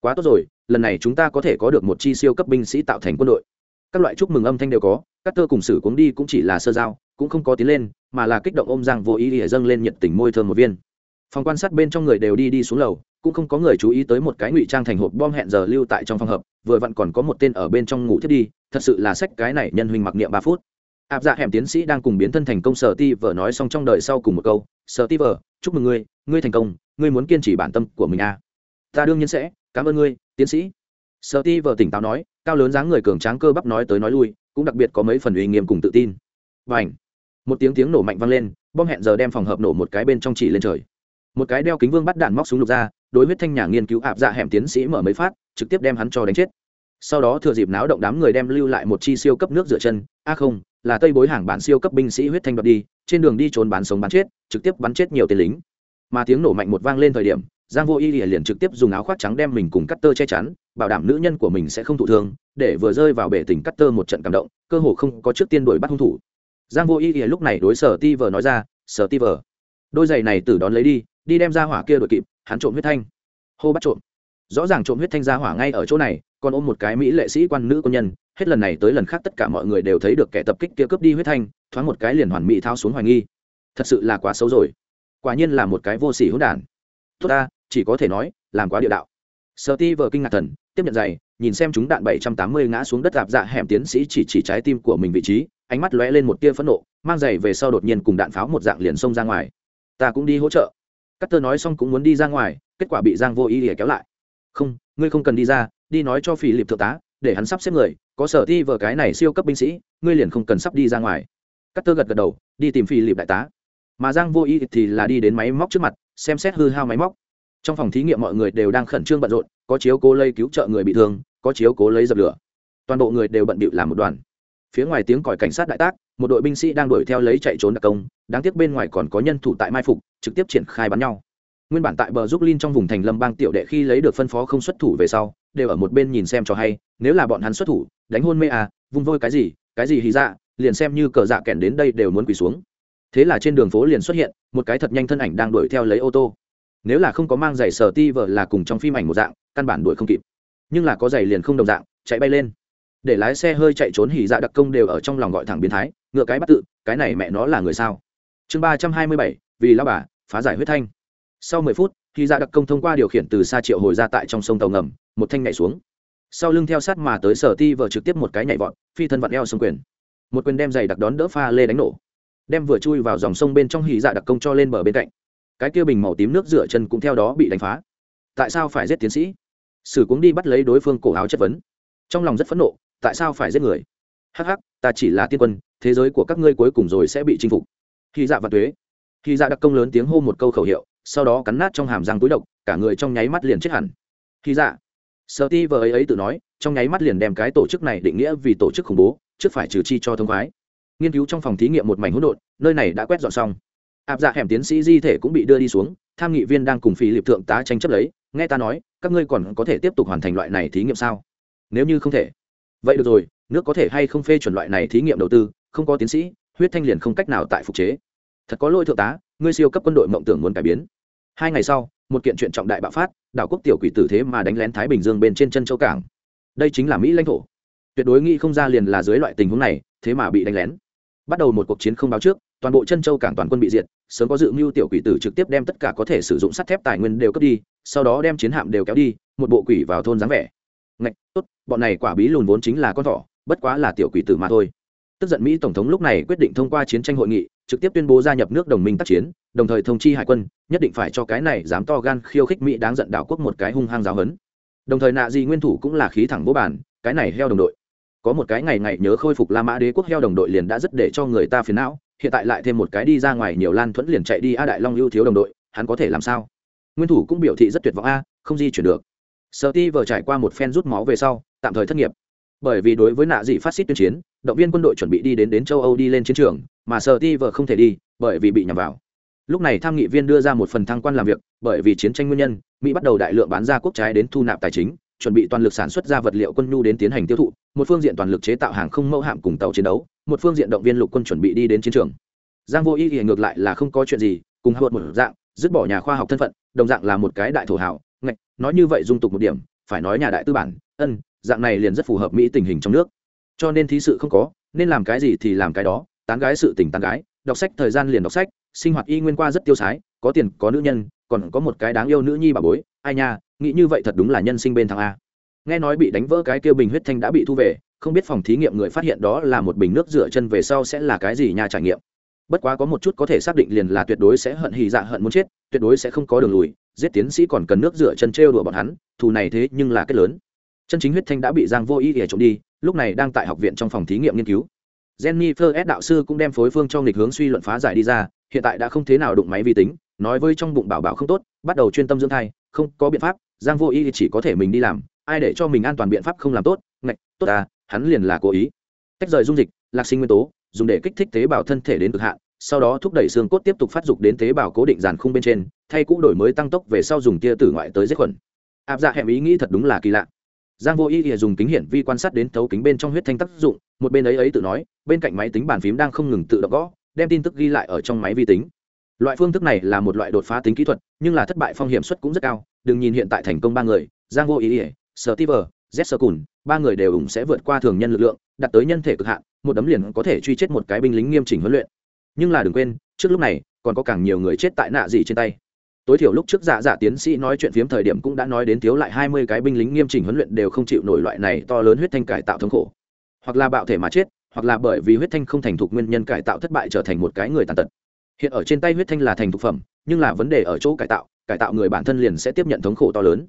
Quá tốt rồi, lần này chúng ta có thể có được một chi siêu cấp binh sĩ tạo thành quân đội. Các loại chúc mừng âm thanh đều có, các tơ cùng sử cuống đi cũng chỉ là sơ giao, cũng không có tiến lên, mà là kích động ôm giang vô ý ỉa dâng lên nhiệt tình môi thơm một viên. Phòng quan sát bên trong người đều đi đi xuống lầu, cũng không có người chú ý tới một cái ngụy trang thành hộp bom hẹn giờ lưu tại trong phòng hợp vừa vặn còn có một tên ở bên trong ngủ thiết đi, thật sự là sách cái này nhân huynh mặc niệm ba phút. Áp dạ hẻm tiến sĩ đang cùng biến thân thành công sở ti vợ nói xong trong đời sau cùng một câu, sở ti vợ chúc mừng ngươi ngươi thành công, ngươi muốn kiên trì bản tâm của mình à ta đương nhiên sẽ, cảm ơn ngươi, tiến sĩ. Sợ ti vợ tỉnh táo nói, cao lớn dáng người cường tráng cơ bắp nói tới nói lui, cũng đặc biệt có mấy phần uy nghiêm cùng tự tin. Và ảnh một tiếng tiếng nổ mạnh vang lên, bom hẹn giờ đem phòng hợp nổ một cái bên trong chỉ lên trời. Một cái đeo kính vương bắt đạn móc súng lục ra, đối huyết thanh nhà nghiên cứu ạp dạ hẻm tiến sĩ mở mấy phát, trực tiếp đem hắn cho đánh chết. Sau đó thừa dịp náo động đám người đem lưu lại một chi siêu cấp nước rửa chân, a không, là tây bối hàng bản siêu cấp binh sĩ huyết thanh đoạt đi, trên đường đi trốn bán sống bán chết, trực tiếp bắn chết nhiều tên lính. Mà tiếng nổ mạnh một vang lên thời điểm giang vô y liền trực tiếp dùng áo khoác trắng đem mình cùng cắt tơ che chắn, bảo đảm nữ nhân của mình sẽ không thụ thương, để vừa rơi vào bể tình cắt tơ một trận cảm động, cơ hồ không có trước tiên đuổi bắt hung thủ. Giang vô y lúc này đối sở ti vờ nói ra, sở ti vờ, đôi giày này tử đón lấy đi đi đem ra hỏa kia đuổi kịp, hắn trộm huyết thanh. Hô bắt trộm. Rõ ràng trộm huyết thanh ra hỏa ngay ở chỗ này, còn ôm một cái mỹ lệ sĩ quan nữ quân nhân, hết lần này tới lần khác tất cả mọi người đều thấy được kẻ tập kích kia cướp đi huyết thanh, thoáng một cái liền hoàn mỹ thao xuống hoài nghi. Thật sự là quá xấu rồi. Quả nhiên là một cái vô sỉ hỗn đản. Tốt ta chỉ có thể nói, làm quá địa đạo. Sợ ti vờ kinh ngạc thần, tiếp nhận giày, nhìn xem chúng đạn bảy trăm tám mươi ngã xuống đất gạp dạ hẻm tiến sĩ chỉ chỉ trái tim của mình vị trí, ánh mắt lóe lên một tia phẫn nộ, mang giày về sau đột nhiên cùng đạn pháo một dạng liền xông ra ngoài. Ta cũng đi hỗ trợ. Cắt tơ nói xong cũng muốn đi ra ngoài, kết quả bị giang vô ý để kéo lại. Không, ngươi không cần đi ra, đi nói cho Phi lịp thượng tá, để hắn sắp xếp người, có sở thi vợ cái này siêu cấp binh sĩ, ngươi liền không cần sắp đi ra ngoài. Cắt tơ gật gật đầu, đi tìm Phi lịp đại tá. Mà giang vô ý thì là đi đến máy móc trước mặt, xem xét hư hao máy móc trong phòng thí nghiệm mọi người đều đang khẩn trương bận rộn, có chiếu cố lấy cứu trợ người bị thương, có chiếu cố lấy dập lửa. Toàn bộ người đều bận bịu làm một đoàn. Phía ngoài tiếng còi cảnh sát đại tác, một đội binh sĩ đang đuổi theo lấy chạy trốn đặc công, đáng tiếc bên ngoài còn có nhân thủ tại mai phục, trực tiếp triển khai bắn nhau. Nguyên bản tại bờ giúp linh trong vùng thành lâm bang tiểu đệ khi lấy được phân phó không xuất thủ về sau, đều ở một bên nhìn xem cho hay, nếu là bọn hắn xuất thủ, đánh hôn mê à vung vôi cái gì cái gì hí dạ liền xem như cờ dạ kẻn đến đây đều muốn quỳ xuống. Thế là trên đường phố liền xuất hiện, một cái thật nhanh thân ảnh đang đuổi theo lấy ô tô nếu là không có mang giày sờ ti vợ là cùng trong phim ảnh một dạng, căn bản đuổi không kịp. Nhưng là có giày liền không đồng dạng, chạy bay lên. Để lái xe hơi chạy trốn hỉ dạ đặc công đều ở trong lòng gọi thẳng biến thái, ngựa cái bắt tự, cái này mẹ nó là người sao? Chương ba trăm hai mươi bảy, vì lao bà, phá giải huyết thanh. Sau mười phút, hỉ dạ đặc công thông qua điều khiển từ xa triệu hồi ra tại trong sông tàu ngầm, một thanh nhảy xuống. Sau lưng theo sát mà tới sở ti vợ trực tiếp một cái nhảy vọt, phi thân vặn eo sông quyền. Một quyền đem giày đặc đón đỡ pha lê đánh nổ. Đem vừa chui vào dòng sông bên trong hỉ dạ đặc công cho lên bờ bên cạnh cái kia bình màu tím nước rửa chân cũng theo đó bị đánh phá. Tại sao phải giết tiến sĩ? Sử cũng đi bắt lấy đối phương cổ áo chất vấn. Trong lòng rất phẫn nộ, tại sao phải giết người? Hắc hắc, ta chỉ là tiên quân, thế giới của các ngươi cuối cùng rồi sẽ bị chinh phục. Khi dạ và tuế. Khi dạ đặc công lớn tiếng hô một câu khẩu hiệu, sau đó cắn nát trong hàm răng túi độc, cả người trong nháy mắt liền chết hẳn. Khi dạ. Sợ ti vờ ấy ấy tự nói, trong nháy mắt liền đem cái tổ chức này định nghĩa vì tổ chức khủng bố, trước phải trừ chi cho thông khoái. Nghiên cứu trong phòng thí nghiệm một mảnh hỗn độn, nơi này đã quét dọn xong áp dạ hẻm tiến sĩ di thể cũng bị đưa đi xuống, tham nghị viên đang cùng phi liệp thượng tá tranh chấp lấy, nghe ta nói, các ngươi còn có thể tiếp tục hoàn thành loại này thí nghiệm sao? Nếu như không thể. Vậy được rồi, nước có thể hay không phê chuẩn loại này thí nghiệm đầu tư, không có tiến sĩ, huyết thanh liền không cách nào tại phục chế. Thật có lỗi thượng tá, ngươi siêu cấp quân đội mộng tưởng muốn cải biến. Hai ngày sau, một kiện chuyện trọng đại bạo phát, đảo quốc tiểu quỷ tử thế mà đánh lén thái bình dương bên trên chân châu cảng. Đây chính là mỹ lãnh thổ. Tuyệt đối nghĩ không ra liền là dưới loại tình huống này, thế mà bị đánh lén. Bắt đầu một cuộc chiến không báo trước toàn bộ chân châu cảng toàn quân bị diệt, sớm có dự mưu tiểu quỷ tử trực tiếp đem tất cả có thể sử dụng sắt thép tài nguyên đều cướp đi, sau đó đem chiến hạm đều kéo đi, một bộ quỷ vào thôn dáng vẻ. Ngạch, tốt, bọn này quả bí lùn vốn chính là con thỏ, bất quá là tiểu quỷ tử mà thôi. Tức giận mỹ tổng thống lúc này quyết định thông qua chiến tranh hội nghị, trực tiếp tuyên bố gia nhập nước đồng minh tác chiến, đồng thời thông chi hải quân, nhất định phải cho cái này dám to gan khiêu khích mỹ đáng giận đảo quốc một cái hung hăng giáo hấn. Đồng thời nạ gì nguyên thủ cũng là khí thẳng vô bản cái này heo đồng đội. Có một cái ngày ngày nhớ khôi phục la mã đế quốc heo đồng đội liền đã rất để cho người ta phiền não hiện tại lại thêm một cái đi ra ngoài nhiều lan thuẫn liền chạy đi a đại long ưu thiếu đồng đội, hắn có thể làm sao? Nguyên thủ cũng biểu thị rất tuyệt vọng a, không di chuyển được. Sợ ti vừa trải qua một phen rút máu về sau, tạm thời thất nghiệp. Bởi vì đối với nạ dị phát xít tuyên chiến, động viên quân đội chuẩn bị đi đến đến châu âu đi lên chiến trường, mà sợ ti vừa không thể đi, bởi vì bị nhầm vào. Lúc này tham nghị viên đưa ra một phần thăng quan làm việc, bởi vì chiến tranh nguyên nhân, mỹ bắt đầu đại lượng bán ra quốc trái đến thu nạp tài chính, chuẩn bị toàn lực sản xuất ra vật liệu quân nhu đến tiến hành tiêu thụ một phương diện toàn lực chế tạo hàng không mẫu hạm cùng tàu chiến đấu, một phương diện động viên lục quân chuẩn bị đi đến chiến trường. Giang vô ý thì ngược lại là không có chuyện gì, cùng hợp một dạng, dứt bỏ nhà khoa học thân phận, đồng dạng là một cái đại thổ hảo ngạch, nói như vậy dung tục một điểm, phải nói nhà đại tư bản, ân, dạng này liền rất phù hợp mỹ tình hình trong nước. Cho nên thí sự không có, nên làm cái gì thì làm cái đó, tán gái sự tình tán gái, đọc sách thời gian liền đọc sách, sinh hoạt y nguyên qua rất tiêu sái, có tiền, có nữ nhân, còn có một cái đáng yêu nữ nhi bà bối, ai nha, nghĩ như vậy thật đúng là nhân sinh bên thằng a nghe nói bị đánh vỡ cái kia bình huyết thanh đã bị thu về, không biết phòng thí nghiệm người phát hiện đó là một bình nước rửa chân về sau sẽ là cái gì nha trải nghiệm. Bất quá có một chút có thể xác định liền là tuyệt đối sẽ hận hì dạ hận muốn chết, tuyệt đối sẽ không có đường lùi, giết tiến sĩ còn cần nước rửa chân trêu đùa bọn hắn, thù này thế nhưng là kết lớn. Chân chính huyết thanh đã bị giang vô ý ỉa trộm đi, lúc này đang tại học viện trong phòng thí nghiệm nghiên cứu. Jennifer s. đạo sư cũng đem phối phương cho nghịch hướng suy luận phá giải đi ra, hiện tại đã không thế nào đụng máy vi tính, nói với trong bụng bảo bảo không tốt, bắt đầu chuyên tâm dưỡng thai, không có biện pháp, giang vô ý chỉ có thể mình đi làm ai để cho mình an toàn biện pháp không làm tốt, ngạch, tốt à hắn liền là cố ý. Tách rời dung dịch, lạc sinh nguyên tố, dùng để kích thích tế bào thân thể đến cực hạn, sau đó thúc đẩy xương cốt tiếp tục phát dục đến tế bào cố định dàn khung bên trên, thay cũ đổi mới tăng tốc về sau dùng tia tử ngoại tới giết khuẩn. Áp dạ hẻm ý nghĩ thật đúng là kỳ lạ. Giang vô ý ỉa dùng kính hiển vi quan sát đến thấu kính bên trong huyết thanh tác dụng, một bên ấy ấy tự nói, bên cạnh máy tính bàn phím đang không ngừng tự động gõ, đem tin tức ghi lại ở trong máy vi tính. Loại phương thức này là một loại đột phá tính kỹ thuật, nhưng là thất bại phong hiểm suất cũng rất cao, đừng nhìn hiện tại thành công ba người, giang vô ý ỉa sờ ti vờ, z sơ cùn, ba người đều ủng sẽ vượt qua thường nhân lực lượng, đạt tới nhân thể cực hạn, một đấm liền có thể truy chết một cái binh lính nghiêm chỉnh huấn luyện. Nhưng là đừng quên, trước lúc này, còn có càng nhiều người chết tại nạ gì trên tay. Tối thiểu lúc trước dạ dạ tiến sĩ nói chuyện phiếm thời điểm cũng đã nói đến thiếu lại hai mươi cái binh lính nghiêm chỉnh huấn luyện đều không chịu nổi loại này to lớn huyết thanh cải tạo thống khổ. Hoặc là bạo thể mà chết, hoặc là bởi vì huyết thanh không thành thục nguyên nhân cải tạo thất bại trở thành một cái người tàn tật. Hiện ở trên tay huyết thanh là thành thục phẩm, nhưng là vấn đề ở chỗ cải tạo cải tạo người bản thân liền sẽ tiếp nhận thống khổ to lớn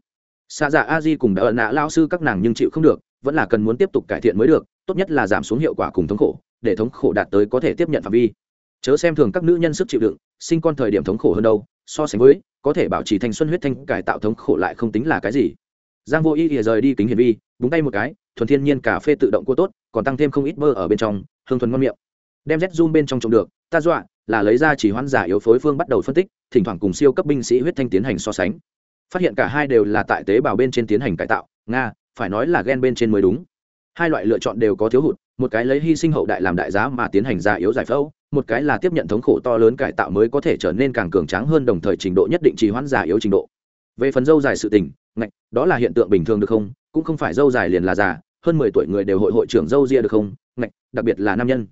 xa dạ a di cùng đã ẩn nạ lao sư các nàng nhưng chịu không được, vẫn là cần muốn tiếp tục cải thiện mới được, tốt nhất là giảm xuống hiệu quả cùng thống khổ, để thống khổ đạt tới có thể tiếp nhận phạm vi. Chớ xem thường các nữ nhân sức chịu đựng, sinh con thời điểm thống khổ hơn đâu, so sánh với, có thể bảo trì thanh xuân huyết thanh, cải tạo thống khổ lại không tính là cái gì. Giang vô y thì rời đi kính hiển vi, búng tay một cái, thuần thiên nhiên cà phê tự động cua tốt, còn tăng thêm không ít bơ ở bên trong, hương thuần ngon miệng. Đem z zoom bên trong trồng được, ta dọa, là lấy ra chỉ hoãn giả yếu phối phương bắt đầu phân tích, thỉnh thoảng cùng siêu cấp binh sĩ huyết thanh tiến hành so sánh phát hiện cả hai đều là tại tế bào bên trên tiến hành cải tạo, nga, phải nói là gen bên trên mới đúng. Hai loại lựa chọn đều có thiếu hụt, một cái lấy hy sinh hậu đại làm đại giá mà tiến hành già yếu giải phẫu, một cái là tiếp nhận thống khổ to lớn cải tạo mới có thể trở nên càng cường tráng hơn đồng thời trình độ nhất định trì hoãn già yếu trình độ. Về phần dâu dài sự tình, ngạch, đó là hiện tượng bình thường được không? Cũng không phải dâu dài liền là già, hơn mười tuổi người đều hội hội trưởng dâu ria được không? Ngạch, đặc biệt là nam nhân.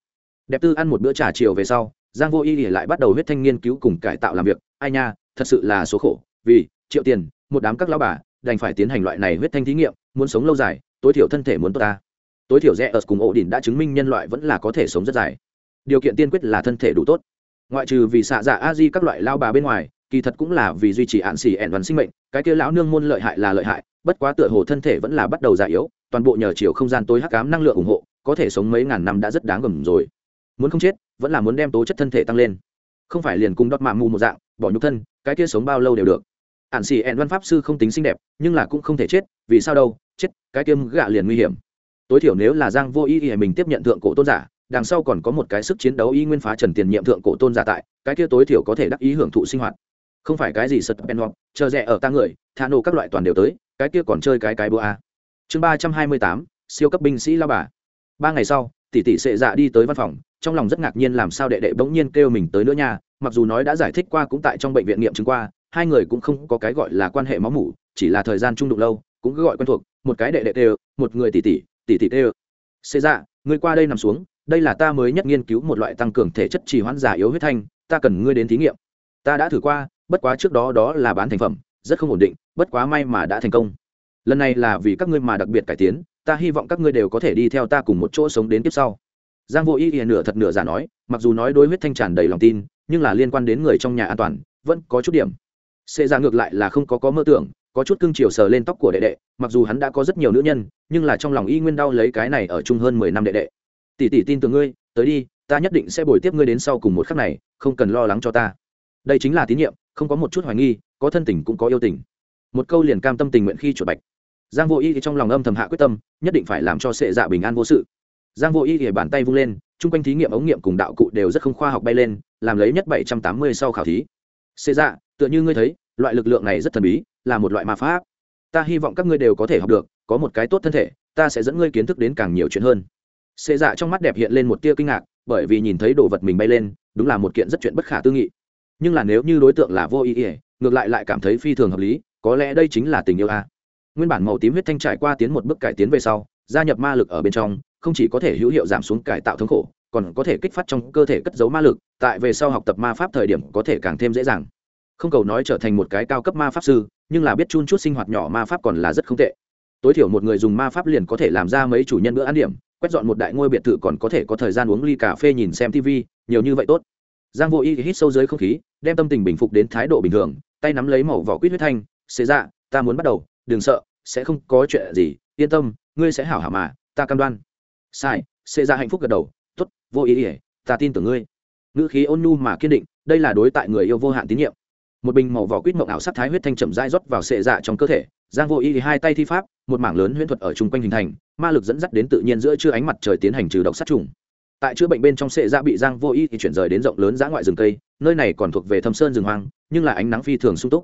Đẹp tư ăn một bữa trà chiều về sau, giang vô y lại bắt đầu huyết thanh nghiên cứu cùng cải tạo làm việc. Ai nha, thật sự là số khổ, vì triệu tiền, một đám các lão bà, đành phải tiến hành loại này huyết thanh thí nghiệm, muốn sống lâu dài, tối thiểu thân thể muốn tốt ta. Tối thiểu rẽ ở cùng ổ đỉnh đã chứng minh nhân loại vẫn là có thể sống rất dài. Điều kiện tiên quyết là thân thể đủ tốt. Ngoại trừ vì xạ dạ a di các loại lao bà bên ngoài, kỳ thật cũng là vì duy trì hạn xì ẻn đoàn sinh mệnh, cái kia lão nương môn lợi hại là lợi hại, bất quá tựa hồ thân thể vẫn là bắt đầu già yếu, toàn bộ nhờ chiều không gian tối hắc cám năng lượng ủng hộ, có thể sống mấy ngàn năm đã rất đáng gầm rồi. Muốn không chết, vẫn là muốn đem tố chất thân thể tăng lên. Không phải liền cùng đọt mạng mù một dạng, bỏ nhục thân, cái kia sống bao lâu đều được ạn xì ẹn văn pháp sư không tính xinh đẹp, nhưng là cũng không thể chết, vì sao đâu? Chết, cái kiêm gạ liền nguy hiểm. Tối thiểu nếu là giang vô ý ý mình tiếp nhận thượng cổ tôn giả, đằng sau còn có một cái sức chiến đấu y nguyên phá trần tiền nhiệm thượng cổ tôn giả tại, cái kia tối thiểu có thể đắc ý hưởng thụ sinh hoạt. Không phải cái gì sật pen hoặc, chờ rẻ ở ta người tha nổ các loại toàn đều tới, cái kia còn chơi cái cái bữa a. Chương ba trăm hai mươi tám, siêu cấp binh sĩ lao bà. Ba ngày sau, tỷ tỷ sệ dạ đi tới văn phòng, trong lòng rất ngạc nhiên làm sao đệ đệ bỗng nhiên kêu mình tới nữa nha, mặc dù nói đã giải thích qua cũng tại trong bệnh viện nghiệm chứng qua hai người cũng không có cái gọi là quan hệ máu mủ, chỉ là thời gian trung đụng lâu, cũng cứ gọi quen thuộc, một cái đệ đệ tê một người tỷ tỷ tỷ tỷ tê xê dạ ngươi qua đây nằm xuống, đây là ta mới nhất nghiên cứu một loại tăng cường thể chất trì hoãn giả yếu huyết thanh, ta cần ngươi đến thí nghiệm. Ta đã thử qua, bất quá trước đó đó là bán thành phẩm, rất không ổn định, bất quá may mà đã thành công. Lần này là vì các ngươi mà đặc biệt cải tiến, ta hy vọng các ngươi đều có thể đi theo ta cùng một chỗ sống đến tiếp sau. Giang vô ý ỉa nửa thật nửa giả nói, mặc dù nói đối huyết thanh tràn đầy lòng tin, nhưng là liên quan đến người trong nhà an toàn, vẫn có chút điểm xê ra ngược lại là không có có mơ tưởng, có chút cưng chiều sờ lên tóc của đệ đệ, mặc dù hắn đã có rất nhiều nữ nhân, nhưng là trong lòng y nguyên đau lấy cái này ở chung hơn mười năm đệ đệ. Tỷ tỷ tin tưởng ngươi, tới đi, ta nhất định sẽ bồi tiếp ngươi đến sau cùng một khắc này, không cần lo lắng cho ta. Đây chính là tín nhiệm, không có một chút hoài nghi, có thân tình cũng có yêu tình. Một câu liền cam tâm tình nguyện khi chuột bạch. Giang vô y thì trong lòng âm thầm hạ quyết tâm, nhất định phải làm cho sệ dạ bình an vô sự. Giang vô y thì bàn tay vung lên, chung quanh thí nghiệm ống nghiệm cùng đạo cụ đều rất không khoa học bay lên, làm lấy nhất bảy trăm tám mươi sau khảo thí xê dạ tựa như ngươi thấy, loại lực lượng này rất thần bí, là một loại ma pháp. Ta hy vọng các ngươi đều có thể học được, có một cái tốt thân thể, ta sẽ dẫn ngươi kiến thức đến càng nhiều chuyện hơn. Xê dạ trong mắt đẹp hiện lên một tia kinh ngạc, bởi vì nhìn thấy đồ vật mình bay lên, đúng là một kiện rất chuyện bất khả tư nghị. Nhưng là nếu như đối tượng là vô ý ỉa ngược lại lại cảm thấy phi thường hợp lý, có lẽ đây chính là tình yêu a. Nguyên bản màu tím huyết thanh trải qua tiến một bước cải tiến về sau, gia nhập ma lực ở bên trong, không chỉ có thể hữu hiệu giảm xuống cải tạo thống khổ còn có thể kích phát trong cơ thể cất giấu ma lực, tại về sau học tập ma pháp thời điểm có thể càng thêm dễ dàng. Không cầu nói trở thành một cái cao cấp ma pháp sư, nhưng là biết chun chút sinh hoạt nhỏ ma pháp còn là rất không tệ. Tối thiểu một người dùng ma pháp liền có thể làm ra mấy chủ nhân bữa ăn điểm, quét dọn một đại ngôi biệt thự còn có thể có thời gian uống ly cà phê nhìn xem tv nhiều như vậy tốt. Giang vô y hít sâu dưới không khí, đem tâm tình bình phục đến thái độ bình thường, tay nắm lấy màu vỏ quýt huyết thanh xế ra dạ, ta muốn bắt đầu, đừng sợ, sẽ không có chuyện gì, yên tâm, ngươi sẽ hảo hảo mà, ta cam đoan. Sai xế ra dạ hạnh phúc gật đầu tốt, vô ý ỉa ta tin tưởng ngươi. Ngữ khí ôn nhu mà kiên định, đây là đối tại người yêu vô hạn tín nhiệm. Một bình màu vỏ quýt mộng ảo sắc thái huyết thanh chậm dai rót vào sệ dạ trong cơ thể, giang vô ý hai tay thi pháp, một mảng lớn huyễn thuật ở chung quanh hình thành, ma lực dẫn dắt đến tự nhiên giữa chưa ánh mặt trời tiến hành trừ độc sát trùng. Tại chữa bệnh bên trong sệ dạ bị giang vô ý thì chuyển rời đến rộng lớn giã ngoại rừng cây, nơi này còn thuộc về thâm sơn rừng hoang, nhưng là ánh nắng phi thường sung túc.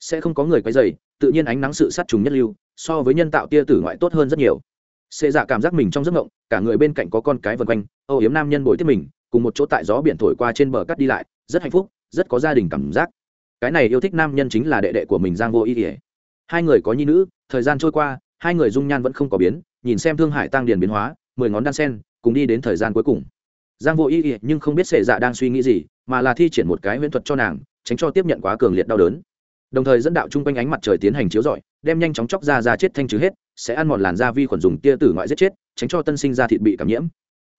Sẽ không có người quấy dày tự nhiên ánh nắng sự sát trùng nhất lưu, so với nhân tạo tia tử ngoại tốt hơn rất nhiều. Sệ dạ cảm giác mình trong giấc ngộng cả người bên cạnh có con cái vần quanh âu yếm nam nhân bồi tiếp mình, cùng một chỗ tại gió biển thổi qua trên bờ cắt đi lại, rất hạnh phúc, rất có gia đình cảm giác. Cái này yêu thích nam nhân chính là đệ đệ của mình giang vô y ỉa hai người có nhi nữ, thời gian trôi qua, hai người dung nhan vẫn không có biến, nhìn xem thương hải tăng điền biến hóa, mười ngón đan sen, cùng đi đến thời gian cuối cùng. Giang vô y ỉa nhưng không biết sệ dạ đang suy nghĩ gì, mà là thi triển một cái huyễn thuật cho nàng, tránh cho tiếp nhận quá cường liệt đau đớn. Đồng thời dẫn đạo chung quanh ánh mặt trời tiến hành chiếu rọi, đem nhanh chóng chóc ra ra chết thanh trừ hết, sẽ ăn mòn làn da vi khuẩn dùng tia tử ngoại giết chết, tránh cho tân sinh ra thịt bị cảm nhiễm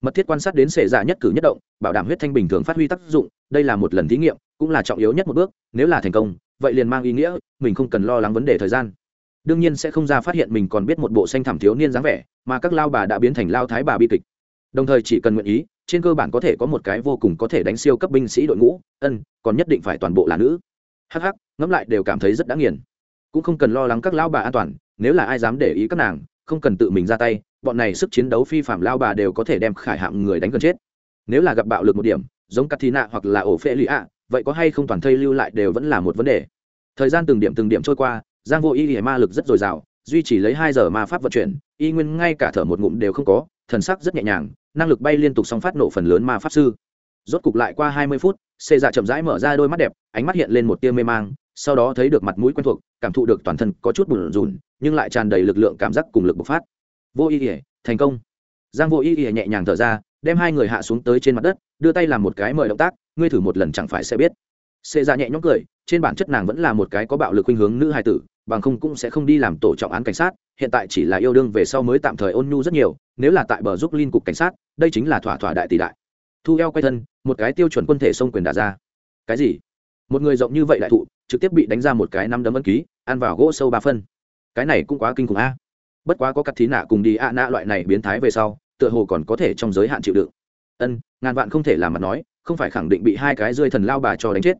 mật thiết quan sát đến sệ dạ nhất cử nhất động, bảo đảm huyết thanh bình thường phát huy tác dụng, đây là một lần thí nghiệm, cũng là trọng yếu nhất một bước, nếu là thành công, vậy liền mang ý nghĩa, mình không cần lo lắng vấn đề thời gian. Đương nhiên sẽ không ra phát hiện mình còn biết một bộ xanh thảm thiếu niên dáng vẻ, mà các lao bà đã biến thành lao thái bà bi kịch. Đồng thời chỉ cần nguyện ý, trên cơ bản có thể có một cái vô cùng có thể đánh siêu cấp binh sĩ đội ngũ, ân, còn nhất định phải toàn bộ là nữ. Hắc hắc, ngẫm lại đều cảm thấy rất đã nghiền. Cũng không cần lo lắng các lao bà an toàn, nếu là ai dám để ý các nàng không cần tự mình ra tay, bọn này sức chiến đấu phi phạm lao bà đều có thể đem khải hạng người đánh gần chết. Nếu là gặp bạo lực một điểm, giống Katina hoặc là ổ phệ lụy ạ, vậy có hay không toàn thây lưu lại đều vẫn là một vấn đề. Thời gian từng điểm từng điểm trôi qua, giang vô y hề ma lực rất dồi dào, duy trì lấy hai giờ ma pháp vận chuyển, y nguyên ngay cả thở một ngụm đều không có, thần sắc rất nhẹ nhàng, năng lực bay liên tục song phát nổ phần lớn ma pháp sư. Rốt cục lại qua hai mươi phút xê dạ chậm rãi mở ra đôi mắt đẹp, ánh mắt hiện lên một tia mê mang sau đó thấy được mặt mũi quen thuộc, cảm thụ được toàn thân có chút bùn rùn, nhưng lại tràn đầy lực lượng cảm giác cùng lực bộc phát. Vô ý ỉa thành công. Giang vô ý ỉa nhẹ nhàng thở ra, đem hai người hạ xuống tới trên mặt đất, đưa tay làm một cái mời động tác, ngươi thử một lần chẳng phải sẽ biết. Xê ra dạ nhẹ nhõm cười, trên bản chất nàng vẫn là một cái có bạo lực khuynh hướng nữ hài tử, bằng không cũng sẽ không đi làm tổ trọng án cảnh sát, hiện tại chỉ là yêu đương về sau mới tạm thời ôn nhu rất nhiều, nếu là tại bờ giúp liên cục cảnh sát, đây chính là thỏa thỏa đại tỷ đại. Thu eo quay thân, một cái tiêu chuẩn quân thể sông quyền đả ra. Cái gì? Một người rộng như vậy đại thụ trực tiếp bị đánh ra một cái năm đấm ấn ký ăn vào gỗ sâu ba phân. Cái này cũng quá kinh khủng a. Bất quá có cắt thí nạ cùng đi a nạ loại này biến thái về sau tựa hồ còn có thể trong giới hạn chịu đựng. Ân ngàn vạn không thể làm mặt nói không phải khẳng định bị hai cái rơi thần lao bà cho đánh chết.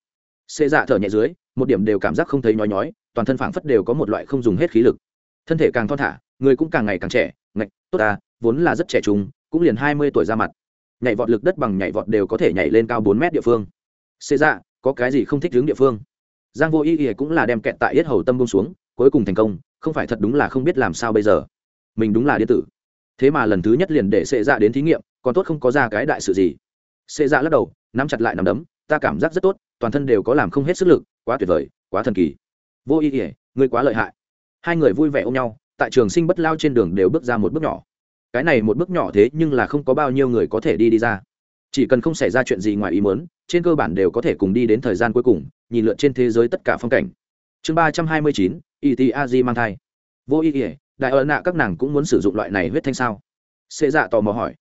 Xê dạ thở nhẹ dưới một điểm đều cảm giác không thấy nhói nhói toàn thân phảng phất đều có một loại không dùng hết khí lực. Thân thể càng thon thả người cũng càng ngày càng trẻ ngạch tốt ta vốn là rất trẻ trung cũng liền hai mươi tuổi ra mặt. Nhảy vọt lực đất bằng nhảy vọt đều có thể nhảy lên cao bốn mét địa phương. Xê Dạ, có cái gì không thích hướng địa phương? Giang vô ý ý cũng là đem kẹt tại yết hầu tâm bông xuống, cuối cùng thành công, không phải thật đúng là không biết làm sao bây giờ. Mình đúng là điện tử. Thế mà lần thứ nhất liền để sệ dạ đến thí nghiệm, còn tốt không có ra cái đại sự gì. Sệ dạ lắc đầu, nắm chặt lại nắm đấm, ta cảm giác rất tốt, toàn thân đều có làm không hết sức lực, quá tuyệt vời, quá thần kỳ. Vô ý ỉa ngươi quá lợi hại. Hai người vui vẻ ôm nhau, tại trường sinh bất lao trên đường đều bước ra một bước nhỏ. Cái này một bước nhỏ thế nhưng là không có bao nhiêu người có thể đi đi ra chỉ cần không xảy ra chuyện gì ngoài ý muốn, trên cơ bản đều có thể cùng đi đến thời gian cuối cùng, nhìn lượn trên thế giới tất cả phong cảnh. Chương ba trăm hai mươi chín it a di mang thai. Vô ý ỉa đại ợ nạ các nàng cũng muốn sử dụng loại này huyết thanh sao? Xê dạ tò mò hỏi.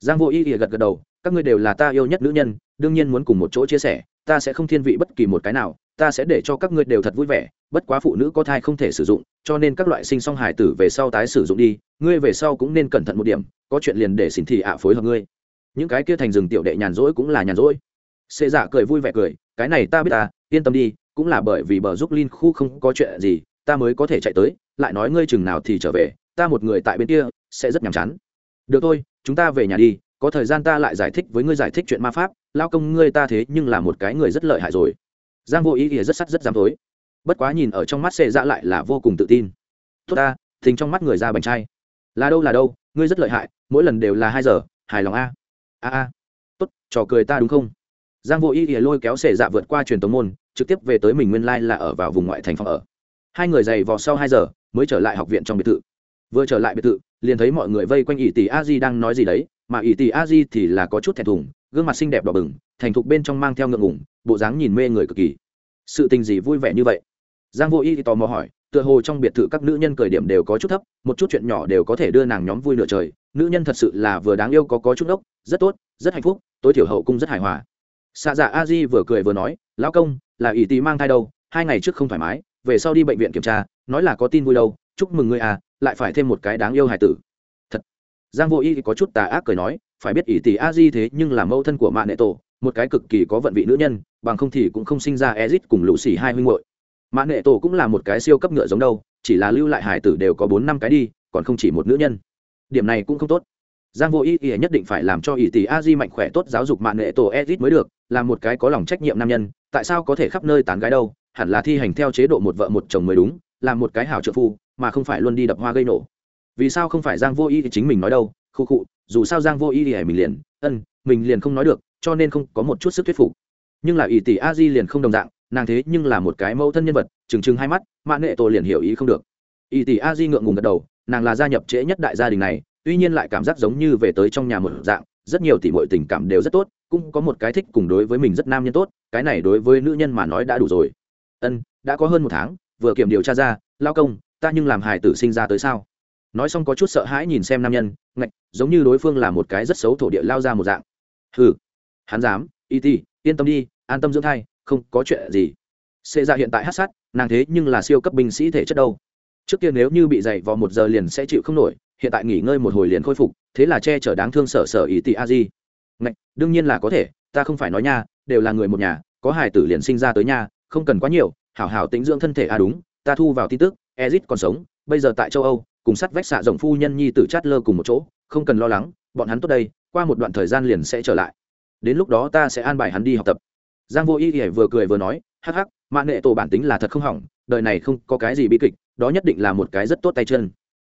Giang vô ý ỉa gật gật đầu, các ngươi đều là ta yêu nhất nữ nhân, đương nhiên muốn cùng một chỗ chia sẻ, ta sẽ không thiên vị bất kỳ một cái nào, ta sẽ để cho các ngươi đều thật vui vẻ, bất quá phụ nữ có thai không thể sử dụng, cho nên các loại sinh song hài tử về sau tái sử dụng đi, ngươi về sau cũng nên cẩn thận một điểm, có chuyện liền để xỉn thị ạ phối hợp ngươi những cái kia thành rừng tiểu đệ nhàn rỗi cũng là nhàn rỗi. Xê dạ cười vui vẻ cười, cái này ta biết ta yên tâm đi, cũng là bởi vì bờ giúp linh khu không có chuyện gì, ta mới có thể chạy tới, lại nói ngươi chừng nào thì trở về, ta một người tại bên kia, sẽ rất nhàm chán. Được thôi, chúng ta về nhà đi, có thời gian ta lại giải thích với ngươi giải thích chuyện ma pháp lao công ngươi ta thế nhưng là một cái người rất lợi hại rồi. Giang vô ý ỉa rất sắt rất dám thối. Bất quá nhìn ở trong mắt xê dạ lại là vô cùng tự tin. Tốt ta, thình trong mắt người ra bánh trai. Là đâu là đâu, ngươi rất lợi hại, mỗi lần đều là hai giờ, hài lòng a a a, tốt, trò cười ta đúng không? Giang vô ý thì lôi kéo xệ dạ vượt qua truyền tống môn, trực tiếp về tới mình nguyên lai là ở vào vùng ngoại thành phòng ở. Hai người giày vò sau hai giờ, mới trở lại học viện trong biệt thự. Vừa trở lại biệt thự, liền thấy mọi người vây quanh ỷ tỷ a di đang nói gì đấy, mà ỷ tỷ a di thì là có chút thẹn thùng, gương mặt xinh đẹp đỏ bừng, thành thục bên trong mang theo ngượng ngủng bộ dáng nhìn mê người cực kỳ. Sự tình gì vui vẻ như vậy? Giang vô y thì tò mò hỏi tựa hồ trong biệt thự các nữ nhân cười điểm đều có chút thấp, một chút chuyện nhỏ đều có thể đưa nàng nhóm vui nửa trời. Nữ nhân thật sự là vừa đáng yêu có có chút ốc rất tốt, rất hạnh phúc, tối thiểu hậu cung rất hài hòa. Xạ dạ a di vừa cười vừa nói, lão công, là ỷ tý mang thai đâu, hai ngày trước không thoải mái, về sau đi bệnh viện kiểm tra, nói là có tin vui đâu, chúc mừng ngươi à lại phải thêm một cái đáng yêu hài tử. Thật. Giang vô y có chút tà ác cười nói, phải biết ỷ tỷ a di thế nhưng là mẫu thân của mạng nệ tổ, một cái cực kỳ có vận vị nữ nhân, bằng không thì cũng không sinh ra ezit cùng lũ xỉ hai huynh hội mã nệ tổ cũng là một cái siêu cấp ngựa giống đâu, chỉ là lưu lại hải tử đều có bốn năm cái đi, còn không chỉ một nữ nhân. Điểm này cũng không tốt. Giang vô ý ý nhất định phải làm cho ý tỷ a di mạnh khỏe tốt giáo dục mạng nghệ tổ edit mới được, là một cái có lòng trách nhiệm nam nhân, tại sao có thể khắp nơi tán gái đâu, hẳn là thi hành theo chế độ một vợ một chồng mới đúng, là một cái hảo trợ phu, mà không phải luôn đi đập hoa gây nổ. Vì sao không phải giang vô ý thì chính mình nói đâu, khu khụ dù sao giang vô ý thì mình liền, ân, mình liền không nói được, cho nên không có một chút sức thuyết phục. Nhưng là ý tỷ a di liền không đồng dạng nàng thế nhưng là một cái mẫu thân nhân vật, trừng trừng hai mắt mạn nệ tổ liền hiểu ý không được. Y tỷ a di ngượng ngùng gật đầu, nàng là gia nhập trễ nhất đại gia đình này, tuy nhiên lại cảm giác giống như về tới trong nhà một dạng, rất nhiều tỷ mọi tình cảm đều rất tốt, cũng có một cái thích cùng đối với mình rất nam nhân tốt, cái này đối với nữ nhân mà nói đã đủ rồi. Ân, đã có hơn một tháng, vừa kiểm điều tra ra, lao công, ta nhưng làm hài tử sinh ra tới sao? Nói xong có chút sợ hãi nhìn xem nam nhân, ngạch, giống như đối phương là một cái rất xấu thổ địa lao ra một dạng. Hừ, hắn dám, y tỷ yên tâm đi, an tâm dưỡng thai không có chuyện gì. Xê ra dạ hiện tại hát sát, nàng thế nhưng là siêu cấp binh sĩ thể chất đâu. Trước kia nếu như bị dày vào một giờ liền sẽ chịu không nổi, hiện tại nghỉ ngơi một hồi liền khôi phục, thế là che chở đáng thương sở sở ý tỷ a di. Ngạch, đương nhiên là có thể, ta không phải nói nha, đều là người một nhà, có hài tử liền sinh ra tới nhà không cần quá nhiều, hảo hảo tính dưỡng thân thể a à đúng, ta thu vào tin tức ezit còn sống, bây giờ tại châu âu, cùng sắt vách xạ rộng phu nhân nhi tử chát lơ cùng một chỗ, không cần lo lắng, bọn hắn tốt đây, qua một đoạn thời gian liền sẽ trở lại. Đến lúc đó ta sẽ an bài hắn đi học tập giang vô y ỉa vừa cười vừa nói, hắc hắc mạ nệ tổ bản tính là thật không hỏng, đời này không có cái gì bi kịch, đó nhất định là một cái rất tốt tay chân.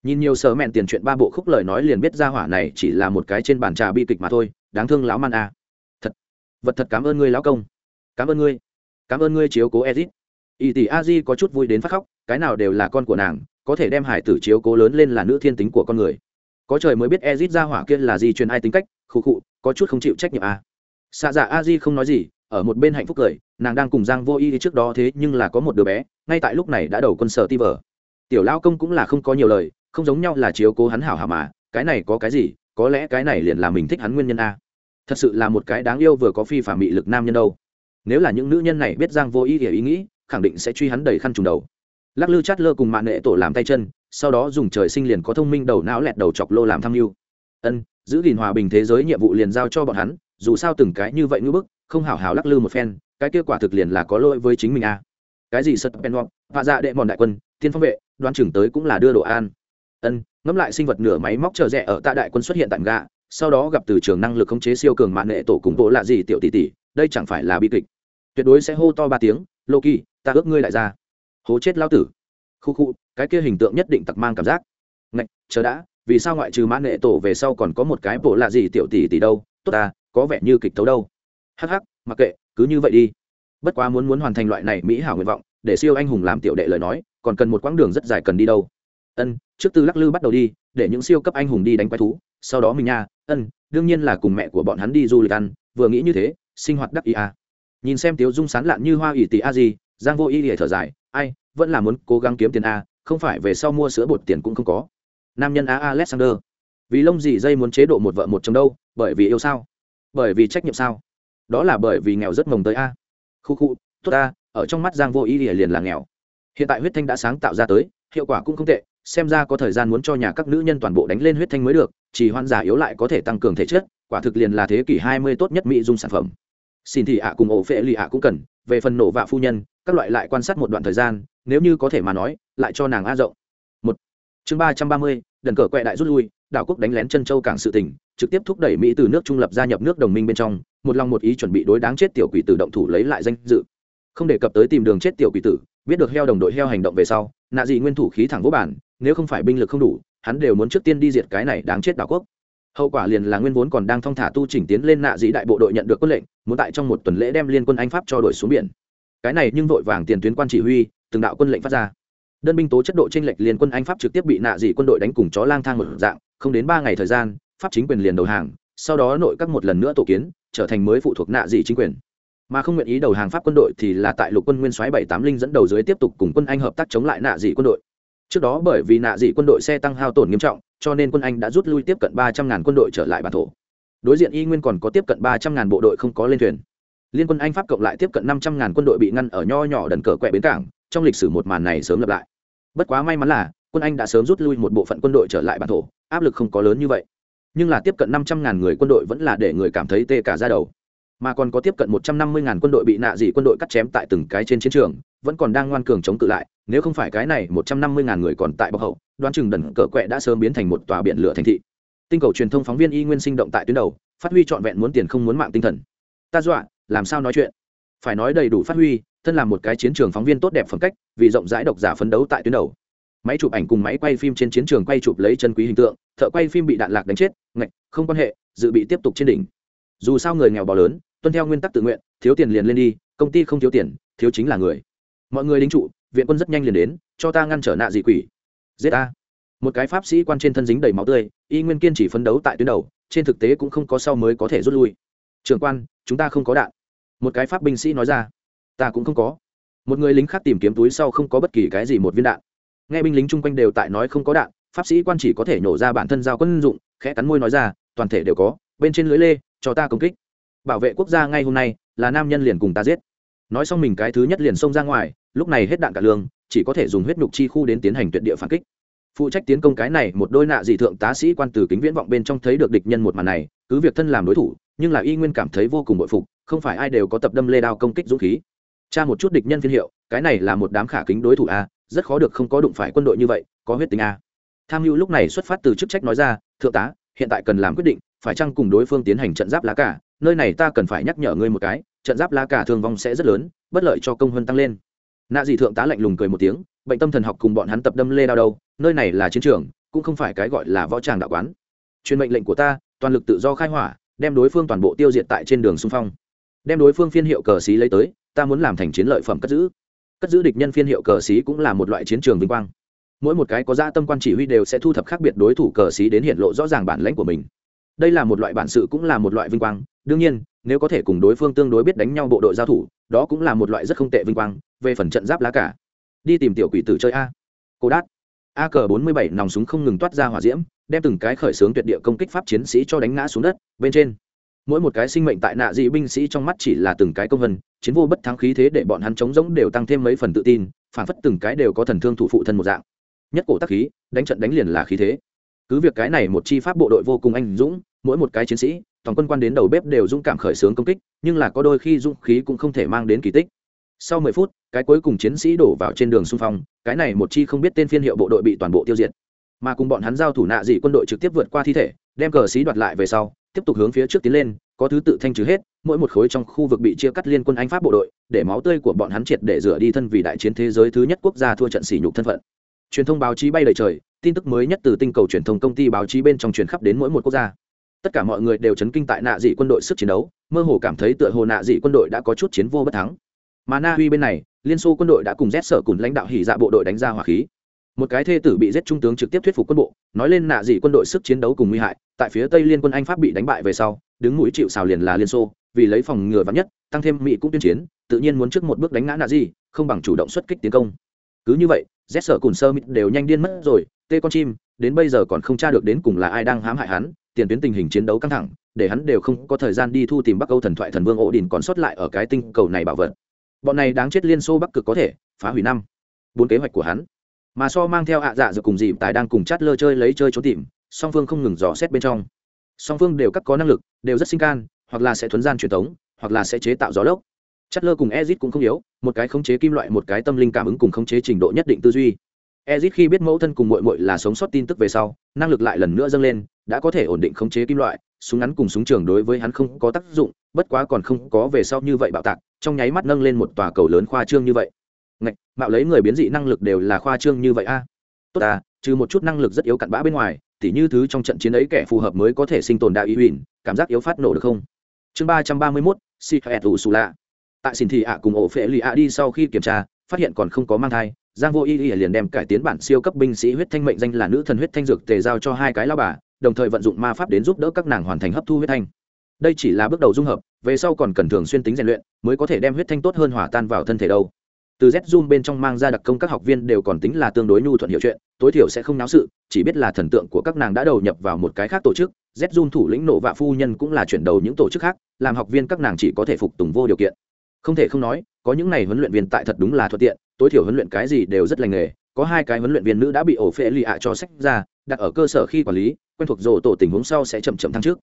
Nhìn nhiều sờ mẹn tiền chuyện ba bộ khúc lời nói liền biết ra hỏa này chỉ là một cái trên bàn trà bi kịch mà thôi, đáng thương lão man a. À. thật, vật thật cảm ơn ngươi lão công. Cảm ơn ngươi. Cảm ơn ngươi chiếu cố ezit. Y tỷ a di có chút vui đến phát khóc, cái nào đều là con của nàng, có thể đem hải tử chiếu cố lớn lên là nữ thiên tính của con người. Có trời mới biết ezit ra hỏa kia là gì, truyền ai tính cách, khụ khụ, có chút không chịu trách nhiệm a. Xạ dạ a di không nói gì ở một bên hạnh phúc cười, nàng đang cùng giang vô y trước đó thế nhưng là có một đứa bé, ngay tại lúc này đã đầu quân sở ti vở. tiểu lao công cũng là không có nhiều lời, không giống nhau là chiếu cố hắn hảo hảo mà, cái này có cái gì, có lẽ cái này liền là mình thích hắn nguyên nhân a. Thật sự là một cái đáng yêu vừa có phi phả mị lực nam nhân đâu. Nếu là những nữ nhân này biết giang vô ý hiểu ý nghĩ, khẳng định sẽ truy hắn đầy khăn trùng đầu. Lắc lư chát lơ cùng mạng nệ tổ làm tay chân, sau đó dùng trời sinh liền có thông minh đầu não lẹt đầu chọc lô làm tham mưu. Ân, giữ gìn hòa bình thế giới nhiệm vụ liền giao cho bọn hắn, dù sao từng cái như vậy ngưỡng bức không hảo hảo lắc lư một phen, cái kết quả thực liền là có lỗi với chính mình a cái gì sật pen vạ dạ đệ mòn đại quân, tiên phong vệ, đoán chừng tới cũng là đưa đồ an ân, ngẫm lại sinh vật nửa máy móc chờ rẻ ở tạ đại quân xuất hiện tại gạ sau đó gặp từ trường năng lực khống chế siêu cường mạng nghệ tổ cùng bộ lạ gì tiểu tỷ tỷ, đây chẳng phải là bi kịch. Tuyệt đối sẽ hô to ba tiếng, loki, ta ước ngươi lại ra. Hố chết lao tử. Khu khu, cái kia hình tượng nhất định tặc mang cảm giác. Ngạch, chờ đã, vì sao ngoại trừ mã nghệ tổ về sau còn có một cái bộ lạ gì tiểu tỷ tỷ đâu? Tốt ta, có vẻ như kịch tấu đâu hắc hắc, mặc kệ, cứ như vậy đi. Bất quá muốn muốn hoàn thành loại này mỹ hảo nguyện vọng, để siêu anh hùng làm tiểu đệ lời nói, còn cần một quãng đường rất dài cần đi đâu. Ân, trước từ lắc lư bắt đầu đi, để những siêu cấp anh hùng đi đánh quái thú, sau đó mình nha, ân, đương nhiên là cùng mẹ của bọn hắn đi du lịch ăn, vừa nghĩ như thế, sinh hoạt đắc ý à. nhìn xem tiếu dung sán lạn như hoa ỷ tỷ a gì giang vô y lìa thở dài, ai, vẫn là muốn cố gắng kiếm tiền a không phải về sau mua sữa bột tiền cũng không có. Nam nhân a alexander, vì lông gì dây muốn chế độ một vợ một chồng đâu, bởi vì yêu sao? Bởi vì trách nhiệm sao? Đó là bởi vì nghèo rất mồng tới a. Khu khu, tốt a, ở trong mắt giang vô ý liền là nghèo. Hiện tại huyết thanh đã sáng tạo ra tới, hiệu quả cũng không tệ, xem ra có thời gian muốn cho nhà các nữ nhân toàn bộ đánh lên huyết thanh mới được, chỉ hoan giả yếu lại có thể tăng cường thể chất, quả thực liền là thế kỷ hai mươi tốt nhất mỹ dung sản phẩm. Xin thì ạ cùng ổ phệ lì ạ cũng cần, về phần nổ vạ phu nhân, các loại lại quan sát một đoạn thời gian, nếu như có thể mà nói, lại cho nàng a rộng. Một. Chương ba trăm ba mươi, đần cờ quẹ đại rút lui đảo quốc đánh lén chân châu cảng sự tình, trực tiếp thúc đẩy mỹ từ nước trung lập gia nhập nước đồng minh bên trong một lòng một ý chuẩn bị đối đáng chết tiểu quỷ tử động thủ lấy lại danh dự. Không đề cập tới tìm đường chết tiểu quỷ tử biết được heo đồng đội heo hành động về sau nạ dị nguyên thủ khí thẳng vô bản nếu không phải binh lực không đủ hắn đều muốn trước tiên đi diệt cái này đáng chết đảo quốc. Hậu quả liền là nguyên vốn còn đang thong thả tu chỉnh tiến lên nạ dĩ đại bộ đội nhận được quân lệnh muốn tại trong một tuần lễ đem liên quân anh pháp cho đổi xuống biển. Cái này nhưng vội vàng tiền tuyến quan chỉ huy từng đạo quân lệnh phát ra. Đơn binh tố chất độ tranh lệch liên quân anh pháp trực tiếp bị nạ dĩ quân đội đánh cùng chó lang thang một dạng không đến ba ngày thời gian, pháp chính quyền liền đầu hàng, sau đó nội các một lần nữa tổ kiến, trở thành mới phụ thuộc nạ dị chính quyền. Mà không nguyện ý đầu hàng pháp quân đội thì là tại lục quân nguyên soái bảy tám linh dẫn đầu dưới tiếp tục cùng quân anh hợp tác chống lại nạ dị quân đội. Trước đó bởi vì nạ dị quân đội xe tăng hao tổn nghiêm trọng, cho nên quân anh đã rút lui tiếp cận ba trăm ngàn quân đội trở lại bản thổ. Đối diện y nguyên còn có tiếp cận ba trăm ngàn bộ đội không có lên thuyền. Liên quân anh pháp cộng lại tiếp cận năm trăm ngàn quân đội bị ngăn ở nho nhỏ đần cờ quẹ bến cảng, trong lịch sử một màn này sớm lặp lại. Bất quá may mắn là quân anh đã sớm rút lui một bộ phận quân đội trở lại bản thổ, áp lực không có lớn như vậy. Nhưng là tiếp cận năm trăm ngàn người quân đội vẫn là để người cảm thấy tê cả ra đầu. Mà còn có tiếp cận một trăm năm mươi ngàn quân đội bị nạ dị quân đội cắt chém tại từng cái trên chiến trường, vẫn còn đang ngoan cường chống cự lại, nếu không phải cái này một trăm năm mươi ngàn người còn tại bọc hậu, đoán chừng đần cờ quẹ đã sớm biến thành một tòa biển lửa thành thị. Tinh cầu truyền thông phóng viên y nguyên sinh động tại tuyến đầu, phát huy trọn vẹn muốn tiền không muốn mạng tinh thần. Ta dọa, làm sao nói chuyện? Phải nói đầy đủ phát huy, thân làm một cái chiến trường phóng viên tốt đẹp phẩm cách, vì rộng rãi độc giả phấn đấu tại tuyến đầu máy chụp ảnh cùng máy quay phim trên chiến trường quay chụp lấy chân quý hình tượng, thợ quay phim bị đạn lạc đánh chết, ngạch, không quan hệ, dự bị tiếp tục trên đỉnh. Dù sao người nghèo bò lớn, tuân theo nguyên tắc tự nguyện, thiếu tiền liền lên đi, công ty không thiếu tiền, thiếu chính là người. Mọi người lính trụ, viện quân rất nhanh liền đến, cho ta ngăn trở nạ dị quỷ. Giết ta. Một cái pháp sĩ quan trên thân dính đầy máu tươi, y nguyên kiên chỉ phấn đấu tại tuyến đầu, trên thực tế cũng không có sau mới có thể rút lui. Trưởng quan, chúng ta không có đạn. Một cái pháp binh sĩ nói ra. Ta cũng không có. Một người lính khác tìm kiếm túi sau không có bất kỳ cái gì một viên đạn nghe binh lính chung quanh đều tại nói không có đạn, pháp sĩ quan chỉ có thể nhổ ra bản thân giao quân dụng, khẽ cắn môi nói ra, toàn thể đều có, bên trên lưới lê, cho ta công kích. Bảo vệ quốc gia ngay hôm nay, là nam nhân liền cùng ta giết. Nói xong mình cái thứ nhất liền xông ra ngoài, lúc này hết đạn cả lương, chỉ có thể dùng huyết nhục chi khu đến tiến hành tuyệt địa phản kích. Phụ trách tiến công cái này, một đôi nạ dị thượng tá sĩ quan từ kính viễn vọng bên trong thấy được địch nhân một màn này, cứ việc thân làm đối thủ, nhưng là y nguyên cảm thấy vô cùng bội phục, không phải ai đều có tập đâm lê đao công kích dũng khí. Cha một chút địch nhân phiên hiệu, cái này là một đám khả kính đối thủ a rất khó được không có đụng phải quân đội như vậy, có huyết tính a. Tham mưu lúc này xuất phát từ chức trách nói ra, thượng tá, hiện tại cần làm quyết định, phải chăng cùng đối phương tiến hành trận giáp lá cả nơi này ta cần phải nhắc nhở ngươi một cái, trận giáp lá cả thương vong sẽ rất lớn, bất lợi cho công hơn tăng lên. Nạ dị thượng tá lạnh lùng cười một tiếng, bệnh tâm thần học cùng bọn hắn tập đâm lê đao đâu, nơi này là chiến trường, cũng không phải cái gọi là võ tràng đạo quán. Truyền mệnh lệnh của ta, toàn lực tự do khai hỏa, đem đối phương toàn bộ tiêu diệt tại trên đường xung phong. Đem đối phương phiên hiệu cờ xí lấy tới, ta muốn làm thành chiến lợi phẩm cất giữ cất giữ địch nhân phiên hiệu cờ xí cũng là một loại chiến trường vinh quang. Mỗi một cái có gia tâm quan chỉ huy đều sẽ thu thập khác biệt đối thủ cờ xí đến hiện lộ rõ ràng bản lãnh của mình. Đây là một loại bản sự cũng là một loại vinh quang. Đương nhiên, nếu có thể cùng đối phương tương đối biết đánh nhau bộ đội giao thủ, đó cũng là một loại rất không tệ vinh quang, về phần trận giáp lá cả đi tìm tiểu quỷ tử chơi a. Cô đát. A cờ bốn mươi bảy nòng súng không ngừng toát ra hỏa diễm, đem từng cái khởi xướng tuyệt địa công kích pháp chiến sĩ cho đánh ngã xuống đất, bên trên mỗi một cái sinh mệnh tại nạ dị binh sĩ trong mắt chỉ là từng cái công vân, chiến vô bất thắng khí thế để bọn hắn chống giống đều tăng thêm mấy phần tự tin, phản phất từng cái đều có thần thương thủ phụ thân một dạng. Nhất cổ tác khí, đánh trận đánh liền là khí thế. Cứ việc cái này một chi pháp bộ đội vô cùng anh dũng, mỗi một cái chiến sĩ, toàn quân quan đến đầu bếp đều dũng cảm khởi xướng công kích, nhưng là có đôi khi dũng khí cũng không thể mang đến kỳ tích. Sau mười phút, cái cuối cùng chiến sĩ đổ vào trên đường xung phong, cái này một chi không biết tên phiên hiệu bộ đội bị toàn bộ tiêu diệt. Mà cùng bọn hắn giao thủ nạ dị quân đội trực tiếp vượt qua thi thể, đem cờ sĩ đoạt lại về sau tiếp tục hướng phía trước tiến lên, có thứ tự thanh trừ hết, mỗi một khối trong khu vực bị chia cắt liên quân anh pháp bộ đội, để máu tươi của bọn hắn triệt để rửa đi thân vì đại chiến thế giới thứ nhất quốc gia thua trận sỉ nhục thân phận. Truyền thông báo chí bay đầy trời, tin tức mới nhất từ tinh cầu truyền thông công ty báo chí bên trong truyền khắp đến mỗi một quốc gia. Tất cả mọi người đều chấn kinh tại nạ dị quân đội sức chiến đấu, mơ hồ cảm thấy tựa hồ nạ dị quân đội đã có chút chiến vô bất thắng. Mà na uy bên này, liên xô quân đội đã cùng rét sở cùng lãnh đạo hỉ dạ bộ đội đánh ra hỏa khí một cái thê tử bị giết trung tướng trực tiếp thuyết phục quân bộ, nói lên nạ dị quân đội sức chiến đấu cùng nguy hại, tại phía tây liên quân anh pháp bị đánh bại về sau, đứng mũi chịu xào liền là liên xô, vì lấy phòng ngừa vắn nhất, tăng thêm mỹ cũng tuyên chiến, tự nhiên muốn trước một bước đánh ngã nạ dị, không bằng chủ động xuất kích tiến công. Cứ như vậy rét sở cùng sơ mít đều nhanh điên mất rồi, tê con chim, đến bây giờ còn không tra được đến cùng là ai đang hãm hại hắn, tiền tuyến tình hình chiến đấu căng thẳng, để hắn đều không có thời gian đi thu tìm bắc âu thần thoại thần vương ổ đình còn sót lại ở cái tinh cầu này bảo vật. Bọn này đáng chết liên xô bắc cực có thể phá hủy năm. Bốn kế hoạch của hắn mà so mang theo ạ dạ dự cùng dịp tài đang cùng chát lơ chơi lấy chơi trốn tìm, song phương không ngừng dò xét bên trong. Song phương đều các có năng lực, đều rất sinh can, hoặc là sẽ thuấn gian truyền thống, hoặc là sẽ chế tạo gió lốc. Chát lơ cùng ezit cũng không yếu, một cái khống chế kim loại một cái tâm linh cảm ứng cùng khống chế trình độ nhất định tư duy. Ezit khi biết mẫu thân cùng mội mội là sống sót tin tức về sau, năng lực lại lần nữa dâng lên, đã có thể ổn định khống chế kim loại, súng ngắn cùng súng trường đối với hắn không có tác dụng, bất quá còn không có về sau như vậy bạo tạc, trong nháy mắt nâng lên một tòa cầu lớn khoa trương như vậy ngạch, mạo lấy người biến dị năng lực đều là khoa trương như vậy a. Tốt à trừ một chút năng lực rất yếu cặn bã bên ngoài, tỉ như thứ trong trận chiến ấy kẻ phù hợp mới có thể sinh tồn đạo ý huỳnh cảm giác yếu phát nổ được không? Chương ba trăm ba mươi mốt si hẹt ủ xù lạ tại xin thị ạ cùng ổ phệ lì ạ đi sau khi kiểm tra, phát hiện còn không có mang thai, giang vô y y liền đem cải tiến bản siêu cấp binh sĩ huyết thanh mệnh danh là nữ thần huyết thanh dược tề giao cho hai cái lao bà, đồng thời vận dụng ma pháp đến giúp đỡ các nàng hoàn thành hấp thu huyết thanh. Đây chỉ là bước đầu dung hợp, về sau còn cần thường xuyên tính rèn luyện, mới có thể đem huyết thanh tốt hơn hỏa tan vào thân thể đâu từ z zoom bên trong mang ra đặc công các học viên đều còn tính là tương đối nhu thuận hiệu chuyện, tối thiểu sẽ không náo sự, chỉ biết là thần tượng của các nàng đã đầu nhập vào một cái khác tổ chức, z zoom thủ lĩnh nộ vạ phu nhân cũng là chuyển đầu những tổ chức khác, làm học viên các nàng chỉ có thể phục tùng vô điều kiện. Không thể không nói, có những này huấn luyện viên tại thật đúng là thuận tiện, tối thiểu huấn luyện cái gì đều rất lành nghề, có hai cái huấn luyện viên nữ đã bị ổ phễ lì ạ cho sách ra, đặt ở cơ sở khi quản lý, quen thuộc rổ tổ tình huống sau sẽ chậm chậm thăng trước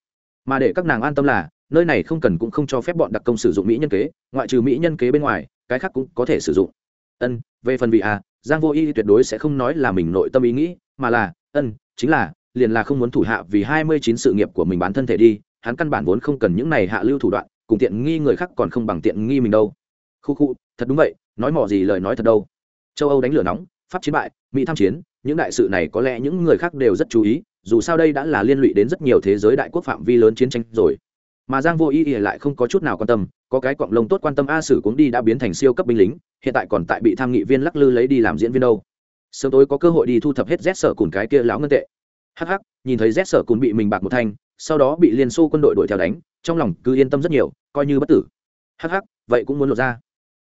mà để các nàng an tâm là nơi này không cần cũng không cho phép bọn đặc công sử dụng mỹ nhân kế, ngoại trừ mỹ nhân kế bên ngoài, cái khác cũng có thể sử dụng. Ân, về phần vị à giang vô y tuyệt đối sẽ không nói là mình nội tâm ý nghĩ, mà là, ân, chính là, liền là không muốn thủ hạ vì hai mươi chín sự nghiệp của mình bán thân thể đi, hắn căn bản vốn không cần những này hạ lưu thủ đoạn, cùng tiện nghi người khác còn không bằng tiện nghi mình đâu. Khu khu, thật đúng vậy, nói mỏ gì lời nói thật đâu. Châu âu đánh lửa nóng, pháp chiến bại, mỹ tham chiến, những đại sự này có lẽ những người khác đều rất chú ý, dù sao đây đã là liên lụy đến rất nhiều thế giới đại quốc phạm vi lớn chiến tranh rồi mà giang vô ý ý lại không có chút nào quan tâm, có cái quặng lông tốt quan tâm a sử cũng đi đã biến thành siêu cấp binh lính, hiện tại còn tại bị tham nghị viên lắc lư lấy đi làm diễn viên đâu. Sớm tối có cơ hội đi thu thập hết rét sở cùn cái kia lão ngân tệ. Hắc hắc, nhìn thấy rét sở cùn bị mình bạc một thanh, sau đó bị liên xô quân đội đuổi theo đánh, trong lòng cứ yên tâm rất nhiều, coi như bất tử. Hắc hắc, vậy cũng muốn lột ra.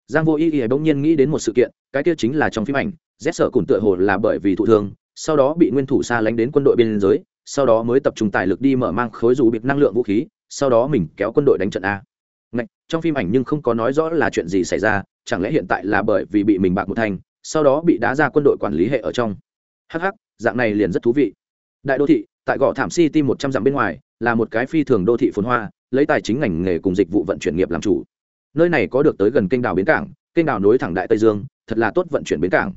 Giang vô ý ý bỗng nhiên nghĩ đến một sự kiện, cái kia chính là trong phim ảnh rét sở cùn tựa hồ là bởi vì thụ thương, sau đó bị nguyên thủ xa lánh đến quân đội biên giới, sau đó mới tập trung tài lực đi mở mang khối dù bịt năng lượng vũ khí sau đó mình kéo quân đội đánh trận a. Ngạch, trong phim ảnh nhưng không có nói rõ là chuyện gì xảy ra chẳng lẽ hiện tại là bởi vì bị mình bạc một thành sau đó bị đá ra quân đội quản lý hệ ở trong. Hh dạng này liền rất thú vị. Đại đô thị tại gò thảm city một trăm dặm bên ngoài là một cái phi thường đô thị phồn hoa lấy tài chính ngành nghề cùng dịch vụ vận chuyển nghiệp làm chủ. Nơi này có được tới gần kênh đảo bến cảng kênh đảo nối thẳng đại tây dương thật là tốt vận chuyển bến cảng.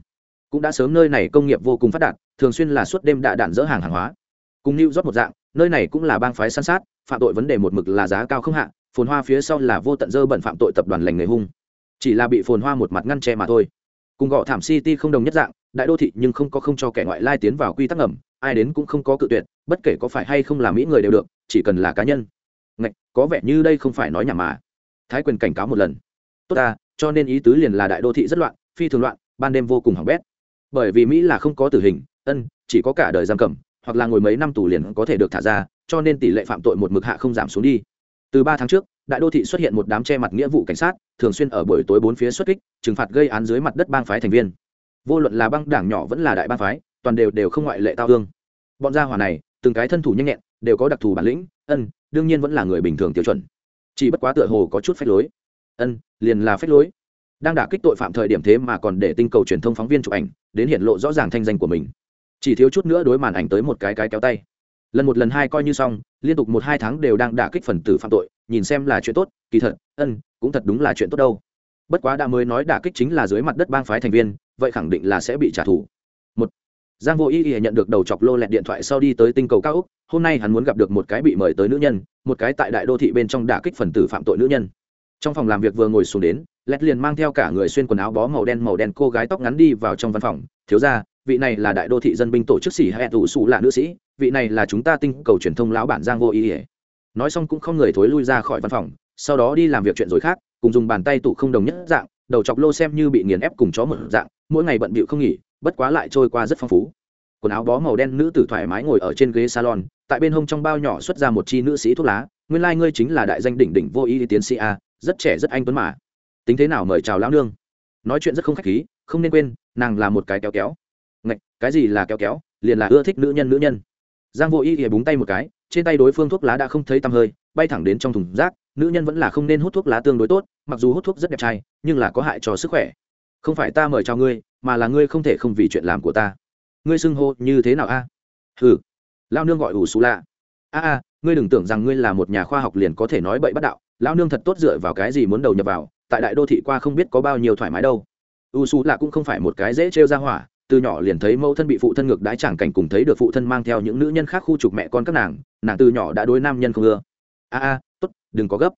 Cũng đã sớm nơi này công nghiệp vô cùng phát đạt thường xuyên là suốt đêm đạ đạn dỡ hàng hàng hóa cùng new rót một dạng nơi này cũng là bang phái săn sát phạm tội vấn đề một mực là giá cao không hạ phồn hoa phía sau là vô tận dơ bẩn phạm tội tập đoàn lành nghề hung. Chỉ là bị phồn hoa một mặt ngăn che mà thôi. Cùng gõ thảm city không đồng nhất dạng đại đô thị nhưng không có không cho kẻ ngoại lai tiến vào quy tắc ngầm ai đến cũng không có cự tuyệt bất kể có phải hay không là mỹ người đều được chỉ cần là cá nhân. Ngạch, có vẻ như đây không phải nói nhảm mà. Thái quyền cảnh cáo một lần. Tốt ta cho nên ý tứ liền là đại đô thị rất loạn phi thường loạn ban đêm vô cùng hỏng bét. Bởi vì mỹ là không có tử hình ân chỉ có cả đời giam cầm hoặc là ngồi mấy năm tù liền có thể được thả ra, cho nên tỷ lệ phạm tội một mực hạ không giảm xuống đi. Từ ba tháng trước, đại đô thị xuất hiện một đám che mặt nghĩa vụ cảnh sát, thường xuyên ở buổi tối bốn phía xuất kích, trừng phạt gây án dưới mặt đất bang phái thành viên. Vô luận là băng đảng nhỏ vẫn là đại bang phái, toàn đều đều không ngoại lệ tao hương bọn gia hỏa này, từng cái thân thủ nhanh nhẹn, đều có đặc thù bản lĩnh, ân, đương nhiên vẫn là người bình thường tiêu chuẩn. Chỉ bất quá tựa hồ có chút phép lối. Ân, liền là phép lối. Đang đả kích tội phạm thời điểm thế mà còn để tinh cầu truyền thông phóng viên chụp ảnh, đến hiện lộ rõ ràng thanh danh của mình chỉ thiếu chút nữa đối màn ảnh tới một cái cái kéo tay. Lần một lần hai coi như xong, liên tục một hai tháng đều đang đả kích phần tử phạm tội, nhìn xem là chuyện tốt, kỳ thật, ân, cũng thật đúng là chuyện tốt đâu. Bất quá đã mới nói đả kích chính là dưới mặt đất bang phái thành viên, vậy khẳng định là sẽ bị trả thù. Một, giang vô ý ý nhận được đầu chọc lô lẹt điện thoại sau đi tới tinh cầu cao úc hôm nay hắn muốn gặp được một cái bị mời tới nữ nhân, một cái tại đại đô thị bên trong đả kích phần tử phạm tội nữ nhân. Trong phòng làm việc vừa ngồi xuống đến, lẹt liền mang theo cả người xuyên quần áo bó màu đen màu đen cô gái tóc ngắn đi vào trong văn phòng, thiếu ra vị này là đại đô thị dân binh tổ chức xỉ hay tụ xù là nữ sĩ, vị này là chúng ta tinh cầu truyền thông lão bản giang vô ý ỉa nói xong cũng không người thối lui ra khỏi văn phòng, sau đó đi làm việc chuyện rồi khác, cùng dùng bàn tay tụ không đồng nhất dạng, đầu chọc lô xem như bị nghiền ép cùng chó một dạng, mỗi ngày bận bịu không nghỉ, bất quá lại trôi qua rất phong phú. Quần áo bó màu đen nữ tử thoải mái ngồi ở trên ghế salon, tại bên hông trong bao nhỏ xuất ra một chi nữ sĩ thuốc lá, nguyên lai、like、ngươi chính là đại danh đỉnh đỉnh vô ý tiến sĩ a, rất trẻ rất anh tuấn mà. Tính thế nào mời chào lão nương? Nói chuyện rất không khách khí, không nên quên, nàng là một cái kéo kéo ngạch, cái gì là kéo kéo, liền là ưa thích nữ nhân nữ nhân. Giang vô ý thì búng tay một cái, trên tay đối phương thuốc lá đã không thấy tăm hơi, bay thẳng đến trong thùng rác, nữ nhân vẫn là không nên hút thuốc lá tương đối tốt, mặc dù hút thuốc rất đẹp trai, nhưng là có hại cho sức khỏe. Không phải ta mời chào ngươi, mà là ngươi không thể không vì chuyện làm của ta. Ngươi xưng hô như thế nào a? À? ừ lao nương gọi ủ xù lạ. A a, ngươi đừng tưởng rằng ngươi là một nhà khoa học liền có thể nói bậy bắt đạo. Lao nương thật tốt dựa vào cái gì muốn đầu nhập vào, tại đại đô thị qua không biết có bao nhiêu thoải mái đâu. U xù lạ cũng không phải một cái dễ trêu ra hỏa từ nhỏ liền thấy mẫu thân bị phụ thân ngược đái chẳng cảnh cùng thấy được phụ thân mang theo những nữ nhân khác khu trục mẹ con các nàng nàng từ nhỏ đã đối nam nhân không ưa. A a, tốt, đừng có gấp.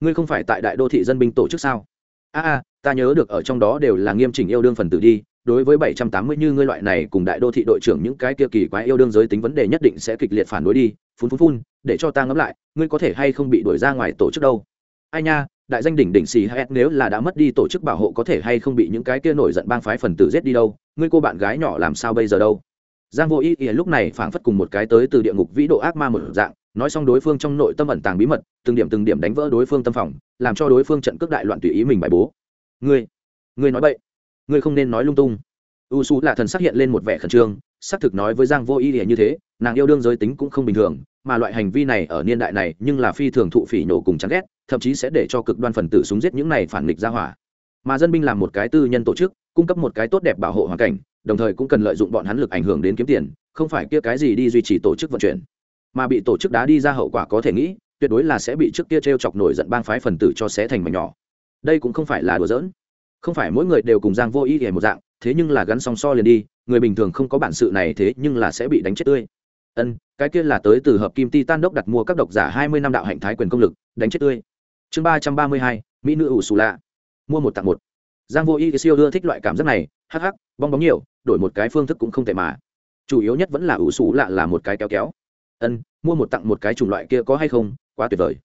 Ngươi không phải tại đại đô thị dân binh tổ chức sao? A a, ta nhớ được ở trong đó đều là nghiêm chỉnh yêu đương phần tử đi, đối với bảy trăm tám mươi như ngươi loại này cùng đại đô thị đội trưởng những cái kia kỳ quái yêu đương giới tính vấn đề nhất định sẽ kịch liệt phản đối đi, phun phun phun, để cho ta ngẫm lại, ngươi có thể hay không bị đuổi ra ngoài tổ chức đâu? Ai nha đại danh đỉnh đỉnh xì hay nếu là đã mất đi tổ chức bảo hộ có thể hay không bị những cái kia nổi giận bang phái phần tử giết đi đâu? Ngươi cô bạn gái nhỏ làm sao bây giờ đâu? Giang vô ý ý lúc này phảng phất cùng một cái tới từ địa ngục vĩ độ ác ma một dạng, nói xong đối phương trong nội tâm ẩn tàng bí mật, từng điểm từng điểm đánh vỡ đối phương tâm phòng, làm cho đối phương trận cước đại loạn tùy ý mình bài bố. Ngươi ngươi nói bậy, ngươi không nên nói lung tung. U su là thần xác hiện lên một vẻ khẩn trương, xác thực nói với giang vô ý như thế, nàng yêu đương giới tính cũng không bình thường mà loại hành vi này ở niên đại này nhưng là phi thường thụ phỉ nổ cùng chán ghét, thậm chí sẽ để cho cực đoan phần tử súng giết những này phản nghịch ra hỏa. Mà dân binh làm một cái tư nhân tổ chức, cung cấp một cái tốt đẹp bảo hộ hoàn cảnh, đồng thời cũng cần lợi dụng bọn hắn lực ảnh hưởng đến kiếm tiền, không phải kia cái gì đi duy trì tổ chức vận chuyển. Mà bị tổ chức đá đi ra hậu quả có thể nghĩ, tuyệt đối là sẽ bị trước kia t r e o chọc nổi giận bang phái phần tử cho xé thành mảnh nhỏ. Đây cũng không phải là đùa giỡn. Không phải mỗi người đều cùng giang vô ý hề một dạng, thế nhưng là gắn song so liền đi, người bình thường không có bản sự này thế nhưng là sẽ bị đánh chết tươi ân, cái kia là tới từ hợp kim ti tan đốc đặt mua các độc giả hai mươi năm đạo hạnh thái quyền công lực, đánh chết tươi. Chương ba trăm ba mươi hai, mỹ nữ ủ xù lạ. Mua một tặng một. Giang vô y siêu ưa thích loại cảm giác này, hắc hắc, bong bóng nhiều, đổi một cái phương thức cũng không tệ mà. Chủ yếu nhất vẫn là ủ xù lạ là một cái kéo kéo. Ân, mua một tặng một cái chủng loại kia có hay không, quá tuyệt vời.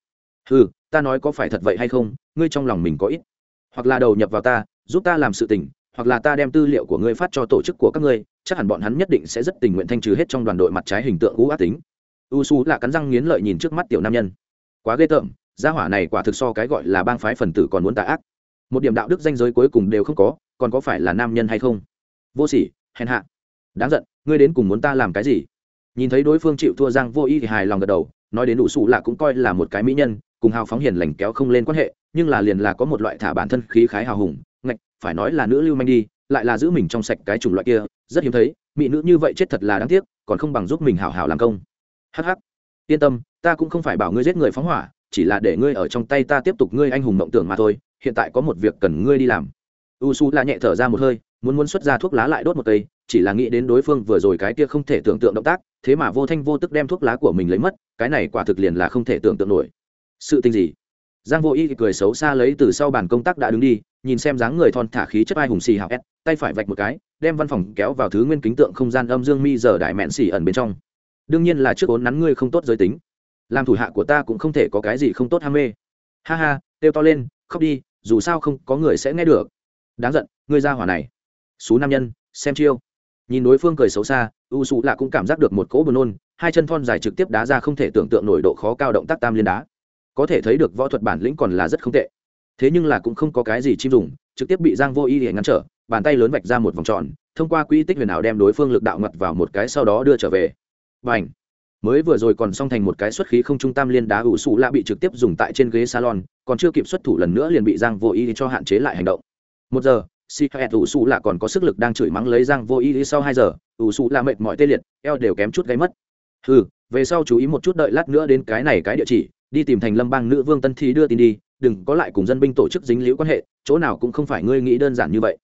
Ừ ta nói có phải thật vậy hay không, ngươi trong lòng mình có ít. Hoặc là đầu nhập vào ta, giúp ta làm sự tình hoặc là ta đem tư liệu của ngươi phát cho tổ chức của các ngươi, chắc hẳn bọn hắn nhất định sẽ rất tình nguyện thanh trừ hết trong đoàn đội mặt trái hình tượng u ác tính. U su là cắn răng nghiến lợi nhìn trước mắt tiểu nam nhân. Quá ghê tởm, gia hỏa này quả thực so cái gọi là bang phái phần tử còn muốn tà ác. Một điểm đạo đức danh giới cuối cùng đều không có, còn có phải là nam nhân hay không? Vô sỉ, hèn hạ. Đáng giận, ngươi đến cùng muốn ta làm cái gì? Nhìn thấy đối phương chịu thua giang vô ý thì hài lòng gật đầu, nói đến đủ sụ là cũng coi là một cái mỹ nhân, cùng hào phóng hiền lành kéo không lên quan hệ, nhưng là liền là có một loại thả bản thân khí khái hào hùng phải nói là nữ lưu manh đi, lại là giữ mình trong sạch cái chủng loại kia, rất hiếm thấy, mỹ nữ như vậy chết thật là đáng tiếc, còn không bằng giúp mình hào hào làm công. Hh yên tâm, ta cũng không phải bảo ngươi giết người phóng hỏa, chỉ là để ngươi ở trong tay ta tiếp tục ngươi anh hùng mộng tưởng mà thôi, hiện tại có một việc cần ngươi đi làm. U su là nhẹ thở ra một hơi, muốn muốn xuất ra thuốc lá lại đốt một cây, chỉ là nghĩ đến đối phương vừa rồi cái kia không thể tưởng tượng động tác, thế mà vô thanh vô tức đem thuốc lá của mình lấy mất, cái này quả thực liền là không thể tưởng tượng nổi. Sự tình gì? Giang vô y cười xấu xa lấy từ sau bàn công tác đã đứng đi nhìn xem dáng người thon thả khí chất ai hùng xì hào ép tay phải vạch một cái, đem văn phòng kéo vào thứ nguyên kính tượng không gian âm dương mi giờ đại mẹn xì ẩn bên trong. Đương nhiên là trước ốn nắn ngươi không tốt giới tính. Làm thủ hạ của ta cũng không thể có cái gì không tốt ham mê. Ha ha têu to lên, khóc đi, dù sao không có người sẽ nghe được. Đáng giận, ngươi ra hỏa này. Xú nam nhân, xem chiêu. Nhìn đối phương cười xấu xa, u sụ lạ cũng cảm giác được một cỗ buồn nôn, hai chân thon dài trực tiếp đá ra không thể tưởng tượng nổi độ khó cao động tác tam liên đá. Có thể thấy được võ thuật bản lĩnh còn là rất không tệ thế nhưng là cũng không có cái gì chim dùng, trực tiếp bị giang vô y để ngăn trở, bàn tay lớn vạch ra một vòng tròn, thông qua quỹ tích huyền ảo đem đối phương lực đạo ngặt vào một cái sau đó đưa trở về. Và ảnh mới vừa rồi còn xong thành một cái xuất khí không trung tam liên đá ủ xù lạ bị trực tiếp dùng tại trên ghế salon, còn chưa kịp xuất thủ lần nữa liền bị giang vô ý cho hạn chế lại hành động. Một giờ si hẹn ủ xù lạ còn có sức lực đang chửi mắng lấy giang vô ý sau hai giờ, ủ xù lạ mệt mỏi tê liệt, eo đều kém chút gáy mất. Ừ về sau chú ý một chút đợi lát nữa đến cái này cái địa chỉ, đi tìm thành lâm bang nữ vương tân thi đưa tin đi đừng có lại cùng dân binh tổ chức dính liễu quan hệ, chỗ nào cũng không phải ngươi nghĩ đơn giản như vậy.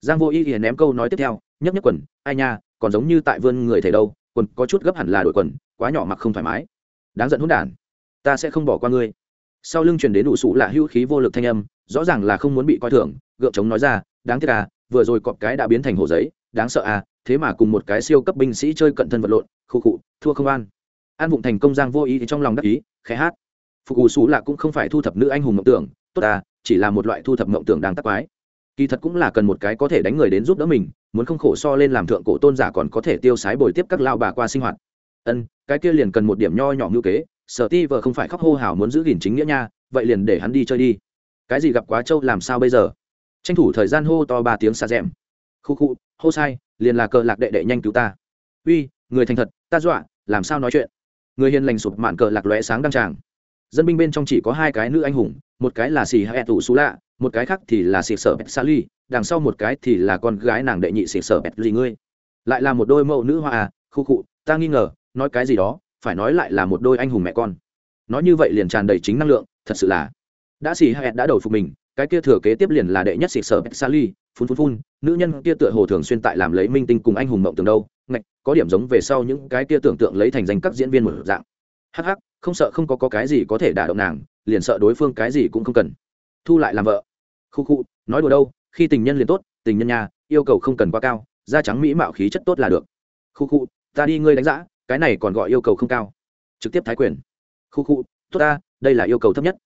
Giang vô ý thì ném câu nói tiếp theo, nhấc nhấc quần, ai nha, còn giống như tại vươn người thầy đâu, quần có chút gấp hẳn là đổi quần, quá nhỏ mặc không thoải mái. Đáng giận hỗn đản, ta sẽ không bỏ qua ngươi. Sau lưng truyền đến đủ sụ là hữu khí vô lực thanh âm, rõ ràng là không muốn bị coi thường, gượng chống nói ra, đáng tiếc à vừa rồi cọp cái đã biến thành hồ giấy, đáng sợ à thế mà cùng một cái siêu cấp binh sĩ chơi cận thân vật lộn, khụ khụ, thua không an. An vụng thành công giang vô ý thì trong lòng đắc ý, khẽ hát phục ù xù là cũng không phải thu thập nữ anh hùng mộng tưởng, tốt à chỉ là một loại thu thập mộng tưởng đang tắc quái. Kỳ thật cũng là cần một cái có thể đánh người đến giúp đỡ mình, muốn không khổ so lên làm thượng cổ tôn giả còn có thể tiêu sái bồi tiếp các lao bà qua sinh hoạt. Ân, cái kia liền cần một điểm nho nhỏ ngữ kế sở ti vợ không phải khóc hô hào muốn giữ gìn chính nghĩa nha, vậy liền để hắn đi chơi đi. Cái gì gặp quá trâu làm sao bây giờ? Tranh thủ thời gian hô to ba tiếng xa rẽm khu khu, hô sai, liền là cờ lạc đệ đệ nhanh cứu ta. Uy, người thành thật, ta dọa, làm sao nói chuyện? Người hiền lành sụp mạn cờ lạc lóe sáng đăng tràng dân binh bên trong chỉ có hai cái nữ anh hùng, một cái là xì hai tủ xú lạ, một cái khác thì là xì sở bẹt xa ly đằng sau một cái thì là con gái nàng đệ nhị xì sở bẹt gì ngươi. Lại là một đôi mẫu nữ hoa à khu cụ ta nghi ngờ, nói cái gì đó, phải nói lại là một đôi anh hùng mẹ con. Nói như vậy liền tràn đầy chính năng lượng, thật sự là. Đã xì hai đã đầu phục mình, cái kia thừa kế tiếp liền là đệ nhất xì sở bẹt xa ly phun phun phun, nữ nhân kia tựa hồ thường xuyên tại làm lấy minh tinh cùng anh hùng mộng tường đâu, ngạch, có điểm giống về sau những cái kia tưởng tượng lấy thành danh các diễn viên một dạng. Hắc hắc không sợ không có, có cái gì có thể đả động nàng liền sợ đối phương cái gì cũng không cần. Thu lại làm vợ. Khu khu nói đùa đâu khi tình nhân liền tốt tình nhân nhà yêu cầu không cần quá cao da trắng mỹ mạo khí chất tốt là được. Khu khu ta đi ngươi đánh giá cái này còn gọi yêu cầu không cao. Trực tiếp thái quyền. Khu khu tốt ta đây là yêu cầu thấp nhất.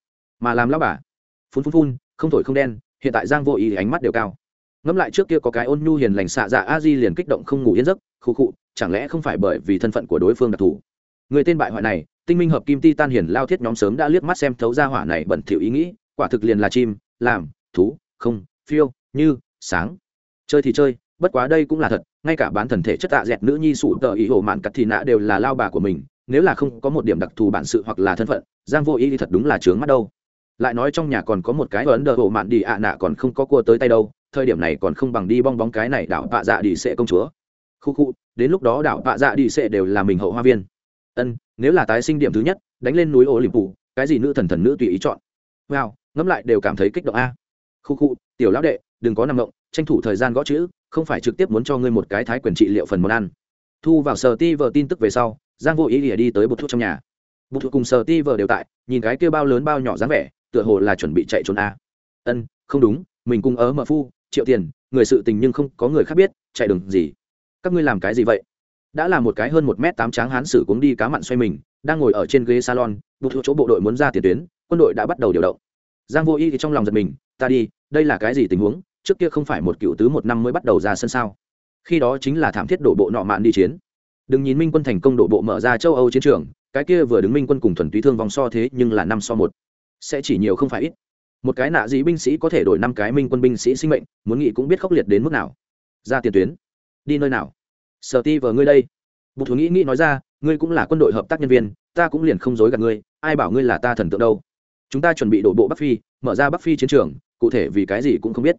Mà làm lao bà. Phun phun phun không thổi không đen hiện tại giang vô ý ánh mắt đều cao. Ngẫm lại trước kia có cái ôn nhu hiền lành xạ dạ a di liền kích động không ngủ yên giấc. Khu khu chẳng lẽ không phải bởi vì thân phận của đối phương đặc thù? Người tên bại hoại này tinh minh hợp kim ti tan hiền lao thiết nhóm sớm đã liếc mắt xem thấu ra hỏa này bẩn thỉu ý nghĩ, quả thực liền là chim, làm, thú, không, phiêu, như, sáng. Chơi thì chơi, bất quá đây cũng là thật, ngay cả bán thần thể chất tạ dẹt nữ nhi sủ tờ ý hồ mạn cặt thì nạ đều là lao bà của mình, nếu là không có một điểm đặc thù bản sự hoặc là thân phận, giang vô ý thì thật đúng là trướng mắt đâu. Lại nói trong nhà còn có một cái ấn đờ hồ mạn đi ạ nạ còn không có cua tới tay đâu, thời điểm này còn không bằng đi bong bóng cái này đảo bạ dạ đi sệ công chúa. Khu khu, đến lúc đó đảo bạ dạ đi sệ đều là mình hậu hoa viên ân, nếu là tái sinh điểm thứ nhất, đánh lên núi ô liềm phủ cái gì nữ thần thần nữ tùy ý chọn? Wow, ngẫm lại đều cảm thấy kích động a. Khu khu, tiểu lão đệ, đừng có nằm động, tranh thủ thời gian gõ chữ, không phải trực tiếp muốn cho ngươi một cái thái quyền trị liệu phần món ăn. Thu vào sờ ti vờ tin tức về sau, giang vô ý ỉa đi tới bột thuốc trong nhà. Bột thuốc cùng sờ ti vờ đều tại, nhìn cái kia bao lớn bao nhỏ dáng vẻ, tựa hồ là chuẩn bị chạy trốn a. Ân, không đúng, mình cùng ớ mợ phu, triệu tiền, người sự tình nhưng không có người khác biết, chạy đường gì? Các ngươi làm cái gì vậy? Đã là một cái hơn một m tám tráng hán sử cuống đi cá mặn xoay mình, đang ngồi ở trên ghế salon buộc chỗ bộ đội muốn ra tiền tuyến, quân đội đã bắt đầu điều động. Giang vô y thì trong lòng giật mình, ta đi, đây là cái gì tình huống? Trước kia không phải một cựu tứ một năm mới bắt đầu ra sân sao? Khi đó chính là thảm thiết đổ bộ nọ mạn đi chiến. Đừng nhìn minh quân thành công đổ bộ mở ra châu âu chiến trường, cái kia vừa đứng minh quân cùng thuần túy thương vòng so thế nhưng là năm so một. Sẽ chỉ nhiều không phải ít. Một cái nạ gì binh sĩ có thể đổi năm cái minh quân binh sĩ sinh mệnh, muốn nghĩ cũng biết khốc liệt đến mức nào. Ra tiền tuyến. Đi nơi nào? Sở ti vờ ngươi đây. Bụt thú nghĩ nghĩ nói ra, ngươi cũng là quân đội hợp tác nhân viên, ta cũng liền không dối gạt ngươi, ai bảo ngươi là ta thần tượng đâu. Chúng ta chuẩn bị đổ bộ bắc phi, mở ra bắc phi chiến trường, cụ thể vì cái gì cũng không biết.